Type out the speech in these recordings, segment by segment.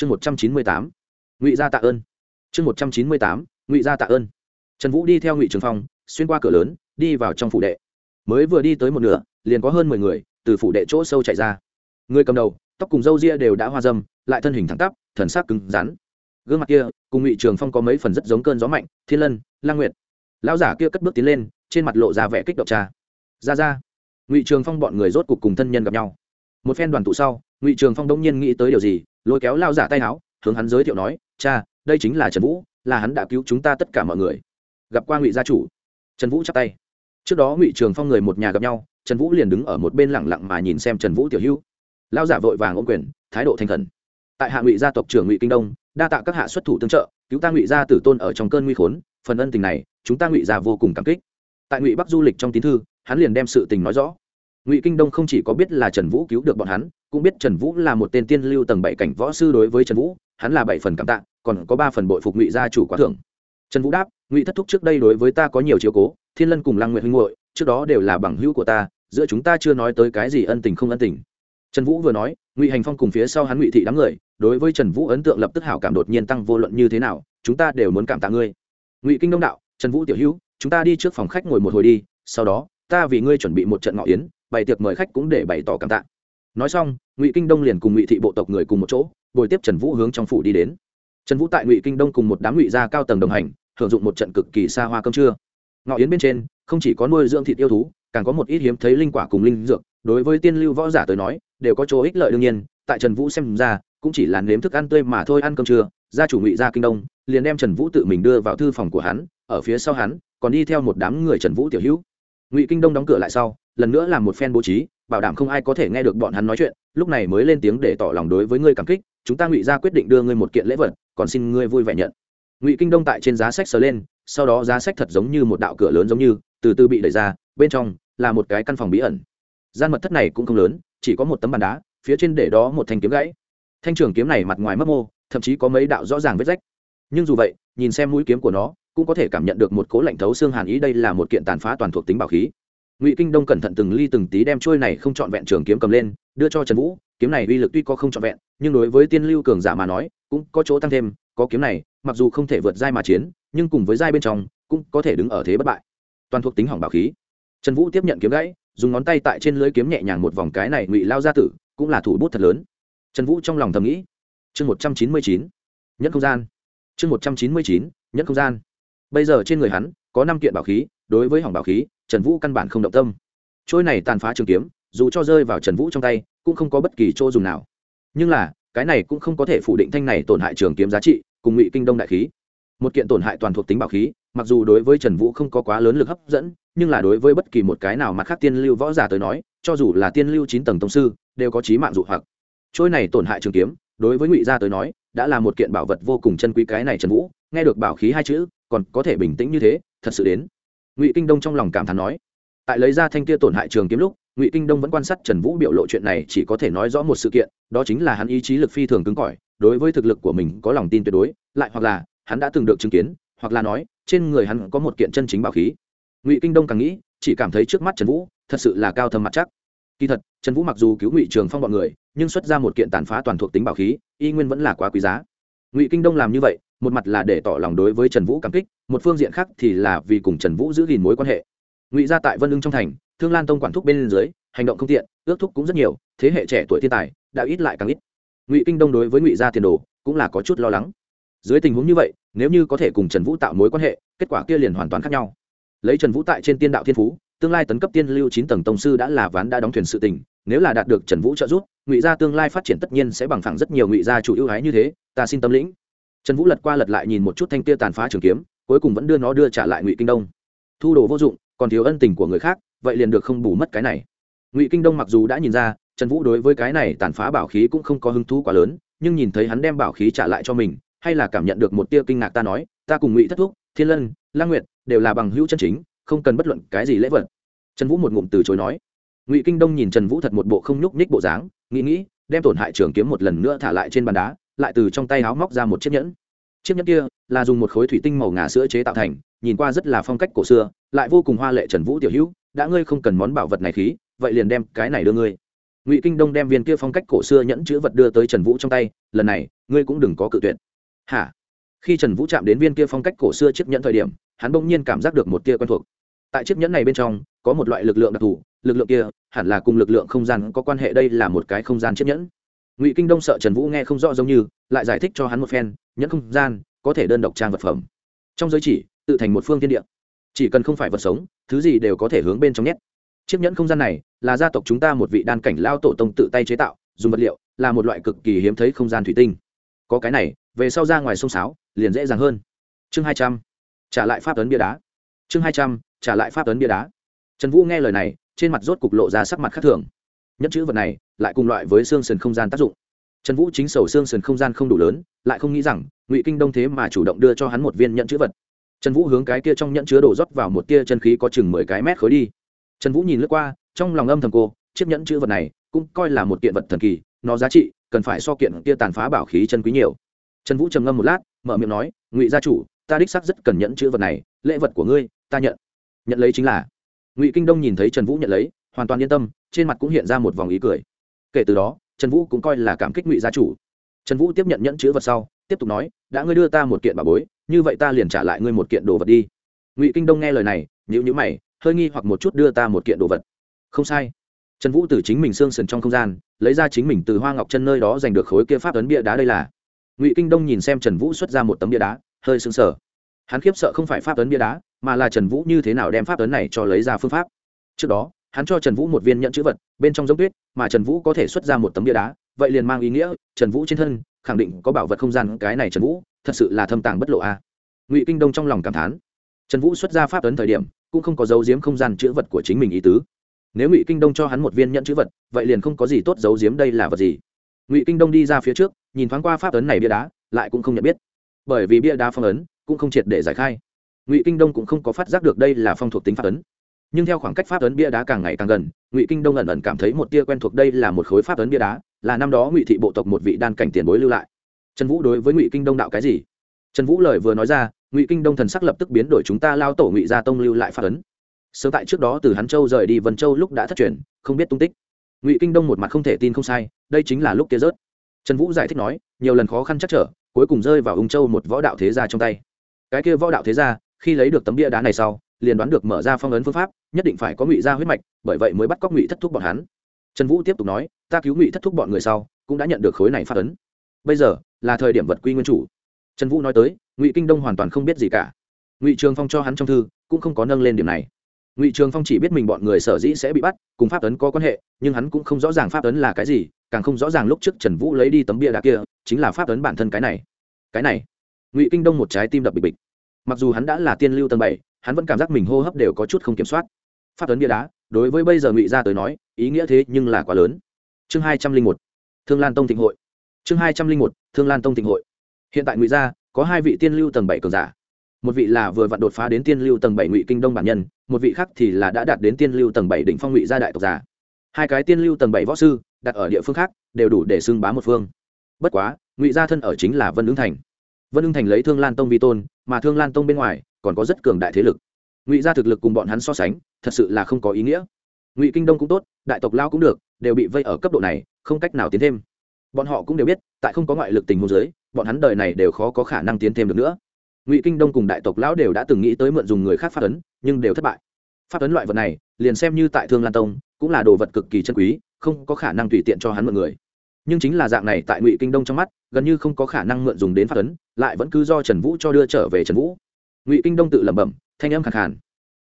chương một trăm chín mươi tám, ngụy gia tạ ơn. Chương một trăm chín mươi tám, ngụy gia tạ ơn. Trần vũ đi theo ngụy trường phong, xuyên qua cửa lớn, đi vào trong phủ đệ. Mới vừa đi tới một nửa, liền có hơn mười người từ phủ đệ chỗ sâu chạy ra. Người cầm đầu, tóc cùng râu ria đều đã hoa dâm, lại thân hình thẳng tắp, thần sắc cứng rắn. Gương mặt kia, cùng ngụy trường phong có mấy phần rất giống cơn gió mạnh, thiên lân, lang nguyệt. Lão giả kia cất bước tiến lên, trên mặt lộ ra vẻ kích động trà ra ra. Ngụy trường phong bọn người rốt cục cùng thân nhân gặp nhau. Một phen đoàn tụ sau, ngụy trường phong đông nhiên nghĩ tới điều gì lôi kéo lao giả tay áo hướng hắn giới thiệu nói, cha, đây chính là trần vũ, là hắn đã cứu chúng ta tất cả mọi người. Gặp qua ngụy gia chủ, trần vũ chắp tay. Trước đó ngụy trường phong người một nhà gặp nhau, trần vũ liền đứng ở một bên lẳng lặng mà nhìn xem trần vũ tiểu hữu. Lao giả vội vàng ôm quyền, thái độ thành khẩn. Tại hạ ngụy gia tộc trưởng ngụy kinh đông, đa tạ các hạ xuất thủ tương trợ, cứu ta ngụy gia tử tôn ở trong cơn nguy khốn, phần ân tình này, chúng ta ngụy gia vô cùng cảm kích. Tại ngụy bắc du lịch trong tín thư, hắn liền đem sự tình nói rõ ngụy kinh đông không chỉ có biết là trần vũ cứu được bọn hắn cũng biết trần vũ là một tên tiên lưu tầng bảy cảnh võ sư đối với trần vũ hắn là bảy phần cảm tạ còn có ba phần bội phục ngụy gia chủ quá thưởng trần vũ đáp ngụy thất thúc trước đây đối với ta có nhiều chiều cố thiên lân cùng lăng nguyện huynh hội trước đó đều là bằng hữu của ta giữa chúng ta chưa nói tới cái gì ân tình không ân tình trần vũ vừa nói ngụy hành phong cùng phía sau hắn ngụy thị đám người đối với trần vũ ấn tượng lập tức hảo cảm đột nhiên tăng vô luận như thế nào chúng ta đều muốn cảm tạ ngươi ngụy kinh đông đạo trần vũ tiểu hữu chúng ta đi trước phòng khách ngồi một hồi đi sau đó ta vì ngươi chuẩn bị một trận ngọ yến bày tiệc mời khách cũng để bày tỏ cảm tạ. Nói xong, ngụy kinh đông liền cùng ngụy thị bộ tộc người cùng một chỗ, bồi tiếp trần vũ hướng trong phủ đi đến. Trần vũ tại ngụy kinh đông cùng một đám ngụy gia cao tầng đồng hành hưởng dụng một trận cực kỳ xa hoa cơm trưa. Ngọ yến bên trên, không chỉ có nuôi dưỡng thịt yêu thú, càng có một ít hiếm thấy linh quả cùng linh dược, đối với tiên lưu võ giả tới nói, đều có chỗ ích lợi đương nhiên, tại trần vũ xem ra, cũng chỉ là nếm thức ăn tươi mà thôi ăn cơm trưa, gia chủ ngụy gia kinh đông liền đem trần vũ tự mình đưa vào thư phòng của hắn, ở phía sau hắn, còn đi theo một đám người trần vũ tiểu hữu. Ngụy kinh đông đóng cửa lại sau lần nữa làm một phen bố trí, bảo đảm không ai có thể nghe được bọn hắn nói chuyện, lúc này mới lên tiếng để tỏ lòng đối với ngươi cảm kích, chúng ta ngụy gia quyết định đưa ngươi một kiện lễ vật, còn xin ngươi vui vẻ nhận. Ngụy kinh đông tại trên giá sách sờ lên, sau đó giá sách thật giống như một đạo cửa lớn giống như, từ từ bị đẩy ra, bên trong là một cái căn phòng bí ẩn. Gian mật thất này cũng không lớn, chỉ có một tấm bàn đá, phía trên để đó một thanh kiếm gãy. Thanh trường kiếm này mặt ngoài mấp mô, thậm chí có mấy đạo rõ ràng vết rách. Nhưng dù vậy, nhìn xem mũi kiếm của nó, cũng có thể cảm nhận được một cố lạnh thấu xương hàn ý, đây là một kiện tàn phá toàn thuộc tính bảo khí ngụy kinh đông cẩn thận từng ly từng tí đem trôi này không trọn vẹn trường kiếm cầm lên đưa cho trần vũ kiếm này uy lực tuy có không trọn vẹn nhưng đối với tiên lưu cường giả mà nói cũng có chỗ tăng thêm có kiếm này mặc dù không thể vượt giai mà chiến nhưng cùng với giai bên trong cũng có thể đứng ở thế bất bại toàn thuộc tính hỏng bảo khí trần vũ tiếp nhận kiếm gãy dùng ngón tay tại trên lưới kiếm nhẹ nhàng một vòng cái này ngụy lao gia tử cũng là thủ bút thật lớn trần vũ trong lòng thầm nghĩ chương một trăm chín mươi chín nhất không gian chương một trăm chín mươi chín nhất không gian bây giờ trên người hắn có năm kiện bảo khí đối với hỏng bảo khí trần vũ căn bản không động tâm. Trôi này tàn phá trường kiếm, dù cho rơi vào trần vũ trong tay, cũng không có bất kỳ chỗ dùng nào. Nhưng là, cái này cũng không có thể phủ định thanh này tổn hại trường kiếm giá trị, cùng ngụy kinh đông đại khí. Một kiện tổn hại toàn thuộc tính bảo khí, mặc dù đối với trần vũ không có quá lớn lực hấp dẫn, nhưng là đối với bất kỳ một cái nào mặt khác tiên lưu võ giả tới nói, cho dù là tiên lưu chín tầng tông sư, đều có trí mạng dụ hoặc. Trôi này tổn hại trường kiếm, đối với ngụy gia tới nói, đã là một kiện bảo vật vô cùng chân quý cái này trần vũ, nghe được bảo khí hai chữ, còn có thể bình tĩnh như thế, thật sự đến ngụy kinh đông trong lòng cảm thán nói tại lấy ra thanh kia tổn hại trường kiếm lúc ngụy kinh đông vẫn quan sát trần vũ biểu lộ chuyện này chỉ có thể nói rõ một sự kiện đó chính là hắn ý chí lực phi thường cứng cỏi đối với thực lực của mình có lòng tin tuyệt đối lại hoặc là hắn đã từng được chứng kiến hoặc là nói trên người hắn có một kiện chân chính bảo khí ngụy kinh đông càng nghĩ chỉ cảm thấy trước mắt trần vũ thật sự là cao thâm mặt chắc kỳ thật trần vũ mặc dù cứu ngụy trường phong b ọ n người nhưng xuất ra một kiện tàn phá toàn thuộc tính bảo khí y nguyên vẫn là quá quý giá ngụy kinh đông làm như vậy một mặt là để tỏ lòng đối với trần vũ cảm kích, một phương diện khác thì là vì cùng trần vũ giữ gìn mối quan hệ. Ngụy ra tại vân ưng trong thành, thương lan tông quản thúc bên dưới, hành động không tiện, ước thúc cũng rất nhiều, thế hệ trẻ tuổi thiên tài, đã ít lại càng ít. Ngụy kinh đông đối với ngụy gia tiền đồ, cũng là có chút lo lắng. Dưới tình huống như vậy, nếu như có thể cùng trần vũ tạo mối quan hệ, kết quả kia liền hoàn toàn khác nhau. Lấy trần vũ tại trên tiên đạo thiên phú, tương lai tấn cấp tiên lưu chín tầng tông sư đã là ván đã đóng thuyền sự tình, nếu là đạt được trần vũ trợ giúp, ngụy gia tương lai phát triển tất nhiên sẽ bằng phẳng rất nhiều ngụy gia chủ ưu ái như thế, ta xin tâm lĩnh trần vũ lật qua lật lại nhìn một chút thanh tia tàn phá trường kiếm, cuối cùng vẫn đưa nó đưa trả lại ngụy kinh đông. Thu đồ vô dụng, còn thiếu ân tình của người khác, vậy liền được không bù mất cái này. Ngụy kinh đông mặc dù đã nhìn ra, trần vũ đối với cái này tàn phá bảo khí cũng không có hứng thú quá lớn, nhưng nhìn thấy hắn đem bảo khí trả lại cho mình, hay là cảm nhận được một tia kinh ngạc ta nói, ta cùng ngụy thất thúc, thiên lân, lang nguyệt đều là bằng hữu chân chính, không cần bất luận cái gì lễ vật. Trần vũ một ngụm từ chối nói. Ngụy kinh đông nhìn trần vũ thật một bộ không nhúc nhích bộ dáng, nghĩ nghĩ, đem tổn hại trường kiếm một lần nữa thả lại trên bàn đá lại từ trong tay áo móc ra một chiếc nhẫn. Chiếc nhẫn kia là dùng một khối thủy tinh màu ngà sữa chế tạo thành, nhìn qua rất là phong cách cổ xưa, lại vô cùng hoa lệ trần vũ tiểu hữu, đã ngươi không cần món bảo vật này khí, vậy liền đem cái này đưa ngươi. Ngụy kinh đông đem viên kia phong cách cổ xưa nhẫn chữ vật đưa tới trần vũ trong tay, lần này, ngươi cũng đừng có cự tuyệt. Hả? Khi trần vũ chạm đến viên kia phong cách cổ xưa chiếc nhẫn thời điểm, hắn bỗng nhiên cảm giác được một tia quen thuộc. Tại chiếc nhẫn này bên trong, có một loại lực lượng đặc thù, lực lượng kia hẳn là cùng lực lượng không gian có quan hệ, đây là một cái không gian chiếc nhẫn ngụy kinh đông sợ trần vũ nghe không rõ giống như lại giải thích cho hắn một phen nhẫn không gian có thể đơn độc trang vật phẩm trong giới chỉ tự thành một phương tiên địa chỉ cần không phải vật sống thứ gì đều có thể hướng bên trong nhét chiếc nhẫn không gian này là gia tộc chúng ta một vị đan cảnh lao tổ tông tự tay chế tạo dùng vật liệu là một loại cực kỳ hiếm thấy không gian thủy tinh có cái này về sau ra ngoài sông sáo liền dễ dàng hơn chương hai trăm trả lại pháp ấn bia đá chương hai trăm trả lại pháp ấn bia đá trần vũ nghe lời này trên mặt rốt cục lộ ra sắc mặt khác thường nhất chữ vật này lại cùng loại với xương sườn không gian tác dụng. Trần vũ chính sầu xương sườn không gian không đủ lớn, lại không nghĩ rằng, ngụy kinh đông thế mà chủ động đưa cho hắn một viên nhận chữ vật. Trần vũ hướng cái kia trong nhẫn chứa đổ rót vào một tia chân khí có chừng mười cái mét khối đi. Trần vũ nhìn lướt qua, trong lòng âm thầm cô, chiếc nhẫn chữ vật này cũng coi là một kiện vật thần kỳ, nó giá trị cần phải so kiện kia tàn phá bảo khí chân quý nhiều. Trần vũ trầm ngâm một lát, mở miệng nói, ngụy gia chủ, ta đích xác rất cần nhẫn chữ vật này, lễ vật của ngươi, ta nhận. Nhận lấy chính là. Ngụy kinh đông nhìn thấy trần vũ nhận lấy, hoàn toàn yên tâm, trên mặt cũng hiện ra một vòng ý cười kể từ đó, trần vũ cũng coi là cảm kích ngụy gia chủ. Trần vũ tiếp nhận nhẫn chữ vật sau, tiếp tục nói, đã ngươi đưa ta một kiện bà bối, như vậy ta liền trả lại ngươi một kiện đồ vật đi. Ngụy kinh đông nghe lời này nhữ nhữ mày, hơi nghi hoặc một chút đưa ta một kiện đồ vật. Không sai. Trần vũ từ chính mình xương sần trong không gian, lấy ra chính mình từ hoa ngọc chân nơi đó giành được khối kia pháp ấn bia đá đây là. Ngụy kinh đông nhìn xem trần vũ xuất ra một tấm bia đá, hơi sững sờ. Hắn khiếp sợ không phải pháp ấn bia đá, mà là trần vũ như thế nào đem pháp ấn này cho lấy ra phương pháp. Trước đó hắn cho trần vũ một viên nhận chữ vật, bên trong giống tuyết, mà trần vũ có thể xuất ra một tấm bia đá, vậy liền mang ý nghĩa, trần vũ trên thân, khẳng định có bảo vật không gian, cái này trần vũ, thật sự là thâm tàng bất lộ a. Ngụy kinh đông trong lòng cảm thán. Trần vũ xuất ra pháp ấn thời điểm, cũng không có dấu diếm không gian chữ vật của chính mình ý tứ. Nếu ngụy kinh đông cho hắn một viên nhận chữ vật, vậy liền không có gì tốt giấu giếm đây là vật gì. Ngụy kinh đông đi ra phía trước, nhìn thoáng qua pháp ấn này bia đá, lại cũng không nhận biết. Bởi vì bia đá phong ấn, cũng không triệt để giải khai. Ngụy kinh đông cũng không có phát giác được đây là phong thuộc tính pháp ấn nhưng theo khoảng cách pháp ấn bia đá càng ngày càng gần, ngụy kinh đông ẩn ẩn cảm thấy một tia quen thuộc đây là một khối pháp ấn bia đá, là năm đó ngụy thị bộ tộc một vị đan cảnh tiền bối lưu lại. Trần vũ đối với ngụy kinh đông đạo cái gì? Trần vũ lời vừa nói ra, ngụy kinh đông thần sắc lập tức biến đổi chúng ta lao tổ ngụy gia tông lưu lại pháp ấn. Sớm tại trước đó từ hắn châu rời đi vân châu lúc đã thất truyền, không biết tung tích. Ngụy kinh đông một mặt không thể tin không sai, đây chính là lúc kia rớt. Trần vũ giải thích nói, nhiều lần khó khăn chắc trở, cuối cùng rơi vào ung châu một võ đạo thế gia trong tay. Cái kia võ đạo thế gia, khi lấy được tấm bia đá này sau liền đoán được mở ra phong ấn phương pháp, nhất định phải có ngụy gia huyết mạch, bởi vậy mới bắt cóc ngụy thất thúc bọn hắn. Trần vũ tiếp tục nói, ta cứu ngụy thất thúc bọn người sau, cũng đã nhận được khối này phát ấn. Bây giờ, là thời điểm vật quy nguyên chủ. Trần vũ nói tới, ngụy kinh đông hoàn toàn không biết gì cả. Ngụy trường phong cho hắn trong thư, cũng không có nâng lên điểm này. Ngụy trường phong chỉ biết mình bọn người sở dĩ sẽ bị bắt, cùng pháp ấn có quan hệ, nhưng hắn cũng không rõ ràng pháp ấn là cái gì, càng không rõ ràng lúc trước trần vũ lấy đi tấm bia đá kia, chính là pháp ấn bản thân cái này. Cái này. Ngụy kinh đông một trái tim đập bịch bịch. Mặc dù hắn đã là tiên lưu tầng bảy hắn vẫn cảm giác mình hô hấp đều có chút không kiểm soát. Phát ấn bia đá, đối với bây giờ ngụy gia tới nói, ý nghĩa thế nhưng là quá lớn. Chương hai trăm linh một, thương lan tông thịnh hội. Chương hai trăm linh một, thương lan tông thịnh hội. Hiện tại ngụy gia, có hai vị tiên lưu tầng bảy cường giả. Một vị là vừa vặn đột phá đến tiên lưu tầng bảy ngụy kinh đông bản nhân, một vị khác thì là đã đạt đến tiên lưu tầng bảy đỉnh phong ngụy gia đại tộc giả. Hai cái tiên lưu tầng bảy võ sư, đặt ở địa phương khác, đều đủ để xưng bá một phương. Bất quá, ngụy gia thân ở chính là vân ứng thành. Vân ứng thành lấy thương lan tông vi tôn, mà thương lan tông bên ngoài còn có rất cường đại thế lực. Ngụy gia thực lực cùng bọn hắn so sánh, thật sự là không có ý nghĩa. Ngụy kinh đông cũng tốt, đại tộc lao cũng được, đều bị vây ở cấp độ này, không cách nào tiến thêm. Bọn họ cũng đều biết, tại không có ngoại lực tình huống giới bọn hắn đời này đều khó có khả năng tiến thêm được nữa. Ngụy kinh đông cùng đại tộc lão đều đã từng nghĩ tới mượn dùng người khác phát ấn, nhưng đều thất bại. Phát ấn loại vật này, liền xem như tại thương lan tông, cũng là đồ vật cực kỳ chân quý, không có khả năng tùy tiện cho hắn mượn người. Nhưng chính là dạng này tại ngụy kinh đông trong mắt, gần như không có khả năng mượn dùng đến phát ấn, lại vẫn cứ do trần vũ cho đưa trở về trần vũ ngụy kinh đông tự lẩm bẩm thanh âm khẳng hẳn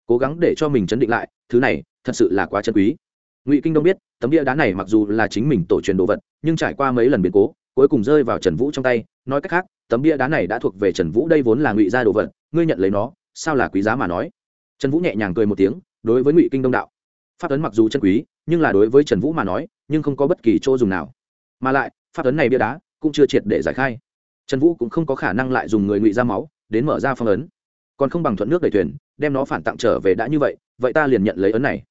cố gắng để cho mình chấn định lại thứ này thật sự là quá chân quý ngụy kinh đông biết tấm bia đá này mặc dù là chính mình tổ truyền đồ vật nhưng trải qua mấy lần biến cố cuối cùng rơi vào trần vũ trong tay nói cách khác tấm bia đá này đã thuộc về trần vũ đây vốn là ngụy gia đồ vật ngươi nhận lấy nó sao là quý giá mà nói trần vũ nhẹ nhàng cười một tiếng đối với ngụy kinh đông đạo pháp ấn mặc dù chân quý nhưng là đối với trần vũ mà nói nhưng không có bất kỳ chỗ dùng nào mà lại pháp ấn này bia đá cũng chưa triệt để giải khai trần vũ cũng không có khả năng lại dùng người ngụy ra máu đến mở ra phong ấn còn không bằng thuận nước đẩy thuyền, đem nó phản tặng trở về đã như vậy vậy ta liền nhận lấy ấn này.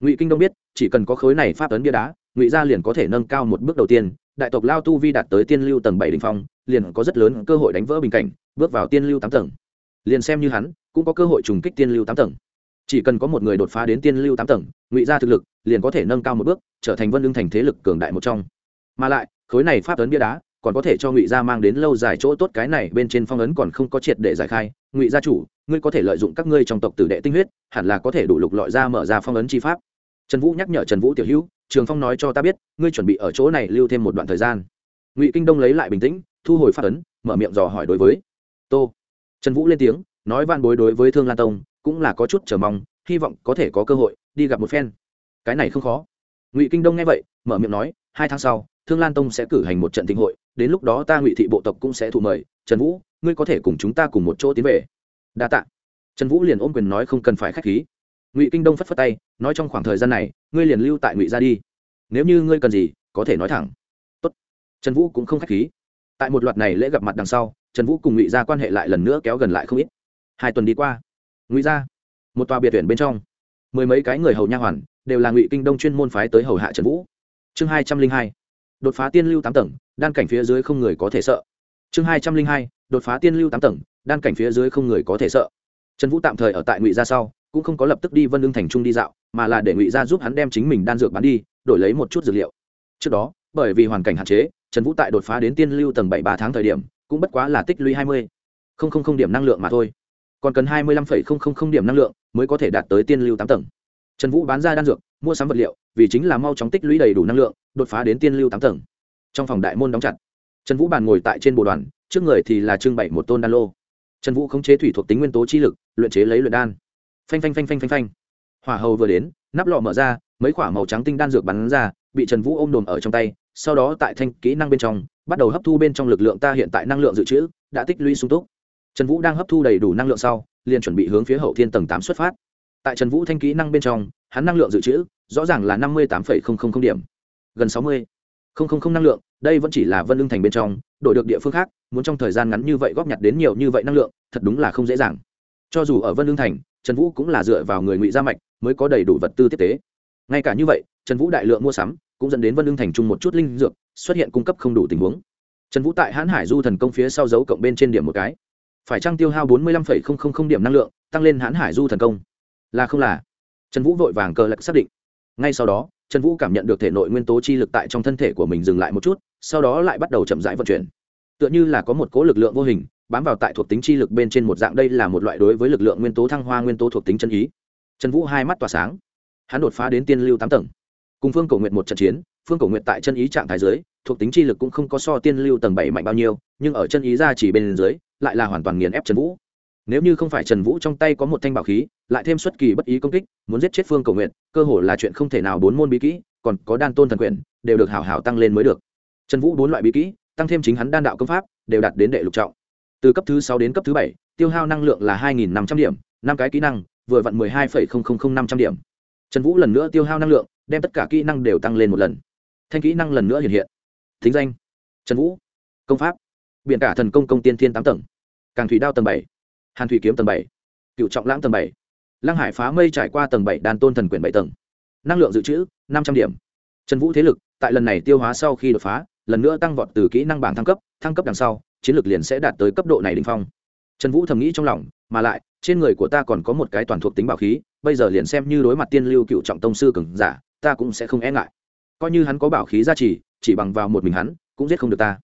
Ngụy kinh đông biết, chỉ cần có khối này pháp ấn bia đá, ngụy gia liền có thể nâng cao một bước đầu tiên, đại tộc lao tu vi đạt tới tiên lưu tầng bảy đ ỉ n h phong, liền có rất lớn cơ hội đánh vỡ bình cảnh, bước vào tiên lưu tám tầng. Liền xem như hắn, cũng có cơ hội trùng kích tiên lưu tám tầng. Chỉ cần có một người đột phá đến tiên lưu tám tầng, ngụy gia thực lực liền có thể nâng cao một bước, trở thành vân lương thành thế lực cường đại một trong. Mà lại, khối này pháp ấn bia đá còn có thể cho ngụy gia mang đến lâu dài chỗ tốt, cái này bên trên phong ấn còn không có triệt để giải khai, ngụy gia chủ ngươi có thể lợi dụng các ngươi trong tộc tử đệ tinh huyết, hẳn là có thể đủ lục lọi ra mở ra phong ấn chi pháp. Trần vũ nhắc nhở trần vũ tiểu hữu, trường phong nói cho ta biết, ngươi chuẩn bị ở chỗ này lưu thêm một đoạn thời gian. Ngụy kinh đông lấy lại bình tĩnh, thu hồi phát ấn, mở miệng dò hỏi đối với tô. Trần vũ lên tiếng, nói van bối đối với thương lan tông, cũng là có chút chờ mong, hy vọng có thể có cơ hội đi gặp một phen. Cái này không khó. Ngụy kinh đông nghe vậy, mở miệng nói, hai tháng sau, thương lan tông sẽ cử hành một trận thịnh hội, đến lúc đó ta ngụy thị bộ tộc cũng sẽ thụ mời. Trần vũ, ngươi có thể cùng chúng ta cùng một chỗ tiến về đa tạ. trần vũ liền ôm quyền nói không cần phải k h á c h khí. Ngụy kinh đông phất phất tay, nói trong khoảng thời gian này, ngươi liền lưu tại ngụy ra đi. Nếu như ngươi cần gì, có thể nói thẳng. Tốt. trần vũ cũng không k h á c h khí. Tại một loạt này lễ gặp mặt đằng sau, trần vũ cùng ngụy ra quan hệ lại lần nữa kéo gần lại không ít. Hai tuần đi qua, ngụy ra một tòa biệt tuyển bên trong, mười mấy cái người hầu nha hoàn đều là ngụy kinh đông chuyên môn phái tới hầu hạ trần vũ. Chương hai trăm linh hai, đột phá tiên lưu tám tầng, đan cảnh phía dưới không người có thể sợ. Chương hai trăm linh hai, đột phá tiên lưu tám tầng đan cảnh phía dưới không người có thể sợ. Trần vũ tạm thời ở tại ngụy gia sau, cũng không có lập tức đi vân lương thành trung đi dạo, mà là để ngụy gia giúp hắn đem chính mình đan dược bán đi, đổi lấy một chút dược liệu. Trước đó, bởi vì hoàn cảnh hạn chế, trần vũ tại đột phá đến tiên lưu tầng bảy ba tháng thời điểm, cũng bất quá là tích lũy hai mươi không không không điểm năng lượng mà thôi. Còn cần hai mươi lăm phẩy không không không điểm năng lượng mới có thể đạt tới tiên lưu tám tầng. Trần vũ bán ra đan dược, mua sắm vật liệu, vì chính là mau chóng tích lũy đầy đủ năng lượng, đột phá đến tiên lưu tám tầng. Trong phòng đại môn đóng chặt, trần vũ bàn ngồi tại trên bộ đoàn, trước người thì là trưng bày một tôn đan lô trần vũ khống chế thủy thuộc tính nguyên tố chi lực, luyện chế lấy luyện đan. Phanh phanh phanh phanh phanh phanh. Hỏa hầu vừa đến, nắp lọ mở ra, mấy quả màu trắng tinh đan dược bắn ra, bị trần vũ ôm đồm ở trong tay, sau đó tại thanh kỹ năng bên trong, bắt đầu hấp thu bên trong lực lượng ta hiện tại năng lượng dự trữ, đã tích lũy sung túc. Trần vũ đang hấp thu đầy đủ năng lượng sau, liền chuẩn bị hướng phía hậu thiên tầng tám xuất phát. Tại trần vũ thanh kỹ năng bên trong, hắn năng lượng dự trữ rõ ràng là năm mươi tám điểm. Gần sáu mươi không không không năng lượng, đây vẫn chỉ là vân lương thành bên trong, đổi được địa phương khác, muốn trong thời gian ngắn như vậy góp nhặt đến nhiều như vậy năng lượng, thật đúng là không dễ dàng. Cho dù ở vân lương thành, trần vũ cũng là dựa vào người ngụy gia mạch mới có đầy đủ vật tư tiếp tế. Ngay cả như vậy, trần vũ đại lượng mua sắm cũng dẫn đến vân lương thành chung một chút linh dược xuất hiện cung cấp không đủ tình huống. Trần vũ tại hãn hải du thần công phía sau dấu cộng bên trên điểm một cái. Phải trăng tiêu hao bốn mươi lăm điểm năng lượng, tăng lên hãn hải du thần công? Là không là? Trần vũ vội vàng cờ lạch xác định. Ngay sau đó trần vũ cảm nhận được thể nội nguyên tố chi lực tại trong thân thể của mình dừng lại một chút, sau đó lại bắt đầu chậm rãi vận chuyển. Tựa như là có một cố lực lượng vô hình, bám vào tại thuộc tính chi lực bên trên một dạng, đây là một loại đối với lực lượng nguyên tố thăng hoa nguyên tố thuộc tính chân ý. Trần vũ hai mắt tỏa sáng. Hắn đột phá đến tiên lưu tám tầng. Cùng phương cầu nguyện một trận chiến, phương cầu nguyện tại chân ý trạng thái dưới, thuộc tính chi lực cũng không có so tiên lưu tầng bảy mạnh bao nhiêu, nhưng ở chân ý ra chỉ bên dưới, lại là hoàn toàn nghiền ép trần vũ nếu như không phải trần vũ trong tay có một thanh bảo khí, lại thêm xuất kỳ bất ý công kích, muốn giết chết phương cầu nguyện cơ hồ là chuyện không thể nào bốn môn bí kỹ, còn có đan tôn thần quyền, đều được hảo hảo tăng lên mới được. Trần vũ bốn loại bí kỹ, tăng thêm chính hắn đan đạo công pháp, đều đạt đến đệ lục trọng. Từ cấp thứ sáu đến cấp thứ bảy, tiêu hao năng lượng là hai năm trăm điểm, năm cái kỹ năng, vừa vặn mười hai năm trăm điểm. Trần vũ lần nữa tiêu hao năng lượng, đem tất cả kỹ năng đều tăng lên một lần. Thanh kỹ năng lần nữa hiện hiện. Thính danh. Trần vũ. Công pháp. Biện cả thần công công tiên thiên tám tầng. Càng thủy đao tầng bảy hàn thủy kiếm tầng bảy cựu trọng lãng tầng bảy, lăng hải phá mây trải qua tầng bảy đàn tôn thần quyền bảy tầng. Năng lượng dự trữ, năm trăm điểm. Trần vũ thế lực, tại lần này tiêu hóa sau khi đột phá, lần nữa tăng vọt từ kỹ năng bảng thăng cấp thăng cấp đằng sau, chiến lược liền sẽ đạt tới cấp độ này đình phong. Trần vũ thầm nghĩ trong lòng, mà lại, trên người của ta còn có một cái toàn thuộc tính bảo khí, bây giờ liền xem như đối mặt tiên lưu cựu trọng tông sư cường giả, ta cũng sẽ không e ngại. Coi như hắn có bảo khí gia trì, chỉ bằng vào một mình hắn, cũng giết không được ta.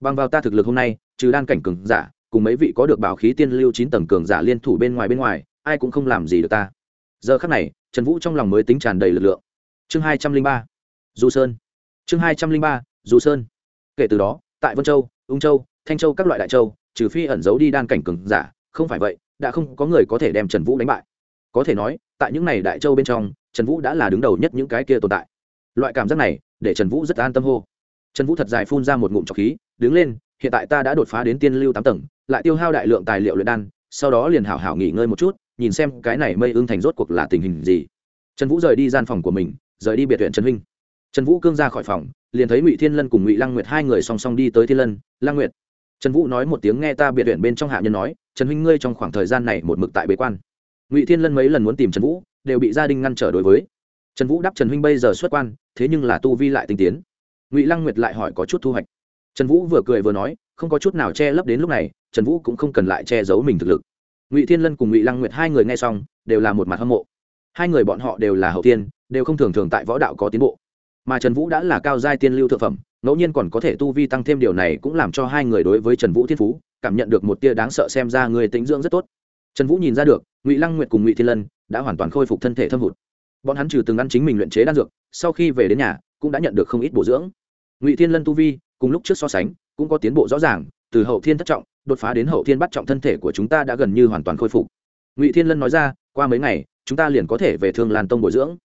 Bằng vào ta thực lực hôm nay, trừ đan cảnh cường giả cùng mấy vị có được bảo khí tiên lưu chín tầng cường giả liên thủ bên ngoài bên ngoài, ai cũng không làm gì được ta. Giờ khắc này, trần vũ trong lòng mới tính tràn đầy lực lượng. Chương hai trăm linh ba, du sơn. Chương hai trăm linh ba, du sơn. Kể từ đó, tại vân châu, ung châu, thanh châu các loại đại châu, trừ phi ẩn giấu đi đan cảnh cường giả, không phải vậy, đã không có người có thể đem trần vũ đánh bại. Có thể nói, tại những n à y đại châu bên trong, trần vũ đã là đứng đầu nhất những cái kia tồn tại. Loại cảm giác này, để trần vũ rất an tâm hô. Trần vũ thật dài phun ra một ngụm trọc khí, đứng lên, hiện tại ta đã đột phá đến tiên lưu tám tầng lại tiêu hao đại lượng tài liệu luyện đan, sau đó liền hảo hảo nghỉ ngơi một chút, nhìn xem cái này mây ương thành rốt cuộc là tình hình gì. Trần vũ rời đi gian phòng của mình, rời đi biệt huyện trần huynh. Trần vũ cương ra khỏi phòng, liền thấy ngụy thiên lân cùng ngụy lăng nguyệt hai người song song đi tới thiên lân. Lăng nguyệt. Trần vũ nói một tiếng nghe ta biệt huyện bên trong hạ nhân nói, trần huynh ngươi trong khoảng thời gian này một mực tại bế quan. Ngụy thiên lân mấy lần muốn tìm trần vũ, đều bị gia đình ngăn trở đối với. Trần vũ đáp trần huynh bây giờ xuất quan, thế nhưng là tu vi lại tinh tiến. Ngụy lăng nguyệt lại hỏi có chút thu hoạch trần vũ vừa cười vừa nói, không có chút nào che lấp đến lúc này, trần vũ cũng không cần lại che giấu mình thực lực. Ngụy thiên lân cùng ngụy lăng nguyệt hai người nghe xong, đều là một mặt hâm mộ. Hai người bọn họ đều là hậu tiên, đều không thường thường tại võ đạo có tiến bộ. Mà trần vũ đã là cao giai tiên lưu thượng phẩm, ngẫu nhiên còn có thể tu vi tăng thêm điều này cũng làm cho hai người đối với trần vũ thiên phú, cảm nhận được một tia đáng sợ xem ra người tính dưỡng rất tốt. Trần vũ nhìn ra được, ngụy lăng nguyệt cùng ngụy thiên lân đã hoàn toàn khôi phục thân thể thâm hụt. Bọn hắn trừ từng ăn chính mình luyện chế đan dược, sau khi về đến nhà, cũng đã nhận được không ít bổ dưỡng. Ngụy thiên lân tu vi cùng lúc trước so sánh, cũng có tiến bộ rõ ràng, từ hậu thiên thất trọng, đột phá đến hậu thiên bắt trọng thân thể của chúng ta đã gần như hoàn toàn khôi phục. Ngụy thiên lân nói ra, qua mấy ngày, chúng ta liền có thể về thương lan tông bồi dưỡng.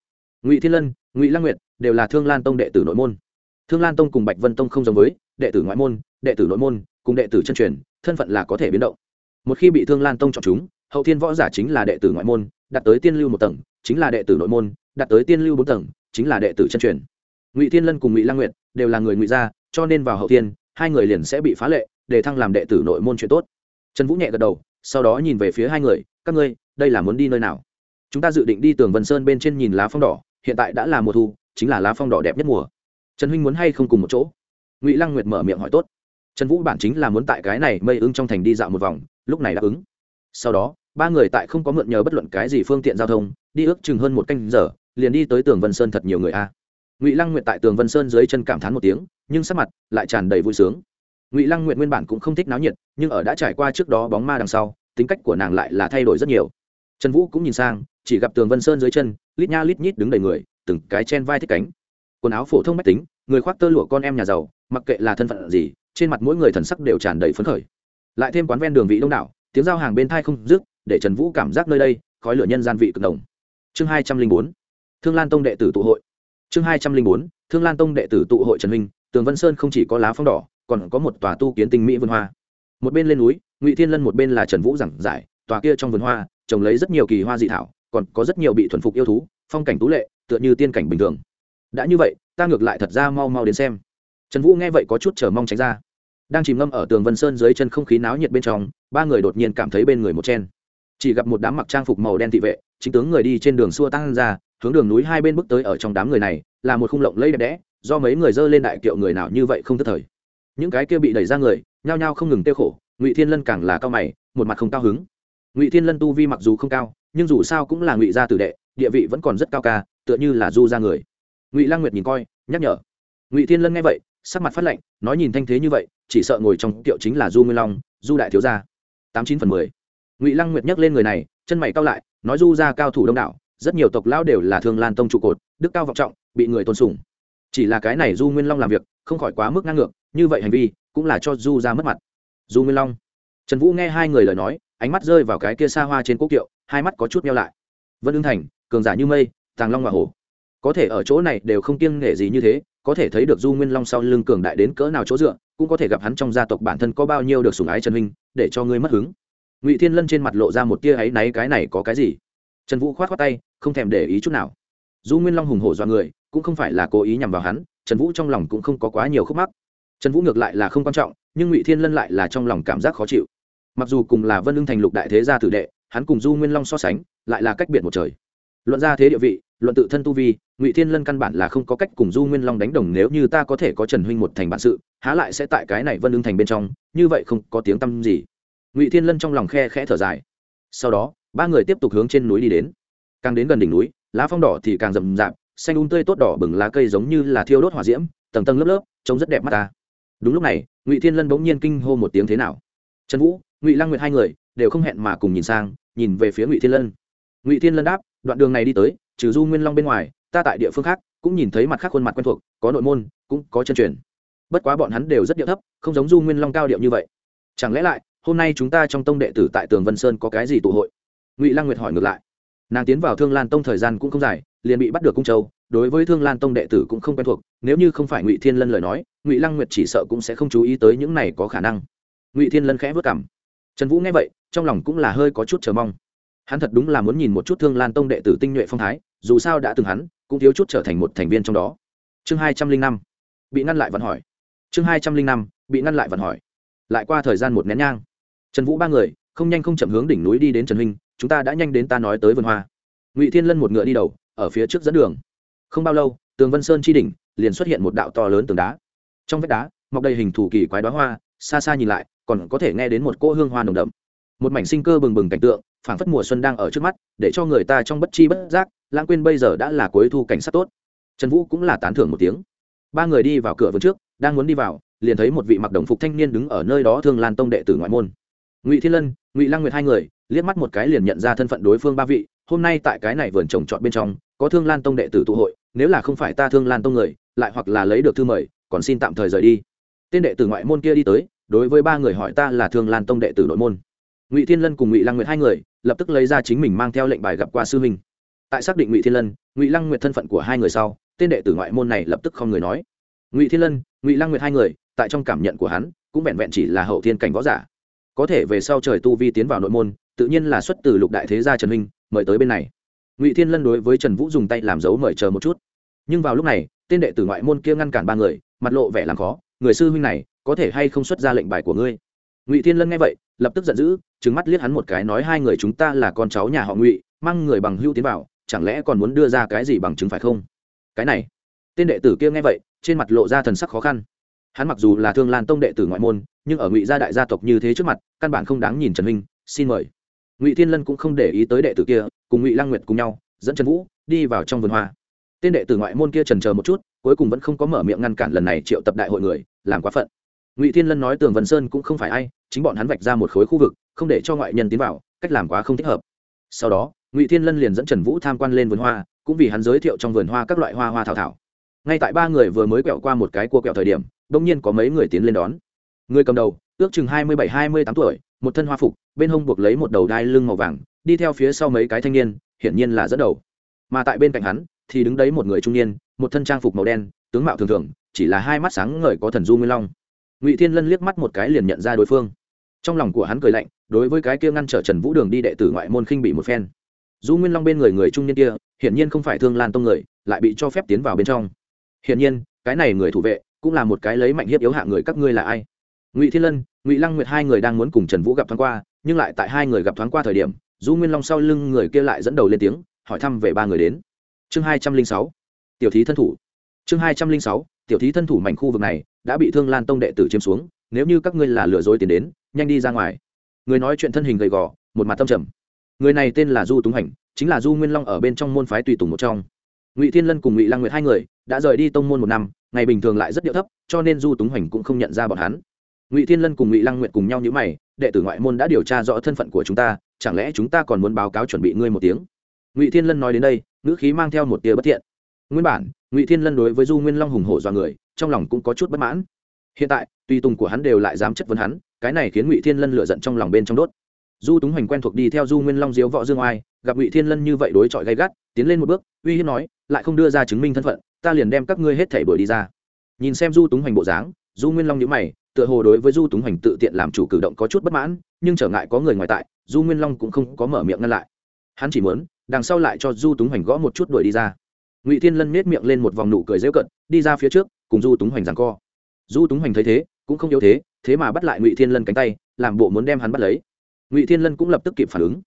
Ngụy thiên lân, ngụy lăng nguyệt, đều là thương lan tông đệ tử nội môn. Thương lan tông cùng bạch vân tông không giống với, đệ tử ngoại môn, đệ tử nội môn, cùng đệ tử chân truyền, thân phận là có thể biến động. Một khi bị thương lan tông chọn chúng, hậu thiên võ giả chính là đệ tử ngoại môn, đạt tới tiên lưu một tầng, chính là đệ tử nội môn, đạt tới tiên lưu bốn tầng, chính là đệ tử chân truyền. Ngụy thiên lân cùng ngụy lang nguyệt đều là người ngụy gia cho nên vào hậu thiên, hai người liền sẽ bị phá lệ, để thăng làm đệ tử nội môn chuyện tốt. Trần vũ nhẹ gật đầu, sau đó nhìn về phía hai người, các ngươi, đây là muốn đi nơi nào? Chúng ta dự định đi tường vân sơn bên trên nhìn lá phong đỏ, hiện tại đã là mùa thu, chính là lá phong đỏ đẹp nhất mùa. Trần huynh muốn hay không cùng một chỗ? Ngụy lăng nguyệt mở miệng hỏi tốt. Trần vũ bản chính là muốn tại cái này mây ưng trong thành đi dạo một vòng, lúc này đáp ứng. Sau đó, ba người tại không có mượn nhờ bất luận cái gì phương tiện giao thông, đi ước chừng hơn một canh giờ, liền đi tới tường vân sơn thật nhiều người a. Ngụy lăng nguyệt tại tường vân sơn dưới chân cảm thán một tiếng nhưng sắc mặt lại tràn đầy vui sướng. Ngụy lăng nguyện nguyên bản cũng không thích náo nhiệt, nhưng ở đã trải qua trước đó bóng ma đằng sau, tính cách của nàng lại là thay đổi rất nhiều. Trần vũ cũng nhìn sang, chỉ gặp tường vân sơn dưới chân, lít nha lít nhít đứng đầy người, từng cái chen vai thích cánh. Quần áo phổ thông mách tính, người khoác tơ lụa con em nhà giàu, mặc kệ là thân phận gì, trên mặt mỗi người thần sắc đều tràn đầy phấn khởi. Lại thêm quán ven đường vị đông đảo, tiếng giao hàng bên thai không dứt, để trần vũ cảm giác nơi đây, khói lửa nhân gian vị cực đồng chương hai trăm linh bốn, thương lan tông đệ tử tụ hội. Chương hai trăm linh bốn, thương lan tông đệ tử tụ hội trần minh tường vân sơn không chỉ có lá phong đỏ, còn có một tòa tu kiến tinh mỹ vườn hoa. Một bên lên núi, ngụy thiên lân một bên là trần vũ giảng giải, tòa kia trong vườn hoa, trồng lấy rất nhiều kỳ hoa dị thảo, còn có rất nhiều bị thuần phục yêu thú, phong cảnh tú lệ, tựa như tiên cảnh bình thường. Đã như vậy, ta ngược lại thật ra mau mau đến xem. Trần vũ nghe vậy có chút chờ mong tránh ra. Đang chìm ngâm ở tường vân sơn dưới chân không khí náo nhiệt bên trong, ba người đột nhiên cảm thấy bên người một chen. Chỉ gặp một đám mặc trang phục màu đen thị vệ, chính tướng người đi trên đường xua tăng ra, hướng đường núi hai bên bước tới ở trong đám người này, là một khung lộng lây đẹp đẽ do mấy người dơ lên đại kiệu người nào như vậy không thất thời. Những cái kia bị đẩy ra người, nhao nhao không ngừng tiêu khổ, ngụy thiên lân càng là cao mày, một mặt không cao hứng. Ngụy thiên lân tu vi mặc dù không cao, nhưng dù sao cũng là ngụy gia tử đệ, địa vị vẫn còn rất cao ca, tựa như là du ra người. Ngụy lang nguyệt nhìn coi, nhắc nhở. Ngụy thiên lân nghe vậy, sắc mặt phát lệnh nói nhìn thanh thế như vậy, chỉ sợ ngồi trong kiệu chính là du nguyên long, du đại thiếu gia. Tám chín phần mười. Ngụy lăng nguyệt nhắc lên người này, chân mày cao lại, nói du ra cao thủ đông đảo, rất nhiều tộc lão đều là thương lan tông trụ cột, đức cao vọng trọng, bị người tôn sùng chỉ là cái này du nguyên long làm việc, không khỏi quá mức ngang ngược, như vậy hành vi cũng là cho du ra mất mặt. Du nguyên long. Trần vũ nghe hai người lời nói, ánh mắt rơi vào cái kia xa hoa trên quốc kiệu, hai mắt có chút meo lại. Vân ưng thành, cường giả như mây, tàng long và hổ. Có thể ở chỗ này đều không kiêng nể gì như thế, có thể thấy được du nguyên long sau lưng cường đại đến cỡ nào chỗ dựa, cũng có thể gặp hắn trong gia tộc bản thân có bao nhiêu được sủng ái trần huynh, để cho ngươi mất hứng. Ngụy thiên lân trên mặt lộ ra một tia áy náy, cái này có cái gì? Trần vũ khoát khoát tay, không thèm để ý chút nào. Dù nguyên long hùng hổ do người, cũng không phải là cố ý nhằm vào hắn, trần vũ trong lòng cũng không có quá nhiều khúc mắc. Trần vũ ngược lại là không quan trọng, nhưng ngụy thiên lân lại là trong lòng cảm giác khó chịu. Mặc dù cùng là vân ưng thành lục đại thế gia tử đệ, hắn cùng du nguyên long so sánh, lại là cách biệt một trời. Luận ra thế địa vị, luận tự thân tu vi, ngụy thiên lân căn bản là không có cách cùng du nguyên long đánh đồng nếu như ta có thể có trần huynh một thành bản sự, há lại sẽ tại cái này vân ưng thành bên trong, như vậy không có tiếng tăm gì. Ngụy thiên lân trong lòng khe khẽ thở dài. Sau đó, ba người tiếp tục hướng trên núi đi đến. Càng đến gần đỉnh núi lá phong đỏ thì càng rậm rạp, xanh un um tươi tốt đỏ bừng lá cây giống như là thiêu đốt hỏa diễm, tầng tầng lớp lớp, trông rất đẹp mắt ta. Đúng lúc này, ngụy thiên lân bỗng nhiên kinh hô một tiếng thế nào. Trần vũ, ngụy lăng nguyệt hai người đều không hẹn mà cùng nhìn sang, nhìn về phía ngụy thiên lân. Ngụy thiên lân đáp, đoạn đường này đi tới, trừ du nguyên long bên ngoài, ta tại địa phương khác cũng nhìn thấy mặt khác khuôn mặt quen thuộc, có nội môn, cũng có chân truyền. Bất quá bọn hắn đều rất điệu thấp, không giống du nguyên long cao điệu như vậy. Chẳng lẽ lại, hôm nay chúng ta trong tông đệ tử tại tường vân sơn có cái gì tụ hội? Ngụy lăng nguyệt hỏi ngược lại nàng tiến vào thương lan tông thời gian cũng không dài, liền bị bắt được cung châu, đối với thương lan tông đệ tử cũng không quen thuộc, nếu như không phải ngụy thiên lân lời nói, ngụy lăng nguyệt chỉ sợ cũng sẽ không chú ý tới những này có khả năng. Ngụy thiên lân khẽ vất cảm. Trần vũ nghe vậy, trong lòng cũng là hơi có chút chờ mong. Hắn thật đúng là muốn nhìn một chút thương lan tông đệ tử tinh nhuệ phong thái, dù sao đã từng hắn, cũng thiếu chút trở thành một thành viên trong đó. Chương hai trăm linh năm. Bị ngăn lại vận hỏi. Chương hai trăm linh năm, bị ngăn lại vận hỏi. Lại qua thời gian một nén nhang. Trần vũ ba người, không nhanh không chậm hướng đỉnh núi đi đến trần huynh chúng ta đã nhanh đến ta nói tới vườn hoa. Ngụy thiên lân một ngựa đi đầu, ở phía trước dẫn đường. Không bao lâu, tường vân sơn chi đỉnh liền xuất hiện một đạo to lớn tường đá. Trong vách đá, mọc đầy hình thủ kỳ quái đoá hoa, xa xa nhìn lại, còn có thể nghe đến một cỗ hương hoa nồng đậm. Một mảnh sinh cơ bừng bừng cảnh tượng, phảng phất mùa xuân đang ở trước mắt, để cho người ta trong bất chi bất giác, lãng quên bây giờ đã là cuối thu cảnh sát tốt. Trần vũ cũng là tán thưởng một tiếng. Ba người đi vào cửa vườn trước, đang muốn đi vào, liền thấy một vị mặc đồng phục thanh niên đứng ở nơi đó thương lan tông đệ tử ngoại môn. Ngụy thiên lân, ngụy lăng nguyệt hai người liếc mắt một cái liền nhận ra thân phận đối phương ba vị, hôm nay tại cái này vườn trồng trọt bên trong, có thương lan tông đệ tử tụ hội, nếu là không phải ta thương lan tông người, lại hoặc là lấy được thư mời, còn xin tạm thời rời đi. Tên đệ tử ngoại môn kia đi tới, đối với ba người hỏi ta là thương lan tông đệ tử nội môn. Ngụy thiên lân cùng ngụy lăng nguyệt hai người, lập tức lấy ra chính mình mang theo lệnh bài gặp qua sư huynh. Tại xác định ngụy thiên lân, ngụy lăng nguyệt thân phận của hai người sau, tên đệ tử ngoại môn này lập tức không người nói. Ngụy thiên lân, ngụy lăng nguyệt hai người, tại trong cảm nhận của hắn, cũng vẹn vẹn chỉ là hậu thiên cảnh võ giả có thể về sau trời tu vi tiến vào nội môn, tự nhiên là xuất từ lục đại thế gia trần minh mời tới bên này. Ngụy thiên lân đối với trần vũ dùng tay làm dấu mời chờ một chút. Nhưng vào lúc này, tên đệ tử ngoại môn kia ngăn cản ba người, mặt lộ vẻ làm khó, người sư huynh này, có thể hay không xuất ra lệnh bài của ngươi? Ngụy thiên lân nghe vậy, lập tức giận dữ trứng mắt liếc hắn một cái nói, hai người chúng ta là con cháu nhà họ ngụy, mang người bằng hưu tiến vào, chẳng lẽ còn muốn đưa ra cái gì bằng chứng phải không? Cái này, tên đệ tử kia nghe vậy, trên mặt lộ ra thần sắc khó khăn hắn mặc dù là thương lan tông đệ tử ngoại môn, nhưng ở ngụy gia đại gia tộc như thế trước mặt, căn bản không đáng nhìn trần minh, xin mời. Ngụy thiên lân cũng không để ý tới đệ tử kia, cùng ngụy Lang nguyệt cùng nhau, dẫn trần vũ đi vào trong vườn hoa. Tên đệ tử ngoại môn kia trần chờ một chút, cuối cùng vẫn không có mở miệng ngăn cản lần này triệu tập đại hội người, làm quá phận. Ngụy thiên lân nói tường vân sơn cũng không phải ai, chính bọn hắn vạch ra một khối khu vực, không để cho ngoại nhân tiến vào, cách làm quá không thích hợp. Sau đó, ngụy thiên lân liền dẫn trần vũ tham quan lên vườn hoa, cũng vì hắn giới thiệu trong vườn hoa các loại hoa hoa thảo thảo. Ngay tại ba người vừa mới quẹo qua một cái cua quẹo thời điểm đông nhiên có mấy người tiến lên đón. Người cầm đầu, ước chừng hai mươi bảy, hai mươi tám tuổi, một thân hoa phục, bên hông buộc lấy một đầu đai lưng màu vàng, đi theo phía sau mấy cái thanh niên, hiển nhiên là dẫn đầu. Mà tại bên cạnh hắn, thì đứng đấy một người trung niên, một thân trang phục màu đen, tướng mạo thường thường, chỉ là hai mắt sáng ngời có thần du nguyên long. Ngụy thiên lân liếc mắt một cái liền nhận ra đối phương. Trong lòng của hắn cười lạnh, đối với cái kia ngăn trở trần vũ đường đi đệ tử ngoại môn khinh bị một phen. Du nguyên long bên người người trung niên kia, hiển nhiên không phải thương lan tông người, lại bị cho phép tiến vào bên trong. Hiển nhiên, cái này người thủ vệ cũng là một cái lấy mạnh hiếp yếu hạ người các ngươi là ai? Ngụy thiên lân, ngụy lăng nguyệt hai người đang muốn cùng trần vũ gặp thoáng qua, nhưng lại tại hai người gặp thoáng qua thời điểm du nguyên long sau lưng người kia lại dẫn đầu lên tiếng, hỏi thăm về ba người đến. Chương hai trăm linh sáu, tiểu thí thân thủ. Chương hai trăm linh sáu, tiểu thí thân thủ mảnh khu vực này đã bị thương lan tông đệ tử chiếm xuống, nếu như các ngươi là lừa dối tiền đến, nhanh đi ra ngoài. Người nói chuyện thân hình gầy gò, một mặt tâm trầm. Người này tên là du túng hành, chính là du nguyên long ở bên trong môn phái tùy tùng một trong. Ngụy thiên lân cùng ngụy lăng nguyệt hai người đã rời đi tông môn một năm ngày bình thường lại rất điệu thấp, cho nên du túng hoành cũng không nhận ra bọn hắn. Ngụy thiên lân cùng ngụy lăng nguyệt cùng nhau như mày, đệ tử ngoại môn đã điều tra rõ thân phận của chúng ta, chẳng lẽ chúng ta còn muốn báo cáo chuẩn bị ngươi một tiếng? Ngụy thiên lân nói đến đây, ngữ khí mang theo một tia bất thiện. Nguyên bản, ngụy thiên lân đối với du nguyên long hùng hổ dọa người, trong lòng cũng có chút bất mãn. Hiện tại, tùy tùng của hắn đều lại dám chất vấn hắn, cái này khiến ngụy thiên lân lựa giận trong lòng bên trong đốt. Du túng hoành quen thuộc đi theo du nguyên long diếu võ dương oai, gặp ngụy thiên lân như vậy đối chọi gay gắt, tiến lên một bước, uy hiếp nói, lại không đưa ra chứng minh thân phận ta liền đem các ngươi hết thảy đuổi đi ra. Nhìn xem du túng hoành bộ dáng, du nguyên long nhíu mày, tựa hồ đối với du túng hoành tự tiện làm chủ cử động có chút bất mãn, nhưng trở ngại có người ngoài tại, du nguyên long cũng không có mở miệng ngăn lại. Hắn chỉ muốn, đằng sau lại cho du túng hoành gõ một chút đuổi đi ra. Ngụy thiên lân nết miệng lên một vòng nụ cười dễu cận đi ra phía trước, cùng du túng hoành giằng co. Du túng hoành thấy thế, cũng không yếu thế thế mà bắt lại ngụy thiên lân cánh tay, làm bộ muốn đem hắn bắt lấy. Ngụy thiên lân cũng lập tức kịp phản ứng.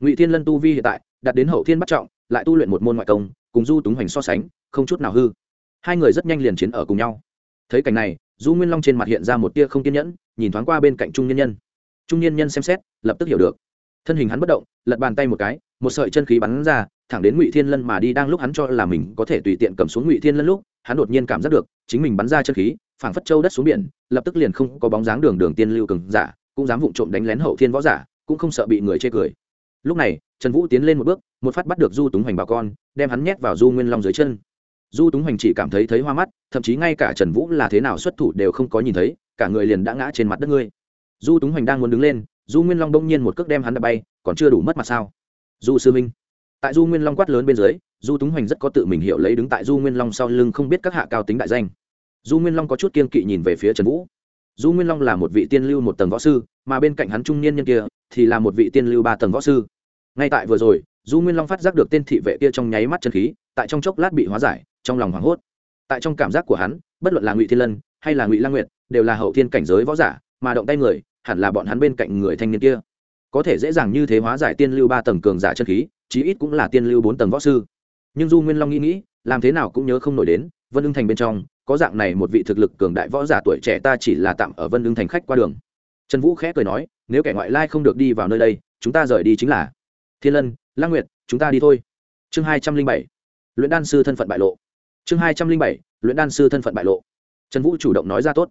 Ngụy thiên lân tu vi hiện tại đạt đến hậu thiên bắt trọng, lại tu luyện một môn ngoại công, cùng du túng hoành so sánh, không chút nào hư. Hai người rất nhanh liền chiến ở cùng nhau. Thấy cảnh này, du nguyên long trên mặt hiện ra một tia không kiên nhẫn, nhìn thoáng qua bên cạnh trung nhân nhân. Trung nhân nhân xem xét, lập tức hiểu được. Thân hình hắn bất động, lật bàn tay một cái, một sợi chân khí bắn ra, thẳng đến ngụy thiên lân mà đi. Đang lúc hắn cho là mình có thể tùy tiện cầm xuống ngụy thiên lân lúc, hắn đột nhiên cảm giác được, chính mình bắn ra chân khí, phảng phất châu đất xuống biển, lập tức liền không có bóng dáng đường đường tiên lưu cường giả, cũng dám vụng trộm đánh lén hậu thiên võ giả, cũng không sợ bị người chê cười. Lúc này trần vũ tiến lên một bước, một phát bắt được du túng hoành bà con, đem hắn nhét vào du nguyên long dưới chân. Du túng hoành chỉ cảm thấy thấy hoa mắt, thậm chí ngay cả trần vũ là thế nào xuất thủ đều không có nhìn thấy, cả người liền đã ngã trên mặt đất ngươi. Du túng hoành đang muốn đứng lên, du nguyên long đông nhiên một cước đem hắn đập bay, còn chưa đủ mất mặt sao? Du sư minh. Tại du nguyên long quát lớn bên dưới, du túng hoành rất có tự mình hiểu lấy đứng tại du nguyên long sau lưng không biết các hạ cao tính đại danh. Du nguyên long có chút kiên kỵ nhìn về phía trần vũ. Du nguyên long là một vị tiên lưu một tầng võ sư, mà bên cạnh hắn trung niên nhân kia thì là một vị tiên lưu ba tầng võ sư ngay tại vừa rồi, du nguyên long phát giác được tên thị vệ kia trong nháy mắt chân khí, tại trong chốc lát bị hóa giải, trong lòng hoảng hốt. Tại trong cảm giác của hắn, bất luận là ngụy thiên lân hay là ngụy lang nguyệt, đều là hậu thiên cảnh giới võ giả, mà động tay người, hẳn là bọn hắn bên cạnh người thanh niên kia. Có thể dễ dàng như thế hóa giải tiên lưu ba tầng cường giả chân khí, chí ít cũng là tiên lưu bốn tầng võ sư. Nhưng du nguyên long nghĩ nghĩ, làm thế nào cũng nhớ không nổi đến, vân ưng thành bên trong, có dạng này một vị thực lực cường đại võ giả tuổi trẻ ta chỉ là tạm ở vân ưng thành khách qua đường. Trần vũ khẽ cười nói, nếu kẻ ngoại lai không được đi vào nơi đây, chúng ta rời đi chính là thiên lân lang nguyệt, chúng ta đi thôi. Chương hai trăm linh bảy, luyện đan sư thân phận bại lộ. Chương hai trăm linh bảy, luyện đan sư thân phận bại lộ. Trần vũ chủ động nói ra tốt.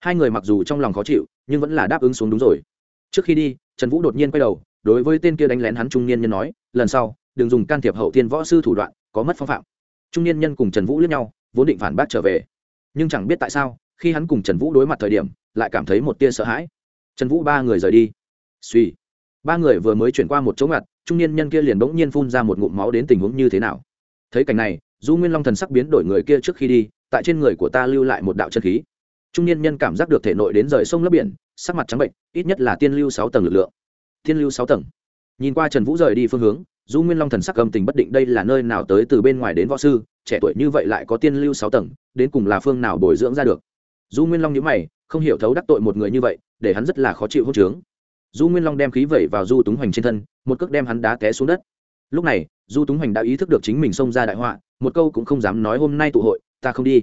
Hai người mặc dù trong lòng khó chịu, nhưng vẫn là đáp ứng xuống đúng rồi. Trước khi đi, trần vũ đột nhiên quay đầu, đối với tên kia đánh lén hắn trung niên nhân nói, lần sau, đừng dùng can thiệp hậu tiên võ sư thủ đoạn, có mất phong phạm. Trung niên nhân cùng trần vũ lướt nhau, vốn định phản bác trở về. Nhưng chẳng biết tại sao, khi hắn cùng trần vũ đối mặt thời điểm, lại cảm thấy một tia sợ hãi. Trần vũ ba người rời đi. Suy ba người vừa mới chuyển qua một chỗ ngặt trung niên nhân kia liền bỗng nhiên phun ra một ngụm máu đến tình huống như thế nào. Thấy cảnh này, du nguyên long thần sắc biến đổi người kia trước khi đi, tại trên người của ta lưu lại một đạo chân khí. Trung niên nhân cảm giác được thể nội đến rời sông lấp biển, sắc mặt trắng bệnh, ít nhất là tiên lưu sáu tầng lực lượng. Tiên lưu sáu tầng. Nhìn qua trần vũ rời đi phương hướng, du nguyên long thần sắc âm tình bất định đây là nơi nào tới từ bên ngoài đến võ sư, trẻ tuổi như vậy lại có tiên lưu sáu tầng, đến cùng là phương nào bồi dưỡng ra được? Du nguyên long nhớ mày, không hiểu thấu đắc tội một người như vậy, để hắn rất là khó chịu hỗn trướng du nguyên long đem khí vẩy vào du túng hoành trên thân một cước đem hắn đá té xuống đất. Lúc này, du túng hoành đã ý thức được chính mình xông ra đại họa, một câu cũng không dám nói hôm nay tụ hội, ta không đi.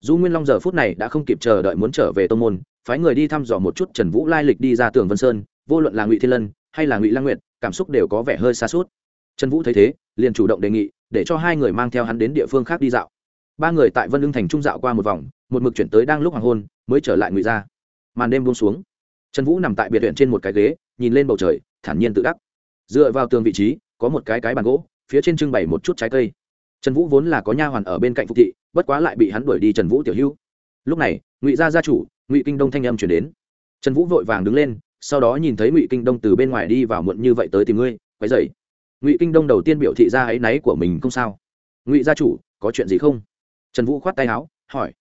Du nguyên long giờ phút này đã không kịp chờ đợi muốn trở về tô môn, phái người đi thăm dò một chút trần vũ lai lịch đi ra tường vân sơn, vô luận là ngụy thiên lân hay là ngụy lang nguyệt, cảm xúc đều có vẻ hơi xa suốt. Trần vũ thấy thế, liền chủ động đề nghị để cho hai người mang theo hắn đến địa phương khác đi dạo. Ba người tại vân lương thành trung dạo qua một vòng, một mực chuyển tới đang lúc hoàng hôn, mới trở lại ngụy ra màn đêm buông xuống. Trần vũ nằm tại biệt huyện trên một cái ghế, nhìn lên bầu trời, thản nhiên tự đắc dựa vào tường vị trí, có một cái cái bàn gỗ, phía trên trưng bày một chút trái cây. Trần vũ vốn là có nha hoàn ở bên cạnh phục thị, bất quá lại bị hắn đuổi đi trần vũ tiểu hữu lúc này, ngụy gia gia chủ, ngụy kinh đông thanh âm chuyển đến. Trần vũ vội vàng đứng lên, sau đó nhìn thấy ngụy kinh đông từ bên ngoài đi vào muộn như vậy tới tìm ngươi, quấy dậy ngụy kinh đông đầu tiên biểu thị ra áy náy của mình không sao. Ngụy gia chủ, có chuyện gì không? Trần vũ khoát tay áo, hỏi.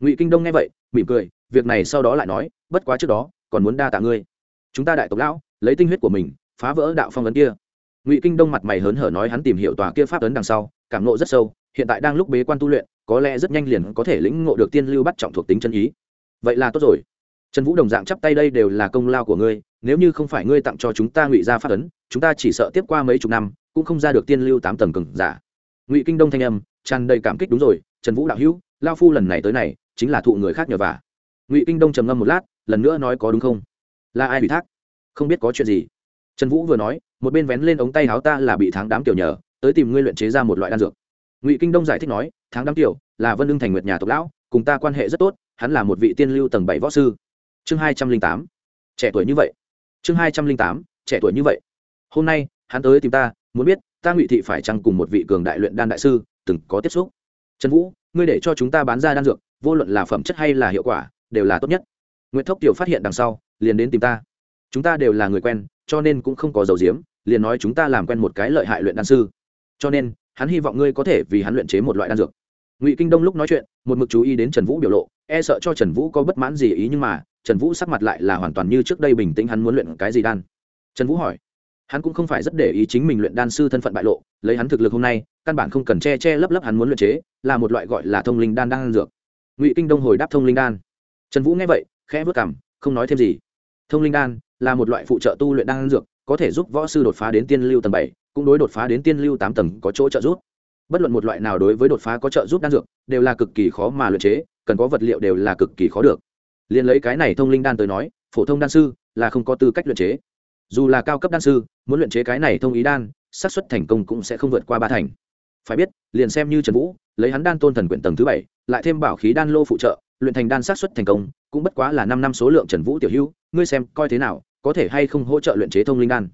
Ngụy kinh đông nghe vậy, mỉm cười, việc này sau đó lại nói, bất quá trước đó, còn muốn đa tạ ngươi. Chúng ta đại tộc lão, lấy tinh huyết của mình phá vỡ đạo phong ấn kia. Ngụy kinh đông mặt mày hớn hở nói hắn tìm hiểu tòa kia pháp ấn đằng sau, cảm nộ rất sâu, hiện tại đang lúc bế quan tu luyện, có lẽ rất nhanh liền có thể lĩnh ngộ được tiên lưu bắt trọng thuộc tính chân ý. Vậy là tốt rồi. Trần vũ đồng dạng chắp tay đây đều là công lao của ngươi, nếu như không phải ngươi tặng cho chúng ta ngụy ra pháp ấn, chúng ta chỉ sợ tiếp qua mấy chục năm, cũng không ra được tiên lưu tám tầng cừng giả. Ngụy kinh đông thanh âm, tràn đầy cảm kích đúng rồi, trần vũ đạo hữu, lao phu lần này tới này, chính là thụ người khác nhờ vả. Ngụy kinh đông trầm ngâm một lát, lần nữa nói có đúng không? Là ai ủy thác? Không biết có chuyện gì trần vũ vừa nói, một bên vén lên ống tay áo ta là bị tháng đám tiểu nhờ, tới tìm ngươi luyện chế ra một loại đan dược. Ngụy kinh đông giải thích nói tháng đám tiểu là vân lương thành nguyệt nhà tộc lão, cùng ta quan hệ rất tốt, hắn là một vị tiên lưu tầng bảy võ sư. Chương hai trăm linh tám, trẻ tuổi như vậy. Chương hai trăm linh tám, trẻ tuổi như vậy. Hôm nay, hắn tới tìm ta, muốn biết, ta ngụy thị phải chăng cùng một vị cường đại luyện đan đại sư, từng có tiếp xúc. Trần vũ, ngươi để cho chúng ta bán ra đan dược, vô luận là phẩm chất hay là hiệu quả, đều là tốt nhất. Nguyễn thốc tiểu phát hiện đằng sau, liền đến tìm ta. Chúng ta đều là người quen cho nên cũng không có dầu diếm, liền nói chúng ta làm quen một cái lợi hại luyện đan sư. Cho nên, hắn hy vọng ngươi có thể vì hắn luyện chế một loại đan dược. Ngụy kinh đông lúc nói chuyện, một mực chú ý đến trần vũ biểu lộ e sợ cho trần vũ có bất mãn gì ý nhưng mà, trần vũ sắc mặt lại là hoàn toàn như trước đây bình tĩnh hắn muốn luyện cái gì đan. Trần vũ hỏi, hắn cũng không phải rất để ý chính mình luyện đan sư thân phận bại lộ, lấy hắn thực lực hôm nay, căn bản không cần che che lấp lấp hắn muốn luyện chế, là một loại gọi là thông linh đan đan dược. Ngụy kinh đông hồi đáp thông linh đan. Trần vũ nghe vậy, khẽ vất cảm không nói thêm gì. Thông linh đan là một loại phụ trợ tu luyện đan dược, có thể giúp võ sư đột phá đến tiên lưu tầng bảy, cũng đối đột phá đến tiên lưu tám tầng có chỗ trợ giúp. Bất luận một loại nào đối với đột phá có trợ giúp đan dược, đều là cực kỳ khó mà luyện chế, cần có vật liệu đều là cực kỳ khó được. Liền lấy cái này thông linh đan tới nói, phổ thông đan sư là không có tư cách luyện chế. Dù là cao cấp đan sư, muốn luyện chế cái này thông ý đan, xác suất thành công cũng sẽ không vượt qua ba thành. Phải biết, liền xem như trần vũ, lấy hắn đan tôn thần quyển tầng thứ bảy, lại thêm bảo khí đan lô phụ trợ, luyện thành đan xác suất thành công, cũng bất quá là năm năm số lượng trần vũ tiểu hữu ngươi xem, coi thế nào, có thể hay không hỗ trợ luyện chế thông linh đan?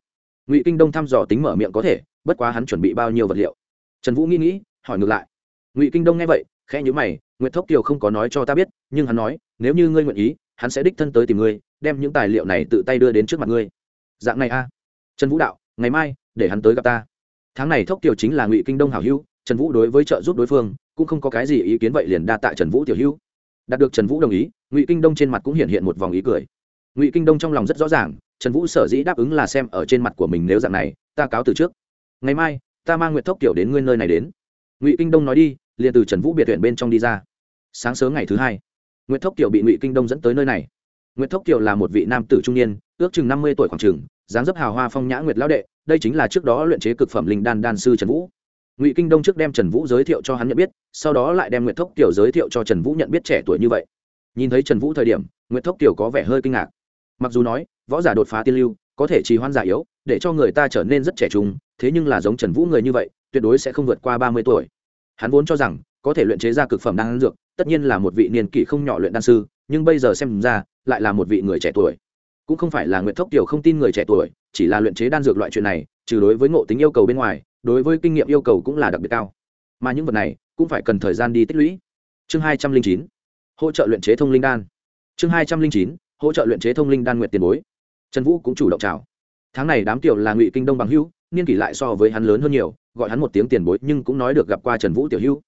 Ngụy kinh đông thăm dò tính mở miệng có thể, bất quá hắn chuẩn bị bao nhiêu vật liệu? Trần vũ nghĩ nghĩ, hỏi ngược lại. Ngụy kinh đông nghe vậy, khẽ nhữ mày nguyễn thốc kiều không có nói cho ta biết, nhưng hắn nói, nếu như ngươi nguyện ý, hắn sẽ đích thân tới tìm ngươi, đem những tài liệu này tự tay đưa đến trước mặt ngươi. Dạng này a. Trần vũ đạo, ngày mai, để hắn tới gặp ta. Tháng này thốc kiều chính là ngụy kinh đông hảo hữu, trần vũ đối với trợ giúp đối phương, cũng không có cái gì ý kiến vậy liền đa tạ trần vũ tiểu hữu. Đạt được trần vũ đồng ý, ngụy kinh đông trên mặt cũng hiện hiện một vòng ý cười ngụy kinh đông trong lòng rất rõ ràng trần vũ sở dĩ đáp ứng là xem ở trên mặt của mình nếu dạng này ta cáo từ trước ngày mai ta mang nguyệt thốc kiểu đến nguyên nơi này đến ngụy kinh đông nói đi liền từ trần vũ biệt huyện bên trong đi ra sáng sớm ngày thứ hai nguyệt thốc kiều bị ngụy kinh đông dẫn tới nơi này nguyệt thốc kiều là một vị nam tử trung niên ước chừng năm mươi tuổi khoảng chừng dáng dấp hào hoa phong nhã nguyệt lão đệ đây chính là trước đó luyện chế cực phẩm linh đan đan sư trần vũ ngụy kinh đông trước đem trần vũ giới thiệu cho hắn nhận biết sau đó lại đem nguyệt thốc kiều giới thiệu cho trần vũ nhận biết trẻ tuổi như vậy nhìn thấy trần vũ thời điểm nguyệt thốc kiều có vẻ hơi kinh ngạc mặc dù nói, võ giả đột phá tiên lưu, có thể trì hoãn giả yếu, để cho người ta trở nên rất trẻ trung, thế nhưng là giống trần vũ người như vậy, tuyệt đối sẽ không vượt qua ba mươi tuổi. Hắn vốn cho rằng, có thể luyện chế ra cực phẩm đan dược, tất nhiên là một vị niên kỷ không nhỏ luyện đan sư, nhưng bây giờ xem ra, lại là một vị người trẻ tuổi. Cũng không phải là nguyện thốc tiểu không tin người trẻ tuổi, chỉ là luyện chế đan dược loại chuyện này, trừ đối với ngộ tính yêu cầu bên ngoài, đối với kinh nghiệm yêu cầu cũng là đặc biệt cao. Mà những vật này, cũng phải cần thời gian đi tích lũy. Chương hai trăm linh chín. Hỗ trợ luyện chế thông linh đan. Chương hai trăm linh chín hỗ trợ luyện chế thông linh đan nguyện tiền bối. Trần vũ cũng chủ động chào. Tháng này đám tiểu là ngụy kinh đông bằng hữu, niên kỷ lại so với hắn lớn hơn nhiều, gọi hắn một tiếng tiền bối nhưng cũng nói được gặp qua trần vũ tiểu hữu.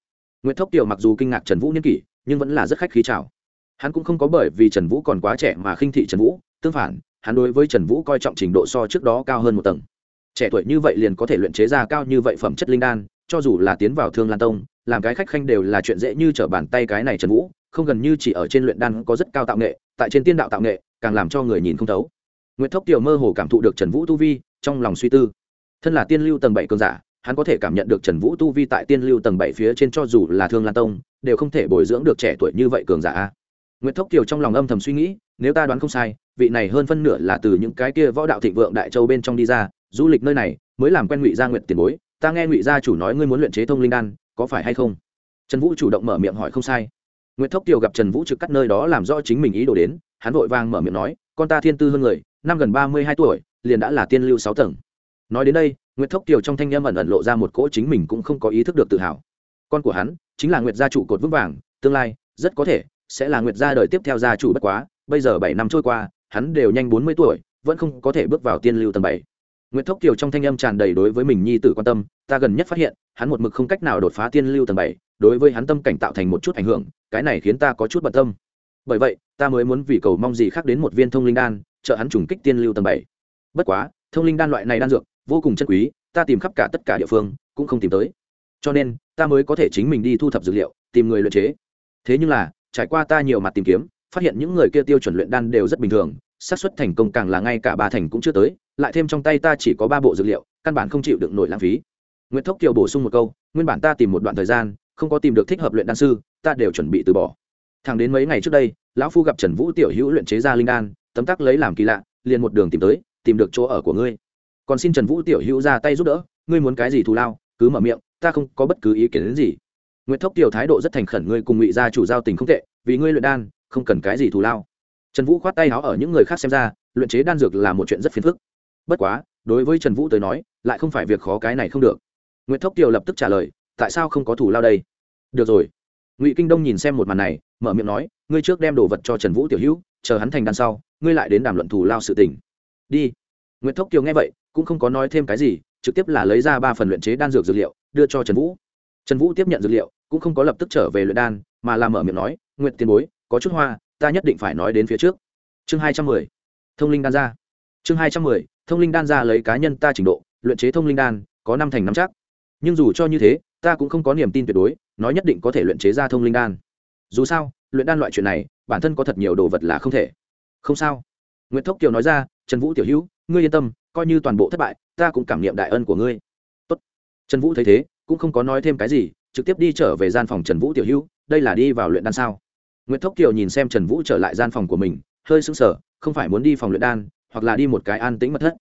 Nguyễn thốc tiểu mặc dù kinh ngạc trần vũ niên kỷ, nhưng vẫn là rất khách khí chào. Hắn cũng không có bởi vì trần vũ còn quá trẻ mà khinh thị trần vũ, tương phản, hắn đối với trần vũ coi trọng trình độ so trước đó cao hơn một tầng. Trẻ tuổi như vậy liền có thể luyện chế ra cao như vậy phẩm chất linh đan, cho dù là tiến vào thương lan tông, làm cái khách khanh đều là chuyện dễ như trở bàn tay cái này trần vũ không gần như chỉ ở trên luyện đan có rất cao tạo nghệ, tại trên tiên đạo tạo nghệ, càng làm cho người nhìn không thấu. Nguyễn thốc tiểu mơ hồ cảm thụ được trần vũ tu vi trong lòng suy tư. Thân là tiên lưu tầng bảy cường giả, hắn có thể cảm nhận được trần vũ tu vi tại tiên lưu tầng bảy phía trên cho dù là thương lan tông, đều không thể bồi dưỡng được trẻ tuổi như vậy cường giả nguyễn thốc kiều trong lòng âm thầm suy nghĩ, nếu ta đoán không sai, vị này hơn phân nửa là từ những cái kia võ đạo thịnh vượng đại châu bên trong đi ra, du lịch nơi này, mới làm quen ngụy gia nguyện tiền bối. Ta nghe ngụy gia chủ nói ngươi muốn luyện chế thông linh đan, có phải hay không? Trần vũ chủ động mở miệng hỏi không sai nguyễn thốc kiều gặp trần vũ trực cắt nơi đó làm rõ chính mình ý đồ đến, hắn vội vàng mở miệng nói, con ta thiên tư hơn người, năm gần ba mươi hai tuổi, liền đã là tiên lưu sáu tầng. Nói đến đây nguyễn thốc kiều trong thanh â m ẩn ẩn lộ ra một cỗ chính mình cũng không có ý thức được tự hào. Con của hắn chính là nguyệt gia chủ cột vững vàng, tương lai rất có thể sẽ là nguyệt gia đời tiếp theo gia chủ bất quá, bây giờ bảy năm trôi qua, hắn đều nhanh bốn mươi tuổi, vẫn không có thể bước vào tiên lưu tầng bảy. Nguyễn thốc kiều trong thanh âm tràn đầy đối với mình nhi tử quan tâm, ta gần nhất phát hiện, hắn một mực không cách nào đột phá tiên lưu tầng bảy đối với hắn tâm cảnh tạo thành một chút ảnh hưởng, cái này khiến ta có chút bận tâm. Bởi vậy, ta mới muốn vì cầu mong gì khác đến một viên thông linh đan, trợ hắn trùng kích tiên lưu tầng bảy. Bất quá, thông linh đan loại này đan dược, vô cùng chân quý, ta tìm khắp cả tất cả địa phương, cũng không tìm tới. Cho nên, ta mới có thể chính mình đi thu thập dược liệu, tìm người luyện chế. Thế nhưng là, trải qua ta nhiều mặt tìm kiếm, phát hiện những người kia tiêu chuẩn luyện đan đều rất bình thường, xác suất thành công càng là ngay cả ba thành cũng chưa tới, lại thêm trong tay ta chỉ có ba bộ dược liệu, căn bản không chịu được nổi lãng phí. Nguyễn thốc kiều bổ sung một câu, nguyên bản ta tìm một đoạn thời gian không có tìm được thích hợp luyện đan sư, ta đều chuẩn bị từ bỏ. Thẳng đến mấy ngày trước đây, lão phu gặp trần vũ tiểu hữu luyện chế ra linh đan, tấm tắc lấy làm kỳ lạ, liền một đường tìm tới, tìm được chỗ ở của ngươi. Còn xin trần vũ tiểu hữu ra tay giúp đỡ, ngươi muốn cái gì thù lao, cứ mở miệng, ta không có bất cứ ý kiến đến gì. Nguyễn thốc tiểu thái độ rất thành khẩn ngươi cùng ngụy gia chủ giao tình không tệ, vì ngươi luyện đan, không cần cái gì thù lao. Trần vũ khoát tay áo ở những người khác xem ra, luyện chế đan dược là một chuyện rất phiền phức. Bất quá, đối với trần vũ tới nói, lại không phải việc khó cái này không được. Nguyễn thốc tiểu lập tức trả lời tại sao không có thủ lao đây? Được rồi. Ngụy kinh đông nhìn xem một màn này, mở miệng nói, ngươi trước đem đồ vật cho trần vũ tiểu hữu, chờ hắn thành đan sau, ngươi lại đến đàm luận thù lao sự tình. Đi. Nguyễn thốc kiều nghe vậy, cũng không có nói thêm cái gì, trực tiếp là lấy ra ba phần luyện chế đan dược dược liệu, đưa cho trần vũ. Trần vũ tiếp nhận dược liệu, cũng không có lập tức trở về luyện đan, mà làm mở miệng nói nguyện tiền bối, có chút hoa, ta nhất định phải nói đến phía trước. Chương hai trăm mười. Thông linh đan ra chương hai trăm mười, thông linh đan ra lấy cá nhân ta trình độ, luyện chế thông linh đan, có năm thành năm chắc nhưng dù cho như thế, ta cũng không có niềm tin tuyệt đối, nói nhất định có thể luyện chế ra thông linh đan. Dù sao, luyện đan loại chuyện này, bản thân có thật nhiều đồ vật là không thể. Không sao. Nguyễn thốc kiều nói ra, trần vũ tiểu hữu, ngươi yên tâm, coi như toàn bộ thất bại, ta cũng cảm niệm đại ân của ngươi. Tốt. trần vũ thấy thế, cũng không có nói thêm cái gì, trực tiếp đi trở về gian phòng trần vũ tiểu hữu, đây là đi vào luyện đan sao? Nguyễn thốc kiều nhìn xem trần vũ trở lại gian phòng của mình, hơi sững sờ, không phải muốn đi phòng luyện đan, hoặc là đi một cái an tĩnh mật thất.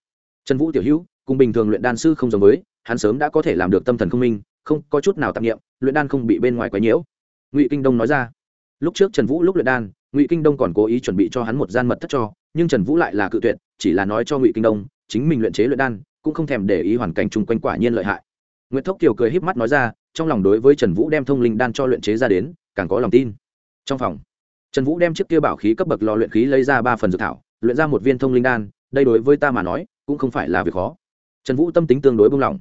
Trần vũ tiểu hữu, cùng bình thường luyện đan sư không giống với hắn sớm đã có thể làm được tâm thần không minh, không có chút nào tạp nghiệm luyện đan không bị bên ngoài quấy nhiễu. Ngụy kinh đông nói ra. Lúc trước trần vũ lúc luyện đan, ngụy kinh đông còn cố ý chuẩn bị cho hắn một gian mật thất cho, nhưng trần vũ lại là cự tuyệt, chỉ là nói cho ngụy kinh đông, chính mình luyện chế luyện đan, cũng không thèm để ý hoàn cảnh chung quanh quả nhiên lợi hại. Nguyễn thốc kiều cười híp mắt nói ra, trong lòng đối với trần vũ đem thông linh đan cho luyện chế ra đến, càng có lòng tin. Trong phòng, trần vũ đem chiếc kia bảo khí cấp bậc lò luyện khí lấy ra ba phần dược thảo, luyện ra một viên thông linh đan, đây đối với ta mà nói, cũng không phải là việc khó. Trần vũ tâm tính tương đối bung lỏng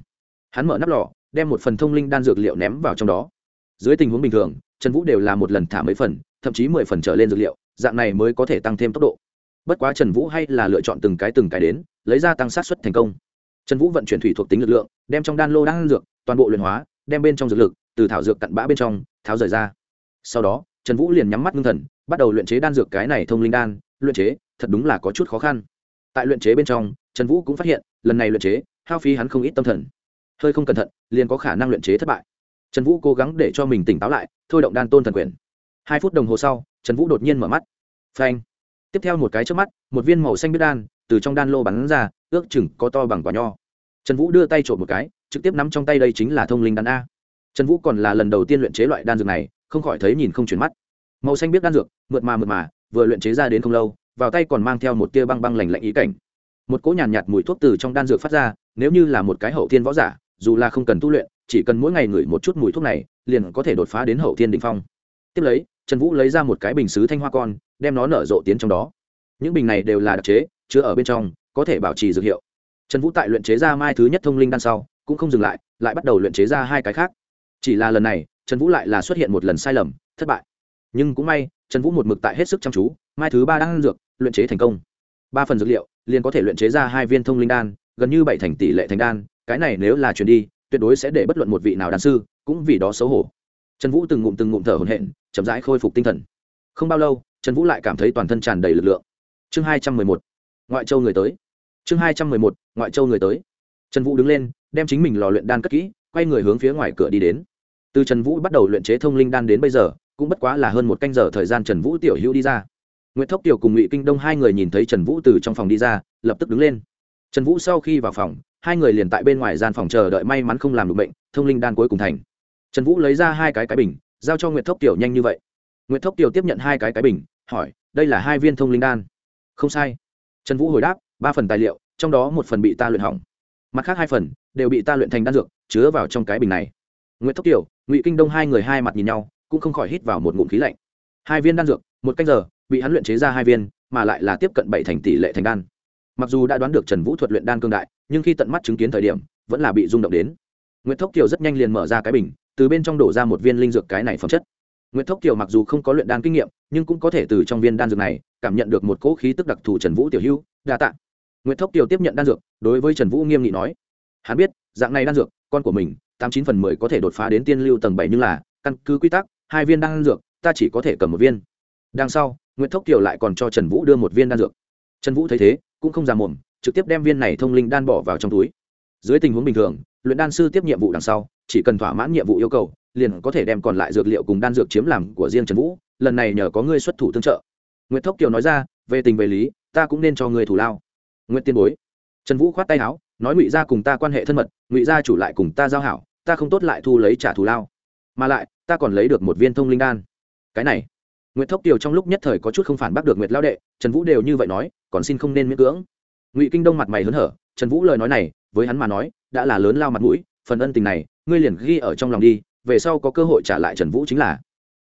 hắn mở nắp lò, đem một phần thông linh đan dược liệu ném vào trong đó. Dưới tình huống bình thường, trần vũ đều là một lần thả mấy phần, thậm chí mười phần trở lên dược liệu, dạng này mới có thể tăng thêm tốc độ. Bất quá trần vũ hay là lựa chọn từng cái từng cái đến, lấy ra tăng sát xuất thành công. Trần vũ vận chuyển thủy thuộc tính lực lượng, đem trong đan lô đan dược, toàn bộ luyện hóa, đem bên trong dược lực, từ thảo dược cặn bã bên trong, tháo rời ra. Sau đó, trần vũ liền nhắm mắt ngưng thần, bắt đầu luyện chế đan dược cái này thông linh đan. Luyện chế, thật đúng là có chút khó khăn. Tại luyện chế bên trong, trần vũ cũng phát hiện, lần này luyện chế, hao phí hắn không ít tâm thần hơi không cẩn thận liền có khả năng luyện chế thất bại. Trần vũ cố gắng để cho mình tỉnh táo lại thôi động đan tôn thần quyền. Hai phút đồng hồ sau trần vũ đột nhiên mở mắt. Phanh. Tiếp theo một cái trước mắt một viên màu xanh biết đan từ trong đan lô bắn ra ước chừng có to bằng quả nho. Trần vũ đưa tay trộm một cái trực tiếp nắm trong tay đây chính là thông linh đan a. Trần vũ còn là lần đầu tiên luyện chế loại đan dược này không khỏi thấy nhìn không chuyển mắt. Màu xanh biết đan dược mượt mà mượt mà vừa luyện chế ra đến không lâu vào tay còn mang theo một tia băng băng lành lạnh ý cảnh. Một cỗ nhàn nhạt, nhạt mùi thuốc từ trong đan dược phát ra nếu như là một cái hậu thiên võ giả dù là không cần tu luyện, chỉ cần mỗi ngày ngửi một chút mùi thuốc này, liền có thể đột phá đến hậu thiên đình phong. Tiếp lấy, trần vũ lấy ra một cái bình xứ thanh hoa con, đem nó nở rộ tiến trong đó. Những bình này đều là đặc chế, chứa ở bên trong, có thể bảo trì dược hiệu. Trần vũ tại luyện chế ra mai thứ nhất thông linh đan sau, cũng không dừng lại lại bắt đầu luyện chế ra hai cái khác. Chỉ là lần này, trần vũ lại là xuất hiện một lần sai lầm, thất bại. Nhưng cũng may, trần vũ một mực tại hết sức chăm chú, mai thứ ba đang dược, luyện chế thành công. Ba phần dược liệu, liền có thể luyện chế ra hai viên thông linh đan, gần như bảy thành tỷ lệ thành đan cái này nếu là chuyển đi, tuyệt đối sẽ để bất luận một vị nào đan sư cũng vì đó xấu hổ. Trần vũ từng ngụm từng ngụm thở hổn hển, chậm rãi khôi phục tinh thần. Không bao lâu, trần vũ lại cảm thấy toàn thân tràn đầy lực lượng. Chương hai trăm mười một, ngoại châu người tới. Chương hai trăm mười một, ngoại châu người tới. Trần vũ đứng lên, đem chính mình lò luyện đan cất kỹ, quay người hướng phía ngoài cửa đi đến. Từ trần vũ bắt đầu luyện chế thông linh đan đến bây giờ, cũng bất quá là hơn một canh giờ thời gian trần vũ tiểu hữu đi ra. Nguyễn thốc tiểu cùng ngụy kinh đông hai người nhìn thấy trần vũ từ trong phòng đi ra, lập tức đứng lên trần vũ sau khi vào phòng, hai người liền tại bên ngoài gian phòng chờ đợi may mắn không làm được bệnh, thông linh đan cuối cùng thành. Trần vũ lấy ra hai cái cái bình, giao cho nguyễn thốc tiểu nhanh như vậy. Nguyễn thốc tiểu tiếp nhận hai cái cái bình, hỏi, đây là hai viên thông linh đan? Không sai. Trần vũ hồi đáp, ba phần tài liệu, trong đó một phần bị ta luyện hỏng. Mặt khác hai phần đều bị ta luyện thành đan dược, chứa vào trong cái bình này. Nguyễn thốc tiểu, ngụy kinh đông hai người hai mặt nhìn nhau, cũng không khỏi hít vào một ngụm khí lạnh. Hai viên đan dược, một canh giờ, bị hắn luyện chế ra hai viên, mà lại là tiếp cận bảy thành tỷ lệ thành đan mặc dù đã đoán được trần vũ thuật luyện đan cương đại, nhưng khi tận mắt chứng kiến thời điểm, vẫn là bị rung động đến. Nguyễn thốc kiều rất nhanh liền mở ra cái bình, từ bên trong đổ ra một viên linh dược cái này phẩm chất. Nguyễn thốc kiều mặc dù không có luyện đan kinh nghiệm, nhưng cũng có thể từ trong viên đan dược này, cảm nhận được một cỗ khí tức đặc thù trần vũ tiểu hưu. đa t ạ nguyễn thốc kiều tiếp nhận đan dược, đối với trần vũ nghiêm nghị nói, hắn biết, dạng này đan dược, con của mình, tám chín phần mười có thể đột phá đến tiên lưu tầng bảy nhưng là, căn cứ quy tắc, hai viên đan dược, ta chỉ có thể cầm một viên. Đằng sau nguyễn thốc kiều lại còn cho trần vũ đưa một viên đan dược. Trần vũ thấy thế cũng không già mồm, trực tiếp đem viên này thông linh đan bỏ vào trong túi. Dưới tình huống bình thường, luyện đan sư tiếp nhiệm vụ đằng sau, chỉ cần thỏa mãn nhiệm vụ yêu cầu, liền có thể đem còn lại dược liệu cùng đan dược chiếm làm của riêng trần vũ, lần này nhờ có ngươi xuất thủ tương trợ. Nguyễn thốc kiều nói ra, về tình về lý, ta cũng nên cho ngươi thủ lao. Nguyễn tiên bối. Trần vũ khoát tay áo, nói ngụy gia cùng ta quan hệ thân mật, ngụy gia chủ lại cùng ta giao hảo, ta không tốt lại thu lấy trả thù lao. Mà lại, ta còn lấy được một viên thông linh đan. Cái này Nguyệt thốc kiều trong lúc nhất thời có chút không phản bác được nguyệt lao đệ, trần vũ đều như vậy nói, còn xin không nên miễn cưỡng. Ngụy kinh đông mặt mày hớn hở, trần vũ lời nói này, với hắn mà nói, đã là lớn lao mặt mũi, phần ân tình này, ngươi liền ghi ở trong lòng đi, về sau có cơ hội trả lại trần vũ chính là.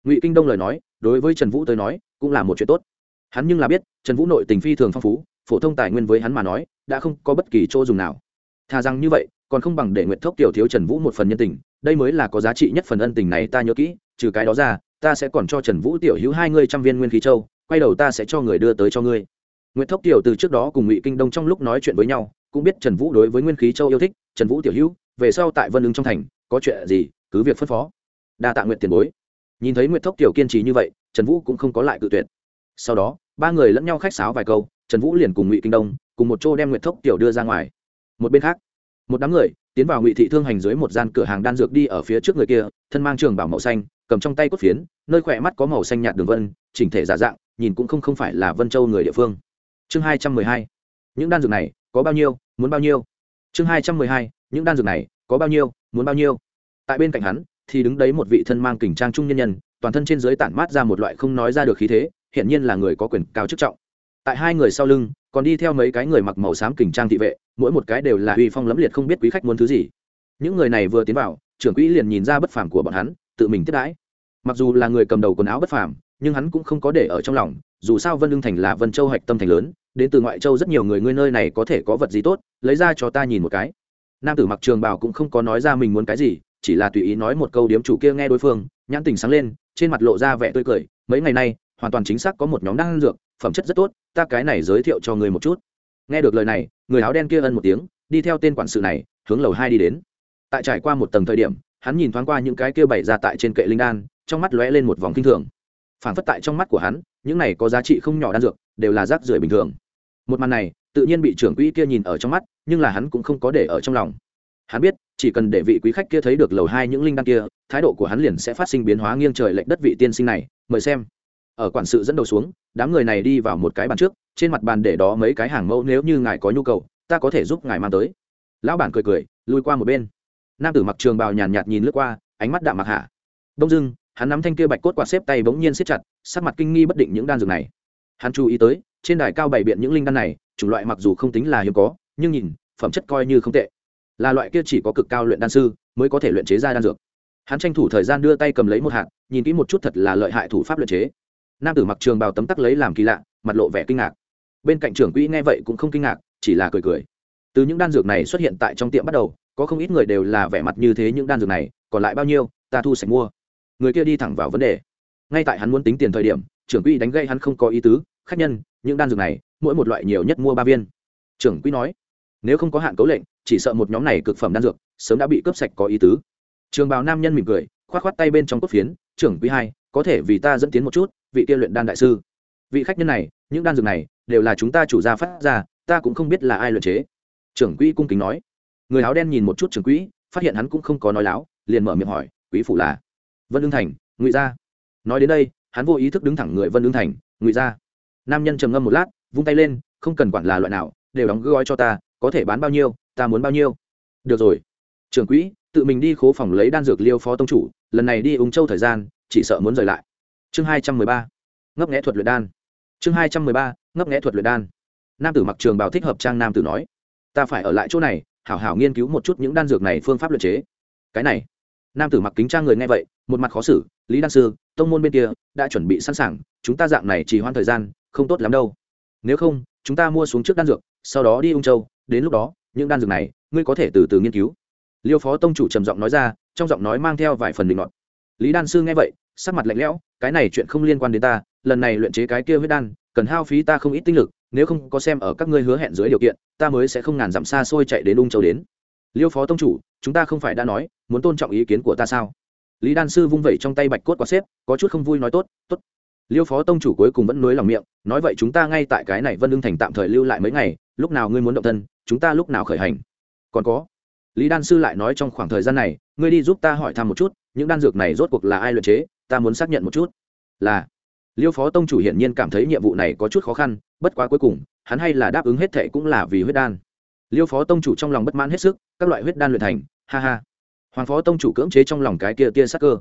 Ngụy kinh đông lời nói, đối với trần vũ tới nói, cũng là một chuyện tốt. Hắn nhưng là biết, trần vũ nội tình phi thường phong phú, phổ thông tài nguyên với hắn mà nói, đã không có bất kỳ chỗ dùng nào. Thà rằng như vậy, còn không bằng để Nguyệt thốc Kiều thiếu trần vũ một phần nhân tình, đây mới là có giá trị nhất phần ân tình này, ta nhớ kỹ, trừ cái đó ra ta sẽ còn cho trần vũ tiểu hữu hai ngươi trăm viên nguyên khí châu, quay đầu ta sẽ cho người đưa tới cho ngươi. Nguyễn thốc tiểu từ trước đó cùng ngụy kinh đông trong lúc nói chuyện với nhau, cũng biết trần vũ đối với nguyên khí châu yêu thích, trần vũ tiểu hữu, về sau tại vân ứng trong thành, có chuyện gì, cứ việc phân phó. Đa tạ nguyện tiền bối. Nhìn thấy nguyễn thốc tiểu kiên trì như vậy, trần vũ cũng không có lại cự tuyệt. Sau đó, ba người lẫn nhau khách sáo vài câu, trần vũ liền cùng ngụy kinh đông, cùng một chỗ đem nguyệt thốc tiểu đưa ra ngoài. Một bên khác, một đám người tiến vào ngụy thị thương hành dưới một gian cửa hàng đan dược đi ở phía trước người kia, thân mang trường bảo màu xanh, cầm trong tay cốt phiến nơi khỏe mắt có màu xanh nhạt đường vân, chỉnh thể giả dạng, nhìn cũng không không phải là vân châu người địa phương. Chương hai trăm mười hai, những đan dược này có bao nhiêu, muốn bao nhiêu? Chương hai trăm mười hai, những đan dược này có bao nhiêu, muốn bao nhiêu? Tại bên cạnh hắn, thì đứng đấy một vị thân mang kình trang trung nhân nhân, toàn thân trên dưới tản mát ra một loại không nói ra được khí thế hiện nhiên là người có quyền cao chức trọng. Tại hai người sau lưng, còn đi theo mấy cái người mặc màu xám kình trang thị vệ, mỗi một cái đều là uy phong lẫm liệt không biết quý khách muốn thứ gì. Những người này vừa tiến vào, trưởng quỹ liền nhìn ra bất phàm của bọn hắn, tự mình tiếp đãi mặc dù là người cầm đầu quần áo bất phàm, nhưng hắn cũng không có để ở trong lòng, dù sao vân lương thành là vân châu hạch tâm thành lớn, đến từ ngoại châu rất nhiều người ngươi nơi này có thể có vật gì tốt, lấy ra cho ta nhìn một cái. Nam tử mặc trường bảo cũng không có nói ra mình muốn cái gì, chỉ là tùy ý nói một câu điếm chủ kia nghe đối phương, nhãn tình sáng lên, trên mặt lộ ra vẻ tươi cười, mấy ngày nay, hoàn toàn chính xác có một nhóm năng dược, phẩm chất rất tốt, ta cái này giới thiệu cho người một chút. Nghe được lời này, người áo đen kia ân một tiếng, đi theo tên quản sự này, hướng lầu hai đi đến. Tại trải qua một tầng thời điểm, hắn nhìn thoáng qua những cái kia bày ra tại trên kệ linh đan trong mắt lóe lên một vòng kinh thường. Phản phất tại trong mắt của hắn, những này có giá trị không nhỏ đan dược, đều là rác rưởi bình thường. Một màn này, tự nhiên bị trưởng quỹ kia nhìn ở trong mắt, nhưng là hắn cũng không có để ở trong lòng. Hắn biết, chỉ cần để vị quý khách kia thấy được lầu hai những linh đan kia, thái độ của hắn liền sẽ phát sinh biến hóa nghiêng trời lệch đất vị tiên sinh này, mời xem. Ở quản sự dẫn đầu xuống, đám người này đi vào một cái bàn trước, trên mặt bàn để đó mấy cái hàng mẫu nếu như ngài có nhu cầu, ta có thể giúp ngài mang tới. Lão bản cười cười lùi qua một bên. Nam tử mặc trường bào nhàn nhạt nhìn lướt qua, ánh mắt đạm mặc hạ. Đông dưng hắn nắm thanh kia bạch cốt quạt xếp tay bỗng nhiên siết chặt, sắc mặt kinh nghi bất định những đan dược này. Hắn chú ý tới, trên đài cao bày biện những linh đan này, chủng loại mặc dù không tính là hiếm có, nhưng nhìn, phẩm chất coi như không tệ. Là loại kia chỉ có cực cao luyện đan sư mới có thể luyện chế ra đan dược. Hắn tranh thủ thời gian đưa tay cầm lấy một hạt, nhìn kỹ một chút thật là lợi hại thủ pháp luyện chế. Nam tử mặc trường bào tấm tắc lấy làm kỳ lạ, mặt lộ vẻ kinh ngạc. Bên cạnh trưởng quỹ nghe vậy cũng không kinh ngạc, chỉ là cười cười. Từ những đan dược này xuất hiện tại trong tiệm bắt đầu, có không ít người đều là vẻ mặt như thế, những đan dược này còn lại bao nhiêu, ta thu sạch mua người kia đi thẳng vào vấn đề. Ngay tại hắn muốn tính tiền thời điểm, trưởng quỹ đánh gây hắn không có ý tứ, khách nhân, những đan dược này, mỗi một loại nhiều nhất mua ba viên. Trưởng quỹ nói, nếu không có hạn cấu lệnh, chỉ sợ một nhóm này cực phẩm đan dược, sớm đã bị cướp sạch có ý tứ. Trường bào nam nhân mỉm cười k h o á t k h o á t tay bên trong cốt phiến, trưởng quỹ hai, có thể vì ta dẫn tiến một chút, vị kia luyện đan đại sư. Vị khách nhân này, những đan dược này, đều là chúng ta chủ gia phát ra, ta cũng không biết là ai luyện chế. Trưởng quỹ cung kính nói. Người áo đen nhìn một chút trưởng quỹ, phát hiện hắn cũng không có nói láo, liền mở miệng hỏi, quý phủ là? Vân ưng thành ngụy gia nói đến đây hắn vô ý thức đứng thẳng người vân ưng thành ngụy gia nam nhân trầm ngâm một lát vung tay lên không cần quản là loại nào đều đóng gói cho ta có thể bán bao nhiêu ta muốn bao nhiêu được rồi trưởng quỹ tự mình đi khố phòng lấy đan dược liêu phó tông chủ lần này đi ung châu thời gian chỉ sợ muốn rời lại chương hai trăm mười ba ngấp nghẽ thuật luyện đan chương hai trăm mười ba ngấp nghẽ thuật luyện đan nam tử mặc trường bào thích hợp trang nam tử nói ta phải ở lại chỗ này hảo hảo nghiên cứu một chút những đan dược này phương pháp luyện chế cái này nam tử mặc kính trang người nghe vậy, một mặt khó xử, lý đan sư, tông môn bên kia đã chuẩn bị sẵn sàng, chúng ta dạng này chỉ hoãn thời gian không tốt lắm đâu. Nếu không, chúng ta mua xuống trước đan dược, sau đó đi ung châu, đến lúc đó, những đan dược này, ngươi có thể từ từ nghiên cứu. Liêu phó tông chủ trầm giọng nói ra, trong giọng nói mang theo vài phần định luận lý đan sư nghe vậy, sắc mặt lạnh lẽo, cái này chuyện không liên quan đến ta, lần này luyện chế cái kia huyết đan, cần hao phí ta không ít tinh lực, nếu không có xem ở các ngươi hứa hẹn dưới điều kiện, ta mới sẽ không ngàn dặm xa xôi chạy đến ung châu đến liêu phó tông chủ, chúng ta không phải đã nói, muốn tôn trọng ý kiến của ta sao? Lý đan sư vung vẩy trong tay bạch cốt quá xếp, có chút không vui nói tốt tốt. Liêu phó tông chủ cuối cùng vẫn nối lòng miệng, nói vậy chúng ta ngay tại cái này vân lương thành tạm thời lưu lại mấy ngày, lúc nào ngươi muốn động thân, chúng ta lúc nào khởi hành. Còn có. Lý đan sư lại nói trong khoảng thời gian này, ngươi đi giúp ta hỏi thăm một chút, những đan dược này rốt cuộc là ai luyện chế, ta muốn xác nhận một chút. Là. Liêu phó tông chủ hiển nhiên cảm thấy nhiệm vụ này có chút khó khăn, bất quá cuối cùng, hắn hay là đáp ứng hết thệ cũng là vì huyết đan liêu phó tông chủ trong lòng bất mãn hết sức, các loại huyết đan luyện thành, ha ha. Hoàng phó tông chủ cưỡng chế trong lòng cái kia tia sắc cơ.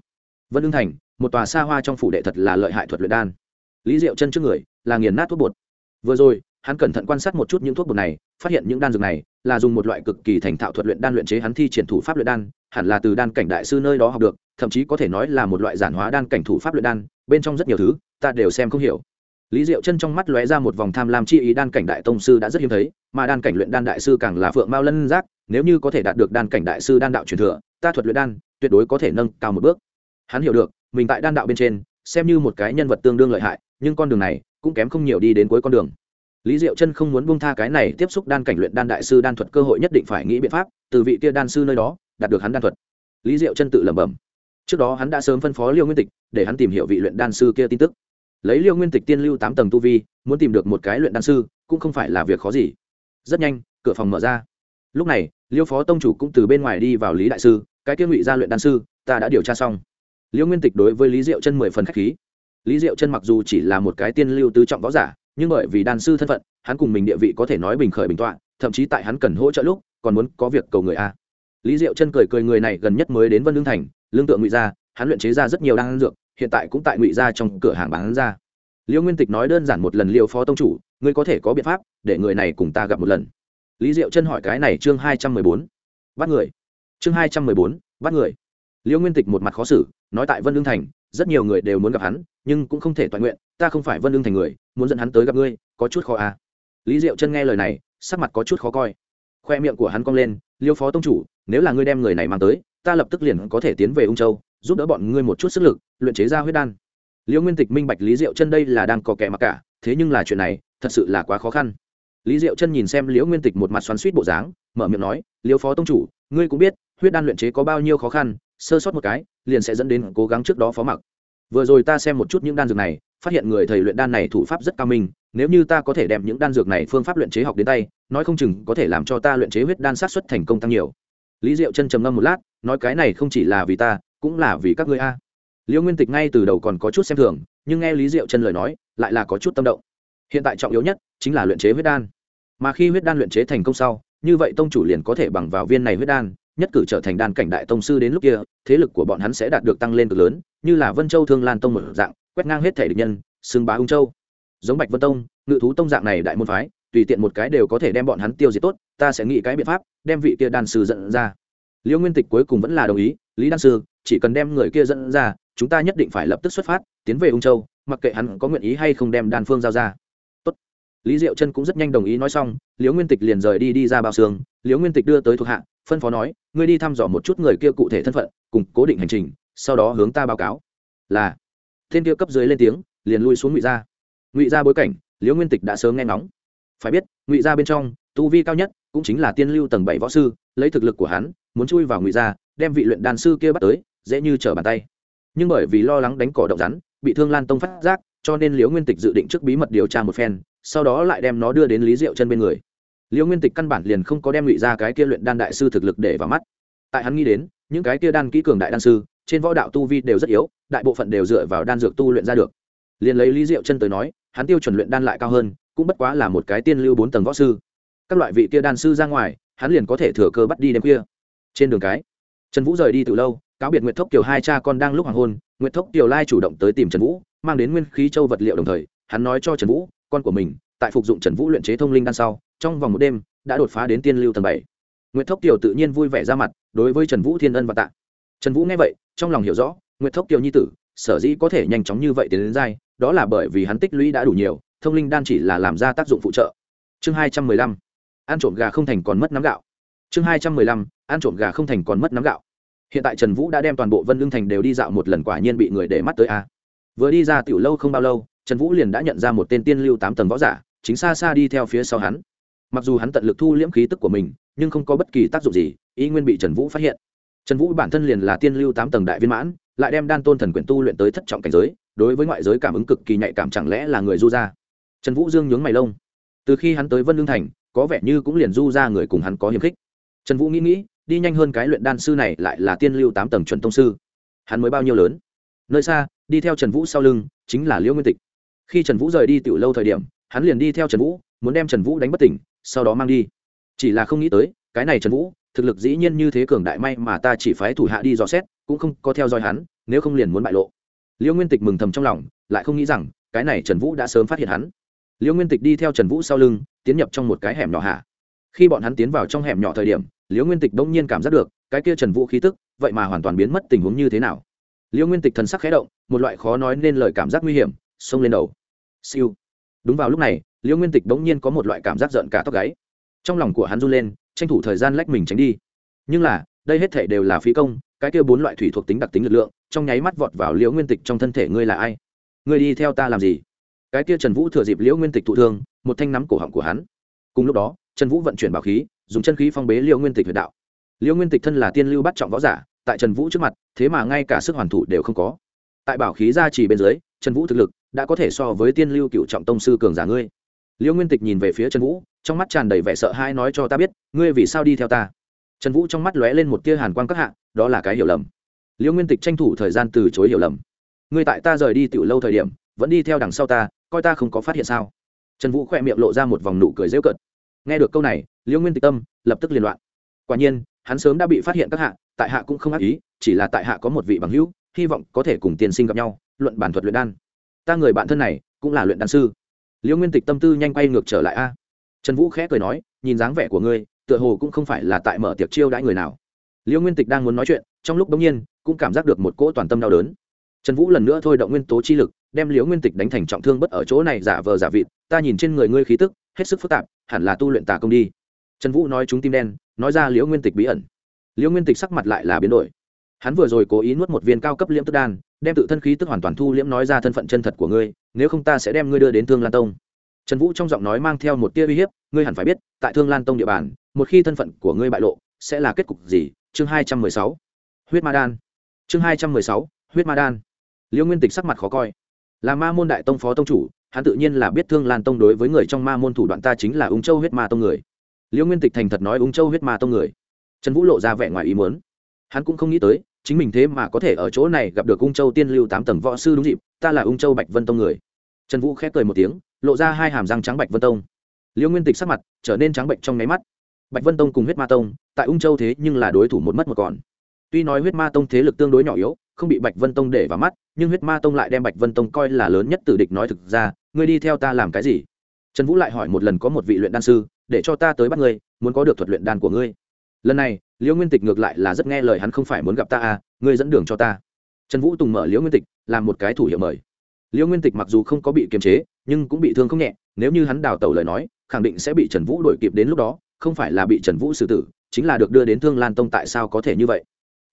Vân ưng thành, một tòa xa hoa trong phủ đệ thật là lợi hại thuật luyện đan. Lý diệu chân trước người, là nghiền nát thuốc bột. Vừa rồi, hắn cẩn thận quan sát một chút những thuốc bột này, phát hiện những đan dược này là dùng một loại cực kỳ thành thạo thuật luyện đan luyện chế hắn thi triển thủ pháp luyện đan, hẳn là từ đan cảnh đại sư nơi đó học được, thậm chí có thể nói là một loại giản hóa đan cảnh thủ pháp luyện đan, bên trong rất nhiều thứ, ta đều xem không hiểu lý diệu chân trong mắt lóe ra một vòng tham lam chi ý, đan cảnh đại tông sư đã rất hiếm thấy, mà đan cảnh luyện đan đại sư càng là phượng mao lân giác, nếu như có thể đạt được đan cảnh đại sư đan đạo truyền thừa, ta thuật luyện đan, tuyệt đối có thể nâng cao một bước. Hắn hiểu được, mình tại đan đạo bên trên, xem như một cái nhân vật tương đương lợi hại, nhưng con đường này cũng kém không nhiều đi đến cuối con đường. Lý diệu chân không muốn buông tha cái này tiếp xúc đan cảnh luyện đan đại sư đan thuật cơ hội nhất định phải nghĩ biện pháp, từ vị kia đan sư nơi đó, đạt được hắn đan thuật. Lý diệu chân tự lẩm bẩm. Trước đó hắn đã sớm phân phó liêu nguyên tịch, để hắn tìm hiểu vị luyện đan sư kia tin tức lấy liêu nguyên tịch tiên lưu tám tầng tu vi, muốn tìm được một cái luyện đan sư, cũng không phải là việc khó gì. Rất nhanh, cửa phòng mở ra. Lúc này, liêu phó tông chủ cũng từ bên ngoài đi vào lý đại sư, cái kia ngụy gia luyện đan sư, ta đã điều tra xong. Liêu nguyên tịch đối với lý diệu chân mười phần k h á c h khí. Lý diệu chân mặc dù chỉ là một cái tiên lưu tứ trọng võ giả, nhưng bởi vì đan sư thân phận, hắn cùng mình địa vị có thể nói bình khởi bình tọa, thậm chí tại hắn cần hỗ trợ lúc, còn muốn có việc cầu người a. Lý diệu chân cười cười người này gần nhất mới đến vân lương thành, lương tượng ngụy gia, hắn luyện chế ra rất nhiều đan dược hiện tại cũng tại ngụy gia trong cửa hàng bán ra. Liêu nguyên tịch nói đơn giản một lần, liêu phó tông chủ, ngươi có thể có biện pháp để người này cùng ta gặp một lần. Lý diệu chân hỏi cái này chương hai trăm mười bốn. Bắt người. Chương hai trăm mười bốn, bắt người. Liêu nguyên tịch một mặt khó xử, nói tại vân lương thành, rất nhiều người đều muốn gặp hắn, nhưng cũng không thể toàn nguyện, ta không phải vân lương thành người, muốn dẫn hắn tới gặp ngươi, có chút khó à. lý diệu chân nghe lời này, sắc mặt có chút khó coi. Khoe miệng của hắn cong lên, liêu phó tông chủ, nếu là ngươi đem người này mang tới, ta lập tức liền có thể tiến về ung châu, giúp đỡ bọn ngươi một chút sức lực luyện chế ra huyết đan. Liễu nguyên tịch minh bạch lý diệu chân đây là đang có kẻ mặc cả, thế nhưng là chuyện này thật sự là quá khó khăn. Lý diệu chân nhìn xem liễu nguyên tịch một mặt xoắn suýt bộ dáng, mở miệng nói, liễu phó tông chủ, ngươi cũng biết, huyết đan luyện chế có bao nhiêu khó khăn, sơ sót một cái, liền sẽ dẫn đến cố gắng trước đó phó mặc. Vừa rồi ta xem một chút những đan dược này, phát hiện người thầy luyện đan này thủ pháp rất cao minh, nếu như ta có thể đem những đan dược này phương pháp luyện chế học đến tay, nói không chừng có thể làm cho ta luyện chế huyết đan sát xuất thành công tăng nhiều. Lý diệu chân trầm ngâm một lát, nói, cái này không chỉ là vì ta, cũng là vì các ngươi a liễu nguyên tịch ngay từ đầu còn có chút xem thường, nhưng nghe lý diệu chân lời nói, lại là có chút tâm động. Hiện tại trọng yếu nhất chính là luyện chế huyết đan. Mà khi huyết đan luyện chế thành công sau, như vậy tông chủ liền có thể bằng vào viên này huyết đan, nhất cử trở thành đan cảnh đại tông sư đến lúc kia, thế lực của bọn hắn sẽ đạt được tăng lên cực lớn, như là vân châu thương lan tông một dạng, quét ngang hết thể địch nhân, xưng bá ung châu. Giống bạch vân tông, ngự thú tông dạng này đại môn phái, tùy tiện một cái đều có thể đem bọn hắn tiêu diệt tốt, ta sẽ nghĩ cái biện pháp, đem vị kia đan sư dẫn ra. Liễu nguyên tịch cuối cùng vẫn là đồng ý, lý đan sư chỉ cần đem người kia dẫn ra, chúng ta nhất định phải lập tức xuất phát, tiến về ung châu, mặc kệ hắn có nguyện ý hay không đem đan phương giao ra. Tốt. lý diệu chân cũng rất nhanh đồng ý nói xong, liễu nguyên tịch liền rời đi đi ra bao xương, liễu nguyên tịch đưa tới thuộc hạ, phân phó nói, ngươi đi thăm dò một chút người kia cụ thể thân phận, cùng cố định hành trình, sau đó hướng ta báo cáo. Là. Thiên kia cấp dưới lên tiếng, liền lui xuống ngụy gia. Ngụy gia bối cảnh, liễu nguyên tịch đã sớm nghe ngóng. Phải biết, ngụy gia bên trong, tu vi cao nhất cũng chính là tiên lưu tầng bảy võ sư, lấy thực lực của hắn, muốn chui vào ngụy gia, đem vị luyện đan sư kia bắt tới dễ như trở bàn tay. Nhưng bởi vì lo lắng đánh cỏ động rắn, bị thương lan tông phát giác, cho nên liễu nguyên tịch dự định trước bí mật điều tra một phen, sau đó lại đem nó đưa đến lý diệu chân bên người. Liễu nguyên tịch căn bản liền không có đem ngụy ra cái kia luyện đan đại sư thực lực để vào mắt. Tại hắn nghĩ đến, những cái kia đan kỹ cường đại đan sư, trên võ đạo tu vi đều rất yếu, đại bộ phận đều dựa vào đan dược tu luyện ra được. Liền lấy lý diệu chân tới nói, hắn tiêu chuẩn luyện đan lại cao hơn, cũng bất quá là một cái tiên lưu bốn tầng võ sư. Các loại vị kia đan sư ra ngoài, hắn liền có thể thừa cơ bắt đi đêm khuya. Trên đường cái, trần vũ rời đi từ lâu cáo biệt nguyệt thốc kiều hai cha con đang lúc hoàng hôn, nguyệt thốc kiều lai chủ động tới tìm trần vũ, mang đến nguyên khí châu vật liệu đồng thời, hắn nói cho trần vũ, con của mình, tại phục dụng trần vũ luyện chế thông linh đan sau, trong vòng một đêm, đã đột phá đến tiên lưu tầng bảy. Nguyệt thốc kiều tự nhiên vui vẻ ra mặt, đối với trần vũ thiên ân và tạ. Trần vũ nghe vậy, trong lòng hiểu rõ, nguyệt thốc kiều nhi tử, sở dĩ có thể nhanh chóng như vậy tiến đến giai, đó là bởi vì hắn tích lũy đã đủ nhiều, thông linh đan chỉ là làm ra tác dụng phụ trợ. Chương hai trăm mười lăm. Ăn trộm gà không thành còn mất nắm gạo. Chương hai trăm mười lăm. Ăn trộm gà không thành còn mất nắm gạo hiện tại trần vũ đã đem toàn bộ vân lương thành đều đi dạo một lần quả nhiên bị người để mắt tới a. Vừa đi ra tiểu lâu không bao lâu, trần vũ liền đã nhận ra một tên tiên lưu tám tầng võ giả, chính xa xa đi theo phía sau hắn. Mặc dù hắn tận lực thu liễm khí tức của mình, nhưng không có bất kỳ tác dụng gì, ý nguyên bị trần vũ phát hiện. Trần vũ bản thân liền là tiên lưu tám tầng đại viên mãn, lại đem đan tôn thần quyển tu luyện tới thất trọng cảnh giới, đối với ngoại giới cảm ứng cực kỳ nhạy cảm chẳng lẽ là người du gia? Trần vũ dương nhướng mày lông. Từ khi hắn tới vân lương thành, có vẻ như cũng liền du ra người cùng hắn có hiềm khích. Trần vũ nghĩ nghĩ đi nhanh hơn cái luyện đan sư này lại là tiên lưu tám tầng chuẩn tông sư. Hắn mới bao nhiêu lớn? Nơi xa, đi theo trần vũ sau lưng, chính là liễu nguyên tịch. Khi trần vũ rời đi tiểu lâu thời điểm, hắn liền đi theo trần vũ, muốn đem trần vũ đánh bất tỉnh, sau đó mang đi. Chỉ là không nghĩ tới, cái này trần vũ, thực lực dĩ nhiên như thế cường đại may mà ta chỉ phái thủ hạ đi dò xét, cũng không có theo dõi hắn, nếu không liền muốn bại lộ. Liễu nguyên tịch mừng thầm trong lòng, lại không nghĩ rằng, cái này trần vũ đã sớm phát hiện hắn. Liễu nguyên tịch đi theo trần vũ sau lưng, tiến nhập trong một cái hẻm nhỏ hạ. Khi bọn hắn tiến vào trong hẻm nhỏ thời điểm liễu nguyên tịch bỗng nhiên cảm giác được, cái kia trần vũ khí tức, vậy mà hoàn toàn biến mất tình huống như thế nào? Liễu nguyên tịch thần sắc khé động, một loại khó nói nên lời cảm giác nguy hiểm, xông lên đầu. Siêu. Đúng vào lúc này, liễu nguyên tịch bỗng nhiên có một loại cảm giác giận cả tóc gáy. Trong lòng của hắn run lên, tranh thủ thời gian lách mình tránh đi. Nhưng là, đây hết thể đều là phí công, cái kia bốn loại thủy thuộc tính đặc tính lực lượng, trong nháy mắt vọt vào liễu nguyên tịch trong thân thể ngươi là ai? Ngươi đi theo ta làm gì? Cái kia trần vũ thừa dịp liễu nguyên tịch thụ thương, một thanh nắm cổ họng của hắn. Cùng lúc đó, trần vũ vận chuyển bảo khí dùng chân khí phong bế liêu nguyên tịch huyệt đạo. Liêu nguyên tịch thân là tiên lưu bắt trọng võ giả, tại trần vũ trước mặt, thế mà ngay cả sức hoàn thủ đều không có. Tại bảo khí gia trì bên dưới, trần vũ thực lực đã có thể so với tiên lưu cựu trọng tông sư cường giả ngươi. Liêu nguyên tịch nhìn về phía trần vũ, trong mắt tràn đầy vẻ sợ hãi nói cho ta biết, ngươi vì sao đi theo ta? Trần vũ trong mắt lóe lên một tia hàn quang các hạ, đó là cái hiểu lầm. Liêu nguyên tịch tranh thủ thời gian từ chối hiểu lầm. Ngươi tại ta rời đi tiểu lâu thời điểm, vẫn đi theo đằng sau ta, coi ta không có phát hiện sao? Trần vũ khỏe miệng lộ ra một vòng nụ cười rêu cợt nghe được câu này liễu nguyên tịch tâm, lập tức liên loạn. Quả nhiên, hắn sớm đã bị phát hiện các hạ, tại hạ cũng không ác ý, chỉ là tại hạ có một vị bằng hữu, hy vọng có thể cùng tiên sinh gặp nhau, luận bản thuật luyện đan. Ta người bạn thân này, cũng là luyện đan sư. Liễu nguyên tịch tâm tư nhanh quay ngược trở lại a. Trần vũ khẽ cười nói, nhìn dáng vẻ của ngươi, tựa hồ cũng không phải là tại mở tiệc chiêu đãi người nào. Liễu nguyên tịch đang muốn nói chuyện, trong lúc bỗng nhiên, cũng cảm giác được một cỗ toàn tâm đau đớn. Trần vũ lần nữa thôi động nguyên tố chi lực, đem liễu nguyên tịch đánh thành trọng thương bất ở chỗ này giả vờ giả vịt, ta nhìn trên người ngươi khí tức, hết sức phức tạp hẳn là tu luyện tà công đi. Trần vũ nói chúng tim đen, nói ra liễu nguyên tịch bí ẩn. Liễu nguyên tịch sắc mặt lại là biến đổi. Hắn vừa rồi cố ý nuốt một viên cao cấp liễm tức đan, đem tự thân khí tức hoàn toàn thu liễm nói ra thân phận chân thật của ngươi, nếu không ta sẽ đem ngươi đưa đến thương lan tông. Trần vũ trong giọng nói mang theo một tia uy hiếp, ngươi hẳn phải biết, tại thương lan tông địa bàn, một khi thân phận của ngươi bại lộ, sẽ là kết cục gì? Chương hai trăm mười sáu. Huyết ma đan. Chương hai trăm mười sáu. Huyết ma đan. Liễu nguyên tịch sắc mặt khó coi. Là ma môn đại tông phó tông chủ hắn tự nhiên là biết thương lan tông đối với người trong ma môn thủ đoạn ta chính là ung châu huyết ma tông người liễu nguyên tịch thành thật nói ung châu huyết ma tông người trần vũ lộ ra vẻ ngoài ý muốn. hắn cũng không nghĩ tới chính mình thế mà có thể ở chỗ này gặp được ung châu tiên lưu tám tầng võ sư đúng dịp, ta là ung châu bạch vân tông người. trần vũ khép cười một tiếng, lộ ra hai hàm răng trắng bạch vân tông. liễu nguyên tịch sắc mặt trở nên trắng bệnh trong nháy mắt. bạch vân tông cùng huyết ma tông, tại ung châu thế nhưng là đối thủ một mất một còn. tuy nói huyết ma tông thế lực tương đối nhỏ yếu, không bị bạch vân tông để vào mắt, nhưng huyết ma tông lại đem bạch vân tông coi là lớn nhất tử địch nói thực ra ngươi đi theo ta làm cái gì? Trần vũ lại hỏi một lần có một vị luyện đan sư, để cho ta tới bắt ngươi, muốn có được thuật luyện đan của ngươi. Lần này, liễu nguyên tịch ngược lại là rất nghe lời hắn không phải muốn gặp ta à ngươi dẫn đường cho ta. Trần vũ tùng mở liễu nguyên tịch, làm một cái thủ hiệu mời. Liễu nguyên tịch mặc dù không có bị kiềm chế, nhưng cũng bị thương không nhẹ, nếu như hắn đào tẩu lời nói, khẳng định sẽ bị trần vũ đổi kịp đến lúc đó, không phải là bị trần vũ xử tử, chính là được đưa đến thương lan tông tại sao có thể như vậy?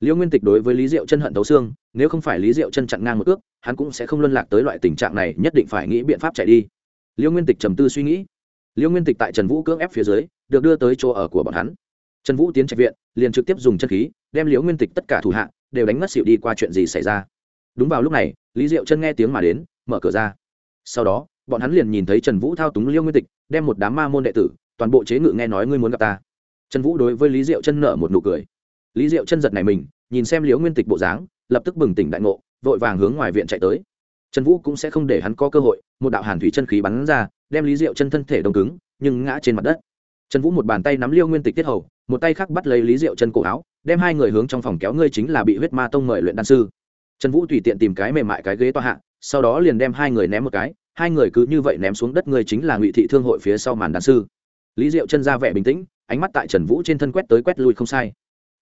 Liễu nguyên tịch đối với lý diệu chân hận tấu xương, nếu không phải lý diệu chân chặn ngang một ước hắn cũng sẽ không luân lạc tới loại tình trạng này, nhất định phải nghĩ biện pháp chạy đi. Liễu nguyên tịch trầm tư suy nghĩ. Liễu nguyên tịch tại trần vũ cưỡng ép phía dưới, được đưa tới chỗ ở của bọn hắn. Trần vũ tiến trạch viện, liền trực tiếp dùng chân khí, đem liễu nguyên tịch tất cả thủ hạ, đều đánh ngất xịu đi qua chuyện gì xảy ra. Đúng vào lúc này, lý diệu chân nghe tiếng mà đến, mở cửa ra. Sau đó, bọn hắn liền nhìn thấy trần vũ thao túng liễu nguyên tịch, đem một đám ma môn đệ tử, toàn bộ chế ngự nghe nói ngươi muốn gặp ta. Trần vũ đối với lý diệu chân nở một nụ cười lý diệu chân giật này mình, nhìn xem liễu nguyên tịch bộ dáng, lập tức bừng tỉnh đại ngộ, vội vàng hướng ngoài viện chạy tới. Trần vũ cũng sẽ không để hắn có cơ hội, một đạo hàn thủy chân khí bắn ra, đem lý diệu chân thân thể đông cứng, nhưng ngã trên mặt đất. Trần vũ một bàn tay nắm liêu nguyên tịch tiết hầu, một tay khác bắt lấy lý diệu chân cổ áo, đem hai người hướng trong phòng kéo ngươi chính là bị huyết ma tông mời luyện đan sư. Trần vũ tùy tiện tìm cái mềm mại cái ghế toa hạ, sau đó liền đem hai người ném một cái, hai người cứ như vậy ném xuống đất ngươi chính là ngụy thị thương hội phía sau màn đan sư. Lý diệu chân ra vẻ bình tĩnh, ánh mắt tại trần vũ trên thân quét tới quét lui không sai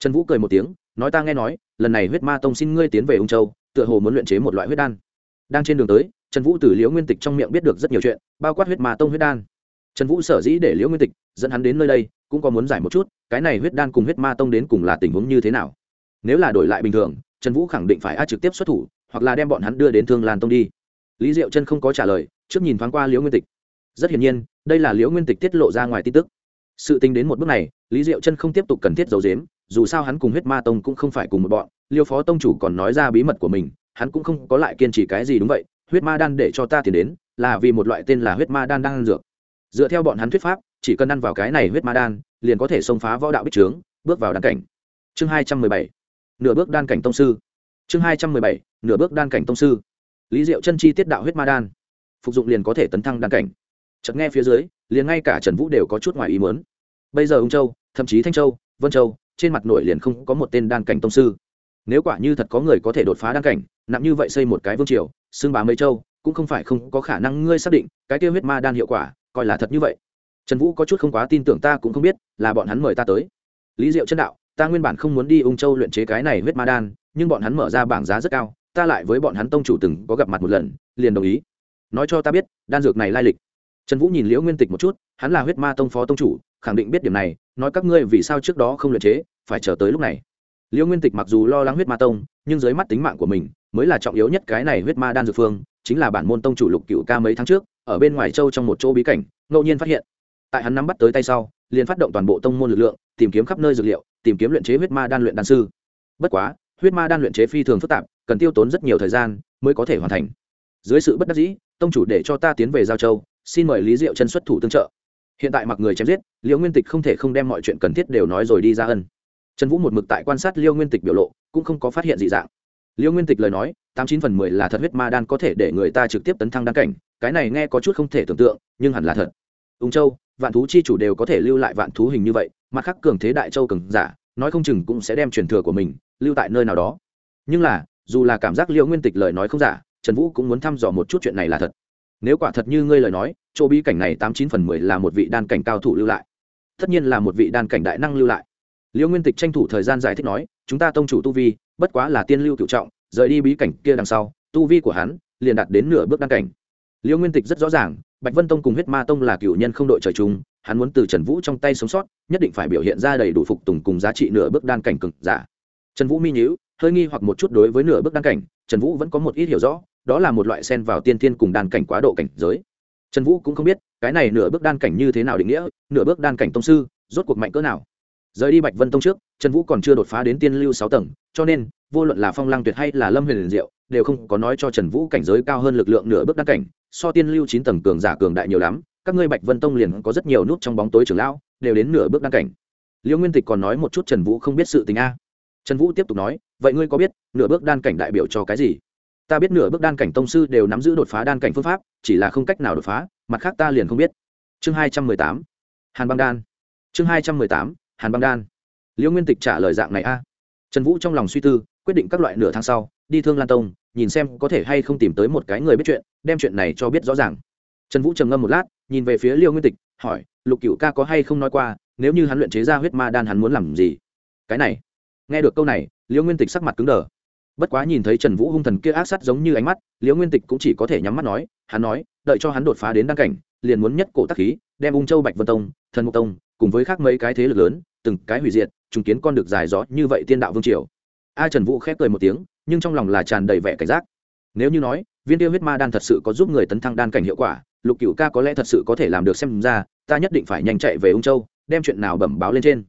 trần vũ cười một tiếng, nói ta nghe nói, lần này huyết ma tông xin ngươi tiến về ung châu, tựa hồ muốn luyện chế một loại huyết đan. Đang trên đường tới, trần vũ từ liễu nguyên tịch trong miệng biết được rất nhiều chuyện, bao quát huyết ma tông huyết đan. Trần vũ sở dĩ để liễu nguyên tịch dẫn hắn đến nơi đây, cũng có muốn giải một chút, cái này huyết đan cùng huyết ma tông đến cùng là tình huống như thế nào. Nếu là đổi lại bình thường, trần vũ khẳng định phải a trực tiếp xuất thủ, hoặc là đem bọn hắn đưa đến thương lan tông đi. Lý diệu chân không có trả lời, trước nhìn thoáng qua liễu nguyên tịch. Rất hiển nhiên, đây là liễu nguyên tịch tiết lộ ra ngoài tin tức. Sự tính đến một bước này, lý diệu chân không tiếp tục cần thiết giấu dếm dù sao hắn cùng huyết ma tông cũng không phải cùng một bọn, liêu phó tông chủ còn nói ra bí mật của mình, hắn cũng không có lại kiên trì cái gì đúng vậy, huyết ma đan để cho ta tiền đến, là vì một loại tên là huyết ma đan đang ăn dược. Dựa theo bọn hắn thuyết pháp, chỉ cần ăn vào cái này huyết ma đan, liền có thể xông phá võ đạo bích trướng, bước vào đan cảnh. Chương hai trăm mười bảy. Nửa bước đan cảnh tông sư. Chương hai trăm mười bảy. Nửa bước đan cảnh tông sư. Lý diệu chân chi tiết đạo huyết ma đan. Phục dụng liền có thể tấn thăng đan cảnh. Chợt nghe phía dưới, liền ngay cả trần vũ đều có chút ngoài ý muốn. Bây giờ ung châu, thậm chí thanh châu, vân châu trên mặt nội liền không có một tên đan cảnh tông sư. Nếu quả như thật có người có thể đột phá đan cảnh, nặng như vậy xây một cái vương triều xương bá mấy châu, cũng không phải không có khả năng ngươi xác định, cái tiêu huyết ma đan hiệu quả, coi là thật như vậy. Trần vũ có chút không quá tin tưởng ta cũng không biết, là bọn hắn mời ta tới. Lý diệu chân đạo, ta nguyên bản không muốn đi ung châu luyện chế cái này huyết ma đan, nhưng bọn hắn mở ra bảng giá rất cao, ta lại với bọn hắn tông chủ từng có gặp mặt một lần, liền đồng ý. Nói cho ta biết, đan dược này lai lịch trần vũ nhìn liễu nguyên tịch một chút, hắn là huyết ma tông phó tông chủ, khẳng định biết điểm này, nói các ngươi vì sao trước đó không luyện chế, phải chờ tới lúc này. Liễu nguyên tịch mặc dù lo lắng huyết ma tông, nhưng dưới mắt tính mạng của mình, mới là trọng yếu nhất cái này huyết ma đan dược phương, chính là bản môn tông chủ lục cựu ca mấy tháng trước, ở bên ngoài châu trong một chỗ bí cảnh, ngẫu nhiên phát hiện. Tại hắn nắm bắt tới tay sau, liền phát động toàn bộ tông môn lực lượng, tìm kiếm khắp nơi dược liệu, tìm kiếm luyện chế huyết ma đan luyện đan sư. Bất quá, huyết ma đan luyện chế phi thường phức tạp, cần tiêu tốn rất nhiều thời gian mới có thể hoàn thành. Dưới sự bất đắc dĩ, tông chủ để cho ta tiến về giao châu xin mời lý diệu chân xuất thủ tương trợ. Hiện tại mặc người chém giết liễu nguyên tịch không thể không đem mọi chuyện cần thiết đều nói rồi đi ra ân. Trần vũ một mực tại quan sát liêu nguyên tịch biểu lộ, cũng không có phát hiện gì dạng. Liêu nguyên tịch lời nói, tám chín phần mười là thật huyết ma đan có thể để người ta trực tiếp tấn thăng đan cảnh, cái này nghe có chút không thể tưởng tượng, nhưng hẳn là thật. Ung châu, vạn thú chi chủ đều có thể lưu lại vạn thú hình như vậy, mặt khác cường thế đại châu cường giả, nói không chừng cũng sẽ đem truyền thừa của mình lưu tại nơi nào đó. Nhưng là, dù là cảm giác liêu nguyên tịch lời nói không giả, trần vũ cũng muốn thăm dò một chút chuyện này là thật nếu quả thật như ngươi lời nói, chỗ bí cảnh này tám chín phần mười là một vị đan cảnh cao thủ lưu lại. Tất nhiên là một vị đan cảnh đại năng lưu lại. Liễu nguyên tịch tranh thủ thời gian giải thích nói, chúng ta tông chủ tu vi, bất quá là tiên lưu cựu trọng, rời đi bí cảnh kia đằng sau, tu vi của hắn liền đạt đến nửa bước đan cảnh. Liễu nguyên tịch rất rõ ràng, bạch vân tông cùng huyết ma tông là cựu nhân không đội trời chung, hắn muốn từ trần vũ trong tay sống sót, nhất định phải biểu hiện ra đầy đủ phục tùng cùng giá trị nửa bước đan cảnh cực giả. Trần vũ mi nhíu, hơi nghi hoặc một chút đối với nửa bước đan cảnh, trần vũ vẫn có một ít hiểu rõ đó là một loại sen vào tiên thiên cùng đan cảnh quá độ cảnh giới. Trần vũ cũng không biết, cái này nửa bước đan cảnh như thế nào định nghĩa, nửa bước đan cảnh tông sư, rốt cuộc mạnh cỡ nào. Rời đi bạch vân tông trước, trần vũ còn chưa đột phá đến tiên lưu sáu tầng, cho nên, vô luận là phong lăng tuyệt hay là lâm huyền liền diệu, đều không có nói cho trần vũ cảnh giới cao hơn lực lượng nửa bước đan cảnh, so tiên lưu chín tầng cường giả cường đại nhiều lắm, các ngươi bạch vân tông liền có rất nhiều nút trong bóng tối trưởng lão, đều đến nửa bước đan cảnh. Liễu nguyên tịch còn nói một chút trần vũ không biết sự tình a. Trần vũ tiếp tục nói, vậy ngươi có biết, nửa bước đan cảnh đại biểu cho cái gì? Ta biết nửa bước đan cảnh tông sư đều nắm giữ đột phá đan cảnh phương pháp, chỉ là không cách nào đột phá, mặt khác ta liền không biết. Chương hai trăm mười tám. Hàn băng đan. Chương hai trăm mười tám, hàn băng đan. Liễu nguyên tịch trả lời dạng này a. Trần vũ trong lòng suy tư, quyết định các loại nửa tháng sau, đi thương lan tông, nhìn xem có thể hay không tìm tới một cái người biết chuyện, đem chuyện này cho biết rõ ràng. Trần vũ trầm ngâm một lát, nhìn về phía liêu nguyên tịch, hỏi, lục cựu ca có hay không nói qua, nếu như hắn luyện chế ra huyết ma đan hắn muốn làm gì? Cái này. Nghe được câu này, liêu nguyên tịch sắc mặt cứng đờ bất quá nhìn thấy trần vũ hung thần kia ác sát giống như ánh mắt, liễu nguyên tịch cũng chỉ có thể nhắm mắt nói, hắn nói, đợi cho hắn đột phá đến đăng cảnh, liền muốn nhất cổ tắc khí, đem ung châu bạch vân tông, thần mục tông, cùng với khác mấy cái thế lực lớn, từng cái hủy diệt chứng kiến con được dài gió như vậy tiên đạo vương triều. A trần vũ khép cười một tiếng, nhưng trong lòng là tràn đầy vẻ cảnh giác. Nếu như nói, viên tiêu huyết ma đan thật sự có giúp người tấn thăng đan cảnh hiệu quả, lục cựu ca có lẽ thật sự có thể làm được xem ra, ta nhất định phải nhanh chạy về ung châu, đem chuyện nào bẩm báo lên trên.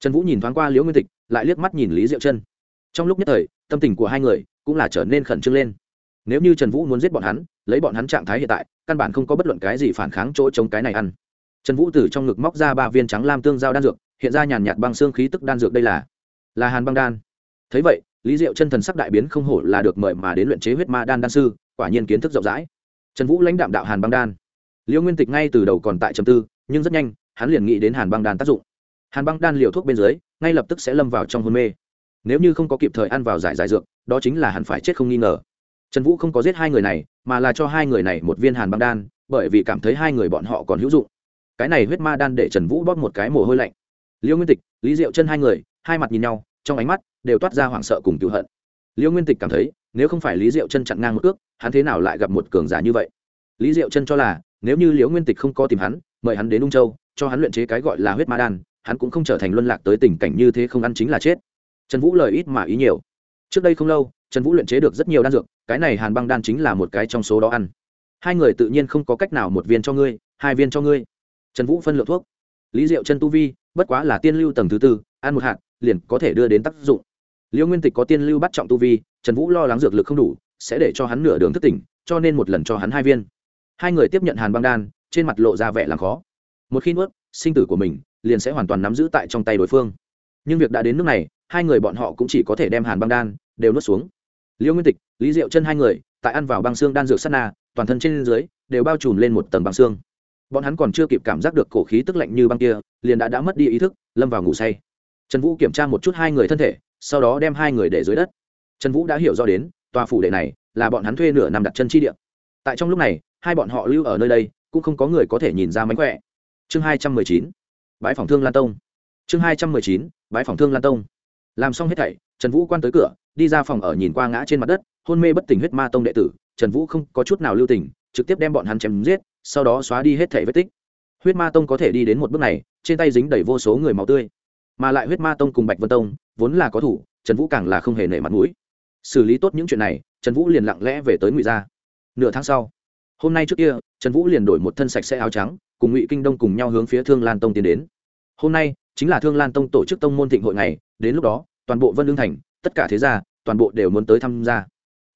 Trần vũ nhìn thoáng qua liễu nguyên tịch, lại liếc mắt nhìn lý diệu chân. Trong lúc nhất thời tâm tình của hai người cũng là trở nên khẩn trương lên. Nếu như trần vũ muốn giết bọn hắn, lấy bọn hắn trạng thái hiện tại, căn bản không có bất luận cái gì phản kháng chỗ chống cái này ăn. Trần vũ từ trong ngực móc ra ba viên trắng lam tương giao đan dược, hiện ra nhàn nhạt băng xương khí tức đan dược đây là là hàn băng đan. Thấy vậy, lý diệu chân thần sắc đại biến không hổ là được mời mà đến luyện chế huyết ma đan đan sư, quả nhiên kiến thức rộng rãi. Trần vũ lãnh đạm đạo hàn băng đan. Liễu nguyên tịch ngay từ đầu còn tại trầm tư, nhưng rất nhanh, hắn liền nghĩ đến hàn băng đan tác dụng. Hàn băng đan liều thuốc bên dưới, ngay lập tức sẽ lâm vào trong hôn mê nếu như không có kịp thời ăn vào giải giải dược, đó chính là hẳn phải chết không nghi ngờ. Trần vũ không có giết hai người này, mà là cho hai người này một viên hàn băng đan, bởi vì cảm thấy hai người bọn họ còn hữu dụng. Cái này huyết ma đan để trần vũ bóp một cái mồ hôi lạnh. Liêu nguyên tịch, lý diệu chân hai người, hai mặt nhìn nhau, trong ánh mắt đều toát ra hoảng sợ cùng cựu hận. Liêu nguyên tịch cảm thấy, nếu không phải lý diệu chân chặn ngang một ước hắn thế nào lại gặp một cường giả như vậy? Lý diệu chân cho là, nếu như liễu nguyên tịch không có tìm hắn, mời hắn đến ung châu, cho hắn luyện chế cái gọi là huyết ma đan, hắn cũng không trở thành luân lạc tới tình cảnh như thế không ăn chính là chết trần vũ lời ít mà ý nhiều. Trước đây không lâu, trần vũ luyện chế được rất nhiều đan dược, cái này hàn băng đan chính là một cái trong số đó ăn. Hai người tự nhiên không có cách nào một viên cho ngươi, hai viên cho ngươi. Trần vũ phân lượng thuốc. Lý diệu chân tu vi, bất quá là tiên lưu tầng thứ tư, ăn một hạt, liền có thể đưa đến tác dụng. Liêu nguyên tịch có tiên lưu bắt trọng tu vi, trần vũ lo lắng dược lực không đủ, sẽ để cho hắn nửa đường thất tỉnh, cho nên một lần cho hắn hai viên. Hai người tiếp nhận hàn băng đan, trên mặt lộ ra vẻ làm khó. Một khi nuốt, sinh tử của mình liền sẽ hoàn toàn nắm giữ tại trong tay đối phương. Nhưng việc đã đến nước này hai người bọn họ cũng chỉ có thể đem hàn băng đan đều nuốt xuống. Liêu nguyên tịch, lý diệu chân hai người, tại ăn vào băng xương đan dược sắt na, toàn thân trên dưới đều bao trùm lên một tầng băng xương. Bọn hắn còn chưa kịp cảm giác được cổ khí tức lạnh như băng kia, liền đã đã mất đi ý thức, lâm vào ngủ say. Trần vũ kiểm tra một chút hai người thân thể, sau đó đem hai người để dưới đất. Trần vũ đã hiểu rõ đến, tòa phủ đệ này là bọn hắn thuê nửa nằm đặt chân chi địa. Tại trong lúc này, hai bọn họ lưu ở nơi đây, cũng không có người có thể nhìn ra mánh khỏe. Chương hai trăm mười chín bãi phòng thương lan tông. Chương hai trăm mười chín bãi phòng thương lan tông làm xong hết thảy, trần vũ quan tới cửa, đi ra phòng ở nhìn qua ngã trên mặt đất, hôn mê bất tỉnh huyết ma tông đệ tử, trần vũ không có chút nào lưu tình, trực tiếp đem bọn hắn chém giết, sau đó xóa đi hết thảy vết tích. Huyết ma tông có thể đi đến một bước này, trên tay dính đầy vô số người máu tươi. Mà lại huyết ma tông cùng bạch vân tông, vốn là có thủ, trần vũ càng là không hề nể mặt mũi. Xử lý tốt những chuyện này, trần vũ liền lặng lẽ về tới ngụy gia. Nửa tháng sau, hôm nay trước kia, trần vũ liền đổi một thân sạch sẽ áo trắng, cùng ngụy kinh đông cùng nhau hướng phía thương lan tông tiến đến. Hôm nay, chính là thương lan tông tổ chức tông môn thịnh hội này đến lúc đó, toàn bộ vân lương thành, tất cả thế gia, toàn bộ đều muốn tới tham gia.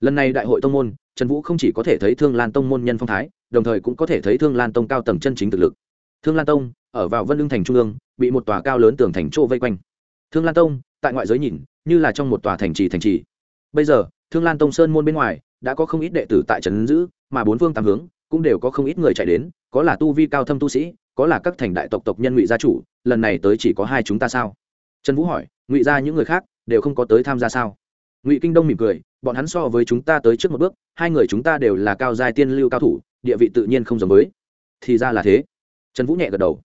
Lần này đại hội tông môn, trần vũ không chỉ có thể thấy thương lan tông môn nhân phong thái, đồng thời cũng có thể thấy thương lan tông cao tầng chân chính thực lực. Thương lan tông, ở vào vân lương thành trung ương, bị một tòa cao lớn tường thành chỗ vây quanh. Thương lan tông, tại ngoại giới nhìn, như là trong một tòa thành trì thành trì. Bây giờ, thương lan tông sơn môn bên ngoài, đã có không ít đệ tử tại trần giữ mà bốn phương tám hướng, cũng đều có không ít người chạy đến, có là tu vi cao thâm tu sĩ, có là các thành đại tộc tộc nhân ngụy gia chủ, lần này tới chỉ có hai chúng ta sao? Trần vũ hỏi ngụy gia những người khác đều không có tới tham gia sao? Ngụy kinh đông mỉm cười, bọn hắn so với chúng ta tới trước một bước, hai người chúng ta đều là cao giai tiên lưu cao thủ, địa vị tự nhiên không giống với. Thì ra là thế. Trần vũ nhẹ gật đầu.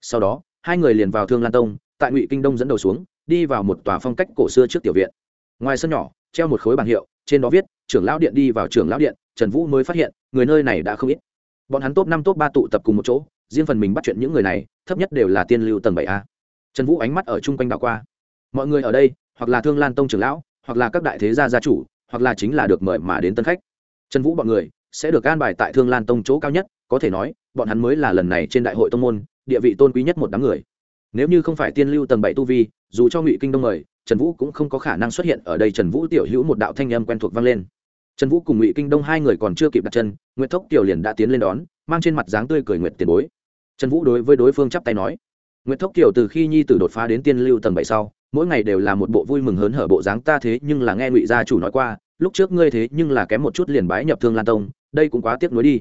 Sau đó, hai người liền vào thương lan tông, tại ngụy kinh đông dẫn đầu xuống, đi vào một tòa phong cách cổ xưa trước tiểu viện. Ngoài sân nhỏ, treo một khối bảng hiệu, trên đó viết, trưởng lão điện đi vào trưởng lão điện, trần vũ mới phát hiện, người nơi này đã không ít. Bọn hắn top năm, top ba tụ tập cùng một chỗ, riêng phần mình bắt chuyện những người này, thấp nhất đều là tiên lưu tầng bảy a. Trần vũ ánh mắt ở chung quanh đảo qua mọi người ở đây, hoặc là thương lan tông trưởng lão, hoặc là các đại thế gia gia chủ, hoặc là chính là được mời mà đến tân khách. Trần vũ bọn người sẽ được an bài tại thương lan tông chỗ cao nhất, có thể nói, bọn hắn mới là lần này trên đại hội tông môn, địa vị tôn quý nhất một đám người. Nếu như không phải tiên lưu tầng bảy tu vi, dù cho ngụy kinh đông mời, trần vũ cũng không có khả năng xuất hiện ở đây. Trần vũ tiểu hữu một đạo thanh âm quen thuộc vang lên. Trần vũ cùng ngụy kinh đông hai người còn chưa kịp đặt chân nguyễn thốc tiểu liền đã tiến lên đón, mang trên mặt dáng tươi cười nguyệt tiền bối. Trần vũ đối với đối phương chắp tay nói nguyễn thốc tiểu, từ khi nhi tử đột phá đến tiên lưu tầng bảy sau mỗi ngày đều là một bộ vui mừng hớn hở bộ dáng ta thế nhưng là nghe ngụy gia chủ nói qua, lúc trước ngươi thế nhưng là kém một chút liền bái nhập thương lan tông, đây cũng quá tiếc nuối đi.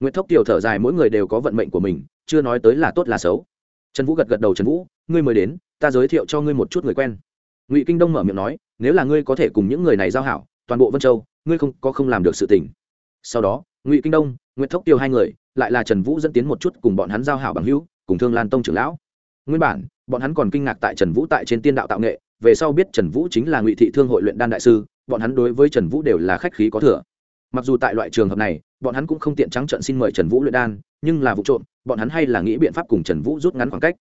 Nguyễn thốc tiểu thở dài mỗi người đều có vận mệnh của mình, chưa nói tới là tốt là xấu. Trần vũ gật gật đầu trần vũ, ngươi mới đến, ta giới thiệu cho ngươi một chút người quen. Ngụy kinh đông mở miệng nói, nếu là ngươi có thể cùng những người này giao hảo, toàn bộ vân châu, ngươi không, có không làm được sự tình. Sau đó, ngụy kinh đông nguyễn thốc tiêu hai người, lại là trần vũ dẫn tiến một chút cùng bọn hắn giao hảo bằng hữu, cùng thương lan tông trưởng lão. Nguyên bản bọn hắn còn kinh ngạc tại trần vũ tại trên tiên đạo tạo nghệ, về sau biết trần vũ chính là ngụy thị thương hội luyện đan đại sư, bọn hắn đối với trần vũ đều là khách khí có thừa. Mặc dù tại loại trường hợp này, bọn hắn cũng không tiện trắng trận xin mời trần vũ luyện đan, nhưng là vụ trộm, bọn hắn hay là nghĩ biện pháp cùng trần vũ rút ngắn khoảng cách.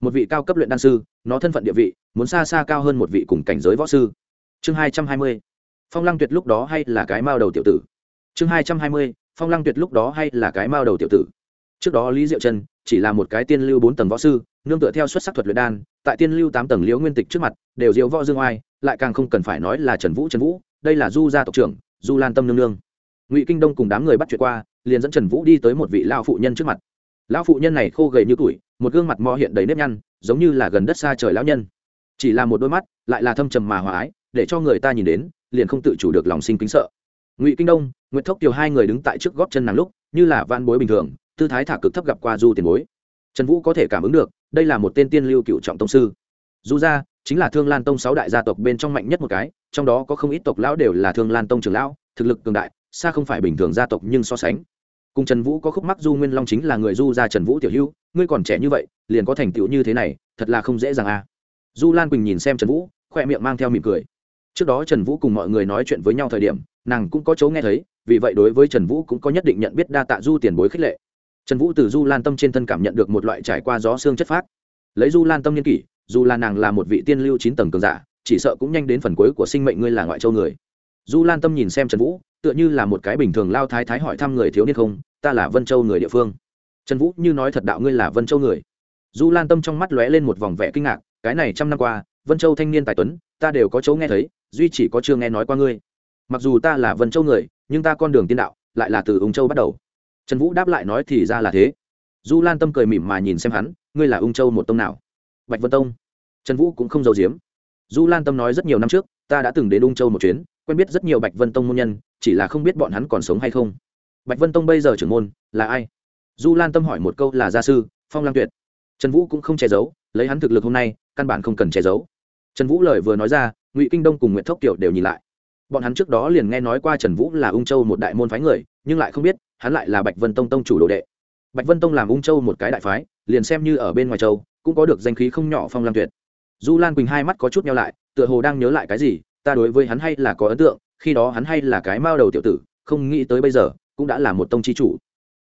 Một vị cao cấp luyện đan sư, nó thân phận địa vị, muốn xa xa cao hơn một vị cùng cảnh giới võ sư. Chương hai trăm hai mươi, phong lăng tuyệt lúc đó hay là cái mao đầu tiểu tử? Chương hai trăm hai mươi, phong lăng tuyệt lúc đó hay là cái mao đầu tiểu tử? Trước đó lý diệu trần chỉ là một cái tiên lưu bốn tầng võ sư, nương tựa theo xuất sắc thuật luyện đan, tại tiên lưu tám tầng liễu nguyên tịch trước mặt, đều diệu võ dương oai, lại càng không cần phải nói là trần vũ trần vũ, đây là du gia tộc trưởng, du lan tâm nương nương. Ngụy kinh đông cùng đám người bắt chuyện qua, liền dẫn trần vũ đi tới một vị lao phụ nhân trước mặt. Lão phụ nhân này khô gầy như tuổi, một gương mặt mò hiện đầy nếp nhăn, giống như là gần đất xa trời lão nhân. Chỉ là một đôi mắt, lại là thâm trầm mà hòa ái, để cho người ta nhìn đến, liền không tự chủ được lòng sinh kính sợ. Ngụy kinh đông nguyễn thốc kiều hai người đứng tại trước góp chân nàng lúc, như là van bối bình thường tư thái thả cực thấp gặp qua du tiền bối. Trần vũ có thể cảm ứng được, đây là một tên tiên lưu cựu trọng tông sư. Du gia chính là thương lan tông sáu đại gia tộc bên trong mạnh nhất một cái, trong đó có không ít tộc lão đều là thương lan tông trường lão, thực lực cường đại, xa không phải bình thường gia tộc nhưng so sánh. Cùng trần vũ có khúc mắc du nguyên long chính là người du gia trần vũ tiểu hữu, ngươi còn trẻ như vậy, liền có thành tựu như thế này, thật là không dễ dàng à. Du lan quỳnh nhìn xem trần vũ, khoe miệng mang theo mỉm cười. Trước đó trần vũ cùng mọi người nói chuyện với nhau thời điểm, nàng cũng có chỗ nghe thấy, vì vậy đối với trần vũ cũng có nhất định nhận biết đa tạ du tiền bối khích lệ trần vũ từ du lan tâm trên thân cảm nhận được một loại trải qua gió xương chất phát lấy du lan tâm nhân kỷ, dù là nàng là một vị tiên lưu chín tầng cường giả, chỉ sợ cũng nhanh đến phần cuối của sinh mệnh ngươi là ngoại châu người. Du lan tâm nhìn xem trần vũ, tựa như là một cái bình thường lao thái thái hỏi thăm người thiếu niên không, ta là vân châu người địa phương. Trần vũ như nói thật đạo ngươi là vân châu người. Du lan tâm trong mắt lóe lên một vòng vẻ kinh ngạc, cái này trăm năm qua, vân châu thanh niên tài tuấn, ta đều có chỗ nghe thấy, duy chỉ có chưa nghe nói qua ngươi. Mặc dù ta là vân châu người, nhưng ta con đường tiên đạo lại là từ ung châu bắt đầu trần vũ đáp lại nói thì ra là thế. Du lan tâm cười mỉm mà nhìn xem hắn, ngươi là ung châu một tông nào? Bạch vân tông. Trần vũ cũng không giấu giếm. Du lan tâm nói rất nhiều năm trước, ta đã từng đến ung châu một chuyến, quen biết rất nhiều bạch vân tông môn nhân, chỉ là không biết bọn hắn còn sống hay không. Bạch vân tông bây giờ trưởng môn là ai? Du lan tâm hỏi một câu là gia sư, phong lang tuyệt. Trần vũ cũng không che giấu, lấy hắn thực lực hôm nay, căn bản không cần che giấu. Trần vũ lời vừa nói ra, ngụy kinh đông cùng nguyễn thốc kiều đều nhìn lại bọn hắn trước đó liền nghe nói qua trần vũ là ung châu một đại môn phái người, nhưng lại không biết, hắn lại là bạch vân tông tông chủ đồ đệ. Bạch vân tông làm ung châu một cái đại phái, liền xem như ở bên ngoài châu, cũng có được danh khí không nhỏ phong lam tuyệt. Du lan quỳnh hai mắt có chút nhau lại, tựa hồ đang nhớ lại cái gì, ta đối với hắn hay là có ấn tượng, khi đó hắn hay là cái mao đầu tiểu tử, không nghĩ tới bây giờ, cũng đã là một tông chi chủ.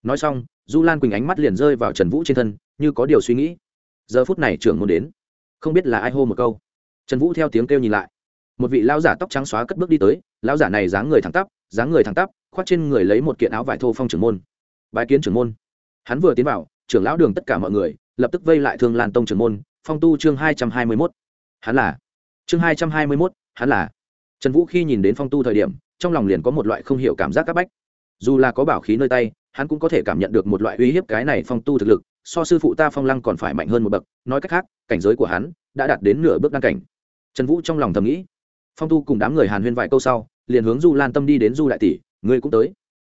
Nói xong, du lan quỳnh ánh mắt liền rơi vào trần vũ trên thân, như có điều suy nghĩ. Giờ phút này trưởng muốn đến, không biết là ai hô một câu. Trần vũ theo tiếng kêu nhìn lại một vị lão giả tóc trắng xóa cất bước đi tới, lão giả này dáng người thẳng tắp, dáng người thẳng tắp, khoác trên người lấy một kiện áo vải thô phong trưởng môn. Bái kiến trưởng môn. Hắn vừa tiến vào, trưởng lão đường tất cả mọi người, lập tức vây lại thương lan tông trưởng môn, phong tu chương hai trăm hai mươi mốt. Hắn là? Chương hai trăm hai mươi mốt, hắn là? Trần vũ khi nhìn đến phong tu thời điểm, trong lòng liền có một loại không hiểu cảm giác c áp bách. Dù là có bảo khí nơi tay, hắn cũng có thể cảm nhận được một loại uy hiếp cái này phong tu thực lực, so sư phụ ta phong lăng còn phải mạnh hơn một bậc. Nói cách khác, cảnh giới của hắn đã đạt đến nửa bước đăng cảnh. Trần vũ trong lòng thầm nghĩ phong tu cùng đám người hàn huyên vài câu sau, liền hướng du lan tâm đi đến du đại tỷ, ngươi cũng tới.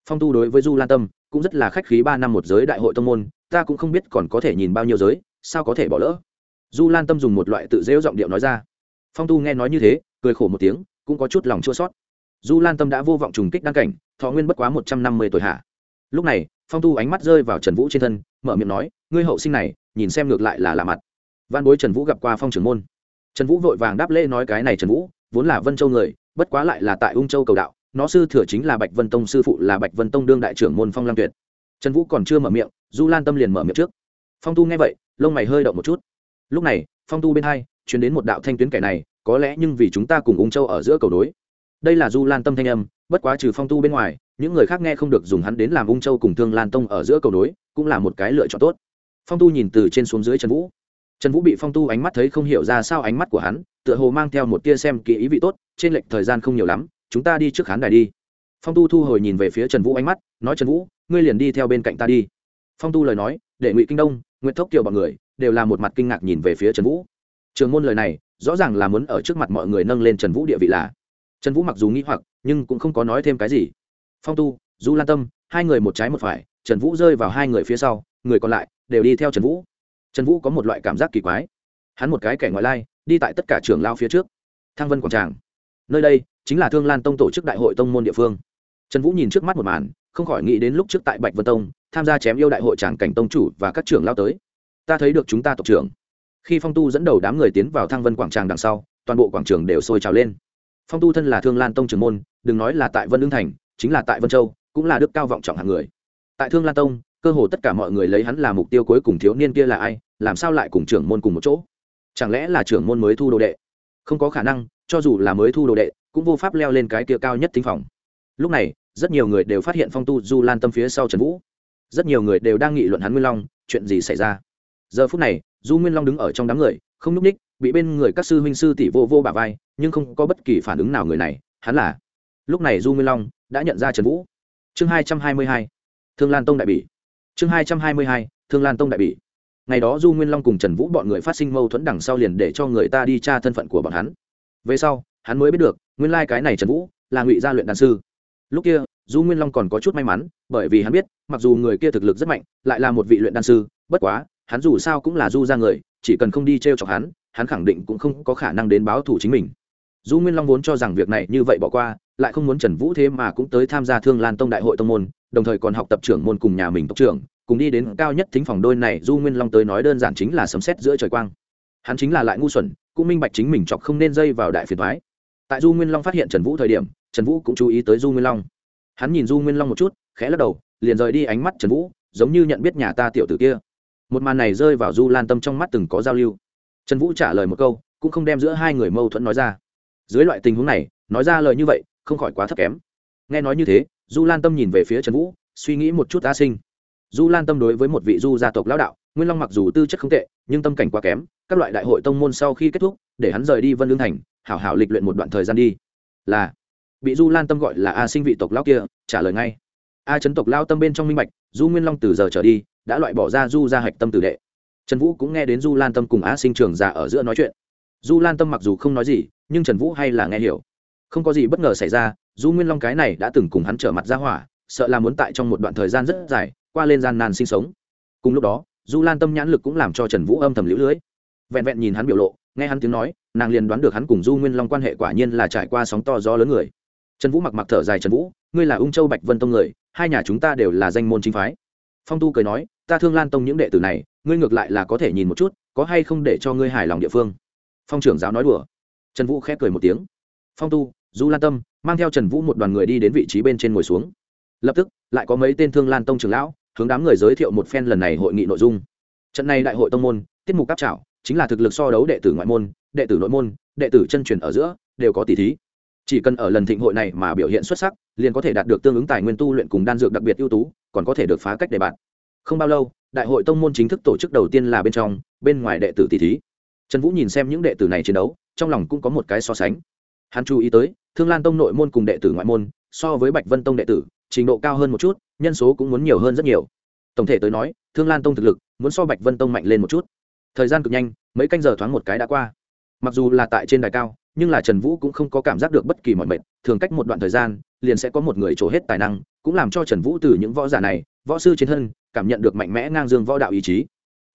Phong tu đối với du lan tâm cũng rất là khách khí, ba năm một giới đại hội tông môn, ta cũng không biết còn có thể nhìn bao nhiêu giới, sao có thể bỏ lỡ? Du lan tâm dùng một loại tự dễu giọng điệu nói ra. Phong tu nghe nói như thế, cười khổ một tiếng, cũng có chút lòng chua sót du lan tâm đã vô vọng trùng kích đăng cảnh, thọ nguyên bất quá một trăm năm mươi tuổi hạ. Lúc này, phong tu ánh mắt rơi vào trần vũ trên thân, mở miệng nói, ngươi hậu sinh này, nhìn xem ngược lại là lạ mặt. Văn bối trần vũ gặp qua phong trưởng môn. Trần vũ vội vàng đáp lễ nói, cái này trần vũ vốn là vân châu người, bất quá lại là tại ung châu cầu đạo, nó sư thừa chính là bạch vân tông sư phụ là bạch vân tông đương đại trưởng môn phong lam tuyệt. Trần vũ còn chưa mở miệng, du lan tâm liền mở miệng trước. Phong tu nghe vậy, lông mày hơi động một chút. Lúc này, phong tu bên hai chuyển đến một đạo thanh tuyến kẻ này, có lẽ nhưng vì chúng ta cùng ung châu ở giữa cầu đối. Đây là du lan tâm thanh âm, bất quá trừ phong tu bên ngoài, những người khác nghe không được dùng hắn đến làm ung châu cùng thương lan tông ở giữa cầu đối, cũng là một cái lựa chọn tốt. Phong tu nhìn từ trên xuống dưới trần vũ. Trần vũ bị phong tu ánh mắt thấy không hiểu ra sao ánh mắt của hắn tựa hồ mang theo một tia xem kỹ ý vị tốt, trên lệnh thời gian không nhiều lắm, chúng ta đi trước khán đài đi. Phong tu thu hồi nhìn về phía trần vũ ánh mắt, nói, trần vũ, ngươi liền đi theo bên cạnh ta đi. Phong tu lời nói để ngụy kinh đông nguyễn thốc kiều b ọ n người, đều là một mặt kinh ngạc nhìn về phía trần vũ. Trường môn lời này, rõ ràng là muốn ở trước mặt mọi người nâng lên trần vũ địa vị là. Trần vũ mặc dù nghĩ hoặc, nhưng cũng không có nói thêm cái gì. Phong tu, du lan tâm, hai người một trái một phải, trần vũ rơi vào hai người phía sau, người còn lại, đều đi theo trần vũ. Trần vũ có một loại cảm giác kỳ quái. Hắn một cái kẻ ngoại lai đi tại tất cả trưởng lao phía trước. Thăng vân quảng tràng. Nơi đây chính là thương lan tông tổ chức đại hội tông môn địa phương. Trần vũ nhìn trước mắt một màn, không khỏi nghĩ đến lúc trước tại bạch vân tông, tham gia chém yêu đại hội tràng cảnh tông chủ và các trưởng lao tới. Ta thấy được chúng ta tộc trưởng. Khi phong tu dẫn đầu đám người tiến vào thăng vân quảng tràng đằng sau, toàn bộ quảng trường đều sôi trào lên. Phong tu thân là thương lan tông trưởng môn, đừng nói là tại vân lương thành, chính là tại vân châu, cũng là đức cao vọng trọng hạng người. Tại thương lan tông, cơ hồ tất cả mọi người lấy hắn là mục tiêu cuối cùng thiếu niên kia là ai, làm sao lại cùng trưởng môn cùng một chỗ? Chẳng lẽ là trưởng môn mới thu đồ đệ? Không có khả năng, cho dù là mới thu đồ đệ, cũng vô pháp leo lên cái kia cao nhất tinh phòng. Lúc này, rất nhiều người đều phát hiện phong tu du lan tâm phía sau trần vũ. Rất nhiều người đều đang nghị luận hắn nguyên long, chuyện gì xảy ra? Giờ phút này, du nguyên long đứng ở trong đám người, không n ú c ních bị bên người các sư huynh sư tỷ vô vô bà vai, nhưng không có bất kỳ phản ứng nào người này, hắn là. Lúc này du nguyên long đã nhận ra trần vũ. Chương hai trăm hai mươi hai, thương lan tông đại bỉ. Chương hai trăm hai mươi hai, thương lan tông đại bỉ ngày đó du nguyên long cùng trần vũ bọn người phát sinh mâu thuẫn đằng sau liền để cho người ta đi tra thân phận của bọn hắn. Về sau, hắn mới biết được, nguyên lai、like、cái này trần vũ là ngụy gia luyện đàn sư. Lúc kia, du nguyên long còn có chút may mắn, bởi vì hắn biết, mặc dù người kia thực lực rất mạnh, lại là một vị luyện đan sư, bất quá, hắn dù sao cũng là du ra người, chỉ cần không đi t r e o chọc hắn hắn khẳng định cũng không có khả năng đến báo thủ chính mình. Du nguyên long vốn cho rằng việc này như vậy bỏ qua, lại không muốn trần vũ thế mà cũng tới tham gia thương lan tông đại hội tông môn, đồng thời còn học tập trưởng môn cùng nhà mình tộc trưởng cùng đi đến cao nhất thính phòng đôi này, du nguyên long tới nói đơn giản chính là sấm xét giữa trời quang. Hắn chính là lại ngu xuẩn, cũng minh bạch chính mình chọc không nên dây vào đại phiền thoái tại du nguyên long phát hiện trần vũ thời điểm, trần vũ cũng chú ý tới du nguyên long. Hắn nhìn du nguyên long một chút, khẽ lắc đầu, liền rời đi ánh mắt trần vũ, giống như nhận biết nhà ta tiểu tử kia. Một màn này rơi vào du lan tâm trong mắt từng có giao lưu. Trần vũ trả lời một câu, cũng không đem giữa hai người mâu thuẫn nói ra. Dưới loại tình huống này, nói ra lời như vậy, không khỏi quá thấp kém. Nghe nói như thế, du lan tâm nhìn về phía trần vũ, suy nghĩ một chút a sinh du lan tâm đối với một vị du gia tộc lão đạo, nguyên long mặc dù tư chất không tệ, nhưng tâm cảnh quá kém, các loại đại hội tông môn sau khi kết thúc, để hắn rời đi vân lương thành, hảo hảo lịch luyện một đoạn thời gian đi. Là, bị du lan tâm gọi là a sinh vị tộc lão kia, trả lời ngay. A chấn tộc lao tâm bên trong minh bạch du nguyên long từ giờ trở đi, đã loại bỏ ra du ra hạch tâm tử đệ. Trần vũ cũng nghe đến du lan tâm cùng a sinh trường già ở giữa nói chuyện. Du lan tâm mặc dù không nói gì, nhưng trần vũ hay là nghe hiểu. Không có gì bất ngờ xảy ra du nguyên long cái này đã từng cùng hắn trở mặt ra hỏa, sợ là muốn tại trong một đoạn thời gian rất dài qua lên gian nan sinh sống. Cùng lúc đó, du lan tâm nhãn lực cũng làm cho trần vũ âm thầm lũ lưới. Vẹn vẹn nhìn hắn biểu lộ, nghe hắn tiếng nói, nàng liền đoán được hắn cùng du nguyên long quan hệ quả nhiên là trải qua sóng to gió lớn người. Trần vũ mặc mặc thở dài, trần vũ, ngươi là ung châu bạch vân tông người, hai nhà chúng ta đều là danh môn chính phái. Phong tu cười nói, ta thương lan tông những đệ tử này, ngươi ngược lại là có thể nhìn một chút, có hay không để cho ngươi hài lòng địa phương? Phong trưởng giáo nói đùa. Trần vũ khép cười một tiếng. Phong tu, du lan tâm, mang theo trần vũ một đoàn người đi đến vị trí bên trên ngồi xuống. Lập tức, lại có mấy tên thương lan tông trưởng lão hướng đám người giới thiệu một phen lần này hội nghị nội dung. Trận này đại hội tông môn, tiết mục cáp trảo, chính là thực lực so đấu đệ tử ngoại môn, đệ tử nội môn, đệ tử chân truyền ở giữa, đều có tỷ thí. Chỉ cần ở lần thịnh hội này mà biểu hiện xuất sắc, liền có thể đạt được tương ứng tài nguyên tu luyện cùng đan dược đặc biệt ưu tú, còn có thể được phá cách đề bạt. Không bao lâu, đại hội tông môn chính thức tổ chức đầu tiên là bên trong, bên ngoài đệ tử tỷ thí. Trần vũ nhìn xem những đệ tử này chiến đấu, trong lòng cũng có một cái so sánh. Hắn chú ý tới, thương lan tông nội môn cùng đệ tử ngoại môn, so với bạch vân tông đệ tử, trình độ cao hơn một chút nhân số cũng muốn nhiều hơn rất nhiều. Tổng thể tới nói, thương lan tông thực lực muốn so bạch vân tông mạnh lên một chút. Thời gian cực nhanh, mấy canh giờ thoáng một cái đã qua. Mặc dù là tại trên đài cao, nhưng là trần vũ cũng không có cảm giác được bất kỳ mọi mệt, thường cách một đoạn thời gian, liền sẽ có một người trổ hết tài năng, cũng làm cho trần vũ từ những võ giả này, võ sư chiến thân, cảm nhận được mạnh mẽ ngang dương võ đạo ý chí.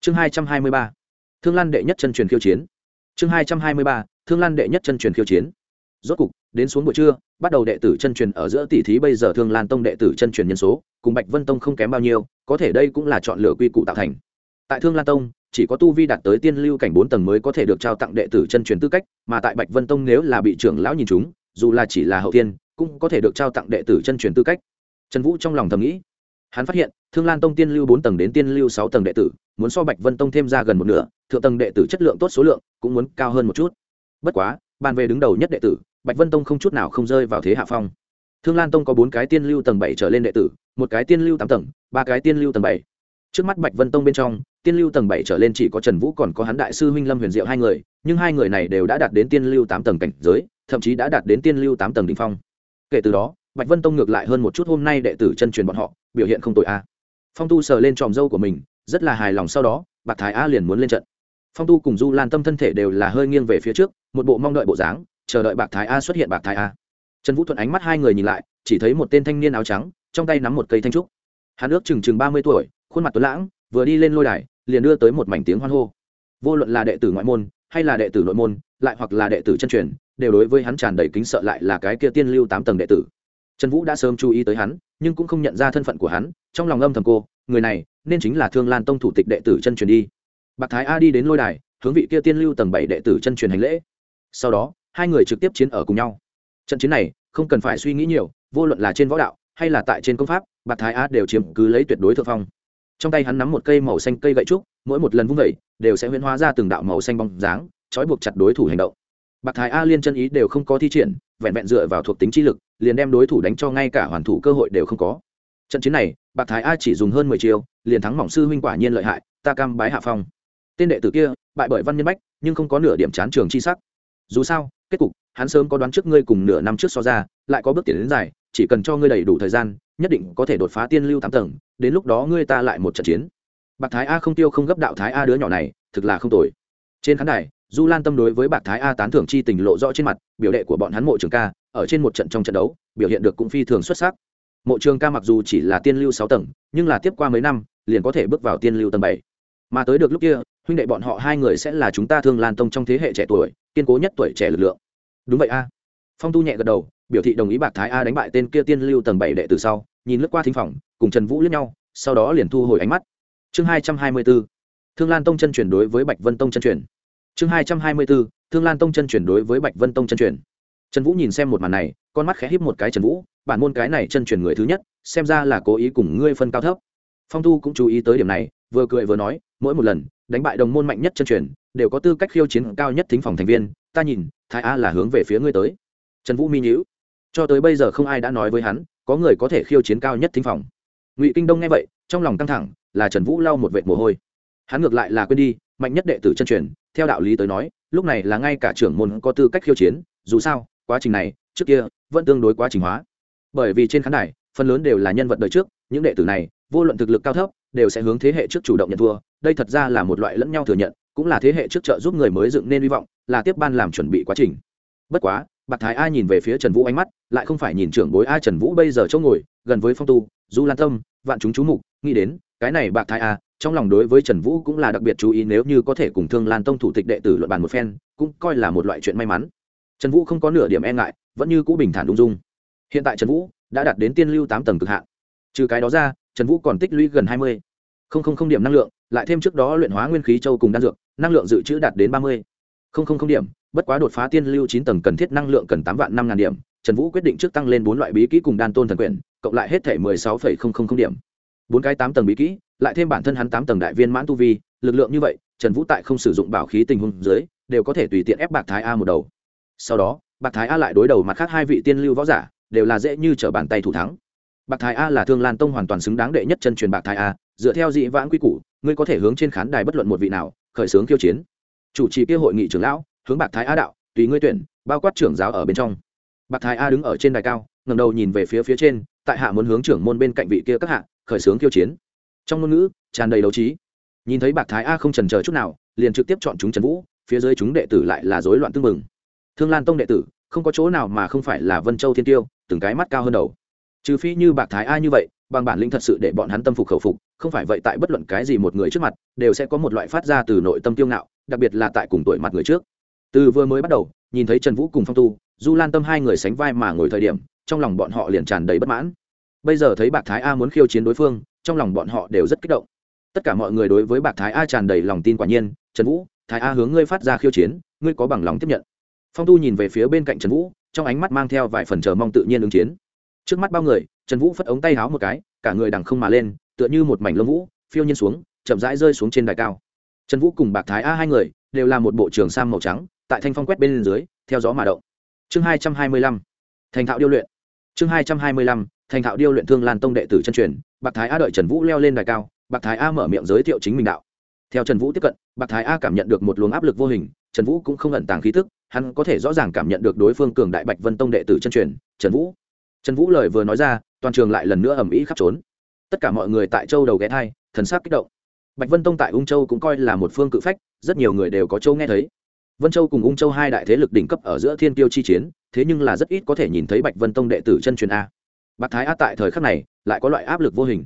Chương hai trăm hai mươi ba, thương lan đệ nhất chân truyền khiêu chiến. Chương hai trăm hai mươi ba, thương lan đệ nhất chân truyền khiêu chiến rốt cục, đến xuống buổi trưa, bắt đầu đệ tử chân truyền ở giữa tỷ thí bây giờ thương lan tông đệ tử chân truyền nhân số, cùng bạch vân tông không kém bao nhiêu, có thể đây cũng là chọn lựa quy củ tạo thành. Tại thương lan tông, chỉ có tu vi đạt tới tiên lưu cảnh bốn tầng mới có thể được trao tặng đệ tử chân truyền tư cách, mà tại bạch vân tông nếu là bị trưởng lão nhìn chúng dù là chỉ là hậu tiên, cũng có thể được trao tặng đệ tử chân truyền tư cách. Trần vũ trong lòng thầm nghĩ, hắn phát hiện, thương lan tông tiên lưu bốn tầng đến tiên lưu sáu tầng đệ tử, muốn so bạch vân tông thêm ra gần một nửa, thượng tầng đệ tử chất lượng tốt số lượng cũng muốn cao hơn một chút. Bất quá, bàn về đứng đầu nhất đệ tử bạch vân tông không chút nào không rơi vào thế hạ phong. Thương lan tông có bốn cái tiên lưu tầng bảy trở lên đệ tử, một cái tiên lưu tám tầng, ba cái tiên lưu tầng bảy. Trước mắt bạch vân tông bên trong, tiên lưu tầng bảy trở lên chỉ có trần vũ còn có hắn đại sư huynh lâm huyền diệu hai người, nhưng hai người này đều đã đạt đến tiên lưu tám tầng cảnh giới, thậm chí đã đạt đến tiên lưu tám tầng đ ỉ n h phong. Kể từ đó, bạch vân tông ngược lại hơn một chút hôm nay đệ tử chân truyền bọn họ, biểu hiện không tội a. Phong tu sờ lên tròm dâu của mình, rất là hài lòng sau đó, bạc thái a liền muốn lên trận. Phong tu cùng du lan tâm thân thể đều là hơi nghiêng về phía trước, một bộ mong đợi bộ dáng chờ đợi bạc thái a xuất hiện bạc thái a. Trần vũ thuận ánh mắt hai người nhìn lại, chỉ thấy một tên thanh niên áo trắng, trong tay nắm một cây thanh trúc. Hắn ước chừng chừng ba mươi tuổi, khuôn mặt tuấn lãng, vừa đi lên lôi đài, liền đưa tới một mảnh tiếng hoan hô. Vô luận là đệ tử ngoại môn, hay là đệ tử nội môn, lại hoặc là đệ tử chân truyền, đều đối với hắn tràn đầy kính sợ lại là cái kia tiên lưu tám tầng đệ tử. Trần vũ đã sớm chú ý tới hắn, nhưng cũng không nhận ra thân phận của hắn, trong lòng âm thầm cô, người này, nên chính là thương lan tông thủ tịch đệ tử chân truyền đi. Bạc thái a đi đến lôi đài, hướng vị kia tiên lưu tầng bảy đệ tử chân truyền hành lễ. Sau đó hai người trực tiếp chiến ở cùng nhau. Trận chiến này, không cần phải suy nghĩ nhiều, vô luận là trên võ đạo, hay là tại trên công pháp, bạc thái a đều chiếm cứ lấy tuyệt đối thượng phong. Trong tay hắn nắm một cây màu xanh cây gậy trúc, mỗi một lần vung vẩy đều sẽ huyễn hóa ra từng đạo màu xanh bóng dáng, trói buộc chặt đối thủ hành động. Bạc thái a liên chân ý đều không có thi triển, vẹn vẹn dựa vào thuộc tính chi lực, liền đem đối thủ đánh cho ngay cả hoàn thủ cơ hội đều không có. Trận chiến này, bạc thái a chỉ dùng hơn mười chiêu, liền thắng mỏng sư huynh quả nhiên lợi hại, ta cam bái hạ phong. Tên đệ tử kia, bại bởi văn nhân bách, nhưng không có nửa điểm chán trường chi sắc dù sao, kết cục, hắn sớm có đoán trước ngươi cùng nửa năm trước so ra, lại có bước tiến đến dài, chỉ cần cho ngươi đầy đủ thời gian, nhất định có thể đột phá tiên lưu tám tầng, đến lúc đó ngươi ta lại một trận chiến. Bạc thái a không tiêu không gấp đạo thái a đứa nhỏ này, thực là không tồi. Trên khán đài, du lan tâm đối với bạc thái a tán thưởng chi tình lộ rõ trên mặt, biểu đệ của bọn hắn mộ trường ca, ở trên một trận trong trận đấu, biểu hiện được cũng phi thường xuất sắc. Mộ trường ca mặc dù chỉ là tiên lưu sáu tầng, nhưng là tiếp qua mấy năm, liền có thể bước vào tiên lưu tầng bảy. Mà tới được lúc kia huynh đệ bọn họ hai người sẽ là chúng ta thương lan tông trong thế hệ trẻ tuổi, kiên cố nhất tuổi trẻ lực lượng. Đúng vậy a. Phong tu nhẹ gật đầu, biểu thị đồng ý bạc thái a đánh bại tên kia tiên lưu tầng bảy đệ từ sau, nhìn lướt qua thính phòng, cùng trần vũ lướt nhau, sau đó liền thu hồi ánh mắt. Chương hai trăm hai mươi b ố thương lan tông chân chuyển đối với bạch vân tông chân chuyển chương hai trăm hai mươi b ố thương lan tông chân chuyển đối với bạch vân tông chân chuyển trần vũ nhìn xem một màn này, con mắt khẽ híp một cái trần vũ, bản môn cái này chân chuyển người thứ nhất, xem ra là cố ý cùng ngươi phân cao thấp. Phong tu cũng chú ý tới điểm này, vừa cười vừa nói mỗi một lần, đánh bại đồng môn mạnh nhất chân truyền, đều có tư cách khiêu chiến cao nhất thính phòng thành viên. Ta nhìn, thái a là hướng về phía ngươi tới. Trần vũ mi nhữ cho tới bây giờ không ai đã nói với hắn, có người có thể khiêu chiến cao nhất thính phòng. Ngụy kinh đông nghe vậy, trong lòng căng thẳng, là trần vũ lau một vệt mồ hôi. Hắn ngược lại là quên đi, mạnh nhất đệ tử chân truyền, theo đạo lý tới nói, lúc này là ngay cả trưởng môn có tư cách khiêu chiến, dù sao, quá trình này, trước kia, vẫn tương đối quá trình hóa. Bởi vì trên khán đài, phần lớn đều là nhân vật đời trước, những đệ tử này, vô luận thực lực cao thấp đều sẽ hướng thế hệ trước chủ động nhận thua. Đây thật ra là một loại lẫn nhau thừa nhận, cũng là thế hệ trước trợ giúp người mới dựng nên hy vọng, là tiếp ban làm chuẩn bị quá trình. Bất quá, bạc thái a nhìn về phía trần vũ ánh mắt, lại không phải nhìn trưởng bối a trần vũ bây giờ chỗ ngồi, gần với phong tu, du lan tâm, vạn chúng chú mục, nghĩ đến, cái này bạc thái a, trong lòng đối với trần vũ cũng là đặc biệt chú ý nếu như có thể cùng thương lan tông thủ tịch đệ tử luận bàn một phen, cũng coi là một loại chuyện may mắn. Trần vũ không có nửa điểm e ngại, vẫn như cũ bình thản ung dung. Hiện tại trần vũ đã đạt đến tiên lưu tám tầng cực hạn. Trừ cái đó ra trần vũ còn tích lũy gần hai mươi. Không không không điểm năng lượng lại thêm trước đó luyện hóa nguyên khí châu cùng đan dược năng lượng dự trữ đạt đến ba mươi. Không không không điểm bất quá đột phá tiên lưu chín tầng cần thiết năng lượng cần tám vạn năm ngàn điểm trần vũ quyết định trước tăng lên bốn loại bí kỹ cùng đan tôn thần quyền, cộng lại hết thể mười sáu phẩy không không không điểm. Bốn cái tám tầng bí kỹ lại thêm bản thân hắn tám tầng đại viên mãn tu vi lực lượng như vậy trần vũ tại không sử dụng bảo khí tình huống dưới đều có thể tùy tiện ép bạc thái a một đầu. Sau đó bạc thái a lại đối đầu mặt khác hai vị tiên lưu võ giả đều là dễ như t r ở bàn tay thủ thắng bạc thái a là thương lan tông hoàn toàn xứng đáng đệ nhất chân truyền bạc thái a, dựa theo dị vãng quy củ, ngươi có thể hướng trên khán đài bất luận một vị nào, khởi xướng khiêu chiến. Chủ trì kia hội nghị trưởng lão, hướng bạc thái a đạo, tùy ngươi tuyển, bao quát trưởng giáo ở bên trong. Bạc thái a đứng ở trên đài cao ngầm đầu nhìn về phía phía trên, tại hạ muốn hướng trưởng môn bên cạnh vị kia các hạ, khởi xướng khiêu chiến. Trong ngôn ngữ, tràn đầy đấu trí. Nhìn thấy bạc thái a không trần chờ chút nào, liền trực tiếp chọn chúng trần vũ, phía dưới chúng đệ tử lại là rối loạn tương mừng thương lan tông đệ tử, không có chỗ nào mà không phải là vân châu thiên tiêu, từng cái mắt cao hơn đầu trừ phi như bạc thái a như vậy, bằng bản lĩnh thật sự để bọn hắn tâm phục khẩu phục, không phải vậy tại bất luận cái gì một người trước mặt, đều sẽ có một loại phát ra từ nội tâm tiêu ngạo, đặc biệt là tại cùng tuổi mặt người trước. Từ vừa mới bắt đầu, nhìn thấy trần vũ cùng phong tu, du lan tâm hai người sánh vai mà ngồi thời điểm, trong lòng bọn họ liền tràn đầy bất mãn. Bây giờ thấy bạc thái a muốn khiêu chiến đối phương, trong lòng bọn họ đều rất kích động. Tất cả mọi người đối với bạc thái a tràn đầy lòng tin quả nhiên, trần vũ, thái a hướng ngươi phát ra khiêu chiến, ngươi có bằng lòng tiếp nhận. Phong tu nhìn về phía bên cạnh trần vũ, trong ánh mắt mang theo vài phần chờ mong tự nhiên ứng chiến trước mắt bao người, trần vũ phất ống tay háo một cái, cả người đằng không mà lên, tựa như một mảnh lông vũ, phiêu nhiên xuống, chậm rãi rơi xuống trên đài cao. Trần vũ cùng bạc thái a hai người đều là một bộ trường sam màu trắng, tại thanh phong quét bên dưới, theo gió mà động. Chương hai trăm hai mươi lăm, thành thạo điêu luyện. Chương hai trăm hai mươi lăm, thành thạo điêu luyện thương lan tông đệ tử chân truyền, bạc thái a đợi trần vũ leo lên đài cao, bạc thái a mở miệng giới thiệu chính mình đạo. Theo trần vũ tiếp cận, bạc thái a cảm nhận được một luồng áp lực vô hình, trần vũ cũng không ẩn tàng khí thức hắn có thể rõ ràng cảm nhận được đối phương cường đại bạch vân tông đệ tử chân truyền, trần vũ trần vũ lời vừa nói ra, toàn trường lại lần nữa ầm ĩ khắp trốn. Tất cả mọi người tại châu đầu ghé thai, thần sắc kích động. Bạch vân tông tại ung châu cũng coi là một phương cự phách, rất nhiều người đều có châu nghe thấy. Vân châu cùng ung châu hai đại thế lực đỉnh cấp ở giữa thiên tiêu chi chiến, thế nhưng là rất ít có thể nhìn thấy bạch vân tông đệ tử chân truyền a. Bạc thái a tại thời khắc này, lại có loại áp lực vô hình.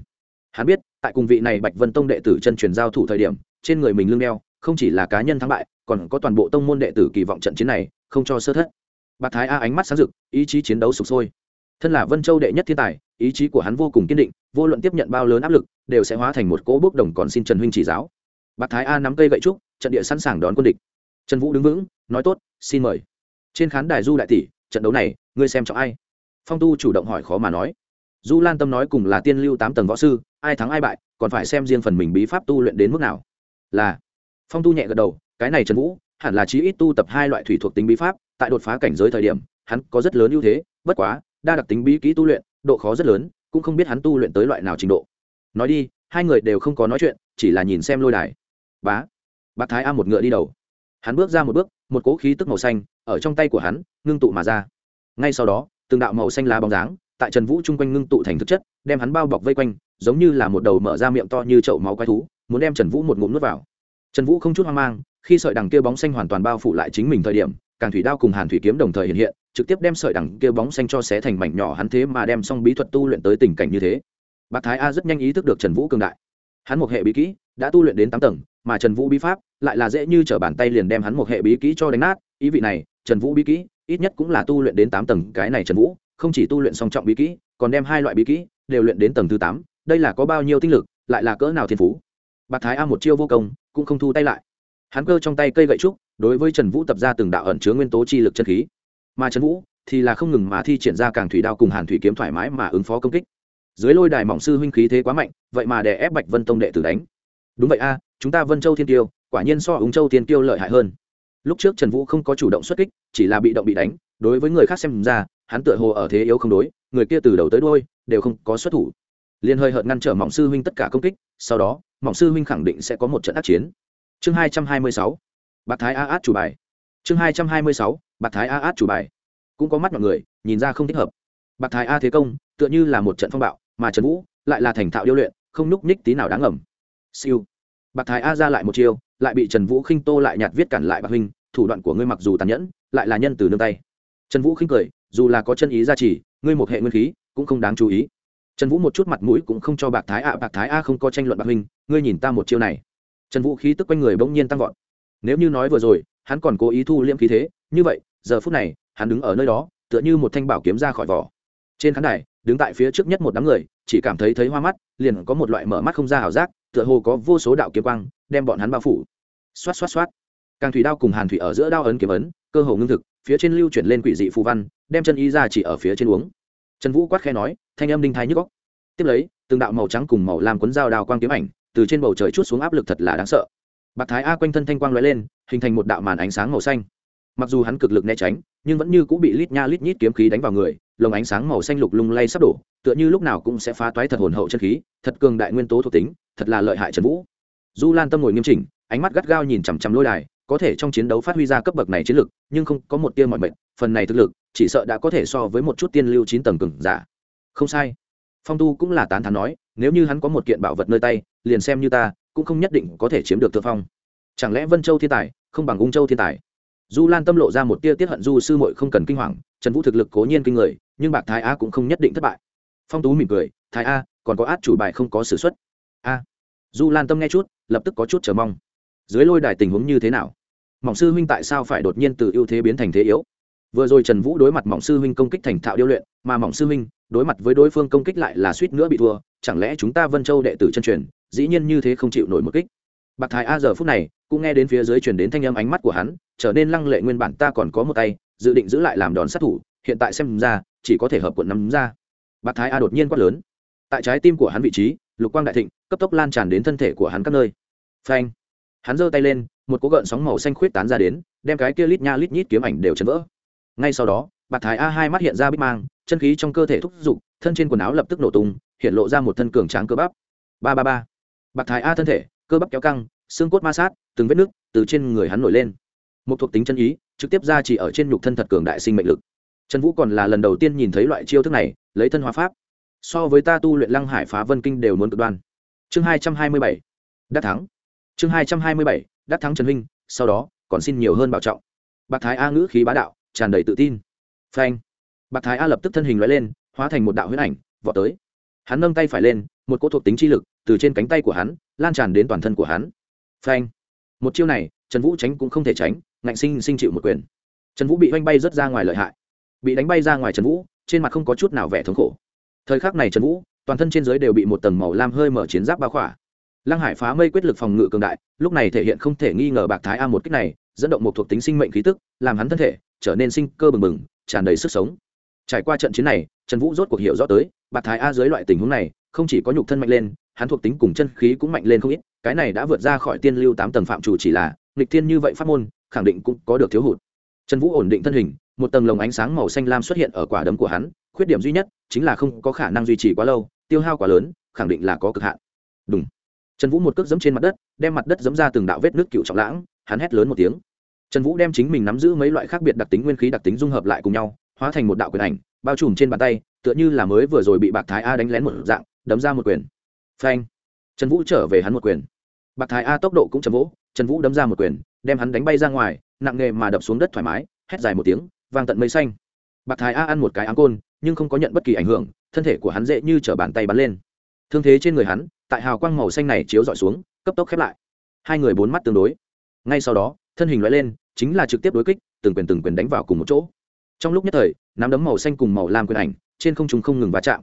Hắn biết, tại cùng vị này bạch vân tông đệ tử chân truyền giao thủ thời điểm, trên người mình lưng đeo, không chỉ là cá nhân thắng bại, còn có toàn bộ tông môn đệ tử kỳ vọng trận chiến này, không cho sơ thất. Bạc thái a ánh mắt sáng rực, ý chí chiến đấu sụp sôi thân là vân châu đệ nhất thiên tài ý chí của hắn vô cùng kiên định vô luận tiếp nhận bao lớn áp lực đều sẽ hóa thành một cỗ bước đồng còn xin trần huynh chỉ giáo bạc thái a nắm cây gậy trúc trận địa sẵn sàng đón quân địch trần vũ đứng vững nói tốt xin mời trên khán đài du đại tỷ trận đấu này ngươi xem trọng ai phong tu chủ động hỏi khó mà nói du lan tâm nói cùng là tiên lưu tám tầng võ sư ai thắng ai bại còn phải xem riêng phần mình bí pháp tu luyện đến mức nào là phong tu nhẹ gật đầu cái này trần vũ hẳn là chí ít tu tập hai loại thủy thuộc tính bí pháp tại đột phá cảnh giới thời điểm hắn có rất lớn ưu thế bất quá đa đặc tính bí kỹ tu luyện, độ khó rất lớn, cũng không biết hắn tu luyện tới loại nào trình độ. Nói đi, hai người đều không có nói chuyện, chỉ là nhìn xem lôi đài. Bá, bác thái a một ngựa đi đầu. Hắn bước ra một bước, một cỗ khí tức màu xanh, ở trong tay của hắn, ngưng tụ mà ra. Ngay sau đó, từng đạo màu xanh lá bóng dáng, tại trần vũ chung quanh ngưng tụ thành thực chất, đem hắn bao bọc vây quanh, giống như là một đầu mở ra miệng to như chậu máu quái thú, muốn đem trần vũ một ngụm nuốt vào. Trần vũ không chút hoang mang, khi sợi đằng kia bóng xanh hoàn toàn bao phủ lại chính mình thời điểm, càng thủy đao cùng hàn thủy kiếm đồng thời hiện hiện trực tiếp đem sợi đằng kia bóng xanh cho xé thành mảnh nhỏ, hắn thế mà đem xong bí thuật tu luyện tới tình cảnh như thế. Bạc thái a rất nhanh ý thức được trần vũ cường đại. Hắn một hệ bí kỹ, đã tu luyện đến tám tầng, mà trần vũ bí pháp lại là dễ như t r ở bàn tay liền đem hắn một hệ bí kỹ cho đánh nát. Ý vị này, trần vũ bí kỹ ít nhất cũng là tu luyện đến tám tầng, cái này trần vũ không chỉ tu luyện song trọng bí kỹ, còn đem hai loại bí kỹ đều luyện đến tầng thứ tám. Đây là có bao nhiêu tinh lực, lại là cỡ nào thiên phú? Bạc thái a một chiêu vô công, cũng không thu tay lại. Hắn cơ trong tay cây gậy trúc, đối với trần vũ tập ra từng đạo ẩn chứa nguyên tố chi lực chân khí mà trần vũ thì là không ngừng mà thi triển ra càng thủy đao cùng hàn thủy kiếm thoải mái mà ứng phó công kích. Dưới lôi đài mỏng sư huynh khí thế quá mạnh, vậy mà đè ép bạch vân tông đệ tử đánh. Đúng vậy a, chúng ta vân châu thiên tiêu, quả nhiên so ứng châu thiên tiêu lợi hại hơn. Lúc trước trần vũ không có chủ động xuất kích, chỉ là bị động bị đánh, đối với người khác xem ra, hắn tựa hồ ở thế yếu không đối, người kia từ đầu tới đôi đều không có xuất thủ. Liền hơi hợt ngăn trở mỏng sư huynh tất cả công kích, sau đó, mỏng sư huynh khẳng định sẽ có một trận ác chiến. Chương hai trăm hai mươi sáu, bạc thái a át chủ bài. Chương hai trăm hai mươi sáu bạc thái a át chủ bài. Cũng có mắt mọi người, nhìn ra không thích hợp. Bạc thái a thế công, tựa như là một trận phong bạo, mà trần vũ lại là thành thạo điêu luyện, không núc ních tí nào đáng ngầm. Siêu. Bạc thái a ra lại một chiêu, lại bị trần vũ khinh tô lại nhạt viết cản lại bạc huynh, thủ đoạn của ngươi mặc dù tàn nhẫn, lại là nhân từ nương tay. Trần vũ khinh cười, dù là có chân ý gia trì, ngươi một hệ nguyên khí, cũng không đáng chú ý. Trần vũ một chút mặt mũi cũng không cho bạc thái a, bạc thái a không có tranh luận bạc huynh, ngươi nhìn ta một chiêu này. Trần vũ khí tức quanh người bỗng nhiên tăng vọt. Nếu như nói vừa rồi hắn còn cố ý thu liêm khí thế. Như vậy, giờ phút này, hắn đứng ở nơi đó, tựa như một thanh bảo kiếm ra khỏi vỏ. Trên khán đài, đứng tại phía trước nhất một đám người, chỉ cảm thấy thấy hoa mắt, liền có một loại mở mắt không ra ảo giác, tựa hồ có vô số đạo kiếm quang, đem bọn hắn bao phủ. Xoát xoát xoát. Càng thủy đao cùng hàn thủy ở giữa đao ấn kiếm ấn, cơ hồ ngưng thực, phía trên lưu chuyển lên quỷ dị phù văn, đem chân ý ra chỉ ở phía trên uống. Trần vũ quát khe nói, thanh âm đinh thái nhức góc tiếp lấy, từng đạo màu trắng cùng màu làm quấn dao đao quang kiếm ảnh, từ trên bầu trời chút xuống áp lực thật là đáng sợ bạc thái a quanh thân thanh quang lóe lên, hình thành một đạo màn ánh sáng màu xanh. Mặc dù hắn cực lực né tránh, nhưng vẫn như cũng bị lít nha lít nhít kiếm khí đánh vào người, lồng ánh sáng màu xanh lục lung lay sắp đổ, tựa như lúc nào cũng sẽ phá toái thật hồn hậu chân khí, thật cường đại nguyên tố thuộc tính, thật là lợi hại trần vũ. Du lan tâm ngồi nghiêm chỉnh, ánh mắt gắt gao nhìn chằm chằm lôi đài, có thể trong chiến đấu phát huy ra cấp bậc này chiến lực, nhưng không có một tia mọi mệnh, phần này thực lực, chỉ sợ đã có thể so với một chút tiên lưu chín tầng cường giả. Không sai. Phong tu cũng là tán thán nói, nếu như hắn có một kiện bảo vật nơi tay, liền xem như ta cũng không nhất định có thể chiếm được thượng phong. Chẳng lẽ vân châu thiên tài không bằng ung châu thiên tài? Du lan tâm lộ ra một tia tiết hận du sư muội không cần kinh hoàng, trần vũ thực lực cố nhiên kinh người, nhưng bạc thái a cũng không nhất định thất bại. Phong tú mỉm cười, thái a, còn có át chủ bài không có s ử x u ấ t a. Du lan tâm nghe chút, lập tức có chút chờ mong. Dưới lôi đài tình huống như thế nào? Mỏng sư huynh tại sao phải đột nhiên từ ưu thế biến thành thế yếu? Vừa rồi trần vũ đối mặt mỏng sư huynh công kích thành thạo điêu luyện, mà mỏng sư huynh đối mặt với đối phương công kích lại là suýt nữa bị thua, chẳng lẽ chúng ta vân châu đệ tử chân truyền dĩ nhiên như thế không chịu nổi một kích. Bạc thái a giờ phút này, cũng nghe đến phía dưới truyền đến thanh âm ánh mắt của hắn, trở nên lăng lệ nguyên bản ta còn có một tay, dự định giữ lại làm đòn sát thủ, hiện tại xem ra, chỉ có thể hợp quận nắm ra. Bạc thái a đột nhiên quát lớn. Tại trái tim của hắn vị trí, lục quang đại thịnh, cấp tốc lan tràn đến thân thể của hắn các nơi. Phanh. Hắn giơ tay lên, một cú gợn sóng màu xanh khuyết tán ra đến, đem cái kia lít nha lít nhít kiếm ảnh đều chấn vỡ. Ngay sau đó, bạc thái a hai mắt hiện ra bích mang, chân khí trong cơ thể thúc giục, thân trên quần áo lập tức nổ tung, hiện lộ ra một thân cường tráng cơ bắp. Ba ba ba bạc thái a thân thể, cơ bắp kéo căng, xương cốt ma sát, từng vết nước từ trên người hắn nổi lên. Một thuộc tính chân ý, trực tiếp ra chỉ ở trên nhục thân thật cường đại sinh mệnh lực. Trần vũ còn là lần đầu tiên nhìn thấy loại chiêu thức này, lấy thân hóa pháp. So với ta tu luyện lăng hải phá vân kinh đều muốn cực đoan. Chương hai trăm hai mươi bảy, đắc thắng. Chương hai trăm hai mươi bảy, đắc thắng trần huynh, sau đó, còn xin nhiều hơn bảo trọng. Bạc thái a ngữ khí bá đạo, tràn đầy tự tin. Phanh. Bạc thái a lập tức thân hình loại lên, hóa thành một đạo huyết ảnh, vọt tới. Hắn nâng tay phải lên, một cỗ thuộc tính chi lực từ trên cánh tay của hắn, lan tràn đến toàn thân của hắn. Phanh. Một chiêu này, trần vũ tránh cũng không thể tránh, ngạnh sinh sinh chịu một quyền. Trần vũ bị oanh bay rớt ra ngoài lợi hại. Bị đánh bay ra ngoài trần vũ, trên mặt không có chút nào vẻ thống khổ. Thời khắc này trần vũ, toàn thân trên giới đều bị một tầng màu lam hơi mở chiến giáp bao khỏa. Lăng hải phá mây quyết lực phòng ngự cường đại, lúc này thể hiện không thể nghi ngờ bạc thái a một cách này, dẫn động một thuộc tính sinh mệnh khí tức, làm hắn thân thể trở nên sinh cơ bừng bừng, tràn đầy sức sống. Trải qua trận chiến này, trần vũ rốt cuộc hiểu rõ tới, bạc thái a dưới loại tình huống này, không chỉ có nhục thân mạnh lên hắn thuộc tính cùng chân khí cũng mạnh lên không ít, cái này đã vượt ra khỏi tiên lưu tám tầng phạm chủ chỉ là, nghịch thiên như vậy pháp môn, khẳng định cũng có được thiếu hụt. Trần vũ ổn định thân hình, một tầng lồng ánh sáng màu xanh lam xuất hiện ở quả đấm của hắn, khuyết điểm duy nhất chính là không có khả năng duy trì quá lâu, tiêu hao quá lớn, khẳng định là có cực hạn. Đúng trần vũ một cước dẫm trên mặt đất, đem mặt đất dẫm ra từng đạo vết nước cựu trọng lãng, hắn hét lớn một tiếng. Trần vũ đem chính mình nắm giữ mấy loại khác biệt đặc tính nguyên khí đặc tính dung hợp lại cùng nhau, hóa thành một đạo quyền ảnh, bao trùm trên bàn tay, tựa như là mới vừa rồi bị bạc thái a đánh lén một dạng, đấm ra một quyền phanh. Trần vũ trở về hắn một quyền. Bạc thái a tốc độ cũng chầm vỗ, trần vũ đấm ra một quyền, đem hắn đánh bay ra ngoài, nặng nề mà đập xuống đất thoải mái, hét dài một tiếng, vang tận mây xanh. Bạc thái a ăn một cái áng côn, nhưng không có nhận bất kỳ ảnh hưởng, thân thể của hắn dễ như t bàn tay bắn lên. Thương thế trên người hắn, tại hào quang màu xanh này chiếu dọi xuống, cấp tốc khép lại. Hai người bốn mắt tương đối. Ngay sau đó, thân hình loại lên, chính là trực tiếp đối kích, từng quyền từng quyền đánh vào cùng một chỗ. Trong lúc nhất thời, nắm đấm màu xanh cùng màu lam quyền ảnh, trên không trung không ngừng va chạm.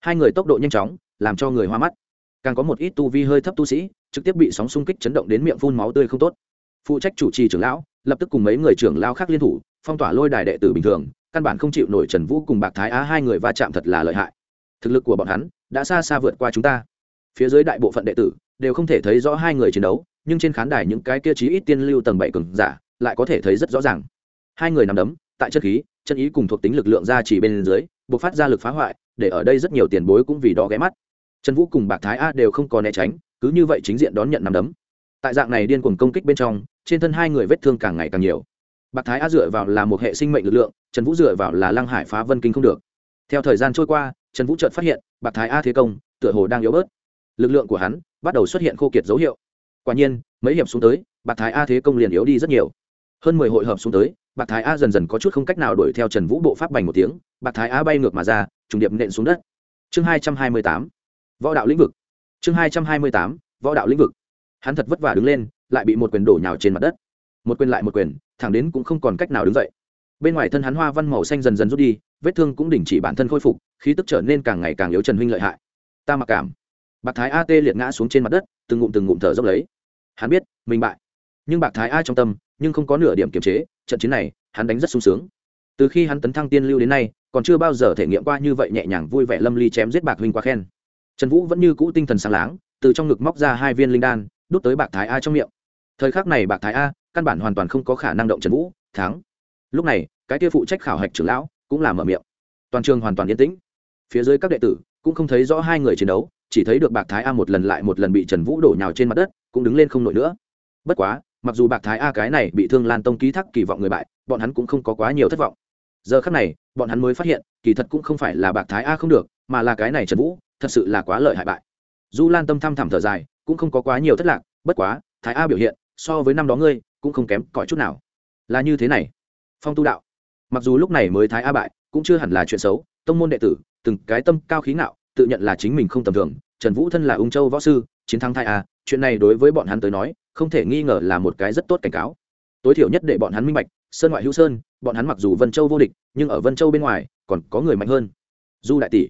Hai người tốc độ nhanh chóng, làm cho người hoa mắt càng có một ít tu vi hơi thấp tu sĩ, trực tiếp bị sóng xung kích chấn động đến miệng phun máu tươi không tốt. Phụ trách chủ trì trưởng lão, lập tức cùng mấy người trưởng lao khác liên thủ, phong tỏa lôi đài đệ tử bình thường, căn bản không chịu nổi trần vũ cùng bạc thái á hai người va chạm thật là lợi hại. Thực lực của bọn hắn đã xa xa vượt qua chúng ta. Phía dưới đại bộ phận đệ tử đều không thể thấy rõ hai người chiến đấu, nhưng trên khán đài những cái kia chí ít tiên lưu tầng bảy cường giả lại có thể thấy rất rõ ràng. Hai người nằm đấm, tại chất khí, chân ý cùng thuộc tính lực lượng ra chỉ bên dưới, buộc phát ra lực phá hoại, để ở đây rất nhiều tiền bối cũng vì đó ghé mắt trần vũ cùng bạc thái a đều không có né tránh, cứ như vậy chính diện đón nhận nằm đấm. Tại dạng này điên cuồng công kích bên trong, trên thân hai người vết thương càng ngày càng nhiều. Bạc thái a dựa vào là một hệ sinh mệnh lực lượng, trần vũ dựa vào là lăng hải phá vân kinh không được. Theo thời gian trôi qua, trần vũ chợt phát hiện, bạc thái a thế công, tựa hồ đang yếu bớt. Lực lượng của hắn bắt đầu xuất hiện khô kiệt dấu hiệu. Quả nhiên, mấy hiệp xuống tới, bạc thái a thế công liền yếu đi rất nhiều. Hơn mười hội hợp xuống tới, bạc thái a dần dần có chút không cách nào đuổi theo trần vũ bộ pháp bành một tiếng, bạc thái a bay ngược mà ra, trùng điệp nện xuống đất. Chương hai trăm hai mươi tám võ đạo lĩnh vực. Chương hai trăm hai mươi tám, võ đạo lĩnh vực. Hắn thật vất vả đứng lên, lại bị một quyền đổ nhào trên mặt đất. Một quyền lại một quyền, thẳng đến cũng không còn cách nào đứng dậy. Bên ngoài thân hắn hoa văn màu xanh dần dần rút đi, vết thương cũng đình chỉ bản thân khôi phục, khí tức trở nên càng ngày càng yếu trần huynh lợi hại. Ta mặc cảm. Bạc thái a tê liệt ngã xuống trên mặt đất, từng ngụm từng ngụm thở dốc lấy. Hắn biết, mình bại. Nhưng bạc thái a trong tâm, nhưng không có nửa điểm kiềm chế, trận chiến này, hắn đánh rất sung sướng. Từ khi hắn tấn thăng tiên lưu đến nay, còn chưa bao giờ thể nghiệm qua như vậy nhẹ nhàng vui vẻ lâm ly chém giết bạc huynh qua khen trần vũ vẫn như cũ tinh thần sáng láng, từ trong ngực móc ra hai viên linh đan, đút tới bạc thái a trong miệng. Thời khắc này bạc thái a, căn bản hoàn toàn không có khả năng động trần vũ, thắng. Lúc này, cái kia phụ trách khảo hạch trưởng lão cũng là mở miệng. Toàn trường hoàn toàn yên tĩnh. Phía dưới các đệ tử cũng không thấy rõ hai người chiến đấu, chỉ thấy được bạc thái a một lần lại một lần bị trần vũ đổ nhào trên mặt đất, cũng đứng lên không nổi nữa. Bất quá, mặc dù bạc thái a cái này bị thương lan tông ký thác kỳ vọng người bại, bọn hắn cũng không có quá nhiều thất vọng. Giờ khắc này, bọn hắn mới phát hiện, kỳ thật cũng không phải là bạc thái a không được, mà là cái này trần vũ thật sự là quá lợi hại bại. Du lan tâm thăm thẳm thở dài, cũng không có quá nhiều thất lạc, bất quá, thái a biểu hiện, so với năm đó ngươi, cũng không kém cỏi chút nào. Là như thế này. Phong tu đạo. Mặc dù lúc này mới thái a bại, cũng chưa hẳn là chuyện xấu, tông môn đệ tử, từng cái tâm cao khí ngạo, tự nhận là chính mình không tầm thường, trần vũ thân là ung châu võ sư, chiến thắng thái a, chuyện này đối với bọn hắn tới nói, không thể nghi ngờ là một cái rất tốt cảnh cáo. Tối thiểu nhất để bọn hắn minh bạch, sơn ngoại hữu sơn, bọn hắn mặc dù vân châu vô địch, nhưng ở vân châu bên ngoài, còn có người mạnh hơn. Du đại tỷ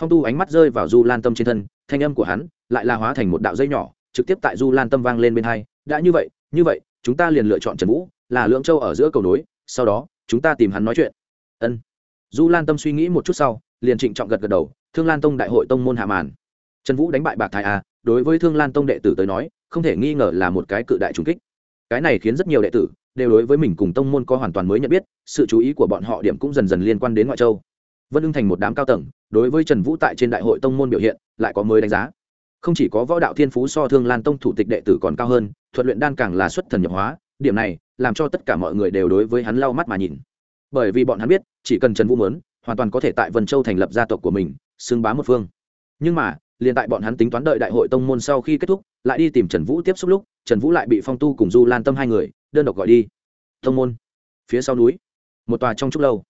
phong tu ánh mắt rơi vào du lan tâm trên thân, thanh âm của hắn lại là hóa thành một đạo dây nhỏ, trực tiếp tại du lan tâm vang lên bên hai. Đã như vậy như vậy, chúng ta liền lựa chọn trần vũ, là Lưỡng châu ở giữa cầu nối, sau đó, chúng ta tìm hắn nói chuyện. Ân. Du lan tâm suy nghĩ một chút sau, liền trịnh trọng gật gật đầu, thương lan tông đại hội tông môn hạ màn. Trần vũ đánh bại bạc thái a, đối với thương lan tông đệ tử tới nói, không thể nghi ngờ là một cái cự đại trùng kích. Cái này khiến rất nhiều đệ tử đều đối với mình cùng tông môn có hoàn toàn mới nhận biết, sự chú ý của bọn họ điểm cũng dần dần liên quan đến ngoại châu vân ưng thành một đám cao tầng đối với trần vũ tại trên đại hội tông môn biểu hiện lại có mới đánh giá không chỉ có võ đạo thiên phú so thương lan tông thủ tịch đệ tử còn cao hơn thuật luyện đan càng là xuất thần nhập hóa điểm này làm cho tất cả mọi người đều đối với hắn lau mắt mà nhìn bởi vì bọn hắn biết chỉ cần trần vũ mớn hoàn toàn có thể tại vân châu thành lập gia tộc của mình xưng bá một phương nhưng mà liền tại bọn hắn tính toán đợi đại hội tông môn sau khi kết thúc lại đi tìm trần vũ tiếp xúc lúc trần vũ lại bị phong tu cùng du lan tâm hai người đơn độc gọi đi tông môn phía sau núi một tòa trong trúc lâu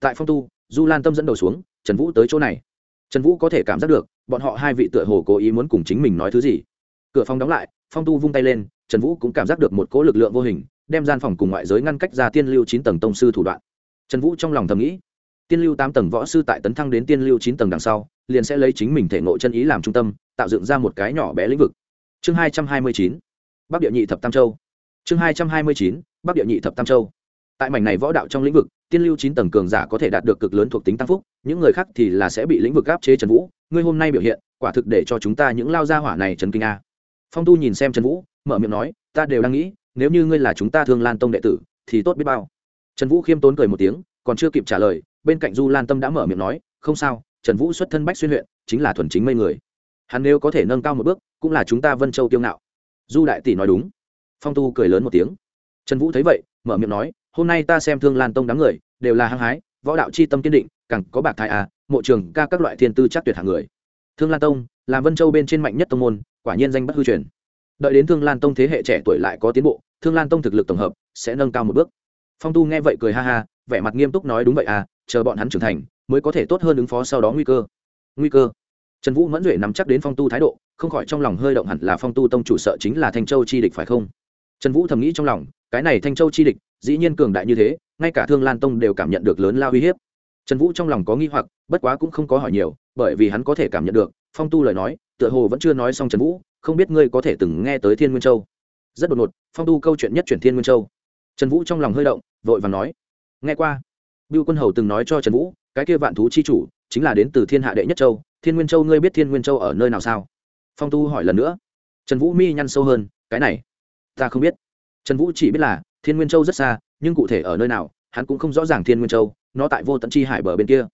tại phong tu du lan tâm dẫn đầu xuống, trần vũ tới chỗ này. Trần vũ có thể cảm giác được, bọn họ hai vị tựa hồ cố ý muốn cùng chính mình nói thứ gì. Cửa phòng đóng lại, phong tu vung tay lên, trần vũ cũng cảm giác được một cỗ lực lượng vô hình, đem gian phòng cùng ngoại giới ngăn cách ra tiên lưu chín tầng tông sư thủ đoạn. Trần vũ trong lòng thầm nghĩ, tiên lưu tám tầng võ sư tại tấn thăng đến tiên lưu chín tầng đằng sau, liền sẽ lấy chính mình thể ngộ chân ý làm trung tâm, tạo dựng ra một cái nhỏ bé lĩnh vực. Chương hai trăm hai mươi chín, bắc địa nhị thập tam châu. Chương hai trăm hai mươi chín, bắc địa nhị thập tam châu tại mảnh này võ đạo trong lĩnh vực, tiên lưu chín tầng cường giả có thể đạt được cực lớn thuộc tính tăng phúc, những người khác thì là sẽ bị lĩnh vực áp chế trần vũ. Ngươi hôm nay biểu hiện, quả thực để cho chúng ta những lao gia hỏa này trần kinh a. Phong tu nhìn xem trần vũ, mở miệng nói, ta đều đang nghĩ, nếu như ngươi là chúng ta thương lan tông đệ tử, thì tốt biết bao. Trần vũ khiêm tốn cười một tiếng, còn chưa kịp trả lời, bên cạnh du lan tâm đã mở miệng nói, không sao, trần vũ xuất thân bách xuyên huyện, chính là thuần chính mây người. Hắn nếu có thể nâng cao một bước, cũng là chúng ta vân châu tiêu ngạo. Du đại tỷ nói đúng. Phong tu cười lớn một tiếng. Trần vũ thấy vậy, mở miệng nói hôm nay ta xem thương lan tông đám người, đều là hăng hái, võ đạo c h i tâm kiên định, càng có bạc thái à mộ trường ca các loại thiên tư chắc tuyệt hạng người. Thương lan tông là vân châu bên trên mạnh nhất tông môn, quả nhiên danh bất hư truyền. Đợi đến thương lan tông thế hệ trẻ tuổi lại có tiến bộ, thương lan tông thực lực tổng hợp sẽ nâng cao một bước. Phong tu nghe vậy cười ha ha, vẻ mặt nghiêm túc nói đúng vậy à chờ bọn hắn trưởng thành mới có thể tốt hơn ứng phó sau đó nguy cơ. Nguy cơ. Trần vũ mẫn duệ nắm chắc đến phong tu thái độ, không khỏi trong lòng hơi động hẳn là phong tu tông chủ sợ chính là thanh châu chi địch phải không? Trần vũ thầm nghĩ trong lòng, cái này thanh châu chi địch dĩ nhiên cường đại như thế, ngay cả thương lan tông đều cảm nhận được lớn lao uy hiếp. Trần vũ trong lòng có nghi hoặc, bất quá cũng không có hỏi nhiều, bởi vì hắn có thể cảm nhận được, phong tu lời nói, tựa hồ vẫn chưa nói xong trần vũ, không biết ngươi có thể từng nghe tới thiên nguyên châu. Rất đột ngột, phong tu câu chuyện nhất chuyển thiên nguyên châu. Trần vũ trong lòng hơi động, vội và nói, nghe qua. Bưu quân hầu từng nói cho trần vũ, cái kia vạn thú chi chủ, chính là đến từ thiên hạ đệ nhất châu, thiên nguyên châu ngươi biết thiên nguyên châu ở nơi nào sao? Phong tu hỏi lần nữa. Trần vũ mi nhăn sâu hơn, cái này, ta không biết. Trần vũ chỉ biết là thiên nguyên châu rất xa, nhưng cụ thể ở nơi nào, hắn cũng không rõ ràng thiên nguyên châu, nó tại vô tận chi hải bờ bên kia.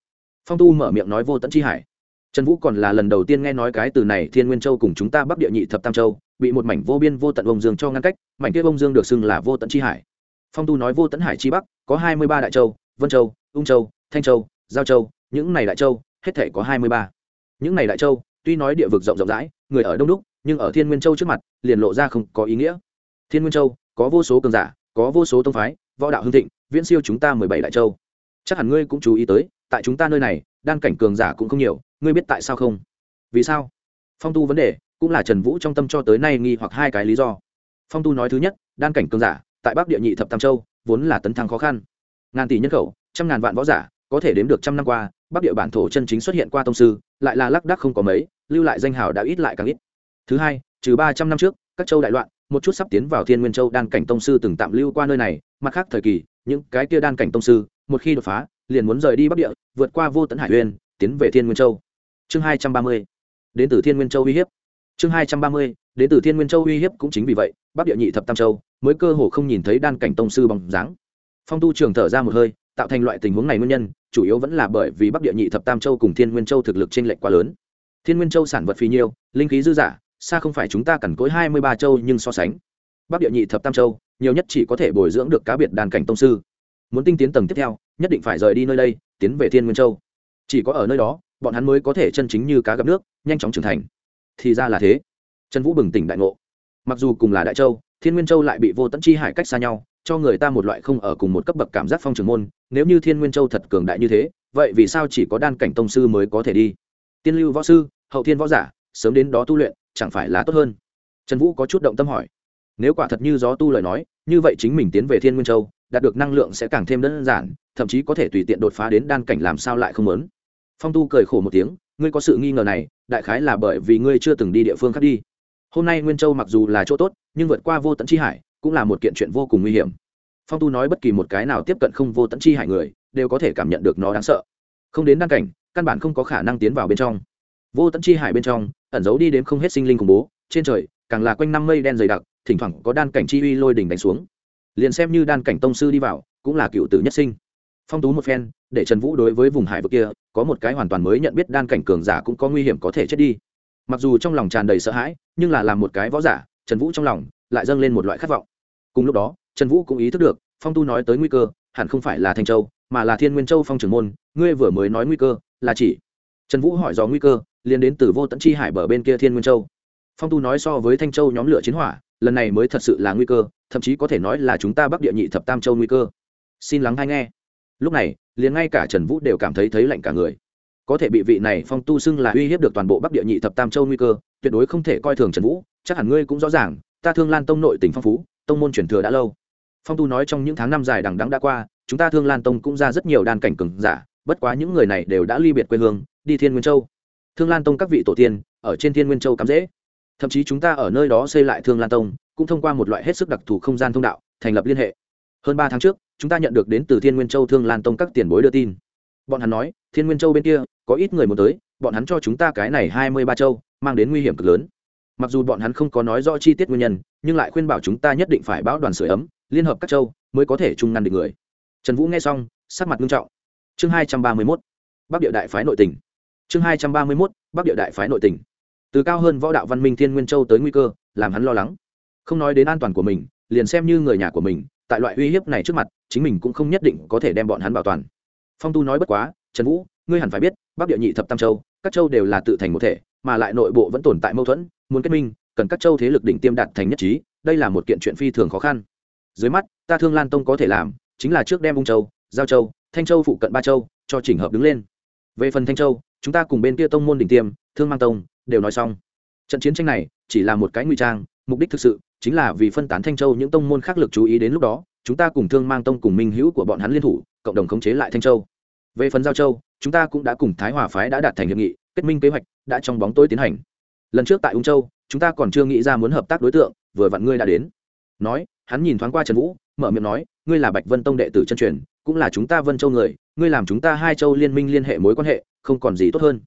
Phong tu mở miệng nói vô tận chi hải. Trần vũ còn là lần đầu tiên nghe nói cái từ này, thiên nguyên châu cùng chúng ta bắc địa nhị thập tam châu, bị một mảnh vô biên vô tận bông dương cho ngăn cách, mảnh kia bông dương được xưng là vô tận chi hải. Phong tu nói vô tận hải chi bắc, có hai mươi ba đại châu, vân châu, ung châu, thanh châu, giao châu, những này đại châu, hết thể có hai mươi ba. Những này đại châu, tuy nói địa vực rộng rộng rãi, người ở đông đúc, nhưng ở thiên nguyên châu trước mặt, liền lộ ra không có ý nghĩa. Thiên nguyên châu, có vô số cường giả có vô số tông phái, võ đạo hưng thịnh, viễn siêu chúng ta mười bảy đại châu. Chắc hẳn ngươi cũng chú ý tới, tại chúng ta nơi này, đan cảnh cường giả cũng không nhiều, ngươi biết tại sao không? Vì sao? Phong tu vấn đề cũng là trần vũ trong tâm cho tới nay nghi hoặc hai cái lý do. Phong tu nói thứ nhất, đan cảnh cường giả, tại bắc địa nhị thập tam châu, vốn là tấn thăng khó khăn. Ngàn tỷ nhân khẩu, trăm ngàn vạn võ giả, có thể đếm được trăm năm qua, bắc địa bản thổ chân chính xuất hiện qua tông sư, lại là lác đác không có mấy, lưu lại danh hào đã ít lại càng ít. Thứ hai, trừ ba trăm năm trước, các châu đại loạn một chút sắp tiến vào thiên nguyên châu, đan cảnh tông sư từng tạm lưu qua nơi này, mặt khác thời kỳ, những cái kia đan cảnh tông sư, một khi đột phá, liền muốn rời đi bắc địa, vượt qua vô tấn hải uyên tiến về thiên nguyên châu. Chương hai trăm ba mươi, đến từ thiên nguyên châu uy hiếp. Chương hai trăm ba mươi, đến từ thiên nguyên châu uy hiếp cũng chính vì vậy, bắc địa nhị thập tam châu mới cơ hồ không nhìn thấy đan cảnh tông sư bằng dáng. Phong tu trường thở ra một hơi, tạo thành loại tình huống này nguyên nhân, chủ yếu vẫn là bởi vì bắc địa nhị thập tam châu cùng thiên nguyên châu thực lực t r ê n lệch quá lớn. Thiên nguyên châu sản vật phí nhiêu, linh khí dư dả xa không phải chúng ta cần cối hai mươi ba châu nhưng so sánh. Bắc địa nhị thập tam châu, nhiều nhất chỉ có thể bồi dưỡng được cá biệt đàn cảnh tông sư. Muốn tinh tiến tầng tiếp theo, nhất định phải rời đi nơi đây, tiến về thiên nguyên châu. Chỉ có ở nơi đó, bọn hắn mới có thể chân chính như cá gặp nước, nhanh chóng trưởng thành. Thì ra là thế. Trần vũ bừng tỉnh đại ngộ. Mặc dù cùng là đại châu, thiên nguyên châu lại bị vô tận chi hải cách xa nhau, cho người ta một loại không ở cùng một cấp bậc cảm giác phong trường môn, nếu như thiên nguyên châu thật cường đại như thế, vậy vì sao chỉ có đan cảnh tông sư mới có thể đi? Tiên lưu võ sư, hậu thiên võ giả, sớm đến đó tu luyện chẳng phải là tốt hơn? Trần vũ có chút động tâm hỏi. Nếu quả thật như gió tu lời nói, như vậy chính mình tiến về thiên nguyên châu, đạt được năng lượng sẽ càng thêm đơn giản, thậm chí có thể tùy tiện đột phá đến đan cảnh làm sao lại không lớn phong tu cười khổ một tiếng, ngươi có sự nghi ngờ này, đại khái là bởi vì ngươi chưa từng đi địa phương khác đi. Hôm nay nguyên châu mặc dù là chỗ tốt, nhưng vượt qua vô tận chi hải, cũng là một kiện chuyện vô cùng nguy hiểm. Phong tu nói bất kỳ một cái nào tiếp cận không vô tận chi hải người, đều có thể cảm nhận được nó đáng sợ. Không đến đan cảnh, căn bản không có khả năng tiến vào bên trong. Vô tận chi hải bên trong ẩn giấu đi đến không hết sinh linh khủng bố, trên trời, càng là quanh năm mây đen dày đặc, thỉnh thoảng có đan cảnh chi uy lôi đỉnh đánh xuống. Liền xem như đan cảnh tông sư đi vào, cũng là cựu tử nhất sinh. Phong tú một phen, để trần vũ đối với vùng hải vực kia, có một cái hoàn toàn mới nhận biết đan cảnh cường giả cũng có nguy hiểm có thể chết đi. Mặc dù trong lòng tràn đầy sợ hãi, nhưng là làm một cái võ giả, trần vũ trong lòng lại dâng lên một loại khát vọng. Cùng lúc đó, trần vũ cũng ý thức được, phong tu nói tới nguy cơ, hẳn không phải là thanh châu, mà là thiên nguyên châu phong trưởng môn, ngươi vừa mới nói nguy cơ là chỉ. Trần vũ hỏi do nguy cơ liên đến từ vô tận chi hải bờ bên kia thiên nguyên châu. Phong tu nói so với thanh châu nhóm lửa chiến hỏa, lần này mới thật sự là nguy cơ, thậm chí có thể nói là chúng ta bắc địa nhị thập tam châu nguy cơ. Xin lắng hay nghe. Lúc này, liền ngay cả trần vũ đều cảm thấy thấy lạnh cả người. Có thể bị vị này phong tu xưng là uy hiếp được toàn bộ bắc địa nhị thập tam châu nguy cơ, tuyệt đối không thể coi thường trần vũ, chắc hẳn ngươi cũng rõ ràng, ta thương lan tông nội tỉnh phong phú, tông môn truyền thừa đã lâu. Phong tu nói trong những tháng năm dài đằng đẵng đã qua, chúng ta thương lan tông cũng ra rất nhiều đan cảnh cường giả, bất quá những người này đều đã ly biệt quê hương, đi thiên nguyên châu thương lan tông các vị tổ tiên, ở trên thiên nguyên châu cắm dễ. Thậm chí chúng ta ở nơi đó xây lại thương lan tông, cũng thông qua một loại hết sức đặc thù không gian thông đạo, thành lập liên hệ. Hơn ba tháng trước, chúng ta nhận được đến từ thiên nguyên châu thương lan tông các tiền bối đưa tin. Bọn hắn nói, thiên nguyên châu bên kia, có ít người muốn tới, bọn hắn cho chúng ta cái này hai mươi ba châu, mang đến nguy hiểm cực lớn. Mặc dù bọn hắn không có nói rõ chi tiết nguyên nhân, nhưng lại khuyên bảo chúng ta nhất định phải báo đoàn sửa ấm, liên hợp các châu, mới có thể chung ngăn được người. Trần vũ nghe xong, sắc mặt nghiêm trọng. Chương hai trăm ba mươi mốt, bắc địa đại phái nội tỉnh chương hai trăm ba mươi mốt, bắc địa đại phái nội tỉnh từ cao hơn võ đạo văn minh thiên nguyên châu tới nguy cơ, làm hắn lo lắng. Không nói đến an toàn của mình, liền xem như người nhà của mình, tại loại uy hiếp này trước mặt, chính mình cũng không nhất định có thể đem bọn hắn bảo toàn. Phong tu nói bất quá, trần vũ, ngươi hẳn phải biết, bắc địa nhị thập tam châu, các châu đều là tự thành một thể, mà lại nội bộ vẫn tồn tại mâu thuẫn, muốn kết minh, cần các châu thế lực đỉnh tiêm đạt thành nhất trí, đây là một kiện chuyện phi thường khó khăn. Dưới mắt, ta thương lan tông có thể làm, chính là trước đem ung châu, giao châu, thanh châu phụ cận ba châu, cho chỉnh hợp đứng lên. Về phần thanh châu chúng ta cùng bên kia tông môn đỉnh tiêm, thương mang tông, đều nói xong. Trận chiến tranh này chỉ là một cái nguy trang, mục đích thực sự chính là vì phân tán thanh châu những tông môn khác lực chú ý đến lúc đó, chúng ta cùng thương mang tông cùng minh hữu của bọn hắn liên thủ, cộng đồng khống chế lại thanh châu. Về phần giao châu, chúng ta cũng đã cùng thái hòa phái đã đạt thành hiệp nghị, kết minh kế hoạch, đã trong bóng tối tiến hành. Lần trước tại ung châu, chúng ta còn chưa nghĩ ra muốn hợp tác đối tượng, vừa vặn ngươi đã đến. Nói, hắn nhìn thoáng qua trần vũ, mở miệng nói, ngươi là bạch vân tông đệ tử chân truyền, cũng là chúng ta vân châu người, ngươi làm chúng ta hai châu liên minh liên hệ mối quan hệ không còn gì tốt hơn.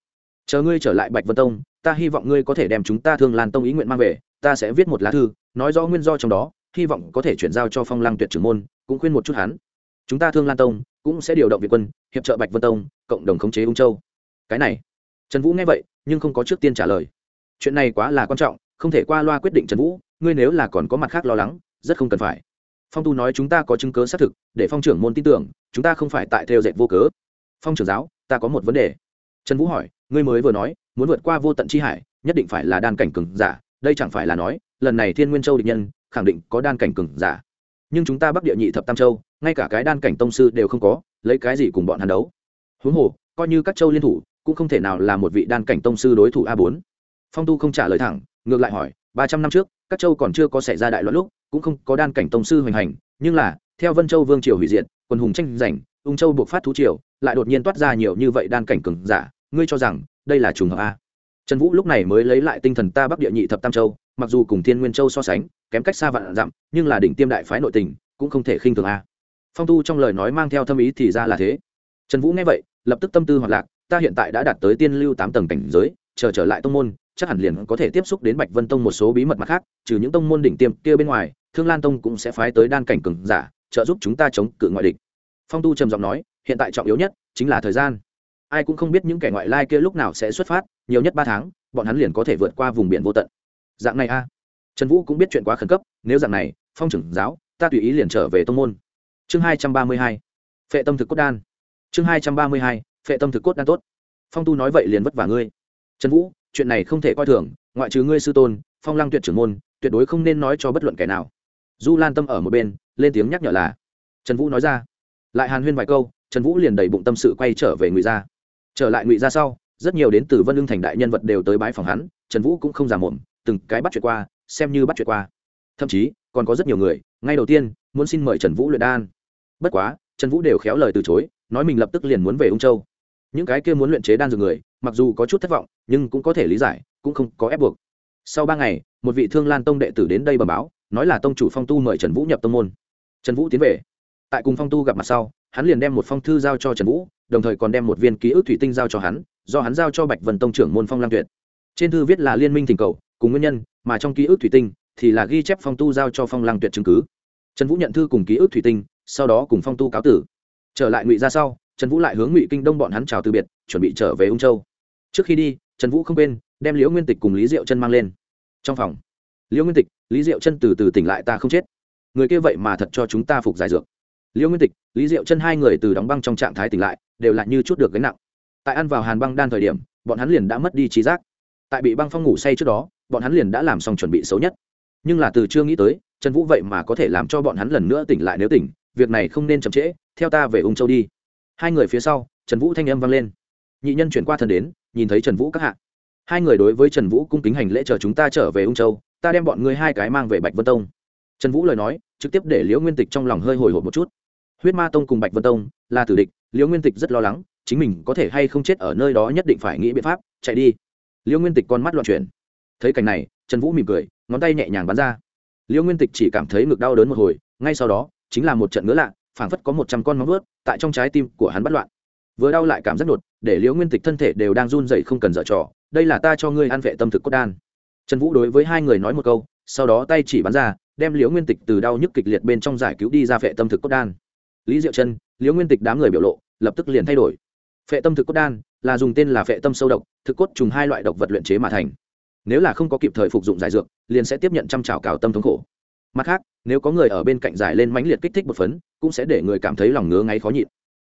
Chờ ngươi trở lại bạch vân tông, ta hy vọng ngươi có thể đem chúng ta thương lan tông ý nguyện mang về, ta sẽ viết một lá thư, nói rõ nguyên do trong đó, hy vọng có thể chuyển giao cho phong lăng tuyệt trưởng môn, cũng khuyên một chút hắn. Chúng ta thương lan tông cũng sẽ điều động việt quân, hiệp trợ bạch vân tông, cộng đồng khống chế ung châu. Cái này, trần vũ nghe vậy, nhưng không có trước tiên trả lời. Chuyện này quá là quan trọng, không thể qua loa quyết định trần vũ, ngươi nếu là còn có mặt khác lo lắng, rất không cần phải. Phong tu nói chúng ta có chứng cớ xác thực, để phong trưởng môn tin tưởng, chúng ta không phải tại theo dệt vô cớ. Phong trưởng giáo, ta có một vấn đề trần vũ hỏi, ngươi mới vừa nói, muốn vượt qua vô tận chi hải, nhất định phải là đan cảnh cừng giả, đây chẳng phải là nói, lần này thiên nguyên châu địch nhân, khẳng định có đan cảnh cừng giả. Nhưng chúng ta bắc địa nhị thập tam châu, ngay cả cái đan cảnh tông sư đều không có, lấy cái gì cùng bọn hắn đấu? Huống hồ, coi như các châu liên thủ, cũng không thể nào là một vị đan cảnh tông sư đối thủ a bốn. Phong tu không trả lời thẳng, ngược lại hỏi, ba trăm năm trước, các châu còn chưa có xảy ra đại loạn lúc, cũng không có đan cảnh tông sư hoành hành, nhưng là, theo vân châu vương triều hủy diệt, quân hùng tranh giành, ung châu buộc phát thú triều, lại đột nhiên toát ra nhiều như vậy đan cảnh cường giả ngươi cho rằng đây là trùng hợp a trần vũ lúc này mới lấy lại tinh thần ta bắc địa nhị thập tam châu, mặc dù cùng thiên nguyên châu so sánh, kém cách xa vạn dặm, nhưng là đỉnh tiêm đại phái nội tình, cũng không thể khinh thường a phong tu trong lời nói mang theo thâm ý thì ra là thế. Trần vũ nghe vậy, lập tức tâm tư hoạt lạc, ta hiện tại đã đạt tới tiên lưu tám tầng cảnh giới, chờ trở lại tông môn, chắc hẳn liền có thể tiếp xúc đến bạch vân tông một số bí mật mặt khác, trừ những tông môn đỉnh tiêm kia bên ngoài, thương lan tông cũng sẽ phái tới đan cảnh cường giả, trợ giúp chúng ta chống cự ngoại địch. Phong tu trầm giọng nói, hiện tại trọng yếu nhất chính là thời gian ai cũng không biết những kẻ ngoại lai kia lúc nào sẽ xuất phát, nhiều nhất ba tháng, bọn hắn liền có thể vượt qua vùng biển vô tận. Dạng này a. Trần vũ cũng biết chuyện quá khẩn cấp, nếu dạng này, phong trưởng giáo, ta tùy ý liền trở về tông môn. Chương hai trăm ba mươi hai. Phệ tâm thực cốt đan. Chương hai trăm ba mươi hai, phệ tâm thực cốt đan tốt. Phong tu nói vậy liền vất vả ngươi. Trần vũ, chuyện này không thể coi thường, ngoại trừ ngươi sư tôn, phong lăng tuyệt trưởng môn, tuyệt đối không nên nói cho bất luận kẻ nào. Du lan tâm ở một bên, lên tiếng nhắc nhở là. Trần vũ nói ra. Lại hàn huyên vài câu, trần vũ liền đầy bụng tâm sự quay trở về người ra trở lại ngụy gia sau, rất nhiều đến từ vân lương thành đại nhân vật đều tới bái phòng hắn, trần vũ cũng không giả mồm từng cái bắt chuyện qua, xem như bắt chuyện qua. Thậm chí, còn có rất nhiều người, ngay đầu tiên, muốn xin mời trần vũ luyện đan. Bất quá, trần vũ đều khéo lời từ chối, nói mình lập tức liền muốn về ung châu. Những cái kia muốn luyện chế đan dược người, mặc dù có chút thất vọng, nhưng cũng có thể lý giải, cũng không có ép buộc. Sau ba ngày, một vị thương lan tông đệ tử đến đây bờ báo, nói là tông chủ phong tu mời trần vũ nhập tông môn. Trần vũ tiến về. Tại cùng phong tu gặp mặt sau, hắn liền đem một phong thư giao cho trần vũ đồng thời còn đem một viên ký ức thủy tinh giao cho hắn, do hắn giao cho bạch vân tông trưởng môn phong lang tuyệt. Trên thư viết là liên minh thỉnh cầu, cùng nguyên nhân, mà trong ký ức thủy tinh thì là ghi chép phong tu giao cho phong lang tuyệt chứng cứ. Trần vũ nhận thư cùng ký ức thủy tinh, sau đó cùng phong tu cáo tử. Trở lại ngụy ra sau, trần vũ lại hướng ngụy kinh đông bọn hắn chào từ biệt, chuẩn bị trở về ung châu. Trước khi đi, trần vũ không quên đem liễu nguyên tịch cùng lý diệu chân mang lên. Trong phòng, liễu nguyên tịch, lý diệu chân từ từ tỉnh lại ta không chết. Người kia vậy mà thật cho chúng ta phục giải dược. Liễu nguyên tịch, lý diệu chân hai người từ đóng băng trong trạng thái tỉnh lại đều là như chút được gánh nặng. Tại ăn vào hàn băng đan thời điểm, bọn hắn liền đã mất đi trí giác. Tại bị băng phong ngủ say trước đó, bọn hắn liền đã làm xong chuẩn bị xấu nhất. Nhưng là từ chưa nghĩ tới, trần vũ vậy mà có thể làm cho bọn hắn lần nữa tỉnh lại nếu tỉnh, việc này không nên chậm trễ, theo ta về ung châu đi. Hai người phía sau, trần vũ thanh âm vang lên. Nhị nhân chuyển qua thần đến, nhìn thấy trần vũ các hạ. Hai người đối với trần vũ cung kính hành lễ chờ chúng ta trở về ung châu, ta đem bọn ngươi hai cái mang về bạch vân tông. Trần vũ lời nói, trực tiếp để liễu nguyên tịch trong lòng hơi hồi hộp một chút. Huyết ma tông cùng bạch vân tông là tử địch liễu nguyên tịch rất lo lắng, chính mình có thể hay không chết ở nơi đó nhất định phải nghĩ biện pháp, chạy đi. Liễu nguyên tịch con mắt loạn chuyển. Thấy cảnh này, trần vũ mỉm cười, ngón tay nhẹ nhàng bắn ra. Liễu nguyên tịch chỉ cảm thấy ngực đau đớn một hồi, ngay sau đó, chính là một trận ngứa lạ, phảng phất có một trăm con móng vớt tại trong trái tim của hắn bắt loạn. Vừa đau lại cảm giác đột, để liễu nguyên tịch thân thể đều đang run dậy không cần dở trò, đây là ta cho ngươi ăn vệ tâm thực cốt đan. Trần vũ đối với hai người nói một câu, sau đó tay chỉ bắn ra, đem liễu nguyên tịch từ đau nhức kịch liệt bên trong giải cứu đi ra vệ tâm thực cốt đan. Lý diệu chân liễu nguyên tịch đám người biểu lộ lập tức liền thay đổi. Phệ tâm thực cốt đan là dùng tên là phệ tâm sâu độc thực cốt trùng hai loại độc vật luyện chế mà thành. Nếu là không có kịp thời phục dụng giải dược liền sẽ tiếp nhận trăm trào cào tâm thống khổ. Mặt khác nếu có người ở bên cạnh giải lên mãnh liệt kích thích một phấn cũng sẽ để người cảm thấy lòng ngứa ngáy khó nhịn.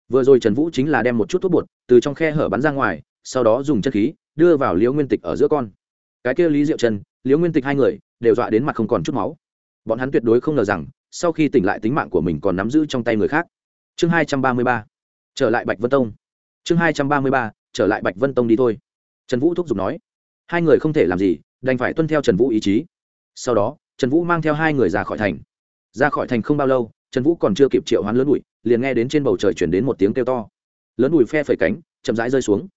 Vừa rồi trần vũ chính là đem một chút thuốc bột từ trong khe hở bắn ra ngoài sau đó dùng chân khí đưa vào liễu nguyên tịch ở giữa con. Cái kia lý diệu Trần, liễu nguyên tịch hai người đều dọa đến mặt không còn chút máu. Bọn hắn tuyệt đối không ngờ rằng sau khi tỉnh lại tính mạng của mình còn nắm giữ trong tay người khác chương hai trăm ba mươi ba, trở lại bạch vân tông. Chương hai trăm ba mươi ba, trở lại bạch vân tông đi thôi. Trần vũ thúc giục nói, hai người không thể làm gì, đành phải tuân theo trần vũ ý chí. Sau đó, trần vũ mang theo hai người ra khỏi thành. Ra khỏi thành không bao lâu, trần vũ còn chưa kịp triệu hoán lớn đùi liền nghe đến trên bầu trời chuyển đến một tiếng kêu to. Lớn đùi phe phẩy cánh, chậm rãi rơi xuống.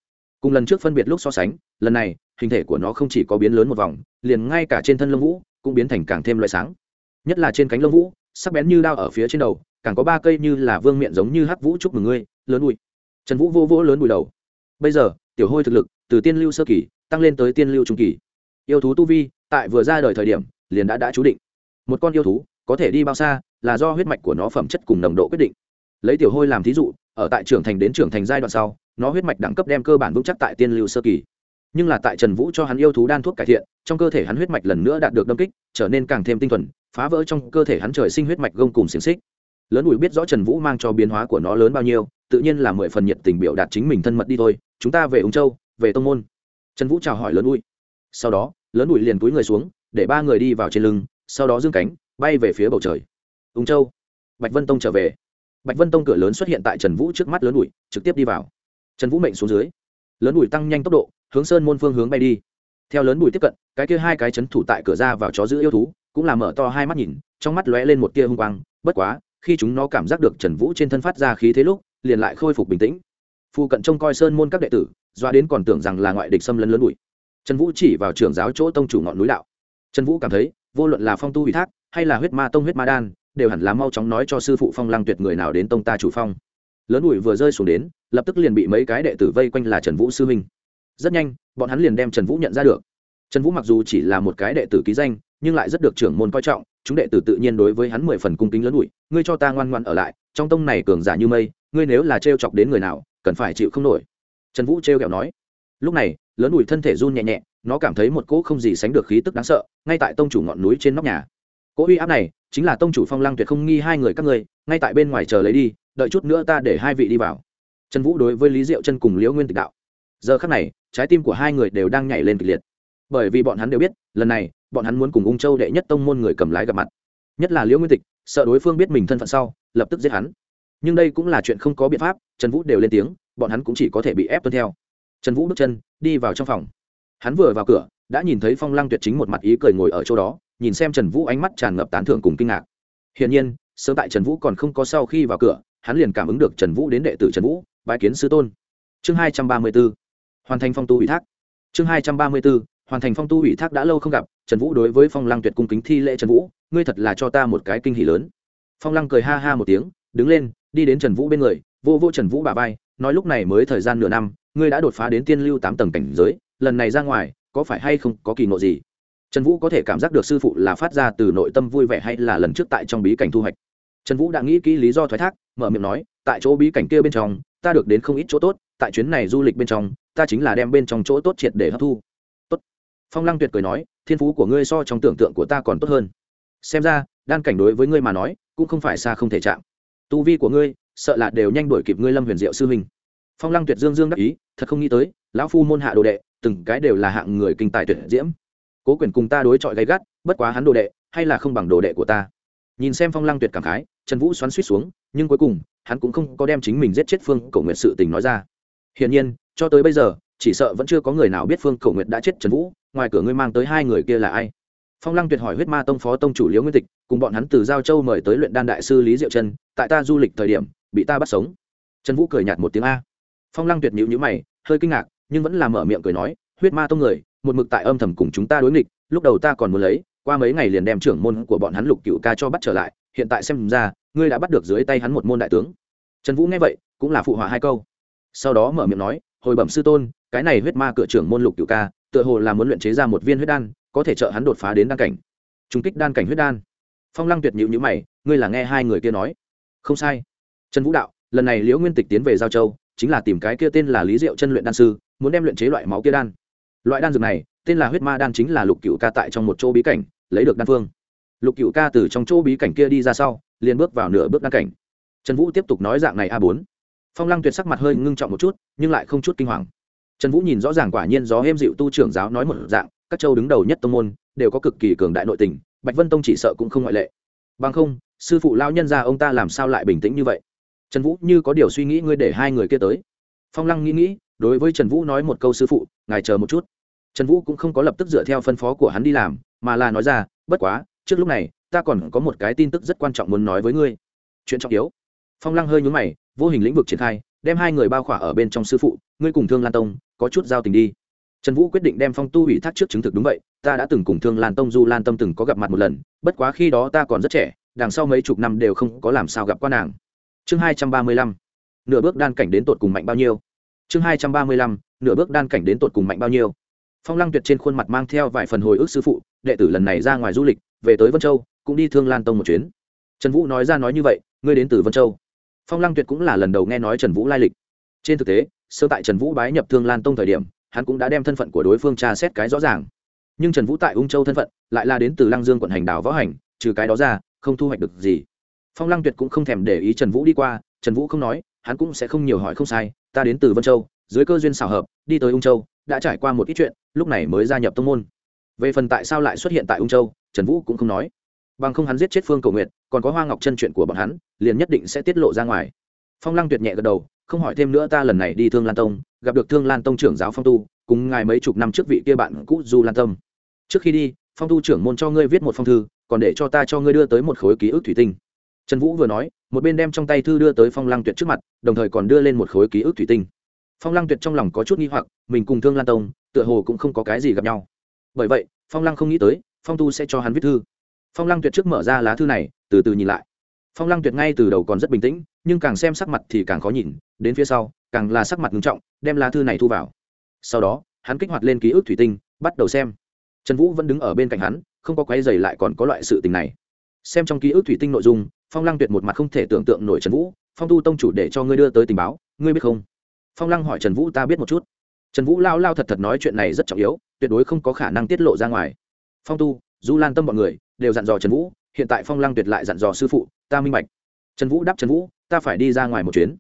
Cùng lần trước phân biệt lúc so sánh, lần này, hình thể của nó không chỉ có biến lớn một vòng, liền ngay cả trên thân lông vũ cũng biến thành càng thêm loại sáng. Nhất là trên cánh lông vũ, sắc bén như đao ở phía trên đầu càng có ba cây như là vương miệng giống như hắc vũ chúc mừng ngươi, lớn bụi trần vũ vô vỗ lớn bụi đầu. Bây giờ, tiểu hôi thực lực, từ tiên lưu sơ kỳ, tăng lên tới tiên lưu trung kỳ. Yêu thú tu vi, tại vừa ra đời thời điểm, liền đã đã chú định. Một con yêu thú, có thể đi bao xa, là do huyết mạch của nó phẩm chất cùng nồng độ quyết định. Lấy tiểu hôi làm thí dụ, ở tại trưởng thành đến trưởng thành giai đoạn sau, nó huyết mạch đẳng cấp đem cơ bản vững chắc tại tiên lưu sơ kỳ. Nhưng là tại trần vũ cho hắn yêu thú đan thuốc cải thiện, trong cơ thể hắn huyết mạch lần nữa đạt được đâm kích, trở nên càng thêm tinh thuần, phá vỡ trong cơ thể hắn trời sinh huyết mạch gông cùng xiềng xích lớn ủi biết rõ trần vũ mang cho biến hóa của nó lớn bao nhiêu, tự nhiên là mười phần nhiệt tình biểu đạt chính mình thân mật đi thôi. Chúng ta về ung châu, về tông môn. Trần vũ chào hỏi lớn ủi. Sau đó, lớn ủi liền túi người xuống, để ba người đi vào trên lưng, sau đó dương cánh, bay về phía bầu trời. Ung châu. Bạch vân tông trở về. Bạch vân tông cửa lớn xuất hiện tại trần vũ trước mắt lớn ủi, trực tiếp đi vào. Trần vũ mệnh xuống dưới. Lớn ủi tăng nhanh tốc độ, hướng sơn môn phương hướng bay đi. Theo lớn ủi tiếp cận, cái kia hai cái chấn thủ tại cửa ra vào chó giữ yêu thú, cũng là mở to hai mắt nhìn, trong mắt lóe lên một tia hung quang, bất quá khi chúng nó cảm giác được trần vũ trên thân phát ra khí thế lúc, liền lại khôi phục bình tĩnh. Phu cận trông coi sơn môn các đệ tử, doa đến còn tưởng rằng là ngoại địch xâm lấn lớn bụi. Trần vũ chỉ vào trưởng giáo chỗ tông chủ ngọn núi đạo. Trần vũ cảm thấy, vô luận là phong tu ủy thác, hay là huyết ma tông huyết ma đan, đều hẳn là mau chóng nói cho sư phụ phong lăng tuyệt người nào đến tông ta chủ phong. Lớn bụi vừa rơi xuống đến, lập tức liền bị mấy cái đệ tử vây quanh là trần vũ sư huynh. Rất nhanh, bọn hắn liền đem trần vũ nhận ra được. Trần vũ mặc dù chỉ là một cái đệ tử ký danh nhưng lại rất được trưởng môn coi trọng, chúng đệ tử tự nhiên đối với hắn mười phần cung kính lớn ủi, ngươi cho ta ngoan ngoan ở lại, trong tông này cường giả như mây, ngươi nếu là trêu chọc đến người nào, cần phải chịu không nổi. Trần vũ trêu kẹo nói. Lúc này, lớn ủi thân thể run nhẹ nhẹ, nó cảm thấy một cỗ không gì sánh được khí tức đáng sợ, ngay tại tông chủ ngọn núi trên nóc nhà. Cỗ uy áp này, chính là tông chủ phong lăng tuyệt không nghi hai người các ngươi, ngay tại bên ngoài chờ lấy đi, đợi chút nữa ta để hai vị đi vào. Trần vũ đối với lý diệu chân cùng liễu nguyên tịch đạo. Giờ khắc này, trái tim của hai người đều đang nhảy lên kịch liệt. Bởi vì bọn hắn đều biết, lần này bọn hắn muốn cùng ung châu đệ nhất tông môn người cầm lái gặp mặt. Nhất là liễu nguyên tịch, sợ đối phương biết mình thân phận sau, lập tức giết hắn. Nhưng đây cũng là chuyện không có biện pháp, trần vũ đều lên tiếng, bọn hắn cũng chỉ có thể bị ép tuân theo. Trần vũ bước chân, đi vào trong phòng. Hắn vừa vào cửa, đã nhìn thấy phong lăng tuyệt chính một mặt ý cười ngồi ở chỗ đó, nhìn xem trần vũ ánh mắt tràn ngập tán thưởng cùng kinh ngạc. Hiển nhiên, sớm tại trần vũ còn không có sau khi vào cửa, hắn liền cảm ứng được trần vũ đến đệ tử trần vũ bãi kiến sư tôn. Chương hai trăm ba mươi b ố hoàn thành phong tu ủy thác. Chương hai trăm ba mươi b ố hoàn thành phong tu ủy thác đã lâu không gặp trần vũ đối với phong lăng tuyệt cung kính thi lễ trần vũ, ngươi thật là cho ta một cái kinh hỷ lớn. Phong lăng cười ha ha một tiếng, đứng lên, đi đến trần vũ bên người, vô vô trần vũ bà vai, nói lúc này mới thời gian nửa năm, ngươi đã đột phá đến tiên lưu tám tầng cảnh giới, lần này ra ngoài, có phải hay không có kỳ ngộ gì? Trần vũ có thể cảm giác được sư phụ là phát ra từ nội tâm vui vẻ hay là lần trước tại trong bí cảnh thu hoạch? Trần vũ đã nghĩ kỹ lý do thoái thác, mở miệng nói, tại chỗ bí cảnh kia bên trong, ta được đến không ít chỗ tốt, tại chuyến này du lịch bên trong, ta chính là đem bên trong chỗ tốt triệt để hấp thu phong lăng tuyệt cười nói, thiên phú của ngươi so trong tưởng tượng của ta còn tốt hơn. Xem ra, đan cảnh đối với ngươi mà nói, cũng không phải xa không thể chạm. Tu vi của ngươi, sợ là đều nhanh đuổi kịp ngươi lâm huyền diệu sư huynh. Phong lăng tuyệt dương dương đắc ý, thật không nghĩ tới, lão phu môn hạ đồ đệ, từng cái đều là hạng người kinh tài tuyệt diễm. Cố quyền cùng ta đối chọi gay gắt, bất quá hắn đồ đệ, hay là không bằng đồ đệ của ta. Nhìn xem phong lăng tuyệt cảm khái, trần vũ xoắn suýt xuống, nhưng cuối cùng, hắn cũng không có đem chính mình giết chết phương cầu nguyện sự tình nói ra. Hiển nhiên, cho tới bây giờ, chỉ sợ vẫn chưa có người nào biết phương cầu nguyệt đã chết trần vũ ngoài cửa ngươi mang tới hai người kia là ai? Phong lăng tuyệt hỏi huyết ma tông phó tông chủ liễu nguyên tịch, cùng bọn hắn từ giao châu mời tới luyện đan đại sư lý diệu trân tại ta du lịch thời điểm, bị ta bắt sống. Trần vũ cười nhạt một tiếng a. Phong lăng tuyệt nhịu nhữ mày, hơi kinh ngạc, nhưng vẫn làm mở miệng cười nói, huyết ma tông người, một mực tại âm thầm cùng chúng ta đối nghịch, lúc đầu ta còn muốn lấy, qua mấy ngày liền đem trưởng môn của bọn hắn lục cựu ca cho bắt trở lại, hiện tại xem ra, ngươi đã bắt được dưới tay hắn một môn đại tướng. Trần vũ nghe vậy, cũng là phụ họa hai câu. Sau đó mở miệng nói, hồi bẩm sư tôn, cái này huyết ma cửa trưởng môn lục cựu ca tựa hồ là muốn luyện chế ra một viên huyết đan, có thể trợ hắn đột phá đến đan cảnh. Trung kích đan cảnh huyết đan. Phong lăng tuyệt nhịu nhữ mày, ngươi là nghe hai người kia nói. Không sai. Trần vũ đạo, lần này liễu nguyên tịch tiến về giao châu, chính là tìm cái kia tên là lý diệu chân luyện đan sư, muốn đem luyện chế loại máu kia đan. Loại đan dược này, tên là huyết ma đan chính là lục cựu ca tại trong một chỗ bí cảnh, lấy được đan phương. Lục cựu ca từ trong chỗ bí cảnh kia đi ra sau, liền bước vào nửa bước đan cảnh. Trần vũ tiếp tục nói dạng này a bốn. Phong lăng tuyệt sắc mặt hơi ngưng trọng một chút, nhưng lại không chút kinh hoàng trần vũ nhìn rõ ràng quả nhiên gió êm dịu tu trưởng giáo nói một dạng, các châu đứng đầu nhất tông môn, đều có cực kỳ cường đại nội tình, bạch vân tông chỉ sợ cũng không ngoại lệ. Bằng không, sư phụ lao nhân ra ông ta làm sao lại bình tĩnh như vậy? Trần vũ như có điều suy nghĩ ngươi để hai người kia tới. Phong lăng nghĩ nghĩ, đối với trần vũ nói một câu sư phụ, ngài chờ một chút. Trần vũ cũng không có lập tức dựa theo phân phó của hắn đi làm, mà là nói ra, bất quá, trước lúc này, ta còn có một cái tin tức rất quan trọng muốn nói với ngươi. Chuyện trọng yếu. Phong lăng hơi nhướng mày, vô hình lĩnh vực triển khai đem hai người bao khỏa ở bên trong sư phụ, ngươi cùng thương lan tông, có chút giao tình đi. Trần vũ quyết định đem phong tu ủy thác trước chứng thực đúng vậy, ta đã từng cùng thương lan tông du lan tâm từng có gặp mặt một lần, bất quá khi đó ta còn rất trẻ, đằng sau mấy chục năm đều không có làm sao gặp qua nàng. Chương hai trăm ba mươi lăm, nửa bước đan cảnh đến tột cùng mạnh bao nhiêu? Chương hai trăm ba mươi lăm, nửa bước đan cảnh đến tột cùng mạnh bao nhiêu? Phong lăng tuyệt trên khuôn mặt mang theo vài phần hồi ức sư phụ, đệ tử lần này ra ngoài du lịch, về tới vân châu, cũng đi thương lan tông một chuyến. Trần vũ nói ra nói như vậy, ngươi đến từ vân châu phong lăng tuyệt cũng là lần đầu nghe nói trần vũ lai lịch. Trên thực tế, sơ tại trần vũ bái nhập thương lan tông thời điểm, hắn cũng đã đem thân phận của đối phương tra xét cái rõ ràng. Nhưng trần vũ tại ung châu thân phận, lại là đến từ lăng dương quận hành đảo võ hành, trừ cái đó ra, không thu hoạch được gì. Phong lăng tuyệt cũng không thèm để ý trần vũ đi qua, trần vũ không nói, hắn cũng sẽ không nhiều hỏi không sai, ta đến từ vân châu, dưới cơ duyên xảo hợp, đi tới ung châu, đã trải qua một ít chuyện, lúc này mới gia nhập tông môn. Về phần tại sao lại xuất hiện tại ung châu, trần vũ cũng không nói bằng không hắn giết chết phương cầu nguyện còn có hoa ngọc chân chuyện của bọn hắn, liền nhất định sẽ tiết lộ ra ngoài. Phong lăng tuyệt nhẹ gật đầu, không hỏi thêm nữa ta lần này đi thương lan tông, gặp được thương lan tông trưởng giáo phong tu, cùng ngài mấy chục năm trước vị kia bạn cũ du lan tâm. Trước khi đi, phong tu trưởng môn cho ngươi viết một phong thư, còn để cho ta cho ngươi đưa tới một khối ký ức thủy tinh. Trần vũ vừa nói, một bên đem trong tay thư đưa tới phong lăng tuyệt trước mặt, đồng thời còn đưa lên một khối ký ức thủy tinh. Phong lăng tuyệt trong lòng có chút nghi hoặc, mình cùng thương lan tông, tựa hồ cũng không có cái gì gặp nhau. Bởi vậy, phong lăng không nghĩ tới, phong tu sẽ cho hắn viết thư phong lăng tuyệt trước mở ra lá thư này, từ từ nhìn lại. Phong lăng tuyệt ngay từ đầu còn rất bình tĩnh, nhưng càng xem sắc mặt thì càng khó nhìn, đến phía sau, càng là sắc mặt nghiêm trọng, đem lá thư này thu vào. Sau đó, hắn kích hoạt lên ký ức thủy tinh, bắt đầu xem. Trần vũ vẫn đứng ở bên cạnh hắn, không có quay dày lại còn có loại sự tình này. Xem trong ký ức thủy tinh nội dung, phong lăng tuyệt một mặt không thể tưởng tượng nổi trần vũ, phong tu tông chủ để cho ngươi đưa tới tình báo, ngươi biết không? Phong lăng hỏi trần vũ, ta biết một chút. Trần vũ lao lao thật thật nói chuyện này rất trọng yếu, tuyệt đối không có khả năng tiết lộ ra ngoài. Phong tu du lan tâm b ọ n người đều dặn dò trần vũ, hiện tại phong lăng tuyệt lại dặn dò sư phụ, ta minh bạch. Trần vũ đáp trần vũ, ta phải đi ra ngoài một chuyến.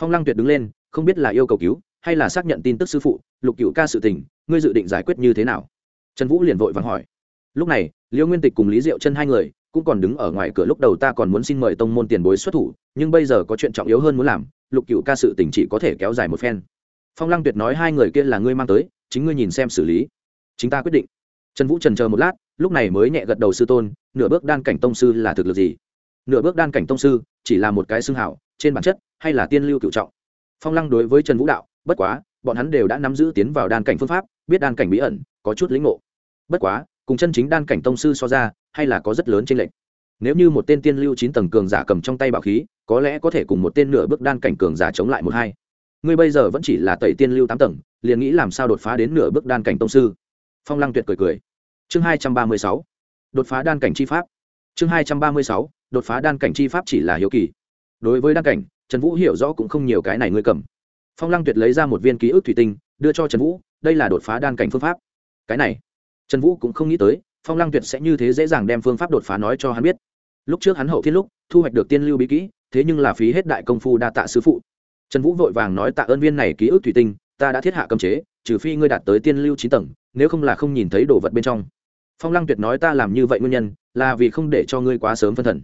Phong lăng tuyệt đứng lên, không biết là yêu cầu cứu hay là xác nhận tin tức sư phụ, lục cựu ca sự tình, ngươi dự định giải quyết như thế nào? Trần vũ liền vội vàng hỏi. Lúc này, liêu nguyên tịch cùng lý diệu chân hai người cũng còn đứng ở ngoài cửa lúc đầu ta còn muốn xin mời tông môn tiền bối xuất thủ, nhưng bây giờ có chuyện trọng yếu hơn muốn làm, lục cựu ca sự tình chỉ có thể kéo dài một phen. Phong lăng tuyệt nói hai người kia là ngươi mang tới, chính ngươi nhìn xem xử lý. Chính ta quyết định trần vũ trần chờ một lát, lúc này mới nhẹ gật đầu sư tôn, nửa bước đan cảnh tông sư là thực lực gì? Nửa bước đan cảnh tông sư chỉ là một cái xương hảo, trên bản chất hay là tiên lưu cựu trọng? Phong lăng đối với trần vũ đạo, bất quá, bọn hắn đều đã nắm giữ tiến vào đan cảnh phương pháp, biết đan cảnh bí ẩn, có chút lĩnh ngộ. Bất quá, cùng chân chính đan cảnh tông sư so ra, hay là có rất lớn trên lệnh nếu như một tên tiên lưu chín tầng cường giả cầm trong tay bảo khí, có lẽ có thể cùng một tên nửa bước đan cảnh cường giả chống lại một hai. Ngươi bây giờ vẫn chỉ là tẩy tiên lưu tám tầng, liền nghĩ làm sao đột phá đến nửa bước đan cảnh tông sư? Phong lăng tuyệt cười cười. Chương hai trăm ba mươi sáu. Đột phá đan cảnh chi pháp. Chương hai trăm ba mươi sáu. Đột phá đan cảnh chi pháp chỉ là hiếu kỳ. Đối với đan cảnh, trần vũ hiểu rõ cũng không nhiều cái này ngươi cầm. Phong lăng tuyệt lấy ra một viên ký ức thủy tinh, đưa cho trần vũ, đây là đột phá đan cảnh phương pháp. Cái này, trần vũ cũng không nghĩ tới, phong lăng tuyệt sẽ như thế dễ dàng đem phương pháp đột phá nói cho hắn biết. Lúc trước hắn hậu thiên lúc, thu hoạch được tiên lưu bí kỹ, thế nhưng là phí hết đại công phu đa tạ sư phụ. Trần vũ vội vàng nói tạ ơn viên này ký ức thủy tinh ta đã thiết hạ cấm chế, trừ phi ngươi đạt tới tiên lưu chín tầng, nếu không là không nhìn thấy đồ vật bên trong. Phong lăng tuyệt nói ta làm như vậy nguyên nhân, là vì không để cho ngươi quá sớm phân thần.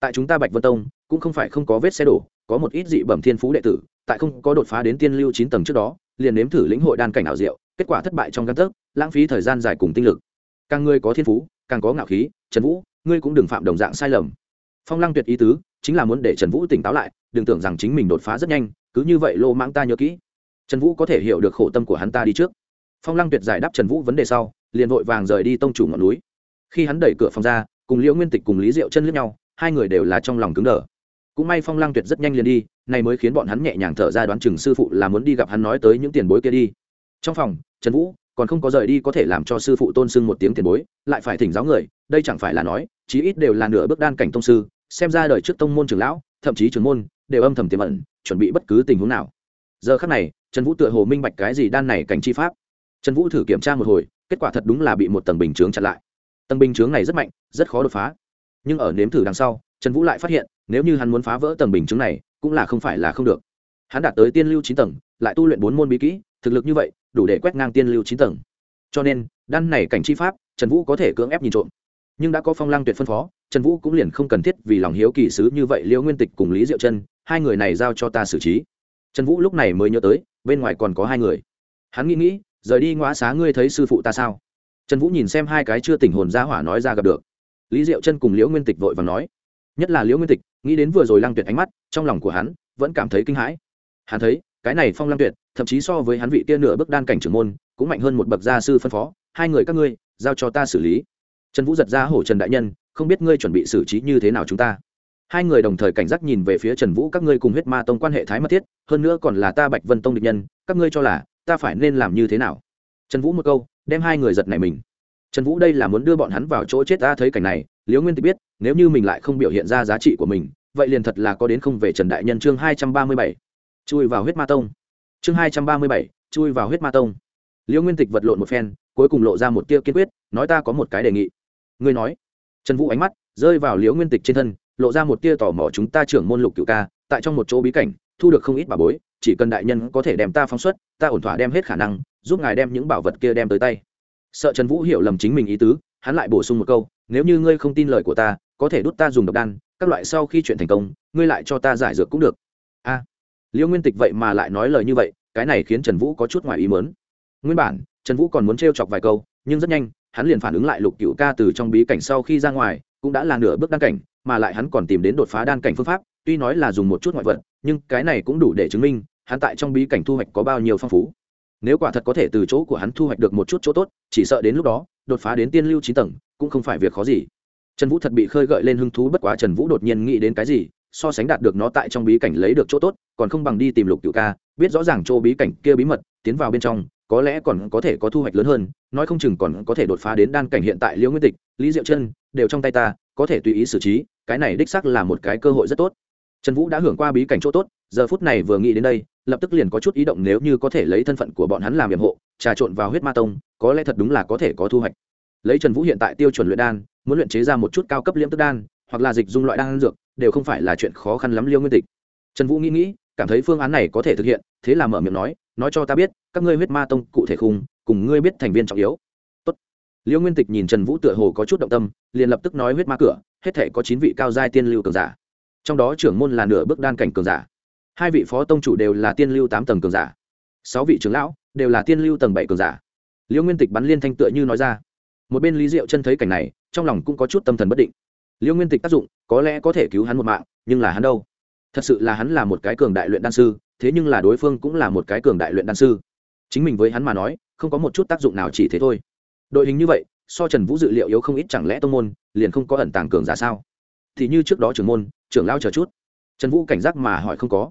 Tại chúng ta bạch vân tông, cũng không phải không có vết xe đổ, có một ít dị bẩm thiên phú đệ tử, tại không có đột phá đến tiên lưu chín tầng trước đó, liền nếm thử lĩnh hội đan cảnh ảo diệu, kết quả thất bại trong căn tấc, lãng phí thời gian dài cùng tinh lực. Càng ngươi có thiên phú, càng có ngạo khí, trần vũ, ngươi cũng đừng phạm đồng dạng sai lầm. Phong lăng tuyệt ý tứ, chính là muốn để trần vũ tỉnh táo lại, đừng tưởng rằng chính mình đột phá rất nhanh, cứ như vậy lô mãng ta nhớ kỹ trần vũ có thể hiểu được khổ tâm của hắn ta đi trước. Phong lăng tuyệt giải đáp trần vũ vấn đề sau, liền vội vàng rời đi tông chủ ngọn núi. Khi hắn đẩy cửa phòng ra, cùng liễu nguyên tịch cùng lý diệu chân lướt nhau, hai người đều là trong lòng cứng đờ. Cũng may phong lăng tuyệt rất nhanh liền đi, này mới khiến bọn hắn nhẹ nhàng thở ra đoán chừng sư phụ là muốn đi gặp hắn nói tới những tiền bối kia đi. Trong phòng, trần vũ còn không có rời đi có thể làm cho sư phụ tôn sưng một tiếng tiền bối, lại phải thỉnh giáo người, đây chẳng phải là nói, chí ít đều là nửa bước đan cảnh tông sư, xem ra đời trước tông môn trưởng lão, thậm chí trường môn, đều âm thầm tiềm ẩn, chuẩn bị bất cứ tình huống nào. Giờ khắc này trần vũ tựa hồ minh bạch cái gì đan này cảnh chi pháp. Trần vũ thử kiểm tra một hồi, kết quả thật đúng là bị một tầng bình chướng chặn lại. Tầng bình chướng này rất mạnh, rất khó đột phá. Nhưng ở nếm thử đằng sau, trần vũ lại phát hiện, nếu như hắn muốn phá vỡ tầng bình chướng này, cũng là không phải là không được. Hắn đạt tới tiên lưu chín tầng, lại tu luyện bốn môn bí kỹ, thực lực như vậy, đủ để quét ngang tiên lưu chín tầng. Cho nên, đan này cảnh chi pháp, trần vũ có thể cưỡng ép nhìn trộm. Nhưng đã có phong lang tuyệt phân phó, trần vũ cũng liền không cần thiết vì lòng hiếu kỳ sứ như vậy liễu nguyên tịch cùng lý diệu chân, hai người này giao cho ta xử trí. Trần vũ lúc này mới nhớ tới bên ngoài còn có hai người. Hắn nghĩ nghĩ, rời đi ngõ xá ngươi thấy sư phụ ta sao? Trần vũ nhìn xem hai cái chưa tỉnh hồn ra hỏa nói ra gặp được. Lý diệu chân cùng liễu nguyên tịch vội và nói. Nhất là liễu nguyên tịch, nghĩ đến vừa rồi lang tuyệt ánh mắt, trong lòng của hắn vẫn cảm thấy kinh hãi. Hắn thấy, cái này phong lang tuyệt, thậm chí so với hắn vị kia nửa bước đan cảnh trưởng môn, cũng mạnh hơn một bậc gia sư phân phó, hai người các ngươi, giao cho ta xử lý. Trần vũ giật ra hổ trần đại nhân, không biết ngươi chuẩn bị xử trí như thế nào chúng ta? Hai người đồng thời cảnh giác nhìn về phía trần vũ, các ngươi cùng huyết ma tông quan hệ thái mật thiết, hơn nữa còn là ta bạch vân tông địch nhân, các ngươi cho là ta phải nên làm như thế nào? Trần vũ một câu, đem hai người giật này mình. Trần vũ đây là muốn đưa bọn hắn vào chỗ chết ta thấy cảnh này, liễu nguyên tịch biết, nếu như mình lại không biểu hiện ra giá trị của mình, vậy liền thật là có đến không về trần đại nhân chương hai trăm ba mươi bảy. Chui vào huyết ma tông. Chương hai trăm ba mươi bảy, chui vào huyết ma tông. Liễu nguyên tịch vật lộn một phen, cuối cùng lộ ra một tia kiên quyết, nói ta có một cái đề nghị. Ngươi nói. Trần vũ ánh mắt rơi vào liễu nguyên tịch trên thân lộ ra một tia tò mò chúng ta trưởng môn lục cựu ca, tại trong một chỗ bí cảnh, thu được không ít bà bối, chỉ cần đại nhân có thể đem ta phóng xuất, ta ổn thỏa đem hết khả năng, giúp ngài đem những bảo vật kia đem tới tay. Sợ trần vũ hiểu lầm chính mình ý tứ, hắn lại bổ sung một câu, nếu như ngươi không tin lời của ta, có thể đút ta dùng độc đan, các loại sau khi chuyện thành công, ngươi lại cho ta giải dược cũng được. A liễu nguyên tịch vậy mà lại nói lời như vậy, cái này khiến trần vũ có chút ngoài ý mớn nguyên bản, trần vũ còn muốn t chọc vài câu, nhưng rất nhanh, hắn liền phản ứng lại lục cựu ca từ trong bí cảnh sau khi ra ngoài cũng đã là nửa bước đan cảnh, mà lại hắn còn tìm đến đột phá đan cảnh phương pháp, tuy nói là dùng một chút ngoại vật, nhưng cái này cũng đủ để chứng minh, hắn tại trong bí cảnh thu hoạch có bao nhiêu phong phú. Nếu quả thật có thể từ chỗ của hắn thu hoạch được một chút chỗ tốt, chỉ sợ đến lúc đó, đột phá đến tiên lưu chín tầng, cũng không phải việc khó gì. Trần vũ thật bị khơi gợi lên hứng thú, bất quá trần vũ đột nhiên nghĩ đến cái gì, so sánh đạt được nó tại trong bí cảnh lấy được chỗ tốt, còn không bằng đi tìm lục cựu ca, biết rõ ràng chỗ bí cảnh kia bí mật, tiến vào bên trong có lẽ còn có thể có thu hoạch lớn hơn, nói không chừng còn có thể đột phá đến đan cảnh hiện tại liễu nguyên tịch, lý diệu chân, đều trong tay ta, có thể tùy ý xử trí, cái này đích xác là một cái cơ hội rất tốt. Trần vũ đã hưởng qua bí cảnh chỗ tốt, giờ phút này vừa nghĩ đến đây, lập tức liền có chút ý động nếu như có thể lấy thân phận của bọn hắn làm nhiệm hộ, trà trộn vào huyết ma tông, có lẽ thật đúng là có thể có thu hoạch. Lấy trần vũ hiện tại tiêu chuẩn luyện đan, muốn luyện chế ra một chút cao cấp liễm tức đan, hoặc là dịch dung loại đan dược, đều không phải là chuyện khó khăn lắm liêu nguyên tịch. Trần vũ nghĩ nghĩ, cảm thấy phương án này có thể thực hiện thế là mở miệng nói nói cho ta biết, các ngươi huyết ma tông cụ thể khung, cùng ngươi biết thành viên trọng yếu. Tốt. liêu nguyên tịch nhìn trần vũ tựa hồ có chút động tâm, liền lập tức nói huyết ma cửa, hết thể có chín vị cao giai tiên lưu cường giả. Trong đó trưởng môn là nửa bước đan cảnh cường giả. Hai vị phó tông chủ đều là tiên lưu tám tầng cường giả. Sáu vị trưởng lão đều là tiên lưu tầng bảy cường giả. Liêu nguyên tịch bắn liên thanh tựa như nói ra. Một bên lý diệu chân thấy cảnh này, trong lòng cũng có chút tâm thần bất định. Liêu nguyên tịch tác dụng, có lẽ có thể cứu hắn một mạng, nhưng là hắn đâu? Thật sự là hắn là một cái cường đại luyện đan sư, thế nhưng là đối phương cũng là một cái cường đại luyện đan sư. Chính mình với hắn mà nói, không có một chút tác dụng nào chỉ thế thôi. Đội hình như vậy, so trần vũ dự liệu yếu không ít chẳng lẽ tông môn, liền không có ẩn tàng cường giả sao? Thì như trước đó trưởng môn, trưởng lao chờ chút. Trần vũ cảnh giác mà hỏi không có.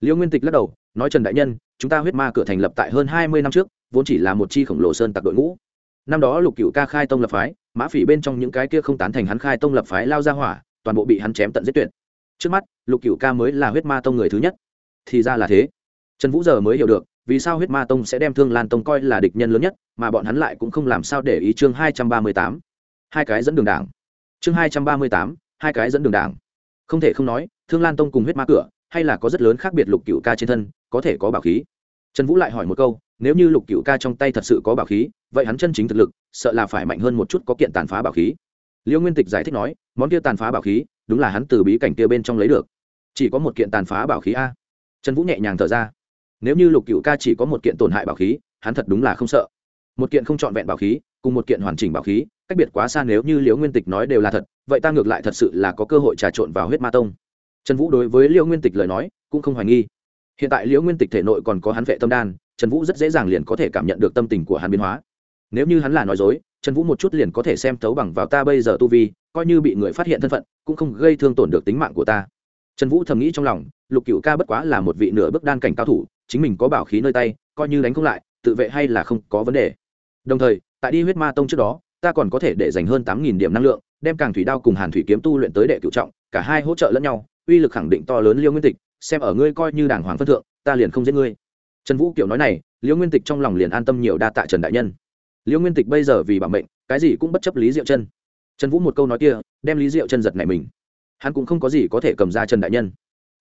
Liêu nguyên tịch lắc đầu, nói trần đại nhân, chúng ta huyết ma cửa thành lập tại hơn hai mươi năm trước, vốn chỉ là một chi khổng lồ sơn tặc đội ngũ. Năm đó lục cựu ca khai tông lập phái, mã phỉ bên trong những cái kia không tán thành hắn khai tông lập phái lao ra hỏa, toàn bộ bị hắn chém tận giết tuyệt trước mắt, lục cựu ca mới là huyết ma tông người thứ nhất. Thì ra là thế. Trần vũ giờ mới hiểu được, vì sao huyết ma tông sẽ đem thương lan tông coi là địch nhân lớn nhất, mà bọn hắn lại cũng không làm sao để ý chương hai trăm ba mươi tám. Hai cái dẫn đường đảng. Chương hai trăm ba mươi tám, hai cái dẫn đường đảng. Không thể không nói, thương lan tông cùng huyết ma cửa, hay là có rất lớn khác biệt lục cựu ca trên thân, có thể có bảo khí. Trần vũ lại hỏi một câu, nếu như lục cựu ca trong tay thật sự có bảo khí, vậy hắn chân chính thực lực, sợ là phải mạnh hơn một chút có kiện tàn phá bảo khí. Liêu nguyên tịch giải thích nói, món kia tàn phá bảo khí đúng là hắn từ bí cảnh kia bên trong lấy được. Chỉ có một kiện tàn phá bảo khí a. Trần vũ nhẹ nhàng thở ra. Nếu như lục cựu ca chỉ có một kiện tổn hại bảo khí, hắn thật đúng là không sợ. Một kiện không trọn vẹn bảo khí, cùng một kiện hoàn chỉnh bảo khí, cách biệt quá xa nếu như liễu nguyên tịch nói đều là thật, vậy ta ngược lại thật sự là có cơ hội trà trộn vào huyết ma tông. Trần vũ đối với liễu nguyên tịch lời nói, cũng không hoài nghi. Hiện tại liễu nguyên tịch thể nội còn có hắn vệ tâm đan, trần vũ rất dễ dàng liền có thể cảm nhận được tâm tình của hắn biến hóa nếu như hắn là nói dối, trần vũ một chút liền có thể xem thấu bằng vào ta bây giờ tu vi, coi như bị người phát hiện thân phận, cũng không gây thương tổn được tính mạng của ta. Trần vũ thầm nghĩ trong lòng, lục cựu ca bất quá là một vị nửa bước đan cảnh cao thủ, chính mình có bảo khí nơi tay, coi như đánh không lại, tự vệ hay là không có vấn đề. Đồng thời, tại đi huyết ma tông trước đó, ta còn có thể để dành hơn tám nghìn điểm năng lượng, đem càng thủy đao cùng hàn thủy kiếm tu luyện tới đệ cựu trọng, cả hai hỗ trợ lẫn nhau, uy lực khẳng định to lớn liêu nguyên tịch, xem ở ngươi coi như đảng hoàng phân thượng, ta liền không giết ngươi. Trần vũ kiểu nói này, liêu nguyên tịch trong lòng liền an tâm nhiều đa tạ trần đại nhân. Liễu nguyên tịch bây giờ vì bảo mệnh, cái gì cũng bất chấp lý diệu chân. Trần vũ một câu nói kia, đem lý diệu chân giật này mình. Hắn cũng không có gì có thể cầm ra trần đại nhân.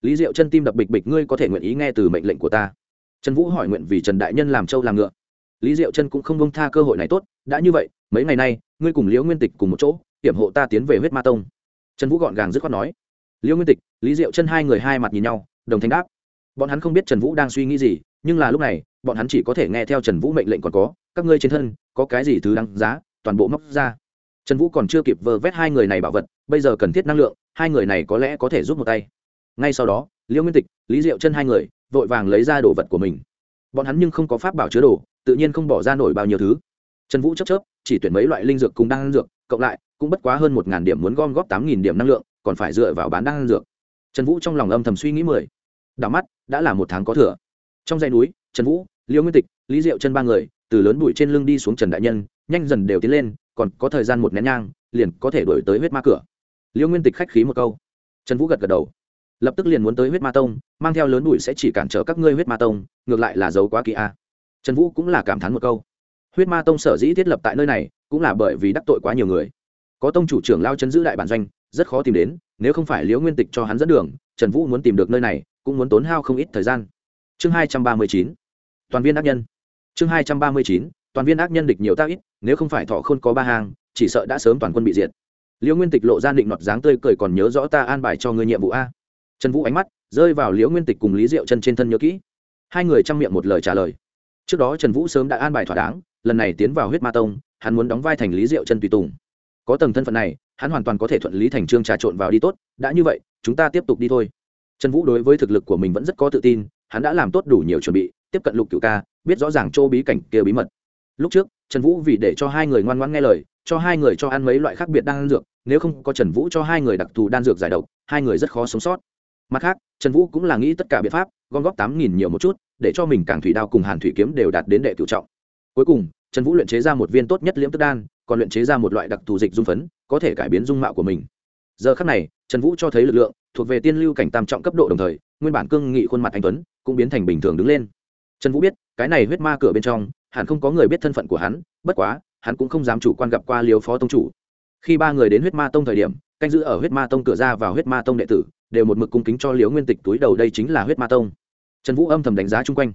Lý diệu chân tim đập bịch bịch, ngươi có thể nguyện ý nghe từ mệnh lệnh của ta? Trần vũ hỏi nguyện vì trần đại nhân làm trâu làm ngựa. Lý diệu chân cũng không bông tha cơ hội này tốt, đã như vậy, mấy ngày nay, ngươi cùng liễu nguyên tịch cùng một chỗ, hiểm hộ ta tiến về huyết ma tông. Trần vũ gọn gàng dứt khoát nói. Liễu nguyên tịch, lý diệu chân hai người hai mặt nhìn nhau, đồng thanh đáp. Bọn hắn không biết trần vũ đang suy nghĩ gì, nhưng là lúc này, bọn hắn chỉ có thể nghe theo trần vũ mệnh lệnh còn có các ngươi trên thân, có cái gì thứ đáng giá, toàn bộ móc ra. Trần vũ còn chưa kịp vơ vét hai người này bảo vật, bây giờ cần thiết năng lượng, hai người này có lẽ có thể giúp một tay. Ngay sau đó liễu nguyên tịch, lý diệu chân hai người, vội vàng lấy ra đồ vật của mình. Bọn hắn nhưng không có pháp bảo chứa đồ, tự nhiên không bỏ ra nổi bao nhiêu thứ. Trần vũ chấp chớp, chỉ tuyển mấy loại linh dược cùng đan dược, cộng lại, cũng bất quá hơn một điểm muốn gom góp tám điểm năng lượng, còn phải dựa vào bán đan dược. Trần vũ trong lòng âm thầm suy nghĩ mười. Đảo mắt, đã là một tháng có thừa. Trong dãy núi, trần vũ, liêu nguyên tịch, lý diệu chân ba người từ lớn bụi trên lưng đi xuống trần đại nhân, nhanh dần đều tiến lên, còn có thời gian một nén nhang, liền có thể đổi tới huyết ma cửa. Liêu nguyên tịch khách khí một câu. Trần vũ gật gật đầu. Lập tức liền muốn tới huyết ma tông, mang theo lớn bụi sẽ chỉ cản trở các ngươi huyết ma tông, ngược lại là giấu quá kỳ a. Trần vũ cũng là cảm thán một câu. Huyết ma tông sở dĩ thiết lập tại nơi này, cũng là bởi vì đắc tội quá nhiều người. Có tông chủ trưởng lao chân giữ đại bản doanh, rất khó tìm đến, nếu không phải liễu nguyên tịch cho hắn dẫn đường, trần vũ muốn tìm được nơi này, cũng muốn tốn hao không ít thời gian. Chương hai trăm ba mươi chín. Toàn viên đắc nhân chương hai trăm ba mươi chín, toàn viên ác nhân địch nhiều tác ít, nếu không phải thọ khôn có ba hàng chỉ sợ đã sớm toàn quân bị diệt. Liễu nguyên tịch lộ ra định nọt dáng tươi cười còn nhớ rõ ta an bài cho người nhiệm vụ a. Trần vũ ánh mắt rơi vào liễu nguyên tịch cùng lý diệu chân trên thân nhớ kỹ. Hai người chăm miệng một lời trả lời. Trước đó trần vũ sớm đã an bài thỏa đáng, lần này tiến vào huyết ma tông, hắn muốn đóng vai thành lý diệu chân tùy tùng. Có tầng thân phận này, hắn hoàn toàn có thể thuận lý thành trương trà trộn vào đi tốt, đã như vậy, chúng ta tiếp tục đi thôi. Trần vũ đối với thực lực của mình vẫn rất có tự tin, hắn đã làm tốt đủ nhiều chuẩn bị, tiếp cận lục cựu ca biết rõ ràng chỗ bí cảnh kia bí mật. Lúc trước, trần vũ vì để cho hai người ngoan ngoãn nghe lời, cho hai người cho ăn mấy loại khác biệt đan dược, nếu không có trần vũ cho hai người đặc thù đan dược giải độc, hai người rất khó sống sót. Mặt khác, trần vũ cũng là nghĩ tất cả biện pháp, gom góp tám nghìn nhiều một chút, để cho mình càng thủy đao cùng hàn thủy kiếm đều đạt đến đệ cựu trọng. Cuối cùng, trần vũ luyện chế ra một viên tốt nhất liễm tức đan, còn luyện chế ra một loại đặc thù dịch dung phấn, có thể cải biến dung mạo của mình. Giờ khắc này, trần vũ cho thấy lực lượng, thuộc về tiên lưu cảnh tam trọng cấp độ đồng thời, nguyên bản cương nghị khuôn mặt anh tuấn, cũng biến thành bình thường đứng lên. Trần vũ biết cái này huyết ma cửa bên trong, hẳn không có người biết thân phận của hắn, bất quá, hắn cũng không dám chủ quan gặp qua liều phó tông chủ. Khi ba người đến huyết ma tông thời điểm, canh giữ ở huyết ma tông cửa ra vào huyết ma tông đệ tử, đều một mực cung kính cho liếu nguyên tịch túi đầu đây chính là huyết ma tông. Trần vũ âm thầm đánh giá chung quanh.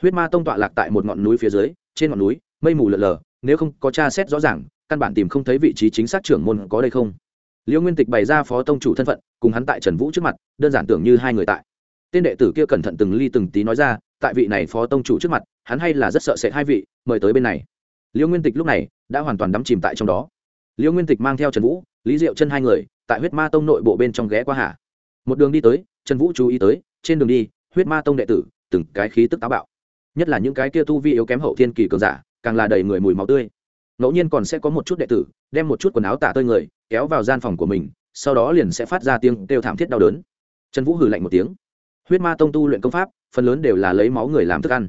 Huyết ma tông tọa lạc tại một ngọn núi phía dưới, trên ngọn núi, mây mù lờ lờ, nếu không có tra xét rõ ràng, căn bản tìm không thấy vị trí chính xác trưởng môn có đây không. Liễu nguyên tịch bày ra phó tông chủ thân phận, cùng hắn tại trần vũ trước mặt, đơn giản tưởng như hai người tại. Tên đệ tử kia cẩn thận từng ly từng tí nói ra tại vị này phó tông chủ trước mặt, hắn hay là rất sợ sệt hai vị, mời tới bên này. Liễu nguyên tịch lúc này đã hoàn toàn đắm chìm tại trong đó. Liễu nguyên tịch mang theo trần vũ, lý diệu chân hai người, tại huyết ma tông nội bộ bên trong ghé qua hạ. Một đường đi tới, trần vũ chú ý tới, trên đường đi, huyết ma tông đệ tử, từng cái khí tức táo bạo. Nhất là những cái kia tu vi yếu kém hậu thiên kỳ cường giả, càng là đầy người mùi máu tươi. Ngẫu nhiên còn sẽ có một chút đệ tử, đem một chút quần áo tả tơi người, kéo vào gian phòng của mình, sau đó liền sẽ phát ra tiếng kêu thảm thiết đau đớn. Trần vũ hử lạnh một tiếng huyết ma tông tu luyện công pháp, phần lớn đều là lấy máu người làm thức ăn.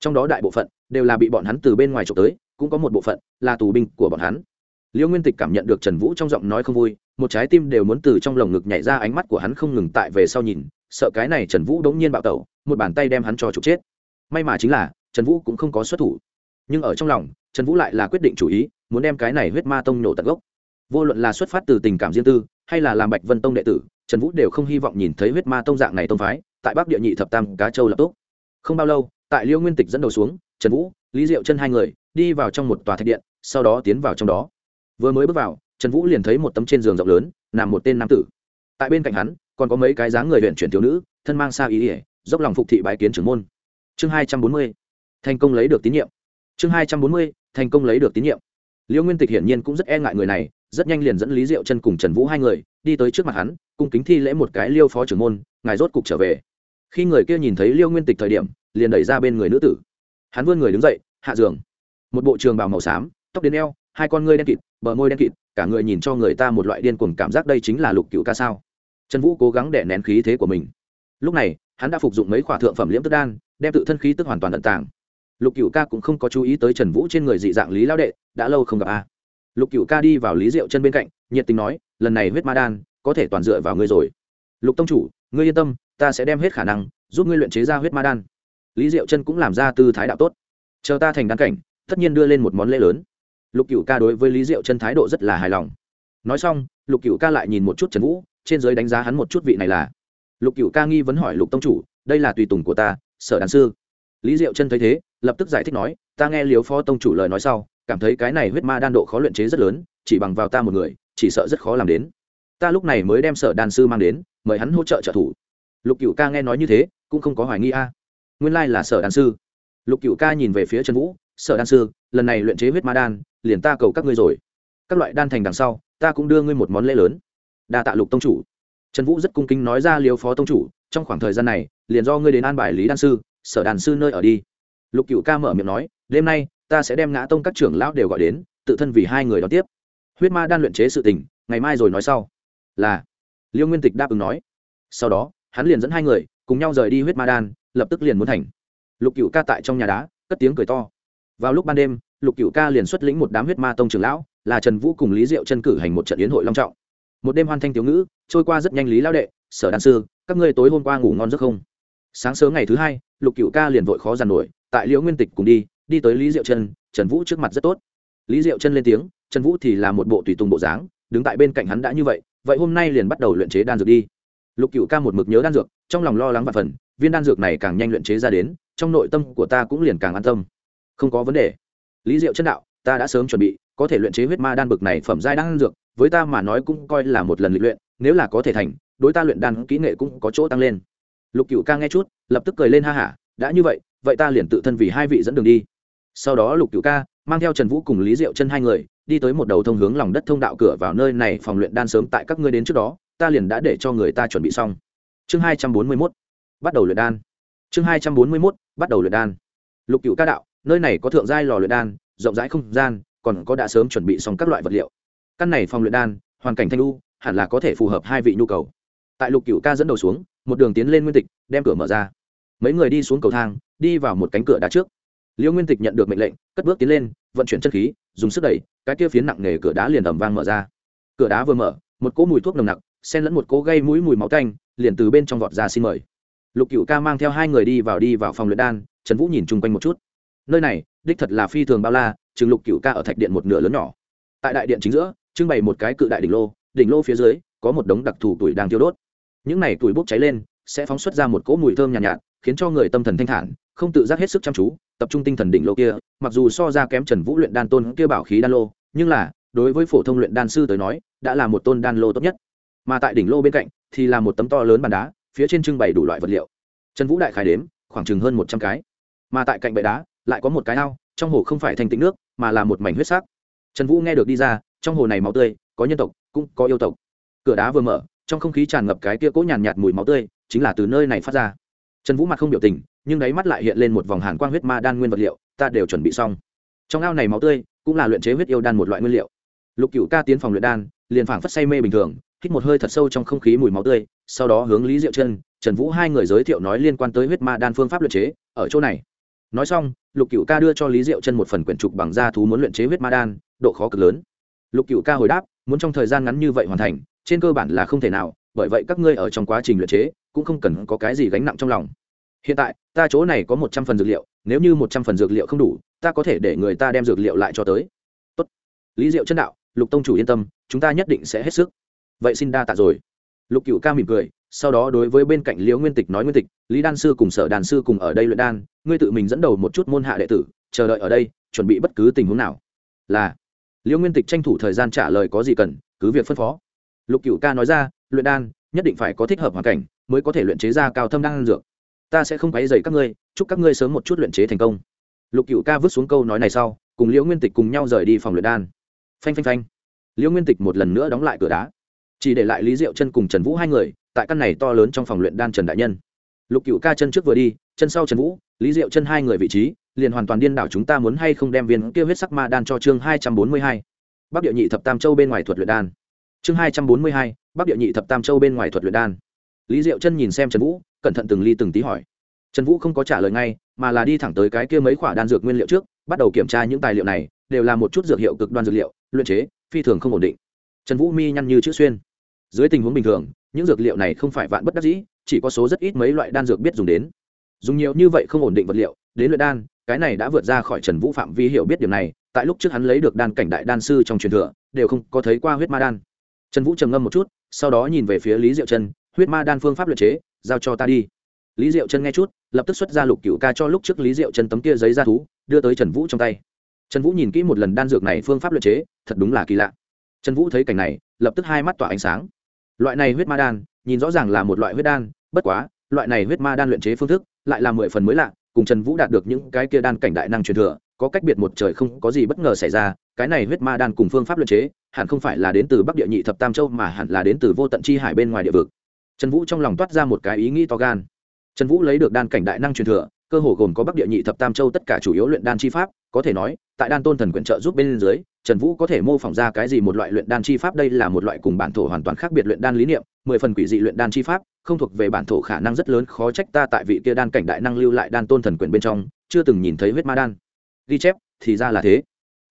Trong đó đại bộ phận đều là bị bọn hắn từ bên ngoài trộm tới, cũng có một bộ phận là tù binh của bọn hắn. Liễu nguyên tịch cảm nhận được trần vũ trong giọng nói không vui, một trái tim đều muốn từ trong lồng ngực nhảy ra, ánh mắt của hắn không ngừng tại về sau nhìn, sợ cái này trần vũ đống nhiên bạo tẩu, một bàn tay đem hắn cho trục chết. May mà chính là, trần vũ cũng không có xuất thủ. Nhưng ở trong lòng, trần vũ lại là quyết định chủ ý, muốn đem cái này huyết ma tông nổ tận gốc. Vô luận là xuất phát từ tình cảm riêng tư, hay là làm bạch vân tông đệ tử, trần vũ đều không hy vọng nhìn thấy huyết ma tông dạng này tông phái tại bắc địa nhị thập tam cá châu lập tốt không bao lâu, tại liêu nguyên tịch dẫn đầu xuống, trần vũ, lý diệu chân hai người đi vào trong một tòa thạch điện, sau đó tiến vào trong đó. Vừa mới bước vào, trần vũ liền thấy một tấm trên giường rộng lớn, nằm một tên nam tử. Tại bên cạnh hắn, còn có mấy cái dáng người huyện chuyển thiếu nữ, thân mang xa ý ỉa dốc lòng phục thị bái kiến trưởng môn. Chương hai trăm bốn mươi, thành công lấy được tín nhiệm. Chương hai trăm bốn mươi, thành công lấy được tín nhiệm. Liêu nguyên tịch hiển nhiên cũng rất e ngại người này, rất nhanh liền dẫn lý diệu chân cùng trần vũ hai người đi tới trước mặt hắn, cung kính thi lễ một cái liêu phó trưởng môn, ngài rốt cục trở về khi người kia nhìn thấy liêu nguyên tịch thời điểm, liền đẩy ra bên người nữ tử. Hắn vươn người đứng dậy, hạ giường. Một bộ trường bào màu xám, tóc đến eo, hai con ngươi đen kịt, bờ môi đen kịt, cả người nhìn cho người ta một loại điên cuồng cảm giác đây chính là lục cựu ca sao. Trần vũ cố gắng để nén khí thế của mình. Lúc này, hắn đã phục dụng mấy khỏa thượng phẩm liễm tức đan, đem tự thân khí tức hoàn toàn tận tàng. Lục cựu ca cũng không có chú ý tới trần vũ trên người dị dạng lý lao đệ, đã lâu không gặp a. Lục cựu ca đi vào lý diệu chân bên cạnh, nhiệt tình nói, lần này huyết ma đan có thể toàn dựa vào ngươi rồi. Lục tông chủ ngươi yên tâm, ta sẽ đem hết khả năng giúp ngươi luyện chế ra huyết ma đan. Lý diệu chân cũng làm ra tư thái đạo tốt. Chờ ta thành đan cảnh, tất nhiên đưa lên một món lễ lớn. Lục cựu ca đối với lý diệu chân thái độ rất là hài lòng. Nói xong, lục cựu ca lại nhìn một chút trần vũ, trên giới đánh giá hắn một chút vị này là. Lục cựu ca nghi vấn hỏi lục tông chủ, đây là tùy tùng của ta, sở đàn sư. Lý diệu chân thấy thế, lập tức giải thích nói, ta nghe liếu phó tông chủ lời nói sau, cảm thấy cái này huyết ma đan độ khó luyện chế rất lớn, chỉ bằng vào ta một người, chỉ sợ rất khó làm đến. Ta lúc này mới đem sở đàn sư mang đến mời hắn hỗ trợ trợ thủ. Lục cựu ca nghe nói như thế, cũng không có hoài nghi a. Nguyên lai là sở đàn sư. Lục cựu ca nhìn về phía trần vũ, sở đan sư, lần này luyện chế huyết ma đan, liền ta cầu các ngươi rồi. Các loại đan thành đằng sau, ta cũng đưa ngươi một món lễ lớn. Đa tạ lục tông chủ. Trần vũ rất cung kính nói ra liều phó tông chủ, trong khoảng thời gian này, liền do ngươi đến an bài lý đan sư, sở đàn sư nơi ở đi. Lục cựu ca mở miệng nói, đêm nay, ta sẽ đem ngã tông các trưởng lão đều gọi đến, tự thân vì hai người đón tiếp. Huyết ma đan luyện chế sự tình, ngày mai rồi nói sau. Là liêu nguyên tịch đáp ứng nói. Sau đó, hắn liền dẫn hai người cùng nhau rời đi huyết ma đan, lập tức liền muốn thành. Lục cựu ca tại trong nhà đá, cất tiếng cười to. Vào lúc ban đêm, lục cựu ca liền xuất lĩnh một đám huyết ma tông trưởng lão, là trần vũ cùng lý diệu chân cử hành một trận yến hội long trọng. Một đêm hoan thanh thiếu ngữ, trôi qua rất nhanh lý lao đệ, sở đàn sư, các ngươi tối hôm qua ngủ ngon giấc không? Sáng sớm ngày thứ hai, lục cựu ca liền vội khó giàn nổi, tại liễu nguyên tịch cùng đi đi tới lý diệu chân, trần vũ trước mặt rất tốt. Lý diệu chân lên tiếng, trần vũ thì là một bộ tùy tùng bộ dáng, đứng tại bên cạnh hắn đã như vậy vậy hôm nay liền bắt đầu luyện chế đan dược đi. Lục cựu ca một mực nhớ đan dược, trong lòng lo lắng và phần viên đan dược này càng nhanh luyện chế ra đến, trong nội tâm của ta cũng liền càng an tâm. Không có vấn đề. Lý diệu chân đạo, ta đã sớm chuẩn bị, có thể luyện chế huyết ma đan bực này phẩm giai đan dược, với ta mà nói cũng coi là một lần luyện, nếu là có thể thành, đối ta luyện đan kỹ nghệ cũng có chỗ tăng lên. Lục cựu ca nghe chút, lập tức cười lên ha hả, đã như vậy vậy ta liền tự thân vì hai vị dẫn đường đi. Sau đó lục cựu ca mang theo trần vũ cùng lý diệu chân hai người, đi tới một đầu thông hướng lòng đất thông đạo cửa vào nơi này phòng luyện đan sớm tại các ngươi đến trước đó, ta liền đã để cho người ta chuẩn bị xong. Chương hai trăm bốn mươi mốt, bắt đầu luyện đan. Chương hai trăm bốn mươi mốt, bắt đầu luyện đan. Lục cựu ca đạo, nơi này có thượng giai lò luyện đan, rộng rãi không gian, còn có đã sớm chuẩn bị xong các loại vật liệu. Căn này phòng luyện đan, hoàn cảnh thanh lu hẳn là có thể phù hợp hai vị nhu cầu. Tại lục cựu ca dẫn đầu xuống, một đường tiến lên nguyên tịch, đem cửa mở ra. Mấy người đi xuống cầu thang, đi vào một cánh cửa đá trước liêu nguyên tịch nhận được mệnh lệnh cất bước tiến lên vận chuyển chất khí dùng sức đẩy cái kia phiến nặng nề cửa đá liền ẩm vang mở ra. Cửa đá vừa mở một cỗ mùi thuốc nồng nặc xen lẫn một cỗ gây mũi mùi máu tanh liền từ bên trong vọt ra xin mời. Lục cựu ca mang theo hai người đi vào đi vào phòng luyện đan trần vũ nhìn chung quanh một chút. Nơi này đích thật là phi thường bao la chừng lục cựu ca ở thạch điện một nửa lớn nhỏ. Tại đại điện chính giữa trưng bày một cái cự đại đỉnh lô đỉnh lô phía dưới có một đống đặc thù tuổi đang tiêu đốt. Những này tuổi bốc cháy lên sẽ phóng xuất ra một cỗ mùi thơm nhàn nhạt, nhạt khiến cho người tâm thần thanh thản không tự giác hết sức chăm chú, tập trung tinh thần đỉnh lô kia, mặc dù so ra kém trần vũ luyện đan tôn kia bảo khí đan lô, nhưng là, đối với phổ thông luyện đan sư tới nói, đã là một tôn đan lô tốt nhất. Mà tại đỉnh lô bên cạnh, thì là một tấm to lớn bàn đá, phía trên trưng bày đủ loại vật liệu. Trần vũ đại khái đếm, khoảng chừng hơn một trăm cái. Mà tại cạnh bệ đá, lại có một cái ao, trong hồ không phải thành tĩnh nước, mà là một mảnh huyết sắc. Trần vũ nghe được đi ra, trong hồ này máu tươi, có nhân tộc, cũng có yêu tộc. Cửa đá vừa mở, trong không khí tràn ngập cái kia cỗ nhàn nhạt mùi máu tươi, chính là từ nơi này phát ra. Trần vũ mặt không biểu tình nhưng đáy mắt lại hiện lên một vòng hàn quang huyết ma đan nguyên vật liệu, ta đều chuẩn bị xong. Trong ao này máu tươi cũng là luyện chế huyết yêu đan một loại nguyên liệu. Lục cựu ca tiến phòng luyện đan, liền phảng phất say mê bình thường, hít một hơi thật sâu trong không khí mùi máu tươi, sau đó hướng lý diệu chân trần vũ hai người giới thiệu nói liên quan tới huyết ma đan phương pháp luyện chế, ở chỗ này. Nói xong, lục cựu ca đưa cho lý diệu chân một phần quyển trục bằng da thú muốn luyện chế huyết ma đan, độ khó cực lớn. Lục cựu ca hồi đáp, muốn trong thời gian ngắn như vậy hoàn thành, trên cơ bản là không thể nào, bởi vậy các ngươi ở trong quá trình luyện chế, cũng không cần có cái gì gánh nặng trong lòng hiện tại, ta chỗ này có một trăm phần dược liệu, nếu như một trăm phần dược liệu không đủ, ta có thể để người ta đem dược liệu lại cho tới. Tốt. lý diệu chân đạo, lục tông chủ yên tâm, chúng ta nhất định sẽ hết sức. Vậy xin đa tạ rồi. Lục cựu ca mỉm cười, sau đó đối với bên cạnh liễu nguyên tịch nói nguyên tịch, lý đan sư cùng sở đàn sư cùng ở đây luyện đan, ngươi tự mình dẫn đầu một chút môn hạ đệ tử, chờ đợi ở đây, chuẩn bị bất cứ tình huống nào. Là. Liễu nguyên tịch tranh thủ thời gian trả lời có gì cần, cứ việc phân phó. Lục cựu ca nói ra, luyện đan nhất định phải có thích hợp hoàn cảnh, mới có thể luyện chế ra cao thâm đan dược ta sẽ không quấy dày các ngươi, chúc các ngươi sớm một chút luyện chế thành công. Lục cựu ca vứt xuống câu nói này sau, cùng liễu nguyên tịch cùng nhau rời đi phòng luyện đan. Phanh phanh phanh. Liễu nguyên tịch một lần nữa đóng lại cửa đá. Chỉ để lại lý diệu chân cùng trần vũ hai người, tại căn này to lớn trong phòng luyện đan trần đại nhân. Lục cựu ca chân trước vừa đi, chân sau trần vũ, lý diệu chân hai người vị trí, liền hoàn toàn điên đảo chúng ta muốn hay không đem viên kia huyết sắc ma đan cho chương hai trăm bốn mươi hai. Bắc địa nhị thập tam châu bên ngoài thuật luyện đan. Chương hai trăm bốn mươi hai, bắc địa nhị thập tam châu bên ngoài thuật luyện đan. Lý diệu chân nhìn xem trần vũ cẩn thận từng ly từng tí hỏi. Trần vũ không có trả lời ngay, mà là đi thẳng tới cái kia mấy khoả đan dược nguyên liệu trước, bắt đầu kiểm tra những tài liệu này, đều là một chút dược hiệu cực đoan dược liệu, luyện chế, phi thường không ổn định. Trần vũ mi nhăn như chữ xuyên. Dưới tình huống bình thường, những dược liệu này không phải vạn bất đắc dĩ, chỉ có số rất ít mấy loại đan dược biết dùng đến. Dùng nhiều như vậy không ổn định vật liệu, đến luyện đan, cái này đã vượt ra khỏi trần vũ phạm vi hiểu biết điểm này, tại lúc trước hắn lấy được đan cảnh đại đan sư trong truyền thừa, đều không có thấy qua huyết ma đan. Trần vũ trầm ngâm một chút, sau đó nhìn về phía lý diệu chân, huyết ma đan phương pháp luyện chế giao cho ta đi. Lý diệu chân nghe chút, lập tức xuất ra lục cựu ca cho lúc trước lý diệu chân tấm kia giấy ra thú, đưa tới trần vũ trong tay. Trần vũ nhìn kỹ một lần đan dược này phương pháp luyện chế, thật đúng là kỳ lạ. Trần vũ thấy cảnh này, lập tức hai mắt tỏa ánh sáng. Loại này huyết ma đan, nhìn rõ ràng là một loại huyết đan, bất quá, loại này huyết ma đan luyện chế phương thức lại là mười phần mới lạ, cùng trần vũ đạt được những cái kia đan cảnh đại năng truyền thừa, có cách biệt một trời không có gì bất ngờ xảy ra, cái này huyết ma đan cùng phương pháp luyện chế, hẳn không phải là đến từ bắc địa nhị thập tam châu mà hẳn là đến từ vô tận chi hải bên ngoài địa vực trần vũ trong lòng toát ra một cái ý nghĩ to gan. Trần vũ lấy được đan cảnh đại năng truyền thừa, cơ hồ gồm có bắc địa nhị thập tam châu tất cả chủ yếu luyện đan chi pháp, có thể nói, tại đan tôn thần quyển trợ giúp bên dưới, trần vũ có thể mô phỏng ra cái gì một loại luyện đan chi pháp, đây là một loại cùng bản thổ hoàn toàn khác biệt luyện đan lý niệm, mười phần quỷ dị luyện đan chi pháp, không thuộc về bản thổ khả năng rất lớn, khó trách ta tại vị kia đan cảnh đại năng lưu lại đan tôn thần quyển bên trong, chưa từng nhìn thấy huyết ma đan. Ghi chép, thì ra là thế.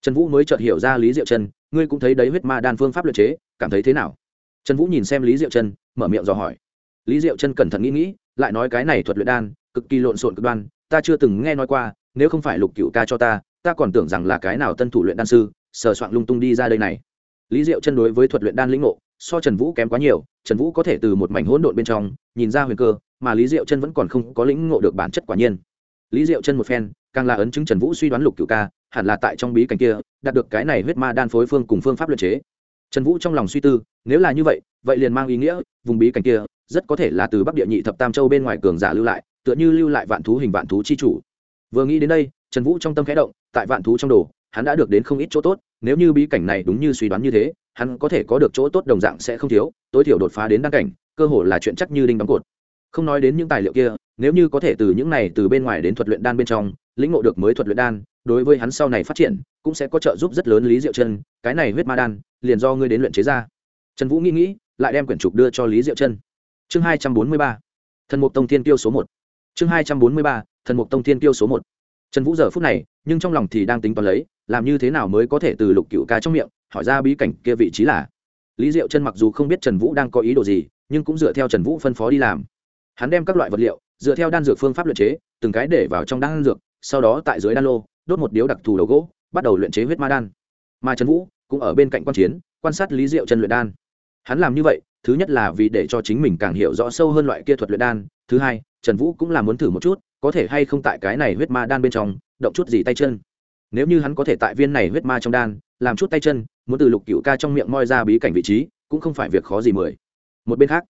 Trần vũ mới chợt hiểu ra lý diệu chân ngươi cũng thấy đấy huyết ma đan phương pháp luyện chế, cảm thấy thế nào? Trần vũ nhìn xem lý diệu chân mở miệng dò hỏi lý diệu chân cẩn thận nghĩ nghĩ, lại nói cái này thuật luyện đan, cực kỳ lộn xộn cực đoan, ta chưa từng nghe nói qua, nếu không phải lục cựu ca cho ta ta còn tưởng rằng là cái nào tân thủ luyện đan sư, sờ soạn lung tung đi ra đây này. Lý diệu chân đối với thuật luyện đan lĩnh ngộ, so trần vũ kém quá nhiều, trần vũ có thể từ một mảnh hỗn độn bên trong, nhìn ra huyền cơ, mà lý diệu chân vẫn còn không có lĩnh ngộ được bản chất quả nhiên. Lý diệu chân một phen, càng là ấn chứng trần vũ suy đoán lục cựu ca, hẳn là tại trong bí cảnh kia, đạt được cái này huyết ma đan phối phương cùng phương pháp luyện chế. Trần vũ trong lòng suy tư, nếu là như vậy vậy liền mang ý nghĩa, vùng bí cảnh kia rất có thể là từ bắc địa nhị thập tam châu bên ngoài cường giả lưu lại, tựa như lưu lại vạn thú hình vạn thú chi chủ. Vừa nghĩ đến đây, trần vũ trong tâm khẽ động, tại vạn thú trong đồ, hắn đã được đến không ít chỗ tốt, nếu như bí cảnh này đúng như suy đoán như thế, hắn có thể có được chỗ tốt đồng dạng sẽ không thiếu, tối thiểu đột phá đến đăng cảnh, cơ hội là chuyện chắc như đinh đóng cột. Không nói đến những tài liệu kia, nếu như có thể từ những này từ bên ngoài đến thuật luyện đan bên trong, lĩnh ngộ được mới thuật luyện đan, đối với hắn sau này phát triển, cũng sẽ có trợ giúp rất lớn lý diệu chân, cái này huyết ma đan, liền do ngươi đến luyện chế ra. Trần vũ nghĩ nghĩ, lại đem quyển trục đưa cho lý diệu chân chương hai trăm bốn mươi ba, thần mục tông thiên tiêu số một. Chương hai trăm bốn mươi ba, thần mục tông thiên tiêu số một. Trần vũ giờ phút này, nhưng trong lòng thì đang tính toán lấy, làm như thế nào mới có thể từ lục cựu ca trong miệng, hỏi ra bí cảnh kia vị trí là. Lý diệu chân mặc dù không biết trần vũ đang có ý đồ gì, nhưng cũng dựa theo trần vũ phân phó đi làm. Hắn đem các loại vật liệu, dựa theo đan dược phương pháp luyện chế, từng cái để vào trong đan dược, sau đó tại dưới đan lô, đốt một điếu đặc thù đầu gỗ, bắt đầu luyện chế huyết ma đan. Mà trần vũ cũng ở bên cạnh quan chiến, quan sát lý diệu chân luyện đan. Hắn làm như vậy thứ nhất là vì để cho chính mình càng hiểu rõ sâu hơn loại kia thuật luyện đan. Thứ hai, trần vũ cũng là muốn thử một chút, có thể hay không tại cái này huyết ma đan bên trong, động chút gì tay chân. Nếu như hắn có thể tại viên này huyết ma trong đan, làm chút tay chân, muốn từ lục cựu ca trong miệng moi ra bí cảnh vị trí, cũng không phải việc khó gì mười. Một bên khác,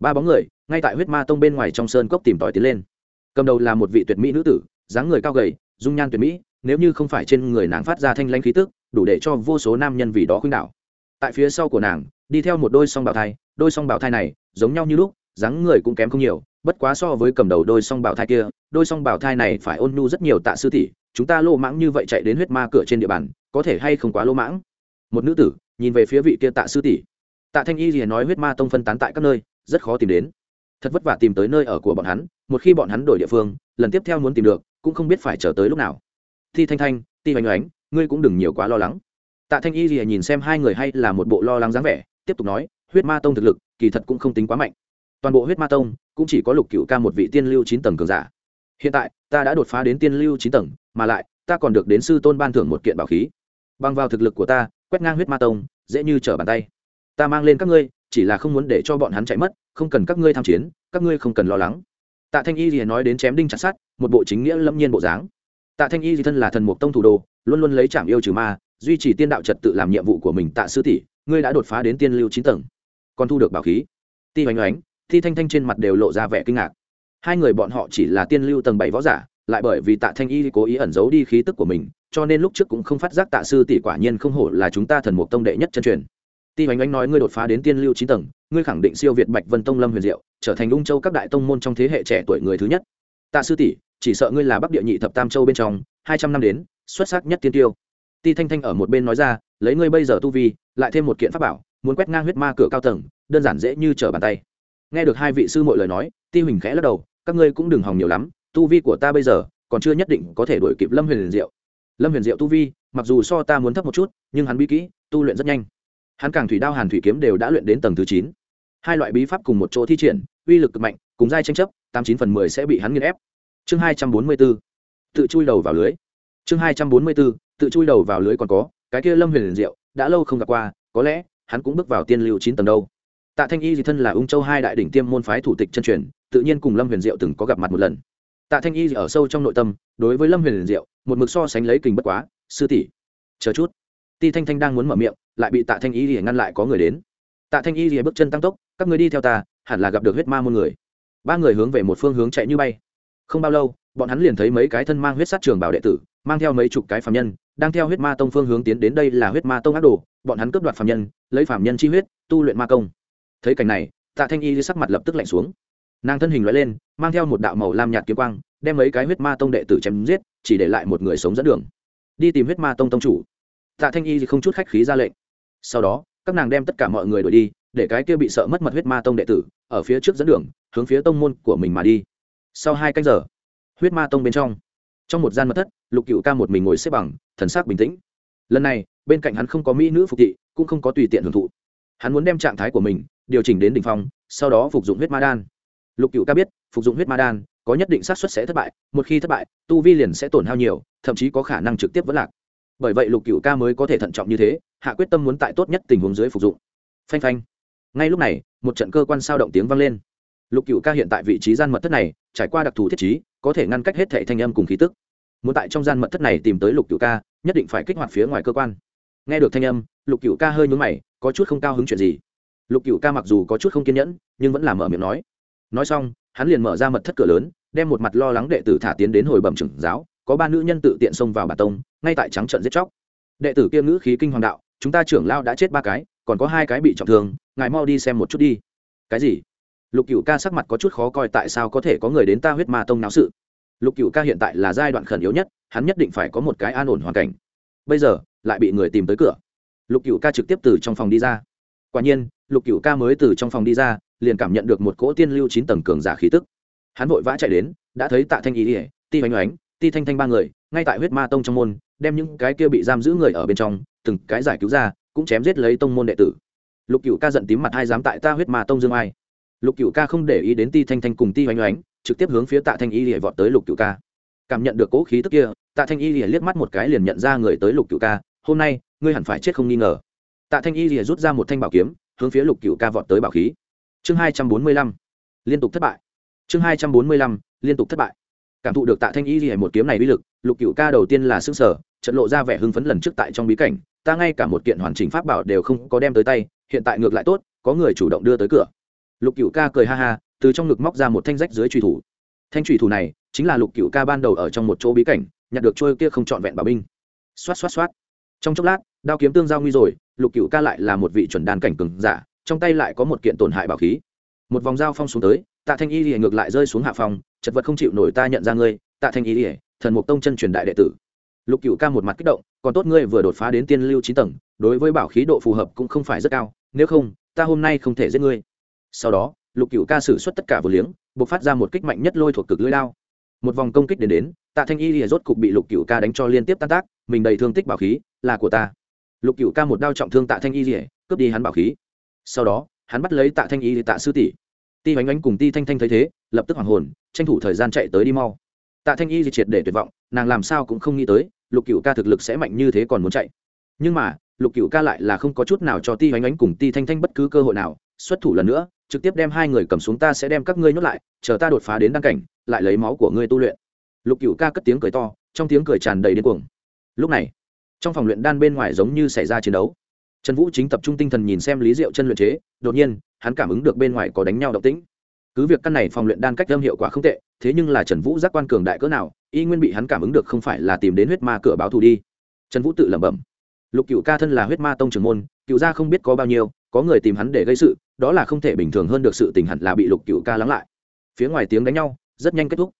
ba bóng người, ngay tại huyết ma tông bên ngoài trong sơn cốc tìm tòi tiến lên. Cầm đầu là một vị tuyệt mỹ nữ tử, dáng người cao gầy, dung nhan tuyệt mỹ, nếu như không phải trên người nàng phát ra thanh lãnh khí tức, đủ để cho vô số nam nhân vì đó khuynh đảo. Tại phía sau của nàng đi theo một đôi song bảo thai, đôi song bảo thai này giống nhau như lúc, dáng người cũng kém không nhiều, bất quá so với cầm đầu đôi song bảo thai kia, đôi song bảo thai này phải ôn nhu rất nhiều tạ sư tỷ, chúng ta lô mãng như vậy chạy đến huyết ma cửa trên địa bàn, có thể hay không quá lô mãng? Một nữ tử nhìn về phía vị kia tạ sư tỷ. Tạ thanh y thì nói huyết ma tông phân tán tại các nơi, rất khó tìm đến. Thật vất vả tìm tới nơi ở của bọn hắn, một khi bọn hắn đổi địa phương, lần tiếp theo muốn tìm được, cũng không biết phải chờ tới lúc nào. Thi thanh thanh, ti hoành oánh ngươi cũng đừng nhiều quá lo lắng. Tạ thanh y thì nhìn xem hai người hay là một bộ lo lắng dáng vẻ tiếp tục nói, huyết ma tông thực lực, kỳ thật cũng không tính quá mạnh. Toàn bộ huyết ma tông, cũng chỉ có lục cựu ca một vị tiên lưu chín tầng cường giả. Hiện tại, ta đã đột phá đến tiên lưu chín tầng, mà lại, ta còn được đến sư tôn ban thưởng một kiện bảo khí. Bằng vào thực lực của ta, quét ngang huyết ma tông, dễ như trở bàn tay. Ta mang lên các ngươi, chỉ là không muốn để cho bọn hắn chạy mất, không cần các ngươi tham chiến, các ngươi không cần lo lắng. Tạ thanh y thì nói đến chém đinh chặt sát một bộ chính nghĩa lâm nhiên bộ dáng. Tạ thanh y thì thân là thần mục tông thủ đồ, luôn luôn lấy trảm yêu trừ ma, duy trì tiên đạo trật tự làm nhiệm vụ của mình tạ sư tỷ ngươi đã đột phá đến tiên lưu chín tầng, còn thu được bảo khí. Ti oanh oánh thi thanh thanh trên mặt đều lộ ra vẻ kinh ngạc. Hai người bọn họ chỉ là tiên lưu tầng bảy võ giả, lại bởi vì tạ thanh y cố ý ẩn giấu đi khí tức của mình, cho nên lúc trước cũng không phát giác tạ sư tỷ quả nhiên không hổ là chúng ta thần mục tông đệ nhất chân truyền. Ti hoành oánh nói ngươi đột phá đến tiên lưu chín tầng, ngươi khẳng định siêu việt bạch vân tông lâm huyền diệu, trở thành ung châu các đại tông môn trong thế hệ trẻ tuổi người thứ nhất. Tạ sư tỷ, chỉ sợ ngươi là bắc địa nhị thập tam châu bên trong, hai trăm năm đến, xuất sắc nhất tiên tiêu. Ti thanh thanh ở một bên nói ra, lấy ngươi bây giờ tu vi lại thêm một kiện pháp bảo, muốn quét ngang huyết ma cửa cao tầng, đơn giản dễ như trở bàn tay. Nghe được hai vị sư mọi lời nói, ti huỳnh khẽ lắc đầu, các ngươi cũng đừng hòng nhiều lắm, tu vi của ta bây giờ còn chưa nhất định có thể đuổi kịp lâm huyền diệu. Lâm huyền diệu tu vi, mặc dù so ta muốn thấp một chút, nhưng hắn bí kỹ, tu luyện rất nhanh. Hắn càng thủy đao hàn thủy kiếm đều đã luyện đến tầng thứ chín. Hai loại bí pháp cùng một chỗ thi triển, uy lực cực mạnh, cùng giai tranh chấp, tám chín phần mười sẽ bị hắn nghiên ép. Chương hai trăm bốn mươi b ố tự chui đầu vào lưới. Chương hai trăm bốn mươi b ố tự chui đầu vào lưới còn có, cái kia lâm huyền diệu đã lâu không gặp qua, có lẽ, hắn cũng bước vào tiên lưu chín tầng đâu. Tạ thanh y di thân là ung châu hai đại đỉnh tiêm môn phái thủ tịch chân truyền, tự nhiên cùng lâm huyền diệu từng có gặp mặt một lần. Tạ thanh y ở sâu trong nội tâm, đối với lâm huyền diệu, một mực so sánh lấy kình bất quá, sư tỷ. Chờ chút. Ti thanh thanh đang muốn mở miệng, lại bị tạ thanh y lìa ngăn lại có người đến. Tạ thanh y lìa bước chân tăng tốc, các người đi theo ta, hẳn là gặp được huyết ma môn người. Ba người hướng về một phương hướng chạy như bay. Không bao lâu, bọn hắn liền thấy mấy cái thân mang huyết sát trường bảo đệ tử, mang theo mấy chục cái phạm nhân đang theo huyết ma tông phương hướng tiến đến đây là huyết ma tông ác đồ, bọn hắn cướp đoạt phạm nhân, lấy phạm nhân chi huyết, tu luyện ma công. Thấy cảnh này, tạ thanh y sắc mặt lập tức lạnh xuống. Nàng thân hình loại lên, mang theo một đạo màu lam nhạt kiếm quang, đem mấy cái huyết ma tông đệ tử chém giết, chỉ để lại một người sống dẫn đường. Đi tìm huyết ma tông tông chủ. Tạ thanh y không chút khách khí ra lệnh. Sau đó, các nàng đem tất cả mọi người đuổi đi, để cái kia bị sợ mất mật huyết ma tông đệ tử, ở phía trước dẫn đường, hướng phía tông môn của mình mà đi. Sau hai canh giờ, huyết ma tông bên trong trong một gian mật thất, lục cựu ca một mình ngồi xếp bằng, thần sắc bình tĩnh. Lần này, bên cạnh hắn không có mỹ nữ phục thị, cũng không có tùy tiện hưởng thụ. Hắn muốn đem trạng thái của mình điều chỉnh đến đ ỉ n h phong, sau đó phục dụng huyết ma đan. Lục cựu ca biết, phục dụng huyết ma đan, có nhất định xác suất sẽ thất bại, một khi thất bại, tu vi liền sẽ tổn hao nhiều, thậm chí có khả năng trực tiếp vẫn lạc. Bởi vậy lục cựu ca mới có thể thận trọng như thế, hạ quyết tâm muốn tại tốt nhất tình huống dưới phục dụng. Phanh phanh. Ngay lúc này, một trận cơ quan sao động tiếng vang lên. Lục cựu ca hiện tại vị trí gian mật thất này, trải qua đặc thù thiết trí có thể ngăn cách hết thệ thanh âm cùng khí tức. Muốn tại trong gian mật thất này tìm tới lục cựu ca, nhất định phải kích hoạt phía ngoài cơ quan. Nghe được thanh âm, lục cựu ca hơi nhúng mày, có chút không cao hứng chuyện gì. Lục cựu ca mặc dù có chút không kiên nhẫn, nhưng vẫn làm mở miệng nói. Nói xong, hắn liền mở ra mật thất cửa lớn, đem một mặt lo lắng đệ tử thả tiến đến hồi bẩm trưởng giáo, có ba nữ nhân tự tiện xông vào bà tông, ngay tại trắng trận giết chóc. Đệ tử kia ngữ khí kinh hoàng đạo, chúng ta trưởng lao đã chết ba cái, còn có hai cái bị trọng thương, ngài mau đi xem một chút đi. Cái gì? Lục cựu ca sắc mặt có chút khó coi, tại sao có thể có người đến ta huyết ma tông náo sự? Lục cựu ca hiện tại là giai đoạn khẩn yếu nhất, hắn nhất định phải có một cái an ổn hoàn cảnh. Bây giờ, lại bị người tìm tới cửa. Lục cựu ca trực tiếp từ trong phòng đi ra. Quả nhiên, lục cựu ca mới từ trong phòng đi ra, liền cảm nhận được một cỗ tiên lưu chín tầng cường giả khí tức. Hắn vội vã chạy đến, đã thấy tạ thanh ý ỉa ti hoành oánh ti thanh thanh ba người, ngay tại huyết ma tông trong môn, đem những cái kia bị giam giữ người ở bên trong, từng cái giải cứu ra, cũng chém giết lấy tông môn đệ tử. Lục cựu ca giận tím mặt hai, dám tại ta huyết ma tông dương ai? Lục cựu ca không để ý đến ti thanh thanh cùng ti oanh oánh trực tiếp hướng phía tạ thanh y lìa vọt tới lục cựu ca. Cảm nhận được cỗ khí tức kia, tạ thanh y lìa liếc mắt một cái liền nhận ra người tới lục cựu ca, hôm nay, ngươi hẳn phải chết không nghi ngờ. Tạ thanh y lìa rút ra một thanh bảo kiếm, hướng phía lục cựu ca vọt tới bảo khí. Chương hai trăm bốn mươi lăm, liên tục thất bại. Chương hai trăm bốn mươi lăm, liên tục thất bại. Cảm thụ được tạ thanh y lìa một kiếm này uy lực, lục cựu ca đầu tiên là xương sở trận lộ ra vẻ hưng phấn lần trước tại trong bí cảnh, ta ngay cả một kiện hoàn chỉnh pháp bảo đều không có đem tới tay, hiện tại ngược lại tốt, có người chủ động đưa tới cửa lục cựu ca cười ha ha, từ trong ngực móc ra một thanh rách dưới truy thủ. Thanh truy thủ này chính là lục cựu ca ban đầu ở trong một chỗ bí cảnh, nhặt được trôi kia không trọn vẹn bảo binh. Xoát xoát xoát. Trong chốc lát, đao kiếm tương giao nguy rồi, lục cựu ca lại là một vị chuẩn đàn cảnh cừng giả, trong tay lại có một kiện tổn hại bảo khí. Một vòng dao phong xuống tới, tạ thanh y lìa ngược lại rơi xuống hạ phòng, chật vật không chịu nổi ta nhận ra ngươi, tạ thanh y lìa, thần mục tông chân truyền đại đệ tử. Lục cựu ca một mặt kích động, còn tốt ngươi vừa đột phá đến tiên lưu chín tầng, đối với bảo khí độ phù hợp cũng không phải rất cao, nếu không, ta hôm nay không thể giết ngươi sau đó, lục cựu ca sử xuất tất cả vừa liếng buộc phát ra một kích mạnh nhất lôi thuộc cực lưỡi lao một vòng công kích đến đến, tạ thanh y lìa rốt cục bị lục cựu ca đánh cho liên tiếp tan tác, mình đầy thương tích bảo khí, là của ta. Lục cựu ca một đao trọng thương tạ thanh y lìa cướp đi hắn bảo khí. Sau đó, hắn bắt lấy tạ thanh y tạ sư tỷ. Ti bánh ánh cùng ti thanh thanh thấy thế, lập tức hoàng hồn, tranh thủ thời gian chạy tới đi mau. Tạ thanh y triệt để tuyệt vọng, nàng làm sao cũng không nghĩ tới, lục cựu ca thực lực sẽ mạnh như thế còn muốn chạy. Nhưng mà, lục cựu ca lại là không có chút nào cho ti bánh ánh cùng ti thanh thanh bất cứ cơ hội nào, xuất thủ lần nữa trực tiếp đem hai người cầm xuống ta sẽ đem các ngươi nhốt lại, chờ ta đột phá đến đăng cảnh, lại lấy máu của ngươi tu luyện. Lục cựu ca cất tiếng cười to, trong tiếng cười tràn đầy điên cuồng. Lúc này, trong phòng luyện đan bên ngoài giống như xảy ra chiến đấu. Trần vũ chính tập trung tinh thần nhìn xem lý diệu chân luyện chế, đột nhiên, hắn cảm ứng được bên ngoài có đánh nhau động tĩnh. Cứ việc căn này phòng luyện đan cách âm hiệu quả không tệ, thế nhưng là trần vũ giác quan cường đại cỡ nào, y nguyên bị hắn cảm ứng được không phải là tìm đến huyết ma cửa báo thù đi. Trần vũ tự lẩm bẩm. Lục cựu ca thân là huyết ma tông trưởng môn cựu gia không biết có bao nhiêu có người tìm hắn để gây sự, đó là không thể bình thường hơn được sự tình hẳn là bị lục cựu ca lắng lại. Phía ngoài tiếng đánh nhau, rất nhanh kết thúc.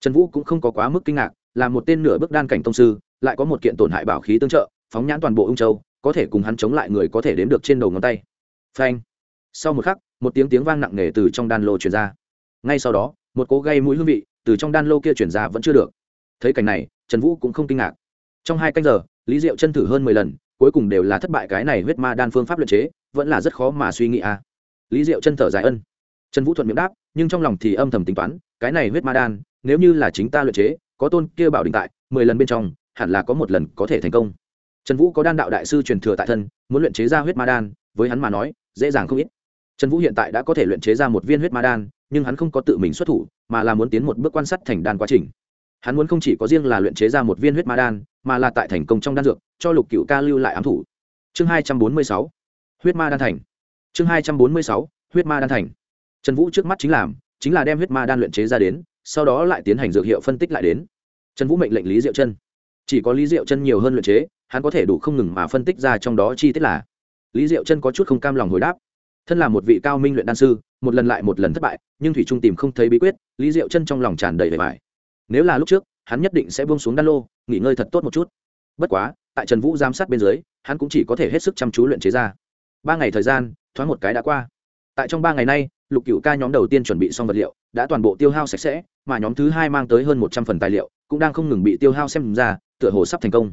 Trần vũ cũng không có quá mức kinh ngạc, là một tên nửa bước đan cảnh tông sư, lại có một kiện tổn hại bảo khí tương trợ, phóng nhãn toàn bộ ung châu, có thể cùng hắn chống lại người có thể đếm được trên đầu ngón tay. Phanh. Sau một khắc, một tiếng tiếng vang nặng nề từ trong đan lô truyền ra. Ngay sau đó, một cố gây mũi hương vị từ trong đan lô kia truyền ra vẫn chưa được. Thấy cảnh này, trần vũ cũng không kinh ngạc. Trong hai canh giờ, lý diệu chân thử hơn mười lần, cuối cùng đều là thất bại cái này huyết ma đan phương pháp luyện chế vẫn là rất khó mà suy nghĩ à. Lý diệu chân thở dài ân. Trần vũ thuận miệng đáp, nhưng trong lòng thì âm thầm tính toán, cái này huyết ma đan, nếu như là chính ta luyện chế, có tôn kia bảo định tại, mười lần bên trong, hẳn là có một lần có thể thành công. Trần vũ có đan đạo đại sư truyền thừa tại thân, muốn luyện chế ra huyết ma đan, với hắn mà nói, dễ dàng không ít. Trần vũ hiện tại đã có thể luyện chế ra một viên huyết ma đan, nhưng hắn không có tự mình xuất thủ, mà là muốn tiến một bước quan sát thành đan quá trình. Hắn muốn không chỉ có riêng là luyện chế ra một viên huyết ma đan, mà là tại thành công trong đan dược, cho lục cựu ca lưu lại ám thủ. Chương hai trăm bốn mươi sáu huyết ma đan thành. Chương hai trăm bốn mươi sáu, huyết ma đan thành. Trần vũ trước mắt chính làm, chính là đem huyết ma đan luyện chế ra đến, sau đó lại tiến hành dược hiệu phân tích lại đến. Trần vũ mệnh lệnh lý diệu chân. Chỉ có lý diệu chân nhiều hơn luyện chế, hắn có thể đủ không ngừng mà phân tích ra trong đó chi tiết là. Lý diệu chân có chút không cam lòng hồi đáp. Thân là một vị cao minh luyện đan sư, một lần lại một lần thất bại, nhưng thủy trung tìm không thấy bí quyết, lý diệu chân trong lòng tràn đầy vẻ vải. Nếu là lúc trước, hắn nhất định sẽ buông xuống đan lô, nghỉ ngơi thật tốt một chút. Bất quá, tại trần vũ giám sát bên dưới, hắn cũng chỉ có thể hết sức chăm chú luyện chế ra ba ngày thời gian, thoáng một cái đã qua. Tại trong ba ngày nay, lục cựu ca nhóm đầu tiên chuẩn bị xong vật liệu, đã toàn bộ tiêu hao sạch sẽ, mà nhóm thứ hai mang tới hơn một trăm phần tài liệu, cũng đang không ngừng bị tiêu hao xem ra, tựa hồ sắp thành công.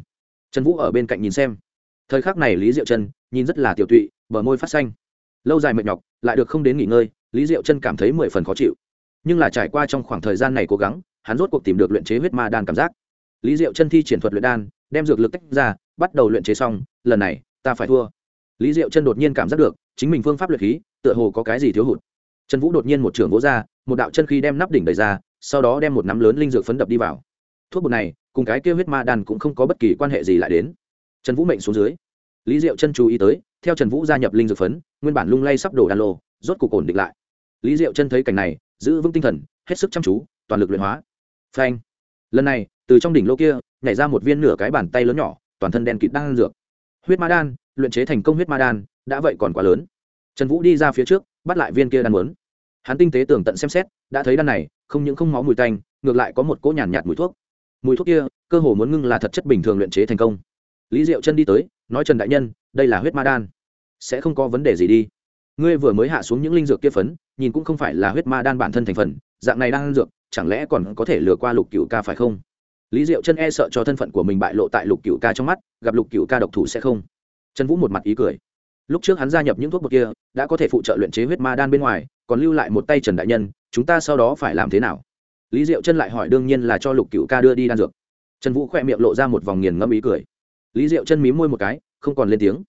Trần vũ ở bên cạnh nhìn xem. Thời khắc này lý diệu chân nhìn rất là tiểu tụy, bờ môi phát xanh. Lâu dài mệt nhọc, lại được không đến nghỉ ngơi, lý diệu chân cảm thấy mười phần khó chịu. Nhưng là trải qua trong khoảng thời gian này cố gắng, hắn rốt cuộc tìm được luyện chế huyết ma đan cảm giác. Lý diệu chân thi triển thuật luyện đan, đem dược lực tách ra, bắt đầu luyện chế xong, lần này, ta phải thua lý diệu chân đột nhiên cảm giác được, chính mình phương pháp luyện khí, tựa hồ có cái gì thiếu hụt. Trần vũ đột nhiên một trường vỗ ra, một đạo chân khí đem nắp đỉnh đầy ra, sau đó đem một nắm lớn linh dược phấn đập đi vào. Thuốc bột này, cùng cái kêu huyết ma đan cũng không có bất kỳ quan hệ gì lại đến. Trần vũ mệnh xuống dưới. Lý diệu chân chú ý tới, theo trần vũ gia nhập linh dược phấn, nguyên bản lung lay sắp đổ đan lô, rốt cục ổn định lại. Lý diệu chân thấy cảnh này, giữ vững tinh thần, hết sức chăm chú, toàn lực luyện hóa. Phanh. Lần này, từ trong đỉnh lô kia, nhảy ra một viên nửa cái bàn tay lớn nhỏ, toàn thân đen kịt đang dược. Huyết ma đan luyện chế thành công huyết ma đan đã vậy còn quá lớn. Trần vũ đi ra phía trước bắt lại viên kia đan muốn. Hắn tinh tế tường tận xem xét đã thấy đan này không những không máu mùi tanh ngược lại có một cỗ nhàn nhạt, nhạt mùi thuốc. Mùi thuốc kia cơ hồ muốn ngưng là thật chất bình thường luyện chế thành công. Lý diệu chân đi tới nói trần đại nhân đây là huyết ma đan. Sẽ không có vấn đề gì đi. Ngươi vừa mới hạ xuống những linh dược kia phấn nhìn cũng không phải là huyết ma đan bản thân thành phần dạng này đang dược chẳng lẽ còn có thể lừa qua lục cựu ca phải không? Lý diệu chân e sợ cho thân phận của mình bại lộ tại lục cựu ca trong mắt gặp lục cựu ca độc thủ sẽ không trần vũ một mặt ý cười. Lúc trước hắn gia nhập những thuốc bột kia, đã có thể phụ trợ luyện chế huyết ma đan bên ngoài, còn lưu lại một tay trần đại nhân, chúng ta sau đó phải làm thế nào? Lý diệu chân lại hỏi đương nhiên là cho lục cựu ca đưa đi đan dược. Trần vũ khỏe miệng lộ ra một vòng nghiền ngẫm ý cười. Lý diệu chân mí môi một cái, không còn lên tiếng.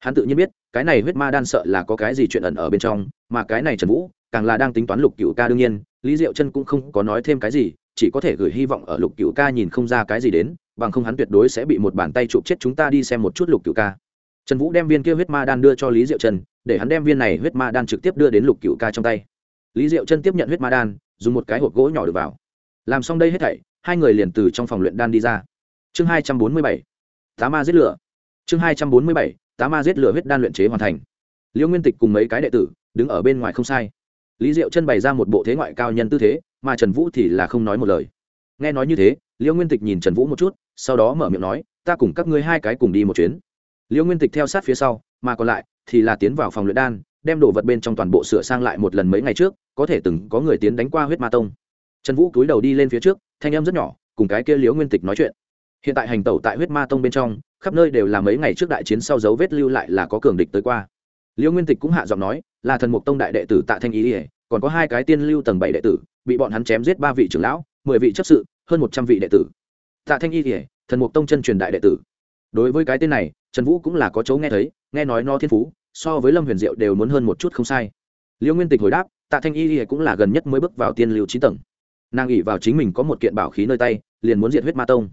Hắn tự nhiên biết, cái này huyết ma đan sợ là có cái gì chuyện ẩn ở bên trong, mà cái này trần vũ, càng là đang tính toán lục cựu ca đương nhiên, lý diệu chân cũng không có nói thêm cái gì, chỉ có thể gửi hy vọng ở lục cựu ca nhìn không ra cái gì đến, bằng không hắn tuyệt đối sẽ bị một bàn tay chụp chết chúng ta đi xem một chút lục cựu ca trần vũ đem viên kia huyết ma đan đưa cho lý diệu trần, để hắn đem viên này huyết ma đan trực tiếp đưa đến lục cựu ca trong tay. Lý diệu Trần tiếp nhận huyết ma đan, dùng một cái hộp gỗ nhỏ được vào. Làm xong đây hết thảy, hai người liền từ trong phòng luyện đan đi ra. Chương hai trăm bốn mươi bảy, tá ma giết lửa. Chương hai trăm bốn mươi bảy, tá ma giết lửa huyết đan luyện chế hoàn thành. Liễu nguyên tịch cùng mấy cái đệ tử, đứng ở bên ngoài không sai. Lý diệu chân bày ra một bộ thế ngoại cao nhân tư thế, mà trần vũ thì là không nói một lời. Nghe nói như thế liễu nguyên tịch nhìn trần vũ một chút, sau đó mở miệng nói, ta cùng các ngươi hai cái cùng đi một chuyến liễu nguyên tịch theo sát phía sau, mà còn lại thì là tiến vào phòng luyện đan, đem đồ vật bên trong toàn bộ sửa sang lại một lần mấy ngày trước, có thể từng có người tiến đánh qua huyết ma tông. Trần vũ cúi đầu đi lên phía trước, thanh em rất nhỏ, cùng cái kia liễu nguyên tịch nói chuyện. Hiện tại hành tẩu tại huyết ma tông bên trong, khắp nơi đều là mấy ngày trước đại chiến sau dấu vết lưu lại là có cường địch tới qua. Liễu nguyên tịch cũng hạ giọng nói, là thần mục tông đại đệ tử tạ thanh ý ỉa còn có hai cái tiên lưu tầng bảy đệ tử, bị bọn hắn chém giết ba vị trưởng lão, mười vị chấp sự, hơn một trăm vị đệ tử. Tạ thanh y ỉa thần mục tông chân truyền đại đệ tử đối với cái tên này, trần vũ cũng là có chỗ nghe thấy, nghe nói no thiên phú, so với lâm huyền diệu đều muốn hơn một chút không sai. Liễu nguyên tịch hồi đáp, tạ thanh y ỉa cũng là gần nhất mới bước vào tiên lưu trí tầng. Nàng nghĩ vào chính mình có một kiện bảo khí nơi tay, liền muốn diệt huyết ma tông.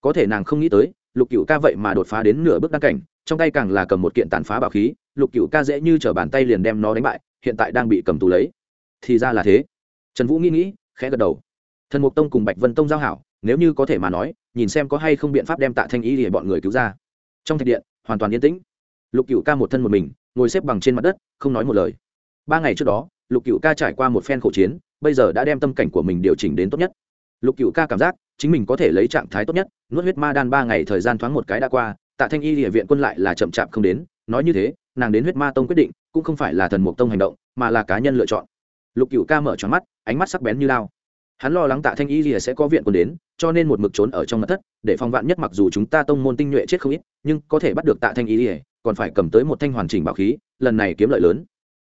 Có thể nàng không nghĩ tới, lục cựu ca vậy mà đột phá đến nửa bước đăng cảnh, trong tay càng là cầm một kiện tàn phá bảo khí, lục cựu ca dễ như t r ở bàn tay liền đem nó đánh bại, hiện tại đang bị cầm tù lấy. Thì ra là thế. Trần vũ nghĩ nghĩ, khẽ gật đầu. Thần mục tông cùng bạch vân tông giao hảo nếu như có thể mà nói, nhìn xem có hay không biện pháp đem tạ thanh y để bọn người cứu ra. Trong thạch điện, hoàn toàn yên tĩnh. Lục cựu ca một thân một mình, ngồi xếp bằng trên mặt đất, không nói một lời. Ba ngày trước đó, lục cựu ca trải qua một phen khổ chiến, bây giờ đã đem tâm cảnh của mình điều chỉnh đến tốt nhất. Lục cựu ca cảm giác, chính mình có thể lấy trạng thái tốt nhất, nuốt huyết ma đan ba ngày thời gian thoáng một cái đã qua, tạ thanh y địa viện quân lại là chậm chạp không đến, nói như thế, nàng đến huyết ma tông quyết định, cũng không phải là thần mục tông hành động, mà là cá nhân lựa chọn. Lục cựu ca mở tròn mắt, ánh mắt sắc bén như lao hắn lo lắng tạ thanh y rìa sẽ có viện quân đến, cho nên một mực trốn ở trong mặt thất, để phòng vạn nhất mặc dù chúng ta tông môn tinh nhuệ chết không ít, nhưng có thể bắt được tạ thanh y rìa còn phải cầm tới một thanh hoàn chỉnh bảo khí, lần này kiếm lợi lớn.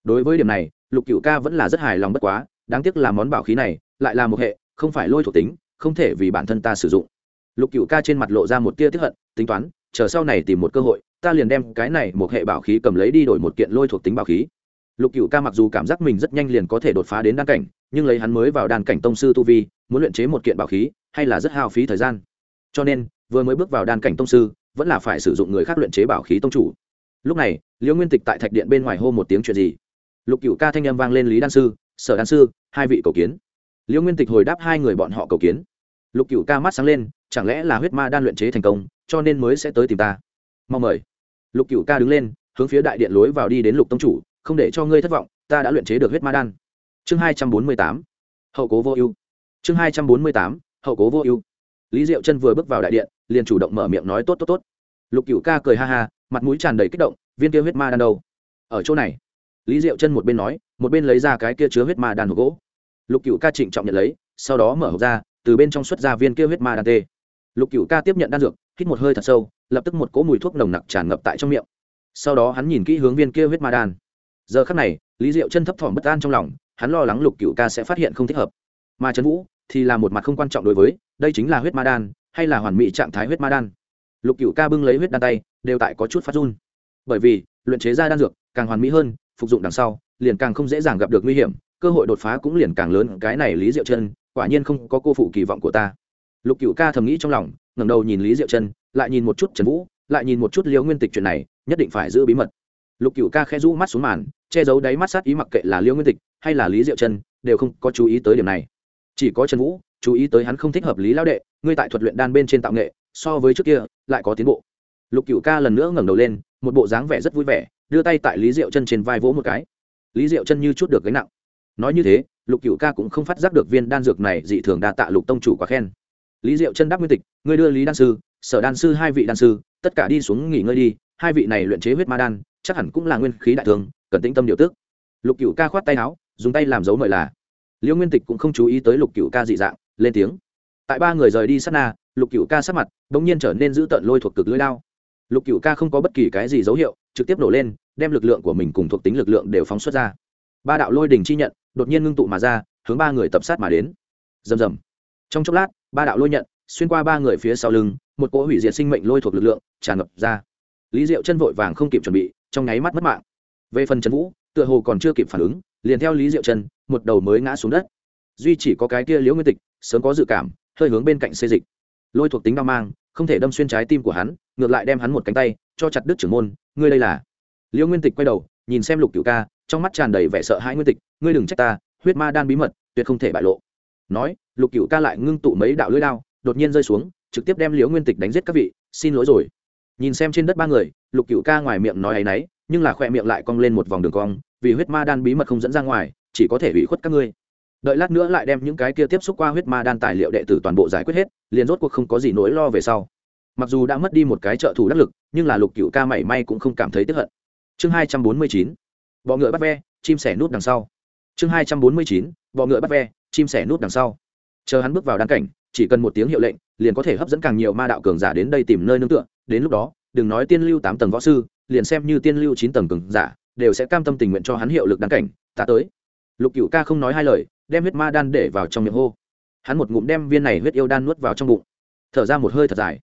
Đối với điểm này, lục cựu ca vẫn là rất hài lòng bất quá, đáng tiếc là món bảo khí này, lại là một hệ, không phải lôi thuộc tính, không thể vì bản thân ta sử dụng. Lục cựu ca trên mặt lộ ra một tia tiếp hận, tính toán, chờ sau này tìm một cơ hội, ta liền đem cái này một hệ bảo khí cầm lấy đi đổi một kiện lôi thuộc tính bảo khí. Lục cựu ca mặc dù cảm giác mình rất nhanh liền có thể đột phá đến đan cảnh nhưng lấy hắn mới vào đan cảnh tông sư tu vi, muốn luyện chế một kiện bảo khí, hay là rất hao phí thời gian. Cho nên, vừa mới bước vào đan cảnh tông sư, vẫn là phải sử dụng người khác luyện chế bảo khí tông chủ. Lúc này, liễu nguyên tịch tại thạch điện bên ngoài hô một tiếng chuyện gì? Lục cựu ca thanh â m vang lên lý đan sư, sở đan sư, hai vị cầu kiến. Liễu nguyên tịch hồi đáp hai người bọn họ cầu kiến. Lục cựu ca mắt sáng lên, chẳng lẽ là huyết ma đan luyện chế thành công, cho nên mới sẽ tới tìm ta? Mong mời. Lục cựu ca đứng lên, hướng phía đại điện lối vào đi đến lục tông chủ, không để cho ngươi thất vọng, ta đã luyện chế được huyết ma đan chương hai trăm bốn mươi tám, hậu cố vô ưu. Chương hai trăm bốn mươi tám, hậu cố vô ưu. Lý diệu chân vừa bước vào đại điện, liền chủ động mở miệng nói tốt tốt tốt. Lục cựu ca cười ha ha, mặt mũi tràn đầy kích động, viên kia huyết ma đan đâu? Ở chỗ này. Lý diệu chân một bên nói, một bên lấy ra cái kia chứa huyết ma đan hộp gỗ. Lục cựu ca trịnh trọng nhận lấy, sau đó mở hộp ra, từ bên trong xuất ra viên kia huyết ma đan tê. Lục cựu ca tiếp nhận đan dược, hít một hơi thật sâu, lập tức một cỗ mùi thuốc nồng nặc tràn ngập tại trong miệng. Sau đó hắn nhìn kỹ hướng viên kia huyết ma đan. Giờ khắc này, lý diệu chân thấp thỏm bất an trong lòng hắn lo lắng lục cựu ca sẽ phát hiện không thích hợp. Mà trần vũ thì là một mặt không quan trọng đối với, đây chính là huyết ma đan, hay là hoàn mỹ trạng thái huyết ma đan. Lục cựu ca bưng lấy huyết đan tay, đều tại có chút phát run. Bởi vì, luyện chế ra đan dược càng hoàn mỹ hơn, phục dụng đằng sau, liền càng không dễ dàng gặp được nguy hiểm, cơ hội đột phá cũng liền càng lớn, cái này lý diệu chân quả nhiên không có cô phụ kỳ vọng của ta. Lục cựu ca thầm nghĩ trong lòng, ngẩng đầu nhìn lý diệu chân lại nhìn một chút trần vũ, lại nhìn một chút liễu nguyên tịch chuyện này, nhất định phải giữ bí mật. Lục cựu ca khẽ rũ mắt xuống màn che giấu đáy mắt sát ý mặc kệ là liễu nguyên tịch hay là lý diệu chân, đều không có chú ý tới điểm này. Chỉ có trần vũ chú ý tới hắn không thích hợp lý lao đệ, ngươi tại thuật luyện đan bên trên tạo nghệ, so với trước kia, lại có tiến bộ. Lục cựu ca lần nữa ngẩng đầu lên, một bộ dáng vẻ rất vui vẻ, đưa tay tại lý diệu chân trên vai vỗ một cái. Lý diệu chân như chút được gánh nặng. Nói như thế, lục cựu ca cũng không phát giác được viên đan dược này dị thường đa tạ lục tông chủ quá khen. Lý diệu chân đáp nguyên tịch, ngươi đưa lý đan sư, sở đan sư hai vị đan sư, tất cả đi xuống nghỉ ngơi đi, hai vị này luyện chế huyết ma đan, chắc hẳn cũng là nguyên khí đại thường cần tĩnh tâm điều tước lục cựu ca khoát tay áo, dùng tay làm dấu mời là. Liễu nguyên tịch cũng không chú ý tới lục cựu ca dị dạng, lên tiếng. Tại ba người rời đi sát na, lục cựu ca sát mặt đ ỗ n g nhiên trở nên giữ tợn lôi thuộc cực lưỡi lao lục cựu ca không có bất kỳ cái gì dấu hiệu, trực tiếp nổ lên, đem lực lượng của mình cùng thuộc tính lực lượng đều phóng xuất ra. Ba đạo lôi đình chi nhận đột nhiên ngưng tụ mà ra, hướng ba người tập sát mà đến. Rầm rầm. Trong chốc lát, ba đạo lôi nhận xuyên qua ba người phía sau lưng, một cỗ hủy diệt sinh mệnh lôi thuộc lực lượng tràn ngập ra. Lý diệu chân vội vàng không kịp chuẩn bị, trong nháy mắt mất mạng về phần trần vũ tựa hồ còn chưa kịp phản ứng liền theo lý diệu chân một đầu mới ngã xuống đất. Duy chỉ có cái kia liễu nguyên tịch sớm có dự cảm hơi hướng bên cạnh xê dịch. Lôi thuộc tính đao mang không thể đâm xuyên trái tim của hắn ngược lại đem hắn một cánh tay cho chặt đứt trưởng môn ngươi đây là? Liễu nguyên tịch quay đầu nhìn xem lục cựu ca trong mắt tràn đầy vẻ sợ hãi nguyên tịch ngươi đừng trách ta huyết ma đan bí mật tuyệt không thể bại lộ. Nói lục cựu ca lại ngưng tụ mấy đạo lưỡi đao, đột nhiên rơi xuống trực tiếp đem liễu nguyên tịch đánh giết các vị xin lỗi rồi. Nhìn xem trên đất ba người lục cựu ca ngoài miệng nói ấ y n ấ y nhưng là khoe miệng lại cong lên một vòng đường cong, vì huyết ma đan bí mật không dẫn ra ngoài, chỉ có thể ủy khuất các ngươi. Đợi lát nữa lại đem những cái kia tiếp xúc qua huyết ma đan tài liệu đệ tử toàn bộ giải quyết hết, liền rốt cuộc không có gì nỗi lo về sau. Mặc dù đã mất đi một cái trợ thủ đắc lực, nhưng là lục cựu ca mảy may cũng không cảm thấy tức hận. Chương hai trăm bốn mươi chín, bọ ngựa bắt ve, chim sẻ nút đằng sau. Chương hai trăm bốn mươi chín, bọ ngựa bắt ve, chim sẻ nút đằng sau. Chờ hắn bước vào đan cảnh, chỉ cần một tiếng hiệu lệnh, liền có thể hấp dẫn càng nhiều ma đạo cường giả đến đây tìm nơi nương tựa, đến lúc đó đừng nói tiên lưu tám tầng võ sư, liền xem như tiên lưu chín tầng cường giả, đều sẽ cam tâm tình nguyện cho hắn hiệu lực đan cảnh, ta tới. Lục cựu ca không nói hai lời, đem huyết ma đan để vào trong miệng hô. Hắn một ngụm đem viên này huyết yêu đan nuốt vào trong bụng. Thở ra một hơi thật dài.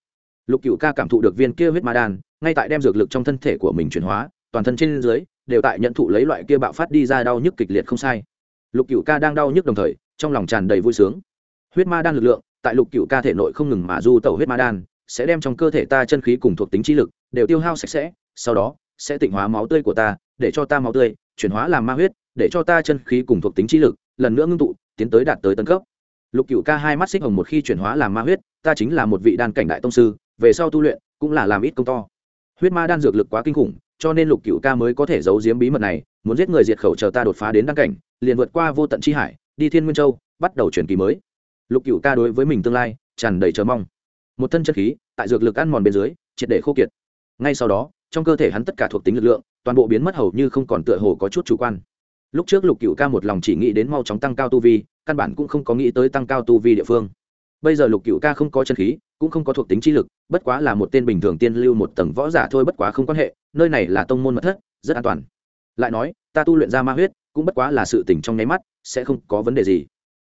Lục cựu ca cảm thụ được viên kia huyết ma đan, ngay tại đem dược lực trong thân thể của mình chuyển hóa, toàn thân trên dưới, đều tại nhận thụ lấy loại kia bạo phát đi ra đau nhức kịch liệt không sai. Lục cựu ca đang đau nhức đồng thời, trong lòng tràn đầy vui sướng. Huyết ma đan lực lượng, tại lục cựu ca thể nội không ngừng mà du tẩu huyết ma đan sẽ đem trong cơ thể ta chân khí cùng thuộc tính trí lực đều tiêu hao sạch sẽ, sau đó sẽ tịnh hóa máu tươi của ta, để cho ta máu tươi chuyển hóa làm ma huyết, để cho ta chân khí cùng thuộc tính trí lực lần nữa ngưng tụ, tiến tới đạt tới tấn cấp. Lục cựu ca hai mắt xích hồng một khi chuyển hóa làm ma huyết, ta chính là một vị đan cảnh đại tông sư, về sau tu luyện cũng là làm ít công to. Huyết ma đan dược lực quá kinh khủng, cho nên lục cựu ca mới có thể giấu giếm bí mật này, muốn giết người diệt khẩu chờ ta đột phá đến đan cảnh, liền vượt qua vô tận chi hải, đi thiên nguyên châu, bắt đầu chuyển kỳ mới. Lục cựu ca đối với mình tương lai tràn đầy chờ mong một thân chất khí, tại dược lực ăn mòn bên dưới, triệt để khô kiệt. Ngay sau đó, trong cơ thể hắn tất cả thuộc tính lực lượng, toàn bộ biến mất hầu như không còn tựa hồ có chút chủ quan. Lúc trước lục cựu ca một lòng chỉ nghĩ đến mau chóng tăng cao tu vi, căn bản cũng không có nghĩ tới tăng cao tu vi địa phương. Bây giờ lục cựu ca không có chân khí, cũng không có thuộc tính chi lực, bất quá là một tên bình thường tiên lưu một tầng võ giả thôi bất quá không quan hệ, nơi này là tông môn mật thất, rất an toàn. Lại nói, ta tu luyện ra ma huyết, cũng bất quá là sự tỉnh trong nháy mắt, sẽ không có vấn đề gì.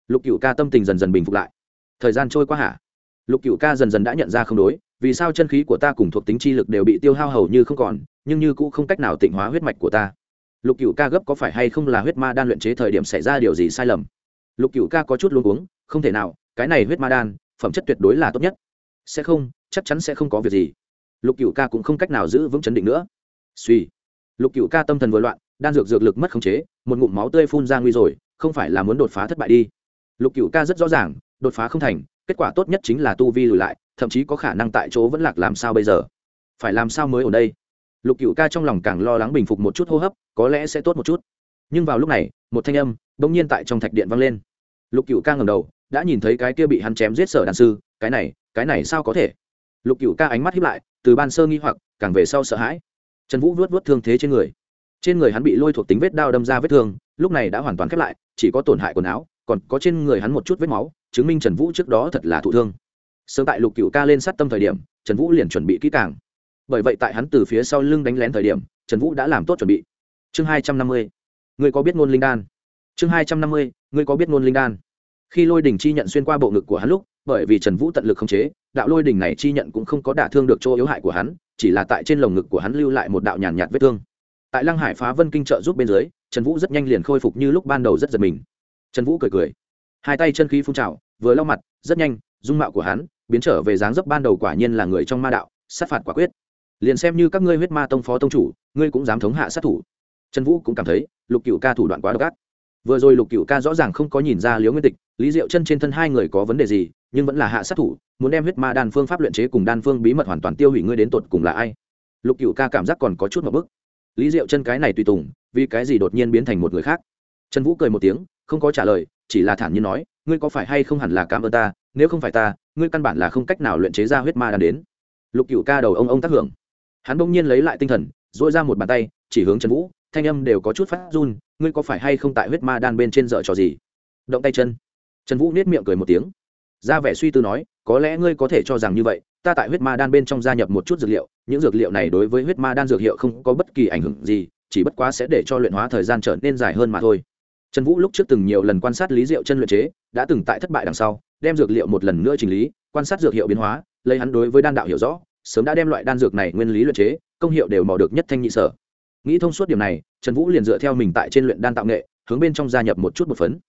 Lục cựu ca tâm tình dần dần bình phục lại. Thời gian trôi qua hả? Lục cựu ca dần dần đã nhận ra không đối, vì sao chân khí của ta cùng thuộc tính chi lực đều bị tiêu hao hầu như không còn, nhưng như cũng không cách nào tịnh hóa huyết mạch của ta. Lục cựu ca gấp có phải hay không là huyết ma đan luyện chế thời điểm xảy ra điều gì sai lầm? Lục cựu ca có chút luôn uống không thể nào, cái này huyết ma đan, phẩm chất tuyệt đối là tốt nhất. Sẽ không, chắc chắn sẽ không có việc gì. Lục cựu ca cũng không cách nào giữ vững chấn định nữa. Suy. Lục cựu ca tâm thần vừa loạn, đan dược dược lực mất khống chế, một ngụm máu tươi phun ra nguy rồi, không phải là muốn đột phá thất bại đi. Lục cựu ca rất rõ ràng, đột phá không thành kết quả tốt nhất chính là tu vi lùi lại, thậm chí có khả năng tại chỗ vẫn lạc làm sao bây giờ? Phải làm sao mới ở đây? Lục cựu ca trong lòng càng lo lắng bình phục một chút hô hấp, có lẽ sẽ tốt một chút. Nhưng vào lúc này, một thanh âm đ ỗ n g nhiên tại trong thạch điện vang lên. Lục cựu ca ngầm đầu, đã nhìn thấy cái kia bị hắn chém giết sở đàn sư, cái này cái này sao có thể? Lục cựu ca ánh mắt hiếp lại, từ ban sơ nghi hoặc, càng về sau sợ hãi. Trần vũ vuốt vuốt thương thế trên người. Trên người hắn bị lôi thuộc tính vết đao đâm ra vết thương, lúc này đã hoàn toàn khép lại, chỉ có tổn hại quần áo, còn có trên người hắn một chút vết máu chứng minh trần vũ trước đó thật là thụ thương. Sớm tại lục cựu ca lên sát tâm thời điểm trần vũ liền chuẩn bị kỹ càng. Bởi vậy tại hắn từ phía sau lưng đánh lén thời điểm trần vũ đã làm tốt chuẩn bị. Chương hai trăm năm mươi người có biết ngôn linh đan? Chương hai trăm năm mươi người có biết ngôn linh đan? Khi lôi đình chi nhận xuyên qua bộ ngực của hắn lúc bởi vì trần vũ tận lực khống chế đạo lôi đình này chi nhận cũng không có đả thương được chỗ yếu hại của hắn chỉ là tại trên lồng ngực của hắn lưu lại một đạo nhàn nhạt, nhạt vết thương. Tại lăng hải phá vân kinh trợ giúp bên dưới trần vũ rất nhanh liền khôi phục như lúc ban đầu rất giật mình. Trần vũ cười cười hai tay chân khí phun trào, vừa lau mặt, rất nhanh, dung mạo của hắn biến trở về dáng dấp ban đầu quả nhiên là người trong ma đạo, sát phạt quả quyết. Liền xem như các ngươi huyết ma tông phó tông chủ, ngươi cũng dám thống hạ sát thủ. Trần vũ cũng cảm thấy, lục cựu ca thủ đoạn quá độc ác. Vừa rồi lục cựu ca rõ ràng không có nhìn ra liếu nguyên tịch, lý diệu chân trên thân hai người có vấn đề gì, nhưng vẫn là hạ sát thủ, muốn đem huyết ma đan phương pháp luyện chế cùng đan phương bí mật hoàn toàn tiêu hủy ngươi đến tột cùng là ai? Lục cựu ca cảm giác còn có chút một bức. Lý diệu chân cái này tùy tùng, vì cái gì đột nhiên biến thành một người khác? Trần vũ cười một tiếng, không có trả lời chỉ là thản nhiên nói, ngươi có phải hay không hẳn là cảm ơn ta, nếu không phải ta, ngươi căn bản là không cách nào luyện chế ra huyết ma đan đến. Lục cựu ca đầu ông ông tác hưởng. Hắn bỗng nhiên lấy lại tinh thần dội ra một bàn tay, chỉ hướng trần vũ, thanh âm đều có chút phát run, ngươi có phải hay không tại huyết ma đan bên trên dở trò gì? Động tay chân. Trần vũ nết miệng cười một tiếng. Ra vẻ suy tư nói, có lẽ ngươi có thể cho rằng như vậy, ta tại huyết ma đan bên trong gia nhập một chút dược liệu, những dược liệu này đối với huyết ma đan dược hiệu không có bất kỳ ảnh hưởng gì, chỉ bất quá sẽ để cho luyện hóa thời gian trở nên dài hơn mà thôi trần vũ lúc trước từng nhiều lần quan sát lý diệu chân luyện chế, đã từng tại thất bại đằng sau, đem dược liệu một lần nữa chỉnh lý, quan sát dược hiệu biến hóa, lấy hắn đối với đan đạo hiểu rõ, sớm đã đem loại đan dược này nguyên lý luyện chế, công hiệu đều mò được nhất thanh nhị sở. Nghĩ thông suốt điểm này, trần vũ liền dựa theo mình tại trên luyện đan tạo nghệ, hướng bên trong gia nhập một chút bột phấn.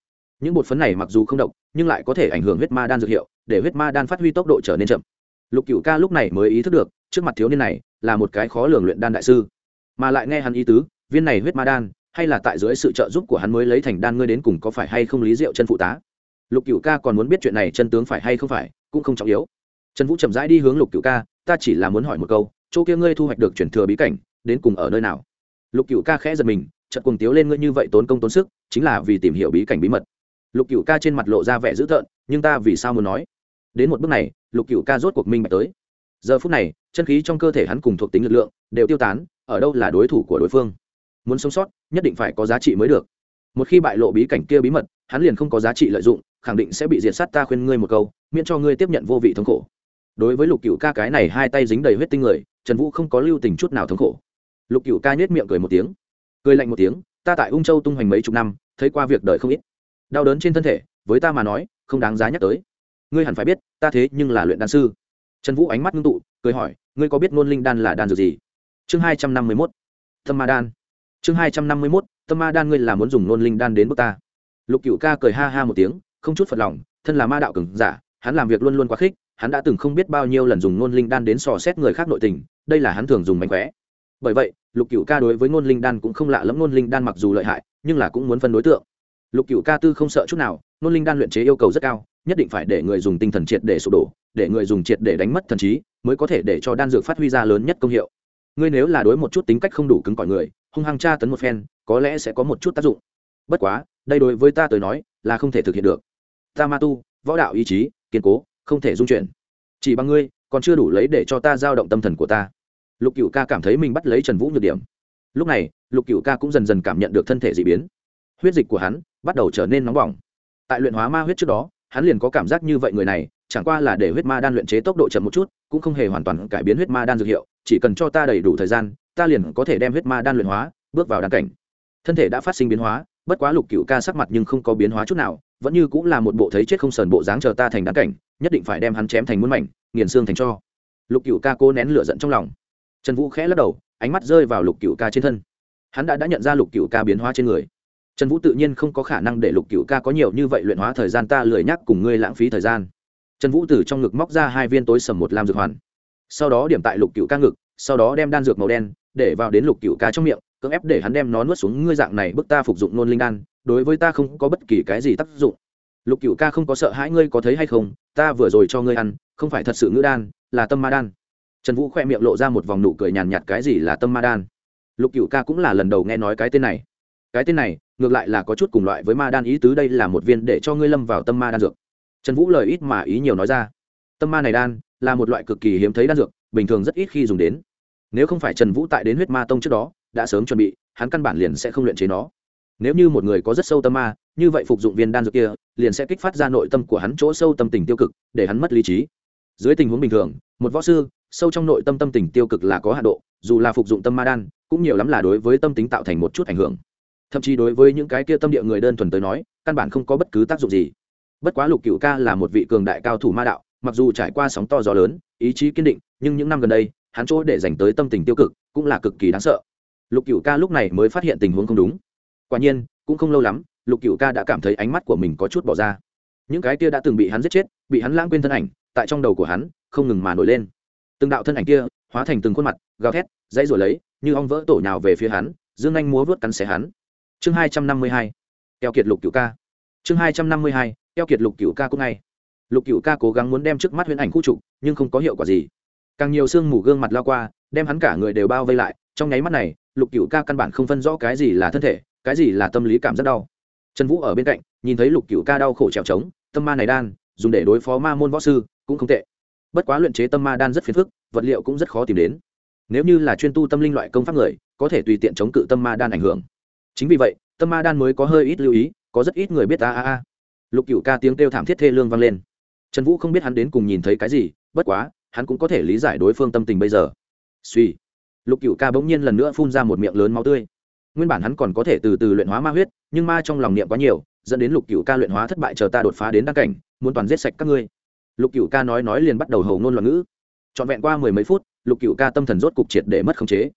Những bột phấn này mặc dù không độc, nhưng lại có thể ảnh hưởng huyết ma đan dược hiệu, để huyết ma đan phát huy tốc độ trở nên chậm. Lục cựu ca lúc này mới ý thức được, trước mặt thiếu niên này là một cái khó lường luyện đan đại sư. Mà lại nghe hắn ý tứ, viên này huyết ma đan hay là tại dưới sự trợ giúp của hắn mới lấy thành đan ngươi đến cùng có phải hay không lý diệu chân phụ tá? Lục cựu ca còn muốn biết chuyện này chân tướng phải hay không phải, cũng không trọng yếu. Trần vũ chậm rãi đi hướng lục cựu ca, ta chỉ là muốn hỏi một câu, chỗ kia ngươi thu hoạch được chuyển thừa bí cảnh, đến cùng ở nơi nào? Lục cựu ca khẽ giật mình trận cùng tiếu lên ngươi như vậy tốn công tốn sức, chính là vì tìm hiểu bí cảnh bí mật. Lục cựu ca trên mặt lộ ra vẻ dữ tợn, nhưng ta vì sao muốn nói? Đến một bước này, lục cựu ca rốt cuộc minh bạch tới. Giờ phút này, chân khí trong cơ thể hắn cùng thuộc tính lực lượng, đều tiêu tán, ở đâu là đối thủ của đối phương? Muốn sống sót, nhất định phải có giá trị mới được. Một khi bại lộ bí cảnh kia bí mật, hắn liền không có giá trị lợi dụng, khẳng định sẽ bị diệt sát ta khuyên ngươi một câu, miễn cho ngươi tiếp nhận vô vị thống khổ. Đối với lục cựu ca cái này hai tay dính đầy huyết tinh người, trần vũ không có lưu tình chút nào thống khổ. Lục cựu ca nhét miệng cười một tiếng. Cười lạnh một tiếng, ta tại ung châu tung hoành mấy chục năm, thấy qua việc đời không ít. Đau đớn trên thân thể, với ta mà nói, không đáng giá nhắc tới. Ngươi hẳn phải biết, ta thế nhưng là luyện đan sư. Trần vũ ánh mắt ngưng tụ, cười hỏi, ngươi có biết ngôn linh đan là đan dược gì? Chương hai trăm năm mươi mốt. Tâm ma đan chương hai trăm năm mươi mốt, tâm ma đan ngươi là muốn dùng Nôn linh đan đến bước ta. Lục cựu ca cười ha ha một tiếng, không chút phật lòng, thân là ma đạo cường giả, hắn làm việc luôn luôn quá khích, hắn đã từng không biết bao nhiêu lần dùng Nôn linh đan đến sò xét người khác nội tình, đây là hắn thường dùng mánh khóe. Bởi vậy, lục cựu ca đối với ngôn linh đan cũng không lạ lẫm ngôn linh đan mặc dù lợi hại, nhưng là cũng muốn phân đối tượng. Lục cựu ca tư không sợ chút nào, nôn linh đan luyện chế yêu cầu rất cao, nhất định phải để người dùng tinh thần triệt để sụp đổ, để người dùng triệt để đánh mất thần trí, mới có thể để cho đan dược phát huy ra lớn nhất công hiệu. Ngươi nếu là đối một chút tính cách không đủ cứng cỏi người hung hăng tra tấn một phen, có lẽ sẽ có một chút tác dụng. Bất quá, đây đối với ta tới nói, là không thể thực hiện được. Ta ma tu, võ đạo ý chí, kiên cố, không thể dung chuyển. Chỉ bằng ngươi, còn chưa đủ lấy để cho ta giao động tâm thần của ta. Lục cựu ca cảm thấy mình bắt lấy trần vũ nhược điểm. Lúc này, lục cựu ca cũng dần dần cảm nhận được thân thể d ị biến. Huyết dịch của hắn bắt đầu trở nên nóng bỏng. Tại luyện hóa ma huyết trước đó, hắn liền có cảm giác như vậy người này, chẳng qua là để huyết ma đan luyện chế tốc độ chậm một chút, cũng không hề hoàn toàn cải biến huyết ma đan dược hiệu, chỉ cần cho ta đầy đủ thời gian ta liền có thể đem huyết ma đan luyện hóa, bước vào đan cảnh. Thân thể đã phát sinh biến hóa, bất quá lục cựu ca sắc mặt nhưng không có biến hóa chút nào, vẫn như cũng là một bộ thấy chết không sờn bộ dáng chờ ta thành đan cảnh, nhất định phải đem hắn chém thành muôn mảnh, nghiền xương thành cho. Lục cựu ca cố nén lửa giận trong lòng. Trần vũ khẽ lắc đầu, ánh mắt rơi vào lục cựu ca trên thân. Hắn đã đã nhận ra lục cựu ca biến hóa trên người. Trần vũ tự nhiên không có khả năng để lục cựu ca có nhiều như vậy luyện hóa thời gian ta lười nhắc cùng ngươi lãng phí thời gian. Trần vũ từ trong ngực móc ra hai viên tối sầm một lam dược hoàn. Sau đó điểm tại lục cựu ca ngực, sau đó đem đan dược màu đen để vào đến lục cựu ca trong miệng, cưỡng ép để hắn đem nó nuốt xuống. Ngươi dạng này bức ta phục dụng nôn linh đan, đối với ta không có bất kỳ cái gì tác dụng. Lục cựu ca không có sợ hãi ngươi có thấy hay không? Ta vừa rồi cho ngươi ăn, không phải thật sự ngữ đan, là tâm ma đan. Trần vũ khoe miệng lộ ra một vòng nụ cười nhàn nhạt, cái gì là tâm ma đan? Lục cựu ca cũng là lần đầu nghe nói cái tên này. Cái tên này, ngược lại là có chút cùng loại với ma đan ý tứ, đây là một viên để cho ngươi lâm vào tâm ma đan dược. Trần vũ lời ít mà ý nhiều nói ra. Tâm ma này đan là một loại cực kỳ hiếm thấy đan dược, bình thường rất ít khi dùng đến nếu không phải trần vũ tại đến huyết ma tông trước đó, đã sớm chuẩn bị, hắn căn bản liền sẽ không luyện chế nó. Nếu như một người có rất sâu tâm ma, như vậy phục dụng viên đan dược kia, liền sẽ kích phát ra nội tâm của hắn chỗ sâu tâm tình tiêu cực, để hắn mất lý trí. Dưới tình huống bình thường, một võ sư, sâu trong nội tâm tâm tình tiêu cực là có hạ độ, dù là phục dụng tâm ma đan, cũng nhiều lắm là đối với tâm tính tạo thành một chút ảnh hưởng. Thậm chí đối với những cái kia tâm địa người đơn thuần tới nói, căn bản không có bất cứ tác dụng gì. Bất quá lục cựu ca là một vị cường đại cao thủ ma đạo, mặc dù trải qua sóng to gió lớn, ý chí kiên định, nhưng những năm gần đây hắn chỗ để dành tới tâm tình tiêu cực cũng là cực kỳ đáng sợ. Lục cựu ca lúc này mới phát hiện tình huống không đúng. Quả nhiên, cũng không lâu lắm, lục cựu ca đã cảm thấy ánh mắt của mình có chút bỏ ra. Những cái kia đã từng bị hắn giết chết, bị hắn lãng quên thân ảnh, tại trong đầu của hắn, không ngừng mà nổi lên. Từng đạo thân ảnh kia, hóa thành từng khuôn mặt, gào thét, dãy rồi lấy, như ong vỡ tổ nhào về phía hắn, dương anh múa vớt cắn xé hắn. Chương hai trăm năm mươi hai, keo kiệt lục cựu ca. Chương hai trăm năm mươi hai, keo kiệt lục cựu ca cũng ngay. Lục cựu ca cố gắng muốn đem trước mắt huyễn ảnh khu trục, nhưng không có hiệu quả gì càng nhiều sương mù gương mặt lao qua, đem hắn cả người đều bao vây lại, trong nháy mắt này, lục cựu ca căn bản không phân rõ cái gì là thân thể, cái gì là tâm lý cảm giác đau. Trần vũ ở bên cạnh, nhìn thấy lục cựu ca đau khổ trèo trống, tâm ma này đan, dùng để đối phó ma môn võ sư, cũng không tệ. Bất quá luyện chế tâm ma đan rất phiền phức, vật liệu cũng rất khó tìm đến. Nếu như là chuyên tu tâm linh loại công pháp người, có thể tùy tiện chống cự tâm ma đan ảnh hưởng. Chính vì vậy, tâm ma đan mới có hơi ít lưu ý, có rất ít người biết, a a a. Lục cựu ca tiếng kêu thảm thiết thê lương vang lên. Trần vũ không biết hắn đến cùng nhìn thấy cái gì, bất quá hắn cũng có thể lý giải đối phương tâm tình bây giờ. Suy. Lục cựu ca bỗng nhiên lần nữa phun ra một miệng lớn máu tươi. Nguyên bản hắn còn có thể từ từ luyện hóa ma huyết, nhưng ma trong lòng niệm quá nhiều, dẫn đến lục cựu ca luyện hóa thất bại chờ ta đột phá đến đăng cảnh, muốn toàn giết sạch các ngươi. Lục cựu ca nói nói liền bắt đầu hầu ngôn loạn ngữ. Trọn vẹn qua mười mấy phút, lục cựu ca tâm thần rốt cục triệt để mất khống chế.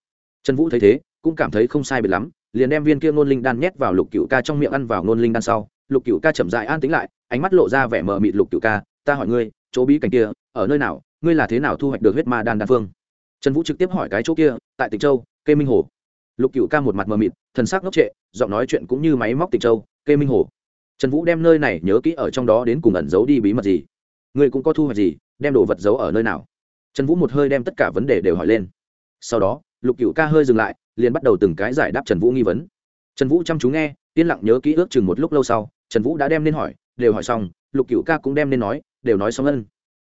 Trần vũ thấy thế, cũng cảm thấy không sai biệt lắm, liền đem viên kia ngôn linh đan nhét vào lục cựu ca trong miệng ăn vào ngôn linh đan sau, lục cựu ca chậm dại an tính lại, ánh mắt lộ ra vẻ mờ mịt lục cựu ca, ta hỏi ngươi, chỗ bí cảnh kia, ở nơi nào? Ngươi là thế nào thu hoạch được huyết ma đan đan phương? Trần vũ trực tiếp hỏi cái chỗ kia, tại tịnh châu, kê minh hồ. Lục cựu ca một mặt mờ mịt, thần sắc ngốc trệ, giọng nói chuyện cũng như máy móc tịnh châu, kê minh hồ. Trần vũ đem nơi này nhớ kỹ ở trong đó đến cùng ẩn giấu đi bí mật gì. Ngươi cũng có thu hoạch gì, đem đồ vật giấu ở nơi nào? Trần vũ một hơi đem tất cả vấn đề đều hỏi lên. Sau đó, lục cựu ca hơi dừng lại, liền bắt đầu từng cái giải đáp trần vũ nghi vấn. Trần vũ chăm chú nghe, yên lặng nhớ kỹ ước chừng một lúc lâu sau, trần vũ đã đem nên hỏi, đều hỏi xong, lục cựu ca cũng đem nên nói, đều nói xong ân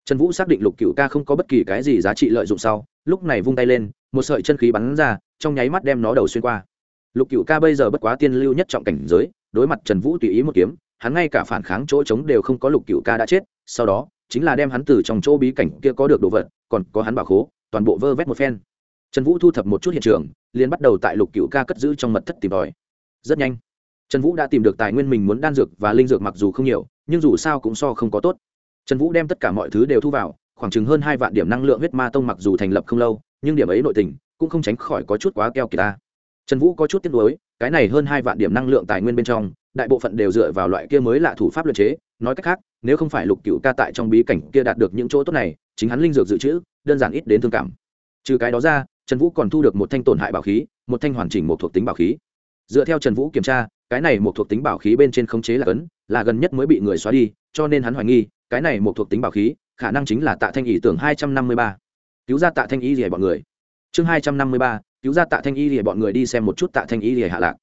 trần vũ xác định lục cựu ca không có bất kỳ cái gì giá trị lợi dụng sau, lúc này vung tay lên, một sợi chân khí bắn ra, trong nháy mắt đem nó đầu xuyên qua. Lục cựu ca bây giờ bất quá tiên lưu nhất trọng cảnh giới, đối mặt trần vũ tùy ý một kiếm, hắn ngay cả phản kháng chỗ trống đều không có lục cựu ca đã chết, sau đó, chính là đem hắn từ trong chỗ bí cảnh kia có được đồ vật, còn có hắn bảo khố, toàn bộ vơ vét một phen. Trần vũ thu thập một chút hiện trường, liền bắt đầu tại lục cựu ca cất giữ trong mật thất tìm tòi. Rất nhanh, trần vũ đã tìm được tài nguyên mình muốn đan dược và linh dược mặc dù không nhiều, nhưng dù sao cũng so không có tốt trần vũ đem tất cả mọi thứ đều thu vào, khoảng chừng hơn hai vạn điểm năng lượng huyết ma tông mặc dù thành lập không lâu, nhưng điểm ấy nội tình cũng không tránh khỏi có chút quá keo kỳ ta. Trần vũ có chút tiếc nuối, cái này hơn hai vạn điểm năng lượng tài nguyên bên trong, đại bộ phận đều dựa vào loại kia mới lạ thủ pháp luật chế, nói cách khác, nếu không phải lục cựu ca tại trong bí cảnh kia đạt được những chỗ tốt này, chính hắn linh dược dự trữ, đơn giản ít đến thương cảm. Trừ cái đó ra, trần vũ còn thu được một thanh tổn hại bảo khí, một thanh hoàn chỉnh một thuộc tính bảo khí. Dựa theo trần vũ kiểm tra, cái này một thuộc tính bảo khí bên trên khống chế là cấn là gần nhất mới bị người xóa đi, cho nên hắn hoài nghi, cái này một thuộc tính bảo khí, khả năng chính là tạ thanh ý tưởng hai trăm năm mươi ba. Cứu ra tạ thanh ý rỉa bọn người. Chương hai trăm năm mươi ba, cứu ra tạ thanh ý rỉa bọn người đi xem một chút tạ thanh ý rỉa hạ lạc.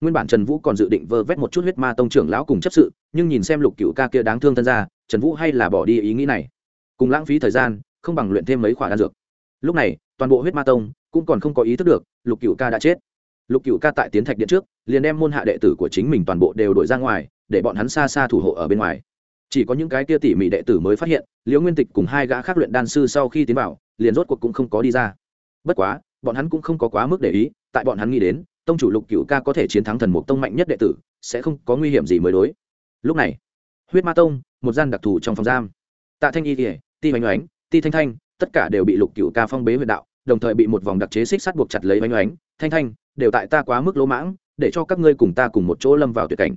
Nguyên bản trần vũ còn dự định vơ vét một chút huyết ma tông trưởng lão cùng chấp sự, nhưng nhìn xem lục cựu ca kia đáng thương thân ra trần vũ hay là bỏ đi ý nghĩ này. Cùng lãng phí thời gian, không bằng luyện thêm mấy khoản đan dược. Lúc này, toàn bộ huyết ma tông cũng còn không có ý thức được, lục cựu ca đã chết. Lục cựu ca tại tiến thạch điện trước, liền đem môn hạ đệ tử của chính mình toàn bộ đều đổi ra ngoài để bọn hắn xa xa thủ hộ ở bên ngoài. Chỉ có những cái kia tỉ mỉ đệ tử mới phát hiện, liễu nguyên tịch cùng hai gã khác luyện đan sư sau khi tiến vào, liền rốt cuộc cũng không có đi ra. Bất quá, bọn hắn cũng không có quá mức để ý, tại bọn hắn nghĩ đến, tông chủ lục cựu ca có thể chiến thắng thần mục tông mạnh nhất đệ tử, sẽ không có nguy hiểm gì mới đối. Lúc này, huyết ma tông, một gian đặc thù trong phòng giam. Tạ thanh y kỉa ti oanh oánh, ti thanh thanh, tất cả đều bị lục cựu ca phong bế huyện đạo, đồng thời bị một vòng đặc chế xích sắt buộc chặt lấy oanh oánh. Thanh thanh, đều tại ta quá mức lỗ mãng, để cho các ngươi cùng ta cùng một chỗ lâm vào tuyệt cảnh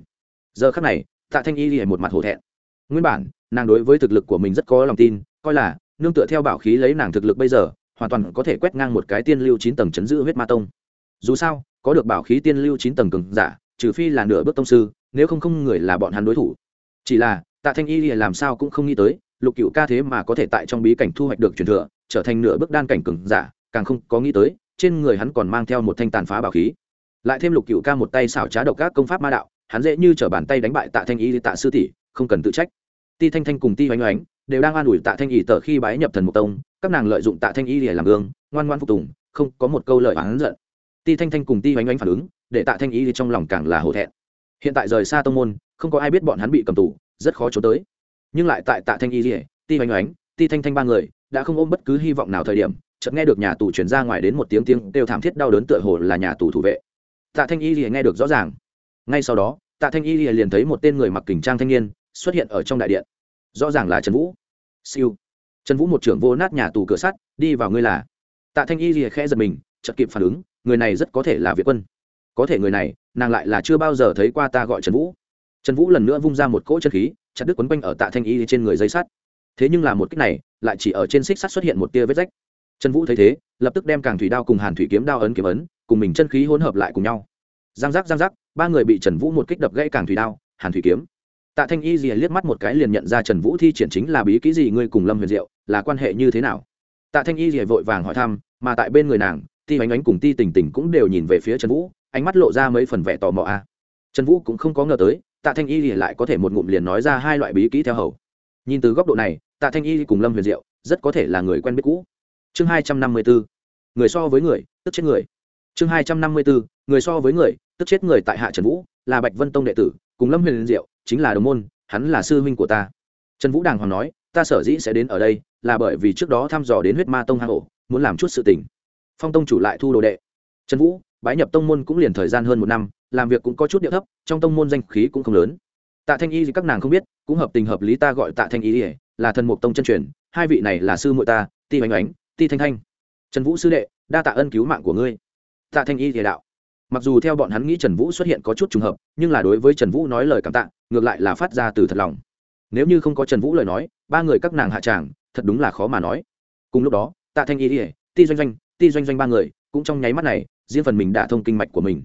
giờ khắc này, tạ thanh y lìa một mặt hổ thẹn. Nguyên bản, nàng đối với thực lực của mình rất có lòng tin, coi là, nương tựa theo bảo khí lấy nàng thực lực bây giờ, hoàn toàn có thể quét ngang một cái tiên lưu chín tầng chấn giữ huyết ma tông. Dù sao, có được bảo khí tiên lưu chín tầng cường giả, trừ phi là nửa bước tông sư, nếu không không người là bọn hắn đối thủ. Chỉ là, tạ thanh y lìa làm sao cũng không nghĩ tới, lục cựu ca thế mà có thể tại trong bí cảnh thu hoạch được truyền thừa, trở thành nửa bước đan cảnh cường giả, càng không có nghĩ tới, trên người hắn còn mang theo một thanh tàn phá bảo khí. Lại thêm lục cựu ca một tay xảo trá độc các công pháp ma đạo hắn dễ như t r ở bàn tay đánh bại tạ thanh y tạ sư tỷ, không cần tự trách. Ti thanh thanh cùng ti oanh oánh đều đang an ủi tạ thanh y tờ khi bái nhập thần mục tông, các nàng lợi dụng tạ thanh y để làm gương, ngoan ngoan phục tùng, không có một câu lời oán giận. Ti thanh thanh cùng ti oanh oánh phản ứng, để tạ thanh y trong lòng càng là hổ thẹn. Hiện tại rời xa tông môn, không có ai biết bọn hắn bị cầm tù, rất khó trốn tới. Nhưng lại tại tạ thanh y rỉa ti oanh oánh ti thanh thanh ba người đã không ôm bất cứ hy vọng nào thời điểm, chợt nghe được nhà tù chuyển ra ngoài đến một tiếng tiếng đều thảm thiết đau đớn tựa hồ là nhà tù thủ vệ. Tạ thanh y rỉa nghe được rõ ràng ngay sau đó, tạ thanh y liền thấy một tên người mặc kình trang thanh niên xuất hiện ở trong đại điện. Rõ ràng là trần vũ. Siêu. Trần vũ một trưởng vô nát nhà tù cửa sắt, đi vào ngươi là. Tạ thanh y lìa khẽ giật mình, chợt kịp phản ứng, người này rất có thể là việt quân. Có thể người này, nàng lại là chưa bao giờ thấy qua ta gọi trần vũ. Trần vũ lần nữa vung ra một cỗ chân khí, chặt đứt quấn quanh ở tạ thanh y trên người dây sắt. Thế nhưng là một cách này, lại chỉ ở trên xích sắt xuất hiện một tia vết rách. Trần vũ thấy thế, lập tức đem càng thủy đao cùng hàn thủy kiếm đao ấn kiếm ấn, cùng mình chân khí hỗn hợp lại cùng nhau giang giác giang giác, ba người bị trần vũ một kích đập gãy càng thủy đao, hàn thủy kiếm. Tạ thanh y rìa liếc mắt một cái liền nhận ra trần vũ thi triển chính là bí kỹ gì, ngươi cùng lâm huyền diệu, là quan hệ như thế nào? Tạ thanh y rìa vội vàng hỏi thăm, mà tại bên người nàng, ti ánh ánh cùng ti tình tình cũng đều nhìn về phía trần vũ, ánh mắt lộ ra mấy phần vẻ tò mò a. Trần vũ cũng không có ngờ tới, tạ thanh y rìa lại có thể một ngụm liền nói ra hai loại bí kỹ theo hầu. Nhìn từ góc độ này, tạ thanh y cùng lâm huyền diệu, rất có thể là người quen biết cũ. Chương hai trăm năm mươi bốn người so với người, tức chết người. Chương hai trăm năm mươi bốn người so với người tức chết người tại hạ trần vũ, là bạch vân tông đệ tử, cùng lâm huyền diệu, chính là đồng môn, hắn là sư huynh của ta. Trần vũ đàng hoàng nói, ta sở dĩ sẽ đến ở đây, là bởi vì trước đó thăm dò đến huyết ma tông hang ổ, muốn làm chút sự tình. Phong tông chủ lại thu đồ đệ. Trần vũ, bái nhập tông môn cũng liền thời gian hơn một năm, làm việc cũng có chút địa thấp, trong tông môn danh khí cũng không lớn. Tạ thanh y thì các nàng không biết, cũng hợp tình hợp lý ta gọi tạ thanh y là thần mục tông chân truyền, hai vị này là sư muội ta, ti oanh oánh ti thanh thanh. Trần vũ sư đệ, đa tạ ân cứu mạng của ngươi. Tạ thanh y thì đạo mặc dù theo bọn hắn nghĩ trần vũ xuất hiện có chút trùng hợp, nhưng là đối với trần vũ nói lời cảm tạ, ngược lại là phát ra từ thật lòng. Nếu như không có trần vũ lời nói, ba người các nàng hạ tràng, thật đúng là khó mà nói. Cùng lúc đó, tạ thanh y ỉa ti doanh doanh, ti doanh doanh ba người, cũng trong nháy mắt này, riêng phần mình đả thông kinh mạch của mình.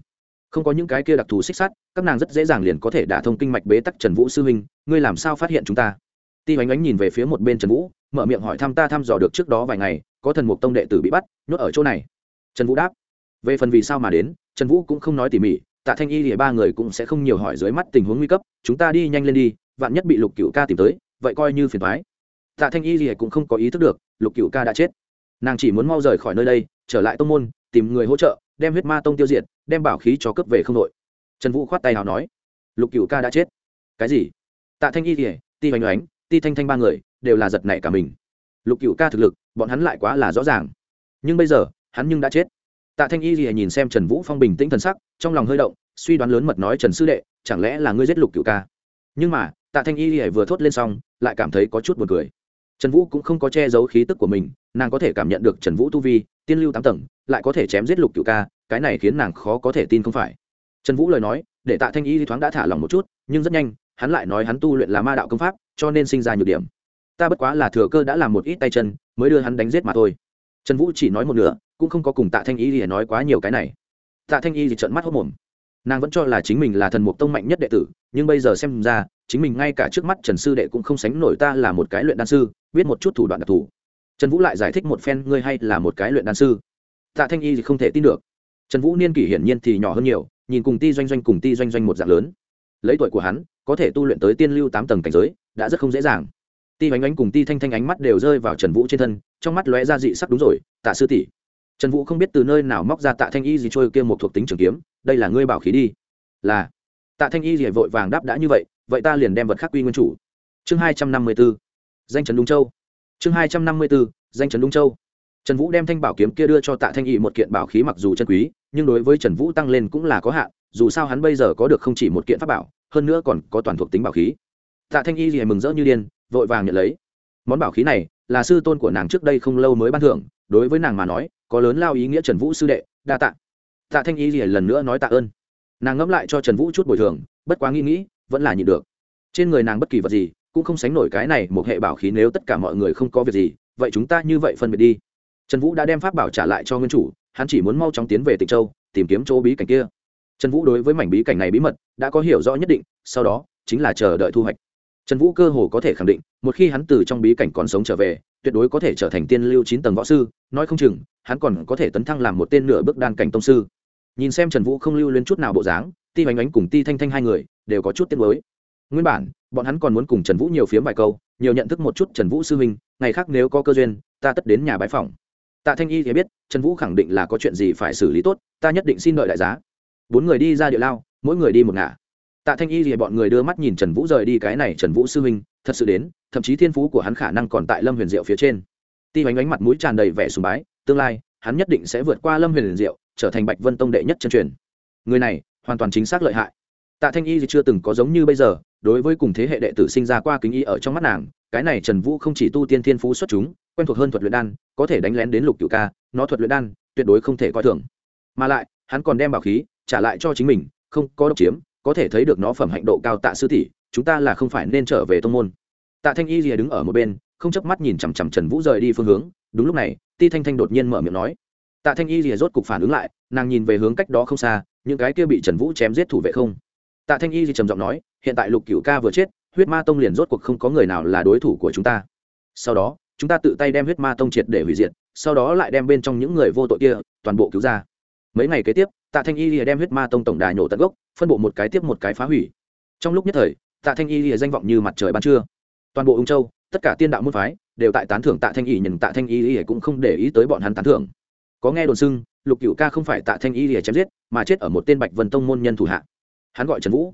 Không có những cái kia đặc thù xích sắt, các nàng rất dễ dàng liền có thể đả thông kinh mạch bế tắc trần vũ sư huynh, ngươi làm sao phát hiện chúng ta? Ti oánh oánh nhìn về phía một bên trần vũ, mở miệng hỏi thăm ta thăm dò được trước đó vài ngày, có thần mục tông đệ tử bị bắt, nhốt ở chỗ này. Trần vũ đáp về phần vì sao mà đến, trần vũ cũng không nói tỉ mỉ, tạ thanh y thì ba người cũng sẽ không nhiều hỏi dưới mắt tình huống nguy cấp, chúng ta đi nhanh lên đi, vạn nhất bị lục cựu ca tìm tới, vậy coi như phiền thoái tạ thanh y thì cũng không có ý thức được, lục cựu ca đã chết. Nàng chỉ muốn mau rời khỏi nơi đây, trở lại tông môn, tìm người hỗ trợ, đem huyết ma tông tiêu diệt, đem bảo khí cho cướp về không đội. Trần vũ khoát tay nào nói, lục cựu ca đã chết. Cái gì? Tạ thanh y thì ti hoành oánh ti thanh thanh ba người đều là giật nảy cả mình. Lục cựu ca thực lực, bọn hắn lại quá là rõ ràng. Nhưng bây giờ, hắn nhưng đã chết tạ thanh y gì nhìn xem trần vũ phong bình tĩnh thần sắc, trong lòng hơi động, suy đoán lớn mật nói, trần sư đệ, chẳng lẽ là ngươi giết lục cựu ca? Nhưng mà, tạ thanh y gì vừa thốt lên xong, lại cảm thấy có chút buồn cười. Trần vũ cũng không có che giấu khí tức của mình, nàng có thể cảm nhận được trần vũ tu vi, tiên lưu tám tầng, lại có thể chém giết lục cựu ca, cái này khiến nàng khó có thể tin không phải. Trần vũ lời nói, để tạ thanh y thoáng đã thả lòng một chút, nhưng rất nhanh, hắn lại nói hắn tu luyện là ma đạo công pháp, cho nên sinh ra nhược điểm. Ta bất quá là thừa cơ đã làm một ít tay chân, mới đưa hắn đánh giết mà thôi. Trần vũ chỉ nói một nửa cũng không có cùng tạ thanh y thì nói quá nhiều cái này. Tạ thanh y thì trợn mắt hốc mồm. Nàng vẫn cho là chính mình là thần mục tông mạnh nhất đệ tử, nhưng bây giờ xem ra, chính mình ngay cả trước mắt trần sư đệ cũng không sánh nổi ta là một cái luyện đan sư, biết một chút thủ đoạn đặc thù. Trần vũ lại giải thích một phen, ngươi hay là một cái luyện đan sư. Tạ thanh y thì không thể tin được. Trần vũ niên kỷ hiển nhiên thì nhỏ hơn nhiều, nhìn cùng ti doanh doanh cùng ti doanh doanh một dạng lớn. Lấy tuổi của hắn, có thể tu luyện tới tiên lưu tám tầng cảnh giới, đã rất không dễ dàng. Ti oanh oanh cùng ti thanh thanh ánh mắt đều rơi vào trần vũ trên thân, trong mắt lóe ra dị sắc, đúng rồi, tạ sư tỷ trần vũ không biết từ nơi nào móc ra tạ thanh y gì trôi kia một thuộc tính trường kiếm, đây là ngươi bảo khí đi. Là. Tạ thanh y gì vội vàng đáp đã như vậy vậy ta liền đem vật khắc quy nguyên chủ. Chương hai trăm năm mươi b ố danh trần đúng châu. Chương hai trăm năm mươi b ố danh trần đúng châu. Trần vũ đem thanh bảo kiếm kia đưa cho tạ thanh y một kiện bảo khí mặc dù chân quý, nhưng đối với trần vũ tăng lên cũng là có hạn, dù sao hắn bây giờ có được không chỉ một kiện pháp bảo, hơn nữa còn có toàn thuộc tính bảo khí. Tạ thanh y gì mừng rỡ như điên, vội vàng nhận lấy. Món bảo khí này là sư tôn của nàng trước đây không lâu mới ban thưởng, đối với nàng mà nói có lớn lao ý nghĩa trần vũ sư đệ, đa tạ. Tạ thanh y lìa lần nữa nói tạ ơn. Nàng ngẫm lại cho trần vũ chút bồi thường, bất quá nghĩ nghĩ, vẫn là nhịn được. Trên người nàng bất kỳ vật gì, cũng không sánh nổi cái này một hệ bảo khí nếu tất cả mọi người không có việc gì, vậy chúng ta như vậy phân biệt đi. Trần vũ đã đem pháp bảo trả lại cho nguyên chủ, hắn chỉ muốn mau chóng tiến về tịnh châu, tìm kiếm chỗ bí cảnh kia. Trần vũ đối với mảnh bí cảnh này bí mật, đã có hiểu rõ nhất định, sau đó, chính là chờ đợi thu hoạch. Trần vũ cơ hồ có thể khẳng định, một khi hắn từ trong bí cảnh còn sống trở về tuyệt đối có thể trở thành tiên lưu chín tầng võ sư, nói không chừng, hắn còn có thể tấn thăng làm một tên nửa bước đan cảnh tông sư. Nhìn xem trần vũ không lưu lên chút nào bộ dáng, ti bánh ánh cùng ti thanh thanh hai người đều có chút tiết mới nguyên bản, bọn hắn còn muốn cùng trần vũ nhiều phiếm vài câu, nhiều nhận thức một chút trần vũ sư huynh, ngày khác nếu có cơ duyên, ta tất đến nhà bái phòng tạ thanh y thì biết, trần vũ khẳng định là có chuyện gì phải xử lý tốt, ta nhất định xin đợi đại giá. Bốn người đi ra địa lao, mỗi người đi một ngả. Tạ thanh y thì bọn người đưa mắt nhìn trần vũ rời đi cái này trần vũ sư huynh, thật sự đến thậm chí thiên phú của hắn khả năng còn tại lâm huyền diệu phía trên. Ti bánh ánh mặt mũi tràn đầy vẻ sùng bái, tương lai, hắn nhất định sẽ vượt qua lâm huyền diệu, trở thành bạch vân tông đệ nhất chân truyền. Người này, hoàn toàn chính xác lợi hại. Tạ thanh y thì chưa từng có giống như bây giờ, đối với cùng thế hệ đệ tử sinh ra qua kính y ở trong mắt nàng, cái này trần vũ không chỉ tu tiên thiên phú xuất chúng, quen thuộc hơn thuật luyện đan, có thể đánh lén đến lục cựu ca, nó thuật luyện đan, tuyệt đối không thể coi thường. Mà lại, hắn còn đem bảo khí, trả lại cho chính mình, không có độc chiếm, có thể thấy được nó phẩm hạnh độ cao tạ sư tỷ, chúng ta là không phải nên trở về tông môn tạ thanh y rìa đứng ở một bên, không chớp mắt nhìn chằm chằm trần vũ rời đi phương hướng. Đúng lúc này, ti thanh thanh đột nhiên mở miệng nói. Tạ thanh y rìa rốt cục phản ứng lại, nàng nhìn về hướng cách đó không xa, những cái kia bị trần vũ chém giết thủ vệ không. Tạ thanh y rìa trầm giọng nói, hiện tại lục cửu ca vừa chết, huyết ma tông liền rốt cuộc không có người nào là đối thủ của chúng ta. Sau đó, chúng ta tự tay đem huyết ma tông triệt để hủy diệt, sau đó lại đem bên trong những người vô tội kia, toàn bộ cứu ra. Mấy ngày kế tiếp, tạ thanh y lìa đem huyết ma tông tổng đài nổ tận gốc, phân bộ một cái tiếp một cái phá hủy. Trong lúc nhất thời, tạ thanh y lìa danh vọng như mặt trời ban trưa toàn bộ ung châu, tất cả tiên đạo môn phái đều tại tán thưởng tạ thanh y, nhưng tạ thanh y lìa cũng không để ý tới bọn hắn tán thưởng. Có nghe đồn xưng, lục cựu ca không phải tạ thanh y lìa chém giết, mà chết ở một tên bạch vân tông môn nhân thủ hạ. Hắn gọi trần vũ.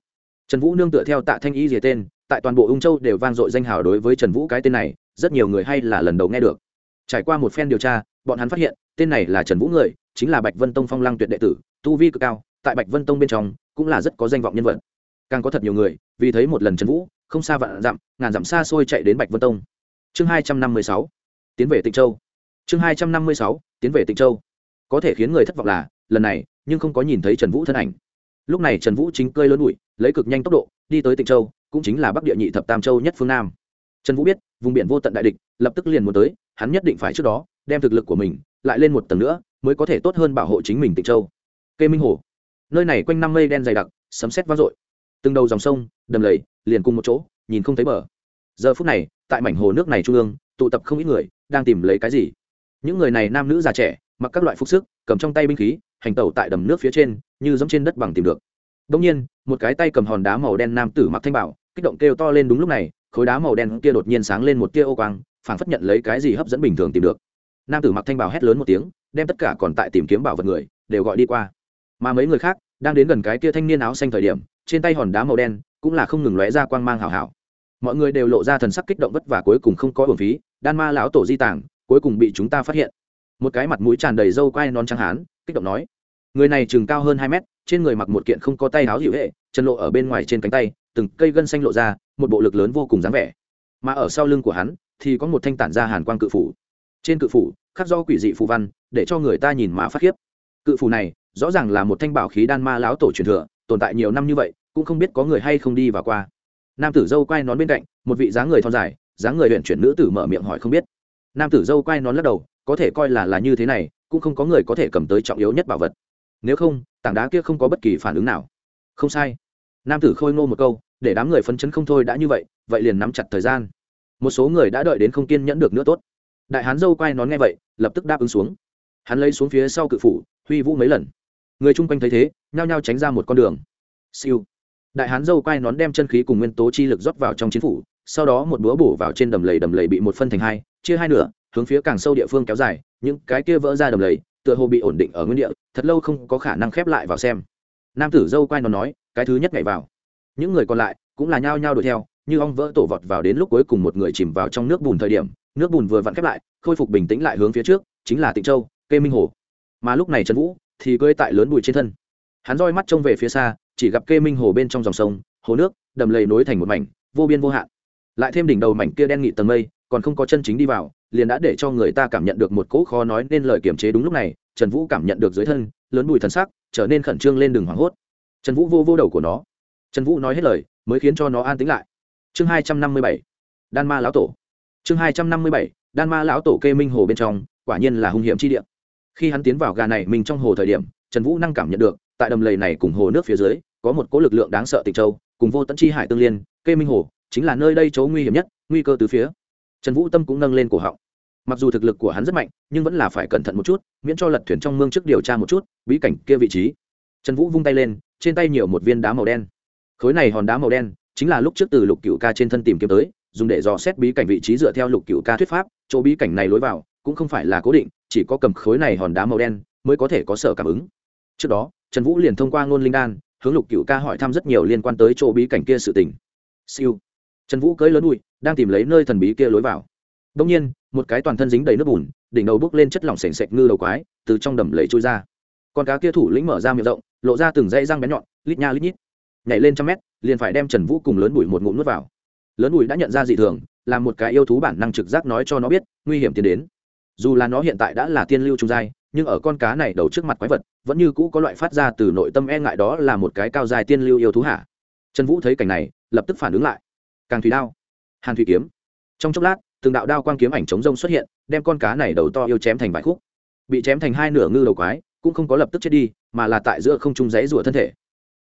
Trần vũ nương tựa theo tạ thanh y lìa tên, tại toàn bộ ung châu đều vang dội danh hào đối với trần vũ cái tên này, rất nhiều người hay là lần đầu nghe được. Trải qua một phen điều tra, bọn hắn phát hiện, tên này là trần vũ người, chính là bạch vân tông phong lăng tuyệt đệ tử, tu vi cực cao, tại bạch vân tông bên trong cũng là rất có danh vọng nhân vật càng có thật nhiều người, vì thấy một lần trần vũ, không xa vạn dặm, ngàn dặm xa xôi chạy đến bạch vân tông. Chương hai trăm năm mươi sáu, tiến về tịnh châu. Chương hai trăm năm mươi sáu, tiến về tịnh châu. Có thể khiến người thất vọng là, lần này, nhưng không có nhìn thấy trần vũ thân ảnh. Lúc này trần vũ chính cơi lớn bụi, lấy cực nhanh tốc độ, đi tới tịnh châu, cũng chính là bắc địa nhị thập tam châu nhất phương nam. Trần vũ biết, vùng biển vô tận đại địch, lập tức liền muốn tới, hắn nhất định phải trước đó, đem thực lực của mình, lại lên một tầng nữa, mới có thể tốt hơn bảo hộ chính mình tịnh châu. Cây minh hồ. Nơi này quanh năm mây đen dày đặc, sấm sét vang dội từng đầu dòng sông, đầm lầy, liền cùng một chỗ, nhìn không thấy bờ. Giờ phút này, tại mảnh hồ nước này trung ương, tụ tập không ít người, đang tìm lấy cái gì? Những người này nam nữ già trẻ, mặc các loại phục sức, cầm trong tay binh khí, hành tẩu tại đầm nước phía trên, như giống trên đất bằng tìm được. Đông nhiên, một cái tay cầm hòn đá màu đen nam tử mặc thanh bảo, kích động kêu to lên đúng lúc này, khối đá màu đen kia đột nhiên sáng lên một tia ô quang, phảng phất nhận lấy cái gì hấp dẫn bình thường tìm được. Nam tử mặc thanh bảo hét lớn một tiếng, đem tất cả còn tại tìm kiếm bảo vật người, đều gọi đi qua. Mà mấy người khác đang đến gần cái kia thanh niên áo xanh thời điểm, trên tay hòn đá màu đen cũng là không ngừng lóe ra quang mang hào hào. Mọi người đều lộ ra thần sắc kích động vất vả cuối cùng không có hồn phí, đan ma lão tổ di tàng, cuối cùng bị chúng ta phát hiện. Một cái mặt mũi tràn đầy râu quai non trắng hán, kích động nói, người này chừng cao hơn hai mét, trên người mặc một kiện không có tay áo dịu hệ, chân lộ ở bên ngoài trên cánh tay, từng cây gân xanh lộ ra, một bộ lực lớn vô cùng dáng vẻ. Mà ở sau lưng của hắn thì có một thanh tản ra hàn quang cự phủ. Trên cự phủ khắc do quỷ dị phù văn, để cho người ta nhìn mà phát khiếp. Cự phủ này rõ ràng là một thanh bảo khí đan ma lão tổ truyền thừa, tồn tại nhiều năm như vậy, cũng không biết có người hay không đi và qua. Nam tử dâu quay nón bên cạnh, một vị dáng người thon dài, dáng người huyện chuyển nữ tử mở miệng hỏi không biết. Nam tử dâu quay nón lắc đầu, có thể coi là là như thế này, cũng không có người có thể cầm tới trọng yếu nhất bảo vật. Nếu không, tảng đá kia không có bất kỳ phản ứng nào. Không sai. Nam tử khôi ngô một câu, để đám người phấn chấn không thôi đã như vậy vậy liền nắm chặt thời gian. Một số người đã đợi đến không kiên nhẫn được nữa tốt. Đại hán dâu quay nón nghe vậy, lập tức đáp ứng xuống. Hắn lấy xuống phía sau cự phủ, huy vũ mấy lần người chung quanh thấy thế, nhao nhao tránh ra một con đường. Siêu. Đại hán dâu quay nón đem chân khí cùng nguyên tố chi lực rót vào trong chiến phủ, sau đó một búa bổ vào trên đầm lầy đầm lầy bị một phân thành hai, chia hai nửa, hướng phía càng sâu địa phương kéo dài, những cái kia vỡ ra đầm lầy, tựa hồ bị ổn định ở nguyên địa, thật lâu không có khả năng khép lại vào xem. Nam tử dâu quay nón nói, cái thứ nhất nhảy vào. Những người còn lại cũng là nhao nhao đuổi theo, như ong vỡ tổ vọt vào đến lúc cuối cùng một người chìm vào trong nước bùn thời điểm, nước bùn vừa vặn khép lại, khôi phục bình tĩnh lại hướng phía trước, chính là tịnh châu, kê minh hồ. Mà lúc này trần vũ thì cưỡi tại lớn bụi trên thân. Hắn roi mắt trông về phía xa, chỉ gặp kê minh hồ bên trong dòng sông, hồ nước, đầm lầy nối thành một mảnh, vô biên vô hạn. Lại thêm đỉnh đầu mảnh kia đen nghị tầng mây, còn không có chân chính đi vào, liền đã để cho người ta cảm nhận được một cỗ khó nói nên lời kiềm chế đúng lúc này, trần vũ cảm nhận được dưới thân, lớn bụi thần sắc, trở nên khẩn trương lên đường hoảng hốt. Trần vũ vô vô đầu của nó. Trần vũ nói hết lời, mới khiến cho nó an tĩnh lại. Chương hai trăm năm mươi bảy, đan ma lão tổ. Chương hai trăm năm mươi bảy, đan ma lão tổ kê minh hồ bên trong, quả nhiên là hung hiểm chi địa khi hắn tiến vào gà này mình trong hồ thời điểm, trần vũ năng cảm nhận được, tại đầm lầy này cùng hồ nước phía dưới, có một cỗ lực lượng đáng sợ tịch châu, cùng vô tận chi hải tương liên, kê minh hồ, chính là nơi đây chỗ nguy hiểm nhất, nguy cơ từ phía. Trần vũ tâm cũng nâng lên cổ họng. Mặc dù thực lực của hắn rất mạnh, nhưng vẫn là phải cẩn thận một chút, miễn cho lật thuyền trong mương trước điều tra một chút, bí cảnh kia vị trí. Trần vũ vung tay lên, trên tay nhiều một viên đá màu đen. Khối này hòn đá màu đen, chính là lúc trước từ lục cựu ca trên thân tìm kiếm tới, dùng để dò xét bí cảnh vị trí dựa theo lục cựu ca thuyết pháp, chỗ bí cảnh này lối vào, cũng không phải là cố định chỉ có cầm khối này hòn đá màu đen mới có thể có sở cảm ứng. Trước đó, trần vũ liền thông qua ngôn linh đan, hướng lục cựu ca hỏi thăm rất nhiều liên quan tới chỗ bí cảnh kia sự tình. Siêu. Trần vũ cưỡi lớn bụi đang tìm lấy nơi thần bí kia lối vào. Đông nhiên, một cái toàn thân dính đầy nước bùn, đỉnh đầu bước lên chất lỏng sềnh sệch ngư đầu quái, từ trong đầm lầy trôi ra. Con cá kia thủ lĩnh mở ra miệng rộng, lộ ra từng dây răng bén nhọn, lít nha lít nhít. Nhảy lên trăm mét, liền phải đem trần vũ cùng lớn bụi một ngụm nuốt vào. Lớn bụi đã nhận ra dị thường, là một cái yêu thú bản năng trực giác nói cho nó biết, nguy hiểm tiến đến dù là nó hiện tại đã là tiên lưu trung giai, nhưng ở con cá này đầu trước mặt quái vật, vẫn như cũ có loại phát ra từ nội tâm e ngại đó là một cái cao dài tiên lưu yêu thú hạ. Trần vũ thấy cảnh này, lập tức phản ứng lại. Càng thủy đao, hàn thủy kiếm. Trong chốc lát, từng đạo đao quang kiếm ảnh chống rông xuất hiện, đem con cá này đầu to yêu chém thành vài khúc. Bị chém thành hai nửa ngư đầu quái, cũng không có lập tức chết đi, mà là tại giữa không trung rẽ rủa thân thể.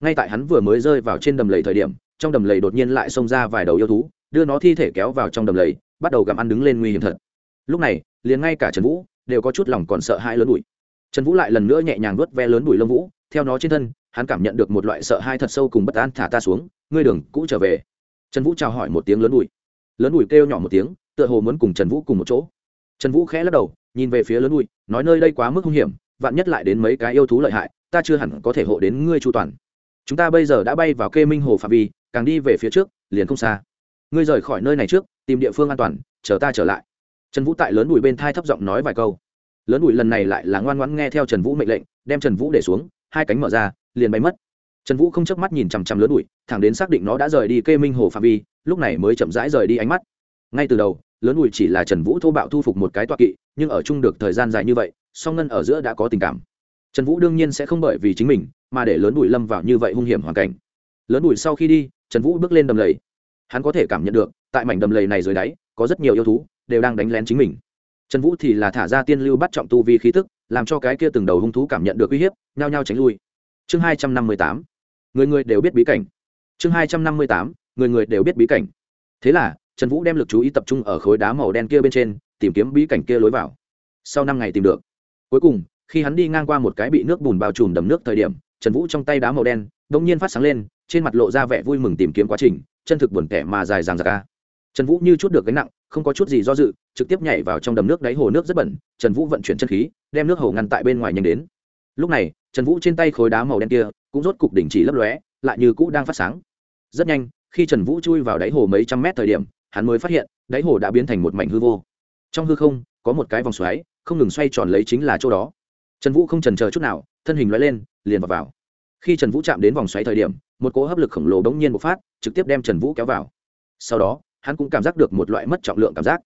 Ngay tại hắn vừa mới rơi vào trên đầm lầy thời điểm, trong đầm lầy đột nhiên lại xông ra vài đầu yêu thú, đưa nó thi thể kéo vào trong đầm lầy, bắt đầu gặm ăn đứng lên nguy hiểm thật lúc này, liền ngay cả trần vũ đều có chút lòng còn sợ hãi lớn bụi. Trần vũ lại lần nữa nhẹ nhàng nuốt ve lớn bụi lông vũ, theo nó trên thân, hắn cảm nhận được một loại sợ hãi thật sâu cùng bất an thả ta xuống, ngươi đường, cũ trở về. Trần vũ chào hỏi một tiếng lớn bụi. Lớn bụi kêu nhỏ một tiếng, tựa hồ muốn cùng trần vũ cùng một chỗ. Trần vũ khẽ lắc đầu, nhìn về phía lớn bụi, nói nơi đây quá mức hung hiểm, vạn nhất lại đến mấy cái yêu thú lợi hại, ta chưa hẳn có thể hộ đến ngươi chu toàn. Chúng ta bây giờ đã bay vào kê minh hồ phạm vi, càng đi về phía trước, liền không xa. Ngươi rời khỏi nơi này trước, tìm địa phương an toàn, chờ ta trở lại trần vũ tại lớn đùi bên thai thấp giọng nói vài câu. Lớn đùi lần này lại là ngoan ngoãn nghe theo trần vũ mệnh lệnh đem trần vũ để xuống hai cánh mở ra liền bay mất. Trần vũ không chớp mắt nhìn chằm chằm lớn đùi, thẳng đến xác định nó đã rời đi kê minh hồ phạm vi lúc này mới chậm rãi rời đi ánh mắt. Ngay từ đầu lớn đùi chỉ là trần vũ thô bạo thu phục một cái toa kỵ nhưng ở chung được thời gian dài như vậy song ngân ở giữa đã có tình cảm. Trần vũ đương nhiên sẽ không bởi vì chính mình mà để lớn đùi lâm vào như vậy hung hiểm hoàn cảnh. Lớn đùi sau khi đi trần vũ bước lên đầm lầy. Hắn có thể cảm nhận được tại mảnh đầm lầy này dưới đáy có rất nhiều yêu thú đều đang đánh lén chính mình. Trần vũ thì là thả ra tiên lưu bắt trọng tu vi khí tức, làm cho cái kia từng đầu hung thú cảm nhận được uy hiếp, nhao nhao tránh lui. Chương hai trăm năm mươi tám, người người đều biết bí cảnh. Chương hai trăm năm mươi tám, người người đều biết bí cảnh. Thế là, trần vũ đem l ự c chú ý tập trung ở khối đá màu đen kia bên trên, tìm kiếm bí cảnh kia lối vào. Sau năm ngày tìm được, cuối cùng, khi hắn đi ngang qua một cái bị nước bùn bao trùm đầm nước thời điểm, trần vũ trong tay đá màu đen đ ỗ n g nhiên phát sáng lên, trên mặt lộ ra vẻ vui mừng tìm kiếm quá trình, chân thực buồn tẻ mà dài dàng dạc ca trần vũ như chút được gánh nặng không có chút gì do dự trực tiếp nhảy vào trong đầm nước đáy hồ nước rất bẩn trần vũ vận chuyển chân khí đem nước hồ ngăn tại bên ngoài nhanh đến. Lúc này trần vũ trên tay khối đá màu đen kia cũng rốt cục đỉnh chỉ lấp lóe lại như cũ đang phát sáng. Rất nhanh khi trần vũ chui vào đáy hồ mấy trăm mét thời điểm hắn mới phát hiện đáy hồ đã biến thành một mảnh hư vô. Trong hư không có một cái vòng xoáy không ngừng xoay tròn lấy chính là chỗ đó. Trần vũ không trần chờ chút nào thân hình lóe lên liền vào, vào. Khi trần vũ chạm đến vòng xoáy thời điểm một cỗ hấp lực khổng lồ bỗng nhiên bộc phát trực tiếp đem trần vũ kéo vào. Sau đó hắn cũng cảm giác được một loại mất trọng lượng cảm giác.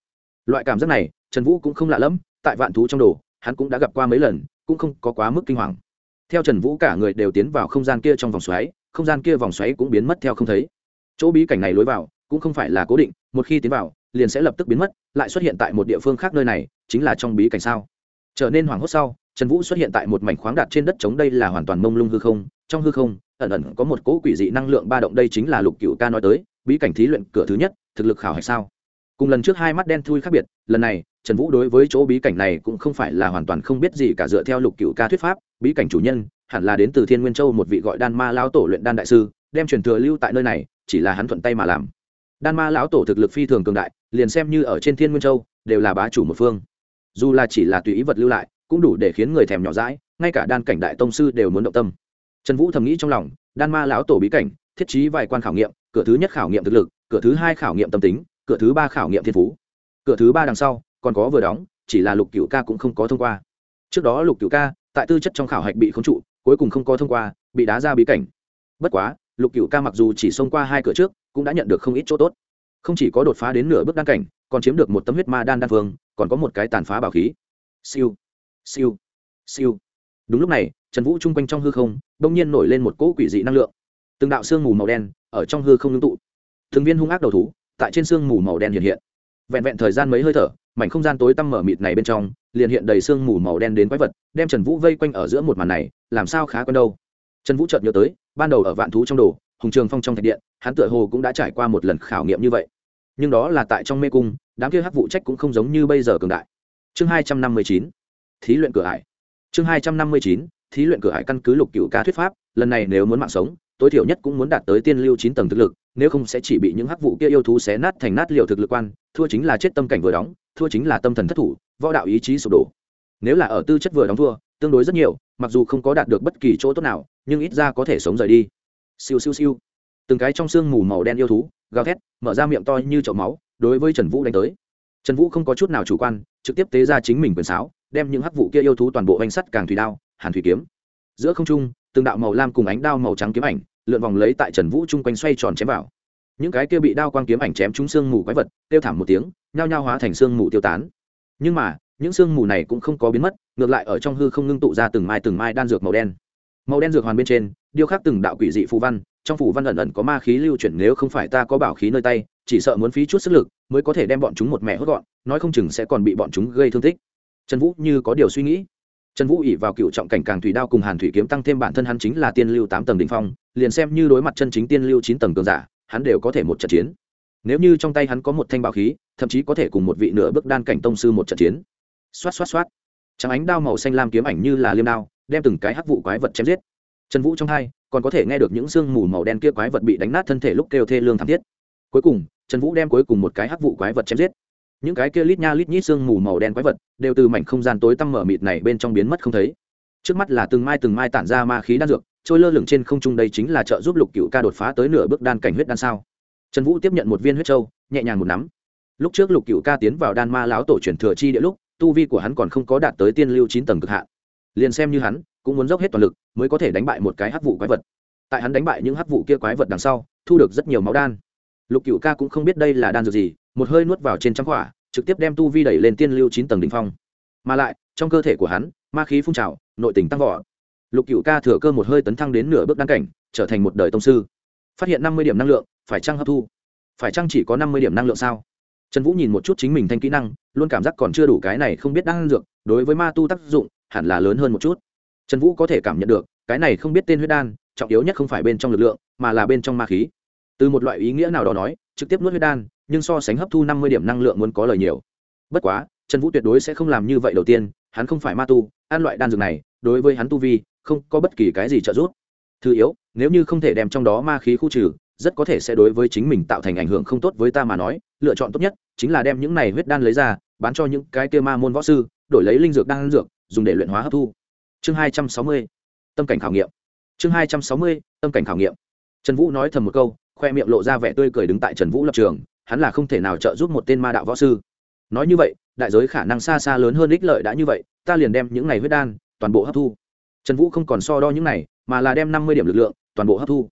Loại cảm giác này, trần vũ cũng không lạ lẫm, tại vạn thú trong đồ, hắn cũng đã gặp qua mấy lần, cũng không có quá mức kinh hoàng. Theo trần vũ cả người đều tiến vào không gian kia trong vòng xoáy, không gian kia vòng xoáy cũng biến mất theo không thấy. Chỗ bí cảnh này lối vào, cũng không phải là cố định, một khi tiến vào, liền sẽ lập tức biến mất, lại xuất hiện tại một địa phương khác nơi này, chính là trong bí cảnh sao? Trở nên hoảng hốt sau, trần vũ xuất hiện tại một mảnh khoáng đạt trên đất trống đây là hoàn toàn mông lung hư không. Trong hư không, ẩn ẩn có một cỗ quỷ dị năng lượng ba động, đây chính là lục cựu ca nói tới, bí cảnh thí luyện cửa thứ nhất thực lực khảo hạch sao? Cùng lần trước hai mắt đen thui khác biệt, lần này, trần vũ đối với chỗ bí cảnh này cũng không phải là hoàn toàn không biết gì cả dựa theo lục cựu ca thuyết pháp, bí cảnh chủ nhân, hẳn là đến từ thiên nguyên châu một vị gọi đan ma lão tổ luyện đan đại sư, đem truyền thừa lưu tại nơi này, chỉ là hắn thuận tay mà làm. Đan ma lão tổ thực lực phi thường cường đại, liền xem như ở trên thiên nguyên châu, đều là bá chủ một phương. Dù là chỉ là tùy ý vật lưu lại, cũng đủ để khiến người thèm nhỏ rãi ngay cả đan cảnh đại tông sư đều muốn động tâm. Trần vũ thầm nghĩ trong lòng, đan ma lão tổ bí cảnh, thiết trí vài quan khảo nghiệm, cửa thứ nhất khảo nghiệm thực lực cửa thứ hai khảo nghiệm tâm tính, cửa thứ ba khảo nghiệm thiên phú. Cửa thứ ba đằng sau, còn có vừa đóng, chỉ là lục cựu ca cũng không có thông qua. Trước đó lục cựu ca, tại tư chất trong khảo hạch bị khống trụ, cuối cùng không có thông qua, bị đá ra bí cảnh. Bất quá, lục cựu ca mặc dù chỉ xông qua hai cửa trước, cũng đã nhận được không ít chỗ tốt. Không chỉ có đột phá đến nửa bước đan cảnh, còn chiếm được một tấm huyết ma đan đan phương còn có một cái tàn phá bảo khí. Siêu siêu siêu. Đúng lúc này, trần vũ chung quanh trong hư không đ ỗ n g nhiên nổi lên một cỗ quỷ dị năng lượng. Từng đạo sương mù màu đen, ở trong hư không ngưng tụ thường viên hung ác đầu thú tại trên sương mù màu đen hiện hiện. Vẹn vẹn thời gian mấy hơi thở, mảnh không gian tối tăm mở mịt này bên trong, liền hiện đầy sương mù màu đen đến quái vật, đem trần vũ vây quanh ở giữa một màn này, làm sao khá quen đâu. Trần vũ chợt nhớ tới, ban đầu ở vạn thú trong đồ, hùng trường phong trong thạch điện, hắn tựa hồ cũng đã trải qua một lần khảo nghiệm như vậy. Nhưng đó là tại trong mê cung, đám kia hắc vụ trách cũng không giống như bây giờ cường đại. Chương hai trăm năm mươi chín, thí luyện cửa hải. chương hai trăm năm mươi chín, thí luyện cửa hải căn cứ lục cựu cá thuyết pháp, lần này nếu muốn mạng sống, tối thiểu nhất cũng muốn đạt tới tiên lưu chín tầng thực lực nếu không sẽ chỉ bị những hắc vụ kia yêu thú xé nát thành nát liệu thực lực quan, thua chính là chết tâm cảnh vừa đóng, thua chính là tâm thần thất thủ, võ đạo ý chí sụp đổ. Nếu là ở tư chất vừa đóng thua, tương đối rất nhiều, mặc dù không có đạt được bất kỳ chỗ tốt nào, nhưng ít ra có thể sống rời đi. Siêu siêu siêu. Từng cái trong xương mù màu đen yêu thú, gào thét, mở ra miệng to như chậu máu, đối với trần vũ đánh tới. Trần vũ không có chút nào chủ quan, trực tiếp tế ra chính mình quyền sáo, đem những hắc vụ kia yêu thú toàn bộ hành sắt càng thủy đao, hàn thủy kiếm. Giữa không trung, từng đạo màu lam cùng ánh đao màu trắng kiếm ảnh lượn vòng lấy tại trần vũ chung quanh xoay tròn chém vào. Những cái kia bị đao quang kiếm ảnh chém trúng xương mù quái vật tiêu thảm một tiếng, nhao nhao hóa thành xương mù tiêu tán. Nhưng mà, những xương mù này cũng không có biến mất, ngược lại ở trong hư không ngưng tụ ra từng mai từng mai đan dược màu đen. Màu đen dược hoàn bên trên, điêu khắc từng đạo quỷ dị phù văn, trong phù văn ẩn ẩn có ma khí lưu chuyển nếu không phải ta có bảo khí nơi tay, chỉ sợ muốn phí chút sức lực mới có thể đem bọn chúng một mẹ hốt gọn, nói không chừng sẽ còn bị bọn chúng gây thương tích. Trần vũ như có điều suy nghĩ. Trần vũ ỉ vào cựu trọng cảnh càng thủy đao cùng hàn thủy kiếm tăng thêm bản thân hắn chính là tiên lưu tám tầng đ ỉ n h phong liền xem như đối mặt chân chính tiên lưu chín tầng cường giả, hắn đều có thể một trận chiến. Nếu như trong tay hắn có một thanh bảo khí, thậm chí có thể cùng một vị nửa bước đan cảnh tông sư một trận chiến. Xoát xoát xoát. Trắng ánh đao màu xanh lam kiếm ảnh như là liêm đao, đem từng cái hắc vụ quái vật chém giết. Trần vũ trong hai, còn có thể nghe được những sương mù màu đen kia quái vật bị đánh nát thân thể lúc kêu thê lương thảm thiết. Cuối cùng, trần vũ đem cuối cùng một cái hắc vụ quái vật chém giết. Những cái kia lít nha lít nhít sương mù màu đen quái vật đều từ mảnh không gian tối tăm mở mịt này bên trong biến mất không thấy. Trước mắt là từng mai từng mai tản ra ma khí đan dược trôi lơ lửng trên không trung đây chính là trợ giúp lục cựu ca đột phá tới nửa bước đan cảnh huyết đan sao? Trần vũ tiếp nhận một viên huyết trâu nhẹ nhàng một nắm. Lúc trước lục cựu ca tiến vào đan ma láo tổ truyền thừa chi địa lúc, tu vi của hắn còn không có đạt tới tiên lưu chín tầng cực hạn. Liền xem như hắn, cũng muốn dốc hết toàn lực mới có thể đánh bại một cái hắc vụ quái vật. Tại hắn đánh bại những hắc vụ kia quái vật đằng sau, thu được rất nhiều máu đan. Lục cựu ca cũng không biết đây là đan dược gì, một hơi nuốt vào trên trăm quả, trực tiếp đem tu vi đẩy lên tiên lưu chín tầng đ ỉ n h phong. Mà lại, trong cơ thể của hắn, ma khí phun trào, nội tình tăng vỏ lục cựu ca thừa cơ một hơi tấn thăng đến nửa bước đăng cảnh, trở thành một đời tông sư. Phát hiện năm mươi điểm năng lượng, phải chăng hấp thu? Phải chăng chỉ có năm mươi điểm năng lượng sao? Trần vũ nhìn một chút chính mình thanh kỹ năng, luôn cảm giác còn chưa đủ cái này không biết đang dược, đối với ma tu tác dụng, hẳn là lớn hơn một chút. Trần vũ có thể cảm nhận được, cái này không biết tên huyết đan, trọng yếu nhất không phải bên trong lực lượng, mà là bên trong ma khí. Từ một loại ý nghĩa nào đó nói, trực tiếp nuốt huyết đan, nhưng so sánh hấp thu năm mươi điểm năng lượng muốn có lời nhiều. Bất quá, trần vũ tuyệt đối sẽ không làm như vậy đầu tiên, hắn không phải ma tu, ăn loại đan dược này, đối với hắn tu vi không có bất kỳ cái gì trợ giúp. Thứ yếu, nếu như không thể đem trong đó ma khí khu trừ, rất có thể sẽ đối với chính mình tạo thành ảnh hưởng không tốt với ta mà nói, lựa chọn tốt nhất chính là đem những này huyết đan lấy ra, bán cho những cái kia ma môn võ sư, đổi lấy linh dược đan dược, dùng để luyện hóa hấp thu. Chương hai trăm sáu mươi, tâm cảnh khảo nghiệm. Chương hai trăm sáu mươi, tâm cảnh khảo nghiệm. Trần vũ nói thầm một câu, khoe miệng lộ ra vẻ tươi cười đứng tại trần vũ lập trường, hắn là không thể nào trợ giúp một tên ma đạo võ sư. Nói như vậy, đại giới khả năng xa xa lớn hơn ích lợi đã như vậy, ta liền đem những này huyết đan toàn bộ hấp thu trần vũ không còn so đo những này, mà là đem năm mươi điểm lực lượng, toàn bộ hấp thu.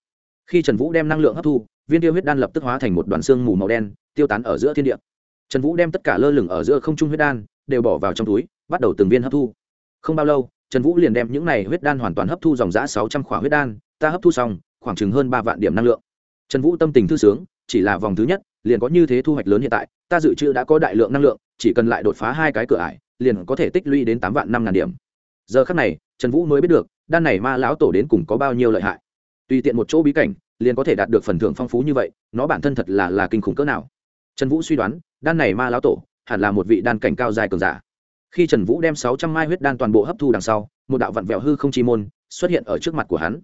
Khi trần vũ đem năng lượng hấp thu, viên tiêu huyết đan lập tức hóa thành một đoàn xương mù màu đen, tiêu tán ở giữa thiên địa. Trần vũ đem tất cả lơ lửng ở giữa không trung huyết đan đều bỏ vào trong túi, bắt đầu từng viên hấp thu. Không bao lâu, trần vũ liền đem những này huyết đan hoàn toàn hấp thu dòng giã sáu trăm khỏa huyết đan, ta hấp thu xong, khoảng chừng hơn ba vạn điểm năng lượng. Trần vũ tâm tình thư sướng, chỉ là vòng thứ nhất, liền có như thế thu hoạch lớn hiện tại, ta dự trữ đã có đại lượng năng lượng, chỉ cần lại đột phá hai cái cửa ải, liền có thể tích lũy đến tám vạn năm ngàn điểm giờ khắc này, trần vũ mới biết được, đan này ma lão tổ đến cùng có bao nhiêu lợi hại. Tùy tiện một chỗ bí cảnh, liền có thể đạt được phần thưởng phong phú như vậy, nó bản thân thật là là kinh khủng cỡ nào. Trần vũ suy đoán, đan này ma lão tổ, hẳn là một vị đan cảnh cao dài cường giả. Khi trần vũ đem sáu trăm mai huyết đan toàn bộ hấp thu đằng sau, một đạo vặn vẹo hư không chi môn xuất hiện ở trước mặt của hắn.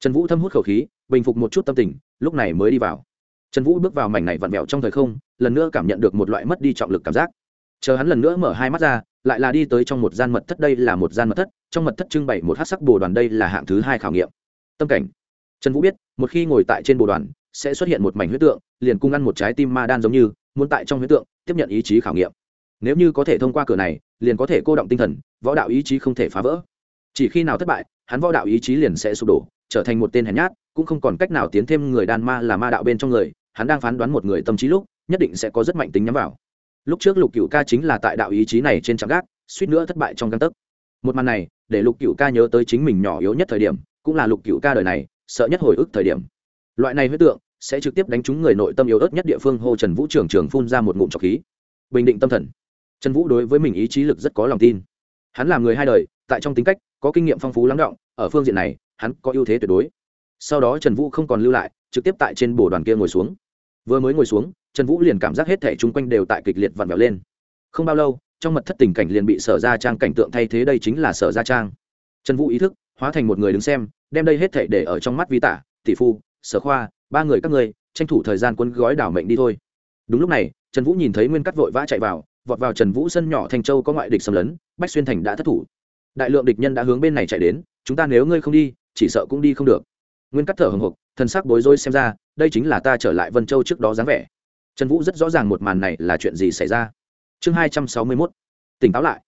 Trần vũ thâm hút khẩu khí, bình phục một chút tâm tình, lúc này mới đi vào. Trần vũ bước vào mảnh này vặn vẹo trong thời không, lần nữa cảm nhận được một loại mất đi trọng lực cảm giác. Chờ hắn lần nữa mở hai mắt ra lại là đi tới trong một gian mật thất, đây là một gian mật thất, trong mật thất trưng bày một hát sắc bồ đoàn, đây là hạng thứ hai khảo nghiệm. Tâm cảnh. Trần vũ biết, một khi ngồi tại trên bồ đoàn, sẽ xuất hiện một mảnh huyết tượng, liền cung ăn một trái tim ma đan giống như, muốn tại trong huyết tượng, tiếp nhận ý chí khảo nghiệm. Nếu như có thể thông qua cửa này, liền có thể cô động tinh thần, võ đạo ý chí không thể phá vỡ. Chỉ khi nào thất bại, hắn võ đạo ý chí liền sẽ sụp đổ, trở thành một tên hèn nhát, cũng không còn cách nào tiến thêm người đan ma là ma đạo bên trong người. Hắn đang phán đoán một người tâm trí lúc, nhất định sẽ có rất mạnh tính nhắm vào lúc trước lục cựu ca chính là tại đạo ý chí này trên trạm gác, suýt nữa thất bại trong găng tấc. Một màn này, để lục cựu ca nhớ tới chính mình nhỏ yếu nhất thời điểm, cũng là lục cựu ca đời này, sợ nhất hồi ức thời điểm. Loại này huyết tượng, sẽ trực tiếp đánh trúng người nội tâm yếu ớt nhất địa phương hô trần vũ trường trường phun ra một ngụm trọc khí. Bình định tâm thần. Trần vũ đối với mình ý chí lực rất có lòng tin. Hắn là người hai đời, tại trong tính cách, có kinh nghiệm phong phú lắng động, ở phương diện này, hắn có ưu thế tuyệt đối. Sau đó trần vũ không còn lưu lại, trực tiếp tại trên bồ đoàn kia ngồi xuống vừa mới ngồi xuống, trần vũ liền cảm giác hết thẻ chung quanh đều tại kịch liệt vặn vẹo lên. Không bao lâu, trong mật thất tình cảnh liền bị sở ra trang cảnh tượng thay thế đây chính là sở ra trang. Trần vũ ý thức, hóa thành một người đứng xem, đem đây hết thảy để ở trong mắt vi tả, tỷ phu, sở khoa, ba người các ngươi, tranh thủ thời gian quân gói đảo mệnh đi thôi. Đúng lúc này, trần vũ nhìn thấy nguyên cắt vội vã chạy vào, vọt vào trần vũ sân nhỏ thanh châu có ngoại địch xâm lấn, bách xuyên thành đã thất thủ. Đại lượng địch nhân đã hướng bên này chạy đến, chúng ta nếu ngươi không đi, chỉ sợ cũng đi không được. Nguyên cắt thở hồng hộc thân sắc bối rối xem ra đây chính là ta trở lại vân châu trước đó dáng vẻ. Trần vũ rất rõ ràng một màn này là chuyện gì xảy ra. Chương hai trăm sáu mươi mốt, tỉnh táo lại.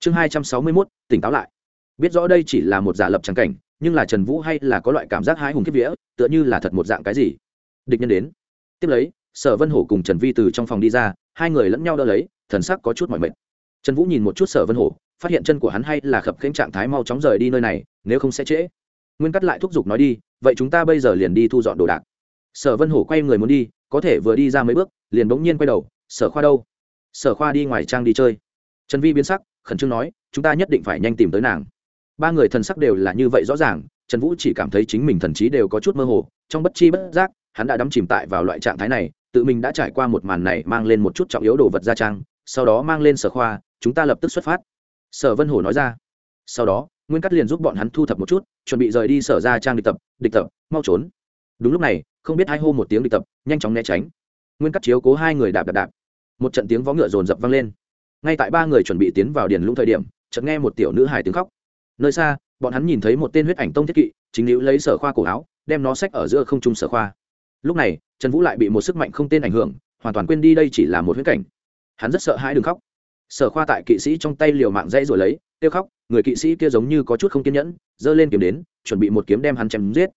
Chương hai trăm sáu mươi mốt, tỉnh táo lại. Biết rõ đây chỉ là một giả lập trắng cảnh, nhưng là trần vũ hay là có loại cảm giác hái hùng kiếp vía, tựa như là thật một dạng cái gì. Địch nhân đến. Tiếp lấy, sở vân hổ cùng trần vi từ trong phòng đi ra, hai người lẫn nhau đỡ lấy, thần sắc có chút mỏi mệt. Trần vũ nhìn một chút sở vân hổ, phát hiện chân của hắn hay là khập khênh trạng thái mau chóng rời đi nơi này, nếu không sẽ trễ. Nguyên cắt lại thúc giục nói đi, vậy chúng ta bây giờ liền đi thu dọn đồ đạc sở vân hổ quay người muốn đi, có thể vừa đi ra mấy bước, liền bỗng nhiên quay đầu, sở khoa đâu? Sở khoa đi ngoài trang đi chơi. Trần vi biến sắc, khẩn trương nói, chúng ta nhất định phải nhanh tìm tới nàng. Ba người thần sắc đều là như vậy rõ ràng, trần vũ chỉ cảm thấy chính mình thần trí đều có chút mơ hồ, trong bất chi bất giác, hắn đã đắm chìm tại vào loại trạng thái này, tự mình đã trải qua một màn này mang lên một chút trọng yếu đồ vật gia trang, sau đó mang lên sở khoa, chúng ta lập tức xuất phát. Sở vân hổ nói ra. Sau đó, nguyên cắt liền giúp bọn hắn thu thập một chút, chuẩn bị rời đi sở ra trang địch tập địch tập, mau trốn đúng lúc này, không biết hai hô một tiếng đi tập, nhanh chóng né tránh. Nguyên cắt chiếu cố hai người đạp đạp đạp. Một trận tiếng vó ngựa rồn rập vang lên. Ngay tại ba người chuẩn bị tiến vào điền lũng thời điểm, chợt nghe một tiểu nữ hài tiếng khóc. Nơi xa, bọn hắn nhìn thấy một tên huyết ảnh tông thiết kỵ, chính hữu lấy sở khoa cổ áo, đem nó xách ở giữa không trung sở khoa. Lúc này, trần vũ lại bị một sức mạnh không tên ảnh hưởng, hoàn toàn quên đi đây chỉ là một huyết cảnh. Hắn rất sợ hãi đừng khóc. Sở khoa tại kỵ sĩ trong tay liều mạng dãy rồi lấy, kêu khóc, người kỵ sĩ kia giống như có chút không kiên nhẫn, giơ lên kiếm đến, chuẩn bị một kiếm đem hắn chém giết.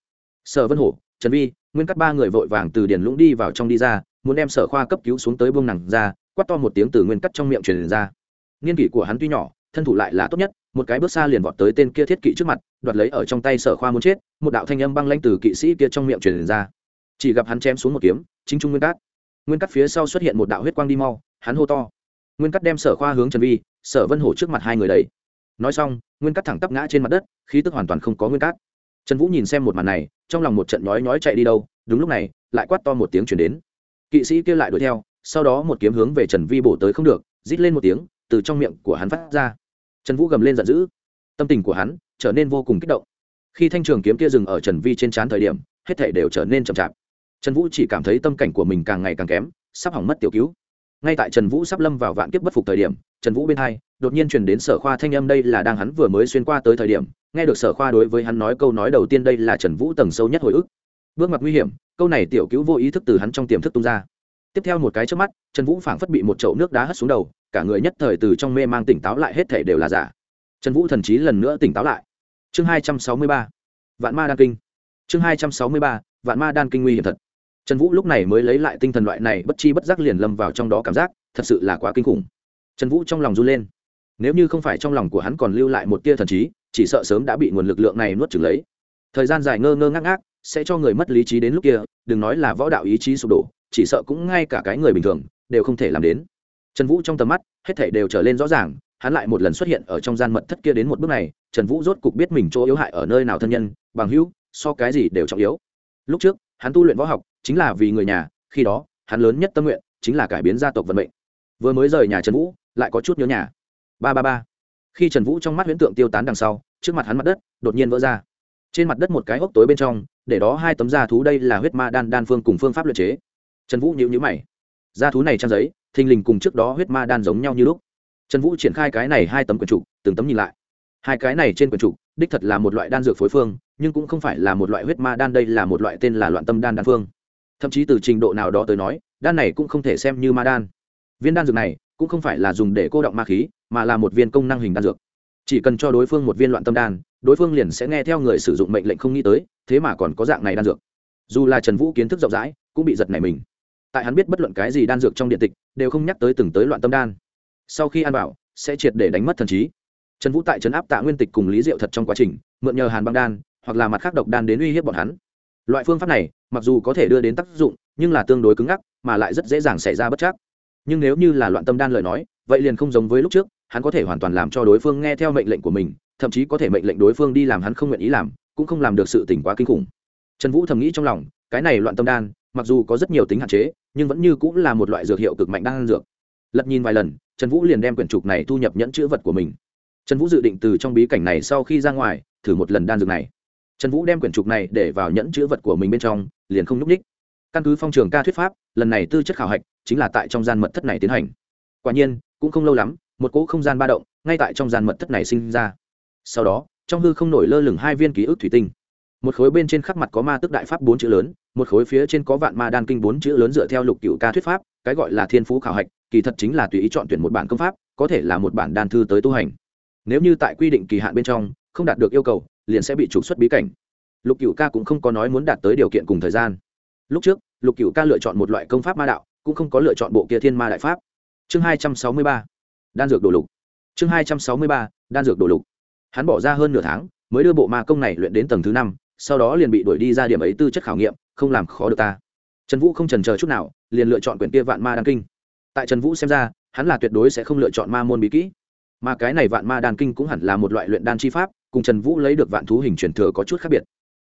Sở vân hổ trần vi nguyên cắt ba người vội vàng từ điền lũng đi vào trong đi ra muốn đem sở khoa cấp cứu xuống tới buông nặng ra quát to một tiếng từ nguyên cắt trong miệng truyền ra. Niên kỷ của hắn tuy nhỏ thân thủ lại là tốt nhất một cái bước xa liền vọt tới tên kia thiết kỵ trước mặt đoạt lấy ở trong tay sở khoa muốn chết một đạo thanh âm băng lanh từ kỵ sĩ kia trong miệng truyền ra. Chỉ gặp hắn chém xuống một kiếm chính trung nguyên cát nguyên cắt phía sau xuất hiện một đạo huyết quang đi mau hắn hô to. Nguyên cắt đem sở khoa hướng trần vi sở vân hổ trước mặt hai người đấy, nói xong nguyên cắt thẳng tắp ngã trên mặt đất khí tức hoàn toàn không có nguyên cát trần vũ nhìn xem một màn này, trong lòng một trận nhói nhói chạy đi đâu, đúng lúc này, lại quát to một tiếng chuyển đến. Kỵ sĩ kia lại đuổi theo, sau đó một kiếm hướng về trần vi bổ tới không được, rít lên một tiếng, từ trong miệng của hắn phát ra. Trần vũ gầm lên giận dữ. Tâm tình của hắn trở nên vô cùng kích động. Khi thanh trường kiếm kia dừng ở trần vi trên trán thời điểm, hết thể đều trở nên chậm chạp. Trần vũ chỉ cảm thấy tâm cảnh của mình càng ngày càng kém, sắp hỏng mất tiểu cứu. Ngay tại trần vũ sắp lâm vào vạn kiếp bất phục thời điểm, trần vũ bên hai, đột nhiên truyền đến sở khoa thanh âm đây là đang hắn vừa mới xuyên qua tới thời điểm nghe được sở khoa đối với hắn nói câu nói đầu tiên đây là trần vũ tầng sâu nhất hồi ức. Bước mặt nguy hiểm, câu này tiểu cứu vô ý thức từ hắn trong tiềm thức tung ra. Tiếp theo một cái trước mắt, trần vũ phảng phất bị một chậu nước đá hất xuống đầu, cả người nhất thời từ trong mê mang tỉnh táo lại hết thể đều là giả. Trần vũ thần trí lần nữa tỉnh táo lại. Chương hai trăm sáu mươi ba, vạn ma đan kinh. Chương hai trăm sáu mươi ba, vạn ma đan kinh nguy hiểm thật. Trần vũ lúc này mới lấy lại tinh thần loại này bất chi bất giác liền lâm vào trong đó cảm giác, thật sự là quá kinh khủng. Trần vũ trong lòng run lên. Nếu như không phải trong lòng của hắn còn lưu lại một tia thần trí chỉ sợ sớm đã bị nguồn lực lượng này nuốt chửng lấy. Thời gian dài ngơ ngơ ngác ngác, sẽ cho người mất lý trí đến lúc kia, đừng nói là võ đạo ý chí sụp đổ, chỉ sợ cũng ngay cả cái người bình thường, đều không thể làm đến. Trần vũ trong tầm mắt, hết thể đều trở lên rõ ràng, hắn lại một lần xuất hiện ở trong gian mật thất kia đến một bước này, trần vũ rốt cục biết mình chỗ yếu hại ở nơi nào thân nhân, bằng hữu, so cái gì đều trọng yếu. Lúc trước, hắn tu luyện võ học, chính là vì người nhà, khi đó, hắn lớn nhất tâm nguyện, chính là cải biến gia tộc vận mệnh. Vừa mới rời nhà trần vũ, lại có chút nhớ nhà. Ba ba ba khi trần vũ trong mắt huyễn tượng tiêu tán đằng sau trước mặt hắn mặt đất đột nhiên vỡ ra trên mặt đất một cái hốc tối bên trong để đó hai tấm da thú đây là huyết ma đan đan phương cùng phương pháp luyện chế trần vũ nhịu nhữ mày da thú này trang giấy thình lình cùng trước đó huyết ma đan giống nhau như lúc trần vũ triển khai cái này hai tấm quyển trục từng tấm nhìn lại hai cái này trên quyển trục đích thật là một loại đan dược phối phương nhưng cũng không phải là một loại huyết ma đan đây là một loại tên là loạn tâm đan đan phương thậm chí từ trình độ nào đó tới nói đan này cũng không thể xem như ma đan viên đan dược này cũng không phải là dùng để cô động ma khí mà là một viên công năng hình đan dược. Chỉ cần cho đối phương một viên loạn tâm đan, đối phương liền sẽ nghe theo người sử dụng mệnh lệnh không nghĩ tới, thế mà còn có dạng này đan dược. Dù là trần vũ kiến thức rộng rãi, cũng bị giật nảy mình. Tại hắn biết bất luận cái gì đan dược trong điện tịch, đều không nhắc tới từng tới loạn tâm đan. Sau khi ăn bảo, sẽ triệt để đánh mất thần trí. Trần vũ tại trấn áp tạ nguyên tịch cùng lý diệu thật trong quá trình, mượn nhờ hàn băng đan, hoặc là mặt khác độc đan đến uy hiếp bọn hắn. Loại phương pháp này, mặc dù có thể đưa đến tác dụng, nhưng là tương đối cứng ngắc, mà lại rất dễ dàng xảy ra bất chắc. Nhưng nếu như là loạn tâm đan lời nói, vậy liền không giống với lúc trước hắn có thể hoàn toàn làm cho đối phương nghe theo mệnh lệnh của mình, thậm chí có thể mệnh lệnh đối phương đi làm hắn không nguyện ý làm, cũng không làm được sự tỉnh quá kinh khủng. Trần vũ thầm nghĩ trong lòng, cái này loạn tâm đan, mặc dù có rất nhiều tính hạn chế, nhưng vẫn như cũng là một loại dược hiệu cực mạnh đan dược. Lật nhìn vài lần, trần vũ liền đem quyển trục này thu nhập nhẫn chữ vật của mình. Trần vũ dự định từ trong bí cảnh này sau khi ra ngoài, thử một lần đan dược này. Trần vũ đem quyển trục này để vào nhẫn chữ vật của mình bên trong, liền không n ú c ních căn cứ phong trường ca thuyết pháp, lần này tư chất khảo hạch chính là tại trong gian mật thất này tiến hành. Quả nhiên, cũng không lâu lắm một cỗ không gian ba động ngay tại trong gian mật thất này sinh ra. Sau đó, trong hư không nổi lơ lửng hai viên ký ức thủy tinh. Một khối bên trên khắc mặt có ma tức đại pháp bốn chữ lớn, một khối phía trên có vạn ma đan kinh bốn chữ lớn dựa theo lục cựu ca thuyết pháp, cái gọi là thiên phú khảo hạch, kỳ thật chính là tùy ý chọn tuyển một bản công pháp, có thể là một bản đan thư tới tu hành. Nếu như tại quy định kỳ hạn bên trong, không đạt được yêu cầu, liền sẽ bị trục xuất bí cảnh. Lục cựu ca cũng không có nói muốn đạt tới điều kiện cùng thời gian. Lúc trước, lục cựu ca lựa chọn một loại công pháp ma đạo, cũng không có lựa chọn bộ kia thiên ma đại pháp. Chương hai trăm sáu mươi ba đan dược đồ lục. Chương hai trăm sáu mươi ba, đan dược đồ lục. Hắn bỏ ra hơn nửa tháng, mới đưa bộ ma công này luyện đến tầng thứ năm, sau đó liền bị đuổi đi ra điểm ấy tư chất khảo nghiệm, không làm khó được ta. Trần vũ không trần chờ chút nào, liền lựa chọn quyển kia vạn ma đan kinh. Tại trần vũ xem ra, hắn là tuyệt đối sẽ không lựa chọn ma môn bí kỹ. Mà cái này vạn ma đan kinh cũng hẳn là một loại luyện đan chi pháp, cùng trần vũ lấy được vạn thú hình truyền thừa có chút khác biệt.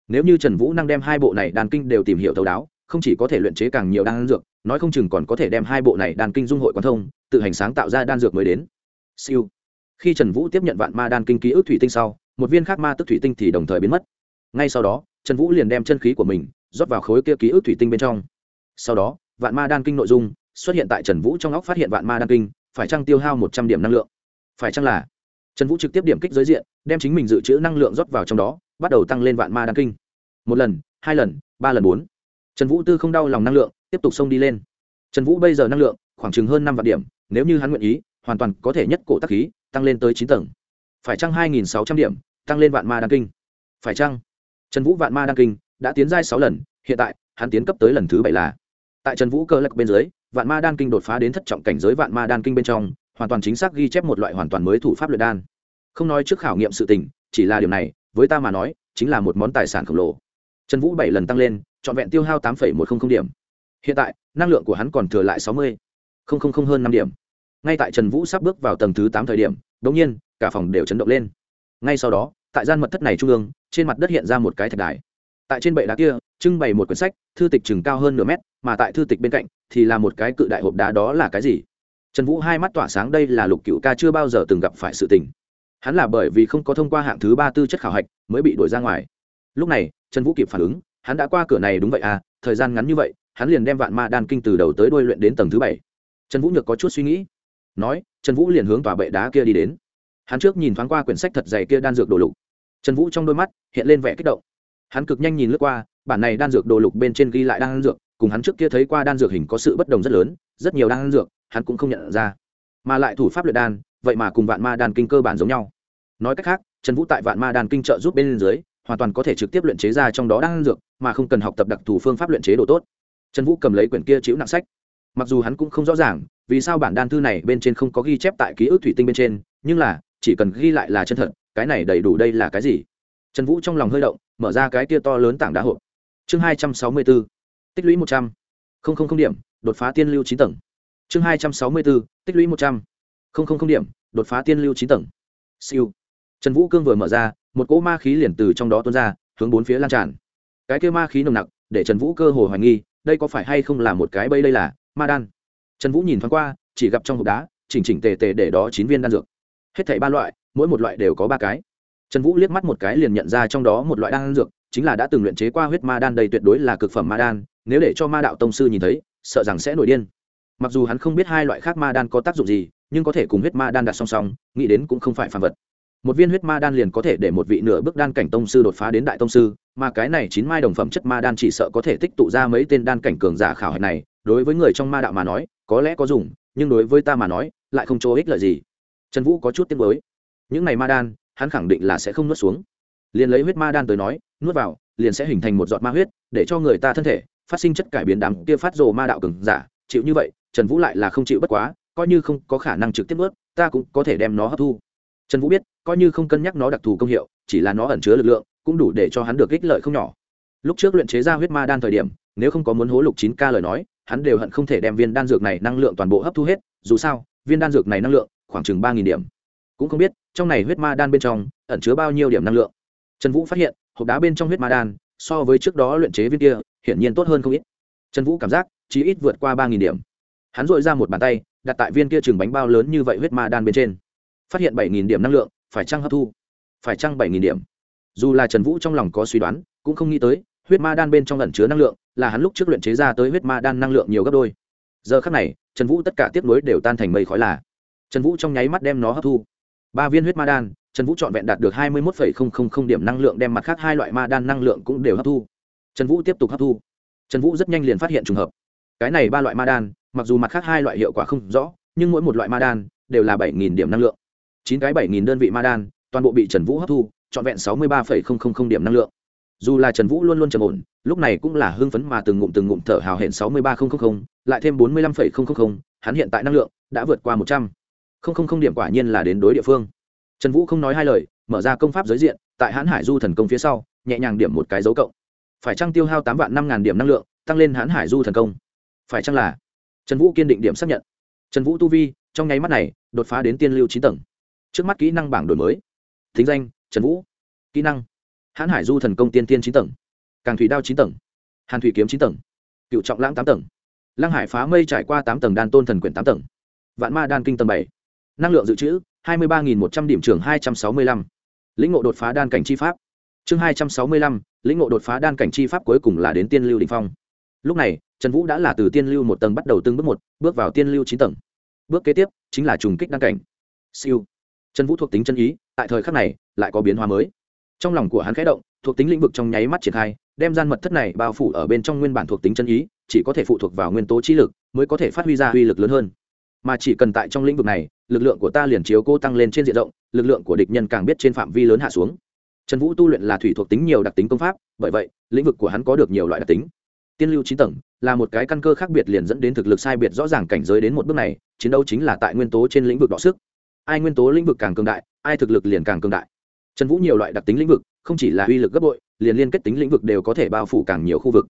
Nếu như trần vũ năng đem hai bộ này đan kinh đều tìm hiểu thấu đáo không chỉ có thể luyện chế càng nhiều đan dược, nói không chừng còn có thể đem hai bộ này đan kinh dung hội quán thông, tự hành sáng tạo ra đan dược mới đến. Siêu. Khi trần vũ tiếp nhận vạn ma đan kinh ký ức thủy tinh sau, một viên khác ma tức thủy tinh thì đồng thời biến mất. Ngay sau đó, trần vũ liền đem chân khí của mình rót vào khối kia ký ức thủy tinh bên trong. Sau đó, vạn ma đan kinh nội dung xuất hiện tại trần vũ trong óc phát hiện vạn ma đan kinh phải chăng tiêu hao một trăm điểm năng lượng? Phải chăng là? Trần vũ trực tiếp điểm kích giới diện, đem chính mình dự trữ năng lượng rót vào trong đó, bắt đầu tăng lên vạn ma đan kinh. Một lần, hai lần, ba lần, bốn trần vũ tư không đau lòng năng lượng, tiếp tục xông đi lên. Trần vũ bây giờ năng lượng khoảng chừng hơn năm vạn điểm, nếu như hắn nguyện ý, hoàn toàn có thể nhất cổ tắc khí, tăng lên tới chín tầng. Phải chăng hai nghìn sáu trăm điểm, tăng lên vạn ma đan kinh? Phải chăng? Trần vũ vạn ma đan kinh đã tiến giai sáu lần, hiện tại, hắn tiến cấp tới lần thứ bảy là. Tại trần vũ cơ lắc bên dưới, vạn ma đan kinh đột phá đến thất trọng cảnh giới vạn ma đan kinh bên trong, hoàn toàn chính xác ghi chép một loại hoàn toàn mới thủ pháp luyện đan. Không nói trước khảo nghiệm sự tình, chỉ là điều này, với ta mà nói, chính là một món tài sản khổng lồ. Trần vũ bảy lần tăng lên trọn vẹn tiêu hao tám một trăm linh điểm. Hiện tại, năng lượng của hắn còn thừa lại sáu mươi hơn năm điểm. Ngay tại trần vũ sắp bước vào tầng thứ tám thời điểm đ ỗ n g nhiên, cả phòng đều chấn động lên. Ngay sau đó, tại gian mật thất này trung ương, trên mặt đất hiện ra một cái thạch đài. Tại trên bệ đá kia, trưng bày một quyển sách, thư tịch chừng cao hơn nửa mét, mà tại thư tịch bên cạnh thì là một cái cự đại hộp đá, đó là cái gì? Trần vũ hai mắt tỏa sáng, đây là lục cựu ca chưa bao giờ từng gặp phải sự tình. Hắn là bởi vì không có thông qua hạng thứ ba tư chất khảo hạch mới bị đuổi ra ngoài. Lúc này, trần vũ kịp phản ứng hắn đã qua cửa này đúng vậy à thời gian ngắn như vậy, hắn liền đem vạn ma đan kinh từ đầu tới đuôi luyện đến tầng thứ bảy. Trần vũ nhược có chút suy nghĩ. Nói, trần vũ liền hướng tòa bệ đá kia đi đến. Hắn trước nhìn thoáng qua quyển sách thật dày kia đan dược đồ lục. Trần vũ trong đôi mắt hiện lên vẻ kích động. Hắn cực nhanh nhìn lướt qua, bản này đan dược đồ lục bên trên ghi lại đan dược, cùng hắn trước kia thấy qua đan dược hình có sự bất đồng rất lớn, rất nhiều đan dược, hắn cũng không nhận ra. Mà lại thủ pháp luyện đan, vậy mà cùng vạn ma đan kinh cơ bản giống nhau. Nói cách khác, trần vũ tại vạn ma đan kinh trợ giúp bên dưới, hoàn toàn có thể trực tiếp luyện chế ra trong đó đan dược mà không cần học tập đặc thù phương pháp luyện chế đồ tốt. Trần vũ cầm lấy quyển kia chịu nặng sách. Mặc dù hắn cũng không rõ ràng, vì sao bản đan thư này bên trên không có ghi chép tại ký ức thủy tinh bên trên, nhưng là, chỉ cần ghi lại là chân thật, cái này đầy đủ đây là cái gì? Trần vũ trong lòng hơi động, mở ra cái kia to lớn tảng đá hộp. Chương hai trăm sáu mươi b ố tích lũy một trăm. Linh điểm, đột phá tiên lưu chín tầng. Chương hai trăm sáu mươi b ố tích lũy một trăm. Linh điểm, đột phá tiên lưu chín tầng. Siêu. Trần vũ cương vừa mở ra, một cỗ ma khí liền từ trong đó tuôn ra, hướng bốn phía lan tràn cái kia ma khí nồng nặc, để trần vũ cơ hồ hoài nghi, đây có phải hay không là một cái bây đây là, ma đan. Trần vũ nhìn thoáng qua, chỉ gặp trong hộp đá, chỉnh chỉnh tề tề để đó chín viên đan dược. Hết thảy ba loại, mỗi một loại đều có ba cái. Trần vũ liếc mắt một cái liền nhận ra trong đó một loại đan dược, chính là đã từng luyện chế qua huyết ma đan đây tuyệt đối là cực phẩm ma đan, nếu để cho ma đạo tông sư nhìn thấy, sợ rằng sẽ nổi điên. Mặc dù hắn không biết hai loại khác ma đan có tác dụng gì, nhưng có thể cùng huyết ma đan đặt song song, nghĩ đến cũng không phải phản vật một viên huyết ma đan liền có thể để một vị nửa bước đan cảnh tông sư đột phá đến đại tông sư, mà cái này chín mai đồng phẩm chất ma đan chỉ sợ có thể tích tụ ra mấy tên đan cảnh cường giả khảo hạch này, đối với người trong ma đạo mà nói, có lẽ có dùng, nhưng đối với ta mà nói, lại không chỗ ích lợi gì. Trần vũ có chút tiếng mới những này ma đan, hắn khẳng định là sẽ không nuốt xuống. Liền lấy huyết ma đan tới nói, nuốt vào, liền sẽ hình thành một giọt ma huyết, để cho người ta thân thể phát sinh chất cải biến đám kia phát rồ ma đạo cường giả. Chịu như vậy, trần vũ lại là không chịu bất quá, coi như không có khả năng trực tiếp ướt ta cũng có thể đem nó hấp thu trần vũ biết, coi như không cân nhắc nó đặc thù công hiệu, chỉ là nó ẩn chứa lực lượng, cũng đủ để cho hắn được ích lợi không nhỏ. Lúc trước luyện chế ra huyết ma đan thời điểm, nếu không có muốn hố lục chín k lời nói, hắn đều hận không thể đem viên đan dược này năng lượng toàn bộ hấp thu hết, dù sao, viên đan dược này năng lượng, khoảng chừng ba điểm. Cũng không biết, trong này huyết ma đan bên trong, ẩn chứa bao nhiêu điểm năng lượng. Trần vũ phát hiện, hộp đá bên trong huyết ma đan, so với trước đó luyện chế viên kia, hiển nhiên tốt hơn không ít. Trần vũ cảm giác chỉ ít vượt qua ba điểm. Hắn dội ra một bàn tay, đặt tại viên kia chừng bánh bao lớn như vậy huyết ma đan bên trên phát hiện bảy điểm năng lượng, phải chăng hấp thu? Phải chăng bảy điểm? Dù là trần vũ trong lòng có suy đoán, cũng không nghĩ tới, huyết ma đan bên trong lẩn chứa năng lượng, là hắn lúc trước luyện chế ra tới huyết ma đan năng lượng nhiều gấp đôi. Giờ khắc này, trần vũ tất cả tiếp nối đều tan thành mây khói là. Trần vũ trong nháy mắt đem nó hấp thu. Ba viên huyết ma đan, trần vũ trọn vẹn đạt được hai mươi một điểm năng lượng, đem mặt khác hai loại ma đan năng lượng cũng đều hấp thu. Trần vũ tiếp tục hấp thu. Trần vũ rất nhanh liền phát hiện trùng hợp. Cái này ba loại ma đan, mặc dù mặt khác hai loại hiệu quả không rõ, nhưng mỗi một loại ma đan đều là bảy điểm năng lượng chín cái bảy nghìn đơn vị ma đan, toàn bộ bị trần vũ hấp thu, trọn vẹn sáu mươi ba điểm năng lượng. Dù là trần vũ luôn luôn trầm ổn, lúc này cũng là hưng phấn mà từng ngụm từng ngụm thở hào hẹn sáu mươi ba lại thêm bốn mươi lăm hắn hiện tại năng lượng đã vượt qua một trăm. Linh điểm quả nhiên là đến đối địa phương. Trần vũ không nói hai lời, mở ra công pháp giới diện, tại hãn hải du thần công phía sau, nhẹ nhàng điểm một cái dấu cộng. Phải trăng tiêu hao tám vạn năm ngàn điểm năng lượng, tăng lên hãn hải du thần công? Phải chăng là? Trần vũ kiên định điểm xác nhận. Trần vũ tu vi, trong nháy mắt này, đột phá đến tiên lưu chín tầng trước mắt kỹ năng bảng đổi mới. Thính danh, trần vũ. Kỹ năng, hãn hải du thần công tiên tiên chín tầng. Càng thủy đao chín tầng. Hàn thủy kiếm chín tầng. Cựu trọng lãng tám tầng. Lăng hải phá mây trải qua tám tầng, đan tôn thần quyển tám tầng. Vạn ma đan kinh tầng bảy. Năng lượng dự trữ, hai mươi ba một trăm điểm trường hai trăm sáu mươi lăm. Lĩnh ngộ đột phá đan cảnh chi pháp. Chương hai trăm sáu mươi lăm, lĩnh ngộ đột phá đan cảnh chi pháp cuối cùng là đến tiên lưu đình phong. Lúc này, trần vũ đã là từ tiên lưu một tầng bắt đầu từng bước một, bước vào tiên lưu chín tầng. Bước kế tiếp chính là trùng kích đan cảnh. Siêu trần vũ thuộc tính chân ý, tại thời khắc này, lại có biến hóa mới. Trong lòng của hắn khẽ động, thuộc tính lĩnh vực trong nháy mắt triển khai, đem gian mật thất này bao phủ ở bên trong nguyên bản thuộc tính chân ý, chỉ có thể phụ thuộc vào nguyên tố trí lực, mới có thể phát huy ra uy lực lớn hơn. Mà chỉ cần tại trong lĩnh vực này, lực lượng của ta liền chiếu cô tăng lên trên diện rộng, lực lượng của địch nhân càng biết trên phạm vi lớn hạ xuống. Trần vũ tu luyện là thủy thuộc tính nhiều đặc tính công pháp, bởi vậy, lĩnh vực của hắn có được nhiều loại đặc tính. Tiên lưu chín tầng, là một cái căn cơ khác biệt liền dẫn đến thực lực sai biệt rõ ràng cảnh giới đến một bước này, chiến đấu chính là tại nguyên tố trên lĩnh vực đọ sức ai nguyên tố lĩnh vực càng cường đại, ai thực lực liền càng cường đại. Trần vũ nhiều loại đặc tính lĩnh vực, không chỉ là uy lực gấp bội, liền liên kết tính lĩnh vực đều có thể bao phủ càng nhiều khu vực.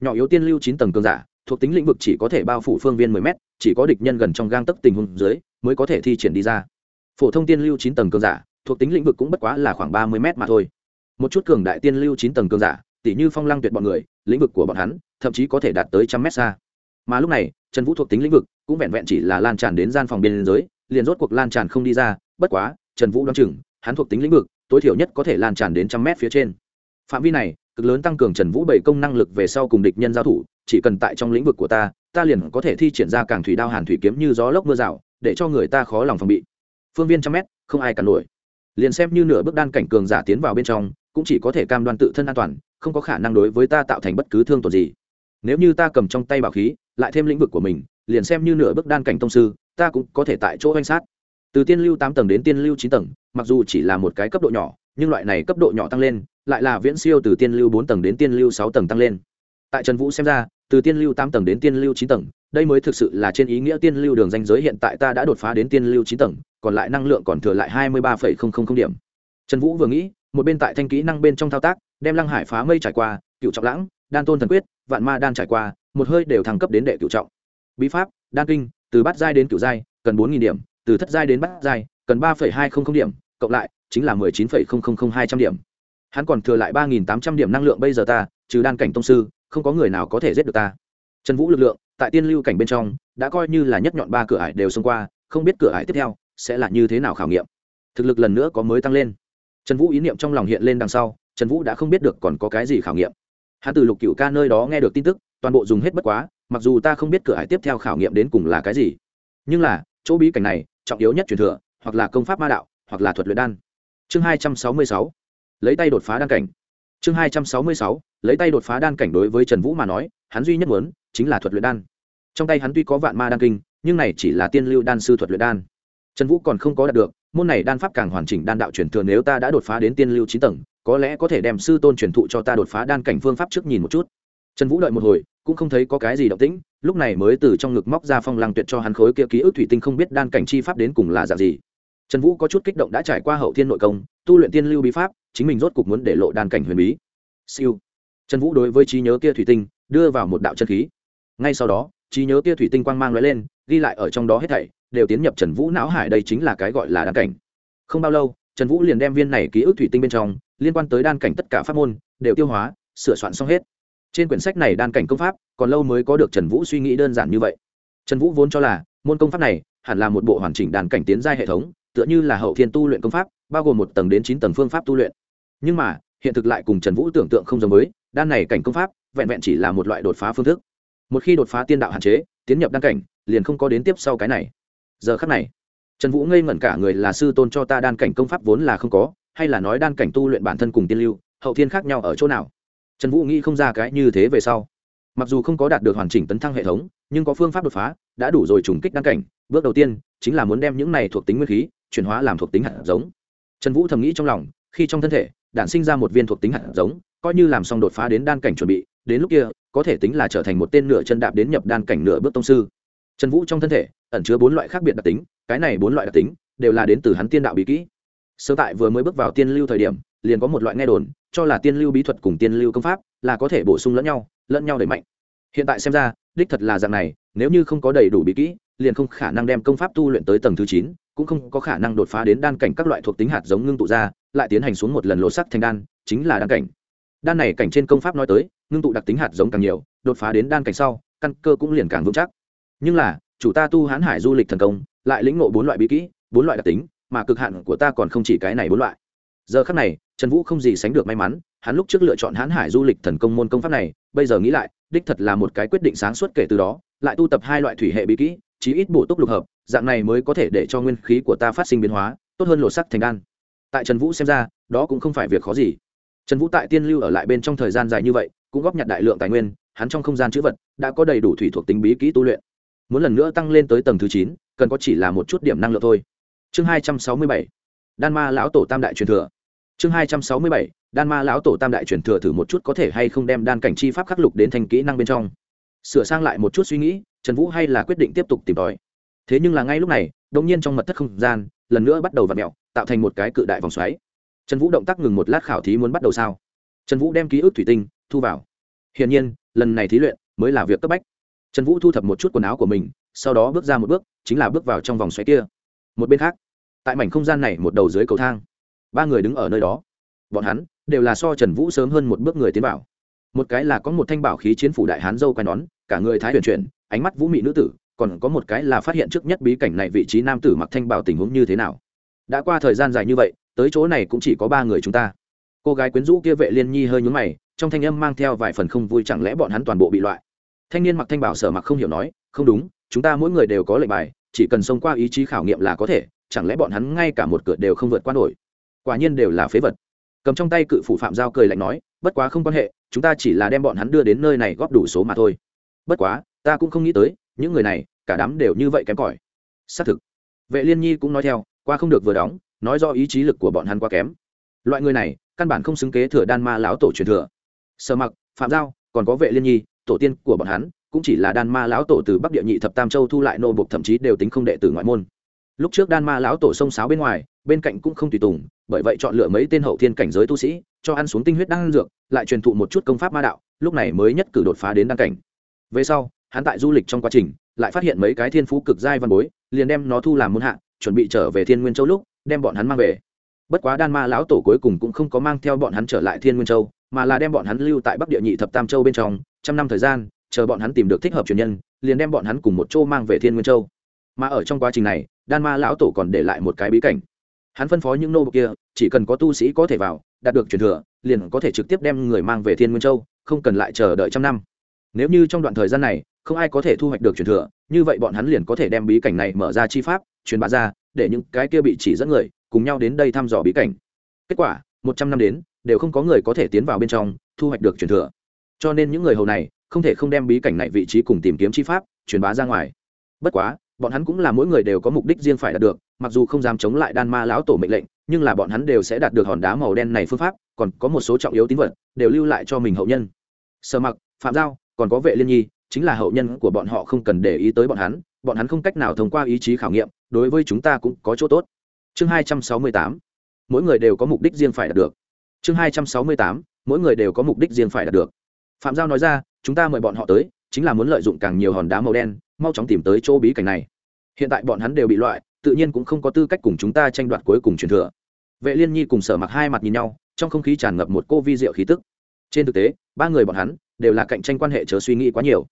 Nhỏ yếu tiên lưu chín tầng cường giả, thuộc tính lĩnh vực chỉ có thể bao phủ phương viên mười m chỉ có địch nhân gần trong gang tấc tình huống dưới mới có thể thi triển đi ra. Phổ thông tiên lưu chín tầng cường giả, thuộc tính lĩnh vực cũng bất quá là khoảng ba mươi m mà thôi. Một chút cường đại tiên lưu chín tầng cường giả tỷ như phong lăng tuyệt bọn người, lĩnh vực của bọn hắn, thậm chí có thể đạt tới trăm mét xa. Mà lúc này, trần vũ thuộc tính lĩnh vực cũng vẹn vẹn chỉ là lan tràn đến gian phòng biên giới liền rốt cuộc lan tràn không đi ra, bất quá, trần vũ đoán chừng, hắn thuộc tính lĩnh vực, tối thiểu nhất có thể lan tràn đến trăm mét phía trên. Phạm vi này, cực lớn tăng cường trần vũ bảy công năng lực về sau cùng địch nhân giao thủ, chỉ cần tại trong lĩnh vực của ta ta liền có thể thi triển ra càng thủy đao hàn thủy kiếm như gió lốc mưa rào, để cho người ta khó lòng phòng bị. Phương viên trăm mét, không ai cản nổi. Liền xem như nửa bước đan cảnh cường giả tiến vào bên trong, cũng chỉ có thể cam đoan tự thân an toàn, không có khả năng đối với ta tạo thành bất cứ thương tổn gì. Nếu như ta cầm trong tay bảo khí, lại thêm lĩnh vực của mình, liền xem như nửa bước đan cảnh tông sư ta cũng có thể tại chỗ oanh sát. Từ tiên lưu tám tầng đến tiên lưu chín tầng, mặc dù chỉ là một cái cấp độ nhỏ, nhưng loại này cấp độ nhỏ tăng lên, lại là viễn siêu từ tiên lưu bốn tầng đến tiên lưu sáu tầng tăng lên. Tại trần vũ xem ra, từ tiên lưu tám tầng đến tiên lưu chín tầng, đây mới thực sự là trên ý nghĩa tiên lưu đường danh giới hiện tại ta đã đột phá đến tiên lưu chín tầng, còn lại năng lượng còn thừa lại hai mươi ba điểm. Trần vũ vừa nghĩ, một bên tại thanh kỹ năng bên trong thao tác, đem lăng hải phá mây trải qua, cựu trọng lãng, đan tôn thần quyết, vạn ma đan trải qua, một hơi đều thăng cấp đến đệ cựu trọng. Bí pháp, đan kinh từ bát giai đến cựu giai, cần bốn điểm, từ thất giai đến bát giai, cần ba hai trăm linh điểm, cộng lại chính là mười chín hai trăm điểm. Hắn còn thừa lại ba nghìn tám trăm điểm năng lượng bây giờ ta, trừ đan cảnh tông sư, không có người nào có thể giết được ta. Trần vũ lực lượng, tại tiên lưu cảnh bên trong, đã coi như là nhất nhọn ba cửa ải đều xông qua, không biết cửa ải tiếp theo sẽ là như thế nào khảo nghiệm. Thực lực lần nữa có mới tăng lên. Trần vũ ý niệm trong lòng hiện lên đằng sau, trần vũ đã không biết được còn có cái gì khảo nghiệm. Hắn từ lục cựu ca nơi đó nghe được tin tức, toàn bộ dùng hết bất quá mặc dù ta không biết cửa hải tiếp theo khảo nghiệm đến cùng là cái gì, nhưng là, chỗ bí cảnh này, trọng yếu nhất truyền thừa, hoặc là công pháp ma đạo, hoặc là thuật luyện đan. Chương hai trăm sáu mươi sáu, lấy tay đột phá đan cảnh. Chương hai trăm sáu mươi sáu, lấy tay đột phá đan cảnh đối với trần vũ mà nói, hắn duy nhất muốn chính là thuật luyện đan. Trong tay hắn tuy có vạn ma đan kinh, nhưng này chỉ là tiên lưu đan sư thuật luyện đan. Trần vũ còn không có đạt được, môn này đan pháp càng hoàn chỉnh đan đạo truyền thừa nếu ta đã đột phá đến tiên lưu chín tầng, có lẽ có thể đem sư tôn truyền thụ cho ta đột phá đan cảnh phương pháp trước nhìn một chút. Trần vũ đợi một hồi cũng không thấy có cái gì động tĩnh, lúc này mới từ trong ngực móc ra phong lăng tuyệt cho hắn khối kia ký ức thủy tinh không biết đan cảnh chi pháp đến cùng là dạng gì. Trần vũ có chút kích động đã trải qua hậu thiên nội công, tu luyện tiên lưu bí pháp, chính mình rốt cục muốn để lộ đan cảnh huyền bí. Siêu. Trần vũ đối với trí nhớ kia thủy tinh, đưa vào một đạo chân khí. Ngay sau đó, trí nhớ kia thủy tinh quang mang lóe lên, ghi lại ở trong đó hết thảy, đều tiến nhập trần vũ não hải đây chính là cái gọi là đan cảnh. Không bao lâu, trần vũ liền đem viên này ký ức thủy tinh bên trong, liên quan tới đan cảnh tất cả pháp môn, đều tiêu hóa, sửa soạn xong hết trên quyển sách này đan cảnh công pháp, còn lâu mới có được trần vũ suy nghĩ đơn giản như vậy. Trần vũ vốn cho là, môn công pháp này hẳn là một bộ hoàn chỉnh đan cảnh tiến giai hệ thống, tựa như là hậu thiên tu luyện công pháp, bao gồm một tầng đến chín tầng phương pháp tu luyện. Nhưng mà, hiện thực lại cùng trần vũ tưởng tượng không giống với, đan này cảnh công pháp vẹn vẹn chỉ là một loại đột phá phương thức. Một khi đột phá tiên đạo hạn chế, tiến nhập đan cảnh, liền không có đến tiếp sau cái này. Giờ khắc này, trần vũ ngây ngẩn cả người là sư tôn cho ta đan cảnh công pháp vốn là không có, hay là nói đan cảnh tu luyện bản thân cùng tiên lưu, hậu thiên khác nhau ở chỗ nào? Trần vũ nghĩ không ra cái như thế về sau. Mặc dù không có đạt được hoàn chỉnh tấn thăng hệ thống, nhưng có phương pháp đột phá, đã đủ rồi trùng kích đan cảnh. Bước đầu tiên, chính là muốn đem những này thuộc tính nguyên khí chuyển hóa làm thuộc tính hạt giống. Trần vũ thầm nghĩ trong lòng, khi trong thân thể, đản sinh ra một viên thuộc tính hạt giống, coi như làm xong đột phá đến đan cảnh chuẩn bị, đến lúc kia, có thể tính là trở thành một tên nửa chân đạp đến nhập đan cảnh nửa bước tông sư. Trần vũ trong thân thể, ẩn chứa bốn loại khác biệt đặc tính, cái này bốn loại đặc tính, đều là đến từ hắn tiên đạo bí kỹ. Sơ tại vừa mới bước vào tiên lưu thời điểm liền có một loại nghe đồn, cho là tiên lưu bí thuật cùng tiên lưu công pháp là có thể bổ sung lẫn nhau lẫn nhau đẩy mạnh. Hiện tại xem ra, đích thật là dạng này, nếu như không có đầy đủ bí kỹ, liền không khả năng đem công pháp tu luyện tới tầng thứ chín, cũng không có khả năng đột phá đến đan cảnh các loại thuộc tính hạt giống ngưng tụ ra, lại tiến hành xuống một lần lột sắc thành đan, chính là đan cảnh. Đan này cảnh trên công pháp nói tới, ngưng tụ đặc tính hạt giống càng nhiều, đột phá đến đan cảnh sau, căn cơ cũng liền càng vững chắc. Nhưng là, chủ ta tu hán hải du lịch thần công, lại lĩnh ngộ bốn loại bí kỹ, bốn loại đặc tính, mà cực hạn của ta còn không chỉ cái này bốn loại giờ khắc này, trần vũ không gì sánh được may mắn, hắn lúc trước lựa chọn hán hải du lịch thần công môn công pháp này, bây giờ nghĩ lại, đích thật là một cái quyết định sáng suốt kể từ đó, lại tu tập hai loại thủy hệ bí kỹ, chí ít bổ túc lục hợp, dạng này mới có thể để cho nguyên khí của ta phát sinh biến hóa, tốt hơn lột sắc thành đan. Tại trần vũ xem ra, đó cũng không phải việc khó gì. Trần vũ tại tiên lưu ở lại bên trong thời gian dài như vậy, cũng góp nhặt đại lượng tài nguyên, hắn trong không gian chữ vật đã có đầy đủ thủy thuộc tính bí kỹ tu luyện. Muốn lần nữa tăng lên tới tầng thứ chín, cần có chỉ là một chút điểm năng lượng thôi. Chương hai trăm sáu mươi bảy đan ma lão tổ tam đại truyền thừa. Chương hai trăm sáu mươi bảy, đan ma lão tổ tam đại truyền thừa thử một chút có thể hay không đem đan cảnh chi pháp khắc lục đến thành kỹ năng bên trong. Sửa sang lại một chút suy nghĩ, trần vũ hay là quyết định tiếp tục tìm tòi. Thế nhưng là ngay lúc này đ ỗ n g nhiên trong mật thất không gian, lần nữa bắt đầu v ặ mẹo tạo thành một cái cự đại vòng xoáy. Trần vũ động tác ngừng một lát khảo thí muốn bắt đầu sao? Trần vũ đem ký ức thủy tinh, thu vào. Hiển nhiên, lần này thí luyện mới là việc cấp bách. Trần vũ thu thập một chút quần áo của mình, sau đó bước ra một bước, chính là bước vào trong vòng xoáy kia. Một bên khác tại mảnh không gian này một đầu dưới cầu thang. Ba người đứng ở nơi đó. Bọn hắn đều là so trần vũ sớm hơn một bước người tiến bảo một cái là có một thanh bảo khí chiến phủ đại hán dâu quai nón, cả người thái huyền chuyển, ánh mắt vũ mị nữ tử, còn có một cái là phát hiện trước nhất bí cảnh này vị trí nam tử mặc thanh bảo tình huống như thế nào. Đã qua thời gian dài như vậy, tới chỗ này cũng chỉ có ba người chúng ta. Cô gái quyến rũ kia vệ liên nhi hơi nhúng mày, trong thanh âm mang theo vài phần không vui chẳng lẽ bọn hắn toàn bộ bị loại. Thanh niên mặc thanh bảo sở mặc không hiểu nói, không đúng, chúng ta mỗi người đều có lệnh bài, chỉ cần xông qua ý chí khảo nghiệm là có thể chẳng lẽ bọn hắn ngay cả một cửa đều không vượt qua nổi? Quả nhiên đều là phế vật. Cầm trong tay cự phủ phạm giao cười lạnh nói, bất quá không quan hệ, chúng ta chỉ là đem bọn hắn đưa đến nơi này góp đủ số mà thôi. Bất quá, ta cũng không nghĩ tới, những người này, cả đám đều như vậy kém cỏi. Xác thực. Vệ liên nhi cũng nói theo, qua không được vừa đóng, nói do ý chí lực của bọn hắn quá kém. Loại người này, căn bản không xứng kế thừa đan ma lão tổ truyền thừa. Sở mặc, phạm giao, còn có vệ liên nhi, tổ tiên của bọn hắn, cũng chỉ là đan ma lão tổ từ bắc địa nhị thập tam châu thu lại nô bục thậm chí đều tính không đệ tử ngoại môn lúc trước đan ma lão tổ sông sáo bên ngoài, bên cạnh cũng không tùy tùng, bởi vậy chọn lựa mấy tên hậu thiên cảnh giới tu sĩ, cho ăn xuống tinh huyết đan dược, lại truyền thụ một chút công pháp ma đạo, lúc này mới nhất cử đột phá đến đan cảnh. Về sau, hắn tại du lịch trong quá trình, lại phát hiện mấy cái thiên phú cực giai văn bối, liền đem nó thu làm môn hạ, chuẩn bị trở về thiên nguyên châu lúc, đem bọn hắn mang về. Bất quá đan ma lão tổ cuối cùng cũng không có mang theo bọn hắn trở lại thiên nguyên châu, mà là đem bọn hắn lưu tại bắc địa nhị thập tam châu bên trong, trăm năm thời gian, chờ bọn hắn tìm được thích hợp truyền nhân, liền đem bọn hắn cùng một châu mang về thiên nguyên châu. Mà ở trong quá trình này đan ma lão tổ còn để lại một cái bí cảnh. Hắn phân phó những nô bộc kia, chỉ cần có tu sĩ có thể vào, đạt được truyền thừa, liền có thể trực tiếp đem người mang về thiên nguyên châu, không cần lại chờ đợi trăm năm. Nếu như trong đoạn thời gian này, không ai có thể thu hoạch được truyền thừa, như vậy bọn hắn liền có thể đem bí cảnh này mở ra chi pháp, truyền bá ra, để những cái kia bị chỉ dẫn người cùng nhau đến đây thăm dò bí cảnh. Kết quả, một trăm năm đến, đều không có người có thể tiến vào bên trong, thu hoạch được truyền thừa. Cho nên những người hầu này không thể không đem bí cảnh này vị trí cùng tìm kiếm chi pháp, truyền bá ra ngoài. Bất quá bọn hắn cũng là mỗi người đều có mục đích riêng phải đạt được, mặc dù không dám chống lại đan ma lão tổ mệnh lệnh, nhưng là bọn hắn đều sẽ đạt được hòn đá màu đen này phương pháp, còn có một số trọng yếu tín vật, đều lưu lại cho mình hậu nhân. Sở mặc, phạm giao, còn có vệ liên nhi, chính là hậu nhân của bọn họ không cần để ý tới bọn hắn bọn hắn không cách nào thông qua ý chí khảo nghiệm, đối với chúng ta cũng có chỗ tốt. Chương hai trăm sáu mươi tám, mỗi người đều có mục đích riêng phải đạt được. Chương hai trăm sáu mươi tám, mỗi người đều có mục đích riêng phải đạt được. Phạm giao nói ra, chúng ta mời bọn họ tới, chính là muốn lợi dụng càng nhiều hòn đá màu đen mau chóng tìm tới chỗ bí cảnh này. Hiện tại bọn hắn đều bị loại, tự nhiên cũng không có tư cách cùng chúng ta tranh đoạt cuối cùng truyền thừa. Vệ liên nhi cùng sở mặc hai mặt nhìn nhau, trong không khí tràn ngập một cô vi diệu khí tức. Trên thực tế, ba người bọn hắn đều là cạnh tranh quan hệ chớ suy nghĩ quá nhiều.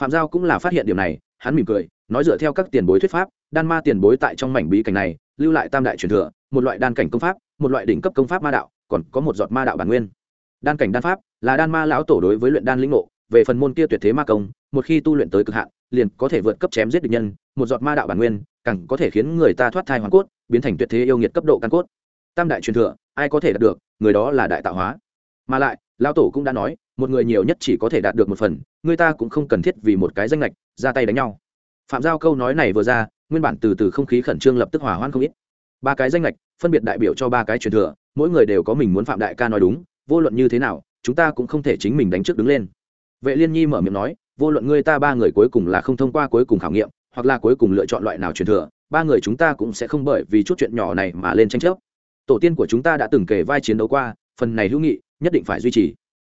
Phạm giao cũng là phát hiện điều này, hắn mỉm cười, nói dựa theo các tiền bối thuyết pháp, đan ma tiền bối tại trong mảnh bí cảnh này, lưu lại tam đại truyền thừa, một loại đan cảnh công pháp, một loại đỉnh cấp công pháp ma đạo, còn có một giọt ma đạo bản nguyên. Đan cảnh đan pháp là đan ma lão tổ đối với luyện đan lĩnh ngộ về phần môn kia tuyệt thế ma công, một khi tu luyện tới cực hạn, liền có thể vượt cấp chém giết địch nhân, một giọt ma đạo bản nguyên, càng có thể khiến người ta thoát thai hoàn cốt, biến thành tuyệt thế yêu nghiệt cấp độ căn cốt. Tam đại truyền thừa, ai có thể đạt được, người đó là đại tạo hóa. Mà lại, lão tổ cũng đã nói, một người nhiều nhất chỉ có thể đạt được một phần, người ta cũng không cần thiết vì một cái danh lệch, ra tay đánh nhau. Phạm giao câu nói này vừa ra, nguyên bản từ từ không khí khẩn trương lập tức hỏa hoan không ít. Ba cái danh lệch, phân biệt đại biểu cho ba cái truyền thừa, mỗi người đều có mình muốn phạm đại ca nói đúng, vô luận như thế nào, chúng ta cũng không thể chính mình đánh trước đứng lên vệ liên nhi mở miệng nói, vô luận ngươi ta ba người cuối cùng là không thông qua cuối cùng khảo nghiệm, hoặc là cuối cùng lựa chọn loại nào truyền thừa, ba người chúng ta cũng sẽ không bởi vì chút chuyện nhỏ này mà lên tranh chấp. Tổ tiên của chúng ta đã từng kể vai chiến đấu qua, phần này hữu nghị, nhất định phải duy trì.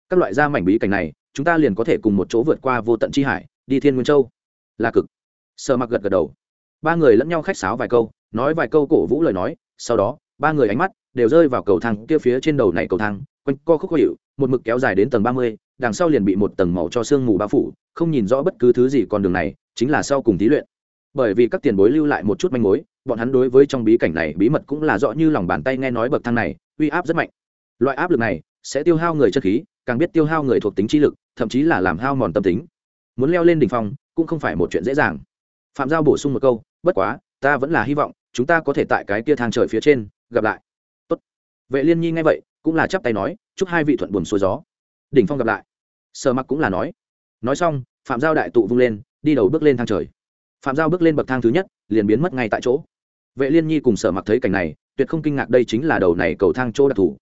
Các loại gia mảnh bí cảnh này, chúng ta liền có thể cùng một chỗ vượt qua vô tận chi hải, đi thiên nguyên châu. Là cực. Sợ mặc gật gật đầu. Ba người lẫn nhau khách sáo vài câu, nói vài câu cổ vũ lời nói, sau đó, ba người ánh mắt đều rơi vào cầu thang kia phía trên đầu này cầu thang quanh co khúc khó hiệu, một mực kéo dài đến tầng ba mươi, đằng sau liền bị một tầng màu cho sương mù bao phủ, không nhìn rõ bất cứ thứ gì con đường này, chính là sau cùng thí luyện. Bởi vì các tiền bối lưu lại một chút manh mối, bọn hắn đối với trong bí cảnh này bí mật cũng là rõ như lòng bàn tay nghe nói bậc thang này, uy áp rất mạnh. Loại áp lực này sẽ tiêu hao người chất khí, càng biết tiêu hao người thuộc tính trí lực, thậm chí là làm hao mòn tâm tính. Muốn leo lên đỉnh phong, cũng không phải một chuyện dễ dàng. Phạm giao bổ sung một câu, bất quá, ta vẫn là hy vọng chúng ta có thể tại cái kia thang trời phía trên, gặp lại. Tốt. vệ liên nhi nghe vậy cũng là chắp tay nói, chúc hai vị thuận buồn xuôi gió. Đỉnh phong gặp lại. Sở mặc cũng là nói. Nói xong, phạm giao đại tụ vung lên, đi đầu bước lên thang trời. Phạm giao bước lên bậc thang thứ nhất, liền biến mất ngay tại chỗ. Vệ liên nhi cùng sở mặc thấy cảnh này, tuyệt không kinh ngạc đây chính là đầu này cầu thang chỗ đặc thù.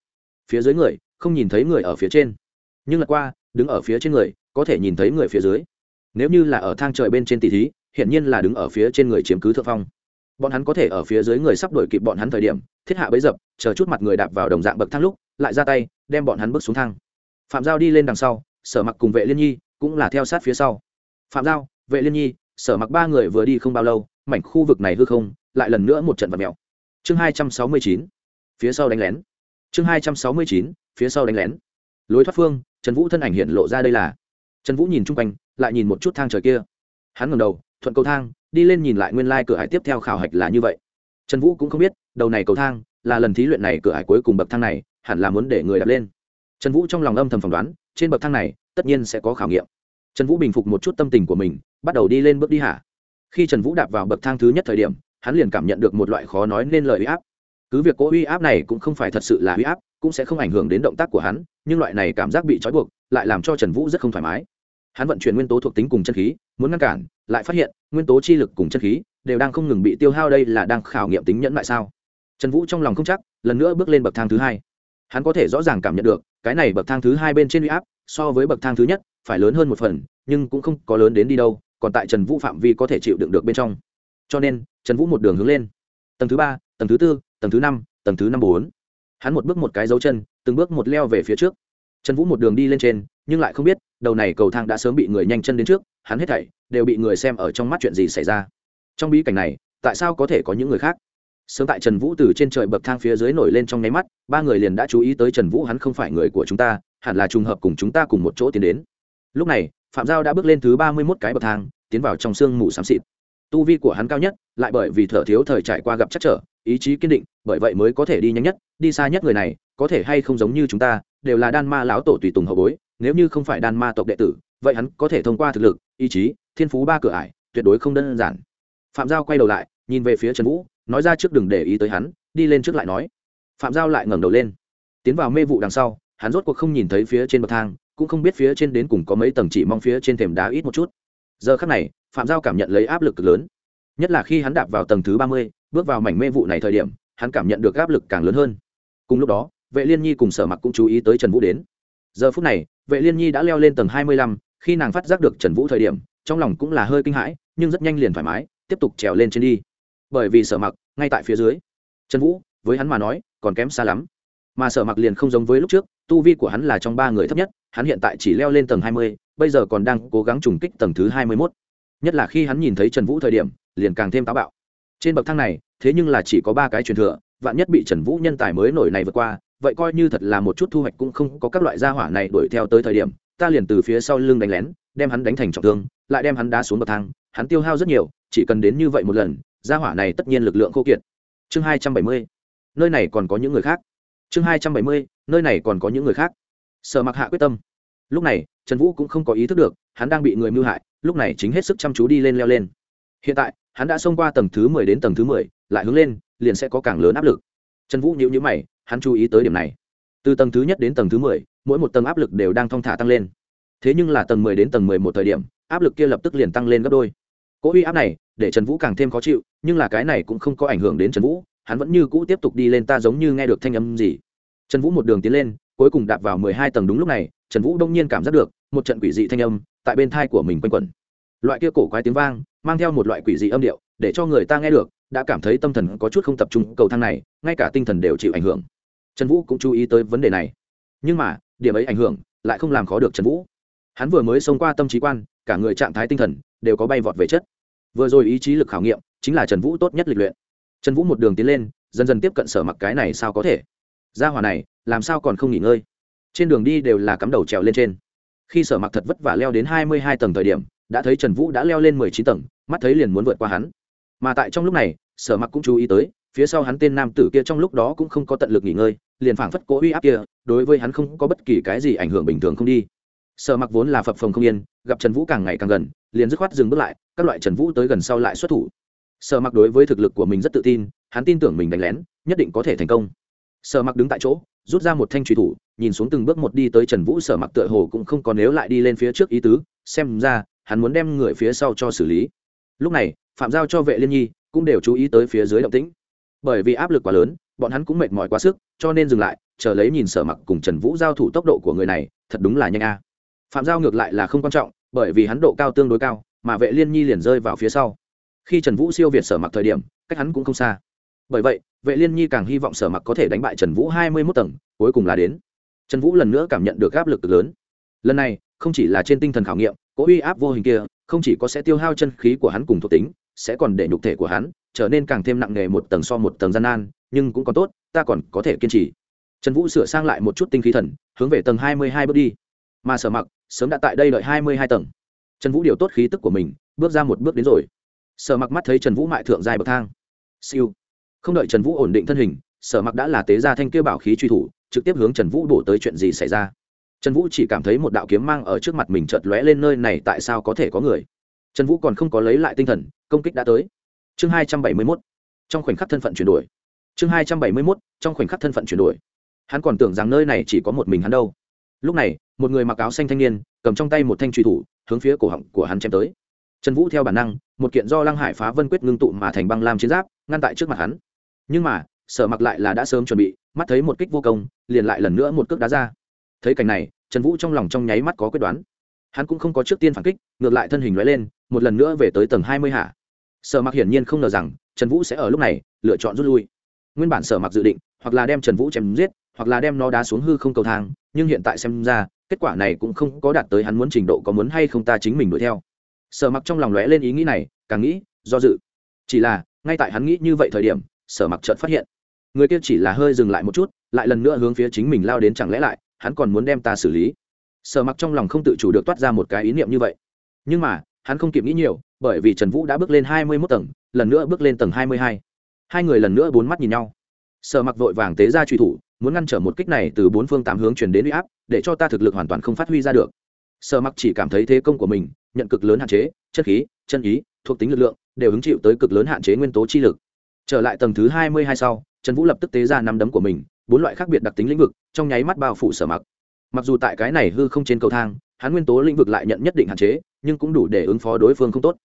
Phía dưới người, không nhìn thấy người ở phía trên. Nhưng lật qua, đứng ở phía trên người, có thể nhìn thấy người phía dưới. Nếu như là ở thang trời bên trên tỷ thí hiện nhiên là đứng ở phía trên người chiếm cứ thượng phong. Bọn hắn có thể ở phía dưới người sắp đổi kịp bọn hắn thời điểm, thiết hạ bấy dập, chờ chút mặt người đạp vào đồng dạng bậc thang lúc lại ra tay, đem bọn hắn bước xuống thang. Phạm giao đi lên đằng sau, sở mặc cùng vệ liên nhi cũng là theo sát phía sau. Phạm giao, vệ liên nhi, sở mặc ba người vừa đi không bao lâu, mảnh khu vực này hư không lại lần nữa một trận vật mèo. Chương hai trăm sáu mươi chín, phía sau đánh lén. Chương hai trăm sáu mươi chín, phía sau đánh lén. Lối thoát phương, trần vũ thân ảnh hiện lộ ra đây là. Trần vũ nhìn chung quanh, lại nhìn một chút thang trời kia. Hắn ngầm đầu, thuận cầu thang, đi lên nhìn lại nguyên lai、like、cửa hải tiếp theo khảo hạch là như vậy. Trần vũ cũng không biết, đầu này cầu thang là lần thí luyện này cửa hải cuối cùng bậc thang này hẳn là muốn để người đạp lên. Trần vũ trong lòng âm thầm phỏng đoán, trên bậc thang này, tất nhiên sẽ có khảo nghiệm. Trần vũ bình phục một chút tâm tình của mình, bắt đầu đi lên bước đi hạ. khi trần vũ đạp vào bậc thang thứ nhất thời điểm, hắn liền cảm nhận được một loại khó nói nên lời uy áp. Cứ việc cố uy áp này cũng không phải thật sự là uy áp, cũng sẽ không ảnh hưởng đến động tác của hắn, nhưng loại này cảm giác bị trói buộc, lại làm cho trần vũ rất không thoải mái. Hắn vận chuyển nguyên tố thuộc tính cùng chân khí, muốn ngăn cản, lại phát hiện, nguyên tố chi lực cùng chân khí đều đang không ngừng bị tiêu hao đây là đang khảo nghiệm tính nhẫn lại sao? Trần vũ trong lòng không chắc, lần nữa bước lên bậc thang thứ hai hắn có thể rõ ràng cảm nhận được, cái này bậc thang thứ hai bên trên huy áp, so với bậc thang thứ nhất, phải lớn hơn một phần, nhưng cũng không có lớn đến đi đâu, còn tại trần vũ phạm vi có thể chịu đựng được bên trong. Cho nên, trần vũ một đường hướng lên. Tầng thứ ba, tầng thứ tư, tầng thứ năm, tầng thứ năm bốn. Hắn một bước một cái dấu chân, từng bước một leo về phía trước. Trần vũ một đường đi lên trên, nhưng lại không biết, đầu này cầu thang đã sớm bị người nhanh chân đến trước, hắn hết thảy đều bị người xem ở trong mắt chuyện gì xảy ra. Trong bí cảnh này, tại sao có thể có những người khác? Sớm tại trần vũ từ trên trời bậc thang phía dưới nổi lên trong nháy mắt, ba người liền đã chú ý tới trần vũ hắn không phải người của chúng ta, hẳn là trùng hợp cùng chúng ta cùng một chỗ tiến đến. Lúc này, phạm giao đã bước lên thứ ba mươi mốt cái bậc thang, tiến vào trong sương mù xám xịt. Tu vi của hắn cao nhất, lại bởi vì thở thiếu thời trải qua gặp chắc trở, ý chí kiên định, bởi vậy mới có thể đi nhanh nhất, đi xa nhất người này, có thể hay không giống như chúng ta, đều là đan ma lão tổ tùy tùng hậu bối, nếu như không phải đan ma tộc đệ tử, vậy hắn có thể thông qua thực lực, ý chí, thiên phú ba cửa ải, tuyệt đối không đơn giản. Phạm giao quay đầu lại, nhìn về phía trần vũ nói ra trước đừng để ý tới hắn, đi lên trước lại nói. Phạm giao lại ngẩng đầu lên. Tiến vào mê vụ đằng sau, hắn rốt cuộc không nhìn thấy phía trên bậc thang, cũng không biết phía trên đến cùng có mấy tầng chỉ mong phía trên thềm đá ít một chút. Giờ khắc này, phạm giao cảm nhận lấy áp lực cực lớn. Nhất là khi hắn đạp vào tầng thứ ba mươi, bước vào mảnh mê vụ này thời điểm, hắn cảm nhận được áp lực càng lớn hơn. Cùng lúc đó, vệ liên nhi cùng sở mặc cũng chú ý tới trần vũ đến. Giờ phút này, vệ liên nhi đã leo lên tầng hai mươi lăm, khi nàng phát giác được trần vũ thời điểm, trong lòng cũng là hơi kinh hãi, nhưng rất nhanh liền thoải mái, tiếp tục trèo lên trên đi bởi vì sở mặc ngay tại phía dưới. Trần vũ, với hắn mà nói, còn kém xa lắm. Mà sở mặc liền không giống với lúc trước, tu vi của hắn là trong ba người thấp nhất, hắn hiện tại chỉ leo lên tầng hai mươi, bây giờ còn đang cố gắng trùng kích tầng thứ hai mươi mốt. Nhất là khi hắn nhìn thấy trần vũ thời điểm, liền càng thêm táo bạo. Trên bậc thang này, thế nhưng là chỉ có ba cái truyền thừa, vạn nhất bị trần vũ nhân tài mới nổi này vượt qua, vậy coi như thật là một chút thu hoạch cũng không có các loại gia hỏa này đuổi theo tới thời điểm, ta liền từ phía sau lưng đánh lén, đem hắn đánh thành trọng thương, lại đem hắn đá xuống bậc thang, hắn tiêu hao rất nhiều, chỉ cần đến như vậy một lần gia hỏa này tất nhiên lực lượng khô kiệt. Chương hai trăm bảy mươi, nơi này còn có những người khác. Chương hai trăm bảy mươi, nơi này còn có những người khác. Sở mặc hạ quyết tâm. Lúc này, trần vũ cũng không có ý thức được, hắn đang bị người mưu hại, lúc này chính hết sức chăm chú đi lên leo lên. Hiện tại, hắn đã xông qua tầng thứ mười đến tầng thứ mười, lại hướng lên, liền sẽ có càng lớn áp lực. Trần vũ nhíu nhíu mày, hắn chú ý tới điểm này. Từ tầng thứ nhất đến tầng thứ mười, mỗi một tầng áp lực đều đang thong thả tăng lên. Thế nhưng là tầng mười đến tầng mười một thời điểm, áp lực kia lập tức liền tăng lên gấp đôi cỗ uy áp này, để trần vũ càng thêm khó chịu, nhưng là cái này cũng không có ảnh hưởng đến trần vũ, hắn vẫn như cũ tiếp tục đi lên ta giống như nghe được thanh âm gì. Trần vũ một đường tiến lên, cuối cùng đạp vào mười hai tầng đúng lúc này, trần vũ đông nhiên cảm giác được, một trận quỷ dị thanh âm, tại bên thai của mình quanh quẩn. Loại kia cổ quái tiếng vang, mang theo một loại quỷ dị âm điệu, để cho người ta nghe được, đã cảm thấy tâm thần có chút không tập trung, cầu thang này, ngay cả tinh thần đều chịu ảnh hưởng. Trần vũ cũng chú ý tới vấn đề này. Nhưng mà, điểm ấy ảnh hưởng, lại không làm khó được trần vũ. Hắn vừa mới xông qua tâm trí quan, cả người trạng thái tinh thần, đều có bay vọt về chất vừa rồi ý chí lực khảo nghiệm chính là trần vũ tốt nhất lịch luyện. Trần vũ một đường tiến lên, dần dần tiếp cận sở mặc cái này sao có thể? Gia hòa này, làm sao còn không nghỉ ngơi? Trên đường đi đều là cắm đầu trèo lên trên. Khi sở mặc thật vất vả leo đến hai mươi hai tầng thời điểm, đã thấy trần vũ đã leo lên mười chín tầng, mắt thấy liền muốn vượt qua hắn. Mà tại trong lúc này, sở mặc cũng chú ý tới, phía sau hắn tên nam tử kia trong lúc đó cũng không có tận lực nghỉ ngơi, liền phảng phất cố uy áp kia, đối với hắn không có bất kỳ cái gì ảnh hưởng bình thường không đi sở mặc vốn là phập phồng không yên, gặp trần vũ càng ngày càng gần, liền dứt khoát dừng bước lại, các loại trần vũ tới gần sau lại xuất thủ. Sở mặc đối với thực lực của mình rất tự tin, hắn tin tưởng mình đánh lén, nhất định có thể thành công. Sở mặc đứng tại chỗ, rút ra một thanh truy thủ, nhìn xuống từng bước một đi tới trần vũ, sở mặc tựa hồ cũng không còn nếu lại đi lên phía trước ý tứ, xem ra, hắn muốn đem người phía sau cho xử lý. Lúc này, phạm giao cho vệ liên nhi cũng đều chú ý tới phía dưới động tĩnh. Bởi vì áp lực quá lớn, bọn hắn cũng mệt mỏi quá sức, cho nên dừng lại, chờ lấy nhìn sở mặc cùng trần vũ giao thủ tốc độ của người này, thật đúng là nhanh a phạm giao ngược lại là không quan trọng, bởi vì hắn độ cao tương đối cao, mà vệ liên nhi liền rơi vào phía sau. Khi trần vũ siêu việt sở mặc thời điểm, cách hắn cũng không xa. Bởi vậy, vệ liên nhi càng hy vọng sở mặc có thể đánh bại trần vũ hai mươi mốt tầng, cuối cùng là đến. Trần vũ lần nữa cảm nhận được áp lực cực lớn. Lần này, không chỉ là trên tinh thần khảo nghiệm có uy áp vô hình kia, không chỉ có sẽ tiêu hao chân khí của hắn cùng thuộc tính, sẽ còn để nhục thể của hắn trở nên càng thêm nặng nề một tầng so một tầng gian nan, nhưng cũng còn tốt, ta còn có thể kiên trì. Trần vũ sửa sang lại một chút tinh khí thần, hướng về tầng hai mươi hai bước đi. Mà sở mặc sớm đã tại đây đợi hai mươi hai tầng. Trần vũ điều tốt khí tức của mình, bước ra một bước đến rồi. Sở mặc mắt thấy trần vũ mại thượng dài bậc thang. Siêu. Không đợi trần vũ ổn định thân hình, sở mặc đã là tế gia thanh kêu bảo khí truy thủ, trực tiếp hướng trần vũ đổ tới chuyện gì xảy ra. Trần vũ chỉ cảm thấy một đạo kiếm mang ở trước mặt mình chợt lóe lên nơi này tại sao có thể có người. Trần vũ còn không có lấy lại tinh thần, công kích đã tới. Chương hai trăm bảy mươi mốt. Trong khoảnh khắc thân phận chuyển đổi. Chương hai trăm bảy mươi mốt, trong khoảnh khắc thân phận chuyển đổi. Hắn còn tưởng rằng nơi này chỉ có một mình hắn đâu lúc này, một người mặc áo xanh thanh niên, cầm trong tay một thanh truy thủ, hướng phía cổ họng của hắn chém tới. Trần vũ theo bản năng, một kiện do lăng hải phá vân quyết ngưng tụ mà thành băng lam chiến giáp, ngăn tại trước mặt hắn. Nhưng mà, sở mặc lại là đã sớm chuẩn bị, mắt thấy một kích vô công, liền lại lần nữa một cước đá ra. Thấy cảnh này, trần vũ trong lòng trong nháy mắt có quyết đoán. Hắn cũng không có trước tiên phản kích, ngược lại thân hình lóe lên, một lần nữa về tới tầng hai mươi hạ. Sở mặc hiển nhiên không ngờ rằng, trần vũ sẽ ở lúc này, lựa chọn rút lui. Nguyên bản sở mặc dự định, hoặc là đem trần vũ chém giết hoặc là đem nó đá xuống hư không cầu thang, nhưng hiện tại xem ra, kết quả này cũng không có đạt tới hắn muốn trình độ có muốn hay không ta chính mình đuổi theo. Sở mặc trong lòng lóe lên ý nghĩ này, càng nghĩ, do dự. Chỉ là, ngay tại hắn nghĩ như vậy thời điểm, sở mặc chợt phát hiện, người kia chỉ là hơi dừng lại một chút, lại lần nữa hướng phía chính mình lao đến chẳng lẽ lại, hắn còn muốn đem ta xử lý. Sở mặc trong lòng không tự chủ được toát ra một cái ý niệm như vậy. Nhưng mà, hắn không kịp nghĩ nhiều, bởi vì trần vũ đã bước lên hai mươi mốt tầng, lần nữa bước lên tầng hai mươi hai. Hai người lần nữa bốn mắt nhìn nhau. Sở mặc vội vàng tế ra truy thủ muốn ngăn trở một kích này từ bốn phương tám hướng chuyển đến uy áp, để cho ta thực lực hoàn toàn không phát huy ra được. Sở mặc chỉ cảm thấy thế công của mình, nhận cực lớn hạn chế, chất khí, chân ý, thuộc tính lực lượng, đều hứng chịu tới cực lớn hạn chế nguyên tố chi lực. Trở lại tầng thứ hai mươi hai sau, trần vũ lập tức tế ra năm đấm của mình, bốn loại khác biệt đặc tính lĩnh vực, trong nháy mắt bao phủ sở mặc. Mặc dù tại cái này hư không trên cầu thang, hắn nguyên tố lĩnh vực lại nhận nhất định hạn chế, nhưng cũng đủ để ứng phó đối phương không tốt.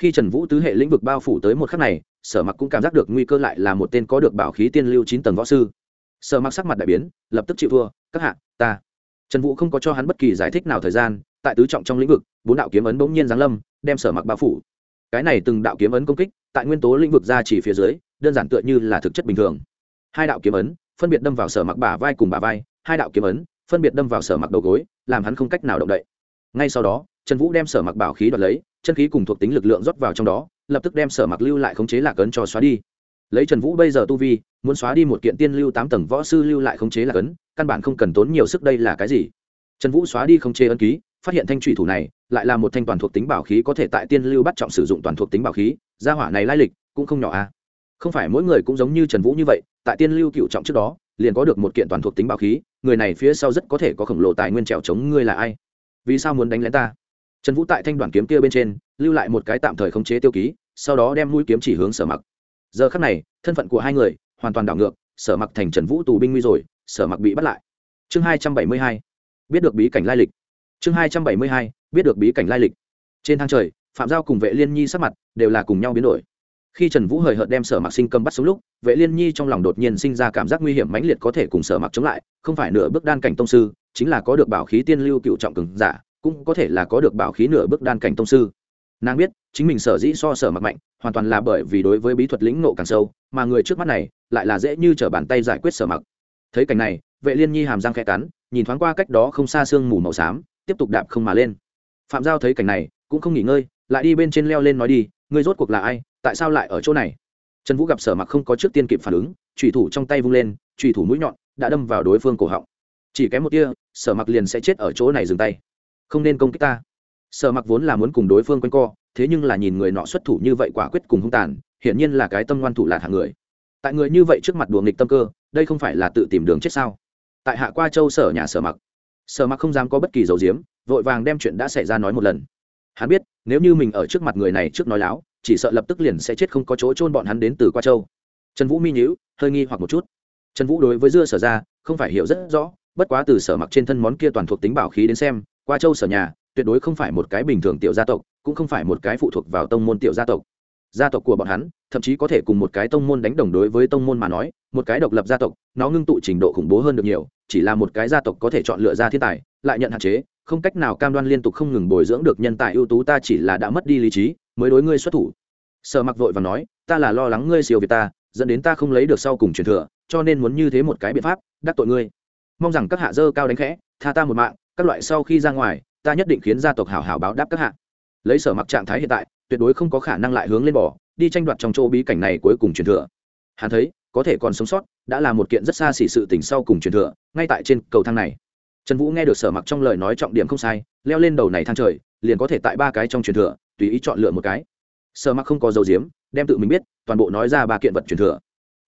Khi trần vũ tứ hệ lĩnh vực bao phủ tới một khắc này, sở mặc cũng cảm giác được nguy cơ lại là một tên có được bảo khí tiên lưu chín tầng võ sư sở mặc sắc mặt đại biến, lập tức chịu thua, các hạ, ta. Trần vũ không có cho hắn bất kỳ giải thích nào thời gian, tại tứ trọng trong lĩnh vực, bốn đạo kiếm ấn bỗng nhiên giáng lâm, đem sở mặc bao phủ. Cái này từng đạo kiếm ấn công kích, tại nguyên tố lĩnh vực ra chỉ phía dưới, đơn giản tựa như là thực chất bình thường. Hai đạo kiếm ấn, phân biệt đâm vào sở mặc bả vai cùng bả vai, hai đạo kiếm ấn, phân biệt đâm vào sở mặc đầu gối, làm hắn không cách nào động đậy. Ngay sau đó, trần vũ đem sở mặc bảo khí đoạt lấy, chân khí cùng thuộc tính lực lượng rót vào trong đó, lập tức đem sở mặc lưu lại khống chế lạc ấn cho xóa đi lấy trần vũ bây giờ tu vi muốn xóa đi một kiện tiên lưu tám tầng võ sư lưu lại khống chế là cấn, căn bản không cần tốn nhiều sức đây là cái gì? Trần vũ xóa đi khống chế ấn ký phát hiện thanh trụy thủ này lại là một thanh toàn thuộc tính bảo khí có thể tại tiên lưu bắt trọng sử dụng toàn thuộc tính bảo khí gia hỏa này lai lịch cũng không nhỏ a à. không phải mỗi người cũng giống như trần vũ như vậy tại tiên lưu cựu trọng trước đó liền có được một kiện toàn thuộc tính bảo khí người này phía sau rất có thể có khổng lồ tài nguyên trèo chống ngươi là ai? Vì sao muốn đánh lén ta? Trần vũ tại thanh đoàn kiếm kia bên trên lưu lại một cái tạm thời khống chế tiêu ký sau đó đem mũi kiếm chỉ hướng sở mặc giờ khắc này, thân phận của hai người hoàn toàn đảo ngược, sở mặc thành trần vũ tù binh nguy rồi, sở mặc bị bắt lại. Chương hai trăm bảy mươi hai, biết được bí cảnh lai lịch. Chương hai trăm bảy mươi hai, biết được bí cảnh lai lịch. Trên thang trời, phạm giao cùng vệ liên nhi sắc mặt đều là cùng nhau biến đổi. Khi trần vũ hời hợt đem sở mặc sinh cầm bắt xuống lúc, vệ liên nhi trong lòng đột nhiên sinh ra cảm giác nguy hiểm mãnh liệt có thể cùng sở mặc chống lại, không phải nửa bước đan cảnh tông sư, chính là có được bảo khí tiên lưu cựu trọng cường giả, cũng có thể là có được bảo khí nửa bước đan cảnh tông sư nàng biết, chính mình sở dĩ so sở mặc mạnh, hoàn toàn là bởi vì đối với bí thuật lĩnh nộ càng sâu, mà người trước mắt này lại là dễ như t r ở bàn tay giải quyết sở mặc. Thấy cảnh này, vệ liên nhi hàm răng khẽ cắn, nhìn thoáng qua cách đó không xa sương mù màu xám, tiếp tục đạp không mà lên. Phạm giao thấy cảnh này, cũng không nghỉ ngơi, lại đi bên trên leo lên nói đi, ngươi rốt cuộc là ai? Tại sao lại ở chỗ này? Trần vũ gặp sở mặc không có trước tiên kịp phản ứng trùy thủ trong tay vung lên trùy thủ mũi nhọn đã đâm vào đối phương cổ họng. Chỉ kém một tia, sở mặc liền sẽ chết ở chỗ này dừng tay. Không nên công kích ta sở mặc vốn là muốn cùng đối phương quanh co, thế nhưng là nhìn người nọ xuất thủ như vậy quả quyết cùng hung tàn, hiển nhiên là cái tâm ngoan thủ lạc hạng người. Tại người như vậy trước mặt đùa nghịch tâm cơ, đây không phải là tự tìm đường chết sao? Tại hạ qua châu sở nhà sở mặc sở mặc không dám có bất kỳ dầu diếm vội vàng đem chuyện đã xảy ra nói một lần. Hắn biết, nếu như mình ở trước mặt người này trước nói láo, chỉ sợ lập tức liền sẽ chết không có chỗ trôn bọn hắn đến từ qua châu. Trần vũ mi nhíu, hơi nghi hoặc một chút. Trần vũ đối với dưa sở ra, không phải hiểu rất rõ, bất quá từ sở mặc trên thân món kia toàn thuộc tính bảo khí đến xem, qua châu sở nhà tuyệt đối không phải một cái bình thường tiểu gia tộc, cũng không phải một cái phụ thuộc vào tông môn tiểu gia tộc. Gia tộc của bọn hắn, thậm chí có thể cùng một cái tông môn đánh đồng đối với tông môn mà nói, một cái độc lập gia tộc, nó ngưng tụ trình độ khủng bố hơn được nhiều, chỉ là một cái gia tộc có thể chọn lựa ra thiên tài, lại nhận hạn chế, không cách nào cam đoan liên tục không ngừng bồi dưỡng được nhân tài ưu tú, ta chỉ là đã mất đi lý trí, mới đối ngươi xuất thủ. Sở mặc vội và nói, ta là lo lắng ngươi siêu việt ta, dẫn đến ta không lấy được sau cùng truyền thừa, cho nên muốn như thế một cái biện pháp, đắc tội ngươi. Mong rằng các hạ dơ cao đánh khẽ, tha ta một mạng, các loại sau khi ra ngoài ta nhất định khiến gia tộc hảo hảo báo đáp các hạ. Lấy sở mặc trạng thái hiện tại, tuyệt đối không có khả năng lại hướng lên bỏ đi tranh đoạt trong chỗ bí cảnh này cuối cùng truyền thừa. Hắn thấy, có thể còn sống sót, đã là một kiện rất xa xỉ sự tình sau cùng truyền thừa, ngay tại trên cầu thang này. Trần vũ nghe được sở mặc trong lời nói trọng điểm không sai, leo lên đầu này thang trời, liền có thể tại ba cái trong truyền thừa, tùy ý chọn lựa một cái. Sở mặc không có dấu diếm, đem tự mình biết, toàn bộ nói ra ba kiện vật truyền thừa.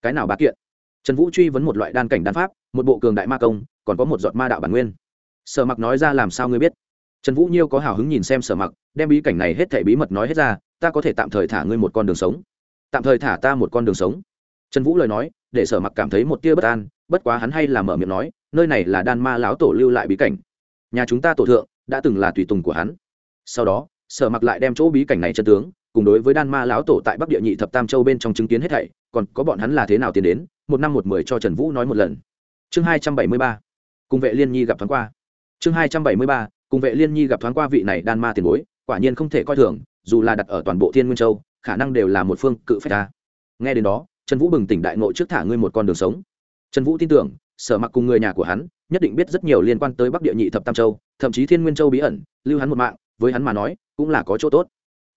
Cái nào ba kiện? Trần vũ truy vấn một loại đan cảnh đan pháp, một bộ cường đại ma công, còn có một giọt ma đạo bản nguyên. Sở mặc nói ra làm sao ngươi biết? Trần vũ nhiêu có hào hứng nhìn xem sở mặc, đem bí cảnh này hết thể bí mật nói hết ra, ta có thể tạm thời thả ngươi một con đường sống. Tạm thời thả ta một con đường sống. Trần vũ lời nói, để sở mặc cảm thấy một tia bất an, bất quá hắn hay là mở miệng nói, nơi này là đan ma lão tổ lưu lại bí cảnh. Nhà chúng ta tổ thượng, đã từng là tùy tùng của hắn. Sau đó, sở mặc lại đem chỗ bí cảnh này chân tướng, cùng đối với đan ma lão tổ tại bắc địa nhị thập tam châu bên trong chứng kiến hết thảy, còn có bọn hắn là thế nào tiến đến, một năm một mười cho trần vũ nói một lần. Chương hai trăm bảy mươi ba. Cùng vệ liên nhi gặp thoáng qua. Chương hai trăm bảy mươi ba cùng vệ liên nhi gặp thoáng qua vị này đan ma tiền bối, quả nhiên không thể coi thường, dù là đặt ở toàn bộ thiên nguyên châu, khả năng đều là một phương cự phách ta. Nghe đến đó, trần vũ bừng tỉnh đại ngộ trước thả ngươi một con đường sống. Trần vũ tin tưởng, sở mặc cùng người nhà của hắn, nhất định biết rất nhiều liên quan tới bắc địa nhị thập tam châu, thậm chí thiên nguyên châu bí ẩn, lưu hắn một mạng, với hắn mà nói, cũng là có chỗ tốt.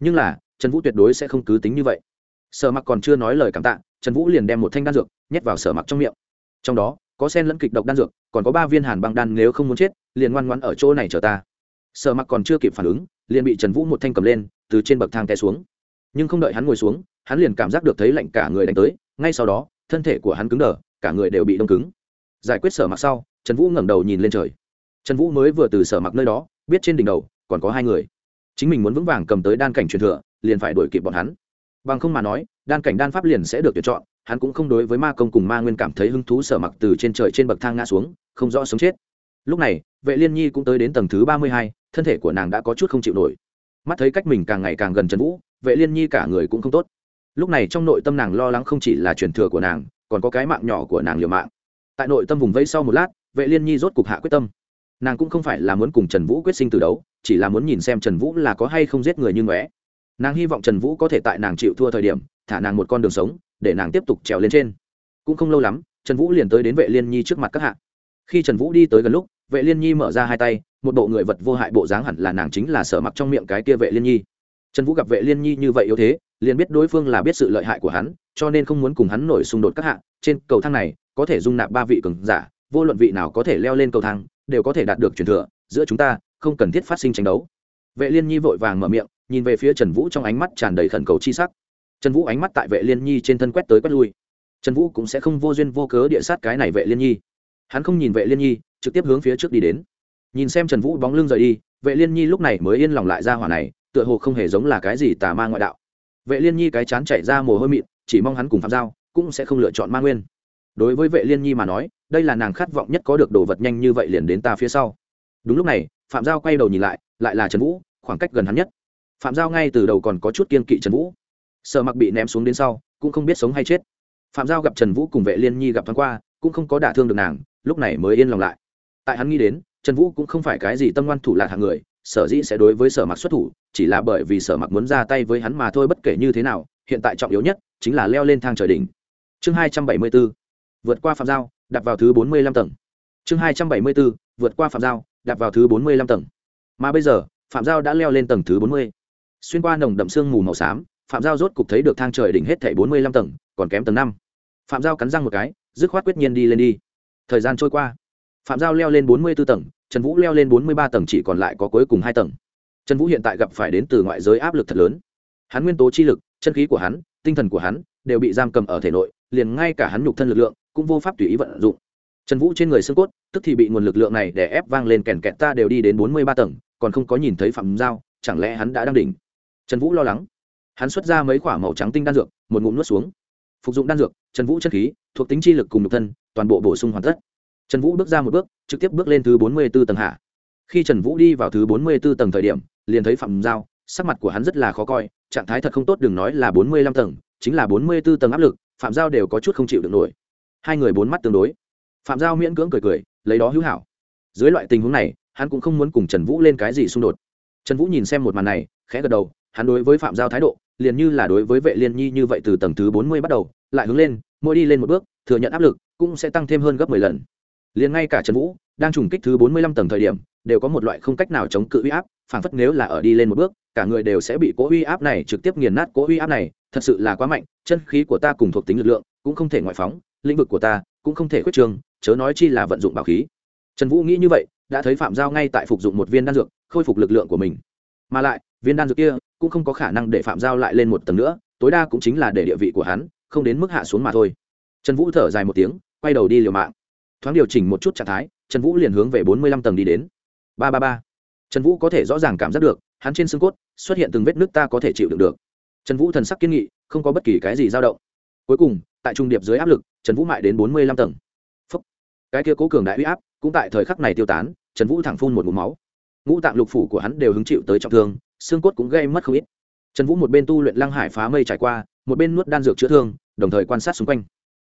Nhưng là, trần vũ tuyệt đối sẽ không cứ tính như vậy. Sở mặc còn chưa nói lời cảm tạ, trần vũ liền đem một thanh đan dược nhét vào sở mặc trong miệng. Trong đó có sen lẫn kịch độc đan dược, còn có ba viên hàn băng đan nếu không muốn chết, liền ngoan ngoãn ở chỗ này chờ ta. Sợ mặc còn chưa kịp phản ứng, liền bị trần vũ một thanh cầm lên, từ trên bậc thang té xuống. Nhưng không đợi hắn ngồi xuống, hắn liền cảm giác được thấy lạnh cả người đánh tới, ngay sau đó, thân thể của hắn cứng đờ, cả người đều bị đông cứng. Giải quyết sở mặc sau, trần vũ ngẩng đầu nhìn lên trời. Trần vũ mới vừa từ sở mặc nơi đó, biết trên đỉnh đầu, còn có hai người. Chính mình muốn vững vàng cầm tới đan cảnh truyền thừa, liền phải đuổi kịp bọn hắn. Bằng không mà nói, đan cảnh đan pháp liền sẽ được tuyển chọn hắn cũng không đối với ma công cùng ma nguyên cảm thấy hứng thú sở mặc từ trên trời trên bậc thang ngã xuống, không rõ sống chết. Lúc này, vệ liên nhi cũng tới đến tầng thứ ba mươi hai, thân thể của nàng đã có chút không chịu nổi. Mắt thấy cách mình càng ngày càng gần trần vũ, vệ liên nhi cả người cũng không tốt. Lúc này trong nội tâm nàng lo lắng không chỉ là truyền thừa của nàng, còn có cái mạng nhỏ của nàng liều mạng. Tại nội tâm vùng vây sau một lát, vệ liên nhi rốt cục hạ quyết tâm. Nàng cũng không phải là muốn cùng trần vũ quyết sinh từ đấu, chỉ là muốn nhìn xem trần vũ là có hay không giết người như ngóe nàng hy vọng trần vũ có thể tại nàng chịu thua thời điểm, thả nàng một con đường sống để nàng tiếp tục trèo lên trên. Cũng không lâu lắm, trần vũ liền tới đến vệ liên nhi trước mặt các hạ. Khi trần vũ đi tới gần lúc, vệ liên nhi mở ra hai tay, một bộ người vật vô hại bộ dáng hẳn là nàng chính là sở mặc trong miệng cái kia vệ liên nhi. Trần vũ gặp vệ liên nhi như vậy yếu thế, liền biết đối phương là biết sự lợi hại của hắn, cho nên không muốn cùng hắn nổi xung đột các hạ. Trên cầu thang này, có thể dung nạp ba vị cường giả, vô luận vị nào có thể leo lên cầu thang, đều có thể đạt được truyền thừa. Giữa chúng ta, không cần thiết phát sinh tranh đấu. Vệ liên nhi vội vàng mở miệng, nhìn về phía trần vũ trong ánh mắt tràn đầy khẩn cầu chi sắc trần vũ ánh mắt tại vệ liên nhi trên thân quét tới quét lui. Trần vũ cũng sẽ không vô duyên vô cớ địa sát cái này vệ liên nhi. Hắn không nhìn vệ liên nhi, trực tiếp hướng phía trước đi đến. Nhìn xem trần vũ bóng lưng rời đi, vệ liên nhi lúc này mới yên lòng lại ra hỏa này, tựa hồ không hề giống là cái gì tà ma ngoại đạo. Vệ liên nhi cái chán chạy ra mồ hôi mịn, chỉ mong hắn cùng phạm giao cũng sẽ không lựa chọn ma nguyên. Đối với vệ liên nhi mà nói, đây là nàng khát vọng nhất có được đồ vật nhanh như vậy liền đến ta phía sau. Đúng lúc này, phạm giao quay đầu nhìn lại lại là trần vũ, khoảng cách gần hắn nhất. Phạm giao ngay từ đầu còn có chút kiên kỵ trần vũ. Sở mặc bị ném xuống đến sau, cũng không biết sống hay chết. Phạm giao gặp trần vũ cùng vệ liên nhi gặp thoáng qua, cũng không có đả thương được nàng, lúc này mới yên lòng lại. Tại hắn nghĩ đến, trần vũ cũng không phải cái gì tâm ngoan thủ lạc hạng người, sở dĩ sẽ đối với sở mặc xuất thủ, chỉ là bởi vì sở mặc muốn ra tay với hắn mà thôi bất kể như thế nào, hiện tại trọng yếu nhất chính là leo lên thang trời đỉnh. Chương hai trăm bảy mươi b ố vượt qua phạm giao đặt vào thứ bốn mươi lăm tầng. Chương hai trăm bảy mươi b ố vượt qua phạm giao đặt vào thứ bốn mươi lăm tầng. Mà bây giờ, phạm giao đã leo lên tầng thứ bốn mươi. Xuyên qua nồng đậm sương mù màu xám phạm giao rốt cục thấy được thang trời đỉnh hết thảy bốn mươi lăm tầng, còn kém tầng năm. Phạm giao cắn răng một cái, dứt khoát quyết nhiên đi lên đi. Thời gian trôi qua. Phạm giao leo lên bốn mươi b ố tầng, trần vũ leo lên bốn mươi ba tầng chỉ còn lại có cuối cùng hai tầng. Trần vũ hiện tại gặp phải đến từ ngoại giới áp lực thật lớn. Hắn nguyên tố chi lực, chân khí của hắn, tinh thần của hắn đều bị giam cầm ở thể nội, liền ngay cả hắn nhục thân lực lượng cũng vô pháp tùy ý vận dụng. Trần vũ trên người xương cốt, tức thì bị nguồn lực lượng này để ép vang lên kèn kẹt ta đều đi đến bốn mươi ba tầng, còn không có nhìn thấy phạm giao, chẳng lẽ hắn đã đang đỉnh? Trần vũ lo lắng hắn xuất ra mấy k h ỏ a màu trắng tinh đan dược, một ngụm nuốt xuống. Phục dụng đan dược, trần vũ chân khí, thuộc tính chi lực cùng nhục thân, toàn bộ bổ sung hoàn tất. Trần vũ bước ra một bước, trực tiếp bước lên thứ bốn mươi b ố tầng hạ. Khi trần vũ đi vào thứ bốn mươi b ố tầng thời điểm, liền thấy phạm giao, sắc mặt của hắn rất là khó coi, trạng thái thật không tốt, đừng nói là bốn mươi lăm tầng, chính là bốn mươi b ố tầng áp lực, phạm giao đều có chút không chịu được nổi. Hai người bốn mắt tương đối. Phạm giao miễn cưỡng cười cười, lấy đó hữu hảo. Dưới loại tình huống này, hắn cũng không muốn cùng trần vũ lên cái gì xung đột. Trần vũ nhìn xem một màn này, khẽ gật đầu hắn đối với phạm giao thái độ, liền như là đối với vệ liên nhi như vậy từ tầng thứ bốn mươi bắt đầu, lại hướng lên, mỗi đi lên một bước, thừa nhận áp lực, cũng sẽ tăng thêm hơn gấp mười lần. Liền ngay cả trần vũ, đang trùng kích thứ bốn mươi lăm tầng thời điểm, đều có một loại không cách nào chống cự uy áp phản phất nếu là ở đi lên một bước, cả người đều sẽ bị cố uy áp này trực tiếp nghiền nát. Cố uy áp này, thật sự là quá mạnh, chân khí của ta cùng thuộc tính lực lượng, cũng không thể ngoại phóng, lĩnh vực của ta, cũng không thể khuyết trường chớ nói chi là vận dụng bảo khí. Trần vũ nghĩ như vậy, đã thấy phạm giao ngay tại phục dụng một viên đan dược, khôi phục lực lượng của mình. Mà lại viên đan dược kia cũng không có khả năng để phạm giao lại lên một tầng nữa, tối đa cũng chính là để địa vị của hắn không đến mức hạ xuống mà thôi. Trần vũ thở dài một tiếng, quay đầu đi liều mạng. Thoáng điều chỉnh một chút trạng thái, trần vũ liền hướng về bốn mươi lăm tầng đi đến. Ba ba ba. Trần vũ có thể rõ ràng cảm giác được, hắn trên xương cốt xuất hiện từng vết nước ta có thể chịu đựng được. Trần vũ thần sắc kiên nghị, không có bất kỳ cái gì dao động. Cuối cùng, tại trung điệp dưới áp lực, trần vũ mại đến bốn mươi lăm tầng. Phúc. cái kia cố cường đại huy áp cũng tại thời khắc này tiêu tán, trần vũ thẳng phun một mũ máu. Ngũ tạng lục phủ của hắn đều hứng chịu tới trọng thương xương cốt cũng gây mất không ít. Trần vũ một bên tu luyện lăng hải phá mây trải qua, một bên nuốt đan dược chữa thương, đồng thời quan sát xung quanh.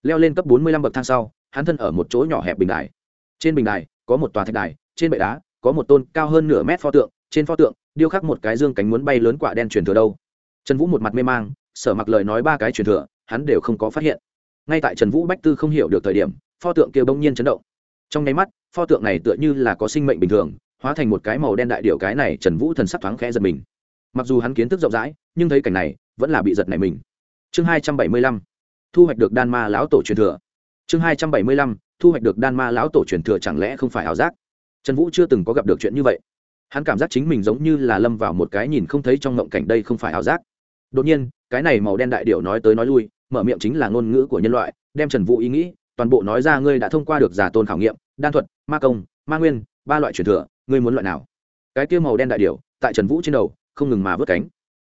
Leo lên cấp bốn mươi lăm bậc thang sau, hắn thân ở một chỗ nhỏ hẹp bình đài. Trên bình đài, có một tòa thạch đài, trên bệ đá, có một tôn cao hơn nửa mét pho tượng, trên pho tượng, điêu khắc một cái dương cánh muốn bay lớn quả đen truyền thừa đâu. Trần vũ một mặt mê mang, sở mặc lời nói ba cái truyền thừa, hắn đều không có phát hiện. Ngay tại trần vũ bách tư không hiểu được thời điểm, pho tượng kia bỗng nhiên chấn động. Trong nháy mắt, pho tượng này tựa như là có sinh mệnh bình thường hóa thành một cái màu đen đại điệu cái này, trần vũ thần sắc thoáng khẽ giật mình. Mặc dù hắn kiến thức rộng rãi, nhưng thấy cảnh này, vẫn là bị giật này mình. Chương hai trăm bảy mươi lăm, thu hoạch được đan ma lão tổ truyền thừa. Chương hai trăm bảy mươi lăm, thu hoạch được đan ma lão tổ truyền thừa chẳng lẽ không phải ảo giác? Trần vũ chưa từng có gặp được chuyện như vậy. Hắn cảm giác chính mình giống như là lâm vào một cái nhìn không thấy trong ngộng cảnh đây không phải ảo giác. Đột nhiên, cái này màu đen đại điệu nói tới nói lui, mở miệng chính là ngôn ngữ của nhân loại, đem trần vũ ý nghĩ toàn bộ nói ra, ngươi đã thông qua được giả tôn khảo nghiệm, đan thuật, ma công, ma nguyên, ba loại truyền thừa ngươi muốn loại nào? Cái kia màu đen đại điệu tại trần vũ trên đầu, không ngừng mà vớt cánh.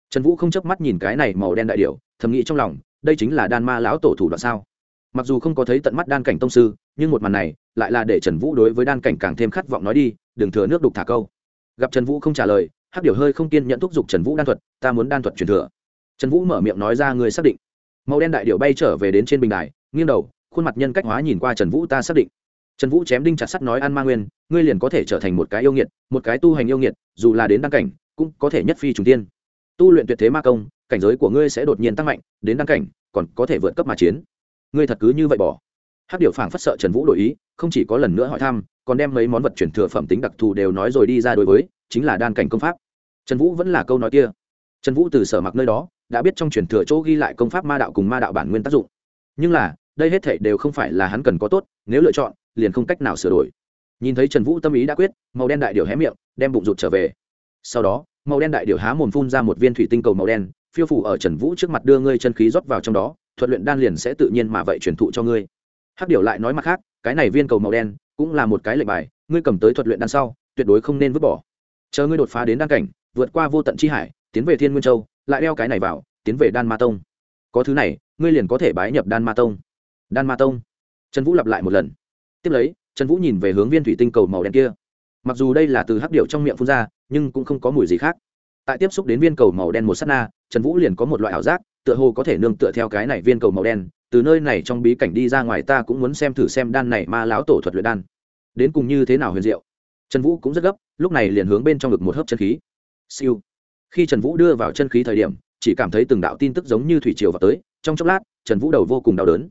Trần vũ không chớp mắt nhìn cái này màu đen đại điệu thầm nghĩ trong lòng, đây chính là đan ma lão tổ thủ đoạn sao? Mặc dù không có thấy tận mắt đan cảnh tông sư, nhưng một màn này lại là để trần vũ đối với đan cảnh càng thêm khát vọng nói đi, đừng thừa nước đục thả câu. Gặp trần vũ không trả lời, hắc điều hơi không kiên nhận thúc giục trần vũ đan thuật, ta muốn đan thuật truyền thừa. Trần vũ mở miệng nói ra người xác định. Màu đen đại điệu bay trở về đến trên bình đài, nghiêng đầu, khuôn mặt nhân cách hóa nhìn qua trần vũ, ta xác định trần vũ chém đinh chặt sắt nói An ma nguyên, ngươi liền có thể trở thành một cái yêu nghiệt, một cái tu hành yêu nghiệt, dù là đến đăng cảnh, cũng có thể nhất phi trùng tiên tu luyện tuyệt thế ma công, cảnh giới của ngươi sẽ đột nhiên tăng mạnh, đến đăng cảnh, còn có thể vượt cấp mà chiến. Ngươi thật cứ như vậy bỏ. Hát điều phảng phất sợ trần vũ đổi ý, không chỉ có lần nữa hỏi thăm, còn đem mấy món vật chuyển thừa phẩm tính đặc thù đều nói rồi đi ra đối với, chính là đan cảnh công pháp. Trần vũ vẫn là câu nói kia. Trần vũ từ sở mặc nơi đó, đã biết trong chuyển thừa chỗ ghi lại công pháp ma đạo cùng ma đạo bản nguyên tác dụng. Nhưng là, đây hết thể đều không phải là hắn cần có tốt, nếu lựa chọn liền không cách nào sửa đổi. Nhìn thấy trần vũ tâm ý đã quyết, màu đen đại điểu hé miệng, đem bụng rụt trở về. Sau đó, màu đen đại điểu há mồm phun ra một viên thủy tinh cầu màu đen, phiêu phủ ở trần vũ trước mặt đưa ngươi chân khí rót vào trong đó thuật luyện đan liền sẽ tự nhiên mà vậy truyền thụ cho ngươi. Hắc điểu lại nói mặt khác, cái này viên cầu màu đen cũng là một cái lệnh bài, ngươi cầm tới thuật luyện đan sau, tuyệt đối không nên vứt bỏ. Chờ ngươi đột phá đến đan cảnh, vượt qua vô tận chi hải, tiến về thiên nguyên châu, lại đeo cái này vào, tiến về đan ma tông. Có thứ này, ngươi liền có thể bái nhập đan ma tông. Đan ma tông. Trần vũ lặp lại một lần tiếp lấy, trần vũ nhìn về hướng viên thủy tinh cầu màu đen kia. Mặc dù đây là từ hắc điệu trong miệng phun ra, nhưng cũng không có mùi gì khác. Tại tiếp xúc đến viên cầu màu đen một s á t na, trần vũ liền có một loại ảo giác, tựa hồ có thể nương tựa theo cái này viên cầu màu đen, từ nơi này trong bí cảnh đi ra ngoài ta cũng muốn xem thử xem đan này ma láo tổ thuật luyện đan. Đến cùng như thế nào huyền diệu? Trần vũ cũng rất gấp, lúc này liền hướng bên trong ngực một hớp chân khí. Siêu. Khi trần vũ đưa vào chân khí thời điểm, chỉ cảm thấy từng đạo tin tức giống như thủy triều vào tới, trong chốc lát, trần vũ đầu vô cùng đau đớn.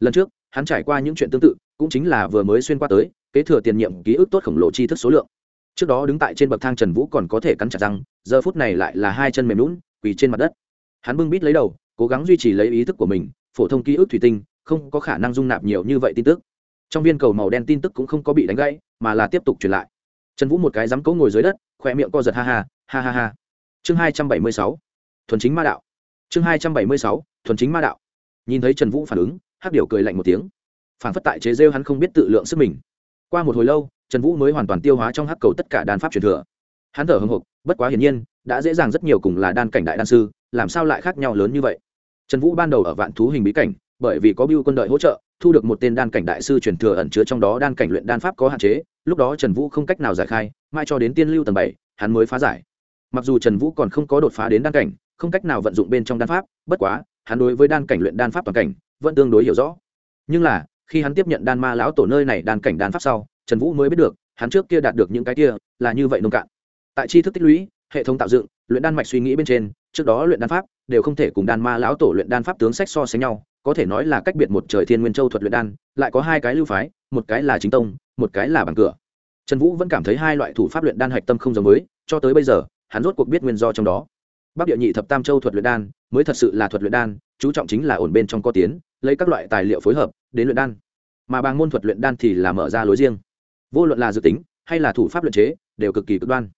Lần trước, hắn trải qua những chuyện tương tự cũng chính là vừa mới xuyên qua tới, kế thừa tiền nhiệm ký ức tốt khổng lồ tri thức số lượng. Trước đó đứng tại trên bậc thang trần vũ còn có thể cắn chặt răng, giờ phút này lại là hai chân mềm lún quỳ trên mặt đất. Hắn bưng bít lấy đầu, cố gắng duy trì lấy ý thức của mình, phổ thông ký ức thủy tinh, không có khả năng dung nạp nhiều như vậy tin tức. Trong viên cầu màu đen tin tức cũng không có bị đánh gãy, mà là tiếp tục truyền lại. Trần vũ một cái dám cấu ngồi dưới đất, khỏe miệng co giật ha ha ha ha ha. Chương hai trăm bảy mươi sáu, thuần chính ma đạo. Chương hai trăm bảy mươi sáu, thuần chính ma đạo. Nhìn thấy trần vũ phản ứng, hắc điệu cười lạnh một tiếng phản phất tại chế rêu hắn không biết tự lượng sức mình. Qua một hồi lâu, trần vũ mới hoàn toàn tiêu hóa trong hắc cầu tất cả đan pháp truyền thừa. Hắn thở hưng hộp bất quá hiển nhiên, đã dễ dàng rất nhiều cùng là đan cảnh đại đan sư, làm sao lại khác nhau lớn như vậy? Trần vũ ban đầu ở vạn thú hình bí cảnh, bởi vì có biêu quân đội hỗ trợ, thu được một tên đan cảnh đại sư truyền thừa ẩn chứa trong đó đan cảnh luyện đan pháp có hạn chế, lúc đó trần vũ không cách nào giải khai mai cho đến tiên lưu tầng bảy, hắn mới phá giải. Mặc dù trần vũ còn không có đột phá đến đan cảnh, không cách nào vận dụng bên trong đan pháp, bất quá, hắn đối với đan cảnh luyện đan pháp toàn cảnh, vẫn tương đối hiểu rõ. Nhưng là khi hắn tiếp nhận đan ma lão tổ nơi này đan cảnh đan pháp sau, trần vũ mới biết được, hắn trước kia đạt được những cái kia là như vậy nông cạn. Tại tri thức tích lũy, hệ thống tạo dựng, luyện đan mạch suy nghĩ bên trên, trước đó luyện đan pháp đều không thể cùng đan ma lão tổ luyện đan pháp tướng sách so sánh nhau, có thể nói là cách biệt một trời thiên nguyên châu thuật luyện đan, lại có hai cái lưu phái, một cái là chính tông, một cái là bằng cửa. Trần vũ vẫn cảm thấy hai loại thủ pháp luyện đan hạch tâm không giống mới cho tới bây giờ, hắn rốt cuộc biết nguyên do trong đó. Bắc địa nhị thập tam châu thuật luyện đan mới thật sự là thuật luyện đan, chú trọng chính là ổn bên trong có tiến lấy các loại tài liệu phối hợp đến luyện đan. Mà bàng môn thuật luyện đan thì là mở ra lối riêng. Vô luận là dự tính hay là thủ pháp luyện chế đều cực kỳ cực đoan.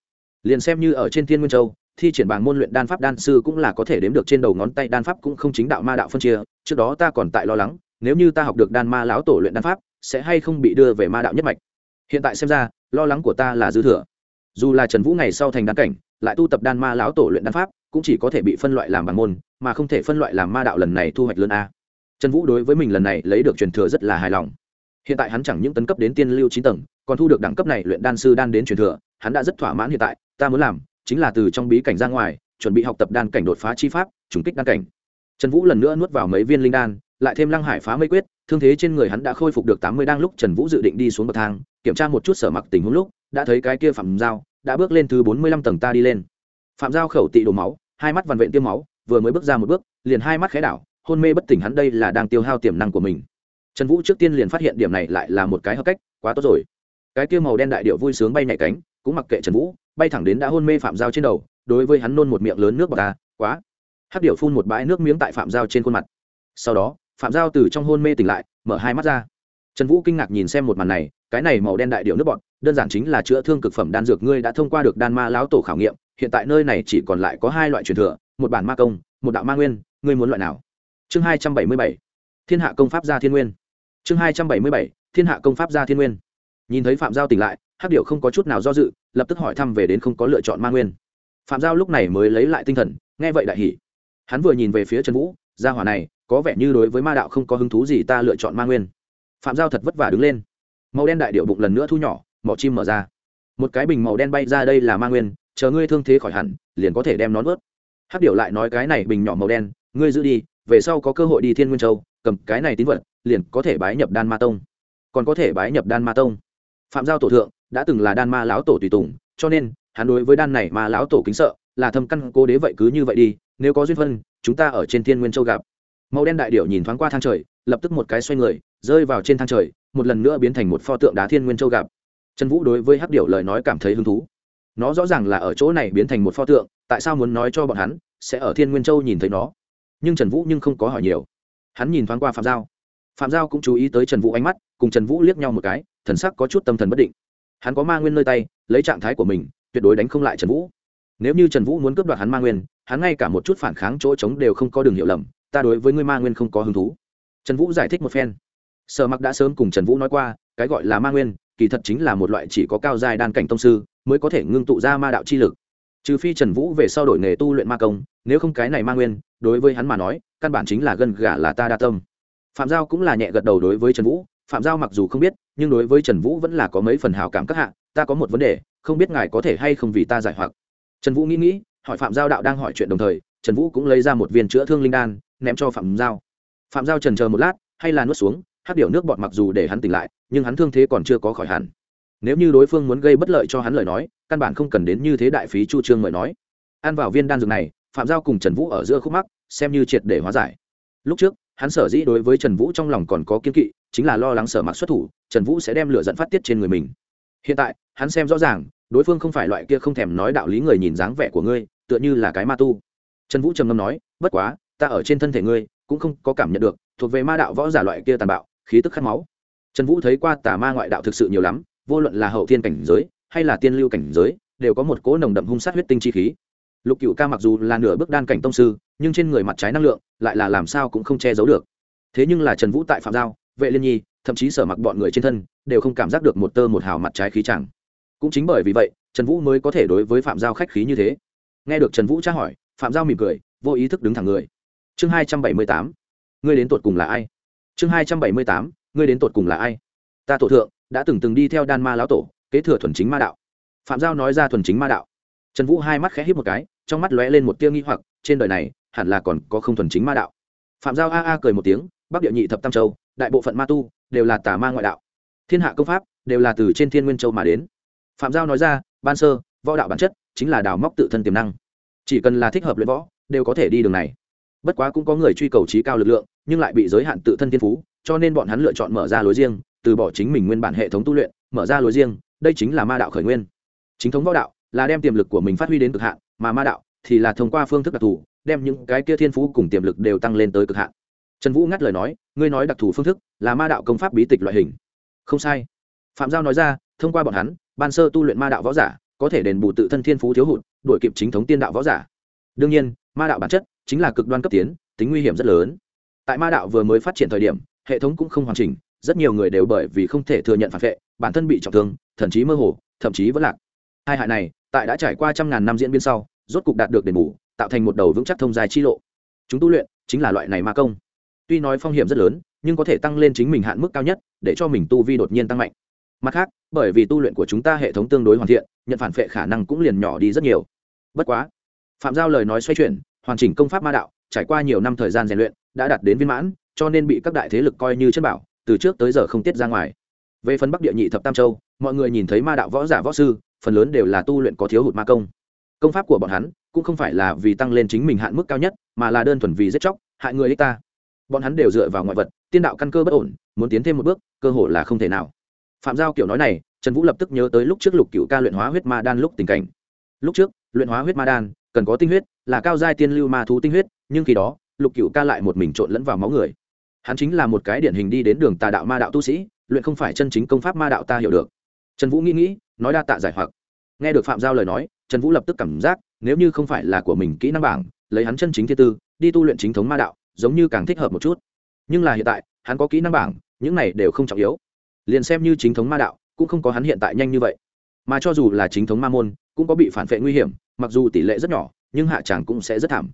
Liền xem như ở trên thiên nguyên châu, thi triển bảng môn luyện đan pháp đan sư cũng là có thể đếm được trên đầu ngón tay đan pháp cũng không chính đạo ma đạo phân chia. Trước đó ta còn tại lo lắng, nếu như ta học được đan ma lão tổ luyện đan pháp, sẽ hay không bị đưa về ma đạo nhất mạch. Hiện tại xem ra, lo lắng của ta là dư thừa. Dù là trần vũ ngày sau thành đan cảnh, lại tu tập đan ma lão tổ luyện đan pháp, cũng chỉ có thể bị phân loại làm bản môn, mà không thể phân loại làm ma đạo lần này thu hoạch lớn a trần vũ đối với mình lần này lấy được truyền thừa rất là hài lòng. Hiện tại hắn chẳng những tấn cấp đến tiên lưu chín tầng, còn thu được đẳng cấp này luyện đan sư đan đến truyền thừa, hắn đã rất thỏa mãn hiện tại, ta muốn làm chính là từ trong bí cảnh ra ngoài, chuẩn bị học tập đan cảnh đột phá chi pháp, trùng kích đan cảnh. Trần vũ lần nữa nuốt vào mấy viên linh đan, lại thêm lăng hải phá mây quyết, thương thế trên người hắn đã khôi phục được tám mươi đang lúc trần vũ dự định đi xuống bậc thang, kiểm tra một chút sở mặc tình huống lúc, đã thấy cái kia phạm dao đã bước lên thứ bốn mươi lăm tầng ta đi lên. Phạm dao khẩu tị đổ máu, hai mắt vằn vện tiêm máu, vừa mới bước ra một bước, liền hai mắt khé đảo hôn mê bất tỉnh hắn đây là đang tiêu hao tiềm năng của mình. Trần vũ trước tiên liền phát hiện điểm này lại là một cái hợp cách quá tốt rồi. Cái kia màu đen đại điệu vui sướng bay nhảy cánh cũng mặc kệ trần vũ bay thẳng đến đã hôn mê phạm giao trên đầu đối với hắn nôn một miệng lớn nước bọt ta quá. Hắc điệu phun một bãi nước miếng tại phạm giao trên khuôn mặt. Sau đó phạm giao từ trong hôn mê tỉnh lại mở hai mắt ra. Trần vũ kinh ngạc nhìn xem một màn này cái này màu đen đại điệu nước bọt, đơn giản chính là chữa thương cực phẩm đan dược ngươi đã thông qua được đan ma lão tổ khảo nghiệm hiện tại nơi này chỉ còn lại có hai loại truyền thừa một bản ma công một đạo ma nguyên ngươi muốn loại nào? Chương hai trăm bảy mươi bảy, thiên hạ công pháp gia thiên nguyên. Chương hai trăm bảy mươi bảy, thiên hạ công pháp gia thiên nguyên. Nhìn thấy phạm giao tỉnh lại, hắc điệu không có chút nào do dự, lập tức hỏi thăm về đến không có lựa chọn ma nguyên. Phạm giao lúc này mới lấy lại tinh thần, nghe vậy đại hỉ. Hắn vừa nhìn về phía trần vũ, gia hỏa này, có vẻ như đối với ma đạo không có hứng thú gì ta lựa chọn ma nguyên. Phạm giao thật vất vả đứng lên. Màu đen đại điệu bụng lần nữa thu nhỏ mỏ chim mở ra. Một cái bình màu đen bay ra đây là ma nguyên, chờ ngươi thương thế khỏi hẳn, liền có thể đem nón vớt hắc điệu lại nói cái này bình nhỏ màu đen, ngươi giữ đi về sau có cơ hội đi thiên nguyên châu, cầm cái này tín vật, liền có thể bái nhập đan ma tông. Còn có thể bái nhập đan ma tông. Phạm giao tổ thượng đã từng là đan ma lão tổ tùy tùng, cho nên, hắn đối với đan này ma lão tổ kính sợ, là thâm căn cố đế vậy cứ như vậy đi, nếu có duyên phân, chúng ta ở trên thiên nguyên châu gặp. Màu đen đại điệu nhìn thoáng qua thang trời, lập tức một cái xoay người, rơi vào trên thang trời, một lần nữa biến thành một pho tượng đá thiên nguyên châu gặp. Trần vũ đối với hắc điệu lời nói cảm thấy hứng thú. Nó rõ ràng là ở chỗ này biến thành một pho tượng, tại sao muốn nói cho bọn hắn, sẽ ở thiên nguyên châu nhìn thấy nó? Nhưng trần vũ nhưng không có hỏi nhiều hắn nhìn thoáng qua phạm giao phạm giao cũng chú ý tới trần vũ ánh mắt cùng trần vũ liếc nhau một cái thần sắc có chút tâm thần bất định hắn có ma nguyên nơi tay lấy trạng thái của mình tuyệt đối đánh không lại trần vũ nếu như trần vũ muốn cướp đoạt hắn ma nguyên hắn ngay cả một chút phản kháng chỗ trống đều không có đường hiểu lầm ta đối với ngươi ma nguyên không có hứng thú trần vũ giải thích một phen sở mặc đã sớm cùng trần vũ nói qua cái gọi là ma nguyên kỳ thật chính là một loại chỉ có cao dài đan cảnh tông sư mới có thể ngưng tụ ra ma đạo chi lực trừ phi trần vũ về sau đổi nghề tu luyện ma công nếu không cái này ma nguyên đối với hắn mà nói, căn bản chính là gân gà là ta đa tâm. Phạm giao cũng là nhẹ gật đầu đối với trần vũ, phạm giao mặc dù không biết, nhưng đối với trần vũ vẫn là có mấy phần hào cảm các hạ, ta có một vấn đề, không biết ngài có thể hay không vì ta giải hoặc. Trần vũ nghĩ nghĩ, hỏi phạm giao đạo đang hỏi chuyện đồng thời, trần vũ cũng lấy ra một viên chữa thương linh đan, ném cho phạm giao. Phạm giao trần chờ một lát, hay là nuốt xuống hát điệu nước bọt mặc dù để hắn tỉnh lại, nhưng hắn thương thế còn chưa có khỏi hẳn. Nếu như đối phương muốn gây bất lợi cho hắn lời nói, căn bản không cần đến như thế đại phí chu trương mời nói. Ăn vào viên đan dược này phạm giao cùng trần vũ ở giữa khúc mắc, xem như triệt để hóa giải. Lúc trước, hắn sở dĩ đối với trần vũ trong lòng còn có kiên kỵ, chính là lo lắng sở mặc xuất thủ, trần vũ sẽ đem lửa dẫn phát tiết trên người mình. Hiện tại, hắn xem rõ ràng, đối phương không phải loại kia không thèm nói đạo lý người nhìn dáng vẻ của ngươi, tựa như là cái ma tu. Trần vũ trầm ngâm nói, bất quá, ta ở trên thân thể ngươi, cũng không có cảm nhận được, thuộc về ma đạo võ giả loại kia tàn bạo, khí tức khát máu. Trần vũ thấy qua tà ma ngoại đạo thực sự nhiều lắm, vô luận là hậu thiên cảnh giới, hay là tiên lưu cảnh giới, đều có một cỗ nồng đậm hung sát huyết tinh chi khí lục cựu ca mặc dù là nửa bước đan cảnh tông sư, nhưng trên người mặt trái năng lượng lại là làm sao cũng không che giấu được. Thế nhưng là trần vũ tại phạm giao, vệ liên nhi, thậm chí sở mặc bọn người trên thân đều không cảm giác được một tơ một hào mặt trái khí chẳng. Cũng chính bởi vì vậy, trần vũ mới có thể đối với phạm giao khách khí như thế. Nghe được trần vũ tra hỏi, phạm giao mỉm cười, vô ý thức đứng thẳng người. Chương hai trăm bảy mươi tám, ngươi đến tột cùng là ai? Chương hai trăm bảy mươi tám, ngươi đến tột cùng là ai? Ta tổ thượng đã từng từng đi theo đan ma lão tổ, kế thừa thuần chính ma đạo. Phạm giao nói ra thuần chính ma đạo. Trần vũ hai mắt khẽ hít một cái trong mắt lóe lên một tia nghi hoặc, trên đời này, hẳn là còn có không thuần chính ma đạo. Phạm giao a a cười một tiếng, bắc địa nhị thập tam châu, đại bộ phận ma tu, đều là tà ma ngoại đạo. Thiên hạ công pháp, đều là từ trên thiên nguyên châu mà đến. Phạm giao nói ra, ban sơ, võ đạo bản chất chính là đào móc tự thân tiềm năng. Chỉ cần là thích hợp luyện võ, đều có thể đi đường này. Bất quá cũng có người truy cầu trí cao lực lượng, nhưng lại bị giới hạn tự thân thiên phú, cho nên bọn hắn lựa chọn mở ra lối riêng, từ bỏ chính mình nguyên bản hệ thống tu luyện, mở ra lối riêng, đây chính là ma đạo khởi nguyên. Chính thống võ đạo là đem tiềm lực của mình phát huy đến cực hạn, mà ma đạo thì là thông qua phương thức đặc thù, đem những cái kia thiên phú cùng tiềm lực đều tăng lên tới cực hạn. Trần vũ ngắt lời nói, ngươi nói đặc thù phương thức là ma đạo công pháp bí tịch loại hình. Không sai. Phạm giao nói ra, thông qua bọn hắn, ban sơ tu luyện ma đạo võ giả có thể đền bù tự thân thiên phú thiếu hụt, đuổi kịp chính thống tiên đạo võ giả. Đương nhiên, ma đạo bản chất chính là cực đoan cấp tiến, tính nguy hiểm rất lớn. Tại ma đạo vừa mới phát triển thời điểm, hệ thống cũng không hoàn chỉnh, rất nhiều người đều bởi vì không thể thừa nhận phản vệ, bản thân bị trọng thương, thậm chí mơ hồ, thậm chí vẫn lạc. Hai hại này tại đã trải qua trăm ngàn năm diễn biến sau, rốt cục đạt được đền bù, tạo thành một đầu vững chắc thông dài chi lộ. Chúng tu luyện chính là loại này ma công. Tuy nói phong hiểm rất lớn, nhưng có thể tăng lên chính mình hạn mức cao nhất, để cho mình tu vi đột nhiên tăng mạnh. Mặt khác, bởi vì tu luyện của chúng ta hệ thống tương đối hoàn thiện, nhận phản vệ khả năng cũng liền nhỏ đi rất nhiều. Bất quá, phạm giao lời nói xoay chuyển, hoàn chỉnh công pháp ma đạo, trải qua nhiều năm thời gian rèn luyện, đã đạt đến viên mãn, cho nên bị các đại thế lực coi như chất bảo, từ trước tới giờ không tiết ra ngoài. Về phần bắc địa nhị thập tam châu, mọi người nhìn thấy ma đạo võ giả võ sư phần lớn đều là tu luyện có thiếu hụt ma công. Công pháp của bọn hắn cũng không phải là vì tăng lên chính mình hạn mức cao nhất, mà là đơn thuần vì giết chóc, hại người ích ta. Bọn hắn đều dựa vào ngoại vật, tiên đạo căn cơ bất ổn, muốn tiến thêm một bước, cơ hội là không thể nào. Phạm giao kiểu nói này, trần vũ lập tức nhớ tới lúc trước lục cựu ca luyện hóa huyết ma đan lúc tình cảnh. Lúc trước, luyện hóa huyết ma đan, cần có tinh huyết, là cao giai tiên lưu ma thú tinh huyết, nhưng khi đó, lục cựu ca lại một mình trộn lẫn vào máu người. Hắn chính là một cái điển hình đi đến đường tà đạo ma đạo tu sĩ, luyện không phải chân chính công pháp ma đạo ta hiểu được. Trần vũ nghĩ nghĩ nói đa tạ giải hoặc. Nghe được phạm giao lời nói, trần vũ lập tức cảm giác, nếu như không phải là của mình kỹ năng bảng, lấy hắn chân chính thiên tư, đi tu luyện chính thống ma đạo, giống như càng thích hợp một chút. Nhưng là hiện tại, hắn có kỹ năng bảng, những này đều không trọng yếu. Liền xem như chính thống ma đạo, cũng không có hắn hiện tại nhanh như vậy. Mà cho dù là chính thống ma môn, cũng có bị phản vệ nguy hiểm, mặc dù tỷ lệ rất nhỏ, nhưng hạ tràng cũng sẽ rất thảm.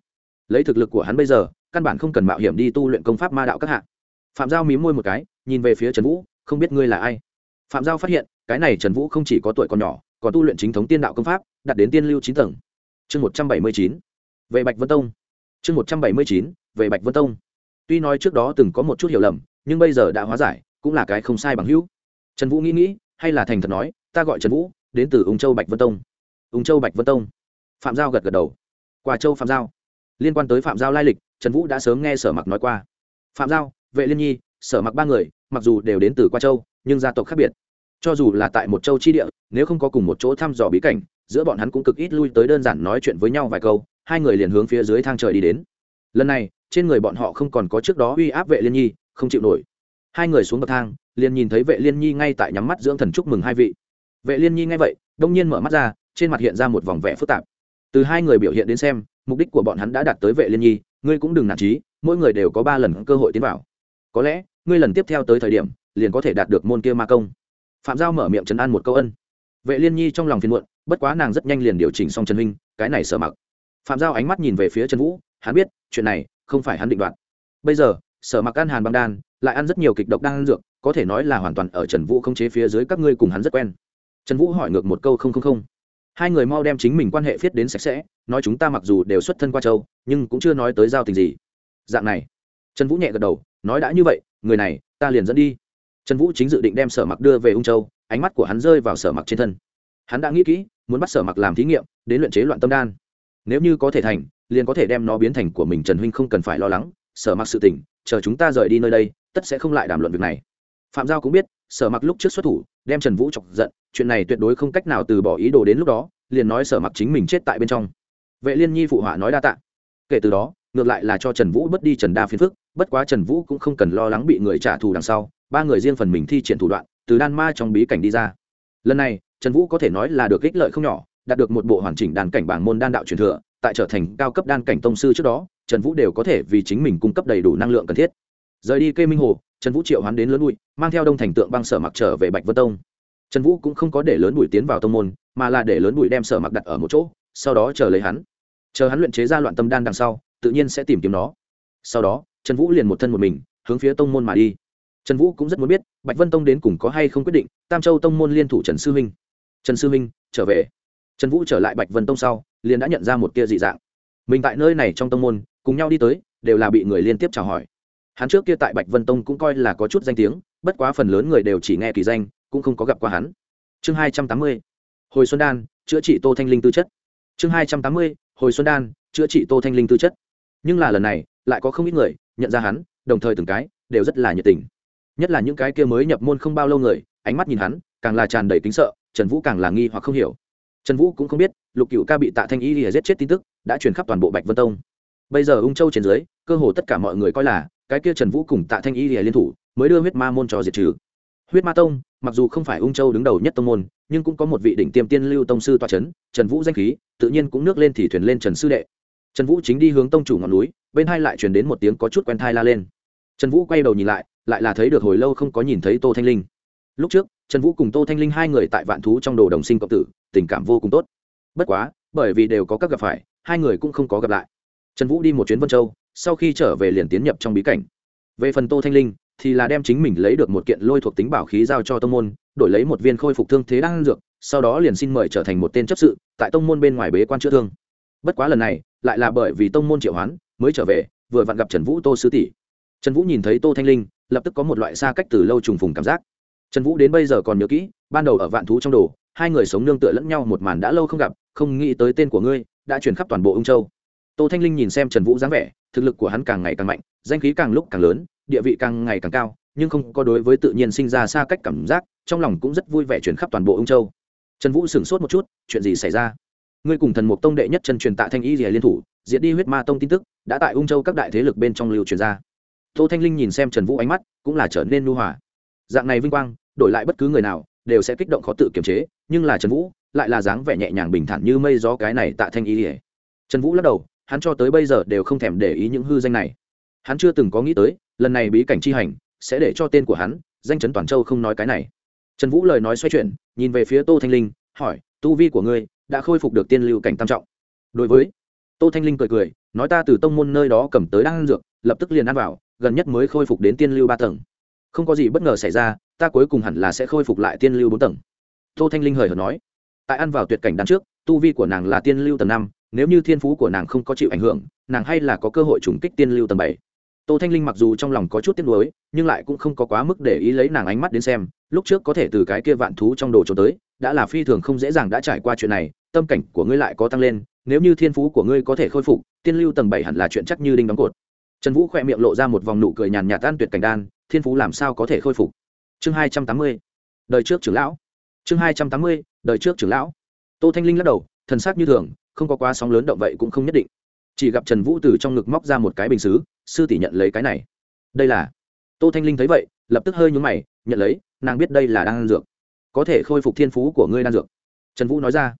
Lấy thực lực của hắn bây giờ, căn bản không cần mạo hiểm đi tu luyện công pháp ma đạo các hạ. Phạm giao mím môi một cái, nhìn về phía trần vũ, không biết ngươi là ai. Phạm giao phát hiện cái này trần vũ không chỉ có tuổi còn nhỏ, còn tu luyện chính thống tiên đạo công pháp, đạt đến tiên lưu chín tầng. Chương một trăm bảy mươi chín, về bạch vân tông. Chương một trăm bảy mươi chín, về bạch vân tông. Tuy nói trước đó từng có một chút hiểu lầm, nhưng bây giờ đã hóa giải, cũng là cái không sai bằng hữu. Trần vũ nghĩ nghĩ, hay là thành thật nói, ta gọi trần vũ, đến từ ung châu bạch vân tông. Ung châu bạch vân tông. Phạm giao gật gật đầu. Qua châu phạm giao. Liên quan tới phạm giao lai lịch, trần vũ đã sớm nghe sở mặc nói qua. Phạm giao, vệ liên nhi, sở mặc ba người, mặc dù đều đến từ qua châu, nhưng gia tộc khác biệt cho dù là tại một châu chi địa, nếu không có cùng một chỗ thăm dò bí cảnh, giữa bọn hắn cũng cực ít lui tới đơn giản nói chuyện với nhau vài câu, hai người liền hướng phía dưới thang trời đi đến. Lần này, trên người bọn họ không còn có trước đó uy áp vệ liên nhi, không chịu nổi. Hai người xuống bậc thang, liền nhìn thấy vệ liên nhi ngay tại nhắm mắt dưỡng thần chúc mừng hai vị. Vệ liên nhi ngay vậy, đông nhiên mở mắt ra, trên mặt hiện ra một vòng vẽ phức tạp. Từ hai người biểu hiện đến xem, mục đích của bọn hắn đã đạt tới vệ liên nhi, ngươi cũng đừng nản trí, mỗi người đều có ba lần cơ hội tiến vào. Có lẽ, ngươi lần tiếp theo tới thời điểm, liền có thể đạt được môn kia ma công phạm giao mở miệng trấn an một câu ân. Vệ liên nhi trong lòng phiền muộn, bất quá nàng rất nhanh liền điều chỉnh xong trần huynh, cái này sợ mặc. Phạm giao ánh mắt nhìn về phía trần vũ, hắn biết, chuyện này không phải hắn định đoạt. Bây giờ sở mặc ăn hàn băng đan, lại ăn rất nhiều kịch độc đan dược, có thể nói là hoàn toàn ở trần vũ không chế phía dưới các ngươi cùng hắn rất quen. Trần vũ hỏi ngược một câu không không không. Hai người mau đem chính mình quan hệ viết đến sạch sẽ, nói chúng ta mặc dù đều xuất thân qua châu, nhưng cũng chưa nói tới giao tình gì. Dạng này. Trần vũ nhẹ gật đầu, nói đã như vậy, người này, ta liền dẫn đi trần vũ chính dự định đem sở mặc đưa về ung châu, ánh mắt của hắn rơi vào sở mặc trên thân. Hắn đã nghĩ kỹ, muốn bắt sở mặc làm thí nghiệm, đến luyện chế loạn tâm đan. Nếu như có thể thành, liền có thể đem nó biến thành của mình trần huynh không cần phải lo lắng. Sở mặc sự tỉnh, chờ chúng ta rời đi nơi đây, tất sẽ không lại đàm luận việc này. Phạm giao cũng biết, sở mặc lúc trước xuất thủ, đem trần vũ chọc giận, chuyện này tuyệt đối không cách nào từ bỏ ý đồ đến lúc đó, liền nói sở mặc chính mình chết tại bên trong. Vệ liên nhi phụ họa nói đa tạ. Kể từ đó, ngược lại là cho trần vũ bất đi trần đa phiền phức, bất quá trần vũ cũng không cần lo lắng bị người trả thù đằng sau ba người riêng phần mình thi triển thủ đoạn, từ đan ma trong bí cảnh đi ra. Lần này, trần vũ có thể nói là được ích lợi không nhỏ, đạt được một bộ hoàn chỉnh đàn cảnh bảng môn đan đạo truyền thừa, tại trở thành cao cấp đan cảnh tông sư trước đó, trần vũ đều có thể vì chính mình cung cấp đầy đủ năng lượng cần thiết. Rời đi cây minh hồ, trần vũ triệu hắn đến lớn bụi, mang theo đông thành tượng băng sở mặc trở về bạch vân tông. Trần vũ cũng không có để lớn bụi tiến vào tông môn, mà là để lớn bụi đem sở mặc đặt ở một chỗ, sau đó chờ lấy hắn. Chờ hắn luyện chế ra loạn tâm đan đằng sau, tự nhiên sẽ tìm kiếm nó. Sau đó, trần vũ liền một thân một mình, hướng phía tông môn mà đi trần vũ cũng rất muốn biết, bạch vân tông đến cùng có hay không quyết định, tam châu tông môn liên thủ trần sư Minh. trần sư Minh, trở về. Trần vũ trở lại bạch vân tông sau, liền đã nhận ra một tia dị dạng. Mình tại nơi này trong tông môn, cùng nhau đi tới, đều là bị người liên tiếp chào hỏi. Hắn trước kia tại bạch vân tông cũng coi là có chút danh tiếng, bất quá phần lớn người đều chỉ nghe kỳ danh, cũng không có gặp qua hắn. Chương hai trăm tám mươi, hồi xuân đan, chữa trị tô thanh linh tư chất. Chương hai trăm tám mươi, hồi xuân đan, chữa trị tô thanh linh tư chất. Nhưng là lần này, lại có không ít người nhận ra hắn, đồng thời từng cái, đều rất là nhiệt tình nhất là những cái kia mới nhập môn không bao lâu người, ánh mắt nhìn hắn, càng là tràn đầy kính sợ, trần vũ càng là nghi hoặc không hiểu. Trần vũ cũng không biết, lục cựu ca bị tạ thanh y lìa giết chết tin tức, đã truyền khắp toàn bộ bạch vân tông. Bây giờ ung châu trên dưới, cơ hồ tất cả mọi người coi là, cái kia trần vũ cùng tạ thanh y lìa liên thủ, mới đưa huyết ma môn cho diệt trừ. Huyết ma tông, mặc dù không phải ung châu đứng đầu nhất tông môn, nhưng cũng có một vị đỉnh tiêm tiên lưu tông sư toa c h ấ n trần vũ danh khí, tự nhiên cũng nước lên thì thuyền lên trần sư đệ. Trần vũ chính đi hướng tông chủ ngọn núi, bên hai lại truyền đến một tiếng có chút quen thai la lên. Trần vũ quay đầu nhìn lại lại là thấy được hồi lâu không có nhìn thấy tô thanh linh. Lúc trước, trần vũ cùng tô thanh linh hai người tại vạn thú trong đồ đồng sinh cộng tử, tình cảm vô cùng tốt. Bất quá, bởi vì đều có các gặp phải, hai người cũng không có gặp lại. Trần vũ đi một chuyến vân châu, sau khi trở về liền tiến nhập trong bí cảnh. Về phần tô thanh linh, thì là đem chính mình lấy được một kiện lôi thuộc tính bảo khí giao cho tông môn, đổi lấy một viên khôi phục thương thế đang dược, sau đó liền xin mời trở thành một tên chấp sự, tại tông môn bên ngoài bế quan chữa thương. Bất quá lần này, lại là bởi vì tông môn triệu hoán, mới trở về, vừa vặn gặp trần vũ tô sứ tỷ trần vũ nhìn thấy tô thanh linh, lập tức có một loại xa cách từ lâu trùng phùng cảm giác. Trần vũ đến bây giờ còn nhớ kỹ, ban đầu ở vạn thú trong đồ, hai người sống nương tựa lẫn nhau một màn đã lâu không gặp, không nghĩ tới tên của ngươi đã chuyển khắp toàn bộ ung châu. Tô thanh linh nhìn xem trần vũ dáng vẻ, thực lực của hắn càng ngày càng mạnh, danh khí càng lúc càng lớn, địa vị càng ngày càng cao, nhưng không có đối với tự nhiên sinh ra xa cách cảm giác, trong lòng cũng rất vui vẻ chuyển khắp toàn bộ ung châu. Trần vũ sửng sốt một chút, chuyện gì xảy ra? Ngươi cùng thần mục tông đệ nhất chân truyền tạ thanh y rìa liên thủ diễn đi huyết ma tông tin tức, đã tại ung châu các đại thế lực bên trong lưu truyền ra tô thanh linh nhìn xem trần vũ ánh mắt, cũng là trở nên nu hòa. Dạng này vinh quang, đổi lại bất cứ người nào, đều sẽ kích động khó tự kiềm chế, nhưng là trần vũ lại là dáng vẻ nhẹ nhàng bình thản như mây gió cái này tạ thanh y ỉa trần vũ lắc đầu, hắn cho tới bây giờ đều không thèm để ý những hư danh này. Hắn chưa từng có nghĩ tới, lần này bí cảnh chi hành sẽ để cho tên của hắn, danh chấn toàn châu không nói cái này. Trần vũ lời nói xoay chuyển, nhìn về phía tô thanh linh, hỏi, tu vi của ngươi đã khôi phục được tiên lưu cảnh tam trọng? Đối với tô thanh linh cười cười, nói ta từ tông môn nơi đó cầm tới đang ăn dược, lập tức liền ăn vào gần nhất mới khôi phục đến tiên lưu ba tầng. Không có gì bất ngờ xảy ra, ta cuối cùng hẳn là sẽ khôi phục lại tiên lưu bốn tầng. Tô thanh linh hời hợt nói. Tại ăn vào tuyệt cảnh đằng trước, tu vi của nàng là tiên lưu tầng năm, nếu như thiên phú của nàng không có chịu ảnh hưởng, nàng hay là có cơ hội trùng kích tiên lưu tầng bảy. Tô thanh linh mặc dù trong lòng có chút tiếc nuối, nhưng lại cũng không có quá mức để ý lấy nàng ánh mắt đến xem, lúc trước có thể từ cái kia vạn thú trong đồ trốn tới, đã là phi thường không dễ dàng đã trải qua chuyện này, tâm cảnh của ngươi lại có tăng lên, nếu như thiên phú của ngươi có thể khôi phục, tiên lưu tầng bảy hẳn là chuyện chắc như đinh đóng cột trần vũ khỏe miệng lộ ra một vòng nụ cười nhàn nhạt tan tuyệt cảnh đan, thiên phú làm sao có thể khôi phục? Chương hai trăm tám mươi, đời trước trưởng lão. Chương hai trăm tám mươi, đời trước trưởng lão. Tô thanh linh lắc đầu, thần sắc như thường, không có quá sóng lớn động vậy cũng không nhất định. Chỉ gặp trần vũ từ trong ngực móc ra một cái bình xứ, sư tỷ nhận lấy cái này. Đây là. Tô thanh linh thấy vậy, lập tức hơi nhúng mày, nhận lấy, nàng biết đây là đan dược. Có thể khôi phục thiên phú của ngươi đan dược. Trần vũ nói ra.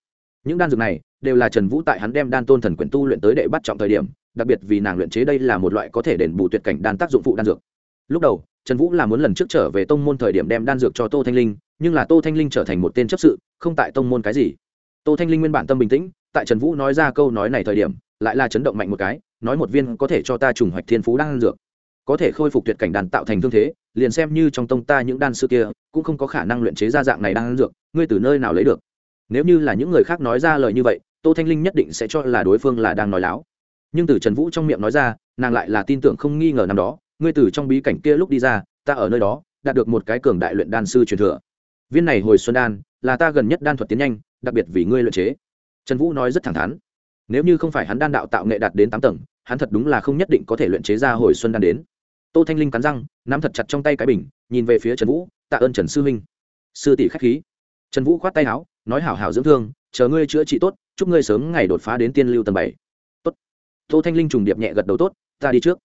Những đan dược này đều là trần vũ tại hắn đem đan tôn thần quyển tu luyện tới đệ bắt trọng thời điểm đặc biệt vì nàng luyện chế đây là một loại có thể đền bù tuyệt cảnh đan tác dụng phụ đan dược. Lúc đầu, trần vũ là muốn lần trước trở về tông môn thời điểm đem đan dược cho tô thanh linh, nhưng là tô thanh linh trở thành một tên chấp sự, không tại tông môn cái gì. Tô thanh linh nguyên bản tâm bình tĩnh, tại trần vũ nói ra câu nói này thời điểm, lại là chấn động mạnh một cái, nói một viên có thể cho ta trùng hoạch thiên phú đan dược. Có thể khôi phục tuyệt cảnh đàn tạo thành thương thế, liền xem như trong tông ta những đan sư kia, cũng không có khả năng luyện chế ra dạng này đan dược, ngươi từ nơi nào lấy được? Nếu như là những người khác nói ra lời như vậy, tô thanh linh nhất định sẽ cho là đối phương là đang nói láo nhưng từ trần vũ trong miệng nói ra, nàng lại là tin tưởng không nghi ngờ năm đó, ngươi từ trong bí cảnh kia lúc đi ra, ta ở nơi đó, đạt được một cái cường đại luyện đan sư truyền thừa. Viên này hồi xuân đan, là ta gần nhất đan thuật tiến nhanh, đặc biệt vì ngươi luyện chế. Trần vũ nói rất thẳng thắn. Nếu như không phải hắn đan đạo tạo nghệ đạt đến tám tầng, hắn thật đúng là không nhất định có thể luyện chế ra hồi xuân đan đến. Tô thanh linh cắn răng, nắm thật chặt trong tay cái bình, nhìn về phía trần vũ, tạ ơn trần sư huynh. Sư tỷ khách khí. Trần vũ khoát tay áo, nói hảo hảo dưỡng thương, chờ ngươi chữa trị tốt, chúc ngươi sớm ngày đột phá đến tiên lưu tầng bảy tô thanh linh trùng điệp nhẹ gật đầu tốt ta đi trước.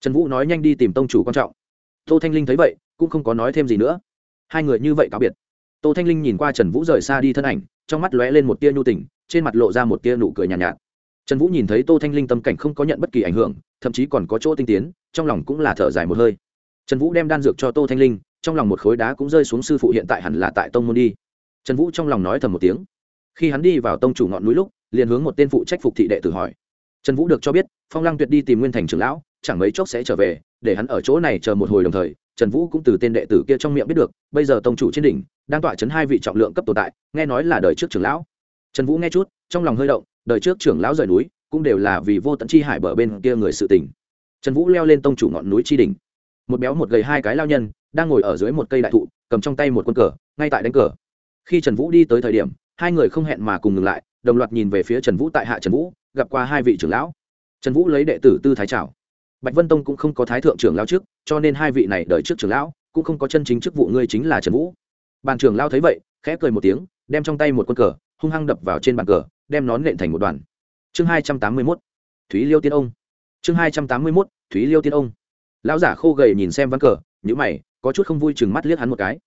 Trần vũ nói nhanh đi tìm tông chủ quan trọng. Tô thanh linh thấy vậy cũng không có nói thêm gì nữa. Hai người như vậy cáo biệt. Tô thanh linh nhìn qua trần vũ rời xa đi thân ảnh trong mắt lóe lên một tia nhu tình trên mặt lộ ra một tia nụ cười nhàn nhạt, nhạt. Trần vũ nhìn thấy tô thanh linh tâm cảnh không có nhận bất kỳ ảnh hưởng thậm chí còn có chỗ tinh tiến trong lòng cũng là thở dài một hơi. Trần vũ đem đan dược cho tô thanh linh trong lòng một khối đá cũng rơi xuống sư phụ hiện tại hẳn là tại tông môn đi. Trần vũ trong lòng nói thầm một tiếng. Khi hắn đi vào tông chủ ngọn núi lúc liền hướng một tên phụ trách phục thị đệ tử hỏi trần vũ được cho biết, phong lăng tuyệt đi tìm nguyên thành trưởng lão, chẳng mấy chốc sẽ trở về, để hắn ở chỗ này chờ một hồi đồng thời, trần vũ cũng từ tên đệ tử kia trong miệng biết được, bây giờ tông chủ trên đỉnh, đang tọa chấn hai vị trọng lượng cấp tồn tại, nghe nói là đời trước trưởng lão. Trần vũ nghe chút, trong lòng hơi động, đời trước trưởng lão rời núi, cũng đều là vì vô tận chi hải bờ bên kia người sự tình. Trần vũ leo lên tông chủ ngọn núi chi đỉnh. Một béo một gầy hai cái lao nhân, đang ngồi ở dưới một cây đại thụ, cầm trong tay một quân cờ, ngay tại đánh cờ. Khi trần vũ đi tới thời điểm, hai người không hẹn mà cùng ngừng lại, đồng loạt nhìn về phía trần vũ tại hạ trần vũ gặp qua hai vị trưởng lão. Trần vũ lấy đệ tử tư thái trào bạch vân tông cũng không có thái thượng trưởng lão trước, cho nên hai vị này đợi trước trưởng lão cũng không có chân chính chức vụ ngươi chính là trần vũ. Bàn trưởng lao thấy vậy, khẽ cười một tiếng, đem trong tay một quân cờ, hung hăng đập vào trên bàn cờ, đem nón nện thành một đoàn. Chương hai trăm tám mươi mốt, thúy liêu tiên ông. Chương hai trăm tám mươi mốt, thúy liêu tiên ông. Lão giả khô gầy nhìn xem ván cờ nhữ mày, có chút không vui chừng mắt liếc hắn một cái.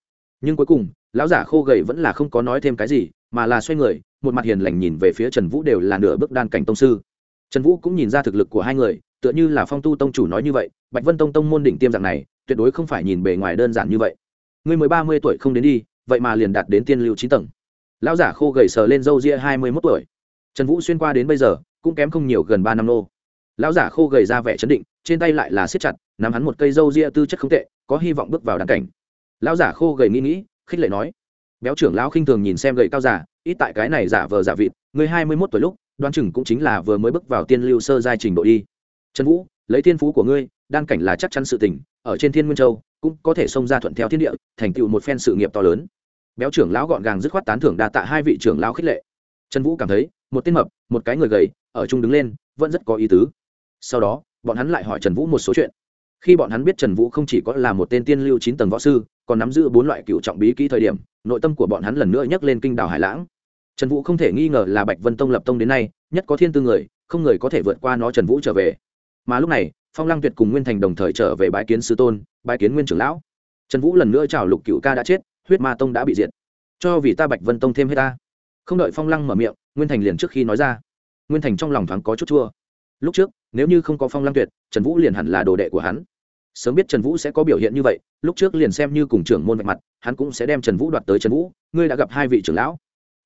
Nhưng cuối cùng, lão giả khô gầy vẫn là không có nói thêm cái gì, mà là xoay người một mặt hiền lành nhìn về phía trần vũ đều là nửa bước đan cảnh tông sư. Trần vũ cũng nhìn ra thực lực của hai người, tựa như là phong tu tông chủ nói như vậy, bạch vân tông tông môn đỉnh tiêm dạng này, tuyệt đối không phải nhìn bề ngoài đơn giản như vậy. Người mới ba mươi tuổi không đến đi, vậy mà liền đạt đến tiên lưu chín tầng. Lão giả khô gầy sờ lên râu ria hai mươi mốt tuổi. Trần vũ xuyên qua đến bây giờ, cũng kém không nhiều gần ba năm nô. Lão giả khô gầy ra vẻ chấn định, trên tay lại là siết chặt, nắm hắn một cây râu ria tư chất không tệ, có hy vọng bước vào đàn cảnh. Lão giả khô gầy nghĩ nghĩ, khích lệ nói béo trưởng lão khinh thường nhìn xem gầy cao giả, ít tại cái này giả vờ giả vịt, người hai mươi mốt tuổi lúc đoan chừng cũng chính là vừa mới bước vào tiên lưu sơ giai trình độ đi. Trần vũ, lấy thiên phú của ngươi, đan cảnh là chắc chắn sự tình, ở trên thiên nguyên châu, cũng có thể xông ra thuận theo thiên địa, thành tựu một phen sự nghiệp to lớn. Béo trưởng lão gọn gàng dứt khoát tán thưởng đa tạ hai vị trưởng lão khích lệ. Trần vũ cảm thấy, một tên mập, một cái người gầy, ở chung đứng lên, vẫn rất có ý tứ. Sau đó, bọn hắn lại hỏi trần vũ một số chuyện. Khi bọn hắn biết trần vũ không chỉ có là một tên tiên lưu chín tầng võ sư, còn nắm giữ bốn loại cựu trọng bí kỹ thời điểm nội tâm của bọn hắn lần nữa nhắc lên kinh đảo hải lãng. Trần vũ không thể nghi ngờ là bạch vân tông lập tông đến nay, nhất có thiên tư người, không người có thể vượt qua nó trần vũ trở về. Mà lúc này, phong lăng tuyệt cùng nguyên thành đồng thời trở về bái kiến sư tôn, bái kiến nguyên trưởng lão. Trần vũ lần nữa chào lục cựu ca đã chết, huyết ma tông đã bị diệt. Cho vì ta bạch vân tông thêm hết ta. Không đợi phong lăng mở miệng, nguyên thành liền trước khi nói ra. Nguyên thành trong lòng thoáng có chút chua. Lúc trước, nếu như không có phong lăng tuyệt, trần vũ liền hẳn là đồ đệ của hắn sớm biết trần vũ sẽ có biểu hiện như vậy, lúc trước liền xem như cùng trưởng môn vạch mặt, hắn cũng sẽ đem trần vũ đoạt tới trần vũ, ngươi đã gặp hai vị trưởng lão.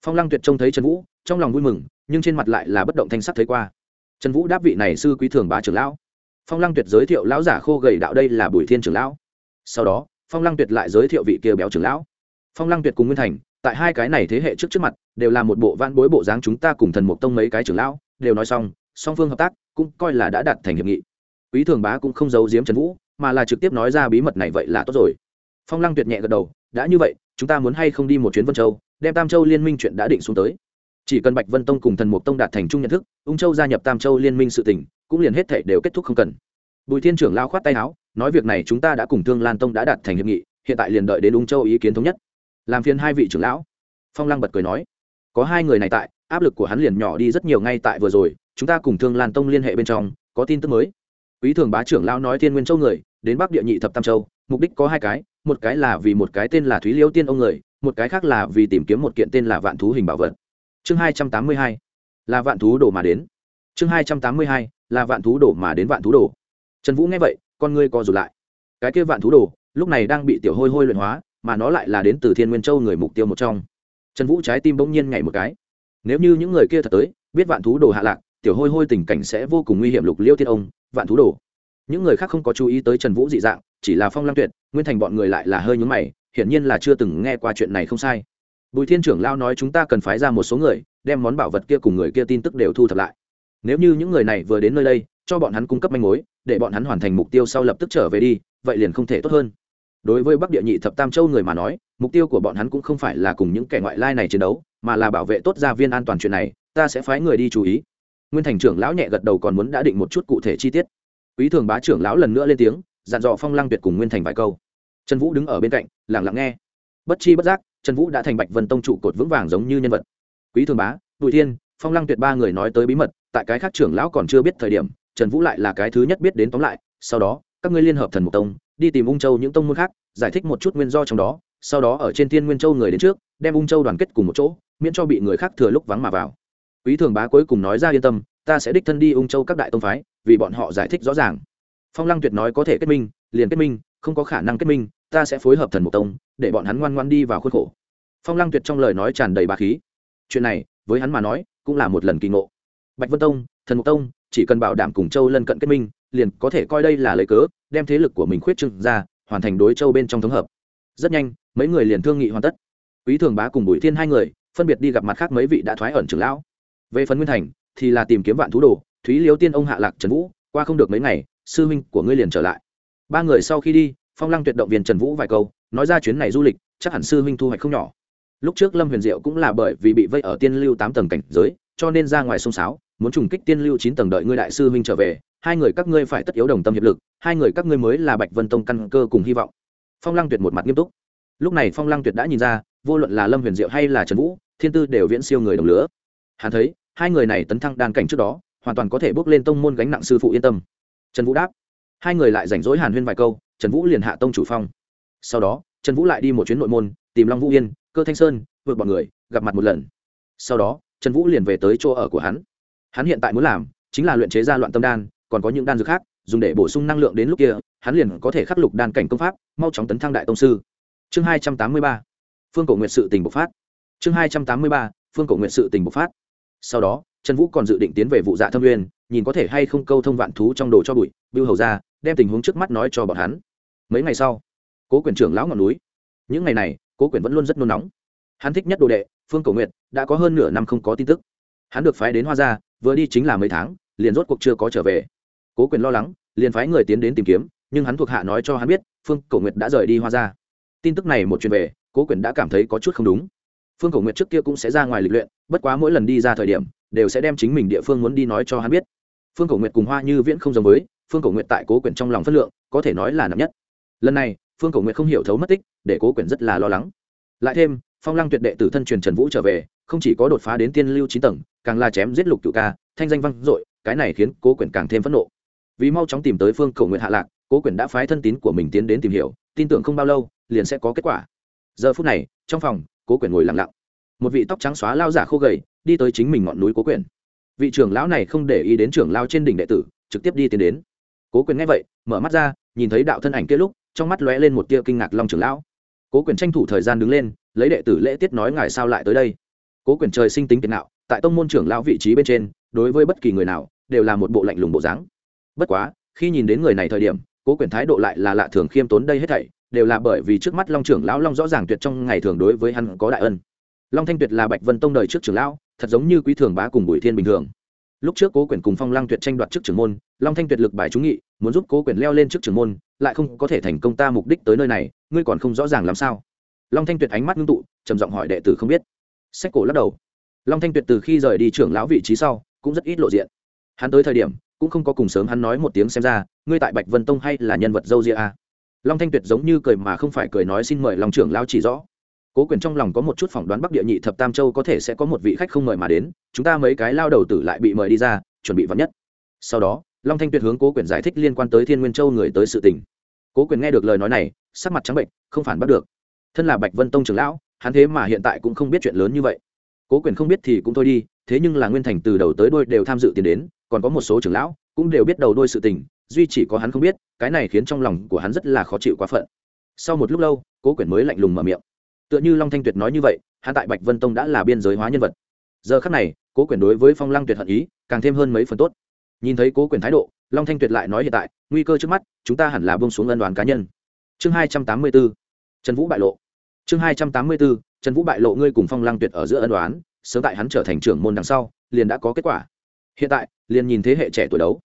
Phong lăng tuyệt trông thấy trần vũ, trong lòng vui mừng, nhưng trên mặt lại là bất động thanh sắc thấy qua. Trần vũ đáp vị này sư quý thường bá trưởng lão. Phong lăng tuyệt giới thiệu lão giả khô gầy đạo đây là bùi thiên trưởng lão. Sau đó, phong lăng tuyệt lại giới thiệu vị kia béo trưởng lão. Phong lăng tuyệt cùng nguyên thành, tại hai cái này thế hệ trước trước mặt, đều là một bộ van bối bộ dáng chúng ta cùng thần mục tông mấy cái trưởng lão, đều nói xong, song phương hợp tác cũng coi là đã đạt thành hiệp nghị. Quý thường bá cũng không giấu giếm trần vũ mà là trực tiếp nói ra bí mật này vậy là tốt rồi. Phong lăng tuyệt nhẹ gật đầu, đã như vậy, chúng ta muốn hay không đi một chuyến vân châu, đem tam châu liên minh chuyện đã định xuống tới. Chỉ cần bạch vân tông cùng thần mục tông đạt thành chung nhận thức, ung châu gia nhập tam châu liên minh sự tỉnh cũng liền hết thể đều kết thúc không cần. Bùi thiên trưởng lao khoát tay áo, nói việc này chúng ta đã cùng thương lan tông đã đạt thành hiệp nghị, hiện tại liền đợi đến ung châu ý kiến thống nhất. Làm phiền hai vị trưởng lão. Phong lăng bật cười nói, có hai người này tại, áp lực của hắn liền nhỏ đi rất nhiều ngay tại vừa rồi, chúng ta cùng thương lan tông liên hệ bên trong, có tin tức mới. Quý thường bá trưởng lão nói thiên nguyên châu người đến bắc địa nhị thập tam châu, mục đích có hai cái, một cái là vì một cái tên là thúy liêu tiên ông người, một cái khác là vì tìm kiếm một kiện tên là vạn thú hình bảo vật. Chương hai trăm tám mươi hai, là vạn thú đổ mà đến. Chương hai trăm tám mươi hai, là vạn thú đổ mà đến vạn thú đổ trần vũ nghe vậy, con ngươi co rụt lại. Cái kia vạn thú đổ lúc này đang bị tiểu hôi hôi luyện hóa, mà nó lại là đến từ thiên nguyên châu người mục tiêu một trong. Trần vũ trái tim bỗng nhiên nhảy một cái. Nếu như những người kia thật tới, biết vạn thú đồ hạ lạc, tiểu hôi hôi tình cảnh sẽ vô cùng nguy hiểm lục liêu tiên ông, vạn thú đồ những người khác không có chú ý tới trần vũ dị dạng, chỉ là phong lăng tuyệt, nguyên thành bọn người lại là hơi nhúng mày, hiển nhiên là chưa từng nghe qua chuyện này không sai. Bùi thiên trưởng lao nói chúng ta cần phái ra một số người, đem món bảo vật kia cùng người kia tin tức đều thu thập lại. Nếu như những người này vừa đến nơi đây, cho bọn hắn cung cấp manh mối, để bọn hắn hoàn thành mục tiêu sau lập tức trở về đi, vậy liền không thể tốt hơn. Đối với bắc địa nhị thập tam châu người mà nói, mục tiêu của bọn hắn cũng không phải là cùng những kẻ ngoại lai này chiến đấu, mà là bảo vệ tốt gia viên an toàn chuyện này, ta sẽ phái người đi chú ý. Nguyên thành trưởng lão nhẹ gật đầu còn muốn đã định một chút cụ thể chi tiết quý thường bá trưởng lão lần nữa lên tiếng, dặn dò phong lăng tuyệt cùng nguyên thành vài câu. Trần vũ đứng ở bên cạnh lẳng lặng nghe. Bất chi bất giác, trần vũ đã thành bạch vân tông trụ cột vững vàng giống như nhân vật. Quý thường bá, bùi thiên, phong lăng tuyệt ba người nói tới bí mật, tại cái khác trưởng lão còn chưa biết thời điểm, trần vũ lại là cái thứ nhất biết đến tóm lại, sau đó, các ngươi liên hợp thần mục tông, đi tìm ung châu những tông môn khác, giải thích một chút nguyên do trong đó, sau đó ở trên thiên nguyên châu người đến trước, đem ung châu đoàn kết cùng một chỗ, miễn cho bị người khác thừa lúc vắng mà vào. Quý thường bá cuối cùng nói ra yên tâm, ta sẽ đích thân đi ung châu các đại tông phái vì bọn họ giải thích rõ ràng. Phong lăng tuyệt nói có thể kết minh, liền kết minh, không có khả năng kết minh, ta sẽ phối hợp thần mục tông, để bọn hắn ngoan ngoan đi vào khuôn khổ. Phong lăng tuyệt trong lời nói tràn đầy bà khí. Chuyện này, với hắn mà nói, cũng là một lần kỳ ngộ. Bạch vân tông, thần mục tông, chỉ cần bảo đảm cùng châu lân cận kết minh, liền có thể coi đây là lấy cớ, đem thế lực của mình khuyết trưng ra, hoàn thành đối châu bên trong thống hợp. Rất nhanh, mấy người liền thương nghị hoàn tất. Quý thường bá cùng bùi thiên hai người, phân biệt đi gặp mặt khác mấy vị đã thoái ẩn trưởng lão. Về phần nguyên thành, thì là tìm kiếm vạn thú đồ thúy liếu tiên ông hạ lạc trần vũ, qua không được mấy ngày, sư huynh của ngươi liền trở lại. Ba người sau khi đi, phong lăng tuyệt động viên trần vũ vài câu, nói ra chuyến này du lịch, chắc hẳn sư huynh thu hoạch không nhỏ. Lúc trước lâm huyền diệu cũng là bởi vì bị vây ở tiên lưu tám tầng cảnh giới, cho nên ra ngoài sông sáo, muốn trùng kích tiên lưu chín tầng đợi ngươi đại sư huynh trở về, hai người các ngươi phải tất yếu đồng tâm hiệp lực, hai người các ngươi mới là bạch vân tông căn cơ cùng hy vọng. Phong lăng tuyệt một mặt nghiêm túc. Lúc này phong lăng tuyệt đã nhìn ra, vô luận là lâm huyền diệu hay là trần vũ, thiên tư đều viễn siêu người đồng lứa hắn thấy, hai người này tấn thăng đan cảnh trước đó hoàn toàn có thể bước lên tông môn gánh nặng sư phụ yên tâm. Trần vũ đáp. Hai người lại rảnh rỗi hàn huyên vài câu, trần vũ liền hạ tông chủ phong. Sau đó, trần vũ lại đi một chuyến nội môn, tìm long vũ yên, cơ thanh sơn, vượt bọn người, gặp mặt một lần. Sau đó, trần vũ liền về tới chỗ ở của hắn. Hắn hiện tại muốn làm chính là luyện chế ra loạn tâm đan, còn có những đan dược khác, dùng để bổ sung năng lượng đến lúc kia, hắn liền có thể khắc lục đan cảnh công pháp, mau chóng tấn thăng đại tông sư. Chương hai trăm tám mươi ba, phương cổ nguyện sự tình bộc phát. Chương hai trăm tám mươi ba, phương cổ nguyện sự tình bộc phát sau đó, trần vũ còn dự định tiến về vụ dạ thâm uyên nhìn có thể hay không câu thông vạn thú trong đồ cho bụi, bưu hầu ra, đem tình huống trước mắt nói cho bọn hắn. Mấy ngày sau, cố quyền trưởng lão ngọn núi. Những ngày này, cố quyền vẫn luôn rất nôn nóng. Hắn thích nhất đồ đệ, phương cầu nguyện đã có hơn nửa năm không có tin tức. Hắn được phái đến hoa gia, vừa đi chính là mấy tháng, liền rốt cuộc chưa có trở về. Cố quyền lo lắng, liền phái người tiến đến tìm kiếm, nhưng hắn thuộc hạ nói cho hắn biết, phương cầu nguyệt đã rời đi hoa gia. Tin tức này một chuyện về, cố quyền đã cảm thấy có chút không đúng phương Cổ nguyệt trước kia cũng sẽ ra ngoài lịch luyện, bất quá mỗi lần đi ra thời điểm, đều sẽ đem chính mình địa phương muốn đi nói cho hắn biết. Phương Cổ nguyệt cùng hoa như viễn không giống với, phương Cổ nguyệt tại cố Quyển trong lòng phất lượng, có thể nói là nặng nhất. Lần này, phương Cổ nguyệt không hiểu thấu mất tích, để cố Quyển rất là lo lắng. Lại thêm, phong lăng tuyệt đệ tử thân truyền trần vũ trở về, không chỉ có đột phá đến tiên lưu chín tầng, càng là chém giết lục cựu ca, thanh danh vang dội, cái này khiến cố quyển càng thêm phẫn nộ. Vì mau chóng tìm tới phương cầu nguyện hạ lạc, cố quyển đã phái thân tín của mình tiến đến tìm hiểu, tin tưởng không bao lâu, liền sẽ có kết quả. Giờ phút này, trong phòng cố quyển ngồi lặng lặng. Một vị tóc trắng xóa lao giả khô gầy, đi tới chính mình ngọn núi cố quyển vị trưởng lão này không để ý đến trưởng lao trên đỉnh đệ tử, trực tiếp đi tiến đến. Cố quyền nghe vậy, mở mắt ra, nhìn thấy đạo thân ảnh kia lúc, trong mắt lóe lên một tia kinh ngạc long trưởng lão. Cố quyền tranh thủ thời gian đứng lên, lấy đệ tử lễ tiết nói ngài sao lại tới đây? Cố quyền trời sinh tính kiệt nạo, tại tông môn trưởng lão vị trí bên trên, đối với bất kỳ người nào, đều là một bộ lạnh lùng bộ dáng. Bất quá, khi nhìn đến người này thời điểm, cố quyền thái độ lại là lạ thường khiêm tốn đây hết thảy đều là bởi vì trước mắt long trưởng lão long rõ ràng tuyệt trong ngày thường đối với hắn có đại ân. Long thanh tuyệt là bạch vân tông đời trước trưởng lão, thật giống như quý thường bá cùng bùi thiên bình thường. Lúc trước cố quyền cùng phong lăng tuyệt tranh đoạt chức trưởng môn, long thanh tuyệt lực bài trúng nghị, muốn giúp cố quyền leo lên chức trưởng môn, lại không có thể thành công ta mục đích tới nơi này, ngươi còn không rõ ràng làm sao? Long thanh tuyệt ánh mắt ngưng tụ, trầm giọng hỏi đệ tử không biết. Sách cổ lắc đầu. Long thanh tuyệt từ khi rời đi trưởng lão vị trí sau, cũng rất ít lộ diện. Hắn tới thời điểm, cũng không có cùng sớm hắn nói một tiếng xem ra, ngươi tại bạch vân tông hay là nhân vật dâu ria a à? Long thanh tuyệt giống như cười mà không phải cười nói xin mời long trưởng lão chỉ rõ. Cố quyền trong lòng có một chút phỏng đoán bắc địa nhị thập tam châu có thể sẽ có một vị khách không mời mà đến, chúng ta mấy cái lao đầu tử lại bị mời đi ra, chuẩn bị vắn nhất. Sau đó, long thanh tuyệt hướng cố quyền giải thích liên quan tới thiên nguyên châu người tới sự tình. Cố quyền nghe được lời nói này, sắc mặt trắng bệnh, không phản bắt được. Thân là bạch vân tông trưởng lão, hắn thế mà hiện tại cũng không biết chuyện lớn như vậy. Cố quyền không biết thì cũng thôi đi, thế nhưng là nguyên thành từ đầu tới đôi đều tham dự tiền đến, còn có một số trưởng lão cũng đều biết đầu đôi sự tình, duy chỉ có hắn không biết cái này khiến trong lòng của hắn rất là khó chịu quá phận. Sau một lúc lâu, cố quyền mới lạnh lùng mở miệng. Tựa như long thanh tuyệt nói như vậy, hắn tại bạch vân tông đã là biên giới hóa nhân vật. Giờ khắc này, cố quyền đối với phong lăng tuyệt hận ý càng thêm hơn mấy phần tốt. Nhìn thấy cố quyền thái độ, long thanh tuyệt lại nói hiện tại, nguy cơ trước mắt, chúng ta hẳn là bông xuống ân đoàn cá nhân. Chương hai trăm tám mươi b ố trần vũ bại lộ. Chương hai trăm tám mươi b ố trần vũ bại lộ ngươi cùng phong lăng tuyệt ở giữa ân đoán sớm tại hắn trở thành trưởng môn đằng sau, liền đã có kết quả. Hiện tại, liền nhìn thế hệ trẻ tuổi đấu.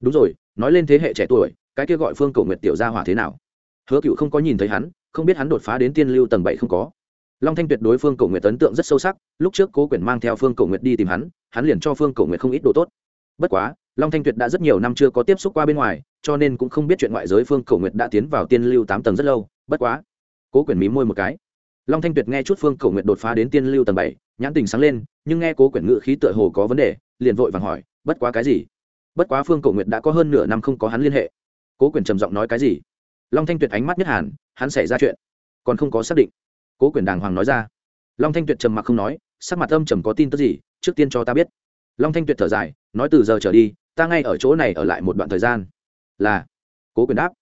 Đúng rồi, nói lên thế hệ trẻ tuổi cái kia gọi phương cầu nguyệt tiểu gia hỏa thế nào? Hứa cựu không có nhìn thấy hắn, không biết hắn đột phá đến tiên lưu tầng bảy không có. Long thanh tuyệt đối phương cầu nguyệt ấn tượng rất sâu sắc, lúc trước cố quyển mang theo phương cầu nguyệt đi tìm hắn hắn liền cho phương cầu nguyệt không ít đồ tốt. Bất quá, long thanh tuyệt đã rất nhiều năm chưa có tiếp xúc qua bên ngoài, cho nên cũng không biết chuyện ngoại giới phương cầu nguyệt đã tiến vào tiên lưu tám tầng rất lâu, bất quá, cố quyển mí môi một cái. Long thanh tuyệt nghe chút phương cầu nguyệt đột phá đến tiên lưu tầng bảy, nhãn tình sáng lên, nhưng nghe cố quyển ngự khí tựa hồ có vấn đề, liền vội vàng hỏi, bất quá cái gì? Bất quá phương cầu nguyệt đã có hơn nửa năm không có hắn liên hệ cố Quyền trầm giọng nói cái gì? Long thanh tuyệt ánh mắt nhất hàn, hắn xảy ra chuyện. Còn không có xác định. Cố quyền đàng hoàng nói ra. Long thanh tuyệt trầm mặc không nói, sắc mặt âm trầm có tin tức gì, trước tiên cho ta biết. Long thanh tuyệt thở dài, nói từ giờ trở đi, ta ngay ở chỗ này ở lại một đoạn thời gian. Là. Cố quyền đáp.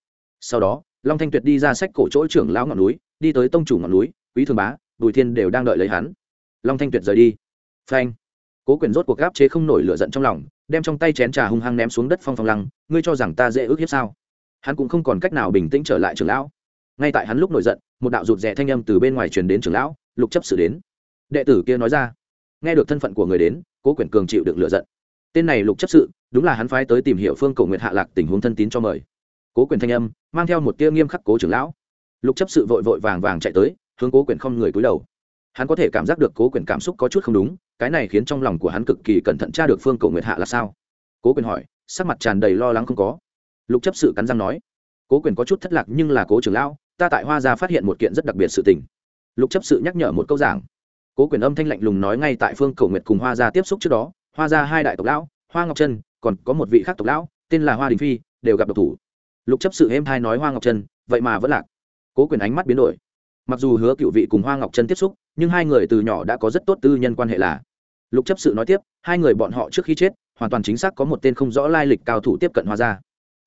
Sau đó, long thanh tuyệt đi ra sách cổ chỗ trưởng lão ngọn núi, đi tới tông chủ ngọn núi, quý thường bá, bùi thiên đều đang đợi lấy hắn. Long thanh tuyệt rời đi. Phanh. Cố quyền rốt cuộc gáp chế không nổi lửa giận trong lòng, đem trong tay chén trà hung hăng ném xuống đất phong phong lăng, ngươi cho rằng ta dễ ước hiếp sao? Hắn cũng không còn cách nào bình tĩnh trở lại trưởng lão. Ngay tại hắn lúc nổi giận, một đạo rụt rè thanh âm từ bên ngoài truyền đến trưởng lão, lục chấp sự đến. Đệ tử kia nói ra, nghe được thân phận của người đến, cố quyển cường chịu được lựa giận. Tên này lục chấp sự, đúng là hắn phái tới tìm hiểu phương cầu nguyện hạ lạc tình huống thân tín cho mời. Cố quyền thanh âm, mang theo một tia nghiêm khắc cố trưởng lão. Lục chấp sự vội vội vàng vàng chạy tới, hướng cố quyền không người cúi đầu. Hắn có thể cảm giác được cố quyền cảm xúc có chút không đúng, cái này khiến trong lòng của hắn cực kỳ cẩn thận tra được phương cầu nguyện hạ là sao? Cố quyền hỏi, sắc mặt tràn đầy lo lắng không có lục chấp sự cắn răng nói, cố quyền có chút thất lạc nhưng là cố trưởng lão, ta tại hoa gia phát hiện một kiện rất đặc biệt sự tình. Lục chấp sự nhắc nhở một câu giảng. Cố quyền âm thanh lạnh lùng nói ngay tại phương cầu nguyệt cùng hoa gia tiếp xúc trước đó, hoa gia hai đại tộc lão, hoa ngọc trân, còn có một vị khác tộc lão, tên là hoa đình phi, đều gặp độc thủ. Lục chấp sự êm thai nói hoa ngọc trân, vậy mà vẫn lạc. Cố quyền ánh mắt biến đổi. Mặc dù hứa cựu vị cùng hoa ngọc trân tiếp xúc, nhưng hai người từ nhỏ đã có rất tốt tư nhân quan hệ là. Lục chấp sự nói tiếp, hai người bọn họ trước khi chết, hoàn toàn chính xác có một tên không rõ lai lịch cao thủ tiếp cận hoa gia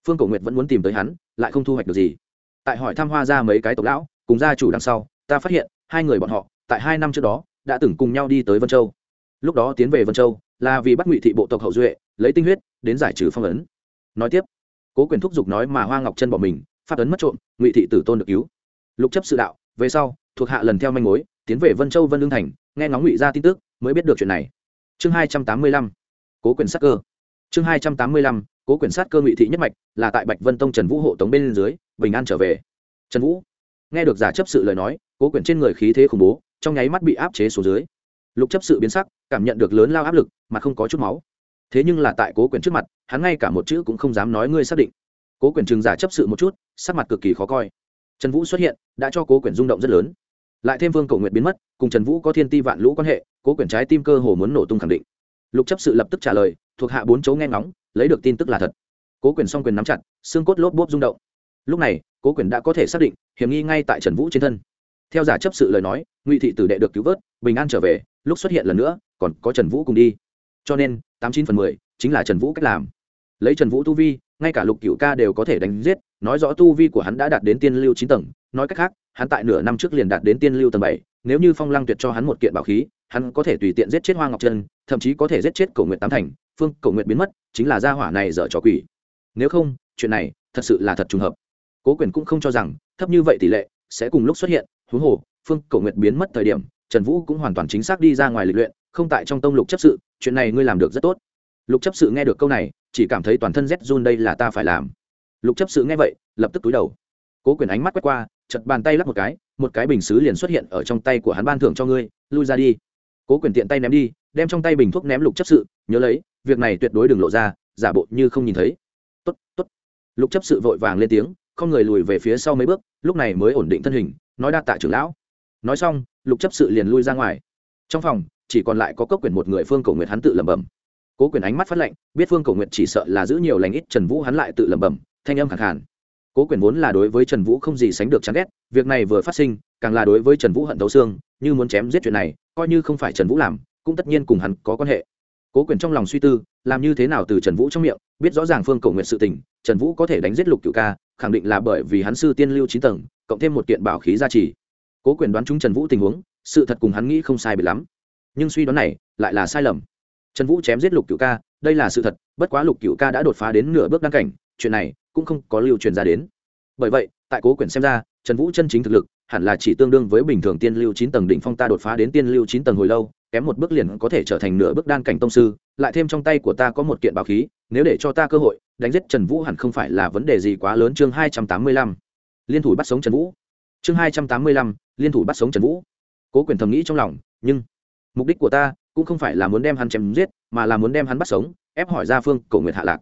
phương Cổ nguyệt vẫn muốn tìm tới hắn, lại không thu hoạch được gì. Tại hỏi thăm hoa ra mấy cái tộc lão, cùng gia chủ đằng sau, ta phát hiện, hai người bọn họ, tại hai năm trước đó, đã từng cùng nhau đi tới vân châu. Lúc đó tiến về vân châu, là vì bắt ngụy thị bộ tộc hậu duệ, lấy tinh huyết, đến giải trừ phong ấn. Nói tiếp, cố quyền thúc giục nói mà hoa ngọc chân bỏ mình, phát ấn mất trộm, ngụy thị tử tôn được cứu. Lục chấp sự đạo, về sau, thuộc hạ lần theo manh mối, tiến về vân châu vân lương thành, nghe ngóng ngụy ra tin tức, mới biết được chuyện này. Chương hai trăm tám mươi lăm, cố quyền sắc cơ chương hai trăm tám mươi lăm, cố quyền sát cơ ngụy thị nhất mạch, là tại bạch vân tông trần vũ hộ tống bên dưới, bình an trở về. Trần vũ, nghe được giả chấp sự lời nói, cố quyền trên người khí thế khủng bố, trong nháy mắt bị áp chế xuống dưới. Lục chấp sự biến sắc, cảm nhận được lớn lao áp lực, mà không có chút máu. Thế nhưng là tại cố quyền trước mặt, hắn ngay cả một chữ cũng không dám nói ngươi xác định. Cố quyền chừng giả chấp sự một chút, sắc mặt cực kỳ khó coi. Trần vũ xuất hiện, đã cho cố quyền rung động rất lớn. Lại thêm vương cầu nguyện biến mất, cùng trần vũ có thiên ti vạn lũ quan hệ, cố quyển trái tim cơ hồ muốn nổ tung khẳng định. Lục chấp sự lập tức trả lời thuộc hạ bốn chỗ nghe ngóng, lấy được tin tức là thật. Cố quyền song quyền nắm chặt, xương cốt lốp bốp rung động. Lúc này, cố quyền đã có thể xác định, hiểm nghi ngay tại trần vũ trên thân. Theo giả chấp sự lời nói, ngụy thị tử đệ được cứu vớt, bình an trở về, lúc xuất hiện lần nữa, còn có trần vũ cùng đi. Cho nên, tám chín phần mười chính là trần vũ cách làm. Lấy trần vũ tu vi, ngay cả lục cựu ca đều có thể đánh giết, nói rõ tu vi của hắn đã đạt đến tiên lưu chín tầng, nói cách khác, hắn tại nửa năm trước liền đạt đến tiên lưu tầng bảy, nếu như phong lăng tuyệt cho hắn một kiện bảo khí, hắn có thể tùy tiện giết chết hoa ngọc trân, thậm chí có thể giết chết cổ nguyện tám thành phương cổ nguyện biến mất, chính là gia hỏa này dở trò quỷ. Nếu không, chuyện này thật sự là thật trùng hợp. Cố quyền cũng không cho rằng, thấp như vậy tỷ lệ sẽ cùng lúc xuất hiện, huống hồ, phương cổ nguyện biến mất thời điểm, trần vũ cũng hoàn toàn chính xác đi ra ngoài lịch luyện, không tại trong tông lục chấp sự, chuyện này ngươi làm được rất tốt. Lục chấp sự nghe được câu này, chỉ cảm thấy toàn thân rét run đây là ta phải làm. Lục chấp sự nghe vậy, lập tức túi đầu. Cố quyền ánh mắt quét qua chật bàn tay lắp một cái một cái bình xứ liền xuất hiện ở trong tay của hắn ban thưởng cho ngươi, lui ra đi. Cố quyền tiện tay ném đi đem trong tay bình thuốc ném lục chấp sự, nhớ lấy, việc này tuyệt đối đừng lộ ra, giả bộ như không nhìn thấy. Tốt tốt. Lục chấp sự vội vàng lên tiếng, không người lùi về phía sau mấy bước, lúc này mới ổn định thân hình, nói đa tạ trưởng lão. Nói xong, lục chấp sự liền lui ra ngoài. Trong phòng, chỉ còn lại có cốc quyền một người phương cầu nguyện hắn tự lẩm bẩm. Cố quyền ánh mắt phát lệnh biết phương cầu nguyện chỉ sợ là giữ nhiều lành ít trần vũ hắn lại tự lẩm bẩm, thanh âm khẳng khàn. Cố quyền vốn là đối với trần vũ không gì sánh được chán ghét, việc này vừa phát sinh, càng là đối với trần vũ hận thấu xương, như muốn chém giết chuyện này, coi như không phải trần vũ làm cũng tất nhiên cùng hắn có quan hệ. Cố quyền trong lòng suy tư, làm như thế nào từ trần vũ trong miệng, biết rõ ràng phương cầu nguyện sự tình, trần vũ có thể đánh giết lục cựu ca, khẳng định là bởi vì hắn sư tiên lưu chín tầng, cộng thêm một kiện bảo khí gia trì. Cố quyền đoán chúng trần vũ tình huống, sự thật cùng hắn nghĩ không sai bị lắm. Nhưng suy đoán này lại là sai lầm. Trần vũ chém giết lục cựu ca, đây là sự thật, bất quá lục cựu ca đã đột phá đến nửa bước đăng cảnh, chuyện này cũng không có lưu truyền ra đến. Bởi vậy, tại cố quyền xem ra, trần vũ chân chính thực lực hẳn là chỉ tương đương với bình thường tiên lưu chín tầng đỉnh phong ta đột phá đến tiên lưu chín tầng hồi lâu kém một bước liền có thể trở thành nửa bước đan cảnh tông sư, lại thêm trong tay của ta có một kiện bảo khí, nếu để cho ta cơ hội, đánh giết trần vũ hẳn không phải là vấn đề gì quá lớn. Chương hai trăm tám mươi lăm, liên thủ bắt sống trần vũ. Chương hai trăm tám mươi lăm, liên thủ bắt sống trần vũ. Cố quyền thầm nghĩ trong lòng, nhưng mục đích của ta cũng không phải là muốn đem hắn chém giết, mà là muốn đem hắn bắt sống, ép hỏi ra phương cổ nguyệt hạ lạc.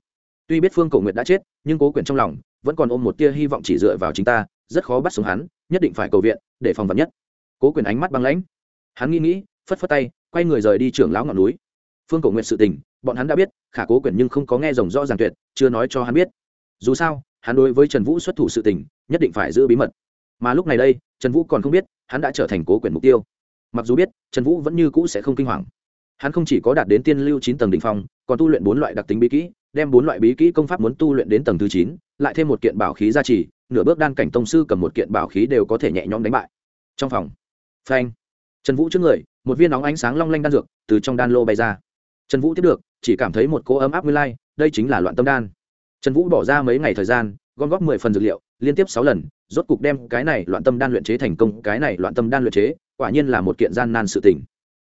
Tuy biết phương cổ nguyệt đã chết, nhưng cố quyền trong lòng vẫn còn ôm một tia hy vọng chỉ dựa vào chính ta, rất khó bắt sống hắn, nhất định phải cầu viện để phòng vật nhất. Cố quyền ánh mắt băng lãnh. Hắn nghĩ nghĩ, phất phất tay quay người rời đi trưởng lão ngọn núi. Phương cổ nguyện sự tình, bọn hắn đã biết, khả cố quyền nhưng không có nghe rồng rõ ràng tuyệt, chưa nói cho hắn biết. Dù sao, hắn đối với trần vũ xuất thủ sự tình, nhất định phải giữ bí mật. Mà lúc này đây, trần vũ còn không biết, hắn đã trở thành cố quyền mục tiêu. Mặc dù biết, trần vũ vẫn như cũ sẽ không kinh hoàng. Hắn không chỉ có đạt đến tiên lưu chín tầng đ ỉ n h phong, còn tu luyện bốn loại đặc tính bí kỹ, đem bốn loại bí kỹ công pháp muốn tu luyện đến tầng thứ chín, lại thêm một kiện bảo khí gia trì, nửa bước đan cảnh tông sư cầm một kiện bảo khí đều có thể nhẹ nhõm đánh bại. Trong phòng, phanh trần vũ trước người, một viên nóng ánh sáng long lanh đan dược từ trong đan lô bay ra. Trần vũ tiếp được, chỉ cảm thấy một cỗ ấm áp nguyên lai, đây chính là loạn tâm đan. Trần vũ bỏ ra mấy ngày thời gian, gom góp mười phần dược liệu, liên tiếp sáu lần, rốt cục đem cái này loạn tâm đan luyện chế thành công, cái này loạn tâm đan luyện chế, quả nhiên là một kiện gian nan sự tình.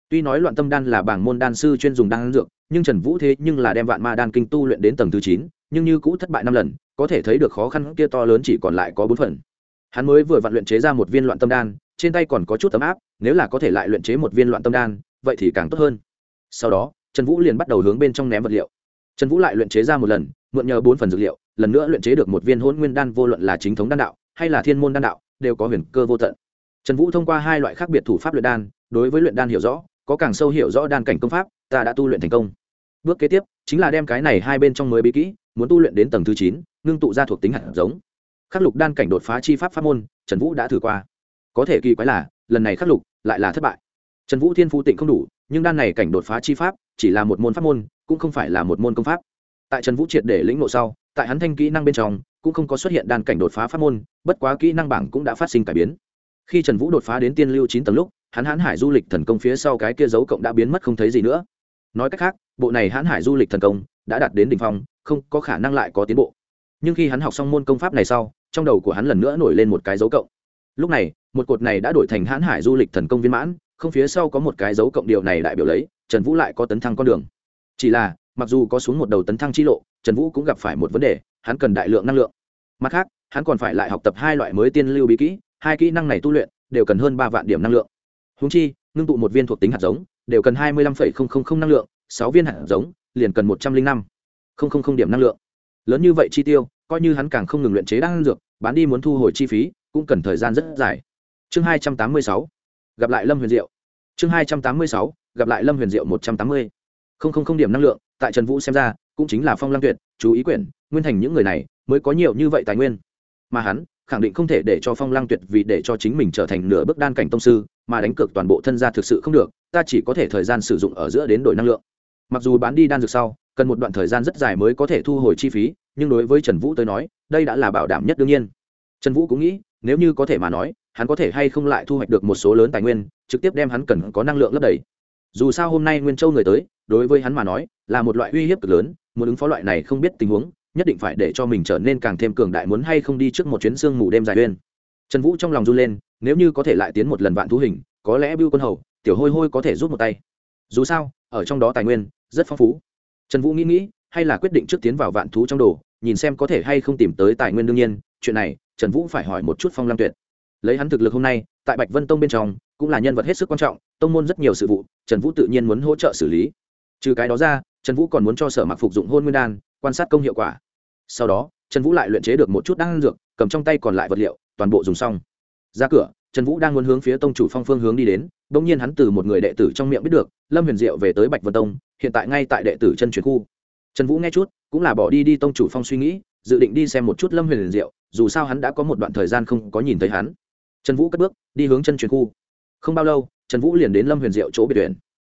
Tuy nói loạn tâm đan là bảng môn đan sư chuyên dùng đan dược, nhưng trần vũ thế nhưng là đem vạn ma đan kinh tu luyện đến tầng thứ chín, nhưng như cũ thất bại năm lần, có thể thấy được khó khăn kia to lớn chỉ còn lại có bốn phần. Hắn mới vừa vặn luyện chế ra một viên loạn tâm đan trên tay còn có chút tấm áp, nếu là có thể lại luyện chế một viên loạn tâm đan, vậy thì càng tốt hơn. Sau đó, trần vũ liền bắt đầu hướng bên trong ném vật liệu. Trần vũ lại luyện chế ra một lần, mượn nhờ bốn phần dược liệu, lần nữa luyện chế được một viên hôn nguyên đan vô luận là chính thống đan đạo, hay là thiên môn đan đạo, đều có huyền cơ vô tận. Trần vũ thông qua hai loại khác biệt thủ pháp luyện đan, đối với luyện đan hiểu rõ, có càng sâu hiểu rõ đan cảnh công pháp, ta đã tu luyện thành công. Bước kế tiếp, chính là đem cái này hai bên trong mới bí kỹ, muốn tu luyện đến tầng thứ chín, ngưng tụ ra thuộc tính hạt giống. Khắc lục đan cảnh đột phá chi pháp pháp môn, trần vũ đã thử qua có thể kỳ quái là, lần này khắc lục, lại là thất bại. Trần vũ thiên phú tịnh không đủ, nhưng đan này cảnh đột phá chi pháp, chỉ là một môn pháp môn, cũng không phải là một môn công pháp. Tại trần vũ triệt để lĩnh ngộ sau, tại hắn thanh kỹ năng bên trong, cũng không có xuất hiện đan cảnh đột phá pháp môn, bất quá kỹ năng bảng cũng đã phát sinh cải biến. Khi trần vũ đột phá đến tiên lưu chín tầng lúc, hắn hãn hải du lịch thần công phía sau cái kia dấu cộng đã biến mất không thấy gì nữa. Nói cách khác, bộ này hãn hải du lịch thần công đã đạt đến đ ỉ n h phong, không có khả năng lại có tiến bộ. Nhưng khi hắn học xong môn công pháp này sau, trong đầu của hắn lần nữa nổi lên một cái dấu cộng. Lúc này một cột này đã đổi thành hãn hải du lịch thần công viên mãn, không phía sau có một cái dấu cộng điều này đại biểu lấy, trần vũ lại có tấn thăng con đường. Chỉ là, mặc dù có xuống một đầu tấn thăng chi lộ, trần vũ cũng gặp phải một vấn đề, hắn cần đại lượng năng lượng. Mặt khác, hắn còn phải lại học tập hai loại mới tiên lưu bí kỹ, hai kỹ năng này tu luyện đều cần hơn ba vạn điểm năng lượng. Húng chi, ngưng tụ một viên thuộc tính hạt giống, đều cần hai mươi lăm năng lượng, sáu viên hạt giống, liền cần một trăm linh năm điểm năng lượng. Lớn như vậy chi tiêu, coi như hắn càng không ngừng luyện chế đan dược, bán đi muốn thu hồi chi phí, cũng cần thời gian rất dài chương hai trăm tám mươi sáu. Gặp lại lâm huyền diệu. Chương hai trăm tám mươi sáu, gặp lại lâm huyền diệu một trăm tám mươi. Không không không điểm năng lượng, tại trần vũ xem ra, cũng chính là phong lăng tuyệt, chú ý quyển, nguyên thành những người này, mới có nhiều như vậy tài nguyên. Mà hắn, khẳng định không thể để cho phong lăng tuyệt vì để cho chính mình trở thành nửa bước đan cảnh tông sư, mà đánh cược toàn bộ thân gia thực sự không được, ta chỉ có thể thời gian sử dụng ở giữa đến đổi năng lượng. Mặc dù bán đi đan dược sau, cần một đoạn thời gian rất dài mới có thể thu hồi chi phí, nhưng đối với trần vũ tới nói, đây đã là bảo đảm nhất đương nhiên. Trần vũ cũng nghĩ, nếu như có thể mà nói hắn có thể hay không lại thu hoạch được một số lớn tài nguyên, trực tiếp đem hắn cần có năng lượng lấp đầy. Dù sao hôm nay nguyên châu người tới, đối với hắn mà nói, là một loại uy hiếp cực lớn, muốn ứng phó loại này không biết tình huống, nhất định phải để cho mình trở nên càng thêm cường đại muốn hay không đi trước một chuyến sương mù đêm dài uyên. Trần vũ trong lòng run lên, nếu như có thể lại tiến một lần vạn thú hình, có lẽ bưu quân hầu, tiểu hôi hôi có thể rút một tay. Dù sao, ở trong đó tài nguyên, rất phong phú. Trần vũ nghĩ nghĩ, hay là quyết định trước tiến vào vạn thú trong đồ, nhìn xem có thể hay không tìm tới tài nguyên đương nhiên. Chuyện này, trần vũ phải hỏi một chút phong lam tuyệt lấy hắn thực lực hôm nay, tại bạch vân tông bên trong, cũng là nhân vật hết sức quan trọng, tông môn rất nhiều sự vụ, trần vũ tự nhiên muốn hỗ trợ xử lý. Trừ cái đó ra, trần vũ còn muốn cho sở mặc phục dụng hôn nguyên đan, quan sát công hiệu quả. Sau đó, trần vũ lại luyện chế được một chút đan dược, cầm trong tay còn lại vật liệu, toàn bộ dùng xong. Ra cửa, trần vũ đang muốn hướng phía tông chủ phong phương hướng đi đến đ ỗ n g nhiên hắn từ một người đệ tử trong miệng biết được, lâm huyền diệu về tới bạch vân tông, hiện tại ngay tại đệ tử chân truyền khu. Trần vũ nghe chút, cũng là bỏ đi đi tông chủ phong suy nghĩ, dự định đi xem một chút lâm huyền diệu, dù sao hắn đã có một đoạn thời gian không có nhìn thấy hắn trần vũ cất bước, đi hướng chân truyền khu. Không bao lâu, trần vũ liền đến lâm huyền diệu chỗ biệt tuyển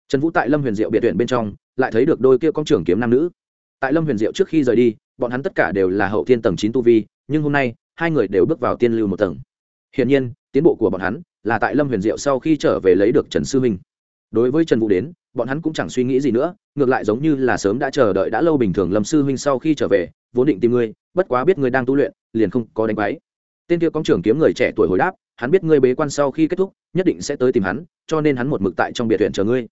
trần vũ tại lâm huyền diệu biệt tuyển bên trong, lại thấy được đôi kia con trưởng kiếm nam nữ. Tại lâm huyền diệu trước khi rời đi, bọn hắn tất cả đều là hậu thiên tầng chín tu vi, nhưng hôm nay, hai người đều bước vào tiên lưu một tầng. Hiển nhiên, tiến bộ của bọn hắn là tại lâm huyền diệu sau khi trở về lấy được trần sư minh. Đối với trần vũ đến, bọn hắn cũng chẳng suy nghĩ gì nữa, ngược lại giống như là sớm đã chờ đợi đã lâu bình thường lâm sư huynh sau khi trở về, vốn định tìm ngươi, bất quá biết ngươi đang tu luyện, liền không có đánh váy tên kia công trưởng kiếm người trẻ tuổi hồi đáp hắn biết ngươi bế quan sau khi kết thúc, nhất định sẽ tới tìm hắn, cho nên hắn một mực tại trong biệt viện chờ ngươi.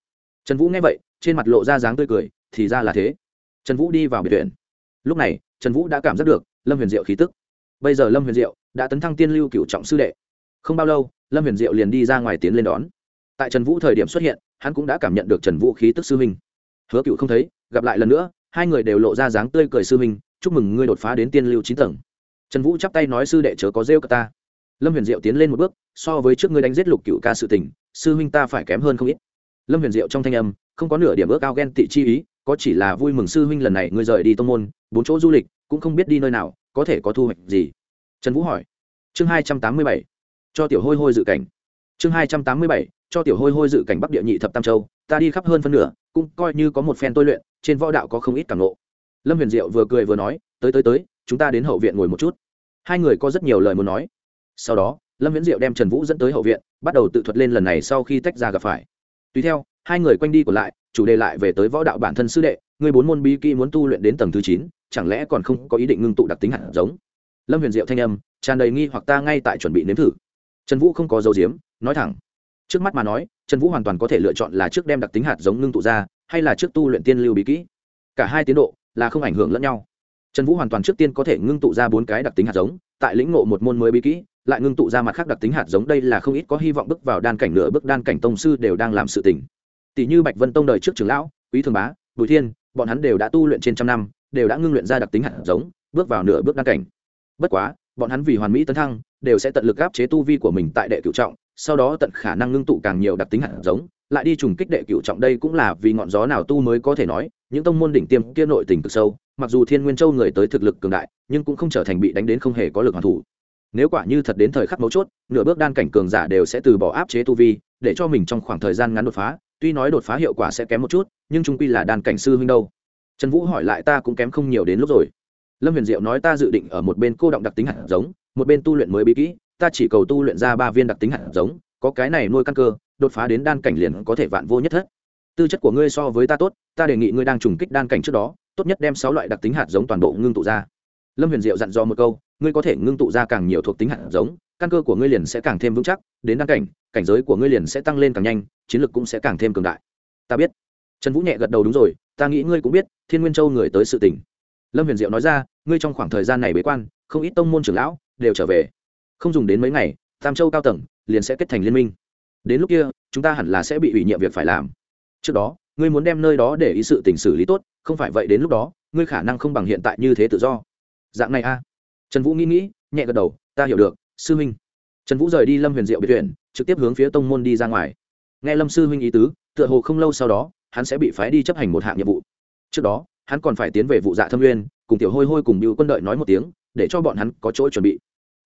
Trần vũ nghe vậy, trên mặt lộ ra dáng tươi cười, thì ra là thế. Trần vũ đi vào biệt viện. Lúc này, trần vũ đã cảm giác được lâm huyền diệu khí tức. Bây giờ lâm huyền diệu đã tấn thăng tiên lưu cựu trọng sư đệ. Không bao lâu, lâm huyền diệu liền đi ra ngoài tiến lên đón. Tại trần vũ thời điểm xuất hiện, hắn cũng đã cảm nhận được trần vũ khí tức sư huynh. Hứa cựu không thấy, gặp lại lần nữa, hai người đều lộ ra dáng tươi cười sư huynh, chúc mừng ngươi đột phá đến tiên lưu chín tầng. Trần vũ chắp tay nói, sư đệ chớ có rêu cả ta lâm huyền diệu tiến lên một bước, so với trước ngươi đánh giết lục cựu ca sự tình, sư huynh ta phải kém hơn không ít. Lâm huyền diệu trong thanh âm, không có nửa điểm ước ao ghen tị chi ý, có chỉ là vui mừng sư huynh lần này ngươi rời đi tông môn, bốn chỗ du lịch, cũng không biết đi nơi nào, có thể có thu hoạch gì? Trần vũ hỏi. Chương hai trăm tám mươi bảy, cho tiểu hôi hôi dự cảnh. Chương hai trăm tám mươi bảy, cho tiểu hôi hôi dự cảnh bắc địa nhị thập tam châu, ta đi khắp hơn phân nửa, cũng coi như có một phen tôi luyện, trên võ đạo có không ít cảm nộ lâm huyền diệu vừa cười vừa nói, tới tới tới, chúng ta đến hậu viện ngồi một chút. Hai người có rất nhiều lời muốn nói sau đó, lâm viễn diệu đem trần vũ dẫn tới hậu viện, bắt đầu tự thuật lên lần này sau khi tách ra gặp phải. Tùy theo, hai người quanh đi còn lại, chủ đề lại về tới võ đạo bản thân sư đệ, người bốn môn bí kỹ muốn tu luyện đến tầng thứ chín, chẳng lẽ còn không có ý định ngưng tụ đặc tính hạt giống? Lâm huyền diệu thanh âm, tràn đầy nghi hoặc ta ngay tại chuẩn bị nếm thử. Trần vũ không có dấu diếm, nói thẳng. Trước mắt mà nói, trần vũ hoàn toàn có thể lựa chọn là trước đem đặc tính hạt giống ngưng tụ ra, hay là trước tu luyện tiên lưu bí kỹ. Cả hai tiến độ là không ảnh hưởng lẫn nhau. Trần vũ hoàn toàn trước tiên có thể ngưng tụ ra bốn cái đặc tính hạt giống, tại lĩnh ngộ một môn mới bí kỹ lại ngưng tụ ra mặt khác đặc tính hạt giống, đây là không ít có hy vọng bước vào đan cảnh nửa bước đan cảnh tông sư đều đang làm sự tình. tỷ như bạch vân tông đời trước trường lão, quý thường bá, bùi thiên, bọn hắn đều đã tu luyện trên trăm năm, đều đã ngưng luyện ra đặc tính hạt giống, bước vào nửa bước đan cảnh. Bất quá, bọn hắn vì hoàn mỹ tấn thăng, đều sẽ tận lực áp chế tu vi của mình tại đệ cựu trọng, sau đó tận khả năng ngưng tụ càng nhiều đặc tính hạt giống, lại đi trùng kích đệ cựu trọng. Đây cũng là vì ngọn gió nào tu mới có thể nói, những tông môn đỉnh tiêm kia nội tình cực sâu, mặc dù thiên nguyên châu người tới thực lực cường đại, nhưng cũng không trở thành bị đánh đến không hề có lực hoàn thủ nếu quả như thật đến thời khắc mấu chốt, nửa bước đan cảnh cường giả đều sẽ từ bỏ áp chế tu vi, để cho mình trong khoảng thời gian ngắn đột phá. Tuy nói đột phá hiệu quả sẽ kém một chút, nhưng trung quy là đan cảnh sư huynh đâu. Trần vũ hỏi lại ta cũng kém không nhiều đến lúc rồi. Lâm huyền diệu nói ta dự định ở một bên cô động đặc tính hạt giống, một bên tu luyện mới bí kỹ, ta chỉ cầu tu luyện ra ba viên đặc tính hạt giống, có cái này nuôi căn cơ, đột phá đến đan cảnh liền có thể vạn vô nhất thất. Tư chất của ngươi so với ta tốt, ta đề nghị ngươi đang trùng kích đan cảnh trước đó, tốt nhất đem sáu loại đặc tính hạt giống toàn bộ ngưng tụ ra lâm huyền diệu dặn dò một câu, ngươi có thể ngưng tụ ra càng nhiều thuộc tính hạt giống, căn cơ của ngươi liền sẽ càng thêm vững chắc, đến đăng cảnh cảnh giới của ngươi liền sẽ tăng lên càng nhanh, chiến lược cũng sẽ càng thêm cường đại. Ta biết. Trần vũ nhẹ gật đầu, đúng rồi, ta nghĩ ngươi cũng biết, thiên nguyên châu người tới sự tình. Lâm huyền diệu nói ra, ngươi trong khoảng thời gian này bế quan, không ít tông môn trưởng lão đều trở về. Không dùng đến mấy ngày, tam châu cao tầng liền sẽ kết thành liên minh. Đến lúc kia, chúng ta hẳn là sẽ bị ủy nhiệm việc phải làm. Trước đó, ngươi muốn đem nơi đó để ý sự tình xử lý tốt, không phải vậy đến lúc đó, ngươi khả năng không bằng hiện tại như thế tự do dạng này a. Trần vũ nghĩ nghĩ, nhẹ gật đầu, ta hiểu được, sư huynh. Trần vũ rời đi lâm huyền diệu biệt tuyển trực tiếp hướng phía tông môn đi ra ngoài. Nghe lâm sư huynh ý tứ, tựa hồ không lâu sau đó, hắn sẽ bị phái đi chấp hành một hạng nhiệm vụ. Trước đó, hắn còn phải tiến về vụ dạ thâm nguyên, cùng tiểu hôi hôi cùng bưu quân đợi nói một tiếng, để cho bọn hắn có chỗ chuẩn bị.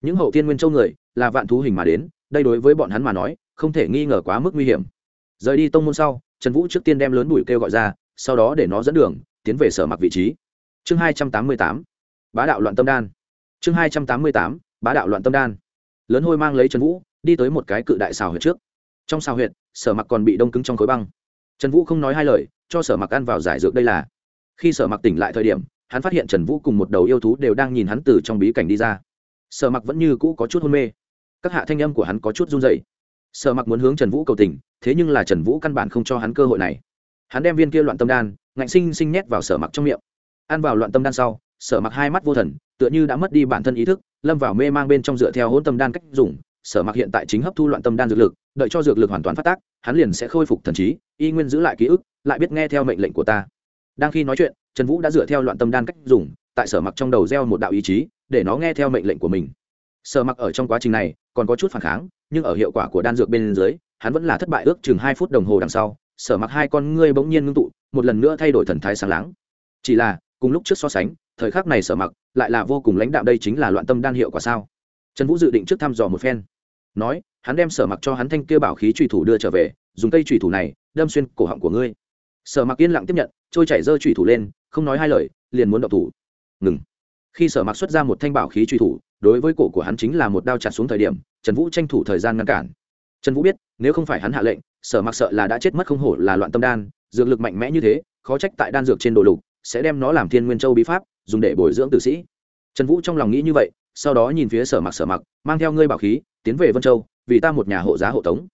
Những hậu thiên nguyên châu người, là vạn thú hình mà đến, đây đối với bọn hắn mà nói, không thể nghi ngờ quá mức nguy hiểm. Rời đi tông môn sau, trần vũ trước tiên đem lớn bụi kêu gọi ra, sau đó để nó dẫn đường, tiến về sở mặc vị trí. Chương hai trăm tám mươi tám bá đạo loạn tâm đan. Chương hai trăm tám mươi tám, bá đạo loạn tâm đan. Lớn hôi mang lấy trần vũ, đi tới một cái cự đại xào huyệt trước. Trong xào huyệt, sở mặc còn bị đông cứng trong khối băng. Trần vũ không nói hai lời, cho sở mặc ăn vào giải dược đây là. Khi sở mặc tỉnh lại thời điểm, hắn phát hiện trần vũ cùng một đầu yêu thú đều đang nhìn hắn từ trong bí cảnh đi ra. Sở mặc vẫn như cũ có chút hôn mê. Các hạ thanh âm của hắn có chút run dày sở mặc muốn hướng trần vũ cầu tình, thế nhưng là trần vũ căn bản không cho hắn cơ hội này. Hắn đem viên kia loạn tâm đan, ngạnh sinh sinh nhét vào sở mặc trong miệng. Ăn vào loạn tâm đan sau sở mặc hai mắt vô thần, tựa như đã mất đi bản thân ý thức, lâm vào mê mang bên trong dựa theo hôn tâm đan cách dùng, sở mặc hiện tại chính hấp thu loạn tâm đan dược lực, đợi cho dược lực hoàn toàn phát tác, hắn liền sẽ khôi phục thần trí, y nguyên giữ lại ký ức, lại biết nghe theo mệnh lệnh của ta. Đang khi nói chuyện, trần vũ đã dựa theo loạn tâm đan cách dùng, tại sở mặc trong đầu gieo một đạo ý chí, để nó nghe theo mệnh lệnh của mình. Sở mặc ở trong quá trình này, còn có chút phản kháng, nhưng ở hiệu quả của đan dược bên dưới, hắn vẫn là thất bại ước chừng hai phút đồng hồ đằng sau, sở mặc hai con ngươi bỗng nhiên ngưng tụ, một lần nữa thay đổi thần thái sáng láng. Chỉ là cùng lúc trước so sánh, thời khắc này sở mặc lại là vô cùng lãnh đạo đây chính là loạn tâm đan hiệu quả sao? Trần vũ dự định trước thăm dò một phen. Nói, hắn đem sở mặc cho hắn thanh kia bảo khí trùy thủ đưa trở về, dùng cây trùy thủ này đâm xuyên cổ họng của ngươi. Sở mặc yên lặng tiếp nhận, trôi chảy dơ trùy thủ lên, không nói hai lời, liền muốn đậu thủ. Ngừng. Khi sở mặc xuất ra một thanh bảo khí truy thủ, đối với cổ của hắn chính là một đao chặt xuống thời điểm, trần vũ tranh thủ thời gian ngăn cản. Trần vũ biết, nếu không phải hắn hạ lệnh, sở mặc sợ là đã chết mất không hổ là loạn tâm đan, dược lực mạnh mẽ như thế, khó trách tại đan dược trên đồ lục sẽ đem nó làm thiên nguyên châu bí pháp, dùng để bồi dưỡng tử sĩ. Trần vũ trong lòng nghĩ như vậy, sau đó nhìn phía sở mặc sở mặc, mang theo ngươi bảo khí, tiến về vân châu, vì ta một nhà hộ giá hộ tống.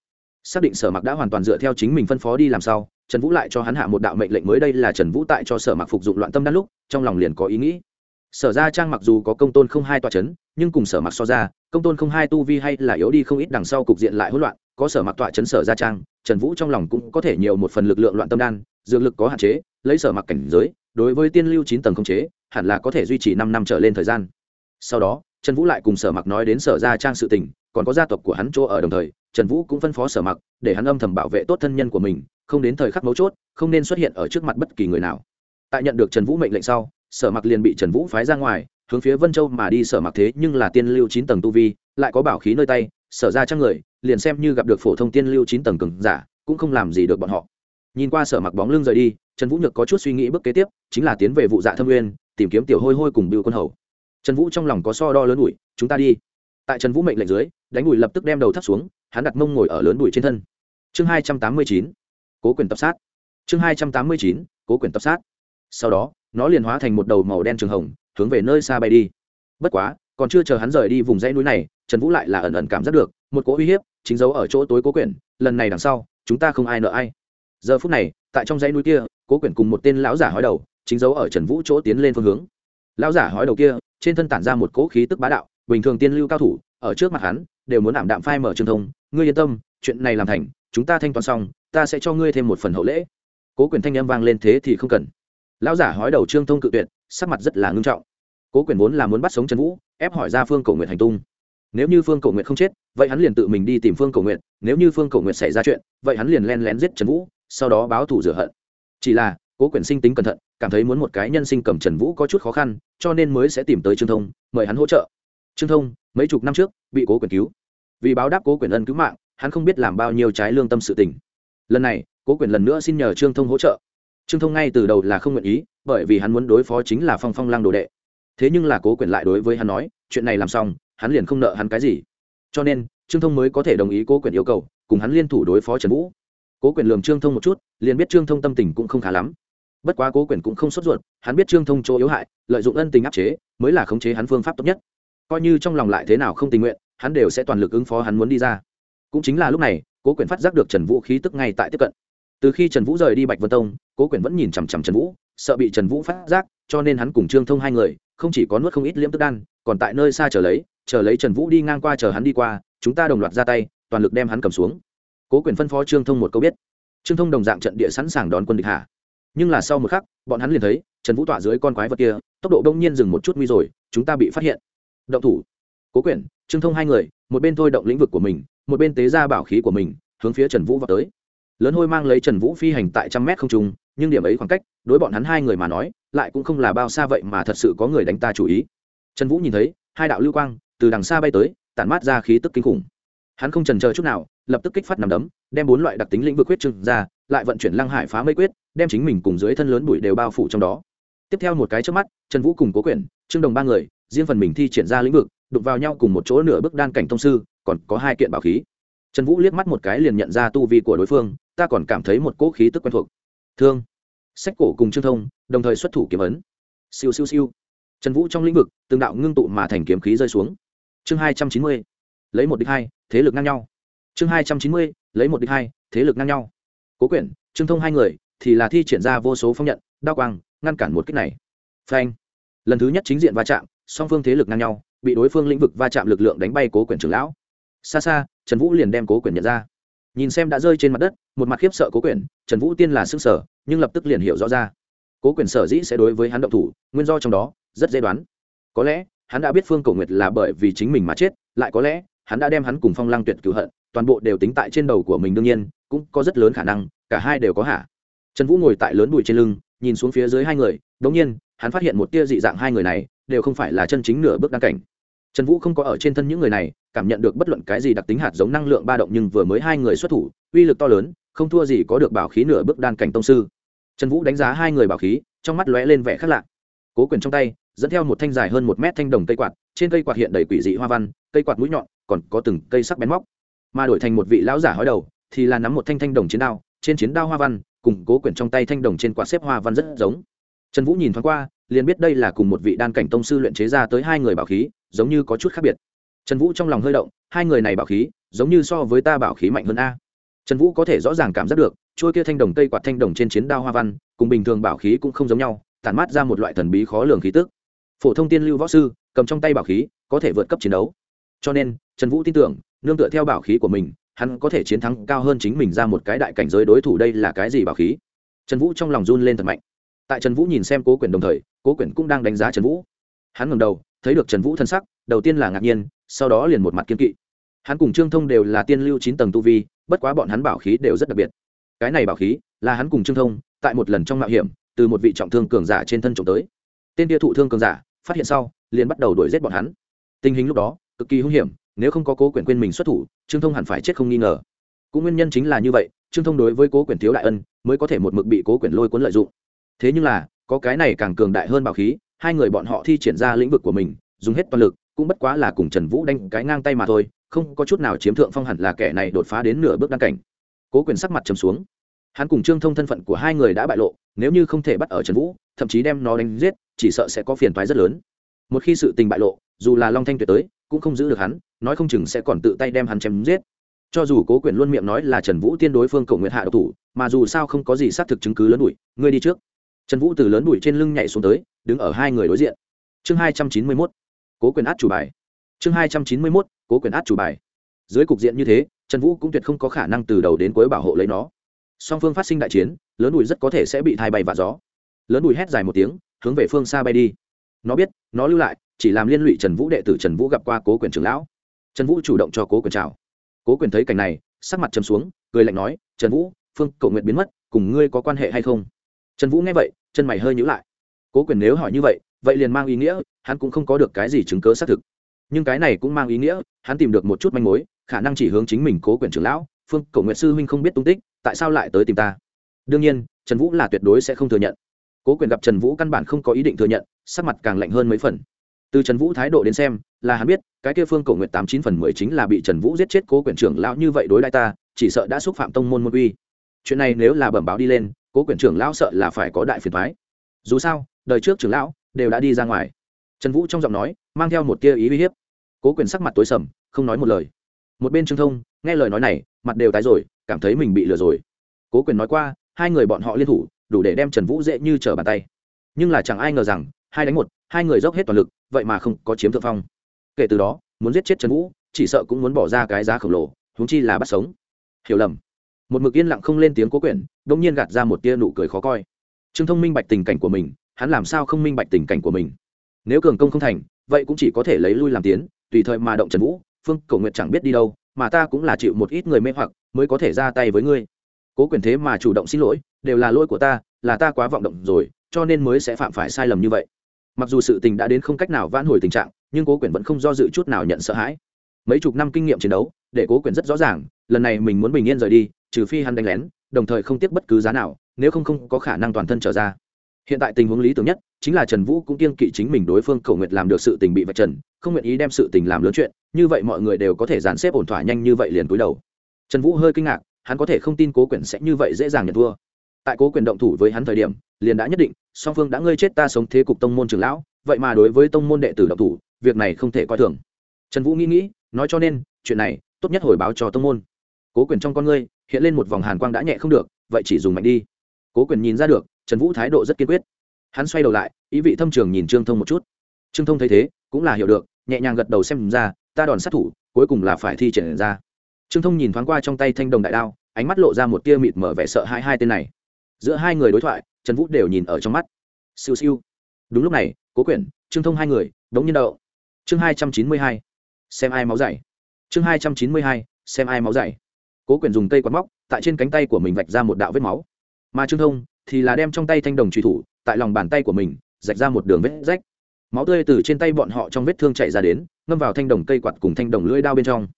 Xác định sở mặc đã hoàn toàn dựa theo chính mình phân phó đi làm sao trần vũ lại cho hắn hạ một đạo mệnh lệnh mới đây là trần vũ tại cho sở mặc phục dụng loạn tâm đan lúc, trong lòng liền có ý nghĩ. Sở ra trang mặc dù có công tôn không hai toa c h ấ n nhưng cùng sở mặc so ra, công tôn không hai tu vi hay là yếu đi không ít đằng sau cục diện lại hỗn loạn, có sở mặc tọa chấn sở ra trang, trần vũ trong lòng cũng có thể nhiều một phần lực lượng loạn tâm đan, dược lực có hạn chế lấy sở mặc cảnh giới, đối với tiên lưu chín tầng không chế, hẳn là có thể duy trì năm năm trở lên thời gian. Sau đó, trần vũ lại cùng sở mặc nói đến sở gia trang sự tình, còn có gia tộc của hắn chỗ ở đồng thời, trần vũ cũng phân phó sở mặc, để hắn âm thầm bảo vệ tốt thân nhân của mình, không đến thời khắc mấu chốt, không nên xuất hiện ở trước mặt bất kỳ người nào. Tại nhận được trần vũ mệnh lệnh sau, sở mặc liền bị trần vũ phái ra ngoài, hướng phía vân châu mà đi sở mặc thế nhưng là tiên lưu chín tầng tu vi, lại có bảo khí nơi tay, sở ra trang người, liền xem như gặp được phổ thông tiên lưu chín tầng cường giả, cũng không làm gì được bọn họ. Nhìn qua sở mặc bóng lưng rời đi trần vũ nhược có chút suy nghĩ bước kế tiếp, chính là tiến về vụ dạ thâm nguyên, tìm kiếm tiểu hôi hôi cùng bưu quân hầu. Trần vũ trong lòng có so đo lớn ủi chúng ta đi. Tại trần vũ mệnh lệnh dưới, đánh ủi lập tức đem đầu thắt xuống, hắn đặt mông ngồi ở lớn đùi trên thân. Chương hai trăm tám mươi chín, cố quyền tập sát. Chương hai trăm tám mươi chín, cố quyền tập sát. Sau đó, nó liền hóa thành một đầu màu đen trường hồng, hướng về nơi xa bay đi. Bất quá, còn chưa chờ hắn rời đi vùng dãy núi này, trần vũ lại là ẩn ẩn cảm giác được, một cỗ uy hiếp chính dấu ở chỗ tối cố quyển lần này đằng sau, chúng ta không ai nợ ai. Giờ phút này, tại trong dãy núi kia cố quyển cùng một tên lão giả hói đầu, chính dấu ở trần vũ chỗ tiến lên phương hướng. Lão giả hói đầu kia, trên thân tản ra một cỗ khí tức bá đạo, bình thường tiên lưu cao thủ, ở trước mặt hắn, đều muốn ảm đạm phai mở trường thông. Ngươi yên tâm, chuyện này làm thành, chúng ta thanh toán xong, ta sẽ cho ngươi thêm một phần hậu lễ. Cố quyền thanh âm vang lên thế thì không cần. Lão giả hói đầu trương thông cự tuyệt, sắc mặt rất là ngưng trọng. Cố quyền vốn là muốn bắt sống trần vũ, ép hỏi ra phương cầu nguyện hành tung. Nếu như phương cầu nguyện không chết, vậy hắn liền tự mình đi tìm phương cầu nguyện nếu như phương cầu nguyện xảy ra chuyện, vậy hắn liền len lén giết trần vũ, sau đó báo thù rửa hận chỉ là, cố quyền sinh tính cẩn thận, cảm thấy muốn một cái nhân sinh cầm trần vũ có chút khó khăn, cho nên mới sẽ tìm tới trương thông, mời hắn hỗ trợ. Trương thông, mấy chục năm trước, bị cố quyền cứu. Vì báo đáp cố quyền ân cứu mạng, hắn không biết làm bao nhiêu trái lương tâm sự tình. Lần này, cố quyền lần nữa xin nhờ trương thông hỗ trợ. Trương thông ngay từ đầu là không nguyện ý, bởi vì hắn muốn đối phó chính là phong phong lang đồ đệ. Thế nhưng là cố quyền lại đối với hắn nói, chuyện này làm xong, hắn liền không nợ hắn cái gì. Cho nên, trương thông mới có thể đồng ý cố quyền yêu cầu, cùng hắn liên thủ đối phó trần vũ cố quyền lường trương thông một chút, liền biết trương thông tâm tình cũng không khá lắm. Bất quá cố quyền cũng không sốt ruột, hắn biết trương thông chỗ yếu hại, lợi dụng ân tình áp chế, mới là khống chế hắn phương pháp tốt nhất. Coi như trong lòng lại thế nào không tình nguyện, hắn đều sẽ toàn lực ứng phó hắn muốn đi ra. Cũng chính là lúc này, cố quyền phát giác được trần vũ khí tức ngay tại tiếp cận. Từ khi trần vũ rời đi bạch vân tông, cố quyền vẫn nhìn chằm chằm trần vũ, sợ bị trần vũ phát giác, cho nên hắn cùng trương thông hai người, không chỉ có nuốt không ít liễm tức đan, còn tại nơi xa chờ lấy chờ lấy trần vũ đi ngang qua chờ hắn đi qua, chúng ta đồng loạt ra tay, toàn lực đem hắn cầm xuống cố quyền phân phó trương thông một câu biết. Trương thông đồng dạng trận địa sẵn sàng đón quân địch hạ. Nhưng là sau một khắc, bọn hắn liền thấy, trần vũ tọa dưới con quái vật kia, tốc độ đông nhiên dừng một chút nguy rồi, chúng ta bị phát hiện. Động thủ. Cố quyển trương thông hai người, một bên thôi động lĩnh vực của mình, một bên tế ra bảo khí của mình, hướng phía trần vũ vào tới. Lớn hôi mang lấy trần vũ phi hành tại trăm mét không trung, nhưng điểm ấy khoảng cách, đối bọn hắn hai người mà nói, lại cũng không là bao xa vậy mà thật sự có người đánh ta chủ ý. Trần vũ nhìn thấy, hai đạo lưu quang, từ đằng xa bay tới, tản mát ra khí tức kinh khủng. Hắn không trần chờ chút nào lập tức kích phát nằm đấm, đem bốn loại đặc tính lĩnh vực quyết trưng ra, lại vận chuyển lăng hải phá mây quyết, đem chính mình cùng dưới thân lớn bụi đều bao phủ trong đó. Tiếp theo một cái trước mắt, trần vũ cùng cố quyển, trương đồng ba người, riêng phần mình thi triển ra lĩnh vực, đụng vào nhau cùng một chỗ nửa bước đan cảnh thông sư, còn có hai kiện bảo khí. Trần vũ liếc mắt một cái liền nhận ra tu vi của đối phương, ta còn cảm thấy một cỗ khí tức quen thuộc. Thương. Sách cổ cùng trương thông, đồng thời xuất thủ kiếm ấn. Siêu siêu siêu. Trần vũ trong lĩnh vực, từng đạo ngưng tụ mà thành kiếm khí rơi xuống. Chương hai trăm chín mươi. Lấy một đích hai, thế lực ngang nhau chương hai trăm chín mươi, lấy một đích hai, thế lực ngang nhau. Cố quyển, trương thông hai người, thì là thi triển ra vô số phong nhận, đao quang, ngăn cản một kích này. Phanh. Lần thứ nhất chính diện va chạm, song phương thế lực ngang nhau, bị đối phương lĩnh vực va chạm lực lượng đánh bay cố quyển trưởng lão. Xa xa, trần vũ liền đem cố quyển nhận ra. Nhìn xem đã rơi trên mặt đất, một mặt khiếp sợ cố quyển, trần vũ tiên là s ư ơ n g sở nhưng lập tức liền hiểu rõ ra. Cố quyển sở dĩ sẽ đối với hắn động thủ, nguyên do trong đó, rất dễ đoán. Có lẽ, hắn đã biết phương cầu nguyệt là bởi vì chính mình mà chết, lại có lẽ, hắn đã đem hắn cùng phong lăng tuyệt cựu hận toàn bộ đều tính tại trên đầu của mình đương nhiên, cũng có rất lớn khả năng, cả hai đều có hả trần vũ ngồi tại lớn bụi trên lưng, nhìn xuống phía dưới hai người đ ỗ n g nhiên, hắn phát hiện một tia dị dạng hai người này, đều không phải là chân chính nửa bước đăng cảnh. Trần vũ không có ở trên thân những người này, cảm nhận được bất luận cái gì đặc tính hạt giống năng lượng ba động nhưng vừa mới hai người xuất thủ, uy lực to lớn, không thua gì có được bảo khí nửa bước đan cảnh tông sư. Trần vũ đánh giá hai người bảo khí, trong mắt lóe lên vẻ khác lạ. Cố quyền trong tay, dẫn theo một thanh dài hơn một mét thanh đồng cây quạt, trên cây quạt hiện đầy quỷ dị hoa văn, cây quạt mũi nhọn, còn có từng cây sắc bén móc mà đổi thành một vị lão giả hói đầu, thì là nắm một thanh thanh đồng chiến đao, trên chiến đao hoa văn, cùng cố quyển trong tay thanh đồng trên quạt xếp hoa văn rất giống. Trần vũ nhìn thoáng qua, liền biết đây là cùng một vị đan cảnh tông sư luyện chế ra tới hai người bảo khí, giống như có chút khác biệt. Trần vũ trong lòng hơi động, hai người này bảo khí, giống như so với ta bảo khí mạnh hơn a. Trần vũ có thể rõ ràng cảm giác được trôi kia thanh đồng cây quạt thanh đồng trên chiến đao hoa văn, cùng bình thường bảo khí cũng không giống nhau, tản mát ra một loại thần bí khó lường khí tức. Phổ thông tiên lưu võ sư, cầm trong tay bảo khí, có thể vượt cấp chiến đấu. Cho nên, trần vũ tin tưởng nương tựa theo bảo khí của mình, hắn có thể chiến thắng cao hơn chính mình ra một cái đại cảnh giới đối thủ đây là cái gì bảo khí? Trần vũ trong lòng run lên thật mạnh. Tại trần vũ nhìn xem cố quyển đồng thời, cố quyển cũng đang đánh giá trần vũ. Hắn ngầm đầu, thấy được trần vũ thân sắc, đầu tiên là ngạc nhiên, sau đó liền một mặt kiên kỵ. Hắn cùng trương thông đều là tiên lưu chín tầng tu vi, bất quá bọn hắn bảo khí đều rất đặc biệt. Cái này bảo khí là hắn cùng trương thông, tại một lần trong mạo hiểm, từ một vị trọng thương cường giả trên thân trộm tới. Tên tia thụ thương cường giả, phát hiện sau, liền bắt đầu đuổi giết bọn hắn. Tình hình lúc đó, cực kỳ hung hiểm nếu không có cố quyền quên mình xuất thủ, trương thông hẳn phải chết không nghi ngờ. Cũng nguyên nhân chính là như vậy, trương thông đối với cố quyền thiếu đại ân, mới có thể một mực bị cố quyền lôi cuốn lợi dụng. Thế nhưng là, có cái này càng cường đại hơn bảo khí, hai người bọn họ thi triển ra lĩnh vực của mình, dùng hết toàn lực, cũng bất quá là cùng trần vũ đánh cái ngang tay mà thôi, không có chút nào chiếm thượng phong hẳn là kẻ này đột phá đến nửa bước đăng cảnh. Cố quyền sắc mặt trầm xuống. Hắn cùng trương thông thân phận của hai người đã bại lộ, nếu như không thể bắt ở trần vũ, thậm chí đem nó đánh giết, chỉ sợ sẽ có phiền toái rất lớn. Một khi sự tình bại lộ, dù là long thanh tuyệt tới cũng không giữ được hắn, nói không chừng sẽ còn tự tay đem hắn chém giết. Cho dù cố quyền luôn miệng nói là trần vũ tiên đối phương cầu nguyện hạ độc thủ, mà dù sao không có gì xác thực chứng cứ lớn đuổi. ngươi đi trước. Trần vũ từ lớn đuổi trên lưng nhảy xuống tới, đứng ở hai người đối diện. Chương hai trăm chín mươi mốt, cố quyền át chủ bài. Chương hai trăm chín mươi mốt, cố quyền át chủ bài. Dưới cục diện như thế, trần vũ cũng tuyệt không có khả năng từ đầu đến cuối bảo hộ lấy nó. Song phương phát sinh đại chiến, lớn đùi rất có thể sẽ bị thai bay và gió. Lớn đùi hét dài một tiếng, hướng về phương xa bay đi. Nó biết, nó lưu lại chỉ làm liên lụy trần vũ đệ tử trần vũ gặp qua cố quyền trưởng lão. Trần vũ chủ động cho cố quyền chào. Cố quyền thấy cảnh này, sắc mặt chấm xuống, cười lạnh nói, trần vũ, phương cầu nguyện biến mất, cùng ngươi có quan hệ hay không? Trần vũ nghe vậy, chân mày hơi nhữ lại. Cố quyền nếu hỏi như vậy vậy liền mang ý nghĩa, hắn cũng không có được cái gì chứng cớ xác thực. Nhưng cái này cũng mang ý nghĩa, hắn tìm được một chút manh mối, khả năng chỉ hướng chính mình cố quyền trưởng lão, phương cầu nguyện sư huynh không biết tung tích, tại sao lại tới tìm ta? Đương nhiên, trần vũ là tuyệt đối sẽ không thừa nhận. Cố quyền gặp trần vũ căn bản không có ý định thừa nhận, sắc mặt càng lạnh hơn mấy phần từ trần vũ thái độ đến xem, là hắn biết, cái kia phương cổ nguyện tám chín phần mười chính là bị trần vũ giết chết cố quyển trưởng lão như vậy đối đại ta, chỉ sợ đã xúc phạm tông môn môn uy. Chuyện này nếu là bẩm báo đi lên, cố quyển trưởng lão sợ là phải có đại phiền thoái dù sao, đời trước trưởng lão đều đã đi ra ngoài. Trần vũ trong giọng nói mang theo một tia ý uy hiếp. Cố quyển sắc mặt tối sầm, không nói một lời. Một bên trương thông, nghe lời nói này, mặt đều tái rồi, cảm thấy mình bị lừa rồi. Cố quyền nói qua, hai người bọn họ liên thủ, đủ để đem trần vũ dễ như trở bàn tay. Nhưng là chẳng ai ngờ rằng, hai đánh một hai người dốc hết toàn lực, vậy mà không có chiếm thượng phong. Kể từ đó, muốn giết chết trần vũ, chỉ sợ cũng muốn bỏ ra cái giá khổng lồ húng chi là bắt sống. Hiểu lầm. Một mực yên lặng không lên tiếng cố quyển đông nhiên gạt ra một tia nụ cười khó coi. Trương thông minh bạch tình cảnh của mình, hắn làm sao không minh bạch tình cảnh của mình? Nếu cường công không thành, vậy cũng chỉ có thể lấy lui làm tiến, tùy thời mà động trần vũ, phương cầu nguyện chẳng biết đi đâu, mà ta cũng là chịu một ít người mê hoặc, mới có thể ra tay với ngươi. Cố quyền thế mà chủ động xin lỗi, đều là lỗi của ta, là ta quá vọng động rồi, cho nên mới sẽ phạm phải sai lầm như vậy mặc dù sự tình đã đến không cách nào vãn hồi tình trạng, nhưng cố quyền vẫn không do dự chút nào nhận sợ hãi. Mấy chục năm kinh nghiệm chiến đấu, để cố quyền rất rõ ràng, lần này mình muốn bình yên rời đi, trừ phi hắn đánh lén, đồng thời không tiếc bất cứ giá nào, nếu không không có khả năng toàn thân trở ra. Hiện tại tình huống lý tưởng nhất chính là trần vũ cũng kiên kỵ chính mình đối phương cầu nguyện làm được sự tình bị vạch trần, không nguyện ý đem sự tình làm lớn chuyện, như vậy mọi người đều có thể dàn xếp ổn thỏa nhanh như vậy liền túi đầu. Trần vũ hơi kinh ngạc, hắn có thể không tin cố quyền sẽ như vậy dễ dàng nhận thua. Tại cố quyền động thủ với hắn thời điểm liền đã nhất định, song phương đã ngơi chết ta sống thế cục tông môn trường lão, vậy mà đối với tông môn đệ tử độc thủ, việc này không thể coi thường. Trần vũ nghĩ nghĩ, nói cho nên, chuyện này, tốt nhất hồi báo cho tông môn. Cố quyền trong con ngươi, hiện lên một vòng hàn quang đã nhẹ không được, vậy chỉ dùng mạnh đi. Cố quyền nhìn ra được, trần vũ thái độ rất kiên quyết. Hắn xoay đầu lại, ý vị thâm trường nhìn trương thông một chút. Trương thông thấy thế, cũng là hiểu được, nhẹ nhàng gật đầu xem ra, ta đòn sát thủ, cuối cùng là phải thi triển ra. Trương thông nhìn thoáng qua trong tay thanh đồng đại đao, ánh mắt lộ ra một tia mịt mở vẻ sợ hai hai tên này giữa hai người đối thoại, trần vũ đều nhìn ở trong mắt. Siêu siêu. Đúng lúc này, cố quyển, trương thông hai người, đống nhiên đậu. Chương hai trăm chín mươi hai, xem ai máu dày. Chương hai trăm chín mươi hai, xem ai máu dày. Cố quyển dùng cây quạt móc, tại trên cánh tay của mình vạch ra một đạo vết máu. Mà trương thông thì là đem trong tay thanh đồng truy thủ, tại lòng bàn tay của mình, rạch ra một đường vết rách. Máu tươi từ trên tay bọn họ trong vết thương chạy ra đến, ngâm vào thanh đồng cây quạt cùng thanh đồng lưỡi đao bên trong.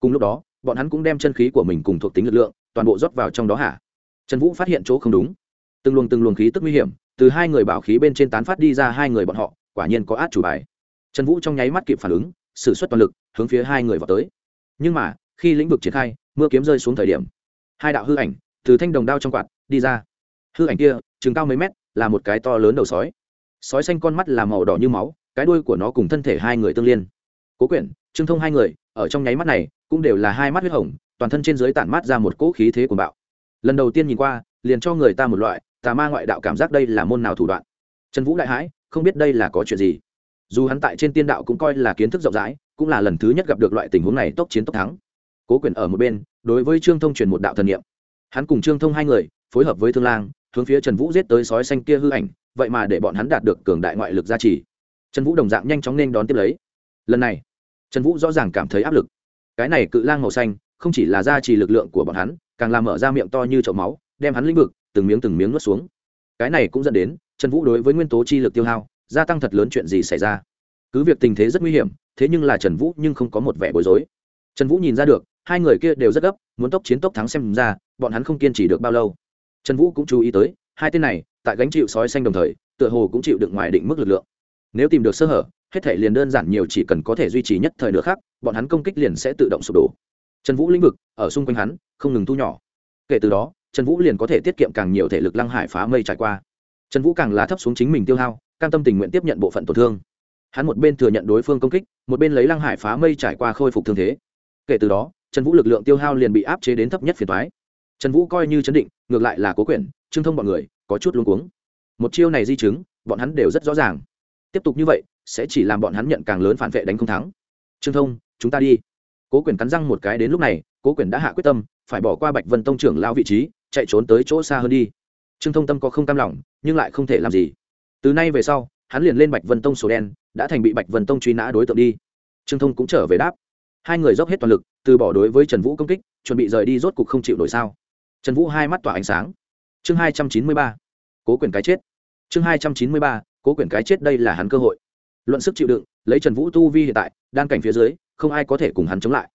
Cùng lúc đó, bọn hắn cũng đem chân khí của mình cùng thuộc tính lực lượng, toàn bộ rót vào trong đó hả trần vũ phát hiện chỗ không đúng. Từng luồng từng luồng khí tức nguy hiểm, từ hai người bảo khí bên trên tán phát đi ra hai người bọn họ, quả nhiên có át chủ bài. Trần vũ trong nháy mắt kịp phản ứng s ử suất toàn lực, hướng phía hai người vào tới. Nhưng mà, khi lĩnh vực triển khai, mưa kiếm rơi xuống thời điểm, hai đạo hư ảnh từ thanh đồng đao trong quạt đi ra. Hư ảnh kia, chừng cao mấy mét, là một cái to lớn đầu sói. Sói xanh con mắt là màu đỏ như máu, cái đuôi của nó cùng thân thể hai người tương liên. Cố quyển, trương thông hai người, ở trong nháy mắt này, cũng đều là hai mắt huyết hồng, toàn thân trên dưới tản mát ra một cỗ khí thế của bạo lần đầu tiên nhìn qua, liền cho người ta một loại, tà ma ngoại đạo cảm giác đây là môn nào thủ đoạn. Trần vũ đại hãi, không biết đây là có chuyện gì. Dù hắn tại trên tiên đạo cũng coi là kiến thức rộng rãi, cũng là lần thứ nhất gặp được loại tình huống này tốc chiến tốc thắng. Cố quyền ở một bên, đối với trương thông truyền một đạo thần niệm. Hắn cùng trương thông hai người, phối hợp với thương lang, hướng phía trần vũ giết tới sói xanh kia hư ảnh, vậy mà để bọn hắn đạt được cường đại ngoại lực gia trì. Trần vũ đồng dạng nhanh chóng nên đón tiếp lấy. Lần này, trần vũ rõ ràng cảm thấy áp lực. Cái này cự lang màu xanh, không chỉ là gia trì lực lượng của bọn hắn càng làm mở ra miệng to như chậu máu, đem hắn lĩnh vực, từng miếng từng miếng nuốt xuống. Cái này cũng dẫn đến, trần vũ đối với nguyên tố chi lực tiêu hao, gia tăng thật lớn chuyện gì xảy ra. Cứ việc tình thế rất nguy hiểm, thế nhưng là trần vũ nhưng không có một vẻ bối rối. Trần vũ nhìn ra được, hai người kia đều rất gấp, muốn tốc chiến tốc thắng xem ra, bọn hắn không kiên trì được bao lâu. Trần vũ cũng chú ý tới, hai tên này, tại gánh chịu sói xanh đồng thời, tựa hồ cũng chịu được ngoài định mức lực lượng. Nếu tìm được sơ hở, hết thể liền đơn giản nhiều, chỉ cần có thể duy trì nhất thời nữa khác bọn hắn công kích liền sẽ tự động sụp đổ trần vũ lĩnh vực, ở xung quanh hắn, không ngừng thu nhỏ. Kể từ đó, trần vũ liền có thể tiết kiệm càng nhiều thể lực lăng hải phá mây trải qua. Trần vũ càng lá thấp xuống chính mình tiêu hao, cam tâm tình nguyện tiếp nhận bộ phận tổn thương. Hắn một bên thừa nhận đối phương công kích, một bên lấy lăng hải phá mây trải qua khôi phục thương thế. Kể từ đó, trần vũ lực lượng tiêu hao liền bị áp chế đến thấp nhất phiền thoái trần vũ coi như chấn định, ngược lại là cố quyển trương thông bọn người, có chút luống cuống. Một chiêu này di chứng, bọn hắn đều rất rõ ràng. Tiếp tục như vậy, sẽ chỉ làm bọn hắn nhận càng lớn phản vệ đánh không thắng. Trương thông, chúng ta đi cố Quyền cắn răng một cái đến lúc này, cố Quyền đã hạ quyết tâm, phải bỏ qua bạch vân tông trưởng lao vị trí, chạy trốn tới chỗ xa hơn đi. Trương thông tâm có không cam lòng, nhưng lại không thể làm gì. Từ nay về sau, hắn liền lên bạch vân tông sổ đen, đã thành bị bạch vân tông truy nã đối tượng đi. Trương thông cũng trở về đáp. Hai người dốc hết toàn lực, từ bỏ đối với trần vũ công kích, chuẩn bị rời đi rốt cục không chịu nổi sao. Trần vũ hai mắt tỏa ánh sáng. Chương hai trăm chín mươi ba, cố quyền cái chết. Chương hai trăm chín mươi ba, cố quyền cái chết đây là hắn cơ hội. Luận sức chịu đựng, lấy trần vũ tu vi hiện tại đan cảnh phía dưới không ai có thể cùng hắn chống lại.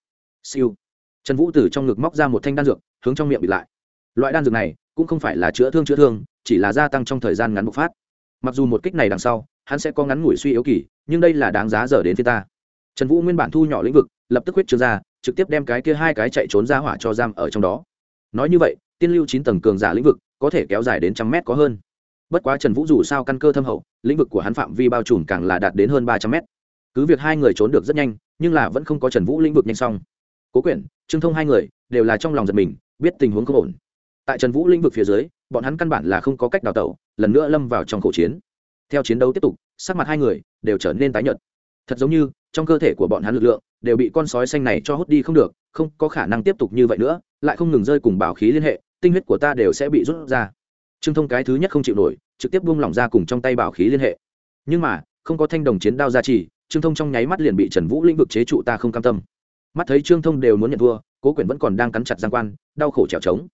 Siêu. Trần vũ từ trong ngực móc ra một thanh đan dược, hướng trong miệng bịt lại. Loại đan dược này cũng không phải là chữa thương chữa thương, chỉ là gia tăng trong thời gian ngắn bộc phát. Mặc dù một kích này đằng sau, hắn sẽ có ngắn ngủi suy yếu kỳ, nhưng đây là đáng giá giờ đến phía ta. Trần vũ nguyên bản thu nhỏ lĩnh vực, lập tức huyết trương ra, trực tiếp đem cái kia hai cái chạy trốn ra hỏa cho giam ở trong đó. Nói như vậy, tiên lưu chín tầng cường giả lĩnh vực có thể kéo dài đến trăm mét có hơn. Bất quá trần vũ dù sao căn cơ thâm hậu, lĩnh vực của hắn phạm vi bao trùm càng là đạt đến hơn ba trăm mét. Cứ việc hai người trốn được rất nhanh nhưng là vẫn không có trần vũ lĩnh vực nhanh xong. Cố quyển, trương thông hai người đều là trong lòng giật mình, biết tình huống không ổn. Tại trần vũ lĩnh vực phía dưới, bọn hắn căn bản là không có cách đào tẩu, lần nữa lâm vào trong khẩu chiến. Theo chiến đấu tiếp tục, sắc mặt hai người đều trở nên tái nhợt. Thật giống như, trong cơ thể của bọn hắn lực lượng đều bị con sói xanh này cho hút đi không được, không có khả năng tiếp tục như vậy nữa, lại không ngừng rơi cùng bảo khí liên hệ, tinh huyết của ta đều sẽ bị rút ra. Trương thông cái thứ nhất không chịu nổi, trực tiếp buông lỏng ra cùng trong tay bảo khí liên hệ. Nhưng mà, không có thanh đồng chiến đao gia trì trương thông trong nháy mắt liền bị trần vũ lĩnh vực chế trụ ta không cam tâm. Mắt thấy trương thông đều muốn nhận thua, cố quyển vẫn còn đang cắn chặt giang quan, đau khổ trèo trống.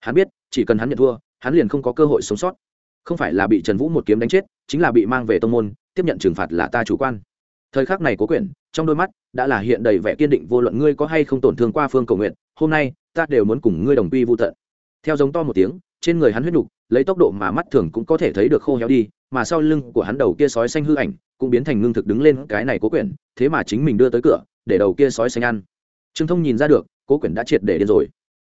Hắn biết, chỉ cần hắn nhận thua, hắn liền không có cơ hội sống sót. Không phải là bị trần vũ một kiếm đánh chết, chính là bị mang về tông môn, tiếp nhận trừng phạt là ta chủ quan. Thời khắc này cố quyển, trong đôi mắt, đã là hiện đầy vẻ kiên định, vô luận ngươi có hay không tổn thương qua phương cầu nguyện hôm nay, ta đều muốn cùng ngươi đồng quy vô tận. Theo giống to một tiếng, trên người hắn huyết nhục lấy tốc độ mà mắt thường cũng có thể thấy được khô héo đi mà sau lưng của hắn đầu kia sói xanh hư ảnh cũng biến thành ngưng thực đứng lên cái này cố quyển, thế mà chính mình đưa tới cửa, để đầu kia sói xanh ăn. Trương thông nhìn ra được, cố quyển đã triệt để điên rồi.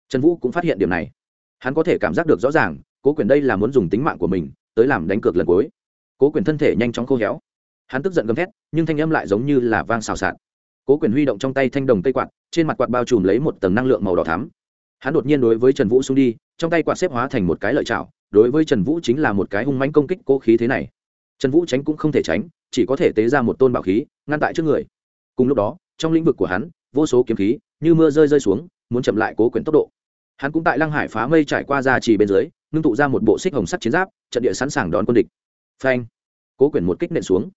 Trần vũ cũng phát hiện điểm này. Hắn có thể cảm giác được rõ ràng, cố quyển đây là muốn dùng tính mạng của mình tới làm đánh cược lần cuối. Cố quyển thân thể nhanh chóng khô héo. Hắn tức giận gầm thét, nhưng thanh âm lại giống như là vang xào xạc. Cố quyền huy động trong tay thanh đồng cây quạt, trên mặt quạt bao trùm lấy một tầng năng lượng màu đỏ thắm. Hắn đột nhiên đối với trần vũ xung đi, trong tay quạt xếp hóa thành một cái lợi chảo đối với trần vũ chính là một cái hung mánh công kích cố khí thế này. Trần vũ tránh cũng không thể tránh, chỉ có thể tế ra một tôn bảo khí, ngăn tại trước người. Cùng lúc đó, trong lĩnh vực của hắn, vô số kiếm khí như mưa rơi rơi xuống, muốn chậm lại cố quyền tốc độ. Hắn cũng tại lăng hải phá mây trải qua ra chỉ bên dưới, ngưng tụ ra một bộ xích hồng sắt chiến giáp, trận địa sẵn sàng đón quân địch. Phanh! Cố quyền một kích nện xuống.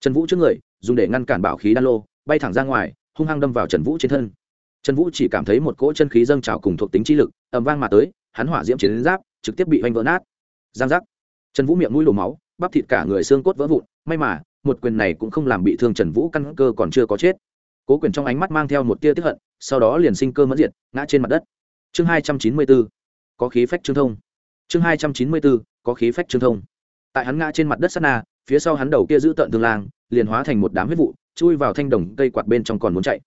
Trần vũ trước người, dùng để ngăn cản bảo khí đan lô, bay thẳng ra ngoài, hung hăng đâm vào trần vũ trên thân. Trần vũ chỉ cảm thấy một cỗ chân khí dâng trào cùng thuộc tính chi lực ẩm vang mà tới, hắn hỏa diễm chiến giáp trực tiếp bị oanh vỡ nát. Giang giác. Trần vũ miệng mũi đổ máu, bắp thịt cả người xương cốt vỡ vụn. May mà, một quyền này cũng không làm bị thương trần vũ căn cơ còn chưa có chết. Cố quyền trong ánh mắt mang theo một tia tiếp hận, sau đó liền sinh cơ mẫn diệt ngã trên mặt đất. Chương hai trăm chín mươi bốn có khí phách trương thông. Chương hai trăm chín mươi bốn có khí phách trương thông. Tại hắn ngã trên mặt đất sắt na, phía sau hắn đầu kia giữ tận thương lang, liền hóa thành một đám huyết vụ, chui vào thanh đồng cây quạt bên trong còn muốn chạy.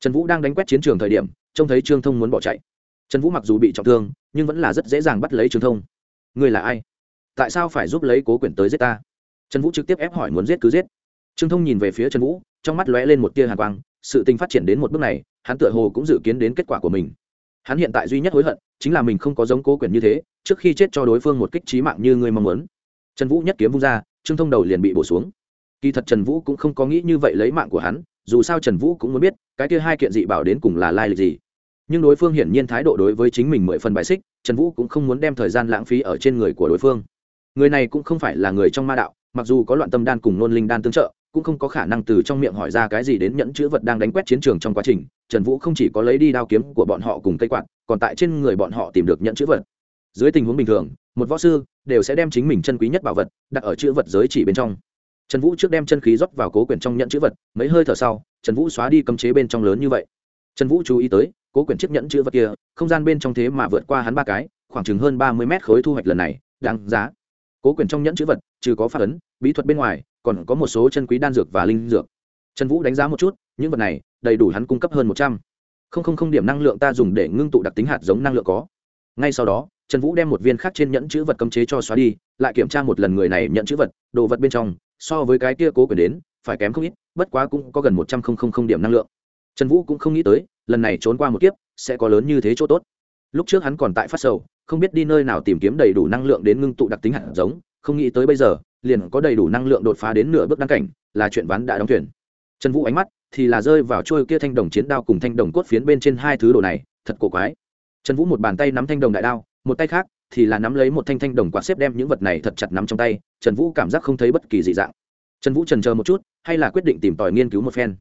Trần vũ đang đánh quét chiến trường thời điểm, trông thấy trương thông muốn bỏ chạy trần vũ mặc dù bị trọng thương, nhưng vẫn là rất dễ dàng bắt lấy trương thông. Ngươi là ai? Tại sao phải giúp lấy cố quyển tới giết ta? Trần vũ trực tiếp ép hỏi muốn giết cứ giết. Trương thông nhìn về phía trần vũ, trong mắt lóe lên một tia hàn quang, sự tình phát triển đến một bước này, hắn tựa hồ cũng dự kiến đến kết quả của mình. Hắn hiện tại duy nhất hối hận, chính là mình không có giống cố quyển như thế, trước khi chết cho đối phương một kích trí mạng như ngươi mong muốn. Trần vũ nhất kiếm vung ra, trương thông đầu liền bị bổ xuống. Kỳ thật trần vũ cũng không có nghĩ như vậy lấy mạng của hắn, dù sao trần vũ cũng muốn biết, cái kia hai kiện dị bảo đến cùng là lai lịch gì nhưng đối phương hiển nhiên thái độ đối với chính mình mười phần bài xích, trần vũ cũng không muốn đem thời gian lãng phí ở trên người của đối phương. Người này cũng không phải là người trong ma đạo, mặc dù có loạn tâm đan cùng nôn linh đan tương trợ, cũng không có khả năng từ trong miệng hỏi ra cái gì đến nhẫn chữ vật đang đánh quét chiến trường trong quá trình, trần vũ không chỉ có lấy đi đao kiếm của bọn họ cùng cây quạt, còn tại trên người bọn họ tìm được nhẫn chữ vật. Dưới tình huống bình thường, một võ sư đều sẽ đem chính mình chân quý nhất bảo vật đặt ở chữ vật giới chỉ bên trong. Trần vũ trước đem chân khí rót vào cố quyển trong nhận chữ vật, mấy hơi thở sau, trần vũ xóa đi cấm chế bên trong lớn như vậy. Trần vũ chú ý tới cố quyển chiếc nhẫn chữ vật kia, không gian bên trong thế mà vượt qua hắn ba cái, khoảng chừng hơn ba mươi mét khối thu hoạch lần này, đáng giá. Cố quyển trong nhẫn chữ vật, trừ có phát ấn, bí thuật bên ngoài, còn có một số chân quý đan dược và linh dược. Trần vũ đánh giá một chút, những vật này, đầy đủ hắn cung cấp hơn một trăm. Linh điểm năng lượng ta dùng để ngưng tụ đặc tính hạt giống năng lượng có. Ngay sau đó, trần vũ đem một viên khác trên nhẫn chữ vật cấm chế cho xóa đi, lại kiểm tra một lần người này nhận chữ vật, đồ vật bên trong, so với cái kia cố quyền đến, phải kém không ít, bất quá cũng có gần một trăm linh điểm năng lượng. Trần vũ cũng không nghĩ tới lần này trốn qua một kiếp, sẽ có lớn như thế chỗ tốt. Lúc trước hắn còn tại phát sầu, không biết đi nơi nào tìm kiếm đầy đủ năng lượng đến ngưng tụ đặc tính hạt giống, không nghĩ tới bây giờ, liền có đầy đủ năng lượng đột phá đến nửa bước đăng cảnh, là chuyện ván đã đóng thuyền. Trần vũ ánh mắt thì là rơi vào trôi kia thanh đồng chiến đao cùng thanh đồng cốt phiến bên trên hai thứ đồ này, thật cổ quái. Trần vũ một bàn tay nắm thanh đồng đại đao, một tay khác thì là nắm lấy một thanh thanh đồng quạt xếp đem những vật này thật chặt nắm trong tay, trần vũ cảm giác không thấy bất kỳ dị dạng. Trần vũ trần chờ một chút, hay là quyết định tìm tòi nghiên cứu một phen.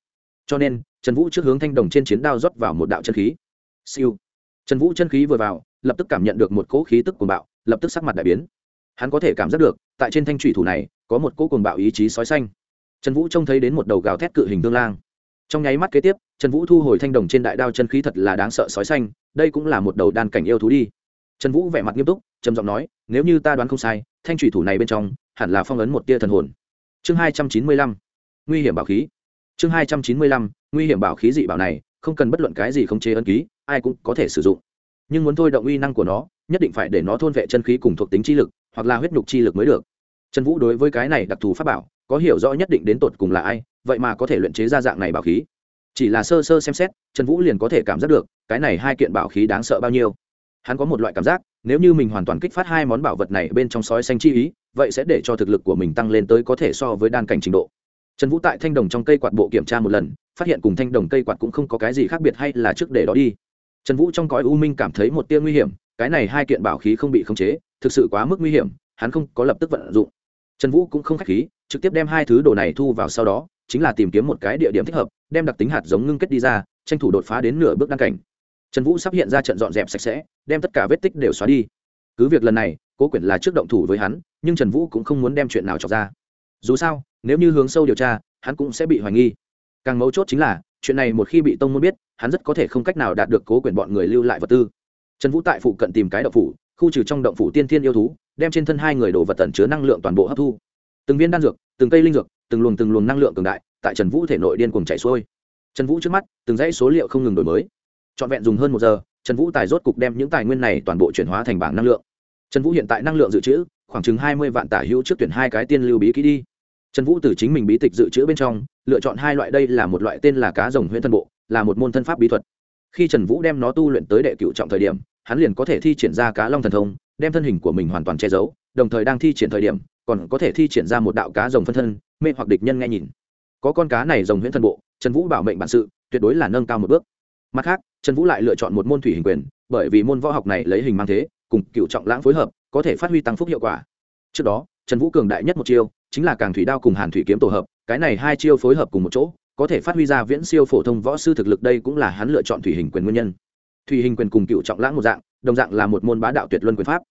Cho nên trần vũ trước hướng thanh đồng trên chiến đao rót vào một đạo chân khí. Siêu. Trần vũ chân khí vừa vào, lập tức cảm nhận được một cỗ khí tức cuồng bạo, lập tức sắc mặt đại biến. Hắn có thể cảm giác được, tại trên thanh thủy thủ này, có một cỗ cuồng bạo ý chí sói xanh. Trần vũ trông thấy đến một đầu gào thét cự hình tương lang. Trong nháy mắt kế tiếp, trần vũ thu hồi thanh đồng trên đại đao chân khí thật là đáng sợ sói xanh, đây cũng là một đầu đan cảnh yêu thú đi. Trần vũ vẻ mặt nghiêm túc, trầm giọng nói, nếu như ta đoán không sai, thanh thủy thủ này bên trong, hẳn là phong ấn một tia thần hồn. Chương hai trăm chín mươi lăm. Nguy hiểm bảo khí. Chương hai trăm chín mươi lăm nguy hiểm bảo khí dị bảo này, không cần bất luận cái gì không chế ấn ký, ai cũng có thể sử dụng. Nhưng muốn thôi động uy năng của nó, nhất định phải để nó thôn vệ chân khí cùng thuộc tính chi lực, hoặc là huyết nhục chi lực mới được. Trần vũ đối với cái này đặc thù pháp bảo, có hiểu rõ nhất định đến tột cùng là ai, vậy mà có thể luyện chế ra dạng này bảo khí. Chỉ là sơ sơ xem xét, trần vũ liền có thể cảm giác được, cái này hai kiện bảo khí đáng sợ bao nhiêu. Hắn có một loại cảm giác, nếu như mình hoàn toàn kích phát hai món bảo vật này bên trong sói xanh chi ý, vậy sẽ để cho thực lực của mình tăng lên tới có thể so với đan cảnh trình độ trần vũ tại thanh đồng trong cây quạt bộ kiểm tra một lần, phát hiện cùng thanh đồng cây quạt cũng không có cái gì khác biệt hay là trước để đó đi. Trần vũ trong cõi u minh cảm thấy một tia nguy hiểm, cái này hai kiện bảo khí không bị khống chế, thực sự quá mức nguy hiểm, hắn không có lập tức vận dụng. Trần vũ cũng không k h á c h khí, trực tiếp đem hai thứ đồ này thu vào sau đó, chính là tìm kiếm một cái địa điểm thích hợp, đem đặc tính hạt giống ngưng kết đi ra, tranh thủ đột phá đến nửa bước đăng cảnh. Trần vũ sắp hiện ra trận dọn dẹp sạch sẽ, đem tất cả vết tích đều xóa đi. Cứ việc lần này, cố quyển là trước động thủ với hắn, nhưng trần vũ cũng không muốn đem chuyện nào trọc ra. Dù sao nếu như hướng sâu điều tra, hắn cũng sẽ bị hoài nghi. Càng mấu chốt chính là, chuyện này một khi bị tông môn biết, hắn rất có thể không cách nào đạt được cố quyền bọn người lưu lại vật tư. Trần vũ tại phụ cận tìm cái động phủ, khu trừ trong động phủ tiên thiên yêu thú, đem trên thân hai người đổ vật tẩn chứa năng lượng toàn bộ hấp thu. Từng viên đan dược, từng cây linh dược, từng luồng từng luồng năng lượng cường đại, tại trần vũ thể nội điên cuồng chảy xuôi. Trần vũ trước mắt, từng dãy số liệu không ngừng đổi mới. Trọn vẹn dùng hơn một giờ, trần vũ tài rốt cục đem những tài nguyên này toàn bộ chuyển hóa thành bảng năng lượng. Trần vũ hiện tại năng lượng dự trữ, khoảng chừng hai mươi vạn tả hữu trước tuyển hai cái tiên lưu bí kỹ đi trần vũ từ chính mình bí tịch dự trữ bên trong, lựa chọn hai loại đây là một loại tên là cá rồng huyễn thân bộ, là một môn thân pháp bí thuật. Khi trần vũ đem nó tu luyện tới đệ cựu trọng thời điểm, hắn liền có thể thi triển ra cá long thần thông, đem thân hình của mình hoàn toàn che giấu, đồng thời đang thi triển thời điểm, còn có thể thi triển ra một đạo cá rồng phân thân, mê hoặc địch nhân nghe nhìn. Có con cá này rồng huyễn thân bộ, trần vũ bảo mệnh bản sự, tuyệt đối là nâng cao một bước. Mặt khác, trần vũ lại lựa chọn một môn thủy hình quyền, bởi vì môn võ học này lấy hình mang thế, cùng cựu trọng lãng phối hợp, có thể phát huy tăng phúc hiệu quả. Trước đó, trần vũ cường đại nhất một chiêu chính là càng thủy đao cùng hàn thủy kiếm tổ hợp, cái này hai chiêu phối hợp cùng một chỗ, có thể phát huy ra viễn siêu phổ thông võ sư thực lực đây cũng là hắn lựa chọn thủy hình quyền nguyên nhân. Thủy hình quyền cùng cựu trọng lãng một dạng, đồng dạng là một môn bá đạo tuyệt luân quyền pháp.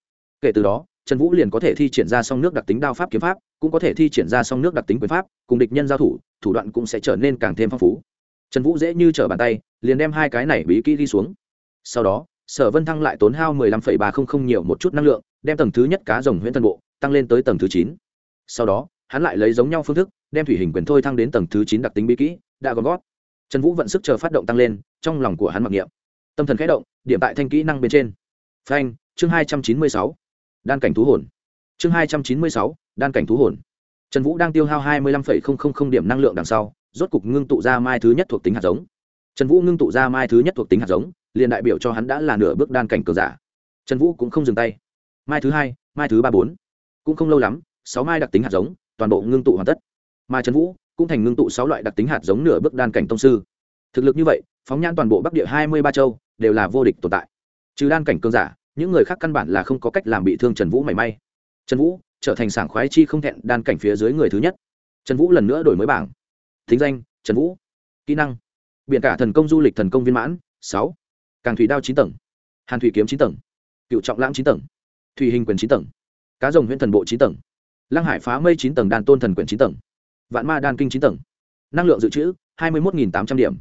Kể từ đó, trần vũ liền có thể thi triển ra song nước đặc tính đao pháp kiếm pháp, cũng có thể thi triển ra song nước đặc tính quyền pháp, cùng địch nhân giao thủ thủ đoạn cũng sẽ trở nên càng thêm phong phú. Trần vũ dễ như trở bàn tay, liền đem hai cái này bí kỹ đi xuống. Sau đó, sở vân thăng lại tốn hao mười lăm phẩy ba không không nhiều một chút năng lượng, đem tầng thứ nhất cá rồng huyễn tân bộ, tăng lên tới tầng thứ chín sau đó, hắn lại lấy giống nhau phương thức, đem thủy hình quyền thôi thăng đến tầng thứ chín đặc tính bí kỹ, đã gom gót. Trần vũ vận sức chờ phát động tăng lên, trong lòng của hắn mặc niệm. Tâm thần khẽ động, điểm tại thanh kỹ năng bên trên. Phanh, chương hai trăm chín mươi sáu. Đan cảnh thú hồn. Chương hai trăm chín mươi sáu, đan cảnh thú hồn. Trần vũ đang tiêu hao hai mươi lăm phẩy không không không điểm năng lượng đằng sau, rốt cục ngưng tụ ra mai thứ nhất thuộc tính hạt giống. Trần vũ ngưng tụ ra mai thứ nhất thuộc tính hạt giống, liền đại biểu cho hắn đã là nửa bước đan cảnh cờ giả. Trần vũ cũng không dừng tay. Mai thứ hai, mai thứ ba bốn. Cũng không lâu lắm sáu mai đặc tính hạt giống, toàn bộ ngưng tụ hoàn tất. Mà trần vũ cũng thành ngưng tụ sáu loại đặc tính hạt giống nửa bước đan cảnh tông sư. Thực lực như vậy, phóng nhãn toàn bộ bắc địa hai mươi ba châu đều là vô địch tồn tại. Trừ đan cảnh cơn giả, những người khác căn bản là không có cách làm bị thương trần vũ mảy may. Trần vũ trở thành sảng khoái chi không thẹn đan cảnh phía dưới người thứ nhất. Trần vũ lần nữa đổi mới bảng. Thính danh, trần vũ. Kỹ năng biện cả thần công du lịch thần công viên mãn, sáu. Càng thủy đao chín tầng, hàn thủy kiếm chín tầng, cựu trọng lãng chín tầng, thủy hình quyền chín tầng, cá rồng huyện thần bộ chín tầng lăng hải phá mây chín tầng đan tôn thần quyền chín tầng. Vạn ma đan kinh chín tầng. Năng lượng dự trữ, hai mươi một tám trăm điểm.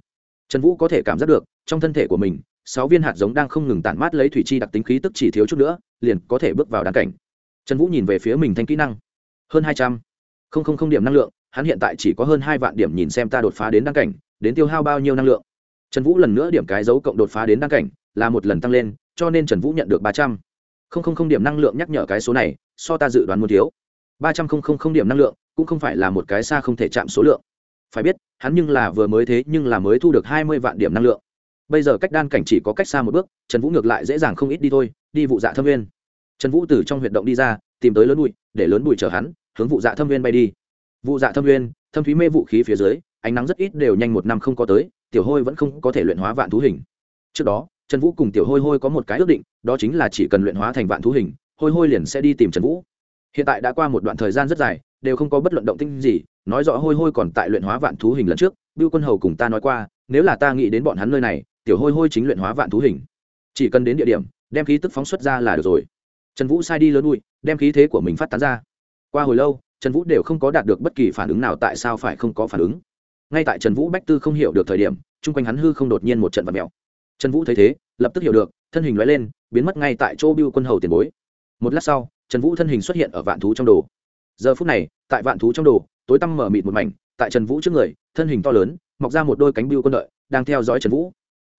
Trần vũ có thể cảm giác được, trong thân thể của mình, sáu viên hạt giống đang không ngừng tản mát lấy thủy chi đặc tính khí tức chỉ thiếu chút nữa, liền có thể bước vào đan cảnh. Trần vũ nhìn về phía mình thanh kỹ năng. Hơn hai trăm. Linh điểm năng lượng, hắn hiện tại chỉ có hơn hai vạn điểm nhìn xem ta đột phá đến đan cảnh, đến tiêu hao bao nhiêu năng lượng. Trần vũ lần nữa điểm cái dấu cộng đột phá đến đan cảnh, là một lần tăng lên, cho nên trần vũ nhận được ba trăm. Linh điểm năng lượng nhắc nhở cái số này, so ta dự đoán muốn thiếu ba trăm linh điểm năng lượng cũng không phải là một cái xa không thể chạm số lượng. Phải biết, hắn nhưng là vừa mới thế nhưng là mới thu được hai mươi vạn điểm năng lượng. Bây giờ cách đan cảnh chỉ có cách xa một bước, trần vũ ngược lại dễ dàng không ít đi thôi, đi vụ dạ thâm viên. Trần vũ từ trong huyệt động đi ra, tìm tới lớn bụi, để lớn bụi chở hắn, hướng vụ dạ thâm viên bay đi. Vụ dạ thâm viên, thâm thúy mê vũ khí phía dưới, ánh nắng rất ít đều nhanh một năm không có tới, tiểu hôi vẫn không có thể luyện hóa vạn thú hình. Trước đó, trần vũ cùng tiểu hôi hôi có một cái ước định, đó chính là chỉ cần luyện hóa thành vạn thú hình, hôi hôi liền sẽ đi tìm trần vũ hiện tại đã qua một đoạn thời gian rất dài, đều không có bất luận động tinh gì, nói rõ hôi hôi còn tại luyện hóa vạn thú hình lần trước, bưu quân hầu cùng ta nói qua, nếu là ta nghĩ đến bọn hắn nơi này, tiểu hôi hôi chính luyện hóa vạn thú hình. Chỉ cần đến địa điểm, đem khí tức phóng xuất ra là được rồi. Trần vũ sai đi lớn bụi, đem khí thế của mình phát tán ra. Qua hồi lâu, trần vũ đều không có đạt được bất kỳ phản ứng nào, tại sao phải không có phản ứng? Ngay tại trần vũ bách tư không hiểu được thời điểm, chung quanh hắn hư không đột nhiên một trận vật mèo. Trần vũ thấy thế, lập tức hiểu được, thân hình loại lên, biến mất ngay tại chỗ biêu quân hầu tiền bối. Một lát sau trần vũ thân hình xuất hiện ở vạn thú trong đồ. Giờ phút này, tại vạn thú trong đồ, tối tăm mở mịt một mảnh, tại trần vũ trước người, thân hình to lớn, mọc ra một đôi cánh biêu quân đợi đang theo dõi trần vũ.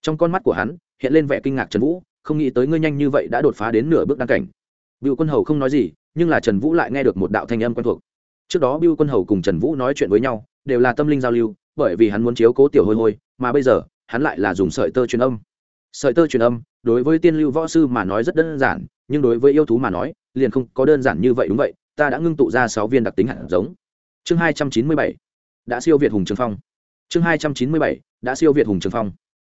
Trong con mắt của hắn, hiện lên vẻ kinh ngạc trần vũ, không nghĩ tới ngươi nhanh như vậy đã đột phá đến nửa bước đăng cảnh. Biêu quân hầu không nói gì, nhưng là trần vũ lại nghe được một đạo thanh âm quen thuộc. Trước đó biêu quân hầu cùng trần vũ nói chuyện với nhau, đều là tâm linh giao lưu, bởi vì hắn muốn chiếu cố tiểu hôi hôi, mà bây giờ, hắn lại là dùng sợi tơ truyền âm. Sợi tơ truyền âm, đối với tiên lưu võ sư mà nói rất đơn giản, nhưng đối với yêu thú mà nói liền không có đơn giản như vậy đúng vậy, ta đã ngưng tụ ra sáu viên đặc tính hạt giống. Chương hai trăm chín mươi bảy, đã siêu việt hùng trường phong. Chương hai trăm chín mươi bảy, đã siêu việt hùng trường phong.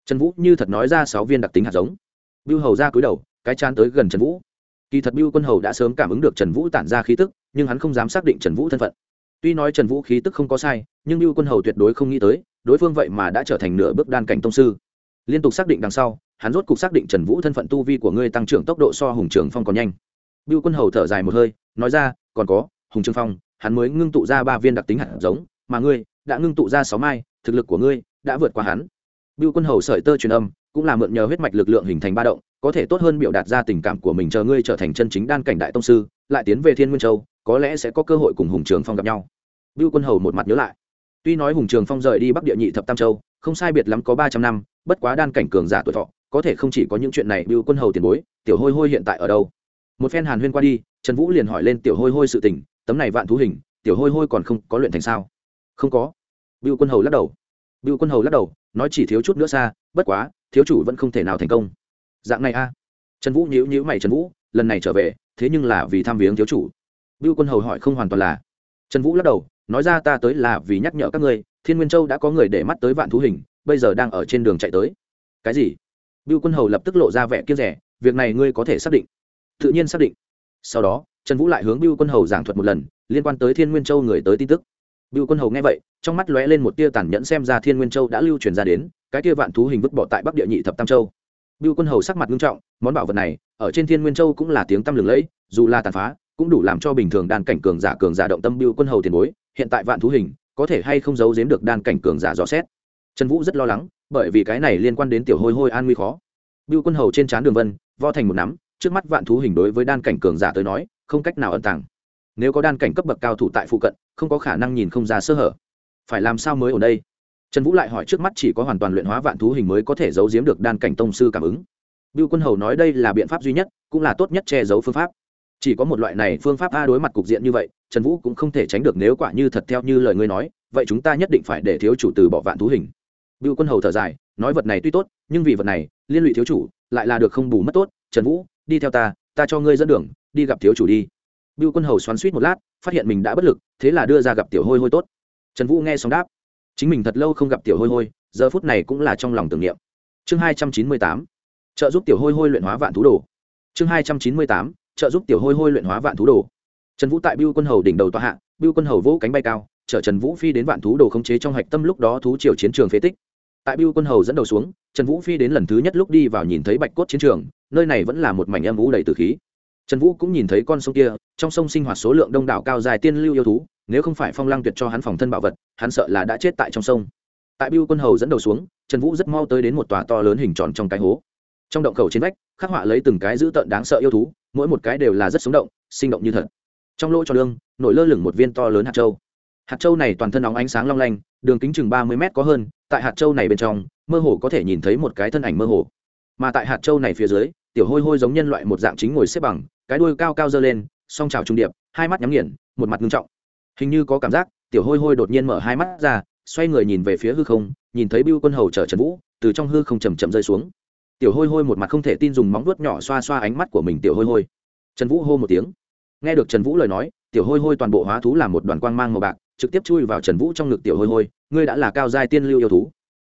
Trần vũ như thật nói ra sáu viên đặc tính hạt giống. Bưu hầu ra cúi đầu, cái chán tới gần trần vũ. Kỳ thật bưu quân hầu đã sớm cảm ứng được trần vũ tản ra khí tức, nhưng hắn không dám xác định trần vũ thân phận. Tuy nói trần vũ khí tức không có sai, nhưng bưu quân hầu tuyệt đối không nghĩ tới, đối phương vậy mà đã trở thành nửa bước đan cảnh tông sư. Liên tục xác định đằng sau, hắn rốt cục xác định trần vũ thân phận tu vi của ngươi tăng trưởng tốc độ so hùng trường phong còn nhanh biêu quân hầu thở dài một hơi, nói ra, còn có, hùng trường phong, hắn mới ngưng tụ ra ba viên đặc tính hạt giống, mà ngươi đã ngưng tụ ra sáu mai, thực lực của ngươi đã vượt qua hắn. Biêu quân hầu sợi tơ truyền âm, cũng là mượn nhờ huyết mạch lực lượng hình thành ba động, có thể tốt hơn biểu đạt ra tình cảm của mình chờ ngươi trở thành chân chính đan cảnh đại tông sư, lại tiến về thiên nguyên châu, có lẽ sẽ có cơ hội cùng hùng trường phong gặp nhau. Biêu quân hầu một mặt nhớ lại. Tuy nói hùng trường phong rời đi bắc địa nhị thập tam châu, không sai biệt lắm có ba trăm năm, bất quá đan cảnh cường giả tuổi thọ, có thể không chỉ có những chuyện này biêu quân hầu tiền bối, tiểu hôi hôi hiện tại ở đâu? Một phen hàn huyên qua đi, trần vũ liền hỏi lên tiểu hôi hôi sự tình, tấm này vạn thú hình, tiểu hôi hôi còn không có luyện thành sao? Không có. Bưu quân hầu lắc đầu. Bưu quân hầu lắc đầu, nói chỉ thiếu chút nữa xa, bất quá, thiếu chủ vẫn không thể nào thành công. Dạng này a. Trần vũ nhíu nhíu mày trần vũ, lần này trở về, thế nhưng là vì tham viếng thiếu chủ. Bưu quân hầu hỏi không hoàn toàn là. Trần vũ lắc đầu, nói ra ta tới là vì nhắc nhở các ngươi, thiên nguyên châu đã có người để mắt tới vạn thú hình, bây giờ đang ở trên đường chạy tới. Cái gì? Bưu quân hầu lập tức lộ ra vẻ kia rẻ, việc này ngươi có thể xác định tự nhiên xác định. Sau đó, trần vũ lại hướng biêu quân hầu giảng thuật một lần, liên quan tới thiên nguyên châu người tới tin tức. Biêu quân hầu nghe vậy, trong mắt lóe lên một tia tàn nhẫn xem ra thiên nguyên châu đã lưu truyền ra đến, cái tia vạn thú hình vứt bỏ tại bắc địa nhị thập tam châu. Biêu quân hầu sắc mặt nghiêm trọng, món bảo vật này, ở trên thiên nguyên châu cũng là tiếng tăm lừng lẫy, dù là tàn phá, cũng đủ làm cho bình thường đan cảnh cường giả cường giả động tâm biêu quân hầu tiền bối, hiện tại vạn thú hình, có thể hay không giấu giếm được đan cảnh cường giả dò xét. Trần vũ rất lo lắng, bởi vì cái này liên quan đến tiểu hôi hôi an nguy khó. Biêu quân hầu trên trán đường vân, vo thành một nắm trước mắt vạn thú hình đối với đan cảnh cường giả tới nói, không cách nào ẩn tàng. Nếu có đan cảnh cấp bậc cao thủ tại phụ cận, không có khả năng nhìn không ra sơ hở. Phải làm sao mới ở đây? Trần vũ lại hỏi trước mắt chỉ có hoàn toàn luyện hóa vạn thú hình mới có thể giấu giếm được đan cảnh tông sư cảm ứng. Biêu quân hầu nói đây là biện pháp duy nhất, cũng là tốt nhất che giấu phương pháp. Chỉ có một loại này phương pháp a đối mặt cục diện như vậy, trần vũ cũng không thể tránh được nếu quả như thật theo như lời ngươi nói, vậy chúng ta nhất định phải để thiếu chủ từ bỏ vạn thú hình. Biêu quân hầu thở dài, nói vật này tuy tốt, nhưng vì vật này, liên lụy thiếu chủ, lại là được không bù mất tốt, trần vũ đi theo ta ta cho ngươi dẫn đường, đi gặp thiếu chủ đi. Biêu quân hầu xoắn suýt một lát, phát hiện mình đã bất lực, thế là đưa ra gặp tiểu hôi hôi tốt. Trần vũ nghe xong đáp, chính mình thật lâu không gặp tiểu hôi hôi, giờ phút này cũng là trong lòng tưởng niệm. Chương hai trăm chín mươi tám, trợ giúp tiểu hôi hôi luyện hóa vạn thú đồ. Chương hai trăm chín mươi tám, trợ giúp tiểu hôi hôi luyện hóa vạn thú đồ. Trần vũ tại biêu quân hầu đỉnh đầu tòa hạ biêu quân hầu vỗ cánh bay cao, chở trần vũ phi đến vạn thú đồ khống chế trong hạch tâm lúc đó thú triều chiến trường phế tích. Tại biêu quân hầu dẫn đầu xuống, trần vũ phi đến lần thứ nhất lúc đi vào nhìn thấy bạch cốt chiến trường nơi này vẫn là một mảnh âm vũ đầy từ khí. Trần vũ cũng nhìn thấy con sông kia, trong sông sinh hoạt số lượng đông đảo cao dài tiên lưu yêu thú, nếu không phải phong lăng tuyệt cho hắn phòng thân bảo vật, hắn sợ là đã chết tại trong sông. Tại biêu quân hầu dẫn đầu xuống, trần vũ rất mau tới đến một tòa to lớn hình tròn trong cái hố. Trong động khẩu trên vách, khắc họa lấy từng cái dữ tợn đáng sợ yêu thú, mỗi một cái đều là rất sống động, sinh động như thật. Trong lỗ cho lương nổi lơ lửng một viên to lớn hạt châu. Hạt châu này toàn thân óng ánh sáng long lanh, đường kính chừng ba mươi mét có hơn, tại hạt châu này bên trong, mơ hồ có thể nhìn thấy một cái thân ảnh mơ hồ. Mà tại hạt châu này phía dưới tiểu hôi hôi giống nhân loại một dạng chính ngồi xếp bằng, cái đuôi cao cao dơ lên, song trào trung điệp, hai mắt nhắm nghiền, một mặt nghiêm trọng. Hình như có cảm giác, tiểu hôi hôi đột nhiên mở hai mắt ra, xoay người nhìn về phía hư không, nhìn thấy bưu quân hầu chở trần vũ, từ trong hư không chầm chậm rơi xuống. Tiểu hôi hôi một mặt không thể tin dùng móng vuốt nhỏ xoa xoa ánh mắt của mình tiểu hôi hôi. Trần vũ hô một tiếng. Nghe được trần vũ lời nói, tiểu hôi hôi toàn bộ hóa thú làm một đoàn quang mang màu bạc, trực tiếp chui vào trần vũ trong ngực tiểu hôi hôi, ngươi đã là cao giai tiên lưu yêu thú.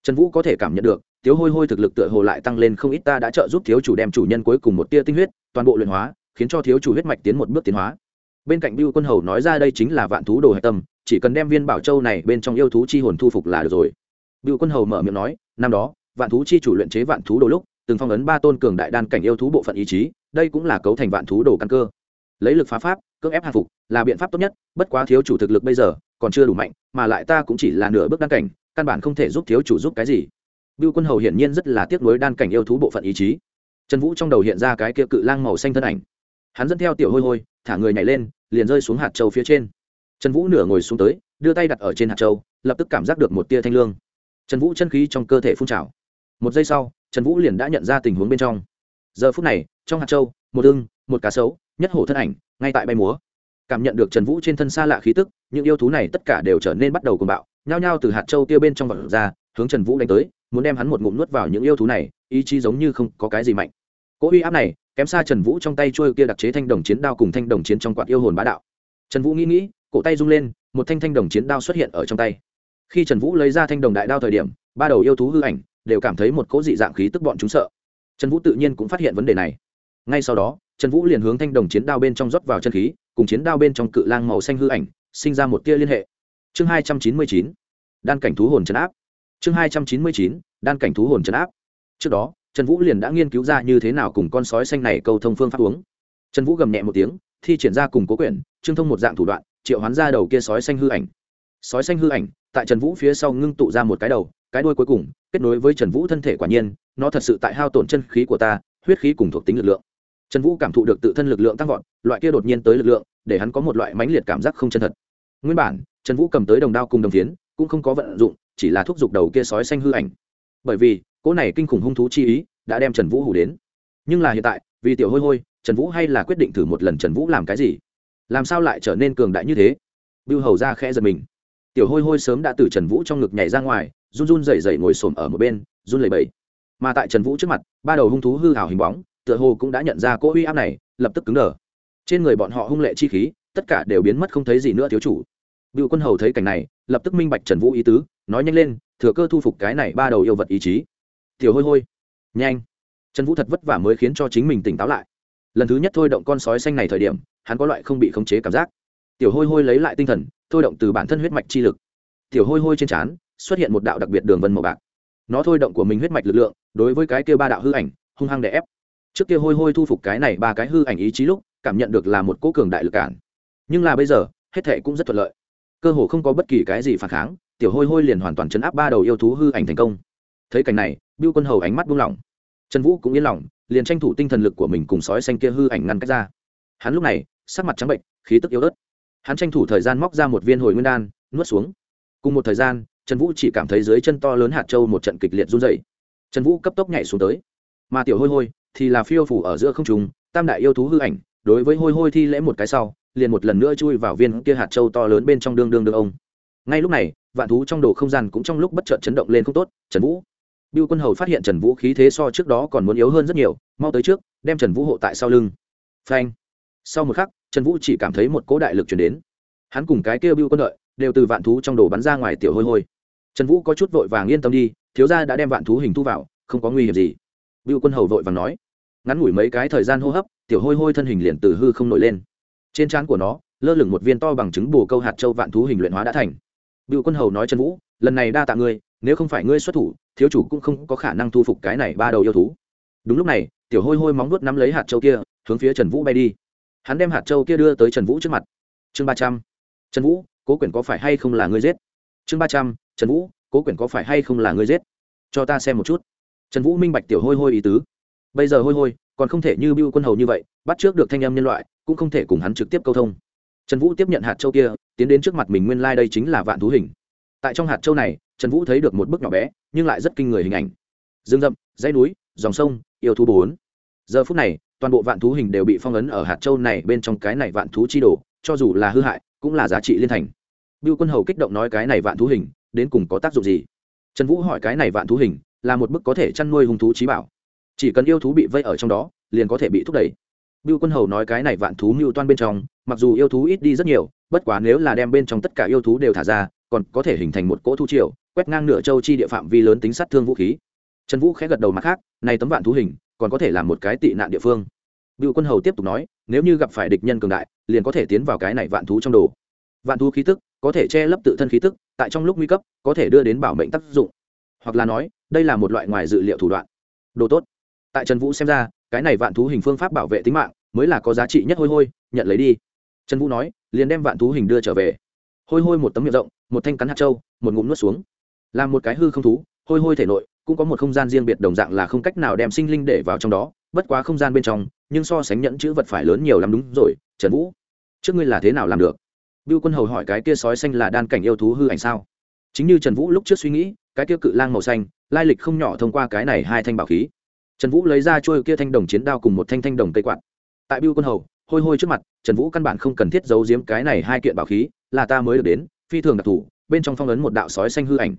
Trần vũ có thể cảm nhận được Tiếu hôi hôi thực lực tựa hồ lại tăng lên không ít, ta đã trợ giúp thiếu chủ đem chủ nhân cuối cùng một tia tinh huyết, toàn bộ luyện hóa, khiến cho thiếu chủ huyết mạch tiến một bước tiến hóa. Bên cạnh biêu quân hầu nói ra đây chính là vạn thú đồ hạch tâm, chỉ cần đem viên bảo châu này bên trong yêu thú chi hồn thu phục là được rồi. Biêu quân hầu mở miệng nói, năm đó, vạn thú chi chủ luyện chế vạn thú đồ lúc, từng phong ấn ba tôn cường đại đan cảnh yêu thú bộ phận ý chí, đây cũng là cấu thành vạn thú đồ căn cơ. Lấy lực phá pháp, cưỡng ép hạ phục, là biện pháp tốt nhất, bất quá thiếu chủ thực lực bây giờ, còn chưa đủ mạnh, mà lại ta cũng chỉ là nửa bước đan cảnh, căn bản không thể giúp thiếu chủ giúp cái gì. Bưu Quân Hầu hiển nhiên rất là tiếc nuối đan cảnh yêu thú bộ phận ý chí. Trần Vũ trong đầu hiện ra cái kia cự lang màu xanh thân ảnh. Hắn dẫn theo tiểu hôi hôi, thả người nhảy lên, liền rơi xuống hạt châu phía trên. Trần Vũ nửa ngồi xuống tới, đưa tay đặt ở trên hạt châu, lập tức cảm giác được một tia thanh lương. Trần Vũ chân khí trong cơ thể phun trào. Một giây sau, Trần Vũ liền đã nhận ra tình huống bên trong. Giờ phút này, trong hạt châu, một ưng, một cá sấu, nhất hổ thân ảnh, ngay tại bay múa. Cảm nhận được Trần Vũ trên thân xa lạ khí tức, những yêu thú này tất cả đều trở nên bắt đầu cuồng bạo, nhao nhao từ hạt châu kia bên trong vọt ra, hướng Trần Vũ đánh tới, muốn đem hắn một ngụm nuốt vào những yêu thú này, ý chí giống như không có cái gì mạnh. Cỗ uy áp này, kém xa trần vũ trong tay trôi kia đặc chế thanh đồng chiến đao cùng thanh đồng chiến trong quạt yêu hồn bá đạo. Trần vũ nghĩ nghĩ, cổ tay rung lên, một thanh thanh đồng chiến đao xuất hiện ở trong tay. Khi trần vũ lấy ra thanh đồng đại đao thời điểm, ba đầu yêu thú hư ảnh đều cảm thấy một cỗ dị dạng khí tức bọn chúng sợ. Trần vũ tự nhiên cũng phát hiện vấn đề này. Ngay sau đó, trần vũ liền hướng thanh đồng chiến đao bên trong rót vào chân khí, cùng chiến đao bên trong cự lang màu xanh hư ảnh, sinh ra một tia liên hệ. Chương hai trăm chín mươi chín, đan cảnh thú hồn trấn áp chương hai trăm chín mươi chín, đan cảnh thú hồn trấn áp. Trước đó, trần vũ liền đã nghiên cứu ra như thế nào cùng con sói xanh này câu thông phương pháp uống. Trần vũ gầm nhẹ một tiếng, thi triển ra cùng cố quyển trương thông một dạng thủ đoạn, triệu hoán ra đầu kia sói xanh hư ảnh. Sói xanh hư ảnh, tại trần vũ phía sau ngưng tụ ra một cái đầu, cái đuôi cuối cùng, kết nối với trần vũ thân thể quả nhiên, nó thật sự tại hao tổn chân khí của ta, huyết khí cùng thuộc tính lực lượng. Trần vũ cảm thụ được tự thân lực lượng tăng vọt, loại kia đột nhiên tới lực lượng, để hắn có một loại mãnh liệt cảm giác không chân thật. Nguyên bản, trần vũ cầm tới đồng đao cùng đồng tiến cũng không có vận dụng chỉ là thúc giục đầu kia sói xanh hư ảnh. Bởi vì, cỗ này kinh khủng hung thú chi ý đã đem trần vũ hủ đến. Nhưng là hiện tại, vì tiểu hôi hôi, trần vũ hay là quyết định thử một lần trần vũ làm cái gì? Làm sao lại trở nên cường đại như thế? Bưu hầu ra khẽ giật mình. Tiểu hôi hôi sớm đã từ trần vũ trong ngực nhảy ra ngoài, run run rẩy rẩy ngồi xổm ở một bên, run lẩy bẩy. Mà tại trần vũ trước mặt, ba đầu hung thú hư hào hình bóng, tựa hồ cũng đã nhận ra cỗ uy áp này, lập tức cứng đờ. Trên người bọn họ hung lệ chi khí, tất cả đều biến mất không thấy gì nữa thiếu chủ. Bưu quân hầu thấy cảnh này lập tức minh bạch trần vũ ý tứ, nói nhanh lên, thừa cơ thu phục cái này ba đầu yêu vật ý chí. Tiểu hôi hôi, nhanh. Trần vũ thật vất vả mới khiến cho chính mình tỉnh táo lại. Lần thứ nhất thôi động con sói xanh này thời điểm, hắn có loại không bị khống chế cảm giác. Tiểu hôi hôi lấy lại tinh thần, thôi động từ bản thân huyết mạch chi lực. Tiểu hôi hôi trên trán, xuất hiện một đạo đặc biệt đường vân màu bạc. Nó thôi động của mình huyết mạch lực lượng, đối với cái kia ba đạo hư ảnh, hung hăng đè ép. Trước kia hôi hôi thu phục cái này ba cái hư ảnh ý chí lúc, cảm nhận được là một cố cường đại lực cản. Nhưng là bây giờ, hết thệ cũng rất thuận lợi cơ hồ không có bất kỳ cái gì phản kháng, tiểu hôi hôi liền hoàn toàn chấn áp ba đầu yêu thú hư ảnh thành công. Thấy cảnh này, bưu quân hầu ánh mắt buông lỏng. Trần vũ cũng yên lòng, liền tranh thủ tinh thần lực của mình cùng sói xanh kia hư ảnh ngăn cách ra. Hắn lúc này, sắc mặt trắng bệnh, khí tức yếu ớt. Hắn tranh thủ thời gian móc ra một viên hồi nguyên đan, nuốt xuống. Cùng một thời gian, trần vũ chỉ cảm thấy dưới chân to lớn hạt trâu một trận kịch liệt run dày trần vũ cấp tốc nhảy xuống tới. Mà tiểu hôi hôi thì là phiêu phủ ở giữa không trùng tam đại yêu thú hư ảnh, đối với hôi hôi thi lễ một cái sau liền một lần nữa chui vào viên kia hạt châu to lớn bên trong đương đương đương ông. Ngay lúc này, vạn thú trong đồ không gian cũng trong lúc bất chợt chấn động lên không tốt, trần vũ. Biêu quân hầu phát hiện trần vũ khí thế so trước đó còn muốn yếu hơn rất nhiều, mau tới trước, đem trần vũ hộ tại sau lưng. Phanh. Sau một khắc, trần vũ chỉ cảm thấy một cỗ đại lực chuyển đến. Hắn cùng cái kia biêu quân đợi, đều từ vạn thú trong đồ bắn ra ngoài tiểu hôi hôi. Trần vũ có chút vội vàng yên tâm đi, thiếu gia đã đem vạn thú hình thu vào, không có nguy hiểm gì. Biêu quân hầu vội vàng nói. Ngắn ngủi mấy cái thời gian hô hấp, tiểu hôi hôi thân hình liền từ hư không nổi lên trên trán của nó, lơ lửng một viên to bằng chứng bù câu hạt châu vạn thú hình luyện hóa đã thành. Bựu quân hầu nói trần vũ, lần này đa tạ ngươi, nếu không phải ngươi xuất thủ, thiếu chủ cũng không có khả năng thu phục cái này ba đầu yêu thú. Đúng lúc này, tiểu hôi hôi móng nuốt nắm lấy hạt châu kia, hướng phía trần vũ bay đi. Hắn đem hạt châu kia đưa tới trần vũ trước mặt. Chương ba trăm. Trần vũ, cố quyển có phải hay không là ngươi giết? Chương ba trăm. Trần vũ, cố quyển có phải hay không là ngươi giết? Cho ta xem một chút. Trần vũ minh bạch tiểu hôi hôi ý tứ. Bây giờ hôi hôi còn không thể như biêu quân hầu như vậy, bắt trước được thanh âm nhân loại, cũng không thể cùng hắn trực tiếp câu thông. Trần vũ tiếp nhận hạt châu kia, tiến đến trước mặt mình nguyên lai、like、đây chính là vạn thú hình. Tại trong hạt châu này, trần vũ thấy được một bức nhỏ bé, nhưng lại rất kinh người hình ảnh. Rừng rậm, dãy núi, dòng sông, yêu thú bốn. Giờ phút này, toàn bộ vạn thú hình đều bị phong ấn ở hạt châu này bên trong cái này vạn thú chi đồ, cho dù là hư hại, cũng là giá trị liên thành. Biêu quân hầu kích động nói cái này vạn thú hình, đến cùng có tác dụng gì? Trần vũ hỏi cái này vạn thú hình, là một bức có thể chăn nuôi hung thú trí bảo chỉ cần yêu thú bị vây ở trong đó liền có thể bị thúc đẩy biêu quân hầu nói cái này vạn thú mưu toan bên trong mặc dù yêu thú ít đi rất nhiều bất quá nếu là đem bên trong tất cả yêu thú đều thả ra còn có thể hình thành một cỗ thu triều quét ngang nửa châu chi địa phạm vi lớn tính sát thương vũ khí trần vũ khẽ gật đầu mặt khác này tấm vạn thú hình còn có thể là một cái tị nạn địa phương Bưu Quân Hầu tiếp tục nói, nếu như gặp phải địch nhân cường đại, liền có thể tiến vào cái này vạn thú trong đồ. Vạn thú khí tức có thể che lấp tự thân khí tức, tại trong lúc nguy cấp, có thể đưa đến bảo mệnh tác dụng. Hoặc là nói, đây là một loại ngoài dự liệu thủ đoạn. Đồ tốt. Tại Trần Vũ xem ra, cái này vạn thú hình phương pháp bảo vệ tính mạng, mới là có giá trị nhất hôi hôi, nhận lấy đi. Trần Vũ nói, liền đem vạn thú hình đưa trở về. Hôi hôi một tấm miệng rộng, một thanh cắn hạt châu, một ngụm nuốt xuống. Làm một cái hư không thú, hôi hôi thể nội cũng có một không gian riêng biệt đồng dạng là không cách nào đem sinh linh để vào trong đó, bất quá không gian bên trong nhưng so sánh nhẫn chữ vật phải lớn nhiều lắm đúng rồi trần vũ trước ngươi là thế nào làm được Bưu Quân Hầu hỏi cái kia sói xanh là đan cảnh yêu thú hư ảnh sao? Chính như Trần Vũ lúc trước suy nghĩ, cái kia cự lang màu xanh, lai lịch không nhỏ thông qua cái này hai thanh bảo khí. Trần Vũ lấy ra chuôi kia thanh đồng chiến đao cùng một thanh thanh đồng cây quạt. Tại Bưu Quân Hầu, hôi hôi trước mặt, Trần Vũ căn bản không cần thiết giấu giếm cái này hai kiện bảo khí, là ta mới được đến, phi thường đặc thù, bên trong phong ấn một đạo sói xanh hư ảnh.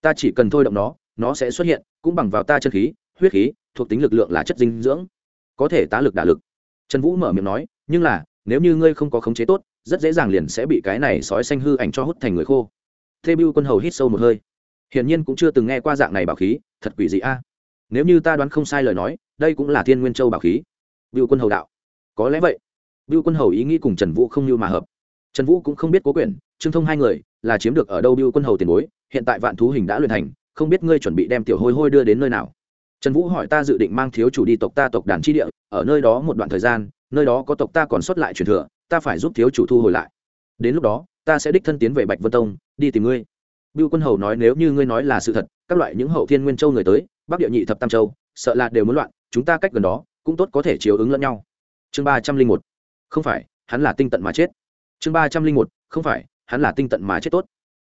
Ta chỉ cần thôi động nó, nó sẽ xuất hiện, cũng bằng vào ta chân khí, huyết khí, thuộc tính lực lượng là chất dinh dưỡng có thể tá lực đả lực trần vũ mở miệng nói nhưng là nếu như ngươi không có khống chế tốt rất dễ dàng liền sẽ bị cái này sói xanh hư ảnh cho hút thành người khô thê bưu quân hầu hít sâu một hơi hiển nhiên cũng chưa từng nghe qua dạng này bảo khí thật quỷ dị a nếu như ta đoán không sai lời nói đây cũng là thiên nguyên châu bảo khí. Biêu quân hầu đạo. Có lẽ vậy. Biêu quân hầu ý nghĩ cùng trần vũ không như mà hợp. Trần vũ cũng không biết cố quyển trương thông hai người là chiếm được ở đâu Biêu quân hầu tiền bối hiện tại vạn thú hình đã luyện thành không biết ngươi chuẩn bị đem tiểu hôi hôi đưa đến nơi nào. Trần vũ hỏi ta dự định mang thiếu chủ đi tộc ta tộc đàn tri địa ở nơi đó một đoạn thời gian nơi đó có tộc ta còn xuất lại truyền thừa ta phải giúp thiếu chủ thu hồi lại. Đến lúc đó ta sẽ đích thân tiến về bạch vân tông đi tìm ngươi. Biêu Quân Hầu nói nếu như ngươi nói là sự thật, các loại những hậu thiên nguyên châu người tới, Bắc Địa nhị thập tam châu, sợ là đều muốn loạn, chúng ta cách gần đó, cũng tốt có thể chiếu ứng lẫn nhau. Chương ba trăm linh một Không phải, hắn là tinh tận mà chết. Chương ba trăm linh một Không phải, hắn là tinh tận mà chết tốt.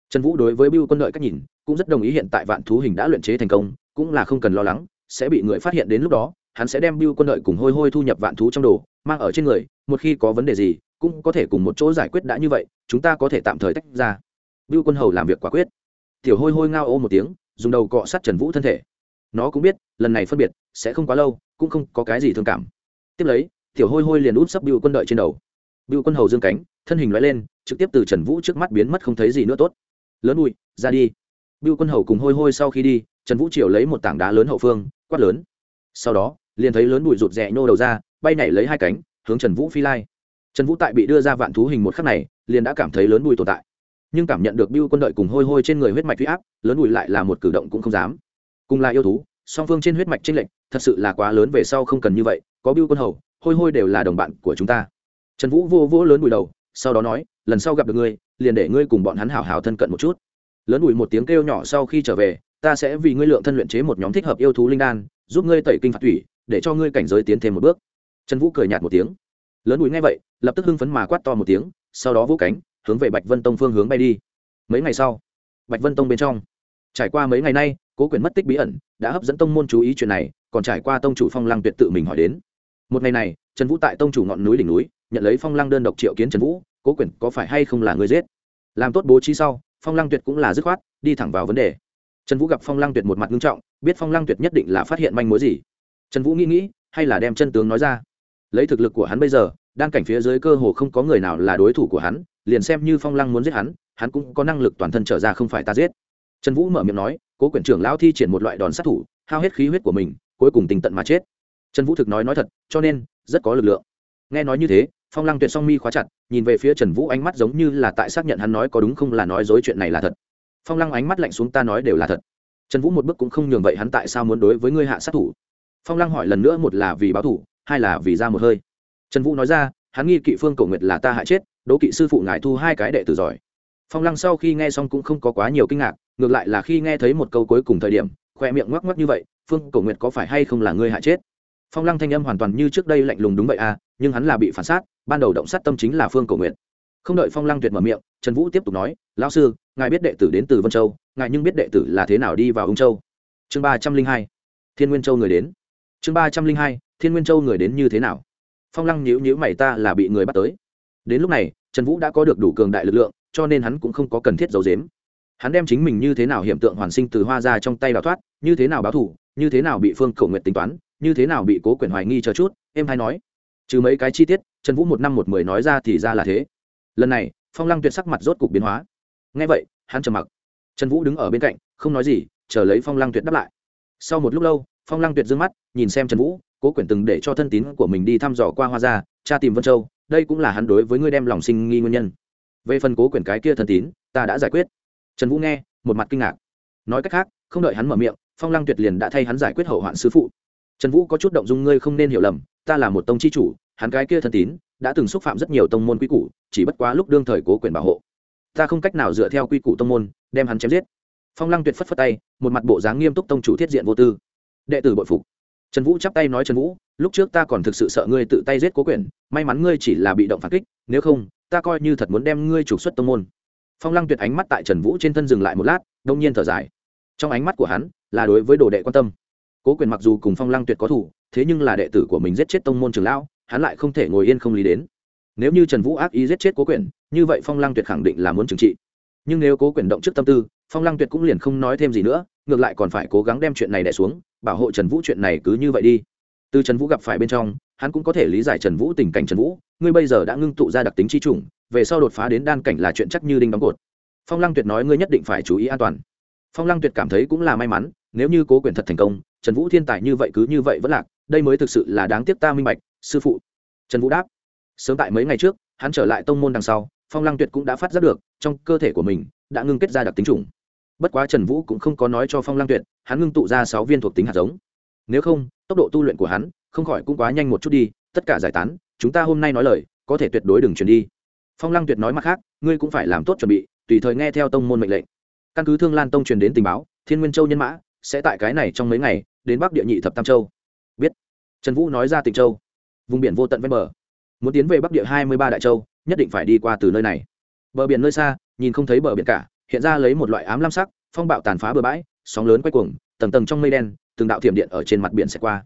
Trần Vũ đối với Bưu Quân lợi cách nhìn, cũng rất đồng ý hiện tại vạn thú hình đã luyện chế thành công, cũng là không cần lo lắng, sẽ bị người phát hiện đến lúc đó, hắn sẽ đem Bưu Quân lợi cùng hôi hôi thu nhập vạn thú trong đồ, mang ở trên người, một khi có vấn đề gì, cũng có thể cùng một chỗ giải quyết đã như vậy, chúng ta có thể tạm thời tách ra. Bưu Quân Hầu làm việc quả quyết tiểu hôi hôi ngao ô một tiếng dùng đầu cọ sát trần vũ thân thể nó cũng biết, lần này phân biệt sẽ không quá lâu, cũng không có cái gì thương cảm. Tiếp lấy, tiểu hôi hôi liền út sấp bưu quân đợi trên đầu. Bưu quân hầu dương cánh, thân hình loại lên, trực tiếp từ trần vũ trước mắt biến mất không thấy gì nữa tốt. Lớn bụi, ra đi. Bưu quân hầu cùng hôi hôi sau khi đi, trần vũ triều lấy một tảng đá lớn hậu phương, quát lớn. Sau đó, liền thấy lớn bụi rụt rè nhô đầu ra, bay nhảy lấy hai cánh, hướng trần vũ phi lai. Trần vũ tại bị đưa ra vạn thú hình một khắc này, liền đã cảm thấy lớn bụi tồn tại. Nhưng cảm nhận được bưu quân đợi cùng hôi hôi trên người huyết mạch huy áp, lớn bụi lại là một cử động cũng không dám cùng là yêu thú, song phương trên huyết mạch tranh lệch thật sự là quá lớn về sau không cần như vậy, có biêu quân hầu, hôi hôi đều là đồng bạn của chúng ta. Trần vũ vô vô lớn bùi đầu, sau đó nói, lần sau gặp được ngươi, liền để ngươi cùng bọn hắn hảo hảo thân cận một chút. Lớn bùi một tiếng kêu nhỏ sau khi trở về, ta sẽ vì ngươi lượng thân luyện chế một nhóm thích hợp yêu thú linh đan, giúp ngươi tẩy kinh phạt thủy, để cho ngươi cảnh giới tiến thêm một bước. Trần vũ cười nhạt một tiếng. Lớn bùi nghe vậy, lập tức hưng phấn mà quát to một tiếng, sau đó vỗ cánh, hướng về bạch vân tông phương hướng bay đi. Mấy ngày sau, bạch vân tông bên trong, trải qua mấy ngày nay cố quyền mất tích bí ẩn, đã hấp dẫn tông môn chú ý chuyện này, còn trải qua tông chủ phong lăng tuyệt tự mình hỏi đến. Một ngày này, trần vũ tại tông chủ ngọn núi đỉnh núi, nhận lấy phong lăng đơn độc triệu kiến trần vũ, cố quyền có phải hay không là người giết? Làm tốt bố trí sau, phong lăng tuyệt cũng là dứt khoát, đi thẳng vào vấn đề. Trần vũ gặp phong lăng tuyệt một mặt nghiêm trọng, biết phong lăng tuyệt nhất định là phát hiện manh mối gì. Trần vũ nghĩ nghĩ, hay là đem chân tướng nói ra. Lấy thực lực của hắn bây giờ đan cảnh phía dưới cơ hồ không có người nào là đối thủ của hắn, liền xem như phong lăng muốn giết hắn hắn cũng có năng lực toàn thân trở ra không phải ta giết trần vũ mở miệng nói, cố quyển trưởng lao thi triển một loại đòn sát thủ, hao hết khí huyết của mình, cuối cùng tình tận mà chết. Trần vũ thực nói nói thật, cho nên, rất có lực lượng. Nghe nói như thế, phong lăng tuyệt song mi khóa chặt, nhìn về phía trần vũ ánh mắt giống như là tại xác nhận hắn nói có đúng không là nói dối chuyện này là thật. Phong lăng ánh mắt lạnh xuống, ta nói đều là thật. Trần vũ một bước cũng không nhường vậy hắn tại sao muốn đối với ngươi hạ sát thủ? Phong lăng hỏi lần nữa, một là vì báo thủ, hai là vì ra một hơi. Trần vũ nói ra, hắn nghi kỵ phương cầu nguyệt là ta hạ chết đỗ kỵ sư phụ ngài thu hai cái đệ tử giỏi. Phong lăng sau khi nghe xong cũng không có quá nhiều kinh ngạc ngược lại là khi nghe thấy một câu cuối cùng thời điểm, khoe miệng ngoắc ngoắc như vậy, phương Cổ nguyệt có phải hay không là ngươi hại chết? Phong lăng thanh âm hoàn toàn như trước đây lạnh lùng đúng vậy à nhưng hắn là bị phản sát, ban đầu động sát tâm chính là phương Cổ nguyệt. Không đợi phong lăng tuyệt mở miệng, trần vũ tiếp tục nói, lão sư, ngài biết đệ tử đến từ vân châu, ngài nhưng biết đệ tử là thế nào đi vào ung châu? Chương ba trăm linh hai, thiên nguyên châu người đến. Chương ba trăm linh hai, thiên nguyên châu người đến như thế nào? Phong lăng nhíu nhíu mày, ta là bị người bắt tới. Đến lúc này, trần vũ đã có được đủ cường đại lực lượng, cho nên hắn cũng không có cần thiết giấu dếm hắn đem chính mình như thế nào hiểm tượng hoàn sinh từ hoa ra trong tay đào thoát, như thế nào báo thủ như thế nào bị phương cầu nguyện tính toán, như thế nào bị cố quyền hoài nghi chờ chút, em hay nói. Trừ mấy cái chi tiết, trần vũ một năm một mười nói ra thì ra là thế. Lần này, phong lăng tuyệt sắc mặt rốt cục biến hóa. Ngay vậy, hắn trầm mặc. Trần vũ đứng ở bên cạnh, không nói gì, chờ lấy phong lăng tuyệt đáp lại. Sau một lúc lâu, phong lăng tuyệt d ư ơ n g mắt, nhìn xem trần vũ, cố quyền từng để cho thân tín của mình đi thăm dò qua hoa gia cha tìm vân châu, đây cũng là hắn đối với ngươi đem lòng sinh nghi nguyên nhân. Về phần cố quyển cái kia thân tín, ta đã giải quyết trần vũ nghe, một mặt kinh ngạc. Nói cách khác, không đợi hắn mở miệng, phong lăng tuyệt liền đã thay hắn giải quyết hậu hoạn sứ phụ. Trần vũ có chút động dung ngươi không nên hiểu lầm, ta là một tông chi chủ, hắn cái kia thần tín, đã từng xúc phạm rất nhiều tông môn quy củ, chỉ bất quá lúc đương thời cố quyền bảo hộ. Ta không cách nào dựa theo quy củ tông môn, đem hắn chém giết. Phong lăng tuyệt phất phất tay, một mặt bộ dáng nghiêm túc tông chủ thiết diện vô tư. Đệ tử bội phục. Trần vũ chắp tay nói trần vũ, lúc trước ta còn thực sự sợ ngươi tự tay giết cố quyền, may mắn ngươi chỉ là bị động phản kích, nếu không, ta coi như thật muốn đem ngươi trục xuất tông môn phong lăng tuyệt ánh mắt tại trần vũ trên thân dừng lại một lát, đông nhiên thở dài. Trong ánh mắt của hắn là đối với đồ đệ quan tâm. Cố quyền mặc dù cùng phong lăng tuyệt có thủ, thế nhưng là đệ tử của mình giết chết tông môn trường lão, hắn lại không thể ngồi yên không lý đến. Nếu như trần vũ ác ý giết chết cố quyền, như vậy phong lăng tuyệt khẳng định là muốn trừng trị. Nhưng nếu cố quyền động trước tâm tư, phong lăng tuyệt cũng liền không nói thêm gì nữa, ngược lại còn phải cố gắng đem chuyện này đẻ xuống, bảo hộ trần vũ chuyện này cứ như vậy đi. Từ trần vũ gặp phải bên trong, hắn cũng có thể lý giải trần vũ tình cảnh trần vũ, ngươi bây giờ đã ngưng tụ ra đặc tính chi chủng về sau đột phá đến đan cảnh là chuyện chắc như đinh đóng cột. Phong lăng tuyệt nói ngươi nhất định phải chú ý an toàn. Phong lăng tuyệt cảm thấy cũng là may mắn, nếu như cố quyền thật thành công, trần vũ thiên tài như vậy cứ như vậy vẫn lạc, đây mới thực sự là đáng tiếc ta minh bạch, sư phụ. Trần vũ đáp, sớm tại mấy ngày trước, hắn trở lại tông môn đằng sau, phong lăng tuyệt cũng đã phát giác được, trong cơ thể của mình đã ngưng kết ra đặc tính chủng. Bất quá trần vũ cũng không có nói cho phong lăng tuyệt, hắn ngưng tụ ra sáu viên thuộc tính hạt giống. Nếu không, tốc độ tu luyện của hắn không khỏi cũng quá nhanh một chút đi, tất cả giải tán, chúng ta hôm nay nói lời, có thể tuyệt đối đừng chuyển đi phong lăng tuyệt nói mặt khác, ngươi cũng phải làm tốt chuẩn bị, tùy thời nghe theo tông môn mệnh lệnh. Căn cứ thương lan tông truyền đến tình báo, thiên nguyên châu nhân mã sẽ tại cái này trong mấy ngày đến bắc địa nhị thập tam châu. Biết. Trần vũ nói ra tịnh châu. Vùng biển vô tận ven bờ. Muốn tiến về bắc địa hai mươi ba đại châu, nhất định phải đi qua từ nơi này. Bờ biển nơi xa, nhìn không thấy bờ biển cả, hiện ra lấy một loại ám lam sắc, phong bạo tàn phá bờ bãi, sóng lớn quay cuồng, tầng tầng trong mây đen, từng đạo thiểm điện ở trên mặt biển sẽ qua.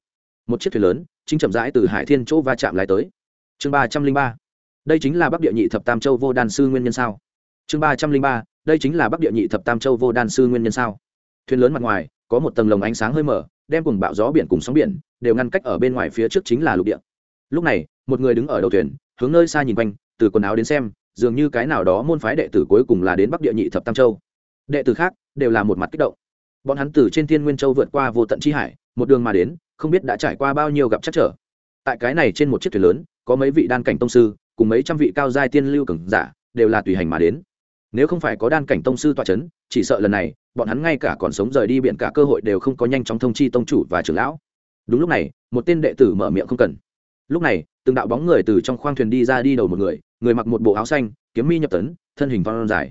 Một chiếc thuyền lớn, chính chậm rãi từ hải thiên chỗ va chạm lại tới. Chương ba trăm linh ba đây chính là bắc địa nhị thập tam châu vô đan sư nguyên nhân sao? Chương ba trăm linh ba, đây chính là bắc địa nhị thập tam châu vô đan sư nguyên nhân sao? Thuyền lớn mặt ngoài, có một tầng lồng ánh sáng hơi mở, đem cùng bạo gió biển cùng sóng biển đều ngăn cách ở bên ngoài phía trước chính là lục địa. Lúc này, một người đứng ở đầu thuyền, hướng nơi xa nhìn quanh, từ quần áo đến xem, dường như cái nào đó môn phái đệ tử cuối cùng là đến bắc địa nhị thập tam châu. Đệ tử khác đều là một mặt kích động. Bọn hắn từ trên thiên nguyên châu vượt qua vô tận chi hải, một đường mà đến, không biết đã trải qua bao nhiêu gặp chắc trở. Tại cái này trên một chiếc thuyền lớn, có mấy vị đan cảnh tông sư cùng mấy trăm vị cao giai tiên lưu cường giả đều là tùy hành mà đến. Nếu không phải có đan cảnh tông sư tọa c h ấ n chỉ sợ lần này, bọn hắn ngay cả còn sống rời đi biển cả cơ hội đều không có nhanh chóng thông chi tông chủ và trưởng lão. Đúng lúc này, một tên đệ tử mở miệng không cần. Lúc này, từng đạo bóng người từ trong khoang thuyền đi ra đi đầu một người người mặc một bộ áo xanh, kiếm mi nhập tấn, thân hình phong dài.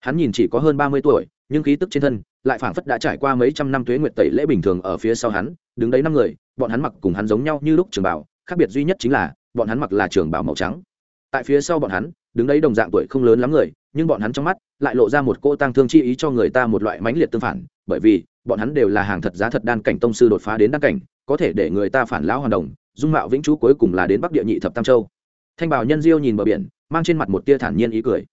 Hắn nhìn chỉ có hơn ba mươi tuổi, nhưng khí tức trên thân lại phảng phất đã trải qua mấy trăm năm tuế nguyệt tẩy lễ bình thường ở phía sau hắn, đứng đấy năm người, bọn hắn mặc cùng hắn giống nhau như lúc trường bảo khác biệt duy nhất chính là, bọn hắn mặc là trường bảo màu trắng tại phía sau bọn hắn, đứng đấy đồng dạng tuổi không lớn lắm người, nhưng bọn hắn trong mắt lại lộ ra một cô tăng thương chi ý cho người ta một loại mãnh liệt tương phản, bởi vì bọn hắn đều là hàng thật giá thật đan cảnh tông sư đột phá đến đan cảnh, có thể để người ta phản lão hoàn đồng, dung mạo vĩnh chú cuối cùng là đến bắc địa nhị thập tam châu. Thanh bảo nhân diêu nhìn bờ biển, mang trên mặt một tia thản nhiên ý cười.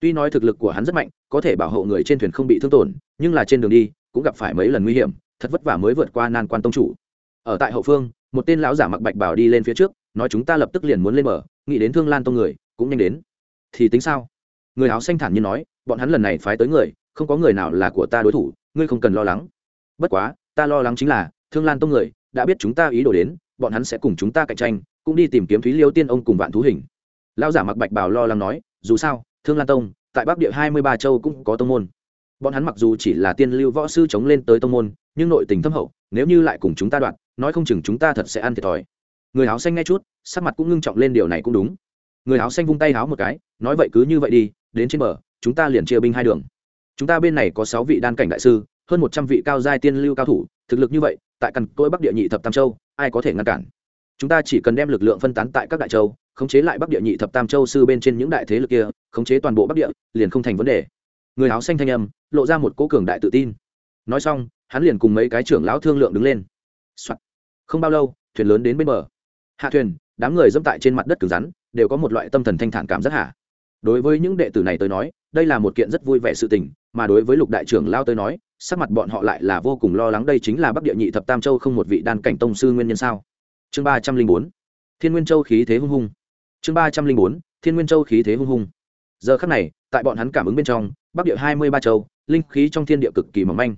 Tuy nói thực lực của hắn rất mạnh, có thể bảo hộ người trên thuyền không bị thương tổn, nhưng là trên đường đi cũng gặp phải mấy lần nguy hiểm, thật vất vả mới vượt qua nan quan tông chủ. Ở tại hậu phương, một tên lão giả mặc bạch bảo đi lên phía trước nói chúng ta lập tức liền muốn lên mở nghĩ đến thương lan tông người, cũng nhanh đến. Thì tính sao? Người áo xanh thản nhiên nói, bọn hắn lần này phái tới người, không có người nào là của ta đối thủ, ngươi không cần lo lắng. Bất quá, ta lo lắng chính là, thương lan tông người, đã biết chúng ta ý đồ đến, bọn hắn sẽ cùng chúng ta cạnh tranh, cũng đi tìm kiếm thúy liêu tiên ông cùng vạn thú hình. Lão giả mặc bạch bảo lo lắng nói, dù sao, thương lan tông, tại bắc địa hai mươi ba châu cũng có tông môn. Bọn hắn mặc dù chỉ là tiên lưu võ sư chống lên tới tông môn, nhưng nội tình thâm hậu, nếu như lại cùng chúng ta đoạn, nói không chừng chúng ta thật sẽ ăn thiệt thòi người áo xanh nghe chút, sắc mặt cũng ngưng trọng lên, điều này cũng đúng. Người áo xanh vung tay áo một cái, nói vậy cứ như vậy đi, đến trên bờ, chúng ta liền chia binh hai đường. Chúng ta bên này có sáu vị đan cảnh đại sư, hơn một trăm vị cao giai tiên lưu cao thủ, thực lực như vậy, tại cằn cỗi bắc địa nhị thập tam châu, ai có thể ngăn cản? Chúng ta chỉ cần đem lực lượng phân tán tại các đại châu, khống chế lại bắc địa nhị thập tam châu sư bên trên những đại thế lực kia, khống chế toàn bộ bắc địa, liền không thành vấn đề. Người áo xanh thanh âm, lộ ra một cố cường đại tự tin. Nói xong, hắn liền cùng mấy cái trưởng lão thương lượng đứng lên、Soạn. không bao lâu, thuyền lớn đến bên bờ hạ thuyền, đám người dẫm tại trên mặt đất cứng rắn, đều có một loại tâm thần thanh thản cảm rất hạ đối với những đệ tử này tới nói, đây là một kiện rất vui vẻ sự tình, mà đối với lục đại trưởng lao tới nói, sắc mặt bọn họ lại là vô cùng lo lắng đây chính là bắc địa nhị thập tam châu không một vị đan cảnh tông sư nguyên nhân sao? Chương ba trăm linh bốn, thiên nguyên châu khí thế hung hung. Chương ba trăm linh bốn, thiên nguyên châu khí thế hung hung. Giờ khắc này, tại bọn hắn cảm ứng bên trong, bắc địa hai mươi ba châu, linh khí trong thiên địa cực kỳ mỏng manh.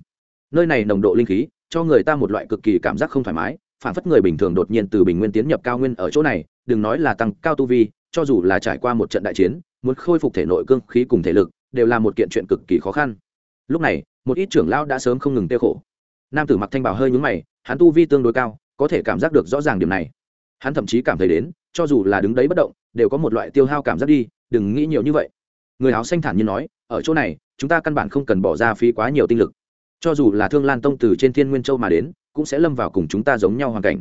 Nơi này nồng độ linh khí, cho người ta một loại cực kỳ cảm giác không thoải mái phản phất người bình thường đột nhiên từ bình nguyên tiến nhập cao nguyên ở chỗ này, đừng nói là tăng cao tu vi, cho dù là trải qua một trận đại chiến, muốn khôi phục thể nội cương khí cùng thể lực, đều là một kiện chuyện cực kỳ khó khăn. Lúc này, một ít trưởng lão đã sớm không ngừng tiêu khổ. Nam tử mặc thanh bảo hơi nhúng mày, hắn tu vi tương đối cao, có thể cảm giác được rõ ràng điểm này. Hắn thậm chí cảm thấy đến, cho dù là đứng đấy bất động, đều có một loại tiêu hao cảm giác đi, đừng nghĩ nhiều như vậy. Người áo xanh thản nhiên nói, ở chỗ này, chúng ta căn bản không cần bỏ ra phí quá nhiều tinh lực. Cho dù là thương lan tông từ trên thiên nguyên châu mà đến cũng sẽ lâm vào cùng chúng ta giống nhau hoàn cảnh.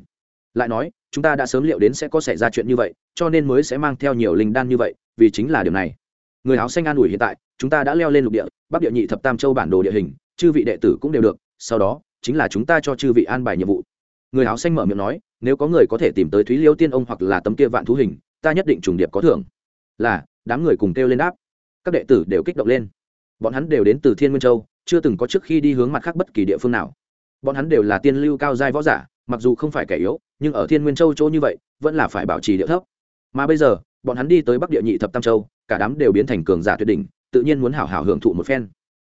Lại nói, chúng ta đã sớm liệu đến sẽ có xảy ra chuyện như vậy, cho nên mới sẽ mang theo nhiều linh đan như vậy, vì chính là điều này. Người áo xanh an ủi hiện tại, chúng ta đã leo lên lục địa, bắc địa nhị thập tam châu bản đồ địa hình, chư vị đệ tử cũng đều được, sau đó, chính là chúng ta cho chư vị an bài nhiệm vụ. Người áo xanh mở miệng nói, nếu có người có thể tìm tới thúy liêu tiên ông hoặc là tấm kia vạn thú hình, ta nhất định trùng điệp có thưởng. Là, đám người cùng kêu lên đáp. Các đệ tử đều kích động lên. Bọn hắn đều đến từ thiên nguyên châu, chưa từng có trước khi đi hướng mặt khác bất kỳ địa phương nào bọn hắn đều là tiên lưu cao giai võ giả, mặc dù không phải kẻ yếu, nhưng ở thiên nguyên châu chỗ như vậy, vẫn là phải bảo trì địa thấp. Mà bây giờ, bọn hắn đi tới bắc địa nhị thập tam châu, cả đám đều biến thành cường giả tuyệt đỉnh, tự nhiên muốn hảo hảo hưởng thụ một phen.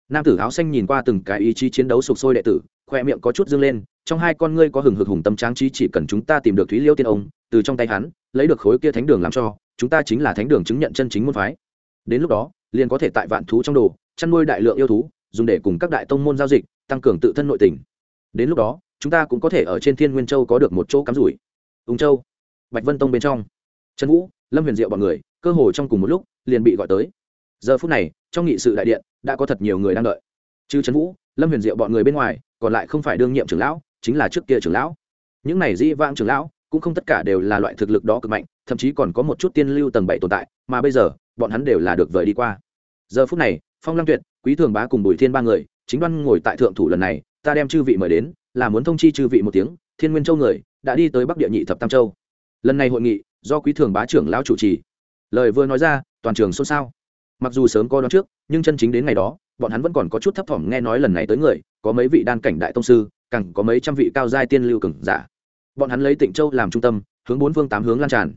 Nam tử áo xanh nhìn qua từng cái ý chí chiến đấu sục sôi đệ tử, khoe miệng có chút dâng lên, trong hai con ngươi có hừng hực hùng tâm tráng trí chỉ cần chúng ta tìm được thúy liêu tiên ông, từ trong tay hắn, lấy được khối kia thánh đường làm cho, chúng ta chính là thánh đường chứng nhận chân chính môn phái. Đến lúc đó, liền có thể tại vạn thú trong đồ, chăn nuôi đại lượng yêu thú, dùng để cùng các đại tông môn giao dịch, tăng cường tự thân nội tình đến lúc đó, chúng ta cũng có thể ở trên thiên nguyên châu có được một chỗ cắm rủi. Ung châu, bạch vân tông bên trong. Trần vũ, lâm huyền diệu b ọ n người, cơ hồ trong cùng một lúc, liền bị gọi tới. Giờ phút này, trong nghị sự đại điện, đã có thật nhiều người đang đợi. Trừ trần vũ, lâm huyền diệu bọn người bên ngoài, còn lại không phải đương nhiệm trưởng lão, chính là trước kia trưởng lão. Những này di vang trưởng lão, cũng không tất cả đều là loại thực lực đó cực mạnh, thậm chí còn có một chút tiên lưu tầng bảy tồn tại, mà bây giờ, bọn hắn đều là được vời đi qua. Giờ phút này, phong lăng tuyệt, quý thường bá cùng bùi thiên ba người, chính đoan ngồi tại thượng thủ lần này ta đem chư vị mời đến, là muốn thông chi chư vị một tiếng, thiên nguyên châu người, đã đi tới bắc địa nhị thập tam châu. Lần này hội nghị, do quý thường bá trưởng lão chủ trì. Lời vừa nói ra, toàn trường xôn xao. Mặc dù sớm có đó trước, nhưng chân chính đến ngày đó, bọn hắn vẫn còn có chút thấp thỏm nghe nói lần này tới người, có mấy vị đan cảnh đại tông sư, càng có mấy trăm vị cao giai tiên lưu cường giả. Bọn hắn lấy tịnh châu làm trung tâm, hướng bốn phương tám hướng lan tràn.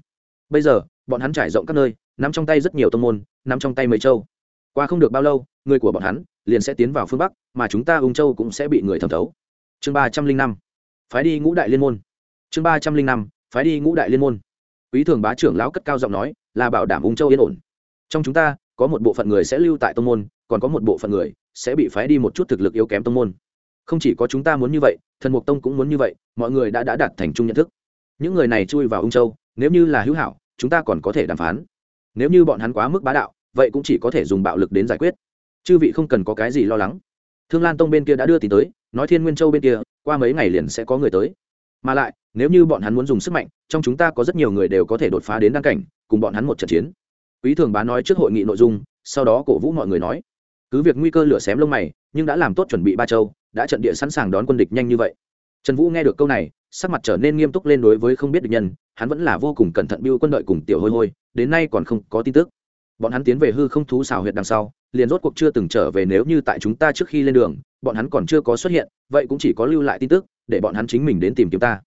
Bây giờ, bọn hắn trải rộng các nơi, nắm trong tay rất nhiều tông môn, nắm trong tay mấy châu. Qua không được bao lâu, người của bọn hắn liền sẽ tiến vào phương bắc, mà chúng ta ung châu cũng sẽ bị người thẩm thấu. Chương ba trăm linh năm, phái đi ngũ đại liên môn. Chương ba trăm linh năm, phái đi ngũ đại liên môn. Quý thường bá trưởng lão cất cao giọng nói, là bảo đảm ung châu yên ổn. Trong chúng ta, có một bộ phận người sẽ lưu tại tông môn, còn có một bộ phận người sẽ bị phái đi một chút thực lực yếu kém tông môn. Không chỉ có chúng ta muốn như vậy, thần mục tông cũng muốn như vậy, mọi người đã đã đạt thành chung nhận thức. Những người này chui vào ung châu, nếu như là hữu hảo, chúng ta còn có thể đàm phán. Nếu như bọn hắn quá mức bá đạo, vậy cũng chỉ có thể dùng bạo lực đến giải quyết chư vị không cần có cái gì lo lắng. Thương lan tông bên kia đã đưa tin tới, nói thiên nguyên châu bên kia, qua mấy ngày liền sẽ có người tới. Mà lại, nếu như bọn hắn muốn dùng sức mạnh, trong chúng ta có rất nhiều người đều có thể đột phá đến đăng cảnh, cùng bọn hắn một trận chiến. Quý thường bá nói trước hội nghị nội dung, sau đó cổ vũ mọi người nói, cứ việc nguy cơ lửa xém lông mày, nhưng đã làm tốt chuẩn bị ba châu, đã trận địa sẵn sàng đón quân địch nhanh như vậy. Trần vũ nghe được câu này, sắc mặt trở nên nghiêm túc lên đối với không biết địch nhân, hắn vẫn là vô cùng cẩn thận biêu quân đội cùng tiểu hôi hôi, đến nay còn không có tin tức. Bọn hắn tiến về hư không thú xào huyệt đằng sau liền rốt cuộc chưa từng trở về nếu như tại chúng ta trước khi lên đường, bọn hắn còn chưa có xuất hiện, vậy cũng chỉ có lưu lại tin tức, để bọn hắn chính mình đến tìm kiếm ta.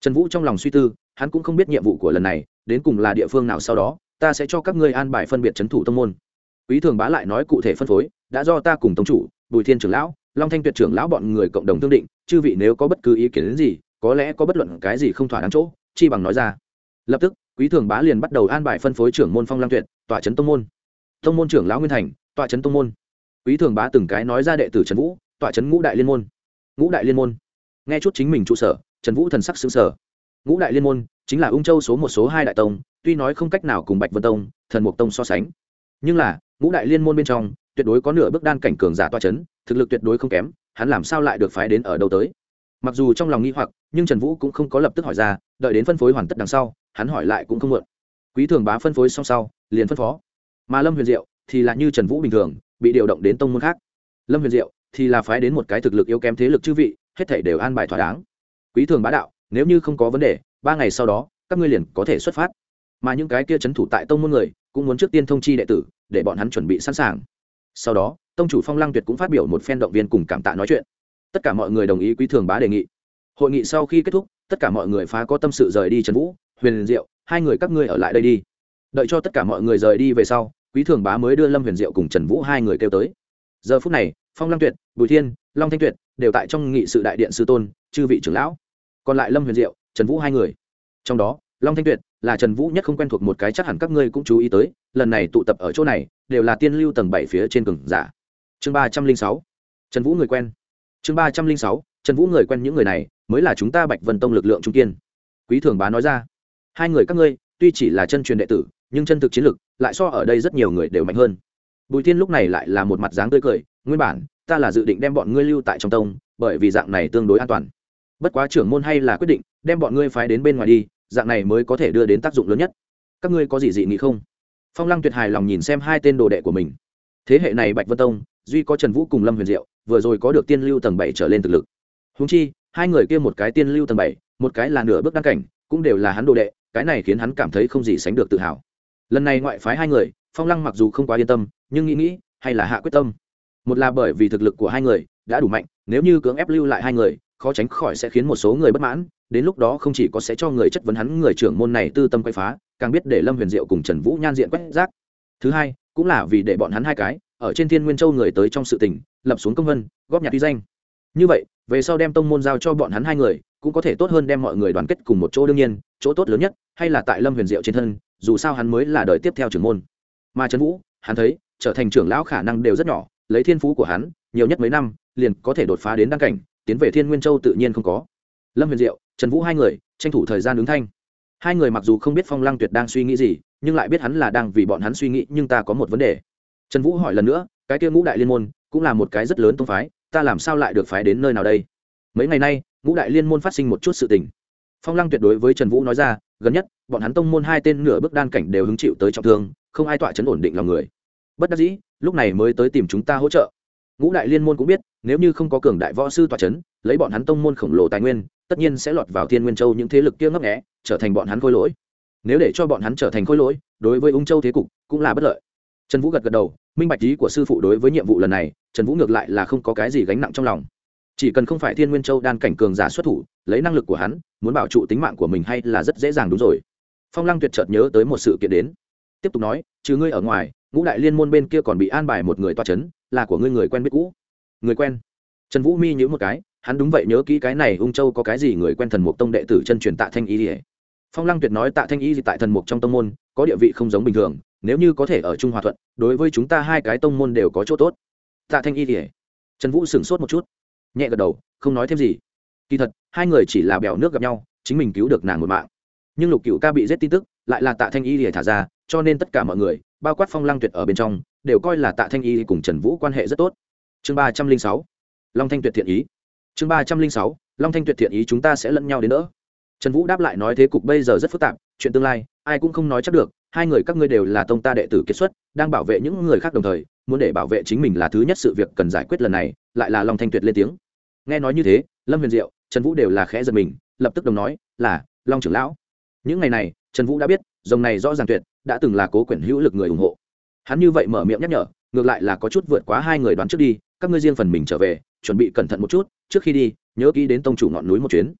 Trần vũ trong lòng suy tư, hắn cũng không biết nhiệm vụ của lần này, đến cùng là địa phương nào sau đó, ta sẽ cho các ngươi an bài phân biệt c h ấ n thủ tông môn. Quý thường bá lại nói cụ thể phân phối, đã do ta cùng tông chủ, bùi thiên trưởng lão, long thanh tuyệt trưởng lão bọn người cộng đồng thương định, chư vị nếu có bất cứ ý kiến gì, có lẽ có bất luận cái gì không thỏa đáng chỗ, chi bằng nói ra. Lập tức, quý thường bá liền bắt đầu an bài phân phối trưởng môn phong lang tuyệt tòa trấn tông môn. Tông môn trưởng lão nguyên thành tọa trấn tông môn. Quý thường bá từng cái nói ra đệ tử trần vũ, tọa trấn ngũ đại liên môn. Ngũ đại liên môn. Nghe chút chính mình trụ sở, trần vũ thần sắc xứng sở ngũ đại liên môn chính là ung châu số một số hai đại tông, tuy nói không cách nào cùng bạch vân tông, thần mục tông so sánh, nhưng là, ngũ đại liên môn bên trong, tuyệt đối có nửa bước đan cảnh cường giả toa c h ấ n thực lực tuyệt đối không kém, hắn làm sao lại được phái đến ở đâu tới? Mặc dù trong lòng nghi hoặc, nhưng trần vũ cũng không có lập tức hỏi ra, đợi đến phân phối hoàn tất đằng sau, hắn hỏi lại cũng không mượn quý thường bá phân phối xong sau, liền phân phó. Mà lâm huyền diệu thì là như trần vũ bình thường, bị điều động đến tông môn khác. Lâm huyền diệu thì là phái đến một cái thực lực yếu kém thế lực chư vị, hết thể đều an bài thỏa đáng. Quý thường bá đạo, nếu như không có vấn đề, ba ngày sau đó, các ngươi liền có thể xuất phát. Mà những cái kia c h ấ n thủ tại tông môn người, cũng muốn trước tiên thông chi đệ tử, để bọn hắn chuẩn bị sẵn sàng. Sau đó, tông chủ phong lăng tuyệt cũng phát biểu một phen động viên cùng cảm tạ nói chuyện. Tất cả mọi người đồng ý quý thường bá đề nghị. Hội nghị sau khi kết thúc, tất cả mọi người phá có tâm sự rời đi trần vũ, huyền diệu, hai người các ngươi ở lại đây đi. Đợi cho tất cả mọi người rời đi về sau quý thường bá mới đưa lâm huyền diệu cùng trần vũ hai người kêu tới. Giờ phút này, phong lăng tuyệt, bùi thiên, long thanh tuyệt đều tại trong nghị sự đại điện sư tôn, chư vị trưởng lão. Còn lại lâm huyền diệu, trần vũ hai người. Trong đó, long thanh tuyệt là trần vũ nhất không quen thuộc một cái chắc hẳn các ngươi cũng chú ý tới, lần này tụ tập ở chỗ này, đều là tiên lưu tầng bảy phía trên cường giả. Chương ba trăm linh sáu, trần vũ người quen. Chương ba trăm linh sáu, trần vũ người quen những người này, mới là chúng ta bạch vân tông lực lượng trung kiên. Quý thường bá nói ra, hai người các ngươi, tuy chỉ là chân truyền đệ tử nhưng chân thực chiến lực lại so ở đây rất nhiều người đều mạnh hơn. Bùi thiên lúc này lại là một mặt dáng tươi cười, nguyên bản, ta là dự định đem bọn ngươi lưu tại trong tông, bởi vì dạng này tương đối an toàn. Bất quá trưởng môn hay là quyết định, đem bọn ngươi phái đến bên ngoài đi, dạng này mới có thể đưa đến tác dụng lớn nhất. Các ngươi có gì dị nghị không? Phong lăng tuyệt hài lòng nhìn xem hai tên đồ đệ của mình. Thế hệ này bạch vân tông, duy có trần vũ cùng lâm huyền diệu, vừa rồi có được tiên lưu tầng bảy trở lên thực lực. Húng chi, hai người kia một cái tiên lưu tầng bảy, một cái là nửa bước đăng cảnh, cũng đều là hắn đồ đệ, cái này khiến hắn cảm thấy không gì sánh được tự hào lần này ngoại phái hai người, phong lăng mặc dù không quá yên tâm, nhưng nghĩ nghĩ, hay là hạ quyết tâm. Một là bởi vì thực lực của hai người đã đủ mạnh, nếu như cưỡng ép lưu lại hai người, khó tránh khỏi sẽ khiến một số người bất mãn, đến lúc đó không chỉ có sẽ cho người chất vấn hắn người trưởng môn này tư tâm quay phá, càng biết để lâm huyền diệu cùng trần vũ nhan diện quét rác. Thứ hai, cũng là vì để bọn hắn hai cái, ở trên thiên nguyên châu người tới trong sự tình, lập xuống công vân, góp nhặt uy danh. Như vậy, về sau đem tông môn giao cho bọn hắn hai người, cũng có thể tốt hơn đem mọi người đoàn kết cùng một chỗ đương nhiên, chỗ tốt lớn nhất, hay là tại lâm huyền diệu trên thân dù sao hắn mới là đời tiếp theo trưởng môn. Mà trần vũ, hắn thấy, trở thành trưởng lão khả năng đều rất nhỏ, lấy thiên phú của hắn, nhiều nhất mấy năm, liền có thể đột phá đến đăng cảnh, tiến về thiên nguyên châu tự nhiên không có. Lâm huyền diệu, trần vũ hai người, tranh thủ thời gian ứng thanh. Hai người mặc dù không biết phong lăng tuyệt đang suy nghĩ gì, nhưng lại biết hắn là đang vì bọn hắn suy nghĩ, nhưng ta có một vấn đề. Trần vũ hỏi lần nữa, cái kia ngũ đại liên môn cũng là một cái rất lớn tông phái, ta làm sao lại được phái đến nơi nào đây? Mấy ngày nay, ngũ đại liên môn phát sinh một chút sự tình. Phong lăng tuyệt đối với trần vũ nói ra gần nhất, bọn hắn tông môn hai tên nửa bước đan cảnh đều hứng chịu tới trọng thương, không ai tọa chấn ổn định lòng người. Bất đắc dĩ, lúc này mới tới tìm chúng ta hỗ trợ. Ngũ đại liên môn cũng biết, nếu như không có cường đại võ sư tọa chấn, lấy bọn hắn tông môn khổng lồ tài nguyên, tất nhiên sẽ lọt vào thiên nguyên châu những thế lực kia ngấp nghẽ trở thành bọn hắn khôi lỗi. Nếu để cho bọn hắn trở thành khôi lỗi, đối với ung châu thế cục cũng là bất lợi. Trần vũ gật gật đầu, minh bạch ý của sư phụ đối với nhiệm vụ lần này, trần vũ ngược lại là không có cái gì gánh nặng trong lòng. Chỉ cần không phải thiên nguyên châu đan cảnh cường giả xuất thủ lấy năng lực của hắn, muốn bảo trụ tính mạng của mình hay là rất dễ dàng đúng rồi. Phong lăng tuyệt chợt nhớ tới một sự kiện đến. Tiếp tục nói, trừ ngươi ở ngoài, ngũ đại liên môn bên kia còn bị an bài một người toa c h ấ n là của ngươi người quen biết cũ. Người quen? Trần vũ mi nhớ một cái, hắn đúng vậy nhớ kỹ cái này, ung châu có cái gì người quen thần mục tông đệ tử chân truyền tạ thanh y ỉa phong lăng tuyệt nói tạ thanh y tại thần mục trong tông môn, có địa vị không giống bình thường, nếu như có thể ở trung hòa thuận, đối với chúng ta hai cái tông môn đều có chỗ tốt. Tạ thanh y ỉa trần vũ sửng sốt một chút, nhẹ gật đầu, không nói thêm gì kỳ thật, hai người chỉ là bèo nước gặp nhau, chính mình cứu được nàng một mạng. Nhưng lục cựu ca bị giết tin tức, lại là tạ thanh y lìa thả ra, cho nên tất cả mọi người, bao quát phong lăng tuyệt ở bên trong, đều coi là tạ thanh y cùng trần vũ quan hệ rất tốt. Chương ba trăm linh sáu, long thanh tuyệt thiện ý. Chương ba trăm linh sáu, long thanh tuyệt thiện ý chúng ta sẽ lẫn nhau đến nữa trần vũ đáp lại nói thế cục bây giờ rất phức tạp, chuyện tương lai, ai cũng không nói chắc được, hai người các ngươi đều là tông ta đệ tử kiệt xuất, đang bảo vệ những người khác đồng thời, muốn để bảo vệ chính mình là thứ nhất sự việc cần giải quyết lần này, lại là long thanh tuyệt lên tiếng. Nghe nói như thế, lâm huyền diệu trần vũ đều là khẽ giật mình, lập tức đồng nói, là, long trưởng lão. Những ngày này, trần vũ đã biết, dòng này rõ ràng tuyệt, đã từng là cố quyển hữu lực người ủng hộ. Hắn như vậy mở miệng nhắc nhở, ngược lại là có chút vượt quá hai người đoán trước đi, các ngươi riêng phần mình trở về, chuẩn bị cẩn thận một chút, trước khi đi, nhớ kỹ đến tông chủ ngọn núi một chuyến.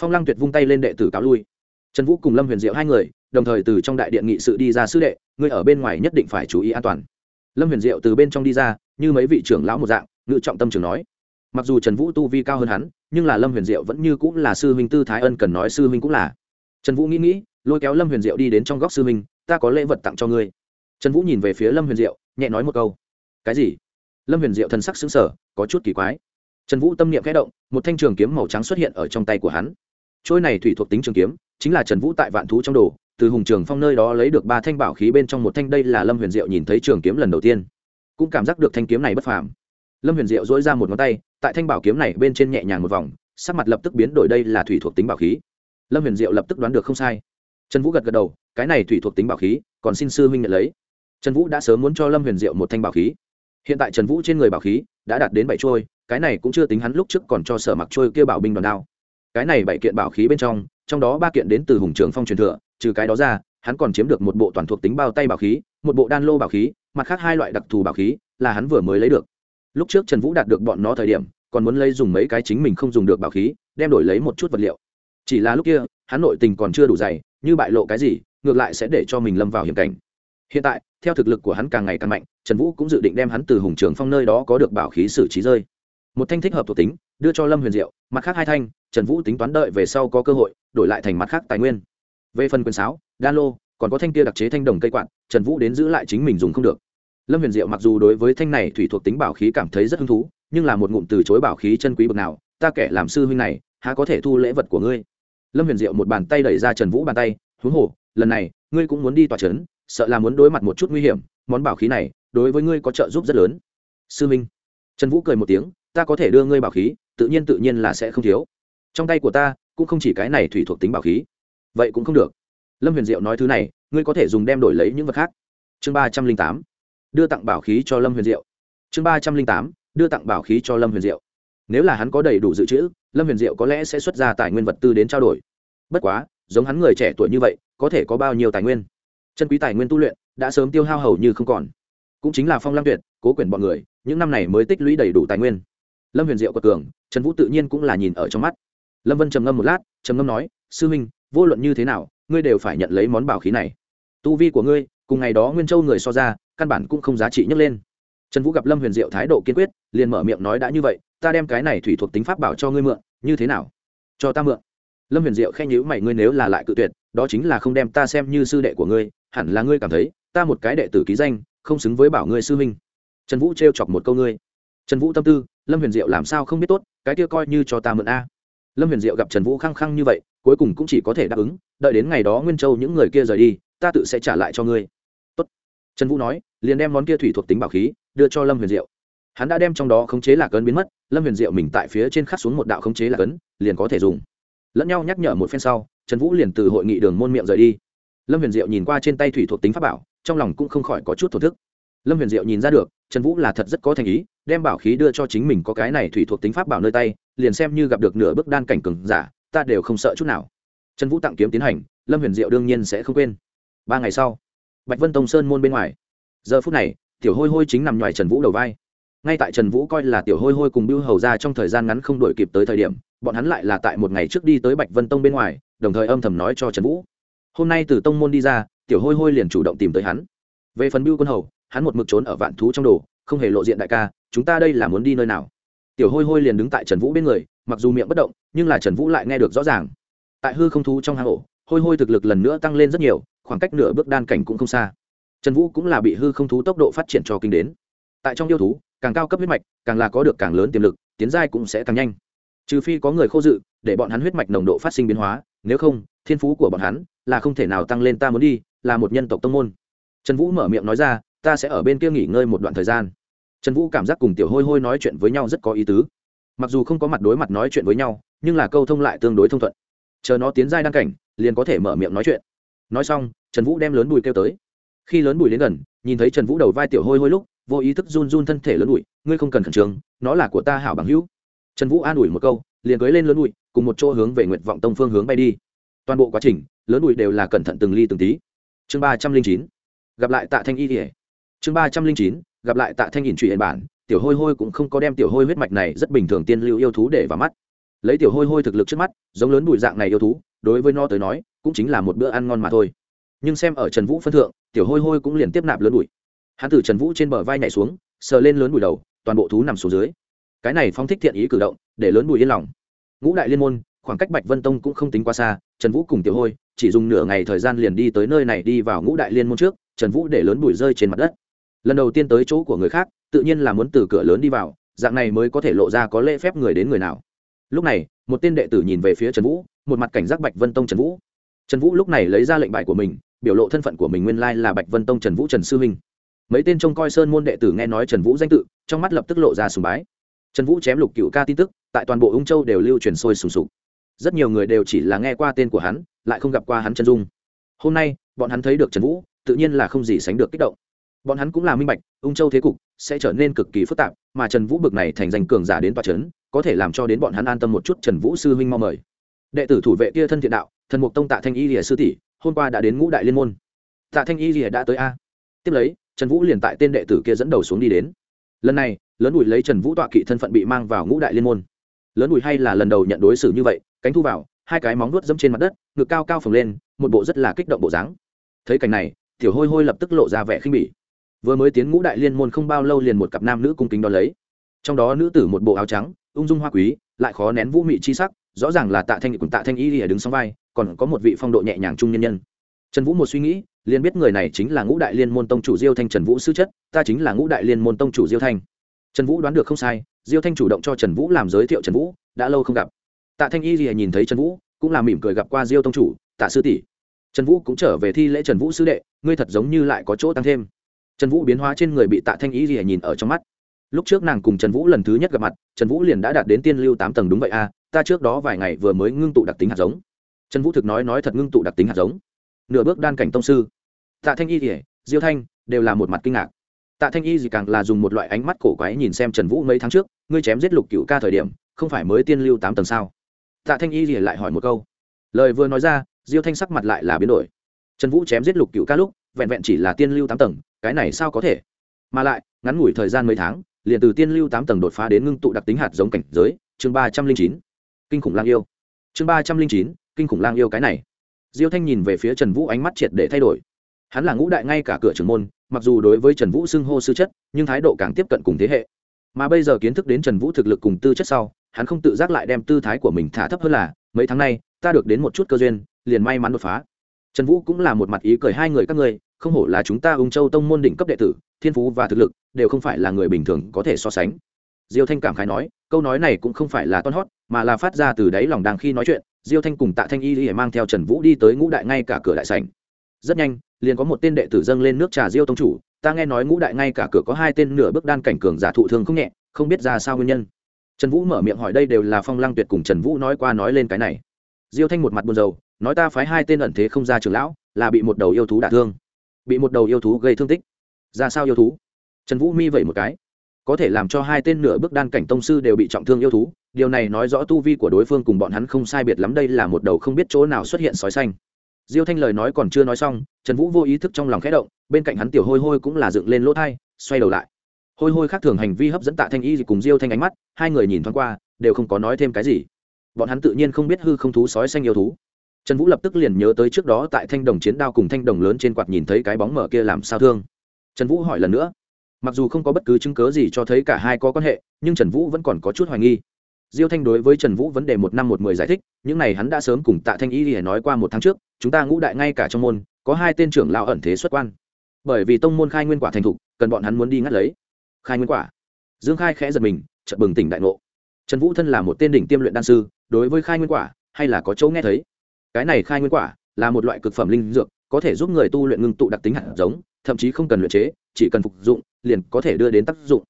Phong lăng tuyệt vung tay lên đệ tử cáo lui. Trần vũ cùng lâm huyền diệu hai người, đồng thời từ trong đại điện nghị sự đi ra sứ đệ, ngươi ở bên ngoài nhất định phải chú ý an toàn. Lâm huyền diệu từ bên trong đi ra, như mấy vị trưởng lão một dạng, ngự trọng tâm trường nói mặc dù trần vũ tu vi cao hơn hắn, nhưng là lâm huyền diệu vẫn như cũng là sư huynh tư thái ân cần nói sư huynh cũng là. Trần vũ nghĩ nghĩ, lôi kéo lâm huyền diệu đi đến trong góc sư huynh, ta có lễ vật tặng cho ngươi. Trần vũ nhìn về phía lâm huyền diệu, nhẹ nói một câu, cái gì? Lâm huyền diệu thần sắc xứng sở có chút kỳ quái. Trần vũ tâm niệm khẽ động, một thanh trường kiếm màu trắng xuất hiện ở trong tay của hắn. Trôi này thủy thuộc tính trường kiếm, chính là trần vũ tại vạn thú trong đồ, từ hùng trường phong nơi đó lấy được ba thanh bảo khí bên trong một thanh, đây là lâm huyền diệu nhìn thấy trường kiếm lần đầu tiên, cũng cảm giác được thanh kiếm này bất phàm. Lâm huyền diệu dỗi ra một ngón tay tại thanh bảo kiếm này bên trên nhẹ nhàng một vòng, sắc mặt lập tức biến đổi đây là thủy thuộc tính bảo khí. Lâm huyền diệu lập tức đoán được không sai. Trần vũ gật gật đầu, cái này thủy thuộc tính bảo khí, còn xin sư huynh nhận lấy. Trần vũ đã sớm muốn cho lâm huyền diệu một thanh bảo khí. Hiện tại trần vũ trên người bảo khí đã đạt đến bảy trôi, cái này cũng chưa tính hắn lúc trước còn cho sở mặc trôi kia bảo binh đoàn đao. Cái này bảy kiện bảo khí bên trong trong đó ba kiện đến từ hùng trường phong truyền thừa, trừ cái đó ra, hắn còn chiếm được một bộ toàn thuộc tính bao tay bảo khí, một bộ đan lô bảo khí, mặt khác hai loại đặc thù bảo khí là hắn vừa mới lấy được lúc trước trần vũ đạt được bọn nó thời điểm, còn muốn lấy dùng mấy cái chính mình không dùng được bảo khí, đem đổi lấy một chút vật liệu. Chỉ là lúc kia, hắn nội tình còn chưa đủ dày, như bại lộ cái gì, ngược lại sẽ để cho mình lâm vào hiểm cảnh. Hiện tại, theo thực lực của hắn càng ngày càng mạnh, trần vũ cũng dự định đem hắn từ hùng trường phong nơi đó có được bảo khí xử trí rơi. Một thanh thích hợp thuộc tính, đưa cho lâm huyền diệu, mặt khác hai thanh, trần vũ tính toán đợi về sau có cơ hội, đổi lại thành mặt khác tài nguyên. Về phần quyền sáo, đan lô, còn có thanh kia đặc chế thanh đồng cây quạt, trần vũ đến giữ lại chính mình dùng không được lâm huyền diệu mặc dù đối với thanh này thủy thuộc tính bảo khí cảm thấy rất hứng thú, nhưng là một ngụm từ chối bảo khí chân quý bậc nào, ta kẻ làm sư huynh này, há có thể thu lễ vật của ngươi? Lâm huyền diệu một bàn tay đẩy ra trần vũ bàn tay, huống hồ, lần này, ngươi cũng muốn đi tòa c h ấ n sợ là muốn đối mặt một chút nguy hiểm, món bảo khí này, đối với ngươi có trợ giúp rất lớn. Sư minh trần vũ cười một tiếng, ta có thể đưa ngươi bảo khí, tự nhiên tự nhiên là sẽ không thiếu. Trong tay của ta, cũng không chỉ cái này thủy thuộc tính bảo khí. Vậy cũng không được. Lâm huyền diệu nói thứ này, ngươi có thể dùng đem đổi lấy những vật khác. Chương ba trăm linh tám đưa tặng bảo khí cho lâm huyền diệu. Chương ba trăm linh tám, đưa tặng bảo khí cho lâm huyền diệu. Nếu là hắn có đầy đủ dự trữ, lâm huyền diệu có lẽ sẽ xuất ra tài nguyên vật tư đến trao đổi. Bất quá, giống hắn người trẻ tuổi như vậy, có thể có bao nhiêu tài nguyên? Chân quý tài nguyên tu luyện đã sớm tiêu hao hầu như không còn. Cũng chính là phong lam tuyệt, cố quyền bọn người, những năm này mới tích lũy đầy đủ tài nguyên. Lâm huyền diệu của cường, trần vũ tự nhiên cũng là nhìn ở trong mắt. Lâm vân trầm ngâm một lát, trầm ngâm nói, sư huynh, vô luận như thế nào, ngươi đều phải nhận lấy món bảo khí này. Tu vi của ngươi, cùng ngày đó nguyên châu người so ra căn bản cũng không giá trị nhấc lên. Trần vũ gặp lâm huyền diệu thái độ kiên quyết, liền mở miệng nói đã như vậy, ta đem cái này thủy thuộc tính pháp bảo cho ngươi mượn, như thế nào? Cho ta mượn. Lâm huyền diệu khen nhữ mày, ngươi nếu là lại cự tuyệt, đó chính là không đem ta xem như sư đệ của ngươi, hẳn là ngươi cảm thấy, ta một cái đệ tử ký danh, không xứng với bảo ngươi sư huynh. Trần vũ t chọc một câu ngươi. Trần vũ tâm tư, lâm huyền diệu làm sao không biết tốt, cái kia coi như cho ta mượn a. Lâm huyền diệu gặp trần vũ khăng khăng như vậy, cuối cùng cũng chỉ có thể đáp ứng, đợi đến ngày đó nguyên châu những người kia rời đi, ta tự sẽ trả lại cho ngươi trần vũ nói, liền đem món kia thủy thuộc tính bảo khí đưa cho lâm huyền diệu. Hắn đã đem trong đó khống chế lạc ấn biến mất, lâm huyền diệu mình tại phía trên khắc xuống một đạo khống chế lạc ấn, liền có thể dùng. Lẫn nhau nhắc nhở một phen sau, trần vũ liền từ hội nghị đường môn miệng rời đi. Lâm huyền diệu nhìn qua trên tay thủy thuộc tính pháp bảo, trong lòng cũng không khỏi có chút thổ thức. Lâm huyền diệu nhìn ra được, trần vũ là thật rất có thành ý, đem bảo khí đưa cho chính mình có cái này thủy thuộc tính pháp bảo nơi tay, liền xem như gặp được nửa bước đan cảnh cừng giả, ta đều không sợ chút nào. Trần vũ tặng kiếm tiến hành, lâm huyền diệu đương nhiên sẽ không quên. Ba ngày sau bạch vân tông sơn môn bên ngoài. Giờ phút này, tiểu hôi hôi chính nằm ngoài trần vũ đầu vai. Ngay tại trần vũ coi là tiểu hôi hôi cùng bưu hầu ra trong thời gian ngắn không đổi kịp tới thời điểm, bọn hắn lại là tại một ngày trước đi tới bạch vân tông bên ngoài, đồng thời âm thầm nói cho trần vũ. Hôm nay từ tông môn đi ra, tiểu hôi hôi liền chủ động tìm tới hắn. Về phần bưu quân hầu, hắn một mực trốn ở vạn thú trong đồ, không hề lộ diện đại ca, chúng ta đây là muốn đi nơi nào? Tiểu hôi hôi liền đứng tại trần vũ bên người, mặc dù miệng bất động, nhưng là trần vũ lại nghe được rõ ràng. Tại hư không thú trong hang ổ, hôi hôi thực lực lần nữa tăng lên rất nhiều khoảng cách nửa bước đan cảnh cũng không xa. Trần vũ cũng là bị hư không thú tốc độ phát triển cho kinh đến. Tại trong yêu thú, càng cao cấp huyết mạch, càng là có được càng lớn tiềm lực, tiến giai cũng sẽ càng nhanh. Trừ phi có người khô dự, để bọn hắn huyết mạch nồng độ phát sinh biến hóa, nếu không, thiên phú của bọn hắn là không thể nào tăng lên ta muốn đi, là một nhân tộc tông môn. Trần vũ mở miệng nói ra, ta sẽ ở bên kia nghỉ ngơi một đoạn thời gian. Trần vũ cảm giác cùng tiểu hôi hôi nói chuyện với nhau rất có ý tứ. Mặc dù không có mặt đối mặt nói chuyện với nhau, nhưng là câu thông lại tương đối thông thuận. Chờ nó tiến giai đăng cảnh, liền có thể mở miệng nói chuyện nói xong, trần vũ đem lớn bùi kêu tới. Khi lớn bùi đến gần, nhìn thấy trần vũ đầu vai tiểu hôi hôi lúc, vô ý thức run run thân thể lớn bụi, ngươi không cần khẩn trương, nó là của ta hảo bằng hữu. Trần vũ an ủi một câu, liền cưới lên lớn bụi, cùng một chỗ hướng về nguyện vọng tông phương hướng bay đi. Toàn bộ quá trình, lớn bụi đều là cẩn thận từng ly từng tí. Chương ba trăm linh chín, gặp lại tạ thanh y kỉa chương ba trăm linh chín, gặp lại tạ thanh ỉn trụy hiện bản. Tiểu hôi hôi cũng không có đem tiểu hôi huyết mạch này rất bình thường tiên lưu yêu thú để vào mắt. Lấy tiểu hôi hôi thực lực trước mắt, giống lớn bụi dạng này yêu thú, đối với nó tới nói cũng chính là một bữa ăn ngon mà thôi. Nhưng xem ở trần vũ phân thượng, tiểu hôi hôi cũng liền tiếp nạp lớn bụi hắn từ trần vũ trên bờ vai nhảy xuống, sờ lên lớn bụi đầu, toàn bộ thú nằm xuống dưới. Cái này phong thích thiện ý cử động, để lớn bụi yên lòng. Ngũ đại liên môn, khoảng cách bạch vân tông cũng không tính quá xa, trần vũ cùng tiểu hôi, chỉ dùng nửa ngày thời gian liền đi tới nơi này đi vào ngũ đại liên môn trước, trần vũ để lớn bụi rơi trên mặt đất. Lần đầu tiên tới chỗ của người khác, tự nhiên là muốn từ cửa lớn đi vào, dạng này mới có thể lộ ra có lễ phép người đến người nào. Lúc này, một tên đệ tử nhìn về phía trần vũ, một mặt cảnh giác bạch vân tông trần vũ trần vũ lúc này lấy ra lệnh bài của mình, biểu lộ thân phận của mình nguyên lai là bạch vân tông trần vũ trần sư huynh mấy tên trông coi sơn môn đệ tử nghe nói trần vũ danh tự, trong mắt lập tức lộ ra sùng bái. Trần vũ chém lục cựu ca tin tức, tại toàn bộ ung châu đều lưu truyền sôi sùng sục. Rất nhiều người đều chỉ là nghe qua tên của hắn, lại không gặp qua hắn chân dung. Hôm nay, bọn hắn thấy được trần vũ, tự nhiên là không gì sánh được kích động. Bọn hắn cũng là minh bạch, ung châu thế cục sẽ trở nên cực kỳ phức tạp, mà trần vũ bực này thành danh cường giả đến tòa c h ấ n có thể làm cho đến bọn hắn an tâm một chút trần vũ sư huynh mong mời. Đệ tử thủ vệ kia thân thiện đạo thần mục tông tạ thanh y lìa sư tỷ, hôm qua đã đến ngũ đại liên môn. Tạ thanh y lìa đã tới a. Tiếp lấy, trần vũ liền tại tên đệ tử kia dẫn đầu xuống đi đến. Lần này, lớn bùi lấy trần vũ tọa kỵ thân phận bị mang vào ngũ đại liên môn. Lớn bùi hay là lần đầu nhận đối xử như vậy, cánh thu vào, hai cái móng nuốt dẫm trên mặt đất, ngực cao cao phồng lên, một bộ rất là kích động bộ dáng. Thấy cảnh này, tiểu hôi hôi lập tức lộ ra vẻ khinh bỉ. Vừa mới tiến ngũ đại liên môn không bao lâu liền một cặp nam nữ cung kính đón lấy. Trong đó nữ tử một bộ áo trắng, ung dung hoa quý, lại khó nén vũ mị chi sắc, rõ ràng là tạ thanh cùng tạ thanh y lìa đứng sau vai còn có một vị phong độ nhẹ nhàng trung nhân nhân. Trần vũ một suy nghĩ liền biết người này chính là ngũ đại liên môn tông chủ diêu thanh trần vũ sư chất ta chính là ngũ đại liên môn tông chủ diêu thanh. Trần vũ đoán được không sai diêu thanh chủ động cho trần vũ làm giới thiệu trần vũ đã lâu không gặp. Tạ thanh y lìa nhìn thấy trần vũ cũng là mỉm cười gặp qua diêu tông chủ tạ sư tỷ. Trần vũ cũng trở về thi lễ trần vũ sư đệ ngươi thật giống như lại có chỗ tăng thêm. Trần vũ biến hóa trên người bị tạ thanh Y gì nhìn ở trong mắt. Lúc trước nàng cùng trần vũ lần thứ nhất gặp mặt trần vũ liền đã đạt đến tiên lưu tám tầng đúng vậy a à, ta trước đó vài ngày vừa mới ngưng tụ đặc tính hạt giống trần vũ thực nói nói thật ngưng tụ đặc tính hạt giống. Nửa bước đan cảnh tông sư. Tạ thanh y thì, diêu thanh, đều là một mặt kinh ngạc. Tạ thanh y gì càng là dùng một loại ánh mắt cổ quái nhìn xem trần vũ mấy tháng trước, ngươi chém giết lục cựu ca thời điểm, không phải mới tiên lưu tám tầng sao? Tạ thanh y gì lại hỏi một câu. Lời vừa nói ra, diêu thanh sắc mặt lại là biến đổi. Trần vũ chém giết lục cựu ca lúc, vẹn vẹn chỉ là tiên lưu tám tầng, cái này sao có thể? Mà lại, ngắn ngủi thời gian mấy tháng, liền từ tiên lưu tám tầng đột phá đến ngưng tụ đặc tính hạt giống cảnh giới, chương ba trăm linh chín. Kinh khủng lang yêu. Chương ba trăm linh chín kinh khủng lang yêu cái này. Diêu thanh nhìn về phía trần vũ ánh mắt triệt để thay đổi. Hắn là ngũ đại ngay cả cửa trưởng môn, mặc dù đối với trần vũ xưng hô sư chất, nhưng thái độ càng tiếp cận cùng thế hệ. Mà bây giờ kiến thức đến trần vũ thực lực cùng tư chất sau, hắn không tự giác lại đem tư thái của mình thả thấp hơn là, mấy tháng nay, ta được đến một chút cơ duyên, liền may mắn đột phá. Trần vũ cũng là một mặt ý cười hai người các ngươi, không hổ là chúng ta ung châu tông môn đỉnh cấp đệ tử, thiên phú và thực lực đều không phải là người bình thường có thể so sánh. Diêu thanh cảm khái nói, câu nói này cũng không phải là toan hót, mà là phát ra từ đáy lòng đang khi nói chuyện diêu thanh cùng tạ thanh y y mang theo trần vũ đi tới ngũ đại ngay cả cửa đại sảnh. Rất nhanh, liền có một tên đệ tử dâng lên nước trà diêu tông chủ. Ta nghe nói ngũ đại ngay cả cửa có hai tên nửa bước đan cảnh cường giả thụ thương không nhẹ, không biết ra sao nguyên nhân. Trần vũ mở miệng hỏi đây đều là phong lăng tuyệt cùng trần vũ nói qua nói lên cái này. Diêu thanh một mặt buồn rầu, nói ta phái hai tên ẩn thế không ra trường lão, là bị một đầu yêu thú đả thương, bị một đầu yêu thú gây thương tích. Ra sao yêu thú? Trần vũ mi vậy một cái có thể làm cho hai tên nửa bước đan cảnh tông sư đều bị trọng thương yêu thú. Điều này nói rõ tu vi của đối phương cùng bọn hắn không sai biệt lắm đây là một đầu không biết chỗ nào xuất hiện sói xanh. Diêu thanh lời nói còn chưa nói xong, trần vũ vô ý thức trong lòng khẽ động, bên cạnh hắn tiểu hôi hôi cũng là dựng lên lỗ thai, xoay đầu lại. Hôi hôi khác thường hành vi hấp dẫn tạ thanh y cùng diêu thanh ánh mắt, hai người nhìn thoáng qua, đều không có nói thêm cái gì. Bọn hắn tự nhiên không biết hư không thú sói xanh yêu thú. Trần vũ lập tức liền nhớ tới trước đó tại thanh đồng chiến đao cùng thanh đồng lớn trên quạt nhìn thấy cái bóng mở kia làm sao thương. Trần vũ hỏi lần nữa mặc dù không có bất cứ chứng cớ gì cho thấy cả hai có quan hệ, nhưng trần vũ vẫn còn có chút hoài nghi. Diêu thanh đối với trần vũ vấn đề một năm một mười giải thích, những này hắn đã sớm cùng tạ thanh y để nói qua một tháng trước, chúng ta ngũ đại ngay cả trong môn, có hai tên trưởng lao ẩn thế xuất quan. Bởi vì tông môn khai nguyên quả thành thục, cần bọn hắn muốn đi ngắt lấy. Khai nguyên quả. Dương khai khẽ giật mình, chợt bừng tỉnh đại ngộ. Trần vũ thân là một tên đỉnh tiêm luyện đan sư, đối với khai nguyên quả, hay là có chỗ nghe thấy? Cái này khai nguyên quả là một loại cực phẩm linh dược, có thể giúp người tu luyện ngưng tụ đặc tính hạt giống thậm chí không cần luyện chế, chỉ cần phục dụng, liền có thể đưa đến tác dụng.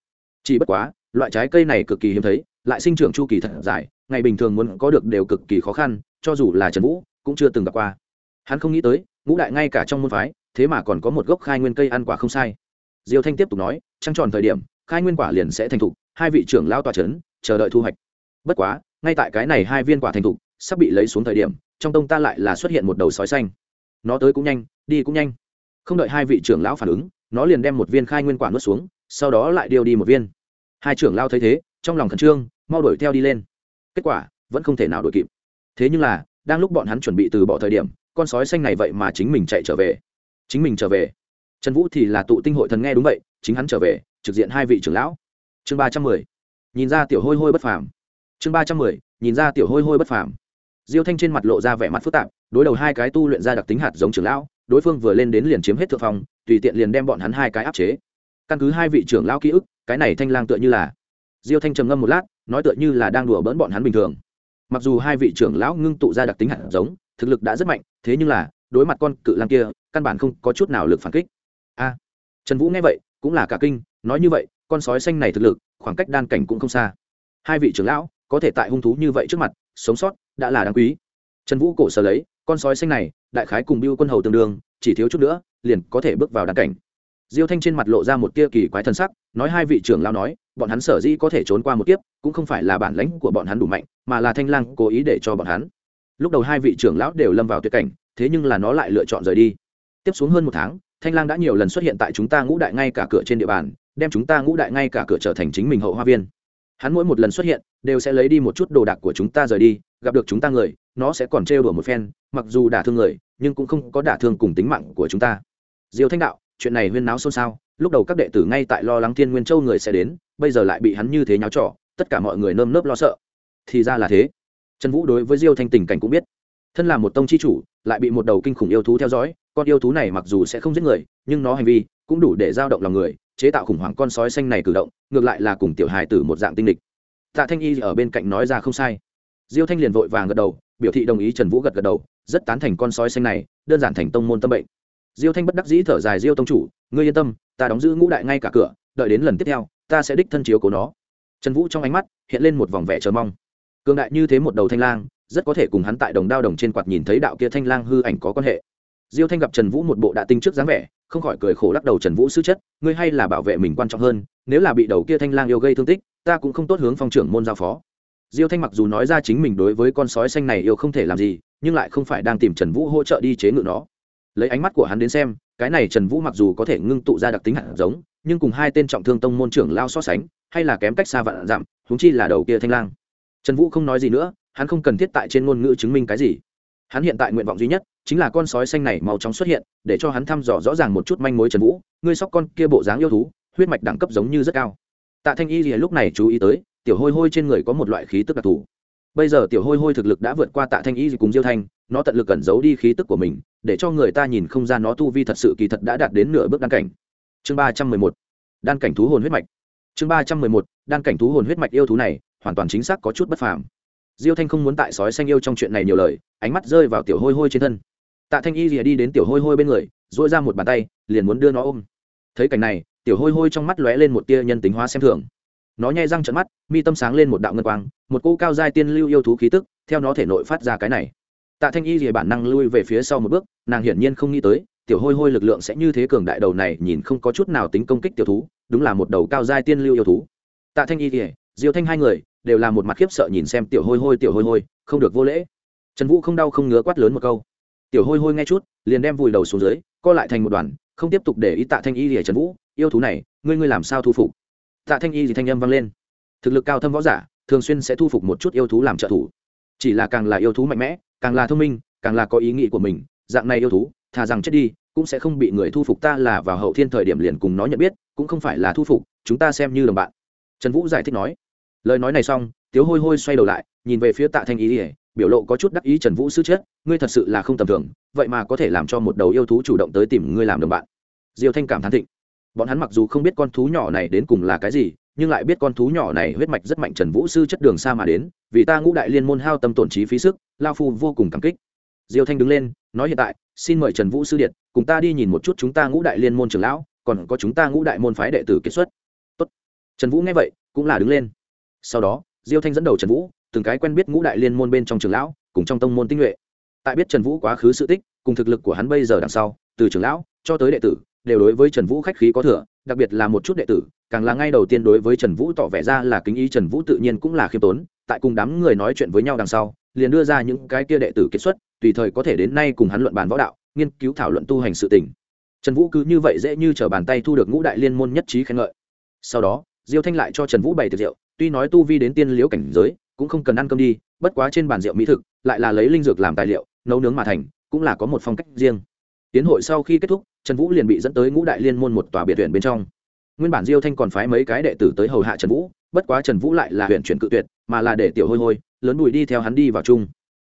Chỉ bất quá, loại trái cây này cực kỳ hiếm thấy, lại sinh trưởng chu kỳ thật dài, ngày bình thường muốn có được đều cực kỳ khó khăn, cho dù là trần vũ cũng chưa từng gặp qua. Hắn không nghĩ tới, ngũ đại ngay cả trong môn phái, thế mà còn có một gốc khai nguyên cây ăn quả không sai. Diêu thanh tiếp tục nói, trăng tròn thời điểm, khai nguyên quả liền sẽ thành thục, hai vị trưởng lao tòa c h ấ n chờ đợi thu hoạch. Bất quá, ngay tại cái này hai viên quả thành thục, sắp bị lấy xuống thời điểm, trong tông ta lại là xuất hiện một đầu sói xanh. Nó tới cũng nhanh, đi cũng nhanh không đợi hai vị trưởng lão phản ứng, nó liền đem một viên khai nguyên quả nuốt xuống, sau đó lại điều đi một viên. Hai trưởng lao thấy thế, trong lòng khẩn trương, mau đuổi theo đi lên. Kết quả, vẫn không thể nào đuổi kịp. Thế nhưng là, đang lúc bọn hắn chuẩn bị từ bỏ thời điểm, con sói xanh này vậy mà chính mình chạy trở về. Chính mình trở về. Trần vũ thì là tụ tinh hội thần nghe đúng vậy, chính hắn trở về, trực diện hai vị trưởng lão. Chương ba trăm mười. Nhìn ra tiểu hôi hôi bất phàm. Chương ba trăm mười, nhìn ra tiểu hôi hôi bất phàm. Diêu thanh trên mặt lộ ra vẻ mặt phức tạp đối đầu hai cái tu luyện ra đặc tính hạt giống trưởng lão, đối phương vừa lên đến liền chiếm hết thượng phong, tùy tiện liền đem bọn hắn hai cái áp chế. Căn cứ hai vị trưởng lão ký ức, cái này thanh lang tựa như là diêu thanh trầm ngâm một lát, nói tựa như là đang đùa bỡn bọn hắn bình thường. Mặc dù hai vị trưởng lão ngưng tụ ra đặc tính hạt giống, thực lực đã rất mạnh, thế nhưng là, đối mặt con cự lang kia, căn bản không có chút nào lực phản kích. A à, trần vũ nghe vậy, cũng là cả kinh, nói như vậy, con sói xanh này thực lực, khoảng cách đan cảnh cũng không xa. Hai vị trưởng lão, có thể tại hung thú như vậy trước mặt, sống sót, đã là đáng quý. Trần vũ cổ sở lấy con sói xanh này, đại khái cùng biêu quân hầu tương đương, chỉ thiếu chút nữa, liền có thể bước vào đan cảnh. Diêu thanh trên mặt lộ ra một tia kỳ quái thân sắc, nói hai vị trưởng lão nói, bọn hắn sở dĩ có thể trốn qua một kiếp, cũng không phải là bản lãnh của bọn hắn đủ mạnh, mà là thanh lang cố ý để cho bọn hắn. Lúc đầu hai vị trưởng lão đều lâm vào tuyệt cảnh, thế nhưng là nó lại lựa chọn rời đi. Tiếp xuống hơn một tháng, thanh lang đã nhiều lần xuất hiện tại chúng ta ngũ đại ngay cả cửa trên địa bàn, đem chúng ta ngũ đại ngay cả cửa trở thành chính mình hậu hoa viên hắn mỗi một lần xuất hiện, đều sẽ lấy đi một chút đồ đạc của chúng ta rời đi, gặp được chúng ta người, nó sẽ còn trêu đùa một phen, mặc dù đả thương người, nhưng cũng không có đả thương cùng tính mạng của chúng ta. Diêu thanh đạo, chuyện này huyên náo xôn xao, lúc đầu các đệ tử ngay tại lo lắng thiên nguyên châu người sẽ đến, bây giờ lại bị hắn như thế nháo trỏ tất cả mọi người nơm nớp lo sợ. Thì ra là thế. Trần vũ đối với diêu thanh tình cảnh cũng biết. Thân là một tông chi chủ, lại bị một đầu kinh khủng yêu thú theo dõi, con yêu thú này mặc dù sẽ không giết người, nhưng nó hành vi cũng đủ để giao động lòng người chế tạo khủng hoảng con sói xanh này cử động, ngược lại là cùng tiểu hài tử một dạng tinh lịch tạ thanh y ở bên cạnh nói ra không sai. Diêu thanh liền vội vàng gật đầu, biểu thị đồng ý trần vũ gật gật đầu, rất tán thành con sói xanh này, đơn giản thành tông môn tâm bệnh. Diêu thanh bất đắc dĩ thở dài, diêu tông chủ, ngươi yên tâm, ta đóng giữ ngũ đại ngay cả cửa, đợi đến lần tiếp theo, ta sẽ đích thân chiếu của nó. Trần vũ trong ánh mắt hiện lên một vòng vẻ chờ mong. Cường đại như thế một đầu thanh lang, rất có thể cùng hắn tại đồng đao đồng trên quạt nhìn thấy đạo kia thanh lang hư ảnh có quan hệ. Diêu thanh gặp trần vũ một bộ đã tinh trước dáng vẻ không khỏi cười khổ lắc đầu trần vũ sư chất, ngươi hay là bảo vệ mình quan trọng hơn, nếu là bị đầu kia thanh lang yêu gây thương tích, ta cũng không tốt hướng phong trưởng môn giao phó. Diêu thanh mặc dù nói ra chính mình đối với con sói xanh này yêu không thể làm gì, nhưng lại không phải đang tìm trần vũ hỗ trợ đi chế ngự nó. Lấy ánh mắt của hắn đến xem, cái này trần vũ mặc dù có thể ngưng tụ ra đặc tính hạt giống, nhưng cùng hai tên trọng thương tông môn trưởng lao so sánh, hay là kém cách xa vạn dặm húng chi là đầu kia thanh lang. Trần vũ không nói gì nữa, hắn không cần thiết tại trên ngôn ngữ chứng minh cái gì hắn hiện tại nguyện vọng duy nhất chính là con sói xanh này mau chóng xuất hiện, để cho hắn thăm dò rõ ràng một chút manh mối trần vũ, ngươi sóc con kia bộ dáng yêu thú, huyết mạch đẳng cấp giống như rất cao. Tạ thanh y thì lúc này chú ý tới, tiểu hôi hôi trên người có một loại khí tức đặc thù. Bây giờ tiểu hôi hôi thực lực đã vượt qua tạ thanh y cùng diêu thanh, nó tận lực cẩn giấu đi khí tức của mình, để cho người ta nhìn không ra nó tu vi thật sự kỳ thật đã đạt đến nửa bước đan cảnh. Chương ba trăm mười một, đan cảnh thú hồn huyết mạch. Chương ba trăm mười một, đan cảnh thú hồn huyết mạch yêu thú này hoàn toàn chính xác có chút bất phàm diêu thanh không muốn tại sói xanh yêu trong chuyện này nhiều lời, ánh mắt rơi vào tiểu hôi hôi trên thân. Tạ thanh y rìa đi đến tiểu hôi hôi bên người dội ra một bàn tay, liền muốn đưa nó ôm. Thấy cảnh này, tiểu hôi hôi trong mắt lóe lên một tia nhân tính hóa xem thường. Nó nhai răng trận mắt, mi tâm sáng lên một đạo ngân quang, một cô cao giai tiên lưu yêu thú khí tức, theo nó thể nội phát ra cái này. Tạ thanh y rìa bản năng lui về phía sau một bước, nàng hiển nhiên không nghĩ tới, tiểu hôi hôi lực lượng sẽ như thế cường đại đầu này, nhìn không có chút nào tính công kích tiểu thú, đúng là một đầu cao giai tiên lưu yêu thú. Tạ thanh y rìa diêu thanh hai người đều là một mặt khiếp sợ nhìn xem tiểu hôi hôi, tiểu hôi hôi, không được vô lễ. Trần vũ không đau không ngứa quát lớn một câu. Tiểu hôi hôi nghe chút, liền đem vùi đầu xuống dưới, co lại thành một đoàn, không tiếp tục để ý tạ thanh y rìa trần vũ, yêu thú này, ngươi ngươi làm sao thu phục? Tạ thanh y thì thanh âm vang lên. Thực lực cao thâm võ giả, thường xuyên sẽ thu phục một chút yêu thú làm trợ thủ. Chỉ là càng là yêu thú mạnh mẽ, càng là thông minh, càng là có ý nghĩ của mình, dạng này yêu thú, thà rằng chết đi, cũng sẽ không bị người thu phục ta là vào hậu thiên thời điểm liền cùng nó nhận biết, cũng không phải là thu phục, chúng ta xem như đồng bạn. Trần vũ giải thích nói lời nói này xong, tiếu hôi hôi xoay đầu lại, nhìn về phía tạ thanh ý ỉa biểu lộ có chút đắc ý trần vũ sư chết, ngươi thật sự là không tầm thường, vậy mà có thể làm cho một đầu yêu thú chủ động tới tìm ngươi làm đồng bạn. Diêu thanh cảm thán thịnh. Bọn hắn mặc dù không biết con thú nhỏ này đến cùng là cái gì, nhưng lại biết con thú nhỏ này huyết mạch rất mạnh trần vũ sư chất đường xa mà đến, vì ta ngũ đại liên môn hao tâm tổn trí phí sức, lao phu vô cùng cảm kích. Diêu thanh đứng lên, nói hiện tại, xin mời trần vũ sư điện cùng ta đi nhìn một chút chúng ta ngũ đại liên môn trưởng lão, còn có chúng ta ngũ đại môn phái đệ tử kết xuất. Tốt. trần vũ nghe vậy, cũng là đứng lên sau đó, diêu thanh dẫn đầu trần vũ, từng cái quen biết ngũ đại liên môn bên trong trường lão, cùng trong tông môn tinh nhuệ. Tại biết trần vũ quá khứ sự tích, cùng thực lực của hắn bây giờ đằng sau, từ trường lão cho tới đệ tử, đều đối với trần vũ khách khí có thừa, đặc biệt là một chút đệ tử, càng là ngay đầu tiên đối với trần vũ tỏ vẻ ra là kính ý trần vũ tự nhiên cũng là khiêm tốn, tại cùng đám người nói chuyện với nhau đằng sau, liền đưa ra những cái kia đệ tử kết xuất, tùy thời có thể đến nay cùng hắn luận bàn võ đạo, nghiên cứu thảo luận tu hành sự tình. Trần vũ cứ như vậy dễ như t r ở bàn tay thu được ngũ đại liên môn nhất trí khen ngợi. Sau đó, diêu thanh lại cho trần vũ bày tiệc rượu tuy nói tu vi đến tiên liễu cảnh giới, cũng không cần ăn cơm đi, bất quá trên bàn rượu mỹ thực, lại là lấy linh dược làm tài liệu, nấu nướng mà thành, cũng là có một phong cách riêng. Tiến hội sau khi kết thúc, trần vũ liền bị dẫn tới ngũ đại liên môn một tòa biệt huyện bên trong. Nguyên bản diêu thanh còn phái mấy cái đệ tử tới hầu hạ trần vũ, bất quá trần vũ lại là huyện chuyển cự tuyệt, mà là để tiểu hôi hôi, lớn bùi đi theo hắn đi vào chung.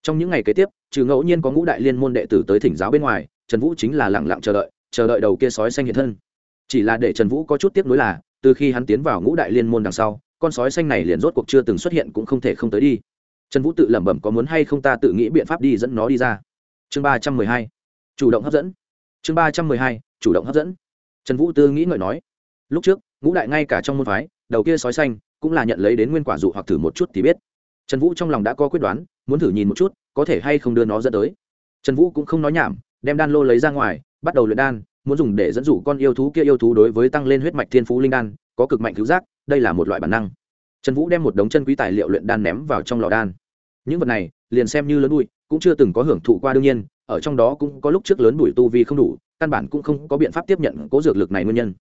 Trong những ngày kế tiếp, trừ ngẫu nhiên có ngũ đại liên môn đệ tử tới thỉnh giáo bên ngoài, trần vũ chính là lẳng lặng chờ đợi chờ đợi đầu kia sói xanh hiện thân. Chỉ là để trần vũ có chút tiếc nuối là, từ khi hắn tiến vào ngũ đại liên môn đằng sau con sói xanh này liền rốt cuộc chưa từng xuất hiện cũng không thể không tới đi. Trần vũ tự lẩm bẩm có muốn hay không ta tự nghĩ biện pháp đi dẫn nó đi ra. Chương ba trăm mười hai, chủ động hấp dẫn. Chương ba trăm mười hai, chủ động hấp dẫn. Trần vũ tư nghĩ ngợi nói, lúc trước, ngũ đại ngay cả trong môn phái, đầu kia sói xanh cũng là nhận lấy đến nguyên quả dụ hoặc thử một chút thì biết. Trần vũ trong lòng đã có quyết đoán, muốn thử nhìn một chút, có thể hay không đưa nó dẫn tới. Trần vũ cũng không nói nhảm, đem đan lô lấy ra ngoài, bắt đầu luyện đan, muốn dùng để dẫn dụ con yêu thú kia yêu thú đối với tăng lên huyết mạch thiên phú linh đan có cực mạnh cứu giác, đây là một loại bản năng. Trần vũ đem một đống chân quý tài liệu luyện đan ném vào trong lò đan. Những vật này, liền xem như lớn bụi, cũng chưa từng có hưởng thụ qua đương nhiên, ở trong đó cũng có lúc trước lớn bụi tu vi không đủ, căn bản cũng không có biện pháp tiếp nhận cố dược lực này nguyên nhân.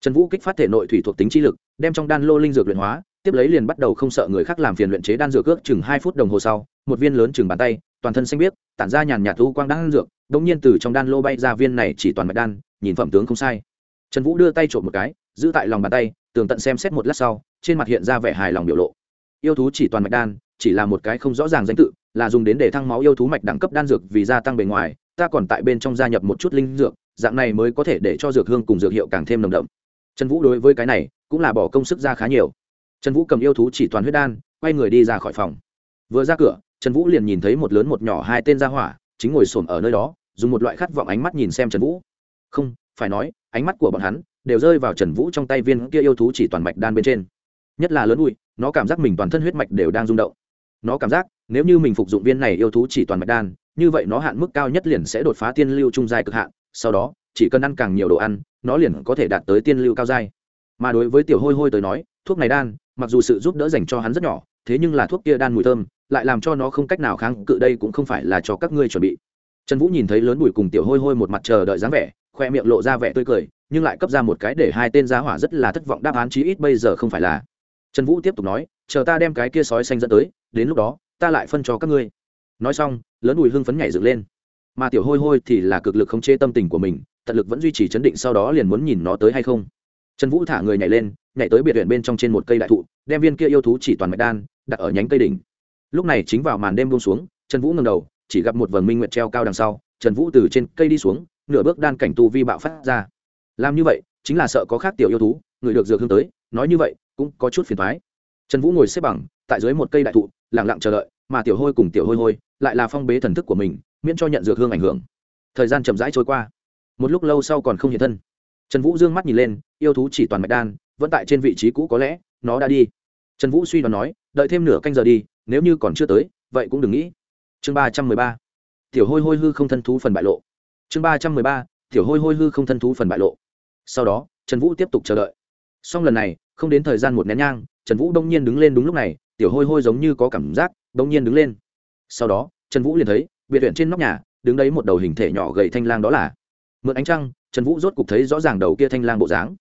Trần vũ kích phát thể nội thủy thuộc tính chi lực, đem trong đan lô linh dược luyện hóa, tiếp lấy liền bắt đầu không sợ người khác làm phiền luyện chế đan dược ước chừng hai phút đồng hồ sau, một viên lớn chừng bàn tay, toàn thân xanh biếc, tản ra nhàn nhạt thu quang đan dược đ ỗ n g nhiên từ trong đan lô bay ra viên này chỉ toàn mạch đan, nhìn phẩm tướng không sai. Trần vũ đưa tay trộm một cái giữ tại lòng bàn tay, tường tận xem xét một lát sau, trên mặt hiện ra vẻ hài lòng biểu lộ. Yêu thú chỉ toàn mạch đan, chỉ là một cái không rõ ràng danh tự, là dùng đến để thăng máu yêu thú mạch đẳng cấp đan dược vì gia tăng bề ngoài, ta còn tại bên trong gia nhập một chút linh dược, dạng này mới có thể để cho dược hương cùng dược hiệu càng thêm nồng đậm. Trần vũ đối với cái này, cũng là bỏ công sức ra khá nhiều. Trần vũ cầm yêu thú chỉ toàn huyết đan, quay người đi ra khỏi phòng. Vừa ra cửa, trần vũ liền nhìn thấy một lớn một nhỏ hai tên gia hỏa, chính ngồi xổm ở nơi đó, dùng một loại khát vọng ánh mắt nhìn xem trần vũ. Không, phải nói, ánh mắt của bọn hắn đều rơi vào trần vũ trong tay viên kia yêu thú chỉ toàn mạch đan bên trên. Nhất là lớn bụi, nó cảm giác mình toàn thân huyết mạch đều đang rung động. Nó cảm giác, nếu như mình phục dụng viên này yêu thú chỉ toàn mạch đan, như vậy nó hạn mức cao nhất liền sẽ đột phá tiên lưu trung giai cực hạn, sau đó, chỉ cần ăn càng nhiều đồ ăn, nó liền có thể đạt tới tiên lưu cao giai. Mà đối với tiểu hôi hôi tới nói, thuốc này đan, mặc dù sự giúp đỡ dành cho hắn rất nhỏ, thế nhưng là thuốc kia đan mùi thơm, lại làm cho nó không cách nào kháng cự đây cũng không phải là cho các ngươi chuẩn bị. Trần vũ nhìn thấy lớn bùi cùng tiểu hôi hôi một mặt chờ đợi dáng vẻ, khoe miệng lộ ra vẻ tươi cười nhưng lại cấp ra một cái để hai tên giá hỏa rất là thất vọng đáp án chí ít bây giờ không phải là. Trần vũ tiếp tục nói, chờ ta đem cái kia sói xanh dẫn tới, đến lúc đó, ta lại phân cho các ngươi. Nói xong, lớn đùi hưng phấn nhảy dựng lên. Mà tiểu hôi hôi thì là cực lực khống chế tâm tình của mình, tận lực vẫn duy trì chấn định sau đó liền muốn nhìn nó tới hay không. Trần vũ thả người nhảy lên, nhảy tới biệt huyện bên trong trên một cây đại thụ, đem viên kia yêu thú chỉ toàn mạch đan, đặt ở nhánh cây đỉnh. Lúc này chính vào màn đêm buông xuống, trần vũ ngầm đầu, chỉ gặp một vầng minh nguyệt treo cao đằng sau, trần vũ từ trên cây đi xuống, nửa bước đan cảnh tu vi bạo phát ra làm như vậy, chính là sợ có khác tiểu yêu thú, người được dược hương tới, nói như vậy, cũng có chút phiền thoái trần vũ ngồi xếp bằng, tại dưới một cây đại thụ lẳng lặng chờ đợi, mà tiểu hôi cùng tiểu hôi hôi, lại là phong bế thần thức của mình, miễn cho nhận dược hương ảnh hưởng. Thời gian chậm rãi trôi qua. Một lúc lâu sau còn không hiện thân. Trần vũ dương mắt nhìn lên, yêu thú chỉ toàn mạch đan, vẫn tại trên vị trí cũ có lẽ, nó đã đi. Trần vũ suy đoán nói, đợi thêm nửa canh giờ đi, nếu như còn chưa tới, vậy cũng đừng nghĩ. Chương ba trăm mười ba. Tiểu hôi hôi hư không thân thú phần bại lộ. Chương ba trăm mười ba. Tiểu hôi hôi hư không thân thú phần bại lộ sau đó, trần vũ tiếp tục chờ đợi. Song lần này, không đến thời gian một nén nhang, trần vũ đông nhiên đứng lên đúng lúc này, tiểu hôi hôi giống như có cảm giác, đông nhiên đứng lên. Sau đó, trần vũ liền thấy, biệt viện trên nóc nhà, đứng đấy một đầu hình thể nhỏ gầy thanh lang đó là. Mượn ánh trăng, trần vũ rốt cục thấy rõ ràng đầu kia thanh lang bộ dáng.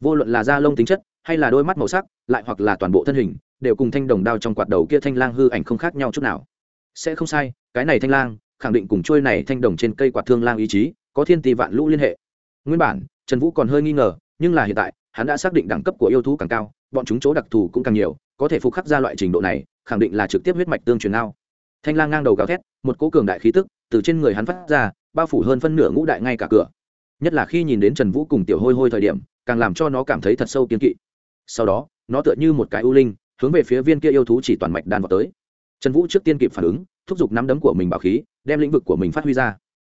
Vô luận là da lông tính chất, hay là đôi mắt màu sắc, lại hoặc là toàn bộ thân hình, đều cùng thanh đồng đao trong quạt đầu kia thanh lang hư ảnh không khác nhau chút nào. Sẽ không sai, cái này thanh lang, khẳng định cùng trôi này thanh đồng trên cây quạt thương lang ý chí, có thiên tỷ vạn lũ liên hệ. Nguyên bản trần vũ còn hơi nghi ngờ, nhưng là hiện tại, hắn đã xác định đẳng cấp của yêu thú càng cao, bọn chúng chỗ đặc thù cũng càng nhiều, có thể phục khắc ra loại trình độ này, khẳng định là trực tiếp huyết mạch tương truyền ao. Thanh lang ngang đầu gào thét, một cỗ cường đại khí tức từ trên người hắn phát ra, bao phủ hơn phân nửa ngũ đại ngay cả cửa. Nhất là khi nhìn đến trần vũ cùng tiểu hôi hôi thời điểm, càng làm cho nó cảm thấy thật sâu kiên kỵ. Sau đó, nó tựa như một cái ưu linh, hướng về phía viên kia yêu thú chỉ toàn mạch đan vào tới. Trần vũ trước tiên kịp phản ứng, thúc giục nắm đấm của mình bảo khí, đem lĩnh vực của mình phát huy ra.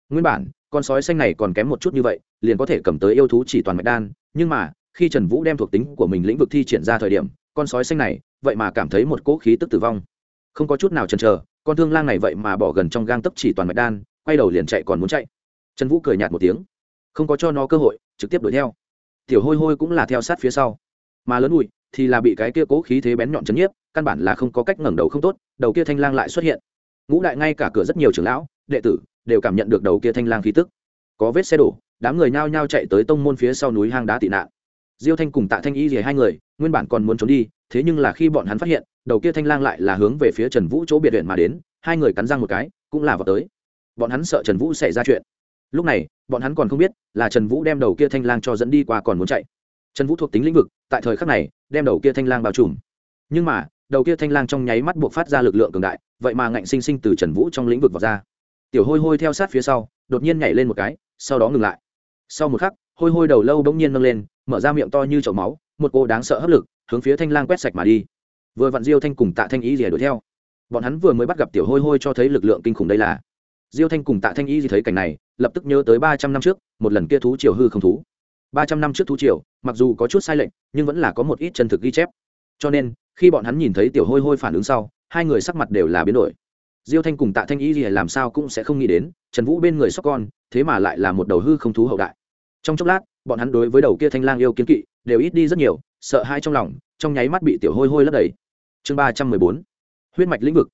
Nguyên bản con sói xanh này còn kém một chút như vậy, liền có thể cầm tới yêu thú chỉ toàn mạch đan, nhưng mà, khi trần vũ đem thuộc tính của mình lĩnh vực thi triển ra thời điểm, con sói xanh này, vậy mà cảm thấy một cỗ khí tức tử vong. Không có chút nào chần chờ, con thương lang này vậy mà bỏ gần trong gang tấp chỉ toàn mạch đan, quay đầu liền chạy còn muốn chạy. Trần vũ cười nhạt một tiếng. Không có cho nó cơ hội, trực tiếp đuổi theo. Tiểu hôi hôi cũng là theo sát phía sau. Mà lớn bụi, thì là bị cái kia cố khí thế bén nhọn chấn nhiếp, căn bản là không có cách ngẩng đầu không tốt, đầu kia thanh lang lại xuất hiện. Ngũ đại ngay cả cửa rất nhiều trưởng lão, đệ tử đều cảm nhận được đầu kia thanh lang khí tức. Có vết xe đổ, đám người nhao nhao chạy tới tông môn phía sau núi hang đá tị nạn. Diêu thanh cùng tạ thanh y rìa hai người, nguyên bản còn muốn trốn đi, thế nhưng là khi bọn hắn phát hiện, đầu kia thanh lang lại là hướng về phía trần vũ chỗ biệt huyện mà đến, hai người cắn răng một cái, cũng là vào tới. Bọn hắn sợ trần vũ xảy ra chuyện. Lúc này, bọn hắn còn không biết là trần vũ đem đầu kia thanh lang cho dẫn đi qua còn muốn chạy. Trần vũ thuộc tính lĩnh vực, tại thời khắc này, đem đầu kia thanh lang bao trùm. Nhưng mà, đầu kia thanh lang trong nháy mắt buộc phát ra lực lượng cường đại, vậy mà ngạnh sinh sinh từ trần vũ trong lĩnh vực vào ra tiểu hôi hôi theo sát phía sau, đột nhiên nhảy lên một cái, sau đó ngừng lại. Sau một khắc, hôi hôi đầu lâu bỗng nhiên nâng lên, mở ra miệng to như chậu máu, một cô đáng sợ hấp lực, hướng phía thanh lang quét sạch mà đi. Vừa vặn diêu thanh cùng tạ thanh ý rỉa đuổi theo. Bọn hắn vừa mới bắt gặp tiểu hôi hôi cho thấy lực lượng kinh khủng đây là. Diêu thanh cùng tạ thanh y gì thấy cảnh này, lập tức nhớ tới ba trăm năm trước, một lần kia thú triều hư không thú. Ba trăm năm trước thú triều, mặc dù có chút sai lệch, nhưng vẫn là có một ít chân thực ghi chép. Cho nên, khi bọn hắn nhìn thấy tiểu hôi hôi phản ứng sau, hai người sắc mặt đều là biến đổi diêu thanh cùng tạ thanh y gì làm sao cũng sẽ không nghĩ đến, trần vũ bên người sóc con, thế mà lại là một đầu hư không thú hậu đại. Trong chốc lát, bọn hắn đối với đầu kia thanh lang yêu kiến kỵ đều ít đi rất nhiều, sợ hai trong lòng, trong nháy mắt bị tiểu hôi hôi lấp đầy. Chương ba trăm mười bốn, huyết mạch lĩnh vực.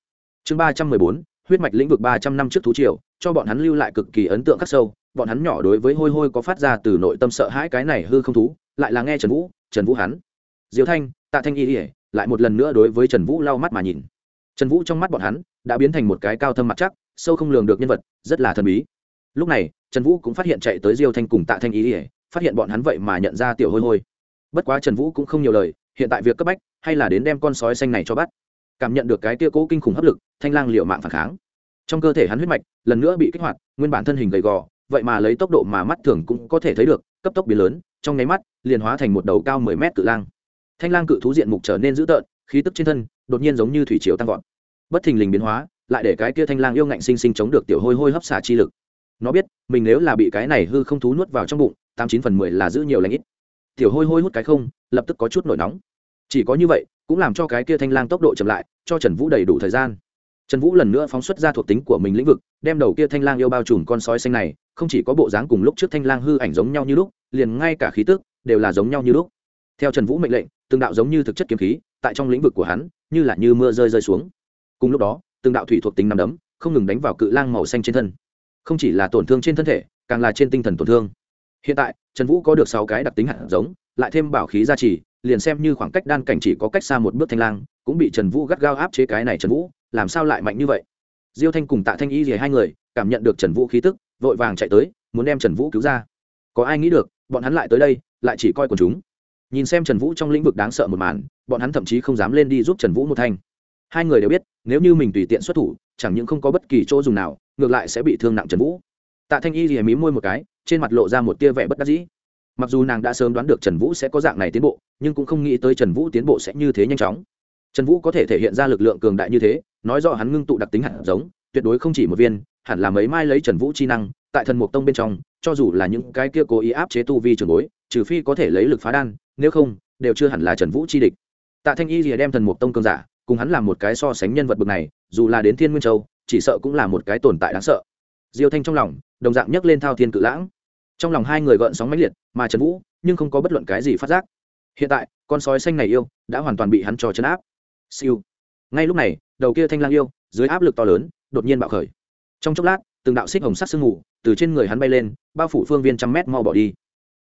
Chương ba trăm mười bốn, huyết mạch lĩnh vực ba trăm năm trước thú triều, cho bọn hắn lưu lại cực kỳ ấn tượng khắc sâu. Bọn hắn nhỏ đối với hôi hôi có phát ra từ nội tâm sợ hãi cái này hư không thú, lại là nghe trần vũ trần vũ hắn. Diêu thanh, tạ thanh y ỉa lại một lần nữa đối với trần vũ lau mắt mà nhìn. Trần vũ trong mắt bọn hắn đã biến thành một cái cao thâm mặt chắc, sâu không lường được nhân vật, rất là thần bí. Lúc này, trần vũ cũng phát hiện chạy tới diêu thanh cùng tạ thanh y ỉa phát hiện bọn hắn vậy mà nhận ra tiểu hôi hôi. Bất quá trần vũ cũng không nhiều lời, hiện tại việc cấp bách, hay là đến đem con sói xanh này cho bắt. Cảm nhận được cái tia cố kinh khủng hấp lực, thanh lang liệu mạng phản kháng. Trong cơ thể hắn huyết mạch, lần nữa bị kích hoạt, nguyên bản thân hình gầy gò, vậy mà lấy tốc độ mà mắt thường cũng có thể thấy được, cấp tốc biến lớn, trong nháy mắt, liền hóa thành một đầu cao mười mét cự lang. Thanh lang cự thú diện mục trở nên dữ tợn, khí tức trên thân, đột nhiên giống như thủy triều tăng vọt bất thình lình biến hóa, lại để cái kia thanh lang yêu ngạnh sinh sinh chống được tiểu hôi hôi hấp xả chi lực. Nó biết, mình nếu là bị cái này hư không thú nuốt vào trong bụng, tám chín phần mười là giữ nhiều lãnh ít. Tiểu hôi hôi hút cái không, lập tức có chút nổi nóng. Chỉ có như vậy, cũng làm cho cái kia thanh lang tốc độ chậm lại, cho trần vũ đầy đủ thời gian. Trần vũ lần nữa phóng xuất ra thuộc tính của mình lĩnh vực, đem đầu kia thanh lang yêu bao trùm con sói xanh này, không chỉ có bộ dáng cùng lúc trước thanh lang hư ảnh giống nhau như lúc, liền ngay cả khí tức đều là giống nhau như lúc. Theo trần vũ mệnh lệnh, từng đạo giống như thực chất kiếm khí, tại trong lĩnh vực của hắn, như là như mưa rơi rơi xuống cùng lúc đó, từng đạo thủy thuộc tính nằm đấm, không ngừng đánh vào cự lang màu xanh trên thân. Không chỉ là tổn thương trên thân thể, càng là trên tinh thần tổn thương. Hiện tại, trần vũ có được sáu cái đặc tính hạt giống, lại thêm bảo khí gia trì, liền xem như khoảng cách đan cảnh chỉ có cách xa một bước thanh lang, cũng bị trần vũ gắt gao áp chế cái này trần vũ, làm sao lại mạnh như vậy? Diêu thanh cùng tạ thanh y gì hai người, cảm nhận được trần vũ khí tức, vội vàng chạy tới, muốn đem trần vũ cứu ra. Có ai nghĩ được, bọn hắn lại tới đây, lại chỉ coi quần chúng. Nhìn xem trần vũ trong lĩnh vực đáng sợ một màn, bọn hắn thậm chí không dám lên đi giúp trần vũ một thanh hai người đều biết, nếu như mình tùy tiện xuất thủ, chẳng những không có bất kỳ chỗ dùng nào, ngược lại sẽ bị thương nặng trần vũ. Tạ thanh y thì mí môi một cái, trên mặt lộ ra một tia vẻ bất đắc dĩ. Mặc dù nàng đã sớm đoán được trần vũ sẽ có dạng này tiến bộ, nhưng cũng không nghĩ tới trần vũ tiến bộ sẽ như thế nhanh chóng. Trần vũ có thể thể hiện ra lực lượng cường đại như thế, nói rõ hắn ngưng tụ đặc tính hạt giống, tuyệt đối không chỉ một viên, hẳn là mấy mai lấy trần vũ chi năng, tại thần mục tông bên trong, cho dù là những cái kia cố ý áp chế tu vi trường bối, trừ phi có thể lấy lực phá đan, nếu không, đều chưa hẳn là trần vũ chi địch. Tạ thanh y rìa đem thần mục tông cường giả cùng hắn làm một cái so sánh nhân vật bậc này, dù là đến thiên nguyên châu, chỉ sợ cũng là một cái tồn tại đáng sợ. Diêu thanh trong lòng, đồng dạng nhấc lên thao thiên cự lãng. Trong lòng hai người gợn sóng mãnh liệt, mà trần vũ, nhưng không có bất luận cái gì phát giác. Hiện tại, con sói xanh này yêu, đã hoàn toàn bị hắn cho chấn áp. Siêu. Ngay lúc này, đầu kia thanh lang yêu, dưới áp lực to lớn, đột nhiên bạo khởi. Trong chốc lát, từng đạo xích hồng sắc sương mù từ trên người hắn bay lên, bao phủ phương viên trăm mét mau bỏ đi.